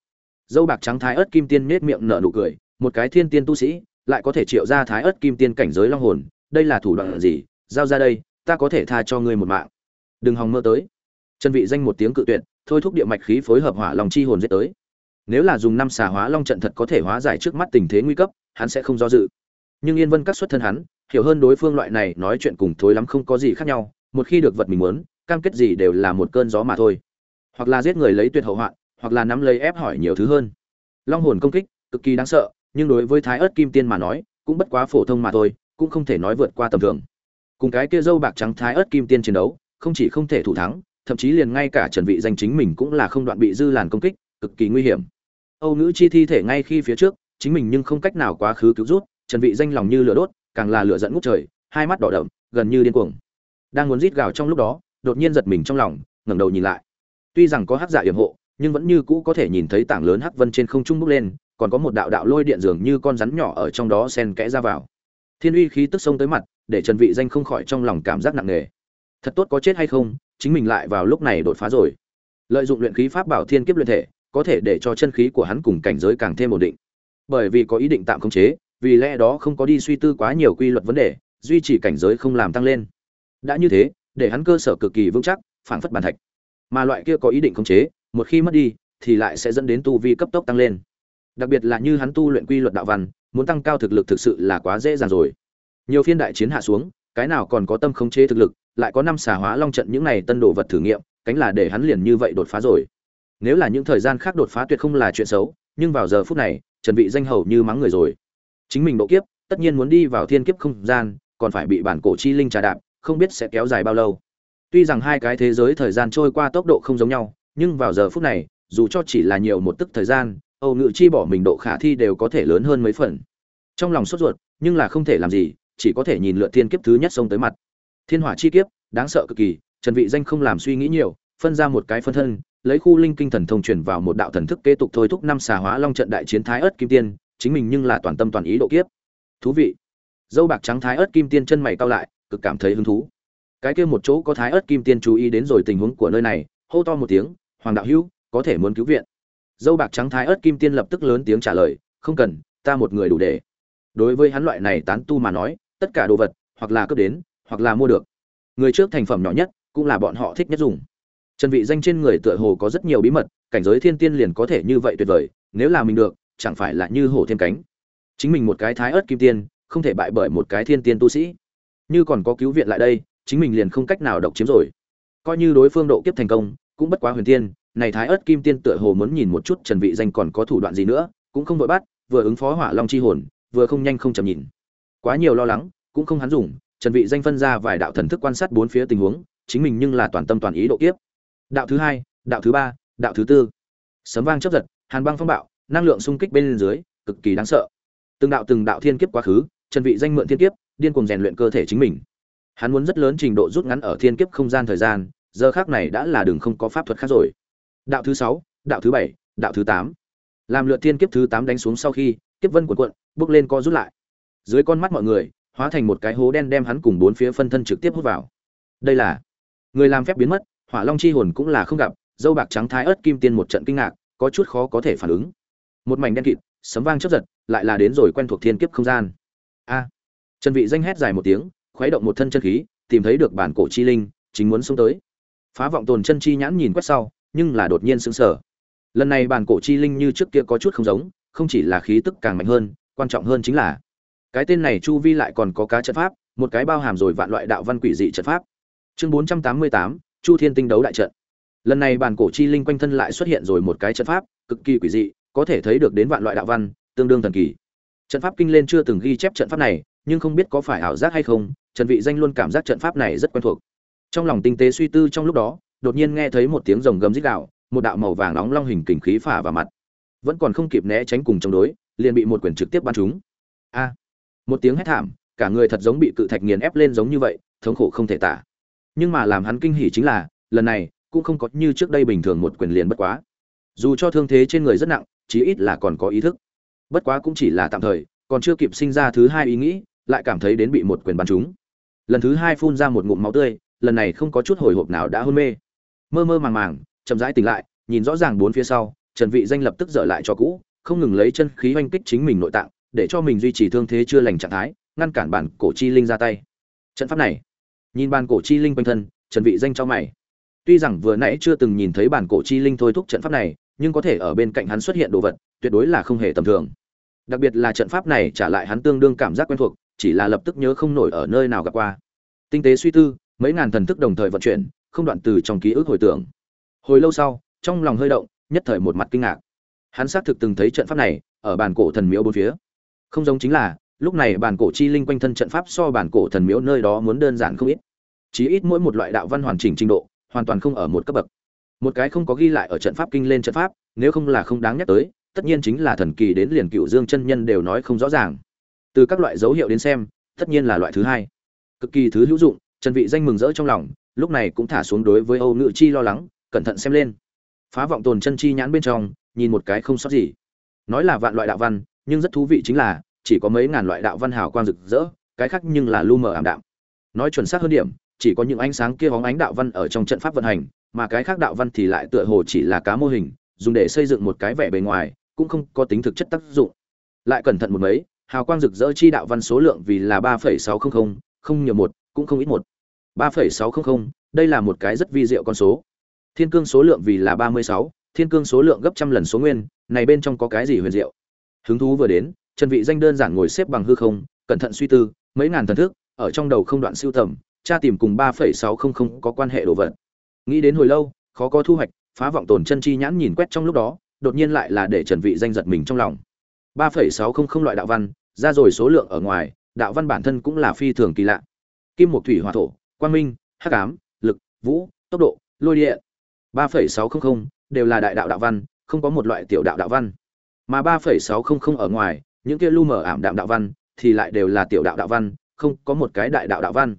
A: Dâu bạc trắng thái ớt kim tiên nết miệng nở nụ cười một cái thiên tiên tu sĩ lại có thể triệu ra thái ớt kim tiên cảnh giới long hồn đây là thủ đoạn gì? Giao ra đây ta có thể tha cho ngươi một mạng. Đừng hòng mơ tới. Trần vị danh một tiếng cự tuyệt thôi thúc địa mạch khí phối hợp hỏa long chi hồn giết tới nếu là dùng năm xà hóa long trận thật có thể hóa giải trước mắt tình thế nguy cấp, hắn sẽ không do dự. Nhưng yên vân các xuất thân hắn, hiểu hơn đối phương loại này nói chuyện cùng thối lắm không có gì khác nhau, một khi được vật mình muốn, cam kết gì đều là một cơn gió mà thôi. Hoặc là giết người lấy tuyệt hậu hoạn, hoặc là nắm lấy ép hỏi nhiều thứ hơn. Long hồn công kích, cực kỳ đáng sợ, nhưng đối với thái ớt kim tiên mà nói, cũng bất quá phổ thông mà thôi, cũng không thể nói vượt qua tầm thường. Cùng cái kia dâu bạc trắng thái ớt kim tiên chiến đấu, không chỉ không thể thủ thắng, thậm chí liền ngay cả trần vị danh chính mình cũng là không đoạn bị dư làn công kích, cực kỳ nguy hiểm âu nữ chi thi thể ngay khi phía trước, chính mình nhưng không cách nào quá khứ cứu rút, trần vị danh lòng như lửa đốt, càng là lửa giận ngút trời, hai mắt đỏ đậm, gần như điên cuồng. Đang muốn rít gào trong lúc đó, đột nhiên giật mình trong lòng, ngẩng đầu nhìn lại. Tuy rằng có hắc dạ yểm hộ, nhưng vẫn như cũ có thể nhìn thấy tảng lớn hắc vân trên không trung bốc lên, còn có một đạo đạo lôi điện dường như con rắn nhỏ ở trong đó xen kẽ ra vào. Thiên uy khí tức sông tới mặt, để trần vị danh không khỏi trong lòng cảm giác nặng nề. Thật tốt có chết hay không, chính mình lại vào lúc này đột phá rồi. Lợi dụng luyện khí pháp bảo thiên kiếp luyện thể có thể để cho chân khí của hắn cùng cảnh giới càng thêm ổn định. Bởi vì có ý định tạm khống chế, vì lẽ đó không có đi suy tư quá nhiều quy luật vấn đề, duy trì cảnh giới không làm tăng lên. Đã như thế, để hắn cơ sở cực kỳ vững chắc phản phất bàn thạch. Mà loại kia có ý định khống chế, một khi mất đi, thì lại sẽ dẫn đến tu vi cấp tốc tăng lên. Đặc biệt là như hắn tu luyện quy luật đạo văn, muốn tăng cao thực lực thực sự là quá dễ dàng rồi. Nhiều phiên đại chiến hạ xuống, cái nào còn có tâm khống chế thực lực, lại có năm xà hóa long trận những này tân đồ vật thử nghiệm, cánh là để hắn liền như vậy đột phá rồi nếu là những thời gian khác đột phá tuyệt không là chuyện xấu, nhưng vào giờ phút này, trần vị danh hầu như mắng người rồi. Chính mình độ kiếp, tất nhiên muốn đi vào thiên kiếp không gian, còn phải bị bản cổ chi linh trà đạp, không biết sẽ kéo dài bao lâu. Tuy rằng hai cái thế giới thời gian trôi qua tốc độ không giống nhau, nhưng vào giờ phút này, dù cho chỉ là nhiều một tức thời gian, âu ngự chi bỏ mình độ khả thi đều có thể lớn hơn mấy phần. Trong lòng sốt ruột, nhưng là không thể làm gì, chỉ có thể nhìn lượt thiên kiếp thứ nhất xông tới mặt. Thiên hỏa chi kiếp, đáng sợ cực kỳ, trần vị danh không làm suy nghĩ nhiều, phân ra một cái phân thân lấy khu linh kinh thần thông truyền vào một đạo thần thức kế tục thôi thúc năm xà hóa long trận đại chiến thái ớt kim tiên, chính mình nhưng là toàn tâm toàn ý độ kiếp. Thú vị. Dâu bạc trắng thái ớt kim tiên chân mày cao lại, cực cảm thấy hứng thú. Cái kia một chỗ có thái ớt kim tiên chú ý đến rồi tình huống của nơi này, hô to một tiếng, hoàng đạo hữu, có thể muốn cứu viện. Dâu bạc trắng thái ớt kim tiên lập tức lớn tiếng trả lời, không cần, ta một người đủ để. Đối với hắn loại này tán tu mà nói, tất cả đồ vật, hoặc là cướp đến, hoặc là mua được. Người trước thành phẩm nhỏ nhất, cũng là bọn họ thích nhất dùng trần vị danh trên người tựa hồ có rất nhiều bí mật, cảnh giới thiên tiên liền có thể như vậy tuyệt vời, nếu là mình được, chẳng phải là như hổ thêm cánh. Chính mình một cái thái ớt kim tiên, không thể bại bởi một cái thiên tiên tu sĩ. Như còn có cứu viện lại đây, chính mình liền không cách nào độc chiếm rồi. Coi như đối phương độ kiếp thành công, cũng bất quá huyền tiên, này thái ớt kim tiên tựa hồ muốn nhìn một chút trần vị danh còn có thủ đoạn gì nữa, cũng không vội bắt, vừa ứng phó hỏa long chi hồn, vừa không nhanh không chậm nhìn. Quá nhiều lo lắng, cũng không hắn dùng, trần vị danh phân ra vài đạo thần thức quan sát bốn phía tình huống, chính mình nhưng là toàn tâm toàn ý độ kiếp đạo thứ hai, đạo thứ ba, đạo thứ tư. Sấm vang chớp giật, hàn băng phong bạo, năng lượng xung kích bên dưới, cực kỳ đáng sợ. Từng đạo từng đạo thiên kiếp quá khứ trần vị danh mượn thiên kiếp, điên cuồng rèn luyện cơ thể chính mình. Hắn muốn rất lớn trình độ rút ngắn ở thiên kiếp không gian thời gian, giờ khác này đã là đường không có pháp thuật khác rồi. Đạo thứ sáu, đạo thứ bảy, đạo thứ tám. Làm lượt thiên kiếp thứ tám đánh xuống sau khi, kiếp vân cuộn cuộn, bước lên co rút lại. Dưới con mắt mọi người, hóa thành một cái hố đen đem hắn cùng bốn phía phân thân trực tiếp hút vào. Đây là, người làm phép biến mất hỏa long chi hồn cũng là không gặp dâu bạc trắng thái ớt kim tiên một trận kinh ngạc có chút khó có thể phản ứng. Một mảnh đen kịt sấm vang chấp giật lại là đến rồi quen thuộc thiên kiếp không gian. A! Trần vị danh hét dài một tiếng khuấy động một thân chân khí tìm thấy được bản cổ chi linh chính muốn xuống tới. Phá vọng tồn chân chi nhãn nhìn quét sau nhưng là đột nhiên sững sờ. Lần này bản cổ chi linh như trước kia có chút không giống không chỉ là khí tức càng mạnh hơn quan trọng hơn chính là cái tên này chu vi lại còn có cá trận pháp một cái bao hàm rồi vạn loại đạo văn quỷ dị trận pháp. Chương 488, chu thiên tinh đấu đại trận. Lần này bản cổ chi linh quanh thân lại xuất hiện rồi một cái trận pháp, cực kỳ quỷ dị, có thể thấy được đến vạn loại đạo văn, tương đương thần kỳ. Trận pháp kinh lên chưa từng ghi chép trận pháp này, nhưng không biết có phải ảo giác hay không, trần vị danh luôn cảm giác trận pháp này rất quen thuộc. Trong lòng tinh tế suy tư trong lúc đó, đột nhiên nghe thấy một tiếng rồng gầm rít gào, một đạo màu vàng nóng long hình kình khí phả vào mặt. Vẫn còn không kịp né tránh cùng chống đối, liền bị một quyền trực tiếp bắn trúng. A! Một tiếng hét thảm, cả người thật giống bị cự thạch nghiền ép lên giống như vậy, thống khổ không thể tả nhưng mà làm hắn kinh hỉ chính là, lần này, cũng không có như trước đây bình thường một quyền liền bất quá. Dù cho thương thế trên người rất nặng, chí ít là còn có ý thức. Bất quá cũng chỉ là tạm thời, còn chưa kịp sinh ra thứ hai ý nghĩ, lại cảm thấy đến bị một quyền bắn trúng. Lần thứ hai phun ra một ngụm máu tươi, lần này không có chút hồi hộp nào đã hôn mê. Mơ mơ màng màng, chậm rãi tỉnh lại, nhìn rõ ràng bốn phía sau, trần vị danh lập tức dở lại cho cũ, không ngừng lấy chân khí oanh kích chính mình nội tạng, để cho mình duy trì thương thế chưa lành trạng thái, ngăn cản bản cổ chi linh ra tay. Trận pháp này nhìn bàn cổ chi linh quanh thân, trần vị danh cho mày. Tuy rằng vừa nãy chưa từng nhìn thấy bản cổ chi linh thôi thúc trận pháp này, nhưng có thể ở bên cạnh hắn xuất hiện đồ vật, tuyệt đối là không hề tầm thường. Đặc biệt là trận pháp này trả lại hắn tương đương cảm giác quen thuộc, chỉ là lập tức nhớ không nổi ở nơi nào gặp qua. Tinh tế suy tư, mấy ngàn thần thức đồng thời vận chuyển, không đoạn từ trong ký ức hồi tưởng. Hồi lâu sau, trong lòng hơi động, nhất thời một mặt kinh ngạc. Hắn xác thực từng thấy trận pháp này, ở bàn cổ thần miếu bốn phía. Không giống chính là lúc này bản cổ chi linh quanh thân trận pháp so bản cổ thần miếu nơi đó muốn đơn giản không ít. Chí ít mỗi một loại đạo văn hoàn chỉnh trình độ, hoàn toàn không ở một cấp bậc. Một cái không có ghi lại ở trận pháp kinh lên trận pháp, nếu không là không đáng nhắc tới, tất nhiên chính là thần kỳ đến liền cựu dương chân nhân đều nói không rõ ràng. Từ các loại dấu hiệu đến xem, tất nhiên là loại thứ hai. Cực kỳ thứ hữu dụng, trần vị danh mừng rỡ trong lòng, lúc này cũng thả xuống đối với âu ngự chi lo lắng, cẩn thận xem lên. Phá vọng tồn chân chi nhãn bên trong, nhìn một cái không sót gì. Nói là vạn loại đạo văn, nhưng rất thú vị chính là chỉ có mấy ngàn loại đạo văn hào quang rực rỡ, cái khác nhưng là lu mờ ảm đạm. Nói chuẩn xác hơn điểm, chỉ có những ánh sáng kia bóng ánh đạo văn ở trong trận pháp vận hành, mà cái khác đạo văn thì lại tựa hồ chỉ là cá mô hình, dùng để xây dựng một cái vẻ bề ngoài, cũng không có tính thực chất tác dụng. Lại cẩn thận một mấy, hào quang rực rỡ chi đạo văn số lượng vì là ba phẩy sáu không không không nhiều một, cũng không ít một. ba phẩy sáu không không, đây là một cái rất vi diệu con số. Thiên cương số lượng vì là ba mươi sáu, thiên cương số lượng gấp trăm lần số nguyên, này bên trong có cái gì huyền diệu? Hứng thú vừa đến trần vị danh đơn giản ngồi xếp bằng hư không, cẩn thận suy tư, mấy ngàn thần thức, ở trong đầu không đoạn siêu tầm, tra tìm cùng ba phẩy sáu không không có quan hệ đồ vật. Nghĩ đến hồi lâu, khó có thu hoạch, phá vọng tồn chân chi nhãn nhìn quét trong lúc đó, đột nhiên lại là để trần vị danh giật mình trong lòng. ba phẩy sáu không không loại đạo văn, ra rồi số lượng ở ngoài, đạo văn bản thân cũng là phi thường kỳ lạ. Kim một thủy hỏa thổ, quang minh, hắc ám, lực, vũ, tốc độ, lôi điện. ba phẩy sáu không không đều là đại đạo đạo văn, không có một loại tiểu đạo đạo văn. Mà ba phẩy sáu không không ở ngoài những kia lu mờ ảm đạm đạo văn thì lại đều là tiểu đạo đạo văn, không có một cái đại đạo đạo văn.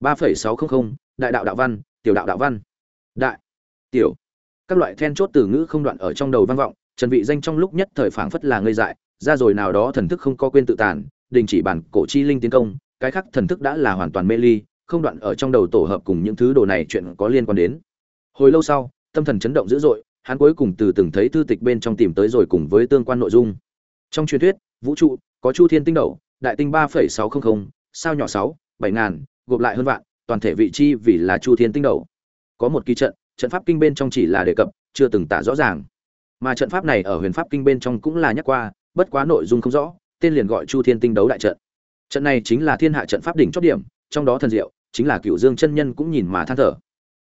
A: ba phẩy sáu không không, đại đạo đạo văn, tiểu đạo đạo văn. Đại, tiểu. Các loại then chốt từ ngữ không đoạn ở trong đầu vang vọng, trần vị danh trong lúc nhất thời phảng phất là ngây dại, ra rồi nào đó thần thức không có quên tự tàn, đình chỉ bản cổ chi linh tiến công, cái khác thần thức đã là hoàn toàn mê ly, không đoạn ở trong đầu tổ hợp cùng những thứ đồ này chuyện có liên quan đến. Hồi lâu sau, tâm thần chấn động dữ dội, hắn cuối cùng từ từng thấy thư tịch bên trong tìm tới rồi cùng với tương quan nội dung. Trong truyền thuyết vũ trụ, có chu thiên tinh đậu đại tinh ba phẩy sáu không không, sao nhỏ sáu, bảy ngàn, gộp lại hơn vạn, toàn thể vị chi vì là chu thiên tinh đậu có một kỳ trận trận pháp kinh bên trong chỉ là đề cập, chưa từng tả rõ ràng. Mà trận pháp này ở huyền pháp kinh bên trong cũng là nhắc qua, bất quá nội dung không rõ, tên liền gọi chu thiên tinh đấu đại trận. Trận này chính là thiên hạ trận pháp đỉnh chót điểm, trong đó thần diệu, chính là cựu dương chân nhân cũng nhìn mà than thở.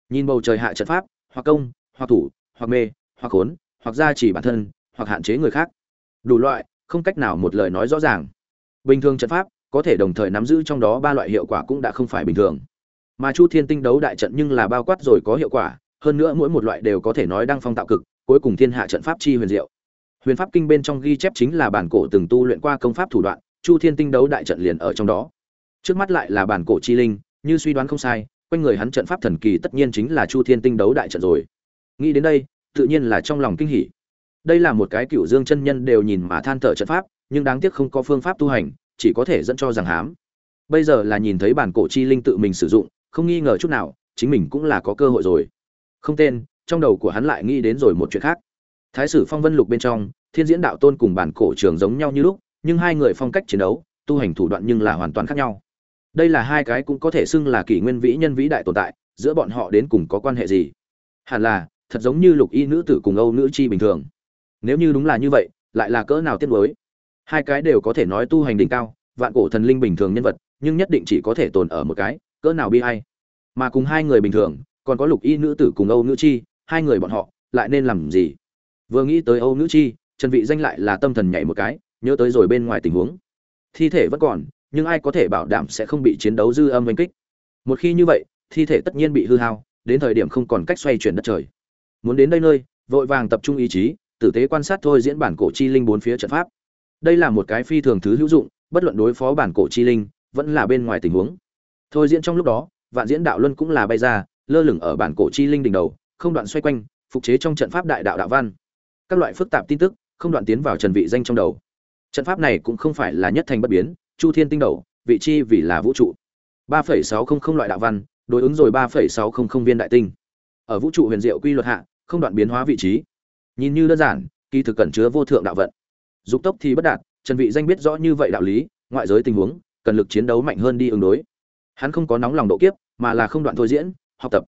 A: Nhìn bầu trời hạ trận pháp, hoặc công, hoặc thủ, hoặc mê, hoặc khốn, hoặc gia trì bản thân, hoặc hạn chế người khác. Đủ loại không cách nào một lời nói rõ ràng. Bình thường trận pháp, có thể đồng thời nắm giữ trong đó ba loại hiệu quả cũng đã không phải bình thường. Mà chu thiên tinh đấu đại trận nhưng là bao quát rồi có hiệu quả, hơn nữa mỗi một loại đều có thể nói đang phong tạo cực, cuối cùng thiên hạ trận pháp chi huyền diệu. Huyền pháp kinh bên trong ghi chép chính là bản cổ từng tu luyện qua công pháp thủ đoạn, chu thiên tinh đấu đại trận liền ở trong đó. Trước mắt lại là bản cổ chi linh, như suy đoán không sai, quanh người hắn trận pháp thần kỳ tất nhiên chính là chu thiên tinh đấu đại trận rồi. Nghĩ đến đây, tự nhiên là trong lòng kinh hỉ đây là một cái cựu dương chân nhân đều nhìn mà than thở trận pháp, nhưng đáng tiếc không có phương pháp tu hành, chỉ có thể dẫn cho rằng hám. Bây giờ là nhìn thấy bản cổ chi linh tự mình sử dụng, không nghi ngờ chút nào, chính mình cũng là có cơ hội rồi. Không tên, trong đầu của hắn lại nghĩ đến rồi một chuyện khác. Thái sử phong vân lục bên trong, thiên diễn đạo tôn cùng bản cổ trường giống nhau như lúc, nhưng hai người phong cách chiến đấu, tu hành thủ đoạn nhưng là hoàn toàn khác nhau. Đây là hai cái cũng có thể xưng là kỷ nguyên vĩ nhân vĩ đại tồn tại, giữa bọn họ đến cùng có quan hệ gì? Hẳn là, thật giống như lục y nữ tử cùng âu nữ chi bình thường nếu như đúng là như vậy, lại là cỡ nào tiếc nuối? Hai cái đều có thể nói tu hành đỉnh cao, vạn cổ thần linh bình thường nhân vật, nhưng nhất định chỉ có thể tồn ở một cái, cỡ nào bi hay mà cùng hai người bình thường, còn có lục y nữ tử cùng âu nữ chi, hai người bọn họ, lại nên làm gì? Vừa nghĩ tới âu nữ chi, trần vị danh lại là tâm thần nhảy một cái, nhớ tới rồi bên ngoài tình huống. Thi thể vẫn còn, nhưng ai có thể bảo đảm sẽ không bị chiến đấu dư âm đánh kích? Một khi như vậy, thi thể tất nhiên bị hư hao, đến thời điểm không còn cách xoay chuyển đất trời. Muốn đến đây nơi, vội vàng tập trung ý chí tử tế quan sát thôi diễn bản cổ chi linh bốn phía trận pháp. Đây là một cái phi thường thứ hữu dụng, bất luận đối phó bản cổ chi linh, vẫn là bên ngoài tình huống. Thôi diễn trong lúc đó, vạn diễn đạo luân cũng là bay ra, lơ lửng ở bản cổ chi linh đỉnh đầu, không đoạn xoay quanh, phục chế trong trận pháp đại đạo đạo văn. Các loại phức tạp tin tức, không đoạn tiến vào trần vị danh trong đầu. Trận pháp này cũng không phải là nhất thành bất biến, chu thiên tinh đầu, vị chi vì là vũ trụ. ba phẩy sáu không không loại đạo văn, đối ứng rồi ba phẩy sáu không không viên đại tinh. Ở vũ trụ huyền diệu quy luật hạ, không đoạn biến hóa vị trí nhìn như đơn giản, kỳ thực cẩn chứa vô thượng đạo vận. Dục tốc thì bất đạt, trần vị danh biết rõ như vậy đạo lý, ngoại giới tình huống, cần lực chiến đấu mạnh hơn đi ứng đối. Hắn không có nóng lòng độ kiếp, mà là không đoạn thôi diễn, học tập.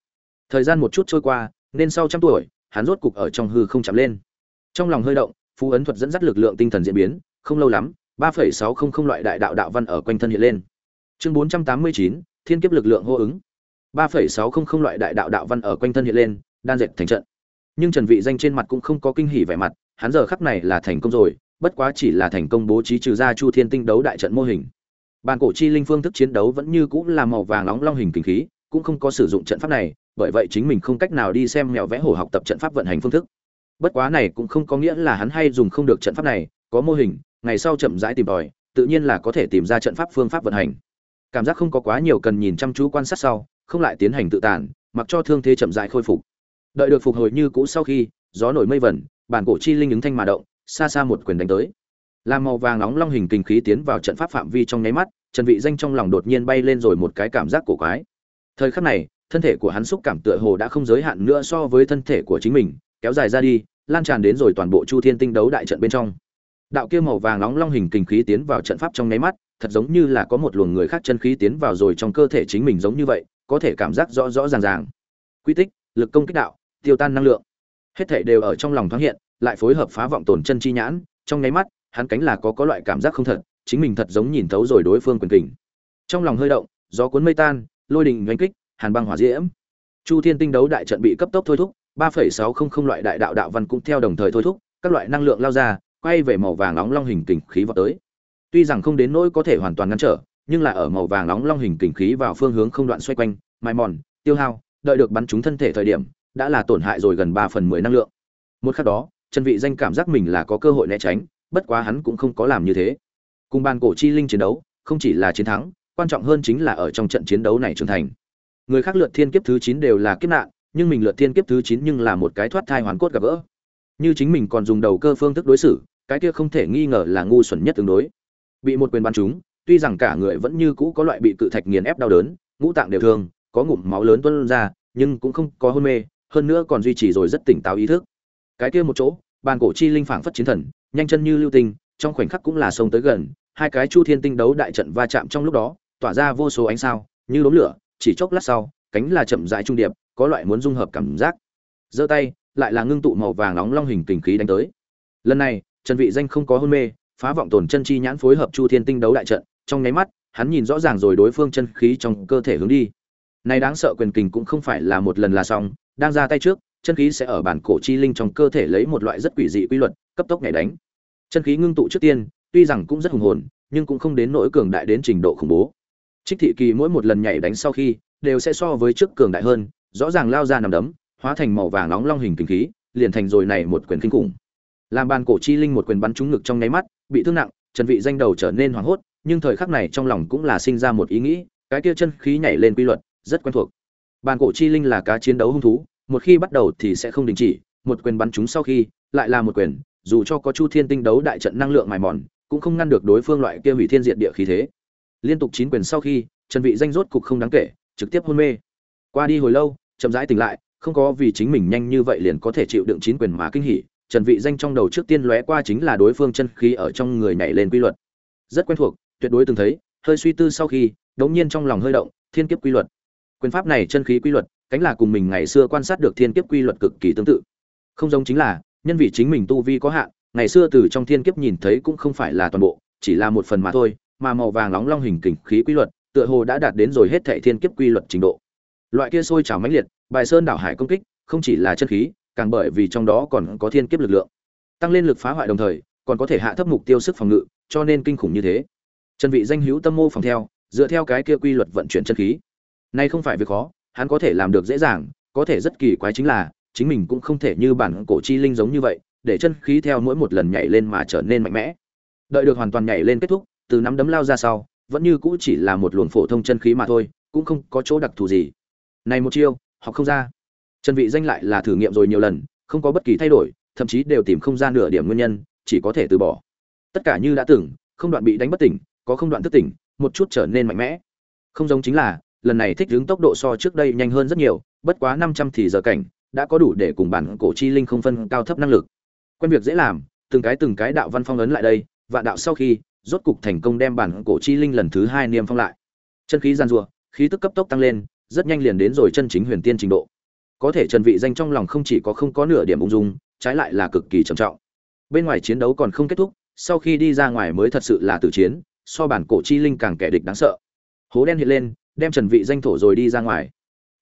A: Thời gian một chút trôi qua, nên sau trăm tuổi, hắn rốt cục ở trong hư không chạm lên. Trong lòng hơi động, phú ấn thuật dẫn dắt lực lượng tinh thần diễn biến, không lâu lắm, ba phẩy sáu không không loại đại đạo đạo văn ở quanh thân hiện lên. Chương bốn trăm tám mươi chín, thiên kiếp lực lượng hô ứng. Ba phẩy sáu không không loại đại đạo đạo văn ở quanh thân hiện lên, đan dệt thành trận nhưng trần vị danh trên mặt cũng không có kinh hỉ vẻ mặt, hắn giờ khắc này là thành công rồi, bất quá chỉ là thành công bố trí trừ ra chu thiên tinh đấu đại trận mô hình. Bàn cổ chi linh phương thức chiến đấu vẫn như cũ là màu vàng nóng long hình kinh khí, cũng không có sử dụng trận pháp này, bởi vậy chính mình không cách nào đi xem mèo vẽ hồ học tập trận pháp vận hành phương thức. Bất quá này cũng không có nghĩa là hắn hay dùng không được trận pháp này, có mô hình, ngày sau chậm rãi tìm tòi, tự nhiên là có thể tìm ra trận pháp phương pháp vận hành. Cảm giác không có quá nhiều cần nhìn chăm chú quan sát sau, không lại tiến hành tự tàn, mặc cho thương thế chậm rãi khôi phục đợi được phục hồi như cũ sau khi, gió nổi mây vẩn, bản cổ chi linh ứng thanh mà động, xa xa một quyền đánh tới. Làm màu vàng nóng long hình kinh khí tiến vào trận pháp phạm vi trong nháy mắt, trần vị danh trong lòng đột nhiên bay lên rồi một cái cảm giác cổ quái. Thời khắc này, thân thể của hắn xúc cảm tựa hồ đã không giới hạn nữa so với thân thể của chính mình, kéo dài ra đi, lan tràn đến rồi toàn bộ chu thiên tinh đấu đại trận bên trong. Đạo kia màu vàng nóng long hình kinh khí tiến vào trận pháp trong nháy mắt, thật giống như là có một luồng người khác chân khí tiến vào rồi trong cơ thể chính mình giống như vậy, có thể cảm giác rõ rõ ràng ràng. Quy tích, lực công kích đạo tiêu tan năng lượng. Hết thảy đều ở trong lòng thoáng hiện, lại phối hợp phá vọng tổn chân chi nhãn, trong nháy mắt, hắn cánh là có có loại cảm giác không thật, chính mình thật giống nhìn thấu rồi đối phương quyền kình. Trong lòng hơi động, gió cuốn mây tan, lôi đình đánh kích, hàn băng hỏa diễm. Chu thiên tinh đấu đại trận bị cấp tốc thôi thúc, ba phẩy sáu không không loại đại đạo đạo văn cũng theo đồng thời thôi thúc, các loại năng lượng lao ra, quay về màu vàng nóng long hình kình khí vào tới. Tuy rằng không đến nỗi có thể hoàn toàn ngăn trở, nhưng là ở màu vàng nóng long hình kình khí vào phương hướng không đoạn xoay quanh mai mòn, tiêu hao, đợi được bắn trúng thân thể thời điểm đã là tổn hại rồi gần ba phần mười năng lượng. Một khắc đó, trần vị danh cảm giác mình là có cơ hội né tránh, bất quá hắn cũng không có làm như thế. Cùng ban cổ chi linh chiến đấu, không chỉ là chiến thắng, quan trọng hơn chính là ở trong trận chiến đấu này trưởng thành. Người khác lượt thiên kiếp thứ 9 đều là kiếp nạn, nhưng mình lượt thiên kiếp thứ 9 nhưng là một cái thoát thai hoàn cốt gặp gỡ. Như chính mình còn dùng đầu cơ phương thức đối xử, cái kia không thể nghi ngờ là ngu xuẩn nhất tương đối. Bị một quyền bắn trúng, tuy rằng cả người vẫn như cũ có loại bị cự thạch nghiền ép đau đớn, ngũ tạng đều thương, có ngụm máu lớn tuôn ra, nhưng cũng không có hôn mê hơn nữa còn duy trì rồi rất tỉnh táo ý thức. Cái kia một chỗ, bàn cổ chi linh phảng phất chiến thần, nhanh chân như lưu tinh, trong khoảnh khắc cũng là sông tới gần, hai cái chu thiên tinh đấu đại trận va chạm trong lúc đó, tỏa ra vô số ánh sao, như đốm lửa, chỉ chốc lát sau, cánh là chậm rãi trung điệp, có loại muốn dung hợp cảm giác. Giơ tay, lại là ngưng tụ màu vàng nóng long hình tình khí đánh tới. Lần này, trần vị danh không có hôn mê, phá vọng tổn chân chi nhãn phối hợp chu thiên tinh đấu đại trận, trong nháy mắt, hắn nhìn rõ ràng rồi đối phương chân khí trong cơ thể hướng đi này đáng sợ quyền kình cũng không phải là một lần là xong, đang ra tay trước, chân khí sẽ ở bản cổ chi linh trong cơ thể lấy một loại rất quỷ dị quy luật, cấp tốc nhảy đánh. Chân khí ngưng tụ trước tiên, tuy rằng cũng rất hùng hồn, nhưng cũng không đến nỗi cường đại đến trình độ khủng bố. Trích thị kỳ mỗi một lần nhảy đánh sau khi, đều sẽ so với trước cường đại hơn, rõ ràng lao ra nằm đấm, hóa thành màu vàng nóng long hình kinh khí, liền thành rồi này một quyền kinh khủng. Làm bàn cổ chi linh một quyền bắn trúng ngực trong nháy mắt, bị thương nặng, trần vị danh đầu trở nên hoảng hốt, nhưng thời khắc này trong lòng cũng là sinh ra một ý nghĩ, cái kia chân khí nhảy lên quy luật rất quen thuộc. Bàn cổ chi linh là cá chiến đấu hung thú, một khi bắt đầu thì sẽ không đình chỉ, một quyền bắn chúng sau khi, lại là một quyền, dù cho có chu thiên tinh đấu đại trận năng lượng mài mòn, cũng không ngăn được đối phương loại kia hủy thiên diệt địa khí thế. Liên tục chín quyền sau khi, trần vị danh rốt cục không đáng kể, trực tiếp hôn mê. Qua đi hồi lâu, chậm rãi tỉnh lại, không có vì chính mình nhanh như vậy liền có thể chịu đựng chín quyền mà kinh hỉ. Trần vị danh trong đầu trước tiên lóe qua chính là đối phương chân khí ở trong người nhảy lên quy luật. Rất quen thuộc, tuyệt đối từng thấy, hơi suy tư sau khi, đống nhiên trong lòng hơi động, thiên kiếp quy luật quyền pháp này chân khí quy luật, cánh là cùng mình ngày xưa quan sát được thiên kiếp quy luật cực kỳ tương tự. Không giống chính là, nhân vì chính mình tu vi có hạn, ngày xưa từ trong thiên kiếp nhìn thấy cũng không phải là toàn bộ, chỉ là một phần mà thôi, mà màu vàng nóng long hình kình khí quy luật, tựa hồ đã đạt đến rồi hết thệ thiên kiếp quy luật trình độ. Loại kia sôi trào mãnh liệt, bài sơn đảo hải công kích, không chỉ là chân khí, càng bởi vì trong đó còn có thiên kiếp lực lượng. Tăng lên lực phá hoại đồng thời, còn có thể hạ thấp mục tiêu sức phòng ngự, cho nên kinh khủng như thế. Trần vị danh hữu tâm mô phòng theo, dựa theo cái kia quy luật vận chuyển chân khí nay không phải việc khó, hắn có thể làm được dễ dàng, có thể rất kỳ quái chính là, chính mình cũng không thể như bản cổ chi linh giống như vậy, để chân khí theo mỗi một lần nhảy lên mà trở nên mạnh mẽ. Đợi được hoàn toàn nhảy lên kết thúc, từ nắm đấm lao ra sau, vẫn như cũ chỉ là một luồng phổ thông chân khí mà thôi, cũng không có chỗ đặc thù gì. Này một chiêu, học không ra. Trần vị danh lại là thử nghiệm rồi nhiều lần, không có bất kỳ thay đổi, thậm chí đều tìm không ra nửa điểm nguyên nhân, chỉ có thể từ bỏ. Tất cả như đã từng, không đoạn bị đánh bất tỉnh, có không đoạn thức tỉnh, một chút trở nên mạnh mẽ. Không giống chính là lần này thích ứng tốc độ so trước đây nhanh hơn rất nhiều, bất quá 500 thì giờ cảnh đã có đủ để cùng bản cổ chi linh không phân cao thấp năng lực. Quen việc dễ làm, từng cái từng cái đạo văn phong ấn lại đây, vạn đạo sau khi, rốt cục thành công đem bản cổ chi linh lần thứ hai niêm phong lại. Chân khí gian rùa khí tức cấp tốc tăng lên, rất nhanh liền đến rồi chân chính huyền tiên trình độ. Có thể trần vị danh trong lòng không chỉ có không có nửa điểm ung dung, trái lại là cực kỳ trầm trọng. Bên ngoài chiến đấu còn không kết thúc, sau khi đi ra ngoài mới thật sự là tử chiến, so bản cổ chi linh càng kẻ địch đáng sợ. Hố đen hiện lên đem trần vị danh thổ rồi đi ra ngoài.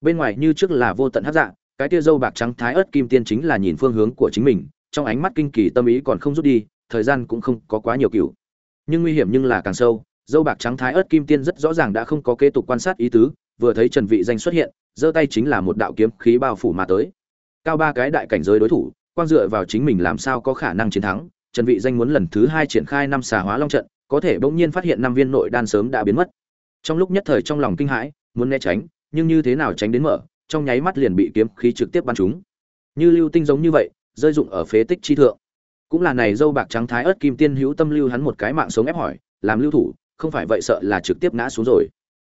A: Bên ngoài như trước là vô tận hắc dạ cái tia dâu bạc trắng thái ớt kim tiên chính là nhìn phương hướng của chính mình, trong ánh mắt kinh kỳ tâm ý còn không rút đi, thời gian cũng không có quá nhiều cửu nhưng nguy hiểm nhưng là càng sâu, dâu bạc trắng thái ớt kim tiên rất rõ ràng đã không có kế tục quan sát ý tứ, vừa thấy trần vị danh xuất hiện, giơ tay chính là một đạo kiếm khí bao phủ mà tới. Cao ba cái đại cảnh giới đối thủ quan dựa vào chính mình làm sao có khả năng chiến thắng, trần vị danh muốn lần thứ hai triển khai năm xà hóa long trận, có thể bỗng nhiên phát hiện năm viên nội đan sớm đã biến mất trong lúc nhất thời trong lòng kinh hãi muốn né tránh nhưng như thế nào tránh đến mở trong nháy mắt liền bị kiếm khí trực tiếp bắn trúng. Như lưu tinh giống như vậy rơi dụng ở phế tích chi thượng. Cũng là này dâu bạc trắng thái ớt kim tiên hữu tâm lưu hắn một cái mạng sống ép hỏi làm lưu thủ không phải vậy sợ là trực tiếp ngã xuống rồi.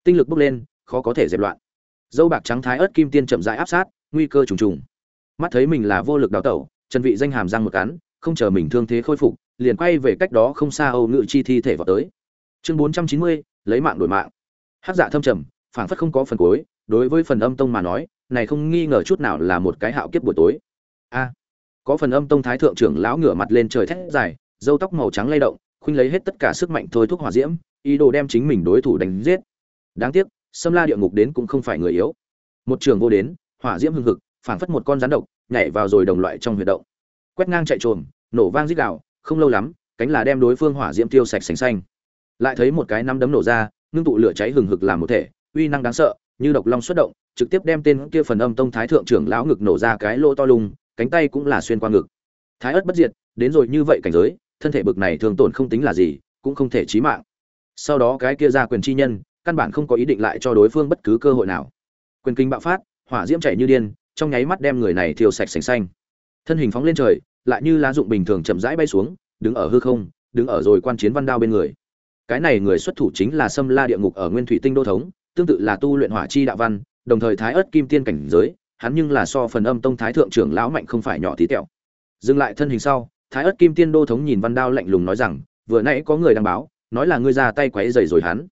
A: Tinh lực bốc lên khó có thể dẹp loạn. Dâu bạc trắng thái ớt kim tiên chậm rãi áp sát nguy cơ trùng trùng. Mắt thấy mình là vô lực đào tẩu trần vị danh hàm răng một cắn không chờ mình thương thế khôi phục liền quay về cách đó không xa âu ngự chi thi thể vào tới. Chương 490, lấy mạng đổi mạng hắc dạ thâm trầm, phảng phất không có phần cuối, đối với phần âm tông mà nói, này không nghi ngờ chút nào là một cái hạo kiếp buổi tối. A! Có phần âm tông thái thượng trưởng lão ngửa mặt lên trời thét dài, râu tóc màu trắng lay động, khuynh lấy hết tất cả sức mạnh thôi thúc hỏa diễm, ý đồ đem chính mình đối thủ đánh giết. Đáng tiếc xâm la địa ngục đến cũng không phải người yếu. Một trường vô đến, hỏa diễm hưng hực, phảng phất một con rắn độc, nhảy vào rồi đồng loại trong huyệt động. Quét ngang chạy trồm, nổ vang rít gạo không lâu lắm, cánh là đem đối phương hỏa diễm tiêu sạch sành xanh. Lại thấy một cái năm đấm nổ ra ngưng tụ lửa cháy hừng hực làm một thể uy năng đáng sợ như độc long xuất động trực tiếp đem tên kia phần âm tông thái thượng trưởng lão ngực nổ ra cái lỗ to lùng, cánh tay cũng là xuyên qua ngực. Thái ớt bất diệt đến rồi như vậy cảnh giới thân thể bực này thường tổn không tính là gì cũng không thể chí mạng. Sau đó cái kia ra quyền chi nhân căn bản không có ý định lại cho đối phương bất cứ cơ hội nào. Quyền kinh bạo phát hỏa diễm chảy như điên trong nháy mắt đem người này thiêu sạch sành xanh. Thân hình phóng lên trời lại như lá dụng bình thường chậm rãi bay xuống đứng ở hư không đứng ở rồi quan chiến văn đao bên người cái này người xuất thủ chính là sâm la địa ngục ở nguyên thủy tinh đô thống, tương tự là tu luyện hỏa chi đạo văn, đồng thời thái ớt kim tiên cảnh giới, hắn nhưng là so phần âm tông thái thượng trưởng lão mạnh không phải nhỏ tí tẹo. Dừng lại thân hình sau, thái ớt kim tiên đô thống nhìn văn đao lạnh lùng nói rằng, vừa nãy có người đăng báo, nói là ngươi ra tay quấy rầy rồi hắn.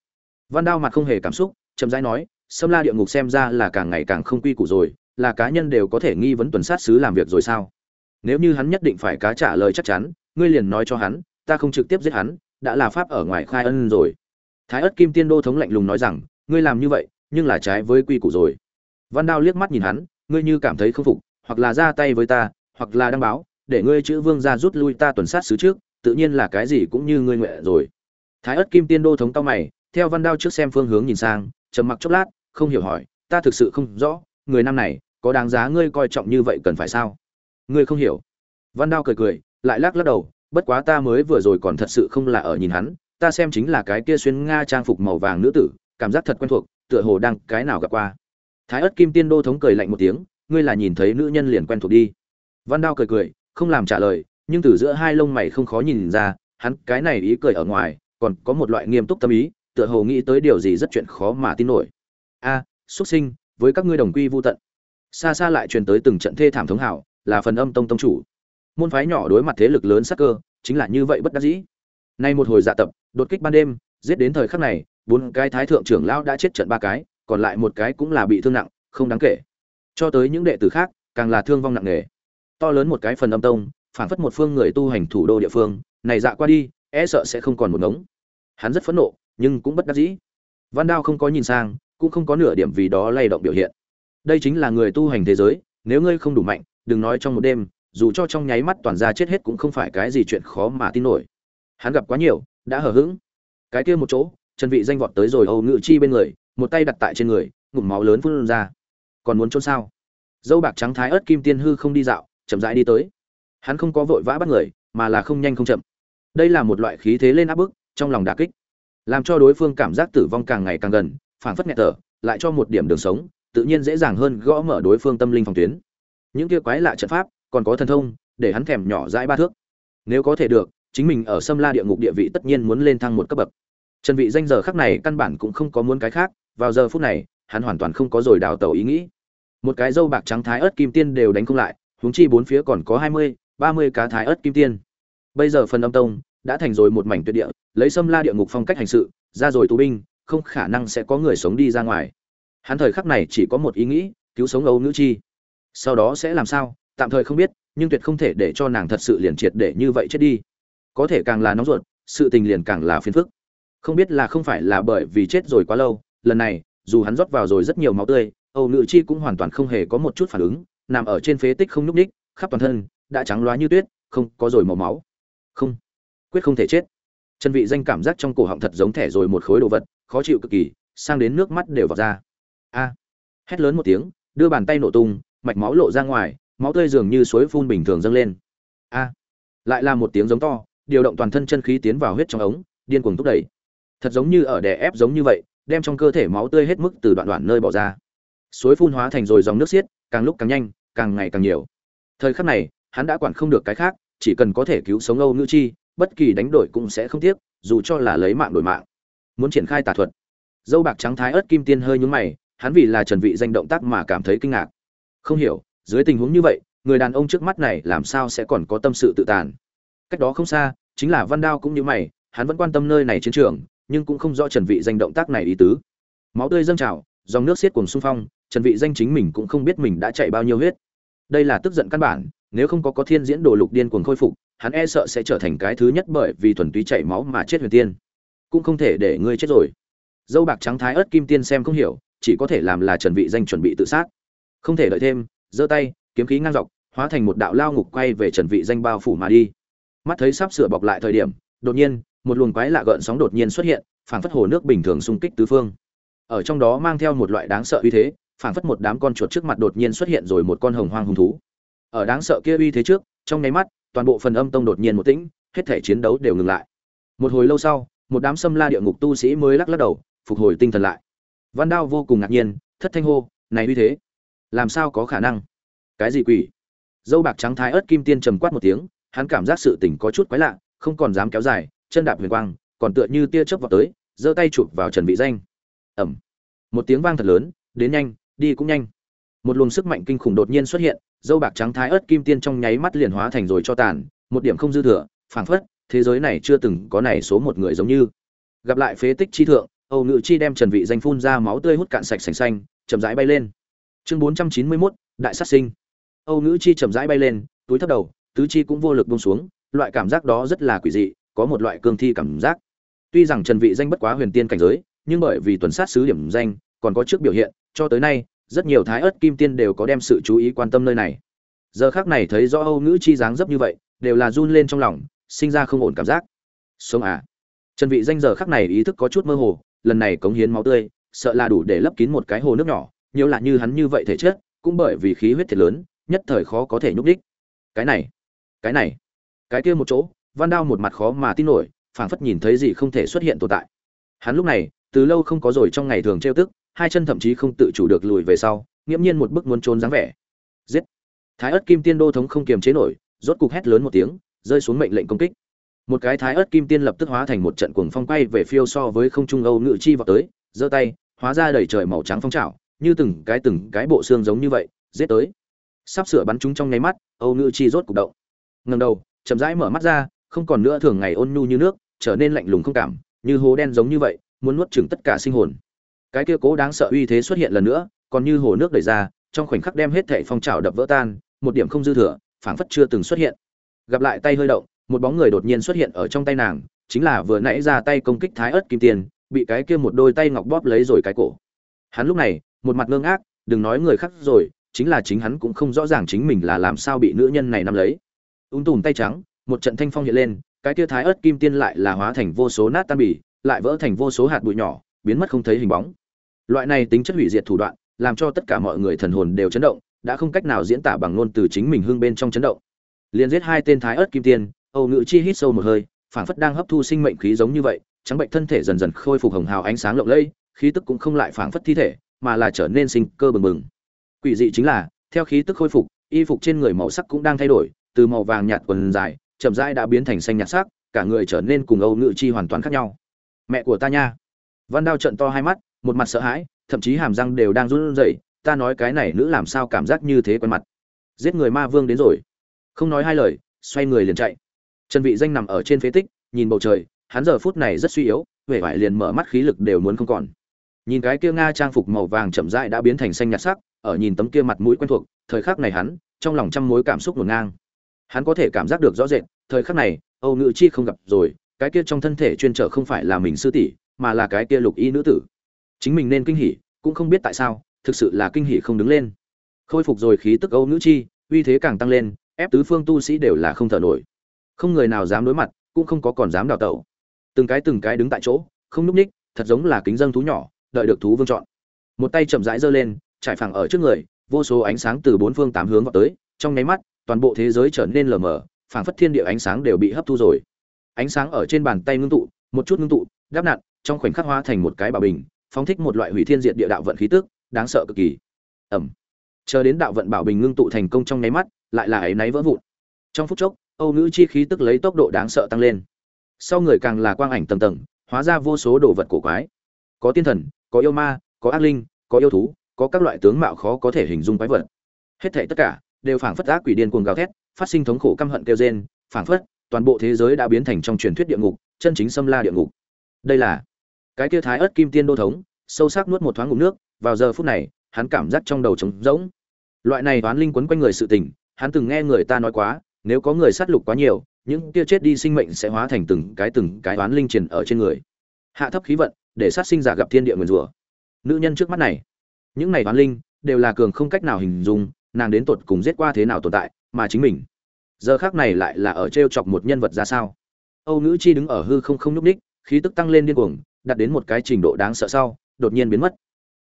A: Văn đao mặt không hề cảm xúc, chậm rãi nói, sâm la địa ngục xem ra là càng ngày càng không quy củ rồi, là cá nhân đều có thể nghi vấn tuần sát sứ làm việc rồi sao? Nếu như hắn nhất định phải cá trả lời chắc chắn, ngươi liền nói cho hắn, ta không trực tiếp giết hắn đã là pháp ở ngoài khai ân rồi. Thái ất kim tiên đô thống lạnh lùng nói rằng, ngươi làm như vậy, nhưng là trái với quy củ rồi. Văn đao liếc mắt nhìn hắn, ngươi như cảm thấy không phục, hoặc là ra tay với ta, hoặc là đăng báo, để ngươi chữ vương ra rút lui ta tuần sát xứ trước, tự nhiên là cái gì cũng như ngươi nguyện rồi. Thái ất kim tiên đô thống tao mày, theo văn đao trước xem phương hướng nhìn sang, trầm mặc chốc lát, không hiểu hỏi, ta thực sự không rõ, người nam này, có đáng giá ngươi coi trọng như vậy cần phải sao? Ngươi không hiểu. Văn đao cười cười, lại lắc lắc đầu bất quá ta mới vừa rồi còn thật sự không là ở nhìn hắn, ta xem chính là cái kia xuyên nga trang phục màu vàng nữ tử, cảm giác thật quen thuộc, tựa hồ đang cái nào gặp qua. Thái ất kim tiên đô thống cười lạnh một tiếng, ngươi là nhìn thấy nữ nhân liền quen thuộc đi. Văn đao cười cười, không làm trả lời, nhưng từ giữa hai lông mày không khó nhìn ra, hắn cái này ý cười ở ngoài, còn có một loại nghiêm túc tâm ý, tựa hồ nghĩ tới điều gì rất chuyện khó mà tin nổi. A, xuất sinh, với các ngươi đồng quy vô tận. Xa xa lại truyền tới từng trận thê thảm thống hảo, là phần âm tông tông chủ môn phái nhỏ đối mặt thế lực lớn sắc cơ, chính là như vậy bất đắc dĩ. Nay một hồi dạ tập, đột kích ban đêm, giết đến thời khắc này, bốn cái thái thượng trưởng lão đã chết trận ba cái, còn lại một cái cũng là bị thương nặng, không đáng kể. Cho tới những đệ tử khác, càng là thương vong nặng nề. To lớn một cái phần âm tông, phản phất một phương người tu hành thủ đô địa phương, này dạ qua đi e sợ sẽ không còn một ngống. Hắn rất phẫn nộ, nhưng cũng bất đắc dĩ. Văn đao không có nhìn sang, cũng không có nửa điểm vì đó lay động biểu hiện. Đây chính là người tu hành thế giới, nếu ngươi không đủ mạnh, đừng nói trong một đêm dù cho trong nháy mắt toàn ra chết hết cũng không phải cái gì chuyện khó mà tin nổi. Hắn gặp quá nhiều, đã hở hững. Cái kia một chỗ, trần vị danh vọt tới rồi âu ngự chi bên người, một tay đặt tại trên người, ngụm máu lớn phun ra. Còn muốn trốn sao? Dâu bạc trắng thái ớt kim tiên hư không đi dạo, chậm rãi đi tới. Hắn không có vội vã bắt người, mà là không nhanh không chậm. Đây là một loại khí thế lên áp bức, trong lòng đả kích. Làm cho đối phương cảm giác tử vong càng ngày càng gần, phảng phất nghẹt thở, lại cho một điểm đường sống, tự nhiên dễ dàng hơn gõ mở đối phương tâm linh phòng tuyến. Những kia quái lạ trận pháp còn có thần thông để hắn thèm nhỏ dãi ba thước. Nếu có thể được chính mình ở sâm la địa ngục địa vị tất nhiên muốn lên thăng một cấp bậc. Trần vị danh giờ khắc này căn bản cũng không có muốn cái khác vào giờ phút này hắn hoàn toàn không có rồi đào tẩu ý nghĩ. Một cái dâu bạc trắng thái ớt kim tiên đều đánh không lại huống chi bốn phía còn có hai mươi, ba mươi cá thái ớt kim tiên. Bây giờ phần âm tông đã thành rồi một mảnh tuyệt địa lấy sâm la địa ngục phong cách hành sự ra rồi tù binh không khả năng sẽ có người sống đi ra ngoài. Hắn thời khắc này chỉ có một ý nghĩ cứu sống âu nữ chi. Sau đó sẽ làm sao? Tạm thời không biết, nhưng tuyệt không thể để cho nàng thật sự liền triệt để như vậy chết đi. Có thể càng là nóng ruột, sự tình liền càng là phiền phức. Không biết là không phải là bởi vì chết rồi quá lâu, lần này, dù hắn rót vào rồi rất nhiều máu tươi, âu nữ chi cũng hoàn toàn không hề có một chút phản ứng, nằm ở trên phế tích không nhúc ních khắp toàn thân, đã trắng loá như tuyết, không có rồi màu máu. Không, quyết không thể chết. Chân vị danh cảm giác trong cổ họng thật giống thẻ rồi một khối đồ vật, khó chịu cực kỳ, sang đến nước mắt đều vào ra. A, hét lớn một tiếng, đưa bàn tay nổ tung, mạch máu lộ ra ngoài máu tươi dường như suối phun bình thường dâng lên. A, lại là một tiếng giống to, điều động toàn thân chân khí tiến vào huyết trong ống, điên cuồng thúc đẩy. Thật giống như ở đè ép giống như vậy, đem trong cơ thể máu tươi hết mức từ đoạn đoạn nơi bỏ ra. Suối phun hóa thành rồi dòng nước xiết, càng lúc càng nhanh, càng ngày càng nhiều. Thời khắc này, hắn đã quản không được cái khác, chỉ cần có thể cứu sống âu nữ chi, bất kỳ đánh đổi cũng sẽ không tiếc, dù cho là lấy mạng đổi mạng. Muốn triển khai tà thuật. Dâu bạc trắng thái ớt kim tiên hơi nhúng mày, hắn vì là trần vị danh động tác mà cảm thấy kinh ngạc. Không hiểu dưới tình huống như vậy, người đàn ông trước mắt này làm sao sẽ còn có tâm sự tự tàn? Cách đó không xa, chính là văn đao cũng như mày, hắn vẫn quan tâm nơi này chiến trường, nhưng cũng không rõ trần vị danh động tác này ý tứ. Máu tươi dâng trào, dòng nước xiết cuồng xung phong, trần vị danh chính mình cũng không biết mình đã chạy bao nhiêu huyết. Đây là tức giận căn bản, nếu không có có thiên diễn đồ lục điên cuồng khôi phục, hắn e sợ sẽ trở thành cái thứ nhất bởi vì thuần túy chảy máu mà chết huyền tiên. Cũng không thể để ngươi chết rồi. Dâu bạc trắng thái ớt kim tiên xem không hiểu, chỉ có thể làm là trần vị danh chuẩn bị tự sát. Không thể đợi thêm giơ tay, kiếm khí ngang dọc, hóa thành một đạo lao ngục quay về trần vị danh bao phủ mà đi. Mắt thấy sắp sửa bọc lại thời điểm, đột nhiên, một luồng quái lạ gợn sóng đột nhiên xuất hiện, phảng phất hồ nước bình thường xung kích tứ phương. Ở trong đó mang theo một loại đáng sợ uy thế, phảng phất một đám con chuột trước mặt đột nhiên xuất hiện rồi một con hồng hoang hung thú. Ở đáng sợ kia uy thế trước, trong nháy mắt, toàn bộ phần âm tông đột nhiên một tĩnh, hết thể chiến đấu đều ngừng lại. Một hồi lâu sau, một đám xâm la địa ngục tu sĩ mới lắc lắc đầu, phục hồi tinh thần lại. Văn đao vô cùng ngạc nhiên, thất thanh hô, này uy thế làm sao có khả năng? Cái gì quỷ? Dâu bạc trắng thái ớt kim tiên trầm quát một tiếng, hắn cảm giác sự tình có chút quái lạ, không còn dám kéo dài, chân đạp huyền quang, còn tựa như tia chớp vào tới, giơ tay chụp vào trần vị danh. Ẩm một tiếng vang thật lớn, đến nhanh, đi cũng nhanh. Một luồng sức mạnh kinh khủng đột nhiên xuất hiện, dâu bạc trắng thái ớt kim tiên trong nháy mắt liền hóa thành rồi cho tàn, một điểm không dư thừa, phảng phất, thế giới này chưa từng có này số một người giống như. Gặp lại phế tích chi thượng, âu ngự chi đem trần vị danh phun ra máu tươi hút cạn sạch sành xanh, chậm rãi bay lên chương 491, đại sát sinh. Âu nữ chi chậm rãi bay lên túi thấp đầu tứ chi cũng vô lực buông xuống loại cảm giác đó rất là quỷ dị có một loại cương thi cảm giác. Tuy rằng trần vị danh bất quá huyền tiên cảnh giới nhưng bởi vì tuần sát sứ điểm danh còn có trước biểu hiện cho tới nay rất nhiều thái ớt kim tiên đều có đem sự chú ý quan tâm nơi này. Giờ khắc này thấy rõ âu ngữ chi dáng dấp như vậy đều là run lên trong lòng sinh ra không ổn cảm giác. Sống à? Trần vị danh giờ khắc này ý thức có chút mơ hồ lần này cống hiến máu tươi sợ là đủ để lấp kín một cái hồ nước nhỏ nhiều là như hắn như vậy thể chất, cũng bởi vì khí huyết thiệt lớn, nhất thời khó có thể nhúc đích cái này cái này, cái kia một chỗ, văn đao một mặt khó mà tin nổi, phảng phất nhìn thấy gì không thể xuất hiện tồn tại. Hắn lúc này, từ lâu không có rồi trong ngày thường trêu tức, hai chân thậm chí không tự chủ được lùi về sau nghiêm nhiên một bức muốn trốn dáng vẻ. Giết! Thái ớt kim tiên đô thống không kiềm chế nổi, rốt cục hét lớn một tiếng, rơi xuống mệnh lệnh công kích. Một cái thái ớt kim tiên lập tức hóa thành một trận cuồng phong quay về phiêu so với không trung âu ngự chi vào tới, giơ tay, hóa ra đầy trời màu trắng phong trào như từng cái từng cái bộ xương giống như vậy, giết tới. Sắp sửa bắn chúng trong nháy mắt, âu ngự chi rốt cục động. Ngẩng đầu, chậm rãi mở mắt ra, không còn nữa thường ngày ôn nhu như nước, trở nên lạnh lùng không cảm, như hố đen giống như vậy, muốn nuốt chửng tất cả sinh hồn. Cái kia cố đáng sợ uy thế xuất hiện lần nữa, còn như hồ nước đẩy ra, trong khoảnh khắc đem hết thảy phong trào đập vỡ tan, một điểm không dư thừa, phảng phất chưa từng xuất hiện. Gặp lại tay hơi động, một bóng người đột nhiên xuất hiện ở trong tay nàng, chính là vừa nãy ra tay công kích thái ớt kim tiền bị cái kia một đôi tay ngọc bóp lấy rồi cái cổ. Hắn lúc này một mặt ngơ ngác, đừng nói người khác rồi, chính là chính hắn cũng không rõ ràng chính mình là làm sao bị nữ nhân này nắm lấy. Ung tùm tay trắng, một trận thanh phong hiện lên, cái kia thái ớt kim tiên lại là hóa thành vô số nát tan bì, lại vỡ thành vô số hạt bụi nhỏ, biến mất không thấy hình bóng. Loại này tính chất hủy diệt thủ đoạn, làm cho tất cả mọi người thần hồn đều chấn động, đã không cách nào diễn tả bằng ngôn từ chính mình hương bên trong chấn động. Liền giết hai tên thái ớt kim tiên, âu ngự chi hít sâu một hơi, phảng phất đang hấp thu sinh mệnh khí giống như vậy, trắng bệnh thân thể dần dần khôi phục hồng hào ánh sáng lộng lẫy, khí tức cũng không lại phảng phất thi thể mà là trở nên sinh cơ bừng bừng. Quỷ dị chính là, theo khí tức khôi phục, y phục trên người màu sắc cũng đang thay đổi, từ màu vàng nhạt quần dài, chậm rãi đã biến thành xanh nhạt sắc, cả người trở nên cùng âu ngự chi hoàn toàn khác nhau. Mẹ của ta nha. Văn đao trận to hai mắt, một mặt sợ hãi, thậm chí hàm răng đều đang run rẩy, ta nói cái này nữ làm sao cảm giác như thế quen mặt. Giết người ma vương đến rồi. Không nói hai lời, xoay người liền chạy. Trần vị danh nằm ở trên phế tích, nhìn bầu trời, hắn giờ phút này rất suy yếu, vẻ vải liền mở mắt, khí lực đều muốn không còn nhìn cái kia nga trang phục màu vàng chậm rãi đã biến thành xanh nhạt sắc, ở nhìn tấm kia mặt mũi quen thuộc, thời khắc này hắn, trong lòng trăm mối cảm xúc ngổn ngang. Hắn có thể cảm giác được rõ rệt, thời khắc này, âu ngự chi không gặp rồi, cái kia trong thân thể chuyên trở không phải là mình sư tỷ, mà là cái kia lục y nữ tử. Chính mình nên kinh hỉ, cũng không biết tại sao, thực sự là kinh hỉ không đứng lên. Khôi phục rồi khí tức âu nữ chi, uy thế càng tăng lên, ép tứ phương tu sĩ đều là không thở nổi. Không người nào dám đối mặt, cũng không có còn dám đào tẩu. Từng cái từng cái đứng tại chỗ, không núp ních, thật giống là kính dân thú nhỏ đợi được thú vương chọn. Một tay chậm rãi giơ lên, trải phẳng ở trước người, vô số ánh sáng từ bốn phương tám hướng vào tới. Trong nháy mắt, toàn bộ thế giới trở nên lờ mờ, phảng phất thiên địa ánh sáng đều bị hấp thu rồi. Ánh sáng ở trên bàn tay ngưng tụ, một chút ngưng tụ đáp nặn, trong khoảnh khắc hóa thành một cái bảo bình, phóng thích một loại hủy thiên diệt địa đạo vận khí tức, đáng sợ cực kỳ. Ẩm. Chờ đến đạo vận bảo bình ngưng tụ thành công trong nháy mắt, lại là ấy náy vỡ vụn. Trong phút chốc, âu nữ chi khí tức lấy tốc độ đáng sợ tăng lên. Sau người càng là quang ảnh tầng tầng, hóa ra vô số đồ vật cổ quái. Có tiên thần có yêu ma, có ác linh, có yêu thú, có các loại tướng mạo khó có thể hình dung quái vật. Hết thảy tất cả đều phảng phất ác quỷ điên cuồng gào thét, phát sinh thống khổ căm hận kêu rên, phảng phất toàn bộ thế giới đã biến thành trong truyền thuyết địa ngục, chân chính xâm la địa ngục. Đây là cái kia thái ớt kim tiên đô thống, sâu sắc nuốt một thoáng ngụm nước, vào giờ phút này, hắn cảm giác trong đầu trống rỗng. Loại này toán linh quấn quanh người sự tình, hắn từng nghe người ta nói quá, nếu có người sát lục quá nhiều, những kia chết đi sinh mệnh sẽ hóa thành từng cái từng cái toán linh truyền ở trên người. Hạ thấp khí vận để sát sinh giả gặp thiên địa nguyền rủa. Nữ nhân trước mắt này, những này toán linh đều là cường không cách nào hình dung, nàng đến tột cùng giết qua thế nào tồn tại mà chính mình. Giờ khác này lại là ở t r e o chọc một nhân vật ra sao? Âu nữ chi đứng ở hư không không nhúc ních khí tức tăng lên điên cuồng, đạt đến một cái trình độ đáng sợ sau, đột nhiên biến mất.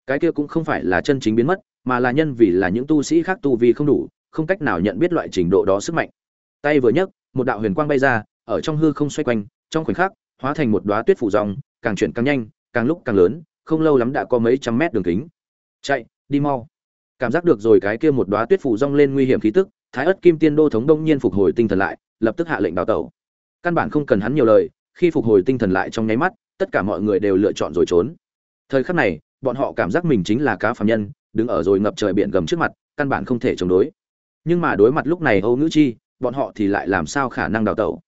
A: Cái kia cũng không phải là chân chính biến mất, mà là nhân vì là những tu sĩ khác tu vi không đủ, không cách nào nhận biết loại trình độ đó sức mạnh. Tay vừa nhấc, một đạo huyền quang bay ra, ở trong hư không xoay quanh, trong khoảnh khắc, hóa thành một đoá tuyết phủ dòng càng chuyển càng nhanh càng lúc càng lớn, không lâu lắm đã có mấy trăm mét đường kính. Chạy, đi mau. Cảm giác được rồi cái kia một đóa tuyết phủ rong lên nguy hiểm khí tức, thái ất kim tiên đô thống đông nhiên phục hồi tinh thần lại, lập tức hạ lệnh đào tẩu. Căn bản không cần hắn nhiều lời, khi phục hồi tinh thần lại trong nháy mắt, tất cả mọi người đều lựa chọn rồi trốn. Thời khắc này, bọn họ cảm giác mình chính là cá phạm nhân, đứng ở rồi ngập trời biển gầm trước mặt, căn bản không thể chống đối. Nhưng mà đối mặt lúc này âu nữ chi, bọn họ thì lại làm sao khả năng đào tẩu?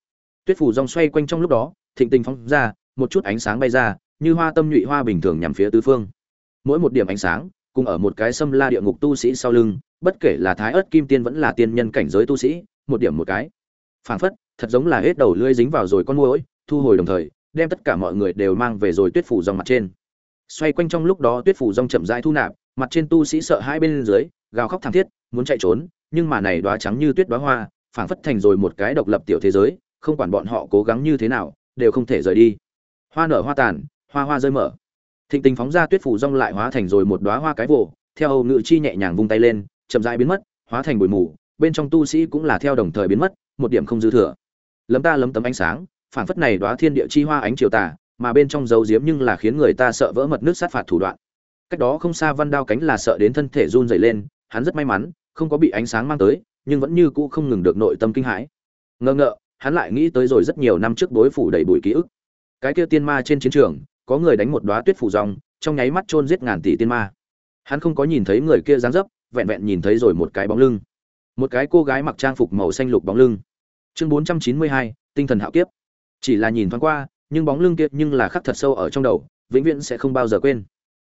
A: Tuyết phủ rong xoay quanh trong lúc đó, thịnh tình phóng ra, một chút ánh sáng bay ra như hoa tâm nhụy hoa bình thường nhằm phía tứ phương. Mỗi một điểm ánh sáng, cùng ở một cái xâm la địa ngục tu sĩ sau lưng, bất kể là thái ớt kim tiên vẫn là tiên nhân cảnh giới tu sĩ, một điểm một cái. Phảng phất, thật giống là hết đầu lưỡi dính vào rồi con muỗi, thu hồi đồng thời, đem tất cả mọi người đều mang về rồi tuyết phủ dòng mặt trên. Xoay quanh trong lúc đó tuyết phủ dòng chậm rãi thu nạp, mặt trên tu sĩ sợ hai bên dưới, gào khóc thảm thiết, muốn chạy trốn, nhưng mà này đóa trắng như tuyết đóa hoa, phảng phất thành rồi một cái độc lập tiểu thế giới, không quản bọn họ cố gắng như thế nào, đều không thể rời đi. Hoa nở hoa tàn hoa hoa rơi mở. Thịnh tình phóng ra tuyết phủ rong lại hóa thành rồi một đóa hoa cái vồ, theo âu ngự chi nhẹ nhàng vung tay lên, chậm rãi biến mất, hóa thành bụi mù, bên trong tu sĩ cũng là theo đồng thời biến mất, một điểm không dư thừa. Lấm ta lấm tấm ánh sáng phản phất này đóa thiên địa chi hoa ánh chiều tà, mà bên trong dấu diếm nhưng là khiến người ta sợ vỡ mật nước sát phạt thủ đoạn. Cách đó không xa văn đao cánh là sợ đến thân thể run rẩy lên, hắn rất may mắn, không có bị ánh sáng mang tới, nhưng vẫn như cũ không ngừng được nội tâm kinh hãi. Ngơ ngợ, hắn lại nghĩ tới rồi rất nhiều năm trước đối phủ đầy bụi ký ức. Cái kia tiên ma trên chiến trường có người đánh một đóa tuyết phủ rong, trong nháy mắt chôn giết ngàn tỷ tiên ma. Hắn không có nhìn thấy người kia dáng dấp, vẹn vẹn nhìn thấy rồi một cái bóng lưng. Một cái cô gái mặc trang phục màu xanh lục bóng lưng. Chương bốn trăm chín mươi hai, tinh thần hạo kiếp. Chỉ là nhìn thoáng qua, nhưng bóng lưng kia nhưng là khắc thật sâu ở trong đầu, vĩnh viễn sẽ không bao giờ quên.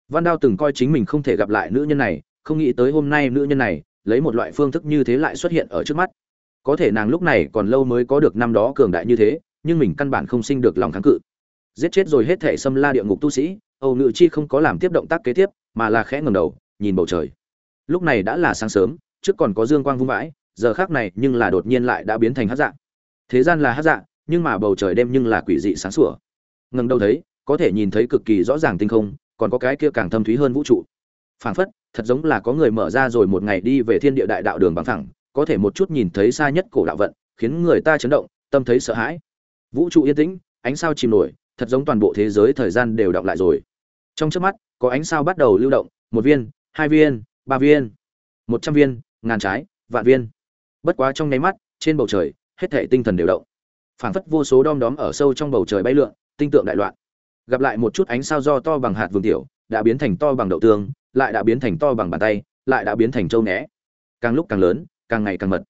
A: Văn đao từng coi chính mình không thể gặp lại nữ nhân này, không nghĩ tới hôm nay nữ nhân này, lấy một loại phương thức như thế lại xuất hiện ở trước mắt. Có thể nàng lúc này còn lâu mới có được năm đó cường đại như thế, nhưng mình căn bản không sinh được lòng kháng cự giết chết rồi hết thể xâm la địa ngục tu sĩ, âu nữ chi không có làm tiếp động tác kế tiếp, mà là khẽ ngầm đầu, nhìn bầu trời. Lúc này đã là sáng sớm, trước còn có dương quang vung vãi, giờ khác này nhưng là đột nhiên lại đã biến thành hát dạng thế gian là hát dạng nhưng mà bầu trời đêm nhưng là quỷ dị sáng sủa. Ngầm đầu thấy, có thể nhìn thấy cực kỳ rõ ràng tinh không, còn có cái kia càng thâm thúy hơn vũ trụ. Phảng phất, thật giống là có người mở ra rồi một ngày đi về thiên địa đại đạo đường bằng thẳng có thể một chút nhìn thấy xa nhất cổ đạo vận, khiến người ta chấn động, tâm thấy sợ hãi. Vũ trụ yên tĩnh, ánh sao chìm nổi thật giống toàn bộ thế giới thời gian đều đọng lại rồi. Trong trước mắt, có ánh sao bắt đầu lưu động, một viên, hai viên, ba viên, một trăm viên, ngàn trái, vạn viên. Bất quá trong nháy mắt, trên bầu trời, hết thể tinh thần đều động. Phảng phất vô số đom đóm ở sâu trong bầu trời bay lượn, tinh tượng đại loạn. Gặp lại một chút ánh sao do to bằng hạt vương tiểu, đã biến thành to bằng đậu tương, lại đã biến thành to bằng bàn tay, lại đã biến thành châu né. Càng lúc càng lớn, càng ngày càng mật.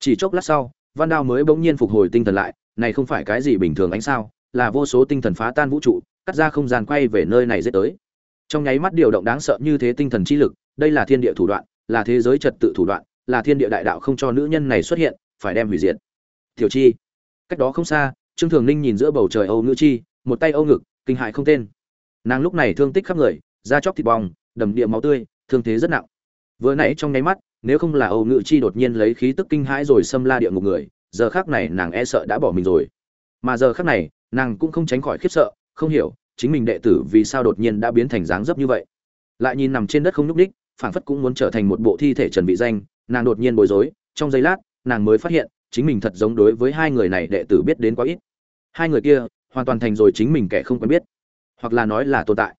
A: Chỉ chốc lát sau, văn đao mới bỗng nhiên phục hồi tinh thần lại, này không phải cái gì bình thường ánh sao là vô số tinh thần phá tan vũ trụ, cắt ra không gian quay về nơi này dễ tới. Trong nháy mắt điều động đáng sợ như thế tinh thần chi lực, đây là thiên địa thủ đoạn, là thế giới trật tự thủ đoạn, là thiên địa đại đạo không cho nữ nhân này xuất hiện, phải đem hủy diệt. Tiểu chi, cách đó không xa, trương thường ninh nhìn giữa bầu trời âu nữ chi, một tay âu ngực, kinh hại không tên. Nàng lúc này thương tích khắp người, da chóc thịt bong, đầm địa máu tươi, thương thế rất nặng. Vừa nãy trong nháy mắt, nếu không là âu nữ chi đột nhiên lấy khí tức kinh hãi rồi xâm la địa ngục người, giờ khác này nàng e sợ đã bỏ mình rồi. Mà giờ khác này nàng cũng không tránh khỏi khiếp sợ, không hiểu, chính mình đệ tử vì sao đột nhiên đã biến thành dáng dấp như vậy. Lại nhìn nằm trên đất không nhúc ních phảng phất cũng muốn trở thành một bộ thi thể trần vị danh, nàng đột nhiên bối rối, trong giây lát, nàng mới phát hiện, chính mình thật giống đối với hai người này đệ tử biết đến quá ít. Hai người kia, hoàn toàn thành rồi chính mình kẻ không quen biết, hoặc là nói là tồn tại.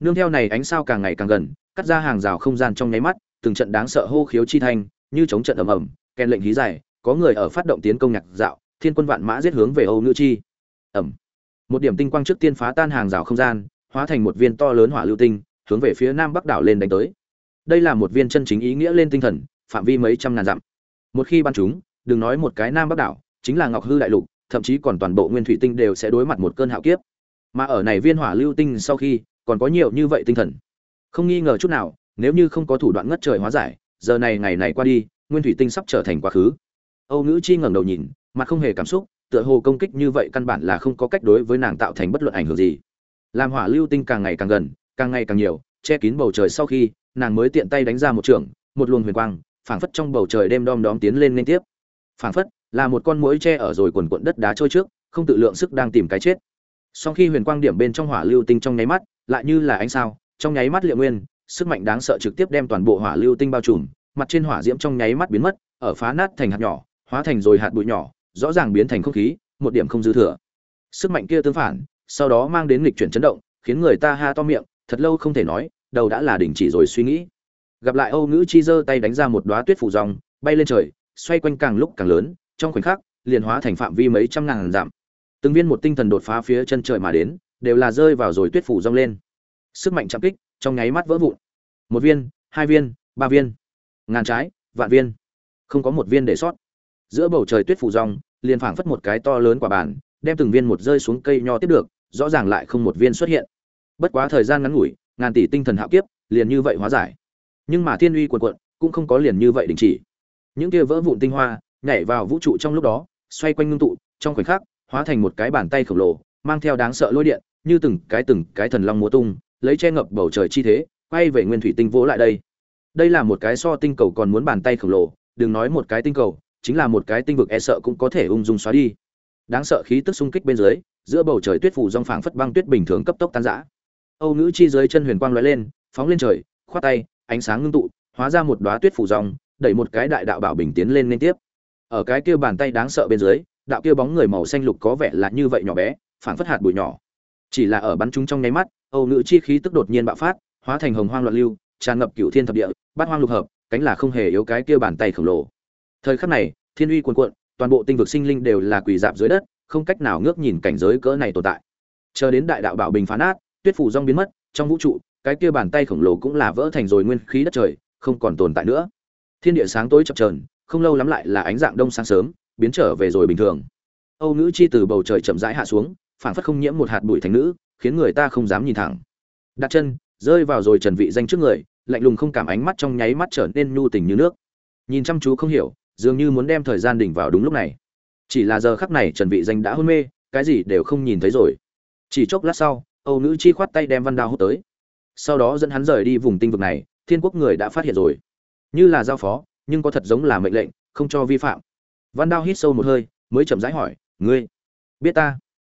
A: Nương theo này ánh sao càng ngày càng gần, cắt ra hàng rào không gian trong nháy mắt, từng trận đáng sợ hô khiếu chi thanh, như chống trận ầm ầm, kèn lệnh hí dài, có người ở phát động tiến công nhạc dạo, thiên quân vạn mã giết hướng về âu nữ chi ẩm. Một điểm tinh quang trước tiên phá tan hàng rào không gian, hóa thành một viên to lớn hỏa lưu tinh, hướng về phía nam bắc đảo lên đánh tới. Đây là một viên chân chính ý nghĩa lên tinh thần, phạm vi mấy trăm ngàn dặm. Một khi ban chúng, đừng nói một cái nam bắc đảo, chính là ngọc hư đại lục, thậm chí còn toàn bộ nguyên thủy tinh đều sẽ đối mặt một cơn hạo kiếp. Mà ở này viên hỏa lưu tinh sau khi, còn có nhiều như vậy tinh thần. Không nghi ngờ chút nào, nếu như không có thủ đoạn ngất trời hóa giải, giờ này ngày này qua đi, nguyên thủy tinh sắp trở thành quá khứ. Âu nữ chi ngẩng đầu nhìn, mặt không hề cảm xúc tựa hồ công kích như vậy căn bản là không có cách đối với nàng tạo thành bất luận ảnh hưởng gì. Làm hỏa lưu tinh càng ngày càng gần, càng ngày càng nhiều, che kín bầu trời sau khi, nàng mới tiện tay đánh ra một trường, một luồng huyền quang, phảng phất trong bầu trời đêm đom đóm tiến lên liên tiếp. Phảng phất là một con muỗi che ở rồi quần quận đất đá trôi trước, không tự lượng sức đang tìm cái chết. Sau khi huyền quang điểm bên trong hỏa lưu tinh trong nháy mắt, lại như là ánh sao, trong nháy mắt liệu nguyên, sức mạnh đáng sợ trực tiếp đem toàn bộ hỏa lưu tinh bao trùm, mặt trên hỏa diễm trong nháy mắt biến mất, ở phá nát thành hạt nhỏ, hóa thành rồi hạt bụi nhỏ rõ ràng biến thành không khí, một điểm không dư thừa. Sức mạnh kia tương phản, sau đó mang đến lịch chuyển chấn động, khiến người ta ha to miệng, thật lâu không thể nói, đầu đã là đình chỉ rồi suy nghĩ. Gặp lại âu ngữ chi giơ tay đánh ra một đoá tuyết phủ dòng, bay lên trời, xoay quanh càng lúc càng lớn, trong khoảnh khắc, liền hóa thành phạm vi mấy trăm ngàn dặm. Từng viên một tinh thần đột phá phía chân trời mà đến, đều là rơi vào rồi tuyết phủ rong lên. Sức mạnh chạm kích, trong nháy mắt vỡ vụn. Một viên, hai viên, ba viên, ngàn trái, vạn viên. Không có một viên để sót giữa bầu trời tuyết phủ rong, liền phảng phất một cái to lớn quả bàn, đem từng viên một rơi xuống cây nho tiếp được, rõ ràng lại không một viên xuất hiện. Bất quá thời gian ngắn ngủi, ngàn tỷ tinh thần hạo kiếp, liền như vậy hóa giải. Nhưng mà thiên uy quần quận cũng không có liền như vậy đình chỉ. Những kia vỡ vụn tinh hoa, nhảy vào vũ trụ trong lúc đó, xoay quanh ngưng tụ, trong khoảnh khắc, hóa thành một cái bàn tay khổng lồ, mang theo đáng sợ lôi điện, như từng cái từng cái thần long múa tung, lấy che ngập bầu trời chi thế, quay về nguyên thủy tinh vỗ lại đây. Đây là một cái so tinh cầu còn muốn bàn tay khổng lồ, đừng nói một cái tinh cầu chính là một cái tinh vực e sợ cũng có thể ung dung xóa đi. Đáng sợ khí tức xung kích bên dưới, giữa bầu trời tuyết phủ rong phảng phất băng tuyết bình thường cấp tốc tan rã. Âu nữ chi dưới chân huyền quang lóe lên, phóng lên trời, khoát tay, ánh sáng ngưng tụ, hóa ra một đóa tuyết phủ rong đẩy một cái đại đạo bảo bình tiến lên liên tiếp. Ở cái kia bàn tay đáng sợ bên dưới, đạo kia bóng người màu xanh lục có vẻ là như vậy nhỏ bé, phảng phất hạt bụi nhỏ. Chỉ là ở bắn chúng trong nháy mắt, âu nữ chi khí tức đột nhiên bạo phát, hóa thành hồng hoang loạn lưu, tràn ngập cửu thiên thập địa, bát hoang lục hợp, cánh là không hề yếu cái kia bàn tay khổng lồ thời khắc này, thiên uy cuồn cuộn, toàn bộ tinh vực sinh linh đều là quỳ dạp dưới đất, không cách nào ngước nhìn cảnh giới cỡ này tồn tại. Chờ đến đại đạo bảo bình phá nát, tuyết phủ rong biến mất, trong vũ trụ, cái kia bàn tay khổng lồ cũng là vỡ thành rồi nguyên khí đất trời, không còn tồn tại nữa. Thiên địa sáng tối chập chờn, không lâu lắm lại là ánh dạng đông sáng sớm, biến trở về rồi bình thường. Âu nữ chi từ bầu trời chậm rãi hạ xuống, phảng phất không nhiễm một hạt bụi thành nữ, khiến người ta không dám nhìn thẳng. Đặt chân, rơi vào rồi trần vị danh trước người, lạnh lùng không cảm ánh mắt trong nháy mắt trở nên nhu tình như nước. Nhìn chăm chú không hiểu dường như muốn đem thời gian đỉnh vào đúng lúc này. Chỉ là giờ khắc này trần vị danh đã hôn mê, cái gì đều không nhìn thấy rồi. Chỉ chốc lát sau, âu nữ chi khoát tay đem văn đao hút tới. Sau đó dẫn hắn rời đi vùng tinh vực này, thiên quốc người đã phát hiện rồi. Như là giao phó, nhưng có thật giống là mệnh lệnh, không cho vi phạm. Văn đao hít sâu một hơi, mới chậm rãi hỏi, ngươi biết ta?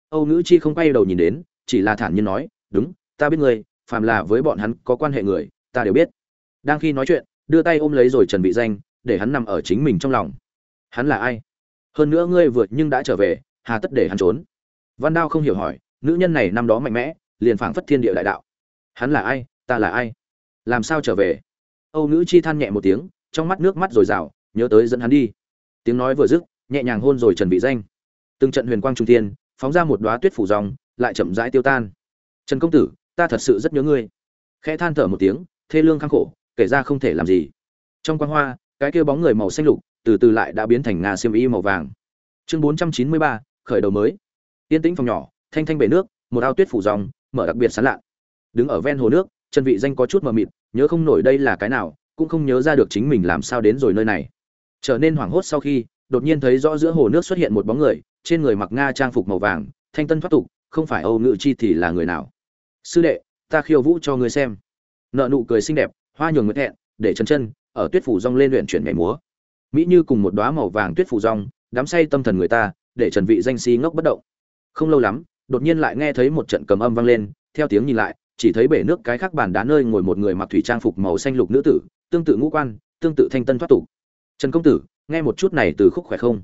A: Âu nữ chi không quay đầu nhìn đến, chỉ là thản nhiên nói, đúng, ta biết ngươi, phàm là với bọn hắn có quan hệ người, ta đều biết. Đang khi nói chuyện, đưa tay ôm lấy rồi trần vị danh để hắn nằm ở chính mình trong lòng. Hắn là ai? Hơn nữa ngươi vượt nhưng đã trở về, hà tất để hắn trốn. Văn đao không hiểu hỏi, nữ nhân này năm đó mạnh mẽ, liền phảng phất thiên địa đại đạo. Hắn là ai? Ta là ai? Làm sao trở về? Âu nữ chi than nhẹ một tiếng, trong mắt nước mắt rồi rào nhớ tới dẫn hắn đi. Tiếng nói vừa dứt, nhẹ nhàng hôn rồi trần vị danh. Từng trận huyền quang trung thiên, phóng ra một đóa tuyết phủ dòng, lại chậm rãi tiêu tan. Trần công tử, ta thật sự rất nhớ ngươi. Khẽ than thở một tiếng, thê lương khang khổ, kể ra không thể làm gì. Trong quan hoa cái kia bóng người màu xanh lục từ từ lại đã biến thành ngà xiêm y màu vàng. Chương 493, khởi đầu mới. Tiên tĩnh phòng nhỏ thanh thanh bể nước một ao tuyết phủ ròng mở đặc biệt sán lạ đứng ở ven hồ nước chân vị danh có chút mờ mịt nhớ không nổi đây là cái nào cũng không nhớ ra được chính mình làm sao đến rồi nơi này. Trở nên hoảng hốt sau khi đột nhiên thấy rõ giữa hồ nước xuất hiện một bóng người trên người mặc nga trang phục màu vàng thanh tân thoát tục không phải âu ngự chi thì là người nào? Sư đệ ta khiêu vũ cho ngươi xem. Nợ nụ cười xinh đẹp hoa nhường nguyệt hẹn để chân chân ở tuyết phủ rong lên luyện chuyển nhảy múa. Mỹ như cùng một đóa màu vàng tuyết phủ rong, đắm say tâm thần người ta, để trần vị danh si ngốc bất động. Không lâu lắm, đột nhiên lại nghe thấy một trận cầm âm vang lên, theo tiếng nhìn lại, chỉ thấy bể nước cái khác bàn đá nơi ngồi một người mặc thủy trang phục màu xanh lục nữ tử, tương tự ngũ quan, tương tự thanh tân thoát tục. Trần công tử, nghe một chút này từ khúc khỏe không?